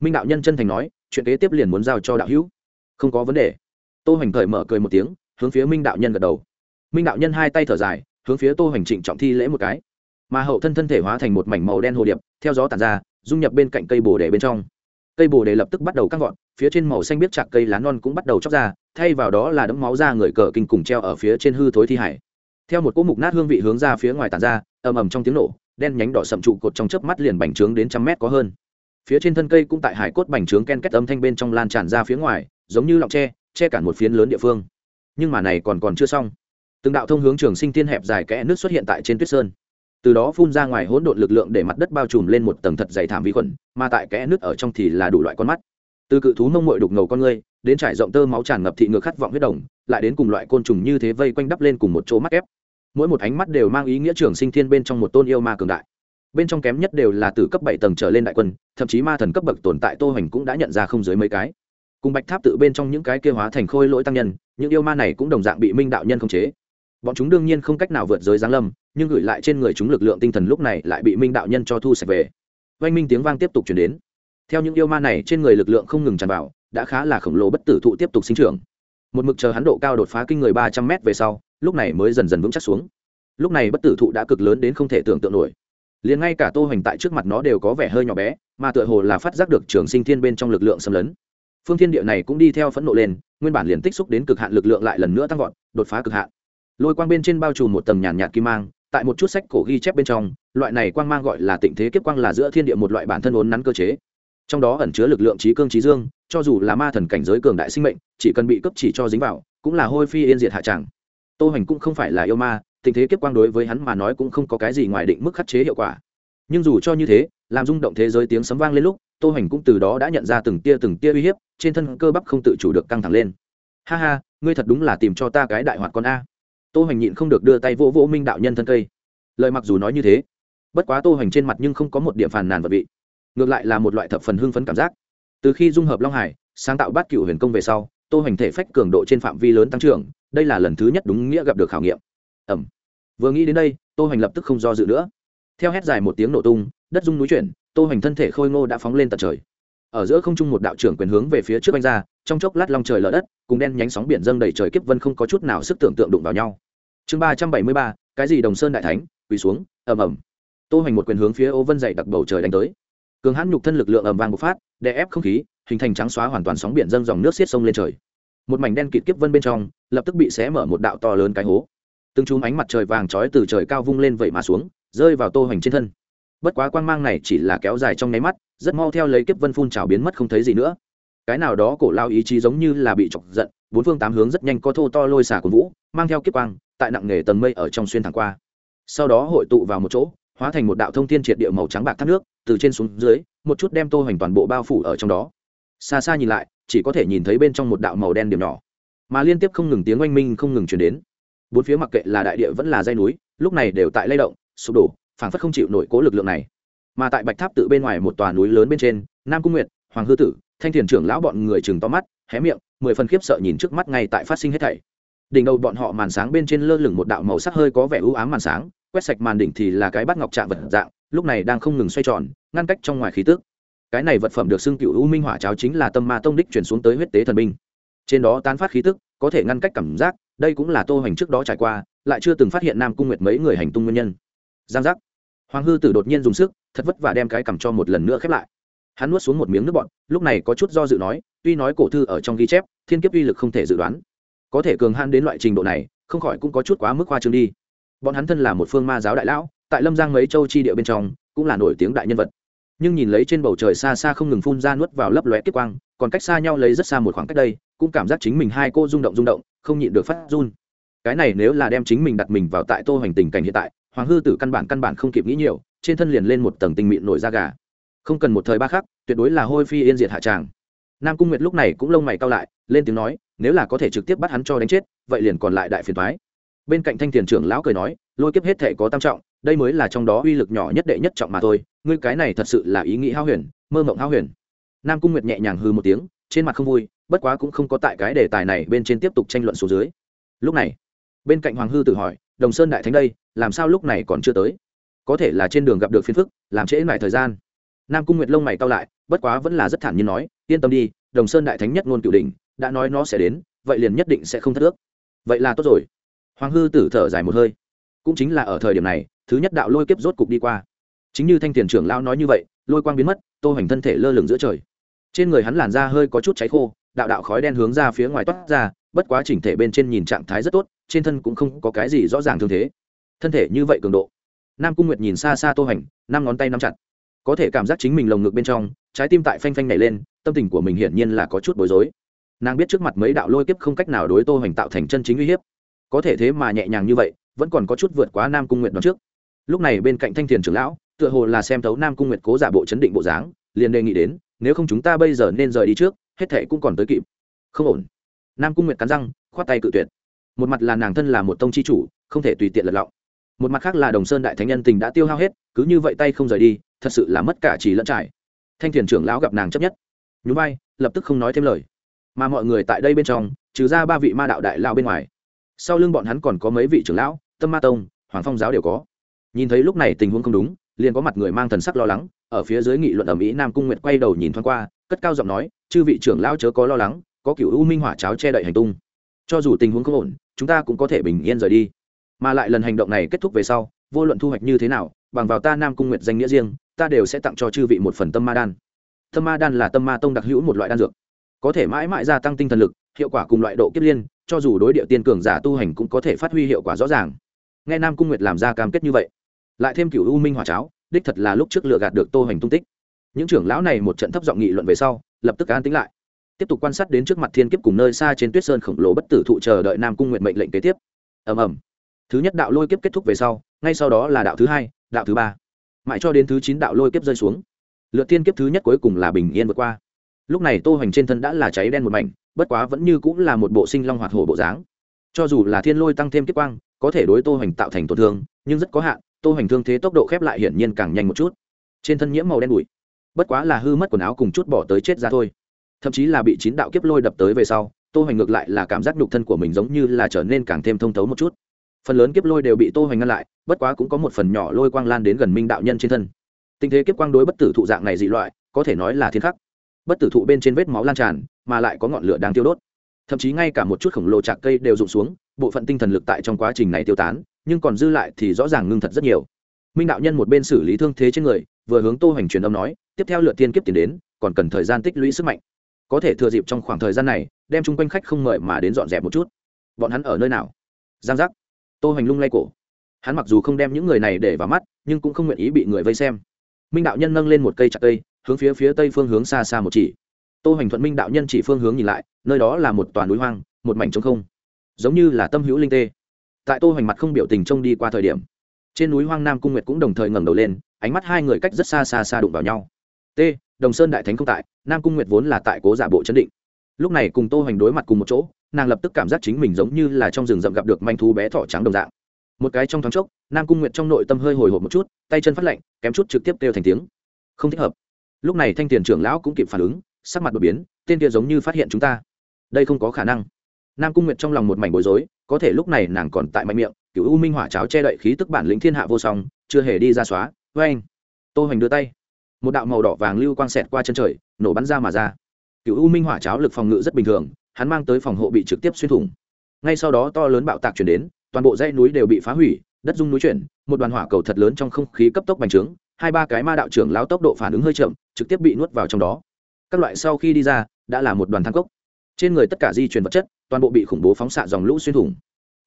[SPEAKER 1] Minh đạo nhân chân thành nói, chuyện kế tiếp liền muốn giao cho đạo hữu. Không có vấn đề. Tô hành thời mở cười một tiếng, hướng phía minh đạo nhân gật đầu. Minh đạo nhân hai tay thở dài, hướng phía tô hành trịnh trọng thi lễ một cái mà hậu thân thân thể hóa thành một mảnh màu đen hồ điệp, theo gió tàn ra, dung nhập bên cạnh cây bồ đề bên trong. Cây bồ đề lập tức bắt đầu cắt gọn phía trên màu xanh biết chạc cây lá non cũng bắt đầu chóc ra, thay vào đó là đấm máu ra người cờ kinh cùng treo ở phía trên hư thối thi hải. Theo một cỗ mục nát hương vị hướng ra phía ngoài tàn ra, ầm ầm trong tiếng nổ, đen nhánh đỏ sậm trụ cột trong chớp mắt liền bành trướng đến trăm mét có hơn. Phía trên thân cây cũng tại hải cốt bành trướng ken kết âm thanh bên trong lan tràn ra phía ngoài, giống như lọng tre, che cản một phiến lớn địa phương. Nhưng mà này còn còn chưa xong. Từng đạo thông hướng trường sinh thiên hẹp dài kẽ nước xuất hiện tại trên tuyết sơn từ đó phun ra ngoài hỗn độn lực lượng để mặt đất bao trùm lên một tầng thật dày thảm vi khuẩn, mà tại kẽ nước ở trong thì là đủ loại con mắt. Từ cự thú mông mội đục ngầu con ngươi, đến trải rộng tơ máu tràn ngập thị ngược khát vọng huyết đồng, lại đến cùng loại côn trùng như thế vây quanh đắp lên cùng một chỗ mắt ép mỗi một ánh mắt đều mang ý nghĩa trường sinh thiên bên trong một tôn yêu ma cường đại. Bên trong kém nhất đều là từ cấp bảy tầng trở lên đại quân, thậm chí ma thần cấp bậc tồn tại tô hoành cũng đã nhận ra không dưới mấy cái. Cùng bạch tháp tự bên trong những cái kia hóa thành khôi lỗi tăng nhân, những yêu ma này cũng đồng dạng bị minh đạo nhân khống chế. Bọn chúng đương nhiên không cách nào vượt giới giáng lâm nhưng gửi lại trên người chúng lực lượng tinh thần lúc này lại bị minh đạo nhân cho thu sạch về. Oanh minh tiếng vang tiếp tục chuyển đến. Theo những yêu ma này trên người lực lượng không ngừng tràn vào, đã khá là khổng lồ bất tử thụ tiếp tục sinh trưởng. Một mực chờ hắn độ cao đột phá kinh người ba trăm mét về sau, lúc này mới dần dần vững chắc xuống. Lúc này bất tử thụ đã cực lớn đến không thể tưởng tượng nổi. Liền ngay cả tô hoành tại trước mặt nó đều có vẻ hơi nhỏ bé, mà tựa hồ là phát giác được trường sinh thiên bên trong lực lượng xâm lấn. Phương thiên địa này cũng đi theo phẫn nộ lên, nguyên bản liền tích xúc đến cực hạn lực lượng lại lần nữa tăng vọt, đột phá cực hạn. Lôi quang bên trên bao trùm một tầng nhàn nhạt kim mang tại một chút sách cổ ghi chép bên trong, loại này quang mang gọi là tịnh thế kiếp quang là giữa thiên địa một loại bản thân ốn nắn cơ chế. Trong đó ẩn chứa lực lượng trí cương trí dương, cho dù là ma thần cảnh giới cường đại sinh mệnh, chỉ cần bị cấp chỉ cho dính vào, cũng là hôi phi yên diệt hạ tràng tô hành cũng không phải là yêu ma tình thế kiếp quang đối với hắn mà nói cũng không có cái gì ngoài định mức khắc chế hiệu quả. Nhưng dù cho như thế, làm rung động thế giới tiếng sấm vang lên lúc, tô hành cũng từ đó đã nhận ra từng tia từng tia uy hiếp, trên thân cơ bắp không tự chủ được căng thẳng lên. Ha ha, ngươi thật đúng là tìm cho ta cái đại hoạt con a tô hoành nhịn không được đưa tay vỗ vỗ minh đạo nhân thân cây lời mặc dù nói như thế bất quá tô hoành trên mặt nhưng không có một điểm phàn nàn và vị ngược lại là một loại thập phần hưng phấn cảm giác từ khi dung hợp long hải sáng tạo bát cựu huyền công về sau tô hoành thể phách cường độ trên phạm vi lớn tăng trưởng đây là lần thứ nhất đúng nghĩa gặp được khảo nghiệm ẩm vừa nghĩ đến đây tô hoành lập tức không do dự nữa theo hét dài một tiếng nổ tung đất dung núi chuyển tô hoành thân thể khôi ngô đã phóng lên tận trời ở giữa không trung một đạo trưởng quyền hướng về phía trước anh ra, trong chốc lát long trời lở đất, cùng đen nhánh sóng biển dâng đầy trời kiếp vân không có chút nào sức tưởng tượng đụng vào nhau. Chương ba trăm bảy mươi ba, cái gì đồng sơn đại thánh, quỳ xuống, ầm ầm. Tô hoành một quyền hướng phía ô vân dậy đặc bầu trời đánh tới. Cường hãn nhục thân lực lượng ầm vang bộc phát, đè ép không khí, hình thành trắng xóa hoàn toàn sóng biển dâng dòng nước xiết sông lên trời. Một mảnh đen kịt kiếp vân bên trong, lập tức bị xé mở một đạo to lớn cái hố. Từng chùm ánh mặt trời vàng trói từ trời cao vung lên vẩy mà xuống, rơi vào tô hoành trên thân bất quá quang mang này chỉ là kéo dài trong nháy mắt, rất mau theo lấy kiếp vân phun trào biến mất không thấy gì nữa. Cái nào đó cổ lao ý chí giống như là bị chọc giận, bốn phương tám hướng rất nhanh có thô to lôi xả của vũ, mang theo kiếp quang, tại nặng nghề tầng mây ở trong xuyên thẳng qua. Sau đó hội tụ vào một chỗ, hóa thành một đạo thông thiên triệt địa màu trắng bạc thác nước, từ trên xuống dưới, một chút đem tô hoành toàn bộ bao phủ ở trong đó. Xa xa nhìn lại, chỉ có thể nhìn thấy bên trong một đạo màu đen điểm nhỏ. Mà liên tiếp không ngừng tiếng oanh minh không ngừng chuyển đến. Bốn phía mặc kệ là đại địa vẫn là dây núi, lúc này đều tại lay động, sụp đổ Phảng phất không chịu nổi cố lực lượng này. Mà tại bạch tháp tự bên ngoài một tòa núi lớn bên trên, nam cung nguyệt, hoàng hư tử, thanh thiền trưởng lão bọn người chừng to mắt, hé miệng, mười phần khiếp sợ nhìn trước mắt ngay tại phát sinh hết thảy. Đỉnh đầu bọn họ màn sáng bên trên lơ lửng một đạo màu sắc hơi có vẻ u ám màn sáng, quét sạch màn đỉnh thì là cái bát ngọc trạng vật dạng, lúc này đang không ngừng xoay tròn, ngăn cách trong ngoài khí tức. cái này vật phẩm được xưng cựu u minh hỏa cháo chính là tâm ma tông đích truyền xuống tới huyết tế thần binh. Trên đó tán phát khí tức, có thể ngăn cách cảm giác, đây cũng là tô hoành trước đó trải qua, lại chưa từng phát hiện nam cung nguyệt mấy người hành tung nguyên nhân giang giác. Hoàng hư tử đột nhiên dùng sức, thật vất vả đem cái cầm cho một lần nữa khép lại. Hắn nuốt xuống một miếng nước bọn lúc này có chút do dự nói, tuy nói cổ thư ở trong ghi chép, thiên kiếp uy lực không thể dự đoán. Có thể cường han đến loại trình độ này, không khỏi cũng có chút quá mức hoa trương đi. Bọn hắn thân là một phương ma giáo đại lão, tại lâm giang mấy châu chi địa bên trong, cũng là nổi tiếng đại nhân vật. Nhưng nhìn lấy trên bầu trời xa xa không ngừng phun ra nuốt vào lấp lóe kiếp quang, còn cách xa nhau lấy rất xa một khoảng cách đây, cũng cảm giác chính mình hai cô rung động rung động, không nhịn được phát run. Cái này nếu là đem chính mình đặt mình vào tại tô hoành tình cảnh hiện tại hoàng hư tử căn bản căn bản không kịp nghĩ nhiều, trên thân liền lên một tầng tình mịn nổi da gà. Không cần một thời ba khắc, tuyệt đối là hôi phi yên diệt hạ tràng. Nam cung nguyệt lúc này cũng lông mày cao lại, lên tiếng nói, nếu là có thể trực tiếp bắt hắn cho đánh chết, vậy liền còn lại đại phiền thoái bên cạnh thanh thiền trưởng lão cười nói, lôi kiếp hết thệ có tam trọng, đây mới là trong đó uy lực nhỏ nhất đệ nhất trọng mà thôi, ngươi cái này thật sự là ý nghĩ hao huyền, mơ mộng hao huyền. Nam cung nguyệt nhẹ nhàng hư một tiếng, trên mặt không vui, bất quá cũng không có tại cái đề tài này bên trên tiếp tục tranh luận số dưới. Lúc này, bên cạnh hoàng hư Tử hỏi đồng sơn đại thánh đây, làm sao lúc này còn chưa tới? Có thể là trên đường gặp được phiền phức, làm trễ mải thời gian. Nam cung nguyệt lông mày cao lại, bất quá vẫn là rất thản nhiên nói, yên tâm đi, đồng sơn đại thánh nhất ngôn cửu đình đã nói nó sẽ đến, vậy liền nhất định sẽ không thất ước. Vậy là tốt rồi. Hoàng hư tử thở dài một hơi. Cũng chính là ở thời điểm này, thứ nhất đạo lôi kiếp rốt cục đi qua. Chính như thanh tiền trưởng lão nói như vậy, lôi quang biến mất, tô hoành thân thể lơ lửng giữa trời. Trên người hắn làn da hơi có chút cháy khô, đạo đạo khói đen hướng ra phía ngoài toát ra, bất quá chỉnh thể bên trên nhìn trạng thái rất tốt trên thân cũng không có cái gì rõ ràng thương thế. Thân thể như vậy cường độ. Nam cung nguyệt nhìn xa xa tô hành, năm ngón tay nắm chặt. Có thể cảm giác chính mình lồng ngực bên trong, trái tim tại phanh phanh nảy lên, tâm tình của mình hiển nhiên là có chút bối rối. Nàng biết trước mặt mấy đạo lôi kiếp không cách nào đối tô hành tạo thành chân chính uy hiếp. Có thể thế mà nhẹ nhàng như vậy, vẫn còn có chút vượt quá nam cung nguyệt đoạn trước. Lúc này bên cạnh thanh thiền trưởng lão, tựa hồ là xem thấu nam cung nguyệt cố giả bộ chấn định bộ dáng, liền đề nghị đến, nếu không chúng ta bây giờ nên rời đi trước, hết thệ cũng còn tới kịp. Không ổn. Nam cung nguyệt cắn răng, khoát tay cự tuyệt một mặt là nàng thân là một tông c h i chủ, không thể tùy tiện lật lọng. Một mặt khác là đồng sơn đại thánh nhân tình đã tiêu hao hết, cứ như vậy tay không rời đi, thật sự là mất cả trì lẫn trải. Thanh thiền trưởng lão gặp nàng chấp nhất, nhún vai, lập tức không nói thêm lời. Mà mọi người tại đây bên trong, trừ ra ba vị ma đạo đại lao bên ngoài, sau lưng bọn hắn còn có mấy vị trưởng lão, tâm ma tông, hoàng phong giáo đều có. Nhìn thấy lúc này tình huống không đúng, liền có mặt người mang thần sắc lo lắng, ở phía dưới nghị luận ở mỹ nam cung nguyệt quay đầu nhìn thoáng qua, cất cao giọng nói, chư vị trưởng lão chớ có lo lắng, có cựu u minh hỏa cháo che đậy hành tung. Cho dù tình huống không ổn chúng ta cũng có thể bình yên rời đi. Mà lại lần hành động này kết thúc về sau, vô luận thu hoạch như thế nào, bằng vào ta nam cung nguyện danh nghĩa riêng, ta đều sẽ tặng cho chư vị một phần tâm ma đan. Tâm ma đan là tâm ma tông đặc hữu một loại đan dược. Có thể mãi mãi gia tăng tinh thần lực, hiệu quả cùng loại độ kiếp liên, cho dù đối địa tiên cường giả tu hành cũng có thể phát huy hiệu quả rõ ràng. Nghe nam cung nguyệt làm ra cam kết như vậy, lại thêm cựu u minh hỏa cháo, đích thật là lúc trước lựa gạt được tô hành tung tích. Những trưởng lão này một trận thấp giọng nghị luận về sau, lập tức an tính lại tiếp tục quan sát đến trước mặt thiên kiếp cùng nơi xa trên tuyết sơn khổng lồ bất tử thụ chờ đợi nam cung nguyện mệnh lệnh kế tiếp. Ầm ầm. Thứ nhất đạo lôi kiếp kết thúc về sau, ngay sau đó là đạo thứ hai, đạo thứ ba. Mãi cho đến thứ chín đạo lôi kiếp rơi xuống, lượt thiên kiếp thứ nhất cuối cùng là bình yên vượt qua. Lúc này tô hoành trên thân đã là cháy đen một mảnh, bất quá vẫn như cũng là một bộ sinh long hoạt hổ bộ dáng. Cho dù là thiên lôi tăng thêm kiếp quang, có thể đối tô hoành tạo thành tổn thương, nhưng rất có hạn, tô hoành thương thế tốc độ khép lại hiển nhiên càng nhanh một chút. Trên thân nhiễm màu đen bụi, bất quá là hư mất quần áo cùng chút bỏ tới chết ra thôi thậm chí là bị chín đạo kiếp lôi đập tới về sau, tô hoành ngược lại là cảm giác nhục thân của mình giống như là trở nên càng thêm thông thấu một chút. Phần lớn kiếp lôi đều bị tô hoành ngăn lại, bất quá cũng có một phần nhỏ lôi quang lan đến gần minh đạo nhân trên thân. Tình thế kiếp quang đối bất tử thụ dạng này dị loại, có thể nói là thiên khắc. Bất tử thụ bên trên vết máu lan tràn, mà lại có ngọn lửa đang tiêu đốt. Thậm chí ngay cả một chút khổng lồ chạc cây đều rụng xuống, bộ phận tinh thần lực tại trong quá trình này tiêu tán, nhưng còn dư lại thì rõ ràng ngưng thật rất nhiều. Minh đạo nhân một bên xử lý thương thế trên người, vừa hướng tô hoành truyền âm nói, tiếp theo lượt tiên kiếp tiến đến, còn cần thời gian tích lũy sức mạnh có thể thừa dịp trong khoảng thời gian này, đem chung quanh khách không mời mà đến dọn dẹp một chút. Bọn hắn ở nơi nào? Giang giác. Tô hoành lung lay cổ. Hắn mặc dù không đem những người này để vào mắt, nhưng cũng không nguyện ý bị người vây xem. Minh đạo nhân nâng lên một cây chặt cây, hướng phía phía tây phương hướng xa xa một chỉ. Tô hoành thuận minh đạo nhân chỉ phương hướng nhìn lại, nơi đó là một toàn núi hoang, một mảnh trống không. Giống như là tâm hữu linh tê. Tại tô hoành mặt không biểu tình trông đi qua thời điểm, trên núi hoang nam cung nguyệt cũng đồng thời ngẩng đầu lên, ánh mắt hai người cách rất xa xa xa đụng vào nhau. T đồng sơn đại thánh không tại, nam cung nguyệt vốn là tại cố giả bộ chấn định. Lúc này cùng tô hoành đối mặt cùng một chỗ, nàng lập tức cảm giác chính mình giống như là trong rừng rậm gặp được manh thú bé thỏ trắng đồng dạng. Một cái trong thoáng chốc, nam cung nguyệt trong nội tâm hơi hồi hộp một chút, tay chân phát lạnh, kém chút trực tiếp kêu thành tiếng. Không thích hợp. Lúc này thanh tiền trưởng lão cũng kịp phản ứng, sắc mặt đột biến, tên kia giống như phát hiện chúng ta. Đây không có khả năng. Nam cung nguyệt trong lòng một mảnh bối rối, có thể lúc này nàng còn tại mạnh miệng cựu u minh hỏa cháo che đậy khí tức bản lĩnh thiên hạ vô song, chưa hề đi ra xóa. Vê anh tô hoành đưa tay một đạo màu đỏ vàng lưu quang xẹt qua chân trời, nổ bắn ra mà ra. Cựu u minh hỏa cháo lực phòng ngự rất bình thường, hắn mang tới phòng hộ bị trực tiếp xuyên thủng. Ngay sau đó to lớn bạo tạc chuyển đến, toàn bộ dãy núi đều bị phá hủy, đất dung núi chuyển, một đoàn hỏa cầu thật lớn trong không khí cấp tốc bành trướng, hai ba cái ma đạo trưởng lao tốc độ phản ứng hơi chậm, trực tiếp bị nuốt vào trong đó. Các loại sau khi đi ra, đã là một đoàn thang cốc. Trên người tất cả di truyền vật chất, toàn bộ bị khủng bố phóng xạ dòng lũ xuyên thủng.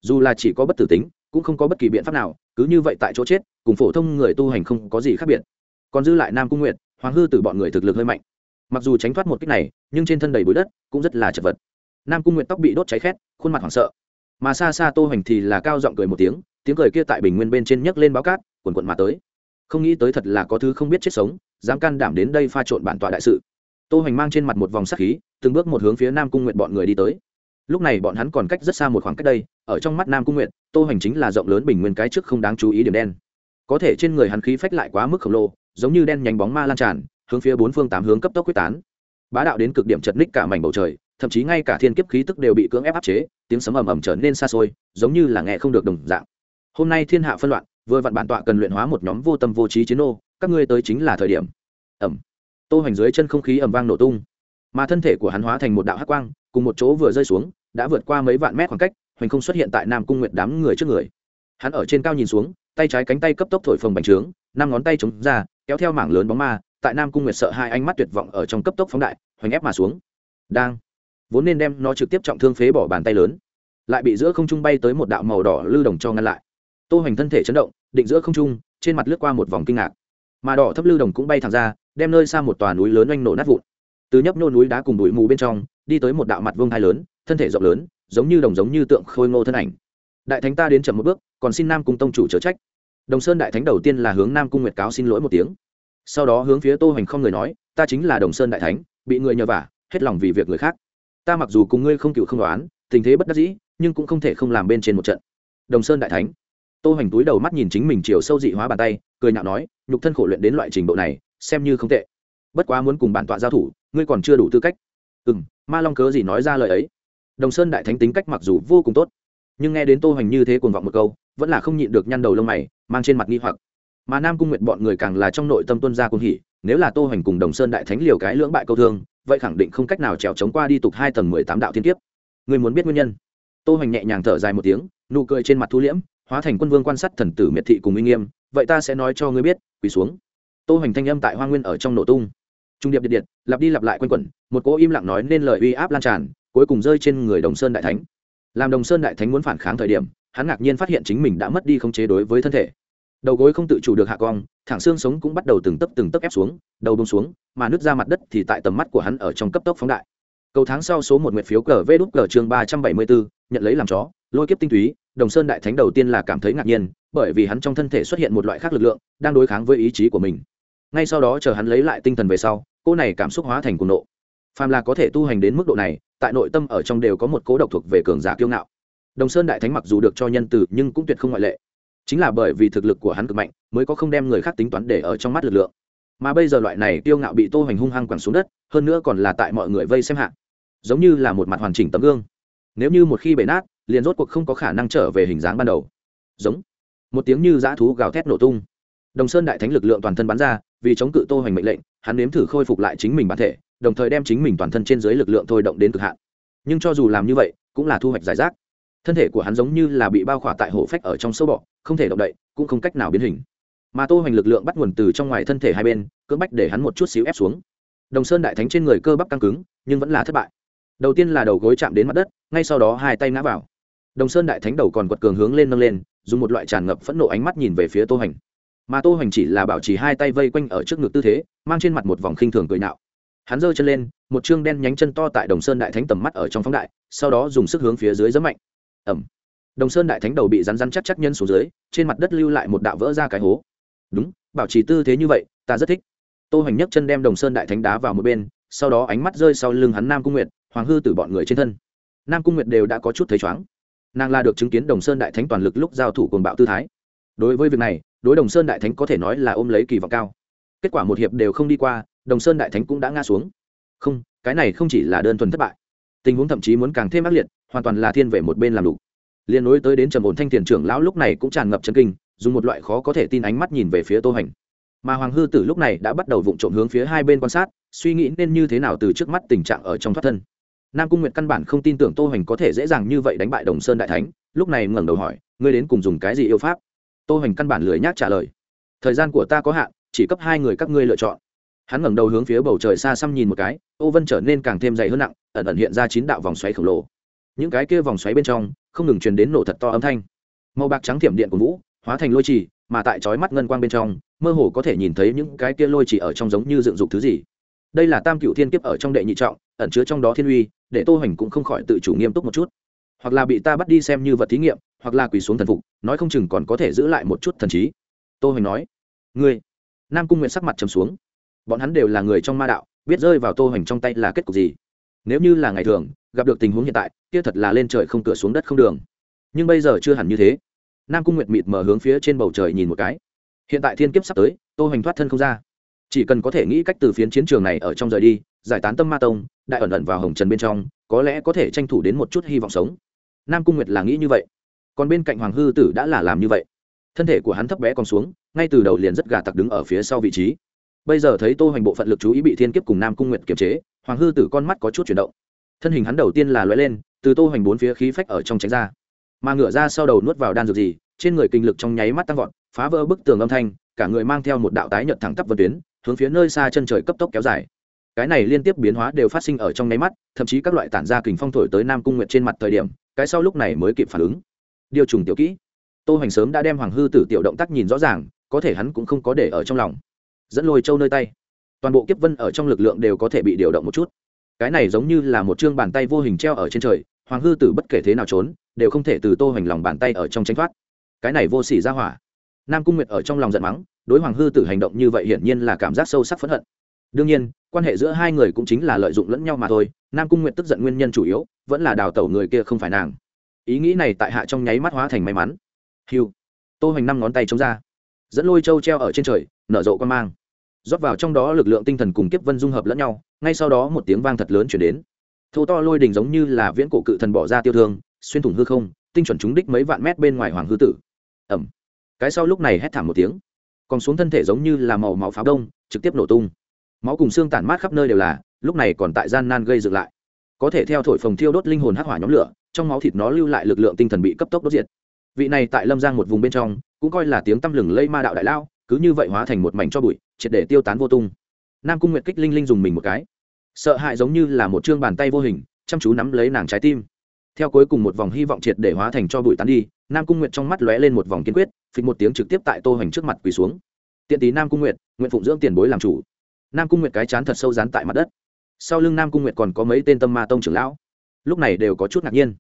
[SPEAKER 1] Dù là chỉ có bất tử tính, cũng không có bất kỳ biện pháp nào, cứ như vậy tại chỗ chết, cùng phổ thông người tu hành không có gì khác biệt còn dư lại nam cung nguyệt, hoàng hư từ bọn người thực lực hơi mạnh. Mặc dù tránh thoát một cách này, nhưng trên thân đầy bụi đất cũng rất là chật vật. Nam cung nguyệt tóc bị đốt cháy khét, khuôn mặt hoảng sợ. Mà xa xa tô hoành thì là cao giọng cười một tiếng tiếng cười kia tại bình nguyên bên trên nhấc lên báo cát quần quận mà tới. Không nghĩ tới thật là có thứ không biết chết sống, dám can đảm đến đây pha trộn bản tọa đại sự. Tô hoành mang trên mặt một vòng sắc khí, từng bước một hướng phía nam cung nguyệt bọn người đi tới. Lúc này bọn hắn còn cách rất xa một khoảng cách đây, ở trong mắt nam cung nguyệt, tô hoành chính là rộng lớn bình nguyên cái trước không đáng chú ý điểm đen. Có thể trên người hắn khí phách lại quá mức khổng lồ giống như đen nhánh bóng ma lan tràn hướng phía bốn phương tám hướng cấp tốc quyết tán. Bá đạo đến cực điểm chật ních cả mảnh bầu trời thậm chí ngay cả thiên kiếp khí tức đều bị cưỡng ép áp chế tiếng sấm ầm ầm trở nên xa xôi giống như là nghe không được đồng dạng. Hôm nay thiên hạ phân loạn vừa vặn bản tọa cần luyện hóa một nhóm vô tâm vô trí chiến nô, các ngươi tới chính là thời điểm. Ầm, tô hoành dưới chân không khí ầm vang nổ tung. Mà thân thể của hắn hóa thành một đạo hắc quang cùng một chỗ vừa rơi xuống đã vượt qua mấy vạn mét khoảng cách hoành không xuất hiện tại nam cung nguyệt đám người trước người. Hắn ở trên cao nhìn xuống tay trái cánh tay cấp tốc thổi phồng bành trướng năm ngón tay chống ra kéo theo mảng lớn bóng ma, tại nam cung nguyệt sợ hai ánh mắt tuyệt vọng ở trong cấp tốc phóng đại, hoành ép mà xuống. Đang, vốn nên đem nó trực tiếp trọng thương phế bỏ bàn tay lớn, lại bị giữa không trung bay tới một đạo màu đỏ lư đồng cho ngăn lại. Tô hoành thân thể chấn động, định giữa không trung, trên mặt lướt qua một vòng kinh ngạc. Mà đỏ thấp lư đồng cũng bay thẳng ra, đem nơi xa một tòa núi lớn oanh nổ nát vụn. Từ nhấp nô núi đá cùng bụi mù bên trong, đi tới một đạo mặt vương hai lớn, thân thể rộng lớn, giống như đồng giống như tượng khôi ngô thân ảnh. Đại thánh ta đến chậm một bước, còn xin nam cung tông chủ chớ trách đồng sơn đại thánh đầu tiên là hướng nam cung nguyệt cáo xin lỗi một tiếng sau đó hướng phía tô hoành không người nói ta chính là đồng sơn đại thánh bị người nhờ vả hết lòng vì việc người khác ta mặc dù cùng ngươi không cựu không đoán tình thế bất đắc dĩ nhưng cũng không thể không làm bên trên một trận đồng sơn đại thánh tô hoành túi đầu mắt nhìn chính mình chiều sâu dị hóa bàn tay cười nhạo nói nhục thân khổ luyện đến loại trình độ này xem như không tệ bất quá muốn cùng bản tọa giao thủ ngươi còn chưa đủ tư cách ừ m ma long cớ gì nói ra lời ấy đồng sơn đại thánh tính cách mặc dù vô cùng tốt nhưng nghe đến tô hoành như thế cuồng vọng một câu vẫn là không nhịn được nhăn đầu lông mày mang trên mặt nghi hoặc. Mà nam cung nguyện bọn người càng là trong nội tâm tuân gia cung hỉ, nếu là tô hoành cùng đồng sơn đại thánh liều cái lưỡng bại câu thương, vậy khẳng định không cách nào trèo trống qua đi tục hai tầng mười tám đạo thiên tiếp. người muốn biết nguyên nhân? Tô hoành nhẹ nhàng thở dài một tiếng, nụ cười trên mặt thu liễm, hóa thành quân vương quan sát thần tử miệt thị cùng uy nghiêm, vậy ta sẽ nói cho ngươi biết, quỳ xuống. Tô hoành thanh âm tại hoa nguyên ở trong nổ tung. Trung điệp điện điện lặp đi lặp lại quanh quẩn, một cỗ im lặng nói nên lời uy áp lan tràn, cuối cùng rơi trên người đồng sơn đại thánh. Làm đồng sơn đại thánh muốn phản kháng thời điểm hắn ngạc nhiên phát hiện chính mình đã mất đi khống chế đối với thân thể. Đầu gối không tự chủ được hạ cong, thẳng xương sống cũng bắt đầu từng tấc từng tấc ép xuống, đầu bông xuống, mà nước ra mặt đất thì tại tầm mắt của hắn ở trong cấp tốc phóng đại. Cầu tháng sau số một nguyện phiếu cờ vê đút cờ chương ba trăm bảy mươi bốn, nhận lấy làm chó, lôi kiếp tinh túy, đồng sơn đại thánh đầu tiên là cảm thấy ngạc nhiên, bởi vì hắn trong thân thể xuất hiện một loại khác lực lượng, đang đối kháng với ý chí của mình. Ngay sau đó chờ hắn lấy lại tinh thần về sau, cô này cảm xúc hóa thành cuồng nộ. Phàm là có thể tu hành đến mức độ này, tại nội tâm ở trong đều có một cố độc thuộc về cường giả kiêu ngạo đồng sơn đại thánh mặc dù được cho nhân từ, nhưng cũng tuyệt không ngoại lệ. Chính là bởi vì thực lực của hắn cực mạnh, mới có không đem người khác tính toán để ở trong mắt lực lượng. Mà bây giờ loại này tiêu ngạo bị tô hoành hung hăng quẳng xuống đất, hơn nữa còn là tại mọi người vây xem hạ. Giống như là một mặt hoàn chỉnh tấm gương. Nếu như một khi bể nát, liền rốt cuộc không có khả năng trở về hình dáng ban đầu. Giống. Một tiếng như dã thú gào thét nổ tung. Đồng sơn đại thánh lực lượng toàn thân bắn ra, vì chống cự tô hoành mệnh lệnh, hắn nếm thử khôi phục lại chính mình bản thể, đồng thời đem chính mình toàn thân trên dưới lực lượng thôi động đến cực hạn. Nhưng cho dù làm như vậy, cũng là thu hoạch giải rác thân thể của hắn giống như là bị bao khỏa tại hổ phách ở trong sâu bọ, không thể động đậy, cũng không cách nào biến hình. Mà tô hoành lực lượng bắt nguồn từ trong ngoài thân thể hai bên, cưỡng bách để hắn một chút xíu ép xuống. Đồng sơn đại thánh trên người cơ bắp căng cứng, nhưng vẫn là thất bại. Đầu tiên là đầu gối chạm đến mặt đất, ngay sau đó hai tay ngã vào. Đồng sơn đại thánh đầu còn quật cường hướng lên nâng lên, dùng một loại tràn ngập phẫn nộ ánh mắt nhìn về phía tô hoành. Mà tô hoành chỉ là bảo trì hai tay vây quanh ở trước ngực tư thế, mang trên mặt một vòng khinh thường cười nạo. Hắn giơ chân lên, một chương đen nhánh chân to tại đồng sơn đại thánh tầm mắt ở trong phóng đại, sau đó dùng sức hướng phía dưới giấm mạnh ẩm. Đồng sơn đại thánh đầu bị rắn rắn chắc chắc nhân xuống dưới, trên mặt đất lưu lại một đạo vỡ ra cái hố. Đúng, bảo trì tư thế như vậy, ta rất thích. Tô hoành nhấc chân đem đồng sơn đại thánh đá vào một bên, sau đó ánh mắt rơi sau lưng hắn nam cung nguyệt, hoàng hư từ bọn người trên thân. Nam cung nguyệt đều đã có chút thấy chóng. Nàng la được chứng kiến đồng sơn đại thánh toàn lực lúc giao thủ cùng bạo tư thái. Đối với việc này, đối đồng sơn đại thánh có thể nói là ôm lấy kỳ vọng cao. Kết quả một hiệp đều không đi qua, đồng sơn đại thánh cũng đã ngã xuống. Không, cái này không chỉ là đơn thuần thất bại. Tình huống thậm chí muốn càng thêm ác liệt hoàn toàn là thiên về một bên làm đủ. Liên nối tới đến trầm ổn thanh tiền trưởng lão lúc này cũng tràn ngập chấn kinh, dùng một loại khó có thể tin ánh mắt nhìn về phía tô hành. Mà hoàng hư tử lúc này đã bắt đầu vụng trộm hướng phía hai bên quan sát, suy nghĩ nên như thế nào từ trước mắt tình trạng ở trong thoát thân. Nam cung nguyệt căn bản không tin tưởng tô hành có thể dễ dàng như vậy đánh bại đồng sơn đại thánh, lúc này ngẩng đầu hỏi, ngươi đến cùng dùng cái gì yêu pháp? Tô hành căn bản lười nhác trả lời, thời gian của ta có hạn, chỉ cấp hai người các ngươi lựa chọn. Hắn ngẩng đầu hướng phía bầu trời xa xăm nhìn một cái, ô vân trở nên càng thêm dày hơn nặng, ẩn ẩn hiện ra chín đạo vòng xoáy khổng lồ những cái kia vòng xoáy bên trong, không ngừng truyền đến nổ thật to âm thanh. Màu bạc trắng thiểm điện của vũ, hóa thành lôi trì, mà tại chói mắt ngân quang bên trong, mơ hồ có thể nhìn thấy những cái kia lôi trì ở trong giống như dựng dục thứ gì. Đây là tam cựu thiên kiếp ở trong đệ nhị trọng, ẩn chứa trong đó thiên uy, để tô hoành cũng không khỏi tự chủ nghiêm túc một chút. Hoặc là bị ta bắt đi xem như vật thí nghiệm, hoặc là quỳ xuống thần phục, nói không chừng còn có thể giữ lại một chút thần trí. Tô hoành nói người nam cung nguyện sắc mặt trầm xuống. Bọn hắn đều là người trong ma đạo, biết rơi vào tô hoành trong tay là kết cục gì nếu như là ngày thường, gặp được tình huống hiện tại, kia thật là lên trời không cửa xuống đất không đường. Nhưng bây giờ chưa hẳn như thế. Nam cung nguyệt mịt mở hướng phía trên bầu trời nhìn một cái. Hiện tại thiên kiếp sắp tới, tô hoành thoát thân không ra. Chỉ cần có thể nghĩ cách từ phiến chiến trường này ở trong rời đi, giải tán tâm ma tông, đại ẩn ẩn vào hồng trần bên trong, có lẽ có thể tranh thủ đến một chút hy vọng sống. Nam cung nguyệt là nghĩ như vậy. Còn bên cạnh hoàng hư tử đã là làm như vậy. Thân thể của hắn thấp bé còn xuống, ngay từ đầu liền rất gà tặc đứng ở phía sau vị trí bây giờ thấy tô hoành bộ phận lực chú ý bị thiên kiếp cùng nam cung nguyệt kiềm chế, hoàng hư tử con mắt có chút chuyển động. Thân hình hắn đầu tiên là lóe lên, từ tô hoành bốn phía khí phách ở trong tránh ra. Mà ngửa ra sau đầu nuốt vào đan dược gì, trên người kinh lực trong nháy mắt tăng vọt, phá vỡ bức tường âm thanh, cả người mang theo một đạo tái nhợt thẳng tắp vân tuyến, hướng phía nơi xa chân trời cấp tốc kéo dài. Cái này liên tiếp biến hóa đều phát sinh ở trong nháy mắt, thậm chí các loại tản ra kình phong thổi tới nam cung nguyệt trên mặt thời điểm, cái sau lúc này mới kịp phản ứng. Điều trùng tiểu kỹ. Tô hoành sớm đã đem hoàng hư tử tiểu động tác nhìn rõ ràng, có thể hắn cũng không có để ở trong lòng dẫn lôi châu nơi tay. Toàn bộ kiếp vân ở trong lực lượng đều có thể bị điều động một chút. Cái này giống như là một chương bàn tay vô hình treo ở trên trời, hoàng hư tử bất kể thế nào trốn, đều không thể từ tô hoành lòng bàn tay ở trong tranh thoát. Cái này vô sỉ ra hỏa. Nam cung nguyệt ở trong lòng giận mắng, đối hoàng hư tử hành động như vậy hiển nhiên là cảm giác sâu sắc phẫn hận. Đương nhiên, quan hệ giữa hai người cũng chính là lợi dụng lẫn nhau mà thôi, nam cung nguyệt tức giận nguyên nhân chủ yếu, vẫn là đào tẩu người kia không phải nàng. Ý nghĩ này tại hạ trong nháy mắt hóa thành may mắn. Hiu tô hoành năm ngón tay chống ra. Dẫn lôi châu treo ở trên trời nở rộ quan mang. Rót vào trong đó lực lượng tinh thần cùng kiếp vân dung hợp lẫn nhau, ngay sau đó một tiếng vang thật lớn chuyển đến. Thô to lôi đình giống như là viễn cổ cự thần bỏ ra tiêu thương, xuyên thủng hư không, tinh chuẩn trúng đích mấy vạn mét bên ngoài hoàng hư tử. Ẩm cái sau lúc này hét thảm một tiếng. Còn xuống thân thể giống như là màu máu pháo đông, trực tiếp nổ tung. Máu cùng xương tản mát khắp nơi đều là, lúc này còn tại gian nan gây dựng lại. Có thể theo thổi phồng thiêu đốt linh hồn hắc hỏa nhóm lửa, trong máu thịt nó lưu lại lực lượng tinh thần bị cấp tốc đốt diệt. Vị này tại lâm giang một vùng bên trong, cũng coi là tiếng tăm lừng lây ma đạo đại lao cứ như vậy hóa thành một mảnh cho bụi, triệt để tiêu tán vô tung. Nam cung nguyệt kích linh linh dùng mình một cái. Sợ hãi giống như là một chương bàn tay vô hình, chăm chú nắm lấy nàng trái tim. Theo cuối cùng một vòng hy vọng triệt để hóa thành cho bụi tán đi, nam cung nguyệt trong mắt lóe lên một vòng kiên quyết, phịch một tiếng trực tiếp tại tô hoành trước mặt quỳ xuống. Tiện tí nam cung nguyệt, nguyện phụng dưỡng tiền bối làm chủ. Nam cung nguyệt cái chán thật sâu dán tại mặt đất. Sau lưng nam cung nguyệt còn có mấy tên tâm ma tông trưởng lão. Lúc này đều có chút ngạc nhiên.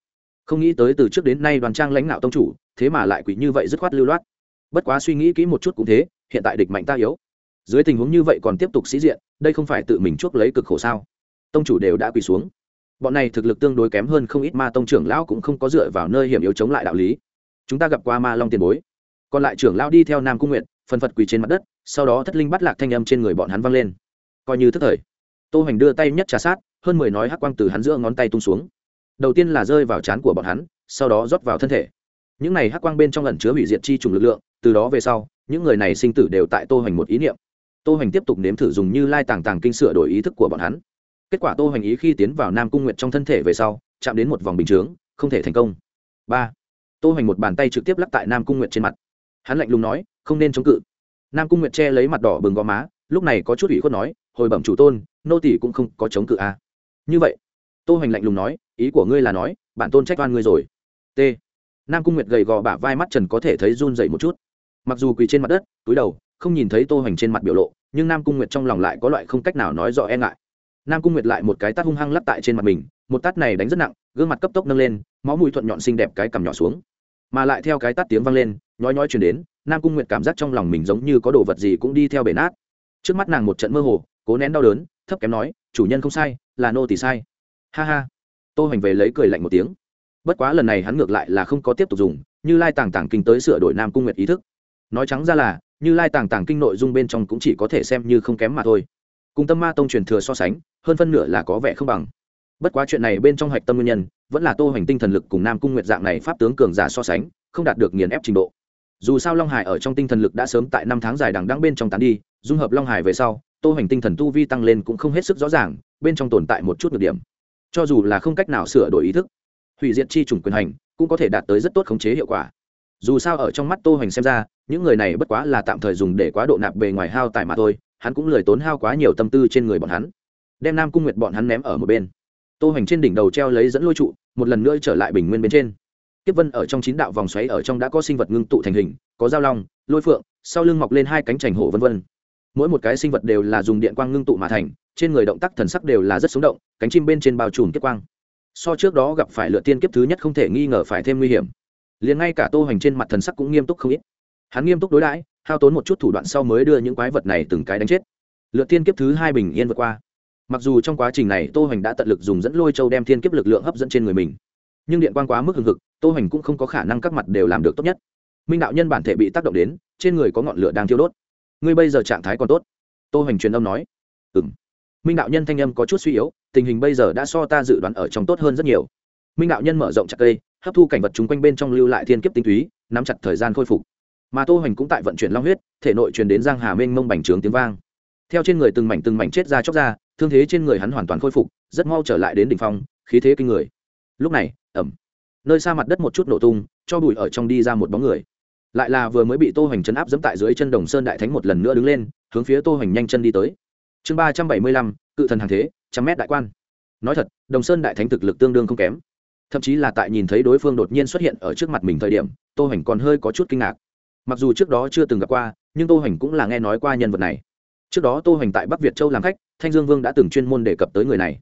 [SPEAKER 1] Không nghĩ tới từ trước đến nay đoàn trang lãnh đạo tông chủ, thế mà lại quỷ như vậy dứt khoát lưu loát. Bất quá suy nghĩ kỹ một chút cũng thế hiện tại địch mạnh ta yếu. Dưới tình huống như vậy còn tiếp tục sĩ diện, đây không phải tự mình chuốc lấy cực khổ sao? Tông chủ đều đã quỳ xuống. Bọn này thực lực tương đối kém hơn không ít ma tông trưởng lão cũng không có dựa vào nơi hiểm yếu chống lại đạo lý. Chúng ta gặp qua ma long tiền bối. Còn lại trưởng lão đi theo nam cung nguyện phân phật quỳ trên mặt đất, sau đó thất linh bắt lạc thanh âm trên người bọn hắn văng lên. Coi như thức thời. Tô hoành đưa tay nhất trà sát, hơn mười nói hắc quang từ hắn giữa ngón tay tung xuống. Đầu tiên là rơi vào trán của bọn hắn, sau đó rót vào thân thể. Những này hắc quang bên trong ẩn chứa hủy diệt chi trùng lực lượng từ đó về sau, những người này sinh tử đều tại tô hoành một ý niệm. Tô hoành tiếp tục nếm thử dùng như lai tàng tàng kinh sửa đổi ý thức của bọn hắn. Kết quả tô hoành ý khi tiến vào nam cung nguyện trong thân thể về sau, chạm đến một vòng bình chướng, không thể thành công. Ba. Tô hoành một bàn tay trực tiếp lắp tại nam cung nguyện trên mặt. Hắn lạnh lùng nói, không nên chống cự. Nam cung nguyện che lấy mặt đỏ bừng gò má, lúc này có chút ủy khuất nói, hồi bẩm chủ tôn, nô tỷ cũng không có chống cự à. như vậy, tô hoành lạnh lùng nói, ý của ngươi là nói bản tôn trách oan ngươi rồi. T. Nam cung nguyệt gầy gò bả vai mắt trần có thể thấy run dậy một chút mặc dù quỳ trên mặt đất, túi đầu, không nhìn thấy tô hoành trên mặt biểu lộ, nhưng nam cung nguyệt trong lòng lại có loại không cách nào nói rõ e ngại. Nam cung nguyệt lại một cái tát hung hăng lắc tại trên mặt mình, một tát này đánh rất nặng, gương mặt cấp tốc nâng lên, máu mùi thuận nhọn xinh đẹp cái cằm nhỏ xuống. Mà lại theo cái tát tiếng vang lên, nhói nhói chuyển đến, nam cung nguyệt cảm giác trong lòng mình giống như có đồ vật gì cũng đi theo bể nát. Trước mắt nàng một trận mơ hồ, cố nén đau đớn, thấp kém nói, chủ nhân không sai, là nô tỳ sai. Ha ha. Tô hoành về lấy cười lạnh một tiếng. Bất quá lần này hắn ngược lại là không có tiếp tục dùng, như lai tàng tàng kinh tới sửa đổi nam cung nguyệt ý thức nói trắng ra là, như lai tàng tàng kinh nội dung bên trong cũng chỉ có thể xem như không kém mà thôi. Cùng tâm ma tông truyền thừa so sánh, hơn phân nửa là có vẻ không bằng. Bất quá chuyện này bên trong hạch tâm nguyên nhân, vẫn là tô hành tinh thần lực cùng nam cung nguyệt dạng này pháp tướng cường giả so sánh, không đạt được nghiền ép trình độ. Dù sao long hải ở trong tinh thần lực đã sớm tại năm tháng dài đằng đẵng bên trong tán đi, dung hợp long hải về sau, tô hành tinh thần tu vi tăng lên cũng không hết sức rõ ràng, bên trong tồn tại một chút nhược điểm. Cho dù là không cách nào sửa đổi ý thức, hủy diệt chi chủng quyền hành, cũng có thể đạt tới rất tốt khống chế hiệu quả dù sao ở trong mắt tô hoành xem ra, những người này bất quá là tạm thời dùng để quá độ nạp bề ngoài hao tài mà thôi, hắn cũng lười tốn hao quá nhiều tâm tư trên người bọn hắn. Đem nam cung nguyệt bọn hắn ném ở một bên. Tô hoành trên đỉnh đầu treo lấy dẫn lôi trụ, một lần nữa trở lại bình nguyên bên trên. Kiếp vân ở trong chín đạo vòng xoáy ở trong đã có sinh vật ngưng tụ thành hình, có dao long, lôi phượng, sau lưng mọc lên hai cánh trành hổ vân vân. Mỗi một cái sinh vật đều là dùng điện quang ngưng tụ mà thành, trên người động tác thần sắc đều là rất sống động, cánh chim bên trên bao trùm kết quang. So trước đó gặp phải lựa tiên kiếp thứ nhất không thể nghi ngờ phải thêm nguy hiểm liền ngay cả tô hoành trên mặt thần sắc cũng nghiêm túc không ít. Hắn nghiêm túc đối đãi, hao tốn một chút thủ đoạn sau mới đưa những quái vật này từng cái đánh chết. Lượt thiên kiếp thứ hai bình yên vượt qua. Mặc dù trong quá trình này tô hoành đã tận lực dùng dẫn lôi châu đem thiên kiếp lực lượng hấp dẫn trên người mình, nhưng điện quan quá mức hừng hực, tô hoành cũng không có khả năng các mặt đều làm được tốt nhất. Minh đạo nhân bản thể bị tác động đến, trên người có ngọn lửa đang thiêu đốt. Ngươi bây giờ trạng thái còn tốt? Tô hoành truyền âm nói. Ừ m minh đạo nhân thanh âm có chút suy yếu, tình hình bây giờ đã so ta dự đoán ở trong tốt hơn rất nhiều. Minh đạo nhân mở rộng chặt cây hấp thu cảnh vật chúng quanh bên trong lưu lại thiên kiếp tinh túy, nắm chặt thời gian khôi phục. Mà tô hoành cũng tại vận chuyển long huyết, thể nội truyền đến giang hà mênh mông bành trướng tiếng vang. Theo trên người từng mảnh từng mảnh chết ra chóc ra, thương thế trên người hắn hoàn toàn khôi phục, rất mau trở lại đến đỉnh phong, khí thế kinh người. Lúc này ẩm nơi xa mặt đất một chút nổ tung, cho bụi ở trong đi ra một bóng người. Lại là vừa mới bị tô hoành chấn áp dẫm tại dưới chân đồng sơn đại thánh một lần nữa đứng lên, hướng phía tô hoành nhanh chân đi tới. Chương ba trăm bảy mươi lăm, cự thần hàng thế, trăm mét đại quan. Nói thật, đồng sơn đại thánh thực lực tương đương không kém thậm chí là tại nhìn thấy đối phương đột nhiên xuất hiện ở trước mặt mình thời điểm, tô hoành còn hơi có chút kinh ngạc. Mặc dù trước đó chưa từng gặp qua, nhưng tô hoành cũng là nghe nói qua nhân vật này. Trước đó tô hoành tại bắc việt châu làm khách, thanh dương vương đã từng chuyên môn đề cập tới người này.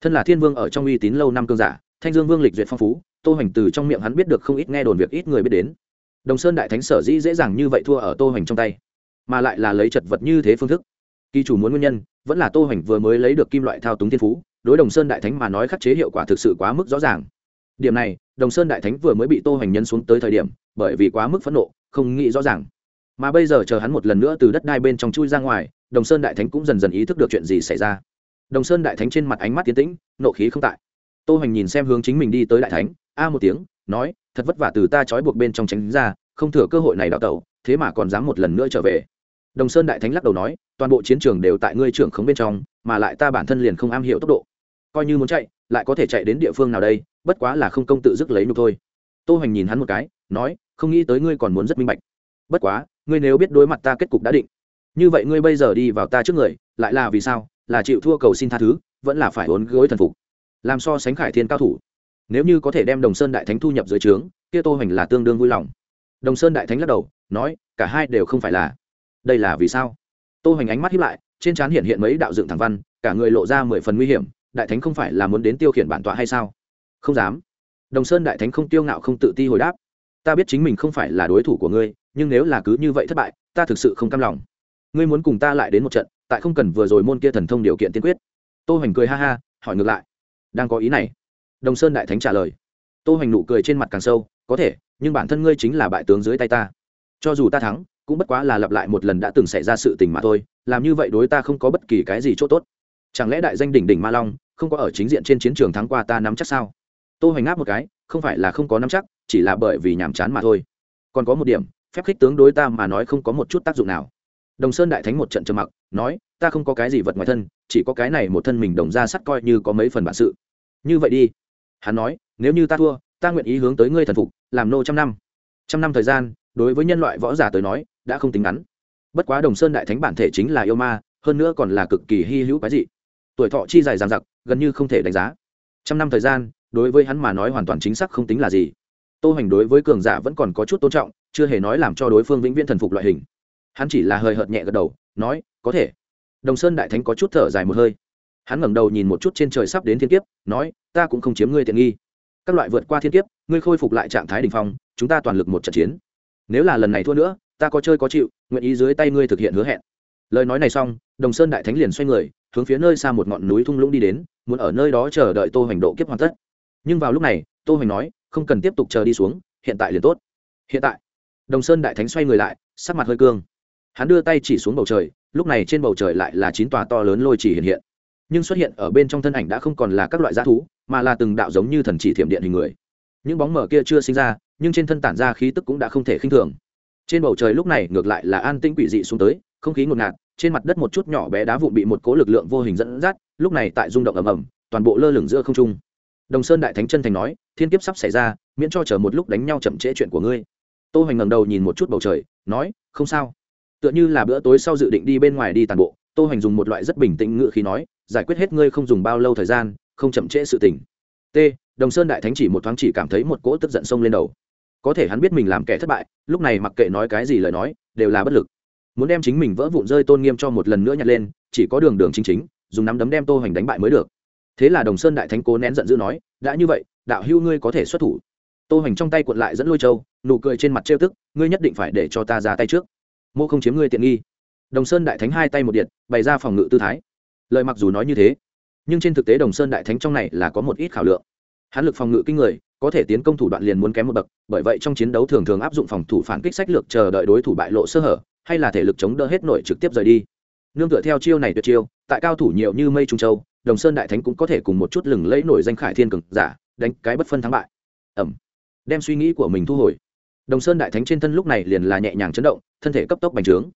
[SPEAKER 1] Thân là thiên vương ở trong uy tín lâu năm cương giả, thanh dương vương lịch duyệt phong phú, tô hoành từ trong miệng hắn biết được không ít nghe đồn việc ít người biết đến. Đồng sơn đại thánh sở dĩ dễ dàng như vậy thua ở tô hoành trong tay, mà lại là lấy chật vật như thế phương thức. Kỳ chủ muốn nguyên nhân, vẫn là tô hoành vừa mới lấy được kim loại thao túng thiên phú, đối đồng sơn đại thánh mà nói khắc chế hiệu quả thực sự quá mức rõ ràng điểm này, đồng sơn đại thánh vừa mới bị tô hoành nhân xuống tới thời điểm, bởi vì quá mức phẫn nộ, không nghĩ rõ ràng. Mà bây giờ chờ hắn một lần nữa từ đất đai bên trong chui ra ngoài, đồng sơn đại thánh cũng dần dần ý thức được chuyện gì xảy ra. Đồng sơn đại thánh trên mặt ánh mắt tiến tĩnh, nộ khí không tại. Tô hoành nhìn xem hướng chính mình đi tới đại thánh, a một tiếng, nói, thật vất vả từ ta trói buộc bên trong tránh ra, không thừa cơ hội này đào tẩu, thế mà còn dám một lần nữa trở về. Đồng sơn đại thánh lắc đầu nói, toàn bộ chiến trường đều tại ngươi trưởng khống bên trong, mà lại ta bản thân liền không am hiểu tốc độ. Coi như muốn chạy, lại có thể chạy đến địa phương nào đây bất quá là không công tự dứt lấy nhục thôi. Tô hoành nhìn hắn một cái, nói, không nghĩ tới ngươi còn muốn rất minh bạch. Bất quá, ngươi nếu biết đối mặt ta kết cục đã định, như vậy ngươi bây giờ đi vào ta trước người, lại là vì sao? Là chịu thua cầu xin tha thứ, vẫn là phải uốn gối thần phục. Làm so sánh khải thiên cao thủ, nếu như có thể đem đồng sơn đại thánh thu nhập dưới trướng, kia tô hoành là tương đương vui lòng. Đồng sơn đại thánh lắc đầu, nói, cả hai đều không phải là. Đây là vì sao? Tô hoành ánh mắt hiếp lại, trên trán hiện hiện mấy đạo dựng thẳng văn, cả người lộ ra mười phần nguy hiểm, đại thánh không phải là muốn đến tiêu khiển bản tọa hay sao? không dám. Đồng sơn đại thánh không tiêu ngạo, không tự ti hồi đáp. Ta biết chính mình không phải là đối thủ của ngươi, nhưng nếu là cứ như vậy thất bại, ta thực sự không cam lòng. Ngươi muốn cùng ta lại đến một trận, tại không cần vừa rồi môn kia thần thông điều kiện tiên quyết. Tô hoành cười ha ha, hỏi ngược lại. Đang có ý này. Đồng sơn đại thánh trả lời. Tô hoành nụ cười trên mặt càng sâu, có thể, nhưng bản thân ngươi chính là bại tướng dưới tay ta. Cho dù ta thắng, cũng bất quá là lặp lại một lần đã từng xảy ra sự tình mà thôi, làm như vậy đối ta không có bất kỳ cái gì chỗ tốt. Chẳng lẽ đại danh đỉnh đỉnh ma long không có ở chính diện trên chiến trường thắng qua ta nắm chắc sao? tô hoành ngáp một cái, không phải là không có nắm chắc, chỉ là bởi vì nhàm chán mà thôi. Còn có một điểm, phép khích tướng đối ta mà nói không có một chút tác dụng nào. Đồng sơn đại thánh một trận trầm mặc, nói, ta không có cái gì vật ngoài thân, chỉ có cái này một thân mình đồng ra sắt coi như có mấy phần bản sự. Như vậy đi. Hắn nói, nếu như ta thua, ta nguyện ý hướng tới ngươi thần phục, làm nô trăm năm. Trăm năm thời gian, đối với nhân loại võ giả tới nói, đã không tính ngắn. Bất quá đồng sơn đại thánh bản thể chính là yêu ma, hơn nữa còn là cực kỳ hy hữu quái dị. Tuổi thọ chi dài dằng dặc, gần như không thể đánh giá. Trăm năm thời gian đối với hắn mà nói hoàn toàn chính xác không tính là gì. Tô hoành đối với cường giả vẫn còn có chút tôn trọng, chưa hề nói làm cho đối phương vĩnh viễn thần phục loại hình. Hắn chỉ là hơi hợt nhẹ gật đầu, nói, có thể. Đồng sơn đại thánh có chút thở dài một hơi. Hắn ngẩng đầu nhìn một chút trên trời sắp đến thiên kiếp, nói, ta cũng không chiếm ngươi tiện nghi. Các loại vượt qua thiên kiếp, ngươi khôi phục lại trạng thái đỉnh phong, chúng ta toàn lực một trận chiến. Nếu là lần này thua nữa, ta có chơi có chịu, nguyện ý dưới tay ngươi thực hiện hứa hẹn. Lời nói này xong, đồng sơn đại thánh liền xoay người, hướng phía nơi xa một ngọn núi thung lũng đi đến, muốn ở nơi đó chờ đợi tô hoành độ kiếp hoàn tất nhưng vào lúc này, tô hoành nói, không cần tiếp tục chờ đi xuống, hiện tại liền tốt. Hiện tại? Đồng sơn đại thánh xoay người lại, sắc mặt hơi cương. Hắn đưa tay chỉ xuống bầu trời, lúc này trên bầu trời lại là chín tòa to lớn lôi chỉ hiện hiện. Nhưng xuất hiện ở bên trong thân ảnh đã không còn là các loại g i ã thú, mà là từng đạo giống như thần chỉ thiểm điện hình người. Những bóng mở kia chưa sinh ra, nhưng trên thân tản ra khí tức cũng đã không thể khinh thường. Trên bầu trời lúc này ngược lại là an tĩnh quỷ dị xuống tới, không khí ngột ngạt, trên mặt đất một chút nhỏ bé đá vụn bị một cố lực lượng vô hình dẫn dắt, lúc này tại rung động ầm ầm, toàn bộ lơ lửng giữa không trung đồng sơn đại thánh chân thành nói, thiên kiếp sắp xảy ra, miễn cho chờ một lúc đánh nhau chậm trễ chuyện của ngươi. Tô hoành ngẩng đầu nhìn một chút bầu trời, nói, không sao. Tựa như là bữa tối sau dự định đi bên ngoài đi tàn bộ, tô hoành dùng một loại rất bình tĩnh ngự khí nói, giải quyết hết ngươi không dùng bao lâu thời gian, không chậm trễ sự tình. T, đồng sơn đại thánh chỉ một thoáng chỉ cảm thấy một cỗ tức giận sông lên đầu. Có thể hắn biết mình làm kẻ thất bại, lúc này mặc kệ nói cái gì lời nói, đều là bất lực. Muốn đem chính mình vỡ vụn rơi tôn nghiêm cho một lần nữa nhặt lên, chỉ có đường đường chính chính, dùng nắm đấm đem tô hoành đánh bại mới được thế là đồng sơn đại thánh cố nén giận dữ nói, đã như vậy, đạo hưu ngươi có thể xuất thủ. Tô hành trong tay cuộn lại dẫn lôi châu, nụ cười trên mặt trêu tức, ngươi nhất định phải để cho ta ra tay trước. Mô không chiếm ngươi tiện nghi. Đồng sơn đại thánh hai tay một điện, bày ra phòng ngự tư thái. Lời mặc dù nói như thế, nhưng trên thực tế đồng sơn đại thánh trong này là có một ít khảo lượng. Hán lực phòng ngự kinh người, có thể tiến công thủ đoạn liền muốn kém một bậc, bởi vậy trong chiến đấu thường thường áp dụng phòng thủ phản kích sách lược chờ đợi đối thủ bại lộ sơ hở, hay là thể lực chống đỡ hết nổi trực tiếp rời đi. Nương tựa theo chiêu này tuyệt chiêu, tại cao thủ nhiều như mây trung châu đồng sơn đại thánh cũng có thể cùng một chút lừng lẫy nổi danh khải thiên cường giả, đánh cái bất phân thắng bại. Ẩm. Đem suy nghĩ của mình thu hồi. Đồng sơn đại thánh trên thân lúc này liền là nhẹ nhàng chấn động, thân thể cấp tốc bành trướng.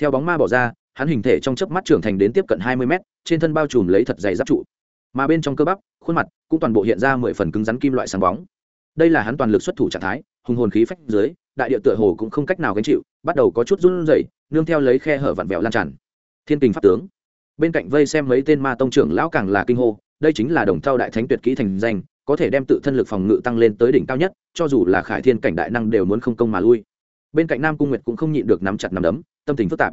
[SPEAKER 1] Theo bóng ma bỏ ra, hắn hình thể trong chớp mắt trưởng thành đến tiếp cận hai mươi mét, trên thân bao trùm lấy thật dày giáp trụ. Mà bên trong cơ bắp, khuôn mặt cũng toàn bộ hiện ra mười phần cứng rắn kim loại sáng bóng. Đây là hắn toàn lực xuất thủ trạng thái, hùng hồn khí phách dưới, đại địa tựa hồ cũng không cách nào gánh chịu, bắt đầu có chút run rẩy, nương theo lấy khe hở vặn vẹo lan tràn. Thiên tình pháp tướng bên cạnh vây xem mấy tên ma tông trưởng lão càng là kinh hô, đây chính là đồng thao đại thánh tuyệt kỹ thành danh, có thể đem tự thân lực phòng ngự tăng lên tới đỉnh cao nhất, cho dù là khải thiên cảnh đại năng đều muốn không công mà lui. Bên cạnh nam cung nguyệt cũng không nhịn được nắm chặt nắm đấm, tâm tình phức tạp.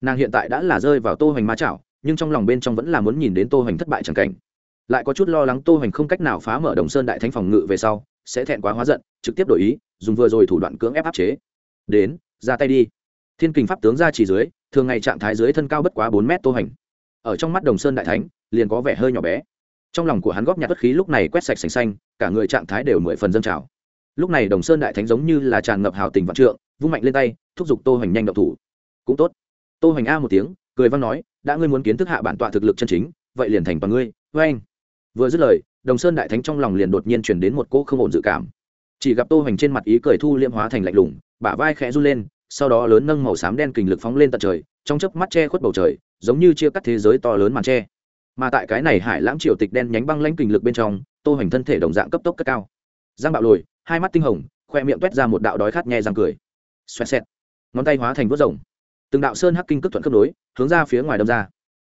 [SPEAKER 1] Nàng hiện tại đã là rơi vào tô hoành ma chảo, nhưng trong lòng bên trong vẫn là muốn nhìn đến tô hoành thất bại chẳng cảnh. Lại có chút lo lắng tô hoành không cách nào phá mở đồng sơn đại thánh phòng ngự về sau, sẽ thẹn quá hóa giận, trực tiếp đổi ý, dùng vừa rồi thủ đoạn cưỡng ép áp chế. Đến, ra tay đi. Thiên kình pháp tướng ra chỉ dưới, thường ngày trạng thái dưới thân cao bất quá bốn mét tô hoành ở trong mắt đồng sơn đại thánh, liền có vẻ hơi nhỏ bé. Trong lòng của hắn góp nhặt bất khí lúc này quét sạch sành xanh, cả người trạng thái đều mười phần dâng trào. Lúc này đồng sơn đại thánh giống như là tràn ngập hào tình vạn trượng, vung mạnh lên tay, thúc giục tô hoành nhanh động thủ. Cũng tốt. Tô hoành a một tiếng, cười văn nói, đã ngươi muốn kiến thức hạ bản tọa thực lực chân chính, vậy liền thành toàn ngươi vê anh. Vừa dứt lời, đồng sơn đại thánh trong lòng liền đột nhiên chuyển đến một cỗ không ổn dự cảm. Chỉ gặp tô hoành trên mặt ý cười thu liêm hóa thành lạnh lùng, bả vai khẽ run lên, sau đó lớn nâng màu xám đen kình lực phóng lên tận trời trong chớp mắt che khuất bầu trời giống như chia cắt thế giới to lớn màn che. mà tại cái này hải lãng triều tịch đen nhánh băng lãnh kình lực bên trong tô hoành thân thể đồng dạng cấp tốc cất cao. Giang bạo lùi, hai mắt tinh hồng khoe miệng toét ra một đạo đói khát nhẹ răng cười. Xoẹt xẹt. Ngón tay hóa thành vút rồng. Từng đạo sơn hắc kinh cực thuận cấp nối hướng ra phía ngoài đâm ra.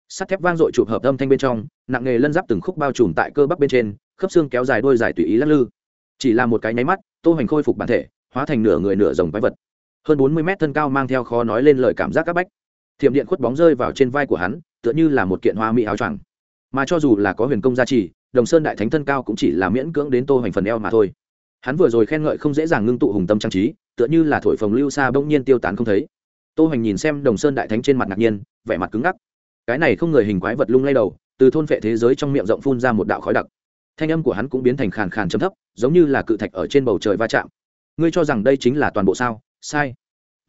[SPEAKER 1] Sắt thép vang dội chụp hợp âm thanh bên trong nặng nghề lân giáp từng khúc bao trùm tại cơ bắp bên trên khớp xương kéo dài đôi dài tùy ý lắc lư. Chỉ là một cái nháy mắt tô hoành khôi phục bản thể hóa thành nửa người nửa rồng quái vật. Hơn bốn mươi mét thân cao mang theo khó nói lên lời cảm giác các bách thiểm điện khuất bóng rơi vào trên vai của hắn, tựa như là một kiện hoa mỹ áo choàng. Mà cho dù là có huyền công gia trì, đồng sơn đại thánh thân cao cũng chỉ là miễn cưỡng đến tô hoành phần eo mà thôi. Hắn vừa rồi khen ngợi không dễ dàng ngưng tụ hùng tâm trang trí, tựa như là thổi phồng lưu xa bỗng nhiên tiêu tán không thấy. Tô hoành nhìn xem đồng sơn đại thánh trên mặt ngạc nhiên, vẻ mặt cứng ngắc. Cái này không người hình quái vật lung lay đầu, từ thôn vệ thế giới trong miệng rộng phun ra một đạo khói đặc. Thanh âm của hắn cũng biến thành khàn khàn chấm thấp, giống như là cự thạch ở trên bầu trời va chạm. Ngươi cho rằng đây chính là toàn bộ sao? Sai.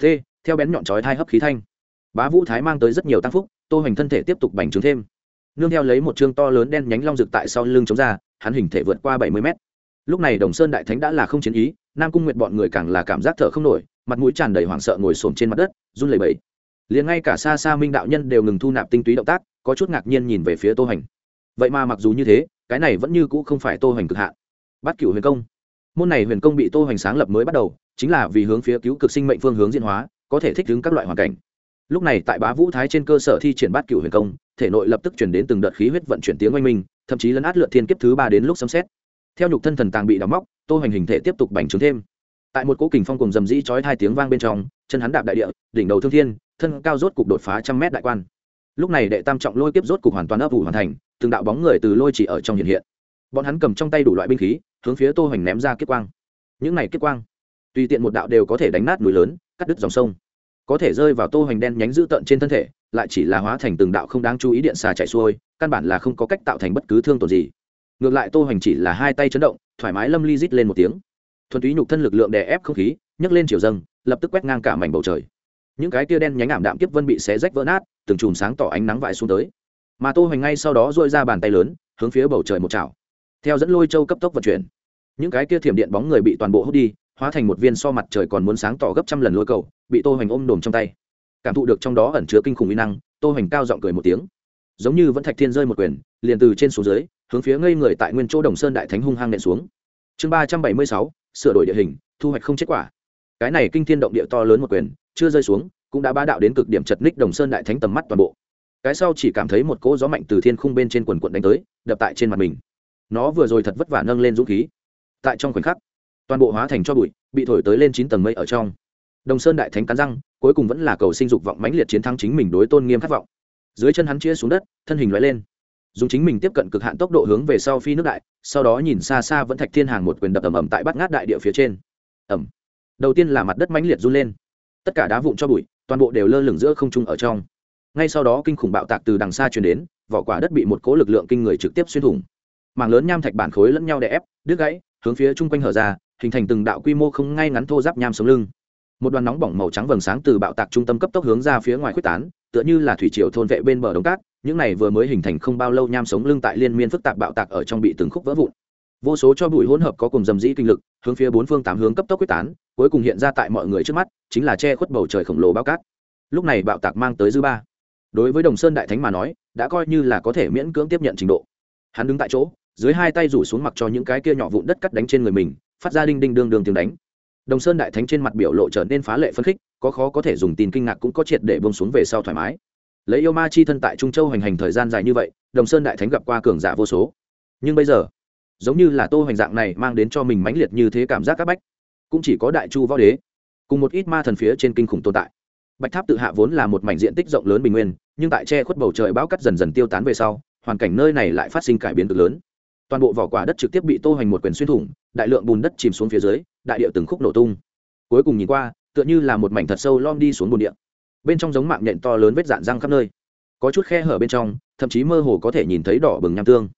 [SPEAKER 1] T, theo bén nhọn chói thai hấp khí thanh bá vũ thái mang tới rất nhiều tăng phúc, tô hoành thân thể tiếp tục bành trướng thêm. Nương theo lấy một chương to lớn đen nhánh long rực tại sau lưng chống ra, hắn hình thể vượt qua bảy mươi mét. Lúc này đồng sơn đại thánh đã là không chiến ý, nam cung nguyệt bọn người càng là cảm giác thở không nổi, mặt mũi tràn đầy hoảng sợ ngồi sồn trên mặt đất, run lẩy bẩy. Liền ngay cả xa xa minh đạo nhân đều ngừng thu nạp tinh túy động tác, có chút ngạc nhiên nhìn về phía tô hoành. Vậy mà mặc dù như thế, cái này vẫn như cũ không phải tô hoành cực hạn. Bát Cựu huyền công. Môn này huyền công bị tô hoành sáng lập mới bắt đầu, chính là vì hướng phía cứu cực sinh mệnh phương hướng diễn hóa, có thể thích ứng các loại hoàn cảnh lúc này tại bá vũ thái trên cơ sở thi triển bát cửu huyền công, thể nội lập tức chuyển đến từng đợt khí huyết vận chuyển tiếng oanh minh, thậm chí lấn át lượt thiên kiếp thứ ba đến lúc xâm xét theo nhục thân thần tàng bị đóng móc, tô hoành hình thể tiếp tục bành trướng thêm. Tại một cỗ kình phong cùng dầm dĩ chói hai tiếng vang bên trong, chân hắn đạp đại địa, đỉnh đầu thương thiên, thân cao rốt cục đột phá trăm mét đại quan. Lúc này đệ tam trọng lôi kiếp rốt cục hoàn toàn ấp ủ hoàn thành, từng đạo bóng người từ lôi chỉ ở trong hiện hiện. Bọn hắn cầm trong tay đủ loại binh khí, hướng phía tô hoành ném ra kiếp quang. Những này kiếp quang, tùy tiện một đạo đều có thể đánh nát núi lớn, cắt đứt dòng sông có thể rơi vào tô hoành đen nhánh dữ tợn trên thân thể, lại chỉ là hóa thành từng đạo không đáng chú ý điện xà chạy xuôi, căn bản là không có cách tạo thành bất cứ thương tổn gì. Ngược lại tô hoành chỉ là hai tay chấn động, thoải mái lâm ly rít lên một tiếng. Thuần túy nhục thân lực lượng đè ép không khí, nhấc lên chiều dâng, lập tức quét ngang cả mảnh bầu trời. Những cái tia đen nhánh ảm đạm kiếp vân bị xé rách vỡ nát, từng chùm sáng tỏ ánh nắng vãi xuống tới. Mà tô hoành ngay sau đó dội ra bàn tay lớn, hướng phía bầu trời một chảo. Theo dẫn lôi châu cấp tốc vận chuyển. Những cái kia thiểm điện bóng người bị toàn bộ hút đi hóa thành một viên so mặt trời còn muốn sáng tỏ gấp trăm lần lôi cầu, bị tô hoành ôm đồm trong tay. Cảm thụ được trong đó ẩn chứa kinh khủng uy năng, tô hoành cao giọng cười một tiếng. Giống như vẫn thạch thiên rơi một quyền, liền từ trên xuống dưới, hướng phía ngây người tại nguyên chỗ đồng sơn đại thánh hung hăng nện xuống. Chương ba trăm bảy mươi sáu, sửa đổi địa hình, thu hoạch không kết quả. Cái này kinh thiên động địa to lớn một quyền, chưa rơi xuống, cũng đã bá đạo đến cực điểm chật ních đồng sơn đại thánh tầm mắt toàn bộ. Cái sau chỉ cảm thấy một cỗ gió mạnh từ thiên khung bên trên quần quận đánh tới, đập tại trên mặt mình. Nó vừa rồi thật vất vả nâng lên dũng khí. Tại trong khoảnh khắc toàn bộ hóa thành cho bụi, bị thổi tới lên chín tầng mây ở trong. Đồng sơn đại thánh cắn răng, cuối cùng vẫn là cầu sinh dục vọng mãnh liệt chiến thắng chính mình đối tôn nghiêm khát vọng. Dưới chân hắn chia xuống đất, thân hình loại lên. Dùng chính mình tiếp cận cực hạn tốc độ hướng về sau phi nước đại, sau đó nhìn xa xa vẫn thạch thiên hàng một quyền đập ầm ầm tại bát ngát đại địa phía trên. Ầm. đầu tiên là mặt đất mãnh liệt run lên. Tất cả đá vụn cho bụi, toàn bộ đều lơ lửng giữa không trung ở trong. Ngay sau đó kinh khủng bạo tạc từ đằng xa truyền đến, vỏ quả đất bị một cỗ lực lượng kinh người trực tiếp xuyên thủng. Mảng lớn nham thạch bản khối lẫn nhau đè ép, đứt gãy, hướng phía chung quanh hở ra hình thành từng đạo quy mô không ngay ngắn thô giáp nham sống lưng. Một đoàn nóng bỏng màu trắng vầng sáng từ bạo tạc trung tâm cấp tốc hướng ra phía ngoài khuếch tán, tựa như là thủy triều thôn vệ bên bờ đống cát, những này vừa mới hình thành không bao lâu nham sống lưng tại liên miên phức tạp bạo tạc ở trong bị từng khúc vỡ vụn. Vô số cho bụi hỗn hợp có cùng dầm dĩ kinh lực, hướng phía bốn phương tám hướng cấp tốc quyết tán, cuối cùng hiện ra tại mọi người trước mắt, chính là che khuất bầu trời khổng lồ bao cát. Lúc này bạo tạc mang tới dư ba. Đối với đồng sơn đại thánh mà nói, đã coi như là có thể miễn cưỡng tiếp nhận trình độ. Hắn đứng tại chỗ, dưới hai tay rủ xuống mặc cho những cái kia nhỏ vụn đất cắt đánh trên người mình phát ra đinh đinh đương đương tiếng đánh. Đồng sơn đại thánh trên mặt biểu lộ trở nên phá lệ phân khích, có khó có thể dùng tin kinh ngạc cũng có triệt để buông xuống về sau thoải mái. Lấy yêu ma chi thân tại trung châu hành hành thời gian dài như vậy, đồng sơn đại thánh gặp qua cường giả vô số. Nhưng bây giờ, giống như là tô hoành dạng này mang đến cho mình mãnh liệt như thế cảm giác các bách. Cũng chỉ có đại chu võ đế, cùng một ít ma thần phía trên kinh khủng tồn tại. Bạch tháp tự hạ vốn là một mảnh diện tích rộng lớn bình nguyên, nhưng tại che khuất bầu trời bão cắt dần dần tiêu tán về sau, hoàn cảnh nơi này lại phát sinh cải biến cực lớn toàn bộ vỏ quả đất trực tiếp bị tô hoành một quyền xuyên thủng, đại lượng bùn đất chìm xuống phía dưới, đại địa từng khúc nổ tung. Cuối cùng nhìn qua, tựa như là một mảnh thật sâu lom đi xuống bùn địa. Bên trong giống mạng nhện to lớn vết dạn răng khắp nơi. Có chút khe hở bên trong, thậm chí mơ hồ có thể nhìn thấy đỏ bừng nham tương.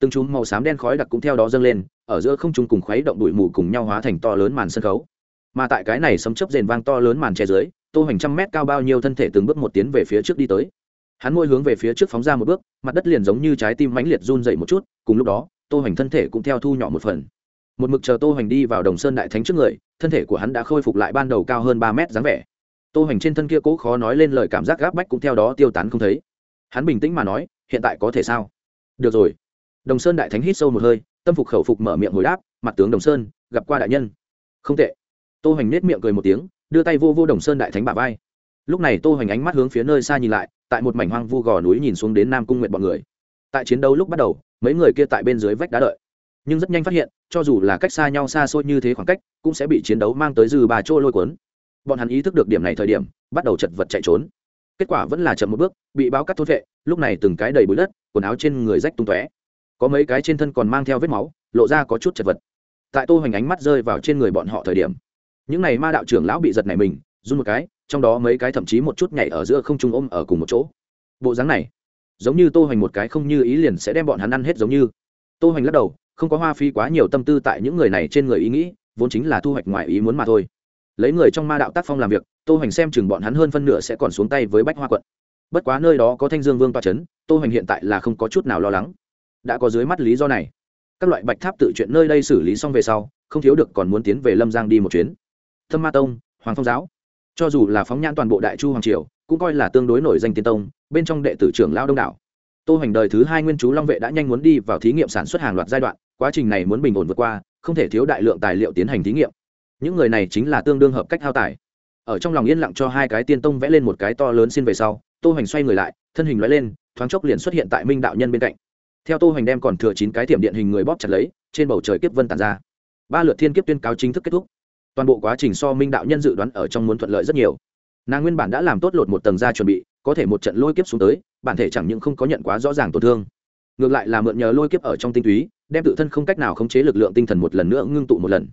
[SPEAKER 1] Từng chúng màu xám đen khói đặc cũng theo đó dâng lên, ở giữa không trung cùng khuấy động bụi mù cùng nhau hóa thành to lớn màn sân khấu. Mà tại cái này sấm chớp rền vang to lớn màn che dưới, tô hoành trăm mét cao bao nhiêu thân thể từng bước một tiến về phía trước đi tới. Hắn môi hướng về phía trước phóng ra một bước, mặt đất liền giống như trái tim mãnh liệt run dậy một chút, cùng lúc đó tô hoành thân thể cũng theo thu nhỏ một phần. Một mực chờ tô hoành đi vào đồng sơn đại thánh trước người, thân thể của hắn đã khôi phục lại ban đầu cao hơn ba mét dáng vẻ. Tô hoành trên thân kia cố khó nói lên lời cảm giác gác bách cũng theo đó tiêu tán không thấy. Hắn bình tĩnh mà nói, hiện tại có thể sao? Được rồi. Đồng sơn đại thánh hít sâu một hơi, tâm phục khẩu phục mở miệng hồi đáp, mặt tướng đồng sơn, gặp qua đại nhân. Không tệ. Tô hoành nết miệng cười một tiếng, đưa tay vô vô đồng sơn đại thánh bà vai. Lúc này tô hoành ánh mắt hướng phía nơi xa nhìn lại, tại một mảnh hoang vu gò núi nhìn xuống đến nam cung nguyện bọn người tại chiến đấu lúc bắt đầu, mấy người kia tại bên dưới vách đá đợi. Nhưng rất nhanh phát hiện, cho dù là cách xa nhau xa xôi như thế khoảng cách, cũng sẽ bị chiến đấu mang tới dư bà trôi lôi cuốn. Bọn hắn ý thức được điểm này thời điểm, bắt đầu chật vật chạy trốn. Kết quả vẫn là chậm một bước, bị báo cắt thốt vệ, lúc này từng cái đầy bụi đất, quần áo trên người rách tung tóe. Có mấy cái trên thân còn mang theo vết máu, lộ ra có chút chật vật. Tại tô hoành ánh mắt rơi vào trên người bọn họ thời điểm, những n à y ma đạo trưởng lão bị giật này mình, run một cái, trong đó mấy cái thậm chí một chút nhảy ở giữa không trung ôm ở cùng một chỗ. Bộ dáng này giống như tô hoành một cái không như ý liền sẽ đem bọn hắn ăn hết giống như. Tô hoành lắc đầu, không có hoa phi quá nhiều tâm tư tại những người này trên người ý nghĩ, vốn chính là thu hoạch ngoài ý muốn mà thôi. Lấy người trong ma đạo tác phong làm việc, tô hoành xem chừng bọn hắn hơn phân nửa sẽ còn xuống tay với bách hoa quận. Bất quá nơi đó có thanh dương vương toa c h ấ n tô hoành hiện tại là không có chút nào lo lắng. Đã có dưới mắt lý do này. Các loại bạch tháp tự chuyện nơi đây xử lý xong về sau, không thiếu được còn muốn tiến về lâm giang đi một chuyến. Thâm ma tông, hoàng phong giáo. Cho dù là phóng nhãn toàn bộ đại chu hoàng triều cũng coi là tương đối nổi danh tiên tông, bên trong đệ tử trưởng lao đông đảo. Tô hoành đời thứ hai nguyên chú long vệ đã nhanh muốn đi vào thí nghiệm sản xuất hàng loạt giai đoạn, quá trình này muốn bình ổn vượt qua, không thể thiếu đại lượng tài liệu tiến hành thí nghiệm. Những người này chính là tương đương hợp cách hao tài. Ở trong lòng yên lặng cho hai cái tiên tông vẽ lên một cái to lớn xin về sau, tô hoành xoay người lại, thân hình loại lên, thoáng chốc liền xuất hiện tại minh đạo nhân bên cạnh. Theo tô hoành đem còn thừa chín cái tiệm điện hình người bóp chặt lấy, trên bầu trời kiếp vân tàn ra. Ba lượt thiên kiếp tuyên cáo chính thức kết thúc. Toàn bộ quá trình so minh đạo nhân dự đoán ở trong muốn thuận lợi rất nhiều nàng nguyên bản đã làm tốt lột một tầng da chuẩn bị, có thể một trận lôi kiếp xuống tới, bản thể chẳng những không có nhận quá rõ ràng tổn thương, ngược lại là mượn nhờ lôi kiếp ở trong tinh túy, đem tự thân không cách nào khống chế lực lượng tinh thần một lần nữa ngưng tụ một lần.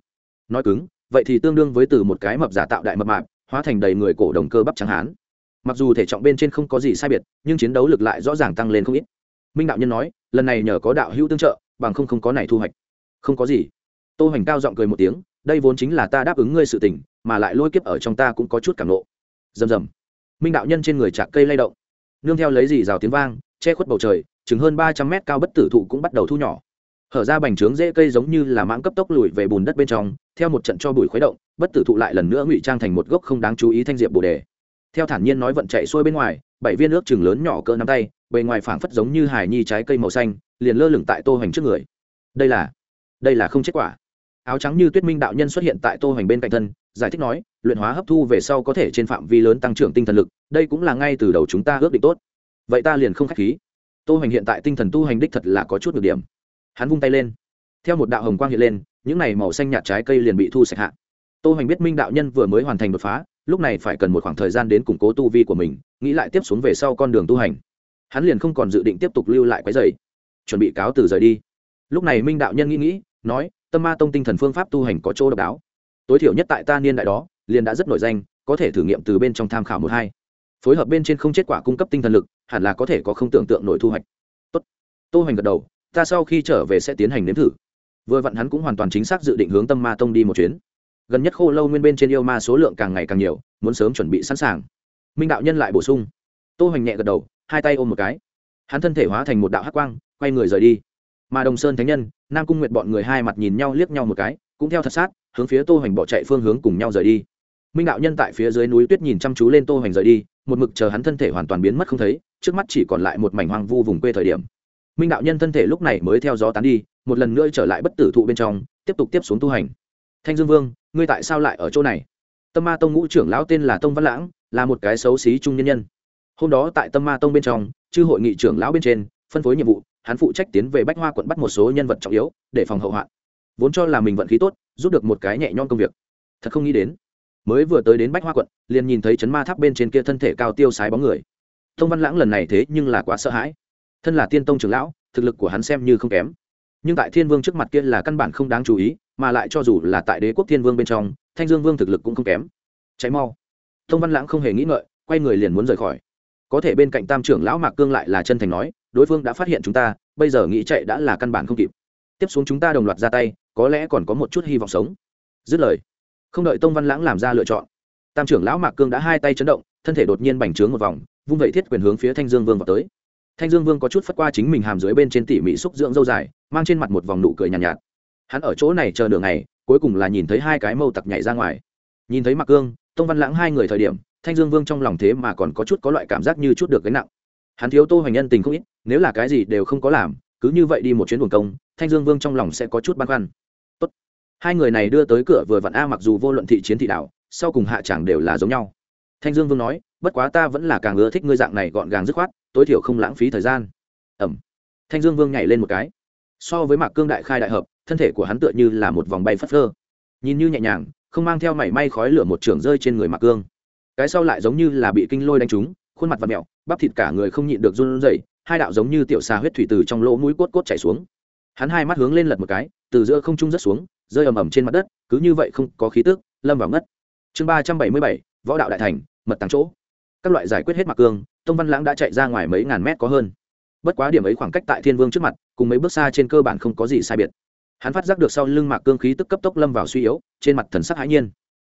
[SPEAKER 1] Nói cứng, vậy thì tương đương với từ một cái mập giả tạo đại mập mạp, hóa thành đầy người cổ đồng cơ bắp trắng hán. Mặc dù thể trọng bên trên không có gì sai biệt, nhưng chiến đấu lực lại rõ ràng tăng lên không ít. Minh đạo nhân nói, lần này nhờ có đạo hữu tương trợ, bằng không không có này thu hoạch. Không có gì. Tô hoành cao giọng cười một tiếng, đây vốn chính là ta đáp ứng ngươi sự tình, mà lại lôi kiếp ở trong ta cũng có chút cảm nộ rầm rầm. Minh đạo nhân trên người chạc cây lay động. Nương theo lấy gì rào tiếng vang, che khuất bầu trời, chừng hơn ba trăm mét cao bất tử thụ cũng bắt đầu thu nhỏ. Hở ra bành trướng dễ cây giống như là mãng cấp tốc lùi về bùn đất bên trong, theo một trận cho bụi khuấy động, bất tử thụ lại lần nữa ngụy trang thành một gốc không đáng chú ý thanh diệp bồ đề. Theo thản nhiên nói vận chạy xuôi bên ngoài, bảy viên nước chừng lớn nhỏ cỡ nắm tay, bề ngoài phảng phất giống như hài nhi trái cây màu xanh, liền lơ lửng tại tô hoành trước người. Đây là đây là không chết quả. Áo trắng như tuyết minh đạo nhân xuất hiện tại tô hoành bên cạnh thân giải thích nói, luyện hóa hấp thu về sau có thể trên phạm vi lớn tăng trưởng tinh thần lực, đây cũng là ngay từ đầu chúng ta ước định tốt. Vậy ta liền không k h á c h khí. Tô hoành hiện tại tinh thần tu hành đích thật là có chút được điểm. Hắn vung tay lên. Theo một đạo hồng quang hiện lên, những n à y màu xanh nhạt trái cây liền bị thu sạch hạ. Tô hoành biết minh đạo nhân vừa mới hoàn thành đột phá, lúc này phải cần một khoảng thời gian đến củng cố tu vi của mình, nghĩ lại tiếp xuống về sau con đường tu hành. Hắn liền không còn dự định tiếp tục lưu lại quái dày. Chuẩn bị cáo từ rời đi. Lúc này minh đạo nhân nghĩ nghĩ, nói, tâm ma tông tinh thần phương pháp tu hành có chỗ độc đáo tối thiểu nhất tại ta niên đại đó, liền đã rất nổi danh, có thể thử nghiệm từ bên trong tham khảo một hai. Phối hợp bên trên không kết quả cung cấp tinh thần lực, hẳn là có thể có không tưởng tượng nổi thu hoạch. Tốt. Tô hoành gật đầu, ta sau khi trở về sẽ tiến hành nếm thử. Vừa vặn hắn cũng hoàn toàn chính xác dự định hướng tâm ma tông đi một chuyến. Gần nhất khô lâu nguyên bên trên yêu ma số lượng càng ngày càng nhiều, muốn sớm chuẩn bị sẵn sàng. Minh đạo nhân lại bổ sung. Tô hoành nhẹ gật đầu, hai tay ôm một cái. Hắn thân thể hóa thành một đạo hắc quang, quay người rời đi. Mà đồng sơn thánh nhân, nam cung nguyệt bọn người hai mặt nhìn nhau liếc nhau một cái, cũng theo thật sát hướng phía tô hoành bỏ chạy phương hướng cùng nhau rời đi. Minh đạo nhân tại phía dưới núi tuyết nhìn chăm chú lên tô hoành rời đi, một mực chờ hắn thân thể hoàn toàn biến mất không thấy, trước mắt chỉ còn lại một mảnh hoang vu vùng quê thời điểm. Minh đạo nhân thân thể lúc này mới theo gió tán đi, một lần nữa trở lại bất tử thụ bên trong, tiếp tục tiếp xuống tu hành. Thanh dương vương, ngươi tại sao lại ở chỗ này? Tâm ma tông ngũ trưởng lão tên là tông văn lãng, là một cái xấu xí trung nhân nhân. Hôm đó tại tâm ma tông bên trong, chư hội nghị trưởng lão bên trên, phân phối nhiệm vụ, hắn phụ trách tiến về bách hoa quận bắt một số nhân vật trọng yếu, để phòng hậu hoạn vốn cho là mình vận khí tốt, giúp được một cái nhẹ nhõm công việc. Thật không nghĩ đến, mới vừa tới đến bách hoa quận, liền nhìn thấy chấn ma tháp bên trên kia thân thể cao tiêu sái bóng người. Thông văn lãng lần này thế nhưng là quá sợ hãi. Thân là tiên tông trưởng lão, thực lực của hắn xem như không kém. Nhưng tại thiên vương trước mặt kia là căn bản không đáng chú ý, mà lại cho dù là tại đế quốc thiên vương bên trong, thanh dương vương thực lực cũng không kém. Cháy mau. Thông văn lãng không hề nghĩ ngợi, quay người liền muốn rời khỏi. Có thể bên cạnh tam trưởng lão mạc cương lại là chân thành nói, đối phương đã phát hiện chúng ta, bây giờ nghĩ chạy đã là căn bản không kịp. Tiếp xuống chúng ta đồng loạt ra tay có lẽ còn có một chút hy vọng sống. Dứt lời không đợi tông văn lãng làm ra lựa chọn tam trưởng lão mạc cương đã hai tay chấn động thân thể đột nhiên bành trướng một vòng vung vậy thiết quyền hướng phía thanh dương vương vào tới. Thanh dương vương có chút phất qua chính mình hàm dưới bên trên tỉ mỹ xúc dưỡng dâu dài mang trên mặt một vòng nụ cười nhàn nhạt, nhạt. Hắn ở chỗ này chờ nửa ngày cuối cùng là nhìn thấy hai cái mâu tặc nhảy ra ngoài. Nhìn thấy mạc cương tông văn lãng hai người thời điểm thanh dương vương trong lòng thế mà còn có chút có loại cảm giác như chút được gánh nặng. Hắn thiếu tô hoành nhân tình không ít nếu là cái gì đều không có làm cứ như vậy đi một chuyến buồn công thanh dương vương trong lòng sẽ có chút băn khoăn. Tốt. hai người này đưa tới cửa vừa vặn a mặc dù vô luận thị chiến thị đạo, sau cùng hạ chẳng đều là giống nhau. Thanh dương vương nói bất quá ta vẫn là càng ưa thích ngươi dạng này gọn gàng dứt khoát tối thiểu không lãng phí thời gian. Ẩm. Thanh dương vương nhảy lên một cái. So với mạc cương đại khai đại hợp thân thể của hắn tựa như là một vòng bay phất phơ. Nhìn như nhẹ nhàng không mang theo mảy may khói lửa một trường rơi trên người mạc cương. Cái sau lại giống như là bị kinh lôi đánh trúng khuôn mặt và mẹo bắp thịt cả người không nhịn được run rẩy hai đạo giống như tiểu xà huyết thủy từ trong lỗ mũi cốt cốt chảy xuống hắn hai mắt hướng lên lật một cái, từ giữa không trung rớt xuống, rơi ầm ầm trên mặt đất, cứ như vậy không có khí tức, lâm vào ngất. Chương ba trăm bảy mươi bảy, võ đạo đại thành, mật tàng chỗ. Các loại giải quyết hết mặc cương, tông văn lãng đã chạy ra ngoài mấy ngàn mét có hơn. Bất quá điểm ấy khoảng cách tại thiên vương trước mặt, cùng mấy bước xa trên cơ bản không có gì sai biệt. Hắn phát giác được sau lưng mạc cương khí tức cấp tốc lâm vào suy yếu, trên mặt thần sắc hãi nhiên.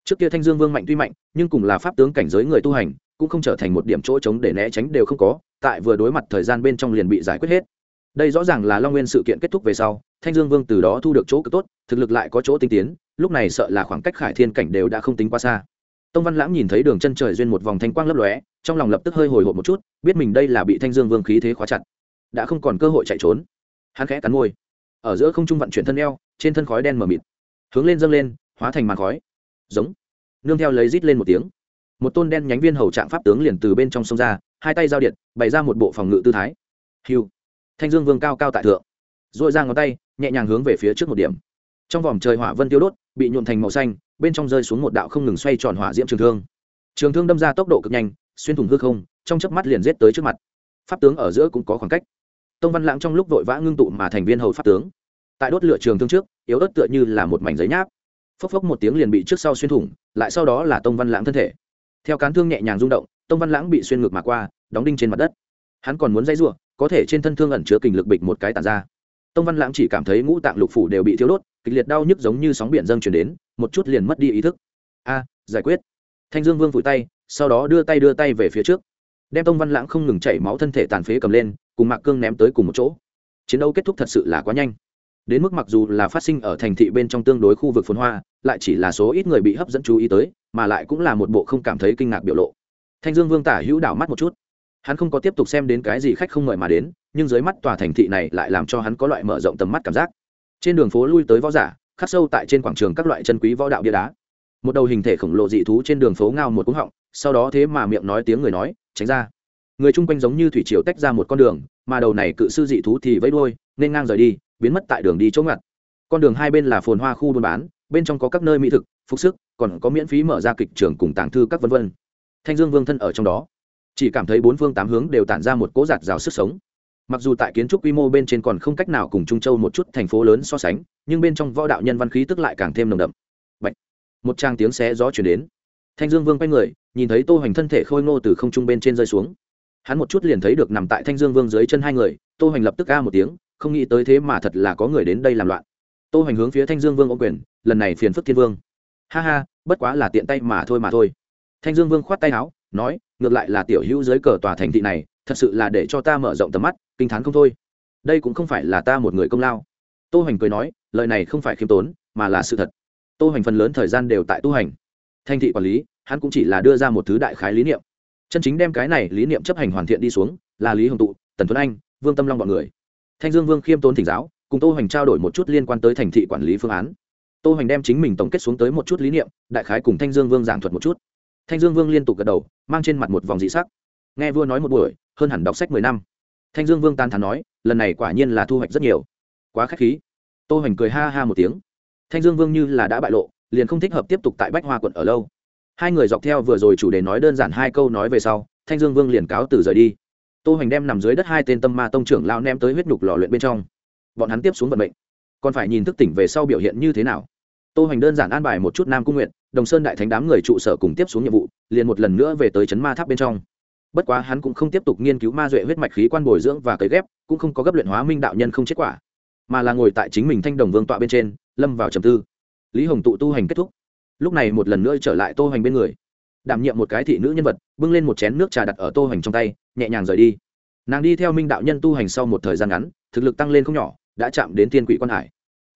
[SPEAKER 1] Trước kia thanh dương vương mạnh tuy mạnh, nhưng cùng là pháp tướng cảnh giới người tu hành, cũng không trở thành một điểm chỗ trống để né tránh đều không có, tại vừa đối mặt thời gian bên trong liền bị giải quyết hết đây rõ ràng là long nguyên sự kiện kết thúc về sau, thanh dương vương từ đó thu được chỗ cực tốt, thực lực lại có chỗ tinh tiến, lúc này sợ là khoảng cách khải thiên cảnh đều đã không tính quá xa. Tông văn lãng nhìn thấy đường chân trời duyên một vòng thanh quang lấp lóe, trong lòng lập tức hơi hồi hộp một chút, biết mình đây là bị thanh dương vương khí thế khóa chặt, đã không còn cơ hội chạy trốn. Hắn khẽ cắn môi. Ở giữa không trung vận chuyển thân eo, trên thân khói đen mờ mịt, hướng lên dâng lên, hóa thành màn khói. Giống. Nương theo lấy rít lên một tiếng. Một tôn đen nhánh viên hầu trạng pháp tướng liền từ bên trong sông ra, hai tay giao điện, bày ra một bộ phòng ngự tư thái. Hiu thanh dương vương cao cao tại thượng dội ra ngón tay, nhẹ nhàng hướng về phía trước một điểm. Trong vòm trời hỏa vân tiêu đốt, bị nhuộm thành màu xanh, bên trong rơi xuống một đạo không ngừng xoay tròn hỏa diễm trường thương. Trường thương đâm ra tốc độ cực nhanh, xuyên thủng hư không, trong chớp mắt liền rết tới trước mặt. Pháp tướng ở giữa cũng có khoảng cách. Tông văn lãng trong lúc vội vã ngưng tụ mà thành viên hầu pháp tướng. Tại đốt lửa trường thương trước, yếu ớt tựa như là một mảnh giấy nháp. Phốc phốc một tiếng liền bị trước sau xuyên thủng, lại sau đó là tông văn lãng thân thể. Theo cán thương nhẹ nhàng rung động, tông văn lãng bị xuyên ngược mà qua, đóng đinh trên mặt đất. Hắn còn muốn dãy rủa có thể trên thân thương ẩn chứa kình lực bịch một cái tàn ra. Tông văn lãng chỉ cảm thấy ngũ tạng lục phủ đều bị thiếu đốt, kịch liệt đau nhức giống như sóng biển dâng chuyển đến, một chút liền mất đi ý thức. A, giải quyết. Thanh dương vương vùi tay, sau đó đưa tay đưa tay về phía trước. Đem tông văn lãng không ngừng chảy máu thân thể tàn phế cầm lên, cùng mạc cương ném tới cùng một chỗ. Chiến đấu kết thúc thật sự là quá nhanh. Đến mức mặc dù là phát sinh ở thành thị bên trong tương đối khu vực phồn hoa, lại chỉ là số ít người bị hấp dẫn chú ý tới, mà lại cũng là một bộ không cảm thấy kinh ngạc biểu lộ. Thanh dương vương tả hữu đảo mắt một chút hắn không có tiếp tục xem đến cái gì khách không mời mà đến, nhưng dưới mắt tòa thành thị này lại làm cho hắn có loại mở rộng tầm mắt cảm giác. Trên đường phố lui tới võ giả, khắc sâu tại trên quảng trường các loại chân quý võ đạo bia đá. Một đầu hình thể khổng lồ dị thú trên đường phố ngao một cúng họng, sau đó thế mà miệng nói tiếng người nói, tránh ra. Người chung quanh giống như thủy triều tách ra một con đường, mà đầu này cự sư dị thú thì vẫy đuôi, nên ngang rời đi, biến mất tại đường đi chỗ ngặt. Con đường hai bên là phồn hoa khu buôn bán, bên trong có các nơi mỹ thực, phục sức, còn có miễn phí mở ra kịch trường cùng tàng thư các vân vân. Thanh dương vương thân ở trong đó chỉ cảm thấy bốn phương tám hướng đều tản ra một cỗ giạt rào sức sống. Mặc dù tại kiến trúc quy mô bên trên còn không cách nào cùng trung châu một chút thành phố lớn so sánh, nhưng bên trong võ đạo nhân văn khí tức lại càng thêm nồng đậm. Bạch! một trang tiếng xé gió chuyển đến. Thanh dương vương quay người, nhìn thấy tô hoành thân thể khôi ngô từ không trung bên trên rơi xuống. Hắn một chút liền thấy được nằm tại thanh dương vương dưới chân hai người, tô hoành lập tức ca một tiếng, không nghĩ tới thế mà thật là có người đến đây làm loạn. Tô hoành hướng phía thanh dương vương ô quyền, lần này phiền phức thiên vương. Ha ha, bất quá là tiện tay mà thôi mà thôi. Thanh dương vương khoát tay áo, nói ngược lại là tiểu hữu dưới cờ tòa thành thị này, thật sự là để cho ta mở rộng tầm mắt, kinh t h á n không thôi. Đây cũng không phải là ta một người công lao. Tô hoành cười nói, lời này không phải khiêm tốn, mà là sự thật. Tô hoành phần lớn thời gian đều tại tu hành. Thành thị quản lý, hắn cũng chỉ là đưa ra một thứ đại khái lý niệm. Chân chính đem cái này lý niệm chấp hành hoàn thiện đi xuống, là lý hồng tụ, tần tuấn anh, vương tâm long b ọ n người. Thanh dương vương khiêm tốn thỉnh giáo, cùng tô hoành trao đổi một chút liên quan tới thành thị quản lý phương án. Tô hoành đem chính mình tổng kết xuống tới một chút lý niệm, đại khái cùng thanh dương vương giảng thuật một chút thanh dương vương liên tục gật đầu, mang trên mặt một vòng dị sắc. Nghe vua nói một buổi, hơn hẳn đọc sách mười năm. Thanh dương vương tan thắn nói, lần này quả nhiên là thu hoạch rất nhiều. Quá k h á c h khí. Tô hoành cười ha ha một tiếng. Thanh dương vương như là đã bại lộ, liền không thích hợp tiếp tục tại bách hoa quận ở lâu. Hai người dọc theo vừa rồi chủ đề nói đơn giản hai câu nói về sau, thanh dương vương liền cáo từ rời đi. Tô hoành đem nằm dưới đất hai tên tâm ma tông trưởng lao nem tới huyết nhục lò luyện bên trong. Bọn hắn tiếp xuống vận mệnh. Còn phải nhìn thức tỉnh về sau biểu hiện như thế nào. Tô hoành đơn giản an bài một chút nam cung nguyện đồng sơn đại thánh đám người trụ sở cùng tiếp xuống nhiệm vụ, liền một lần nữa về tới chấn ma tháp bên trong. Bất quá hắn cũng không tiếp tục nghiên cứu ma duệ huyết mạch khí quan bồi dưỡng và cấy ghép, cũng không có gấp luyện hóa minh đạo nhân không kết quả, mà là ngồi tại chính mình thanh đồng vương tọa bên trên, lâm vào trầm tư. Lý hồng tụ tu hành kết thúc. Lúc này một lần nữa trở lại tô hoành bên người. Đảm nhiệm một cái thị nữ nhân vật, bưng lên một chén nước trà đặt ở tô hoành trong tay, nhẹ nhàng rời đi. Nàng đi theo minh đạo nhân tu hành sau một thời gian ngắn, thực lực tăng lên không nhỏ, đã chạm đến tiên quỷ quan hải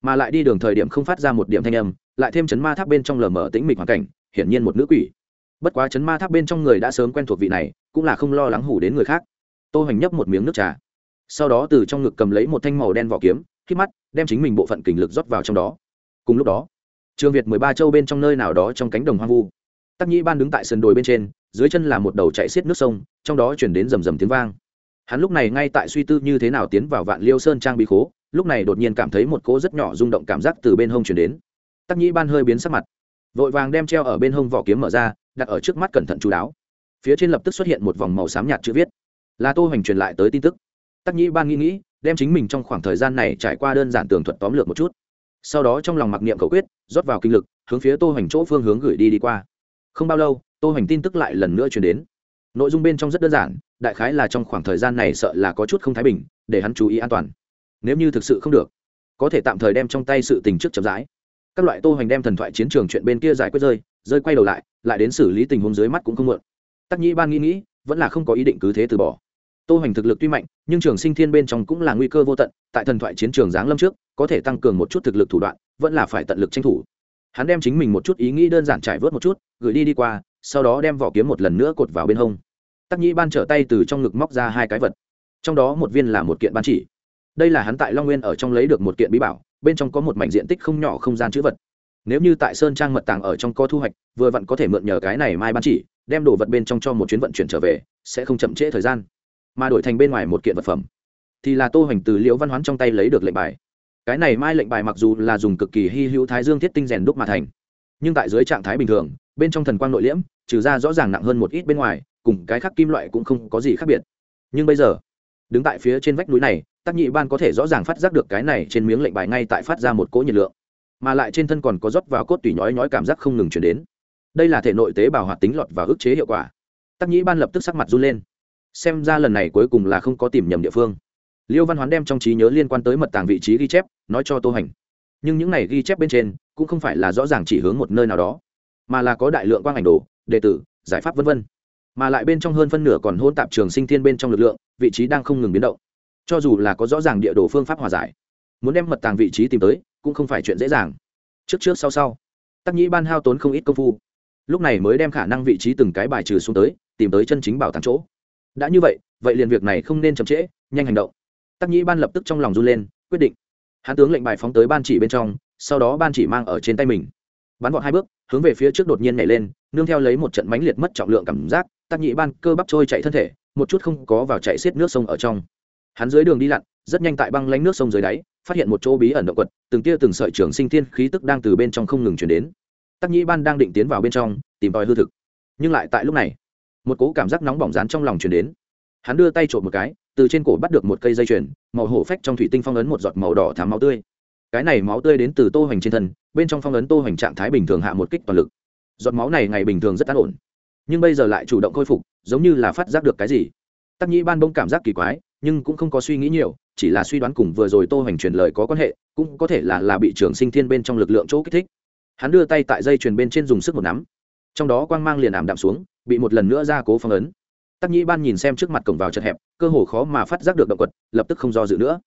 [SPEAKER 1] mà lại đi đường thời điểm không phát ra một điểm thanh âm, lại thêm chấn ma tháp bên trong lờ mờ tĩnh mịch hoàn cảnh, hiển nhiên một nữ quỷ. Bất quá chấn ma tháp bên trong người đã sớm quen thuộc vị này, cũng là không lo lắng hủ đến người khác. Tô hoành nhấp một miếng nước trà. Sau đó từ trong ngực cầm lấy một thanh màu đen vỏ kiếm, khi mắt, đem chính mình bộ phận kình lực rót vào trong đó. Cùng lúc đó, trường việt mười ba châu bên trong nơi nào đó trong cánh đồng hoang vu. Tắc nhĩ ban đứng tại sườn đồi bên trên, dưới chân là một đầu chạy xiết nước sông, trong đó chuyển đến rầm rầm tiếng vang. Hắn lúc này ngay tại suy tư như thế nào tiến vào vạn liêu sơn trang bị khố lúc này đột nhiên cảm thấy một cỗ rất nhỏ rung động cảm giác từ bên hông chuyển đến. Tắc nhĩ ban hơi biến sắc mặt, vội vàng đem treo ở bên hông vỏ kiếm mở ra, đặt ở trước mắt cẩn thận chú đáo. Phía trên lập tức xuất hiện một vòng màu xám nhạt chữ viết. Là tô hoành truyền lại tới tin tức. Tắc nhĩ ban nghĩ nghĩ, đem chính mình trong khoảng thời gian này trải qua đơn giản tường thuật tóm lược một chút. Sau đó trong lòng mặc niệm cầu quyết, rót vào kinh lực, hướng phía tô hoành chỗ phương hướng gửi đi đi qua. Không bao lâu, tô hoành tin tức lại lần nữa truyền đến. Nội dung bên trong rất đơn giản, đại khái là trong khoảng thời gian này sợ là có chút không thái bình, để hắn chú ý an toàn nếu như thực sự không được, có thể tạm thời đem trong tay sự tình trước chậm rãi. Các loại tô hoành đem thần thoại chiến trường chuyện bên kia giải quyết rơi rơi quay đầu lại lại đến xử lý tình huống dưới mắt cũng không muộn. Tắc nhĩ ban nghĩ nghĩ, vẫn là không có ý định cứ thế từ bỏ. Tô hoành thực lực tuy mạnh, nhưng trường sinh thiên bên trong cũng là nguy cơ vô tận, tại thần thoại chiến trường giáng lâm trước, có thể tăng cường một chút thực lực thủ đoạn, vẫn là phải tận lực tranh thủ. Hắn đem chính mình một chút ý nghĩ đơn giản trải vớt một chút, gửi đi đi qua, sau đó đem vỏ kiếm một lần nữa cột vào bên hông. Tắc nhĩ ban trở tay từ trong ngực móc ra hai cái vật. Trong đó một viên là một kiện ban chỉ đây là hắn tại long nguyên ở trong lấy được một kiện bí bảo, bên trong có một mảnh diện tích không nhỏ không gian chữ vật. Nếu như tại sơn trang mật tàng ở trong có thu hoạch, vừa vặn có thể mượn nhờ cái này mai ban chỉ, đem đồ vật bên trong cho một chuyến vận chuyển trở về, sẽ không chậm trễ thời gian. Mà đổi thành bên ngoài một kiện vật phẩm, thì là tô hoành từ liễu văn hoán trong tay lấy được lệnh bài. Cái này mai lệnh bài mặc dù là dùng cực kỳ hy hữu thái dương thiết tinh rèn đúc mà thành, nhưng tại dưới trạng thái bình thường, bên trong thần quang nội liễm, trừ ra rõ ràng nặng hơn một ít bên ngoài, cùng cái khác kim loại cũng không có gì khác biệt. Nhưng bây giờ, đứng tại phía trên vách núi này tác nhị ban có thể rõ ràng phát giác được cái này trên miếng lệnh bài ngay tại phát ra một cỗ nhiệt lượng, mà lại trên thân còn có rót vào cốt tủy nhói nhói cảm giác không ngừng chuyển đến. Đây là thể nội tế bào hoạt tính lọt và ức chế hiệu quả. Tác nhĩ ban lập tức sắc mặt run lên. Xem ra lần này cuối cùng là không có tìm nhầm địa phương. Liêu văn hoán đem trong trí nhớ liên quan tới mật tàng vị trí ghi chép, nói cho tô hành. Nhưng những này ghi chép bên trên, cũng không phải là rõ ràng chỉ hướng một nơi nào đó, mà là có đại lượng quang ảnh đồ đệ tử, giải pháp v v mà lại bên trong hơn phân nửa còn hôn tạp trường sinh thiên bên trong lực lượng, vị trí đang không ngừng biến động cho dù là có rõ ràng địa đồ phương pháp hòa giải, muốn đem mật tàng vị trí tìm tới cũng không phải chuyện dễ dàng. Trước trước sau sau, tắc nhĩ ban hao tốn không ít công phu. Lúc này mới đem khả năng vị trí từng cái bài trừ xuống tới, tìm tới chân chính bảo tàng chỗ. Đã như vậy vậy liền việc này không nên chậm trễ, nhanh hành động. Tắc nhĩ ban lập tức trong lòng run lên, quyết định. Hãn tướng lệnh bài phóng tới ban chỉ bên trong, sau đó ban chỉ mang ở trên tay mình. Bắn vọt hai bước, hướng về phía trước đột nhiên nhảy lên, nương theo lấy một trận mánh liệt mất trọng lượng cảm giác, tắc nhĩ ban cơ bắp trôi chạy thân thể, một chút không có vào chạy xiết nước sông ở trong hắn dưới đường đi lặn, rất nhanh tại băng lánh nước sông dưới đáy, phát hiện một chỗ bí ẩn động quật, từng tia từng sợi trường sinh thiên khí tức đang từ bên trong không ngừng chuyển đến. Tắc nhĩ ban đang định tiến vào bên trong, tìm tòi hư thực. Nhưng lại tại lúc này, một cố cảm giác nóng bỏng rán trong lòng chuyển đến. Hắn đưa tay trộm một cái, từ trên cổ bắt được một cây dây chuyền, màu hổ phách trong thủy tinh phong ấn một giọt màu đỏ thám máu tươi. Cái này máu tươi đến từ tô hoành trên thân, bên trong phong ấn tô hoành trạng thái bình thường hạ một kích toàn lực. Giọt máu này ngày bình thường rất an ổn, nhưng bây giờ lại chủ động khôi phục, giống như là phát giác được cái gì. Tắc nhĩ ban bỗng cảm giác kỳ quái nhưng cũng không có suy nghĩ nhiều, chỉ là suy đoán cùng vừa rồi tô hoành truyền lời có quan hệ, cũng có thể là là bị trường sinh thiên bên trong lực lượng chỗ kích thích. Hắn đưa tay tại dây truyền bên trên dùng sức một nắm. Trong đó quang mang liền ảm đạm xuống, bị một lần nữa ra cố phong ấn. Tắc nhĩ ban nhìn xem trước mặt cổng vào chật hẹp, cơ hồ khó mà phát giác được động quật, lập tức không do dự nữa.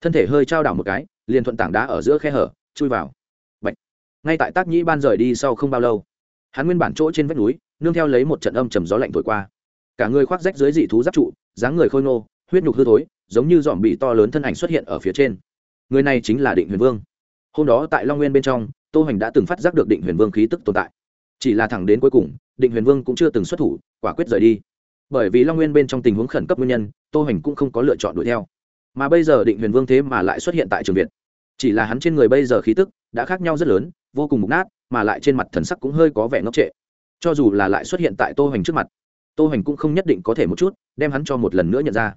[SPEAKER 1] Thân thể hơi trao đảo một cái, liền thuận tảng đá ở giữa khe hở, chui vào. Bệnh ngay tại tác nhĩ ban rời đi sau không bao lâu, hắn nguyên bản chỗ trên vách núi, nương theo lấy một trận âm trầm gió lạnh thổi qua. Cả người khoác rách dưới dị thú giáp trụ, dáng người khôi nô huyết nhục hư thối, giống như dòm bị to lớn thân ảnh xuất hiện ở phía trên. Người này chính là định huyền vương. Hôm đó tại long nguyên bên trong, tô hoành đã từng phát giác được định huyền vương khí tức tồn tại. Chỉ là thẳng đến cuối cùng, định huyền vương cũng chưa từng xuất thủ, quả quyết rời đi. Bởi vì long nguyên bên trong tình huống khẩn cấp nguyên nhân, tô hoành cũng không có lựa chọn đuổi theo. Mà bây giờ định huyền vương thế mà lại xuất hiện tại trường việt. Chỉ là hắn trên người bây giờ khí tức đã khác nhau rất lớn, vô cùng mục nát, mà lại trên mặt thần sắc cũng hơi có vẻ ngốc trệ. Cho dù là lại xuất hiện tại tô hoành trước mặt, tô hoành cũng không nhất định có thể một chút, đem hắn cho một lần nữa nhận ra.